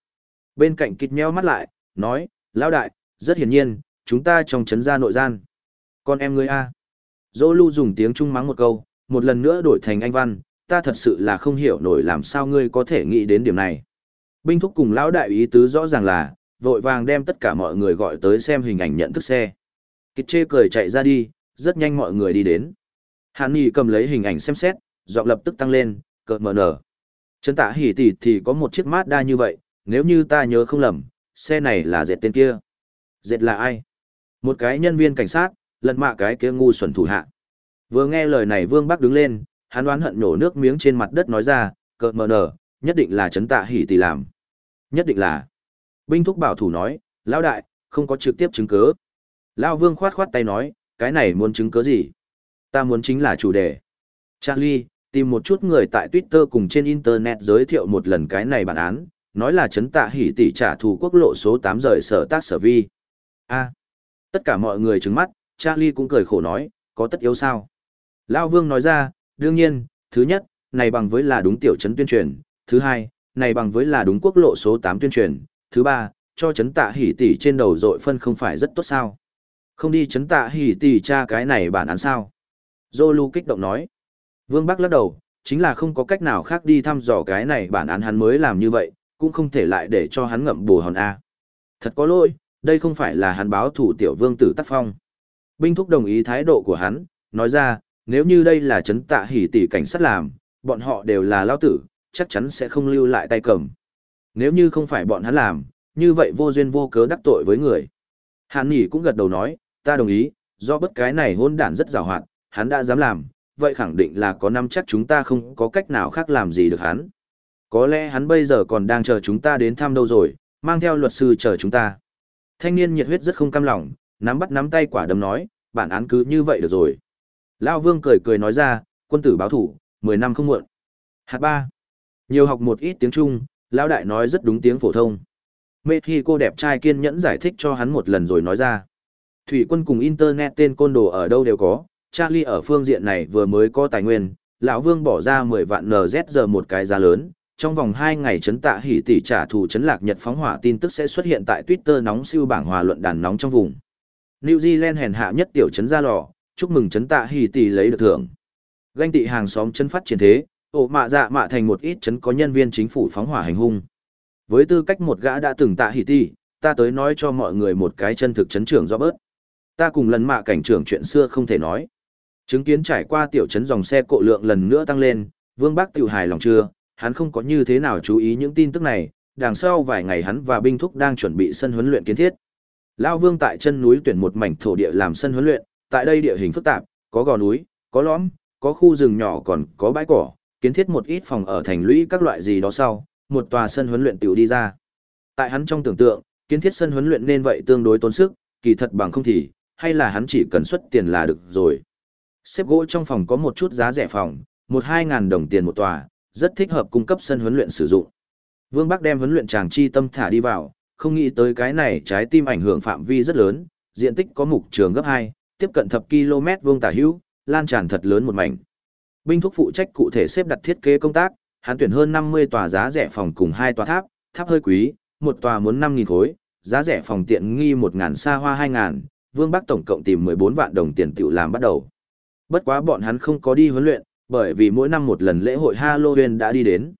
Bên cạnh kịt nheo mắt lại, nói, lão đại, rất hiển nhiên, chúng ta trong chấn gia nội gian. Con em ngươi A. Dô lưu dùng tiếng Trung mắng một câu, một lần nữa đổi thành anh văn, ta thật sự là không hiểu nổi làm sao ngươi có thể nghĩ đến điểm này. Binh thúc cùng lão đại ý tứ rõ ràng là, vội vàng đem tất cả mọi người gọi tới xem hình ảnh nhận thức xe. Kịch chê cười chạy ra đi, rất nhanh mọi người đi đến. Hàn Nhi cầm lấy hình ảnh xem xét, giọng lập tức tăng lên, cợt mở nở. Trấn tạ hỉ tỷ thì có một chiếc Mazda như vậy, nếu như ta nhớ không lầm, xe này là dệt tên kia. Dệt là ai? Một cái nhân viên cảnh sát, lần mạ cái kia ngu xuẩn thủ hạ. Vừa nghe lời này Vương Bắc đứng lên, hắn đoán hận nổ nước miếng trên mặt đất nói ra, cợt mờ nở, nhất định là chấn tạ hỉ tỷ làm. Nhất định là. Binh thúc bảo thủ nói, lão đại, không có trực tiếp chứng cứ. Lão Vương khoát khoát tay nói, cái này muốn chứng cứ gì? Ta muốn chính là chủ đề. Charlie, tìm một chút người tại Twitter cùng trên Internet giới thiệu một lần cái này bản án, nói là chấn tạ hỉ tỷ trả thù quốc lộ số 8 rời sở tác sở vi. A. tất cả mọi người trứng mắt, Charlie cũng cười khổ nói, có tất yếu sao? Lao Vương nói ra, đương nhiên, thứ nhất, này bằng với là đúng tiểu Trấn tuyên truyền, thứ hai, này bằng với là đúng quốc lộ số 8 tuyên truyền, thứ ba, cho chấn tạ hỉ tỷ trên đầu dội phân không phải rất tốt sao? Không đi chấn tạ hỉ tỷ tra cái này bản án sao? Zolu kích động nói. Vương Bắc lắc đầu, chính là không có cách nào khác đi thăm dò cái này bản án hắn mới làm như vậy, cũng không thể lại để cho hắn ngậm bù hòn A. Thật có lỗi, đây không phải là hắn báo thủ tiểu vương tử tác phong. Binh thúc đồng ý thái độ của hắn, nói ra, nếu như đây là chấn tạ hỉ tỷ cảnh sát làm, bọn họ đều là lao tử, chắc chắn sẽ không lưu lại tay cầm. Nếu như không phải bọn hắn làm, như vậy vô duyên vô cớ đắc tội với người. Hàn Nhỉ cũng gật đầu nói, ta đồng ý, do bất cái này hôn đản rất rào hoạt, hắn đã dám làm, vậy khẳng định là có năm chắc chúng ta không có cách nào khác làm gì được hắn. Có lẽ hắn bây giờ còn đang chờ chúng ta đến thăm đâu rồi, mang theo luật sư chờ chúng ta. Thanh niên nhiệt huyết rất không cam lòng, nắm bắt nắm tay quả đấm nói, bản án cứ như vậy được rồi. Lao vương cười cười nói ra, quân tử báo thủ, 10 năm không muộn. Hạt ba. Nhiều học một ít tiếng Trung, Lao đại nói rất đúng tiếng phổ thông. Mê khi cô đẹp trai kiên nhẫn giải thích cho hắn một lần rồi nói ra. Thủy quân cùng Internet tên côn đồ ở đâu đều có, Charlie ở phương diện này vừa mới có tài nguyên, lão Vương bỏ ra 10 vạn NZ giờ một cái giá lớn, trong vòng 2 ngày chấn tạ hỉ tỷ trả thù chấn lạc Nhật phóng hỏa tin tức sẽ xuất hiện tại Twitter nóng siêu bảng hòa luận đàn nóng trong vùng. New Zealand hèn hạ nhất tiểu chấn ra lò, chúc mừng chấn tạ hỉ tỷ lấy được thưởng. Ganh tị hàng xóm chấn phát triển thế, ổ mạ dạ mạ thành một ít chấn có nhân viên chính phủ phóng hỏa hành hung. Với tư cách một gã đã từng tạ hỉ tỷ, ta tới nói cho mọi người một cái chân thực chấn trưởng do bớt. Ta cùng lần mạ cảnh trưởng chuyện xưa không thể nói. Chứng kiến trải qua tiểu chấn dòng xe cộ lượng lần nữa tăng lên, Vương Bác tiểu hài lòng chưa, hắn không có như thế nào chú ý những tin tức này, đằng sau vài ngày hắn và binh thúc đang chuẩn bị sân huấn luyện kiến thiết. Lao Vương tại chân núi tuyển một mảnh thổ địa làm sân huấn luyện, tại đây địa hình phức tạp, có gò núi, có lõm, có khu rừng nhỏ còn có bãi cỏ, kiến thiết một ít phòng ở thành lũy các loại gì đó sau, một tòa sân huấn luyện tiểu đi ra. Tại hắn trong tưởng tượng, kiến thiết sân huấn luyện nên vậy tương đối tốn sức, kỳ thật bằng không thì, hay là hắn chỉ cần xuất tiền là được rồi. Xếp gỗ trong phòng có một chút giá rẻ phòng, một hai ngàn đồng tiền một tòa, rất thích hợp cung cấp sân huấn luyện sử dụng. Vương Bắc đem huấn luyện chàng chi tâm thả đi vào, không nghĩ tới cái này trái tim ảnh hưởng phạm vi rất lớn, diện tích có mục trường gấp 2, tiếp cận thập km vuông tả hữu, lan tràn thật lớn một mảnh. Binh thúc phụ trách cụ thể xếp đặt thiết kế công tác, hắn tuyển hơn 50 tòa giá rẻ phòng cùng hai tòa tháp, tháp hơi quý, một tòa muốn 5000 khối, giá rẻ phòng tiện nghi 1000 xa hoa 2000, Vương Bắc tổng cộng tìm 14 vạn đồng tiền tiểu làm bắt đầu. Bất quá bọn hắn không có đi huấn luyện, bởi vì mỗi năm một lần lễ hội Halloween đã đi đến.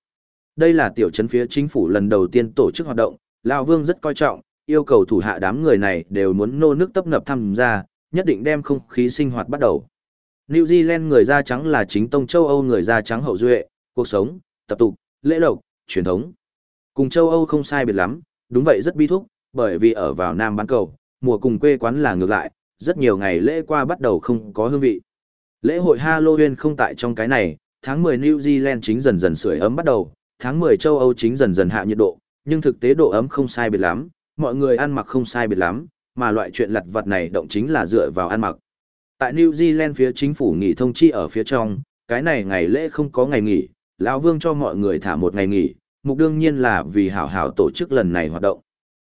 Đây là tiểu trấn phía chính phủ lần đầu tiên tổ chức hoạt động, Lão Vương rất coi trọng, yêu cầu thủ hạ đám người này đều muốn nô nước tấp nập tham gia, nhất định đem không khí sinh hoạt bắt đầu. New Zealand người da trắng là chính tông châu Âu người da trắng hậu duệ, cuộc sống, tập tục, lễ lộc, truyền thống. Cùng châu Âu không sai biệt lắm, đúng vậy rất bi thúc, bởi vì ở vào Nam bán cầu, mùa cùng quê quán là ngược lại, rất nhiều ngày lễ qua bắt đầu không có hương vị. Lễ hội Halloween không tại trong cái này, tháng 10 New Zealand chính dần dần sưởi ấm bắt đầu, tháng 10 châu Âu chính dần dần hạ nhiệt độ, nhưng thực tế độ ấm không sai biệt lắm, mọi người ăn mặc không sai biệt lắm, mà loại chuyện lặt vặt này động chính là dựa vào ăn mặc. Tại New Zealand phía chính phủ nghỉ thông chi ở phía trong, cái này ngày lễ không có ngày nghỉ, lão Vương cho mọi người thả một ngày nghỉ, mục đương nhiên là vì hảo hảo tổ chức lần này hoạt động.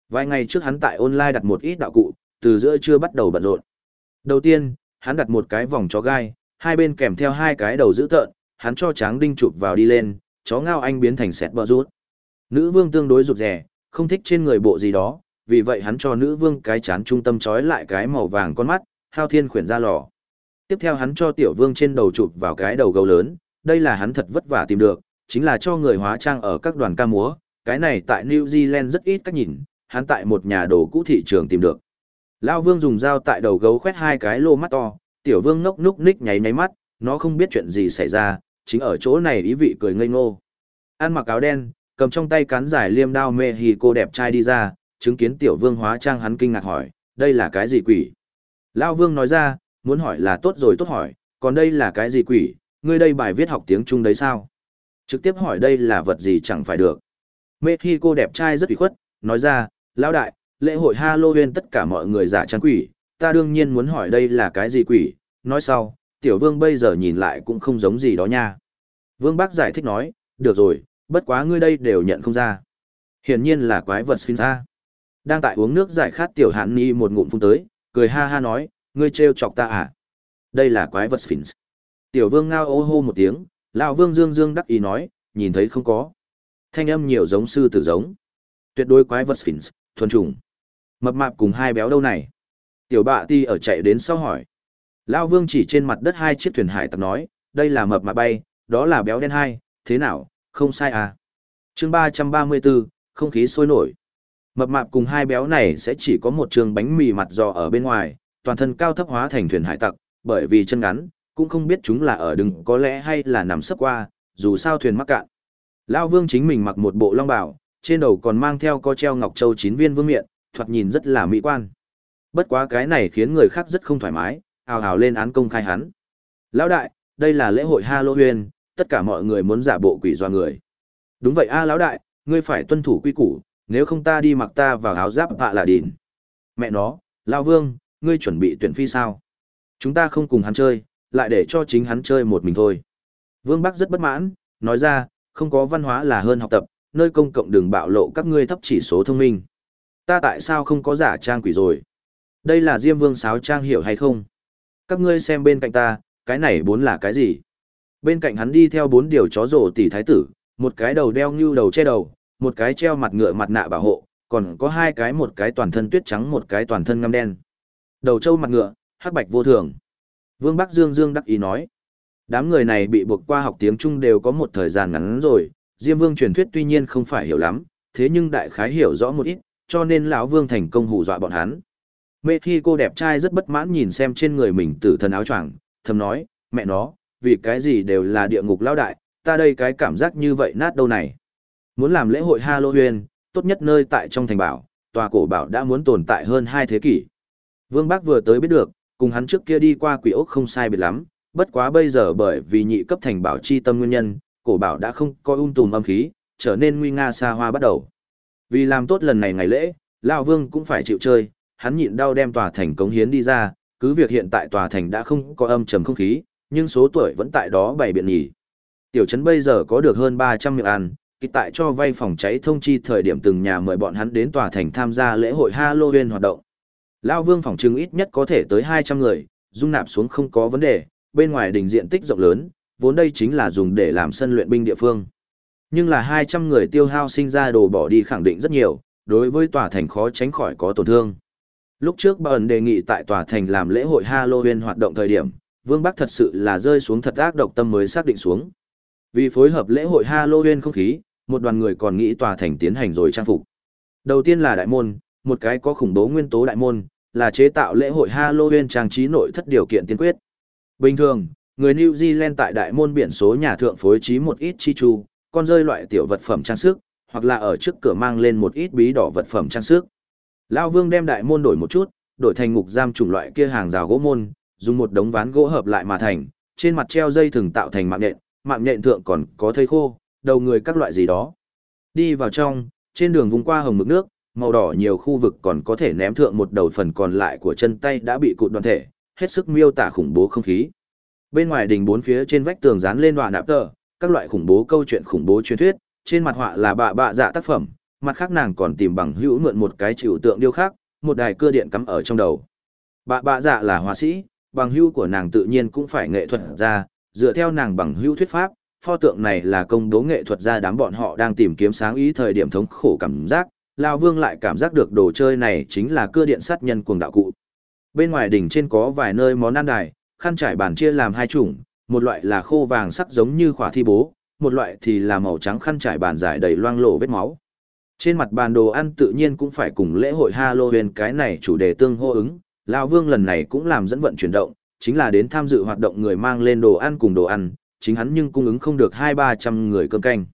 Vài ngày trước hắn tại online đặt một ít đạo cụ, từ giữa trưa bắt đầu bận rộn. Đầu tiên, hắn đặt một cái vòng chó gai, hai bên kèm theo hai cái đầu giữ tợn, hắn cho tráng đinh chụp vào đi lên, chó ngao anh biến thành sẹt bờ rút. Nữ vương tương đối rụt rẻ, không thích trên người bộ gì đó, vì vậy hắn cho nữ vương cái chán trung tâm trói lại cái màu vàng con mắt, hao thiên khuyển ra lò. Tiếp theo hắn cho tiểu vương trên đầu chụp vào cái đầu gấu lớn, đây là hắn thật vất vả tìm được, chính là cho người hóa trang ở các đoàn ca múa, cái này tại New Zealand rất ít cách nhìn, hắn tại một nhà đồ cũ thị trường tìm được. Lão vương dùng dao tại đầu gấu khoét hai cái lô mắt to, tiểu vương ngốc núc ních nháy nháy mắt, nó không biết chuyện gì xảy ra, chính ở chỗ này ý vị cười ngây ngô. Ăn mặc áo đen, cầm trong tay cán giải liêm đao mê hì cô đẹp trai đi ra, chứng kiến tiểu vương hóa trang hắn kinh ngạc hỏi, đây là cái gì quỷ? Lão vương nói ra, muốn hỏi là tốt rồi tốt hỏi, còn đây là cái gì quỷ, ngươi đây bài viết học tiếng Trung đấy sao? Trực tiếp hỏi đây là vật gì chẳng phải được. Mê hi cô đẹp trai rất ủy khuất, nói ra, lão đại, lễ hội Halloween tất cả mọi người giả trang quỷ, ta đương nhiên muốn hỏi đây là cái gì quỷ, nói sau, tiểu vương bây giờ nhìn lại cũng không giống gì đó nha. Vương Bác giải thích nói, được rồi, bất quá ngươi đây đều nhận không ra. Hiển nhiên là quái vật Sphinx A. Đang tại uống nước giải khát tiểu hạn ni một ngụm phun tới, cười ha ha nói, ngươi trêu chọc ta à? Đây là quái vật Sphinx. Tiểu vương ngao ô hô một tiếng, lão vương dương dương đắc ý nói, nhìn thấy không có. Thanh âm nhiều giống sư tử giống. Tuyệt đối quái vật Sphinx, thuần trùng. Mập mạp cùng hai béo đâu này? Tiểu bạ ti ở chạy đến sau hỏi. Lão vương chỉ trên mặt đất hai chiếc thuyền hải tặc nói, đây là mập mạp bay, đó là béo đen hai, thế nào, không sai à. chương ba trăm ba mươi 334, không khí sôi nổi. Mập mạp cùng hai béo này sẽ chỉ có một trường bánh mì mặt giò ở bên ngoài, toàn thân cao thấp hóa thành thuyền hải tặc, bởi vì chân ngắn, cũng không biết chúng là ở đừng có lẽ hay là nằm sấp qua, dù sao thuyền mắc cạn. Lão vương chính mình mặc một bộ long bào, trên đầu còn mang theo co treo ngọc châu chín viên vương miện, thoạt nhìn rất là mỹ quan. Bất quá cái này khiến người khác rất không thoải mái, ào ào lên án công khai hắn. Lão đại, đây là lễ hội Halloween, tất cả mọi người muốn giả bộ quỷ doa người. Đúng vậy a lão đại, ngươi phải tuân thủ quy củ, nếu không ta đi mặc ta vào áo giáp hạ là đỉn. Mẹ nó, lão vương, ngươi chuẩn bị tuyển phi sao? Chúng ta không cùng hắn chơi, lại để cho chính hắn chơi một mình thôi. Vương Bắc rất bất mãn, nói ra, không có văn hóa là hơn học tập, nơi công cộng đừng bạo lộ các ngươi thấp chỉ số thông minh. Ta tại sao không có giả trang quỷ rồi? Đây là Diêm Vương sáo trang hiểu hay không? Các ngươi xem bên cạnh ta, cái này bốn là cái gì? Bên cạnh hắn đi theo bốn điều chó rổ tỷ thái tử, một cái đầu đeo như đầu che đầu, một cái treo mặt ngựa mặt nạ bảo hộ, còn có hai cái một cái toàn thân tuyết trắng một cái toàn thân ngăm đen. Đầu trâu mặt ngựa, hắc bạch vô thường. Vương Bắc Dương Dương đắc ý nói. Đám người này bị buộc qua học tiếng Trung đều có một thời gian ngắn rồi, Diêm Vương truyền thuyết tuy nhiên không phải hiểu lắm, thế nhưng đại khái hiểu rõ một ít, cho nên lão Vương thành công hù dọa bọn hắn. Mê khi cô đẹp trai rất bất mãn nhìn xem trên người mình tử thần áo choàng, thầm nói, mẹ nó, vì cái gì đều là địa ngục lão đại, ta đây cái cảm giác như vậy nát đâu này. Muốn làm lễ hội Halloween, tốt nhất nơi tại trong thành bảo, tòa cổ bảo đã muốn tồn tại hơn hai thế kỷ. Vương Bác vừa tới biết được, cùng hắn trước kia đi qua quỷ ốc không sai biệt lắm, bất quá bây giờ bởi vì nhị cấp thành bảo chi tâm nguyên nhân, cổ bảo đã không có ung tùm âm khí, trở nên nguy nga xa hoa bắt đầu. Vì làm tốt lần này ngày lễ, Lão Vương cũng phải chịu chơi, hắn nhịn đau đem tòa thành cống hiến đi ra, cứ việc hiện tại tòa thành đã không có âm trầm không khí, nhưng số tuổi vẫn tại đó bảy biện nhỉ. Tiểu trấn bây giờ có được hơn 300 miệng ăn, kịch tại cho vay phòng cháy thông chi thời điểm từng nhà mời bọn hắn đến tòa thành tham gia lễ hội Halloween hoạt động. Lão Vương phòng trưng ít nhất có thể tới 200 người, dung nạp xuống không có vấn đề, bên ngoài đỉnh diện tích rộng lớn, vốn đây chính là dùng để làm sân luyện binh địa phương. Nhưng là 200 người tiêu hao sinh ra đồ bỏ đi khẳng định rất nhiều, đối với tòa thành khó tránh khỏi có tổn thương. Lúc trước bần đề nghị tại tòa thành làm lễ hội Halloween hoạt động thời điểm, Vương Bắc thật sự là rơi xuống thật ác độc tâm mới xác định xuống. Vì phối hợp lễ hội Halloween không khí, một đoàn người còn nghĩ tòa thành tiến hành rồi trang phục. Đầu tiên là đại môn, một cái có khủng bố nguyên tố đại môn, là chế tạo lễ hội Halloween trang trí nội thất điều kiện tiên quyết. Bình thường, người New Zealand tại đại môn biển số nhà thượng phối trí một ít chi chu, con rơi loại tiểu vật phẩm trang sức, hoặc là ở trước cửa mang lên một ít bí đỏ vật phẩm trang sức. Lão Vương đem đại môn đổi một chút, đổi thành ngục giam chủng loại kia hàng rào gỗ môn, dùng một đống ván gỗ hợp lại mà thành, trên mặt treo dây thừng tạo thành mạng nhện, mạng nhện thượng còn có thây khô, đầu người các loại gì đó. Đi vào trong, trên đường vùng qua hồng mực nước, màu đỏ nhiều khu vực còn có thể ném thượng một đầu phần còn lại của chân tay đã bị cụt đoàn thể, hết sức miêu tả khủng bố không khí. Bên ngoài đỉnh bốn phía trên vách tường dán lên đoạn nạp tờ, các loại khủng bố câu chuyện khủng bố truyền thuyết, trên mặt họa là bạ bạ dạ tác phẩm, mặt khác nàng còn tìm bằng hữu mượn một cái chịu tượng điêu khắc, một đài cưa điện cắm ở trong đầu. Bạ bạ dạ là họa sĩ, bằng hữu của nàng tự nhiên cũng phải nghệ thuật ra, dựa theo nàng bằng hữu thuyết pháp, pho tượng này là công bố nghệ thuật ra đám bọn họ đang tìm kiếm sáng ý thời điểm thống khổ cảm giác, Lao Vương lại cảm giác được đồ chơi này chính là cưa điện sát nhân cuồng đạo cụ. Bên ngoài đỉnh trên có vài nơi món ăn đài, khăn trải bàn chia làm hai chủng, một loại là khô vàng sắc giống như khỏa thi bố, một loại thì là màu trắng khăn trải bàn dài đầy loang lổ vết máu. Trên mặt bàn đồ ăn tự nhiên cũng phải cùng lễ hội Halloween cái này chủ đề tương hô ứng, Lão Vương lần này cũng làm dẫn vận chuyển động, chính là đến tham dự hoạt động người mang lên đồ ăn cùng đồ ăn, chính hắn nhưng cung ứng không được hai ba trăm người cơm canh.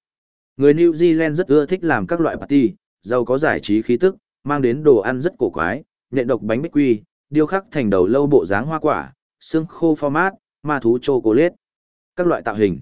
Người New Zealand rất ưa thích làm các loại party, giàu có giải trí khí tức, mang đến đồ ăn rất cổ quái, nện độc bánh bích quy, điêu khắc thành đầu lâu bộ dáng hoa quả, xương khô format, ma thú chocolate, các loại tạo hình.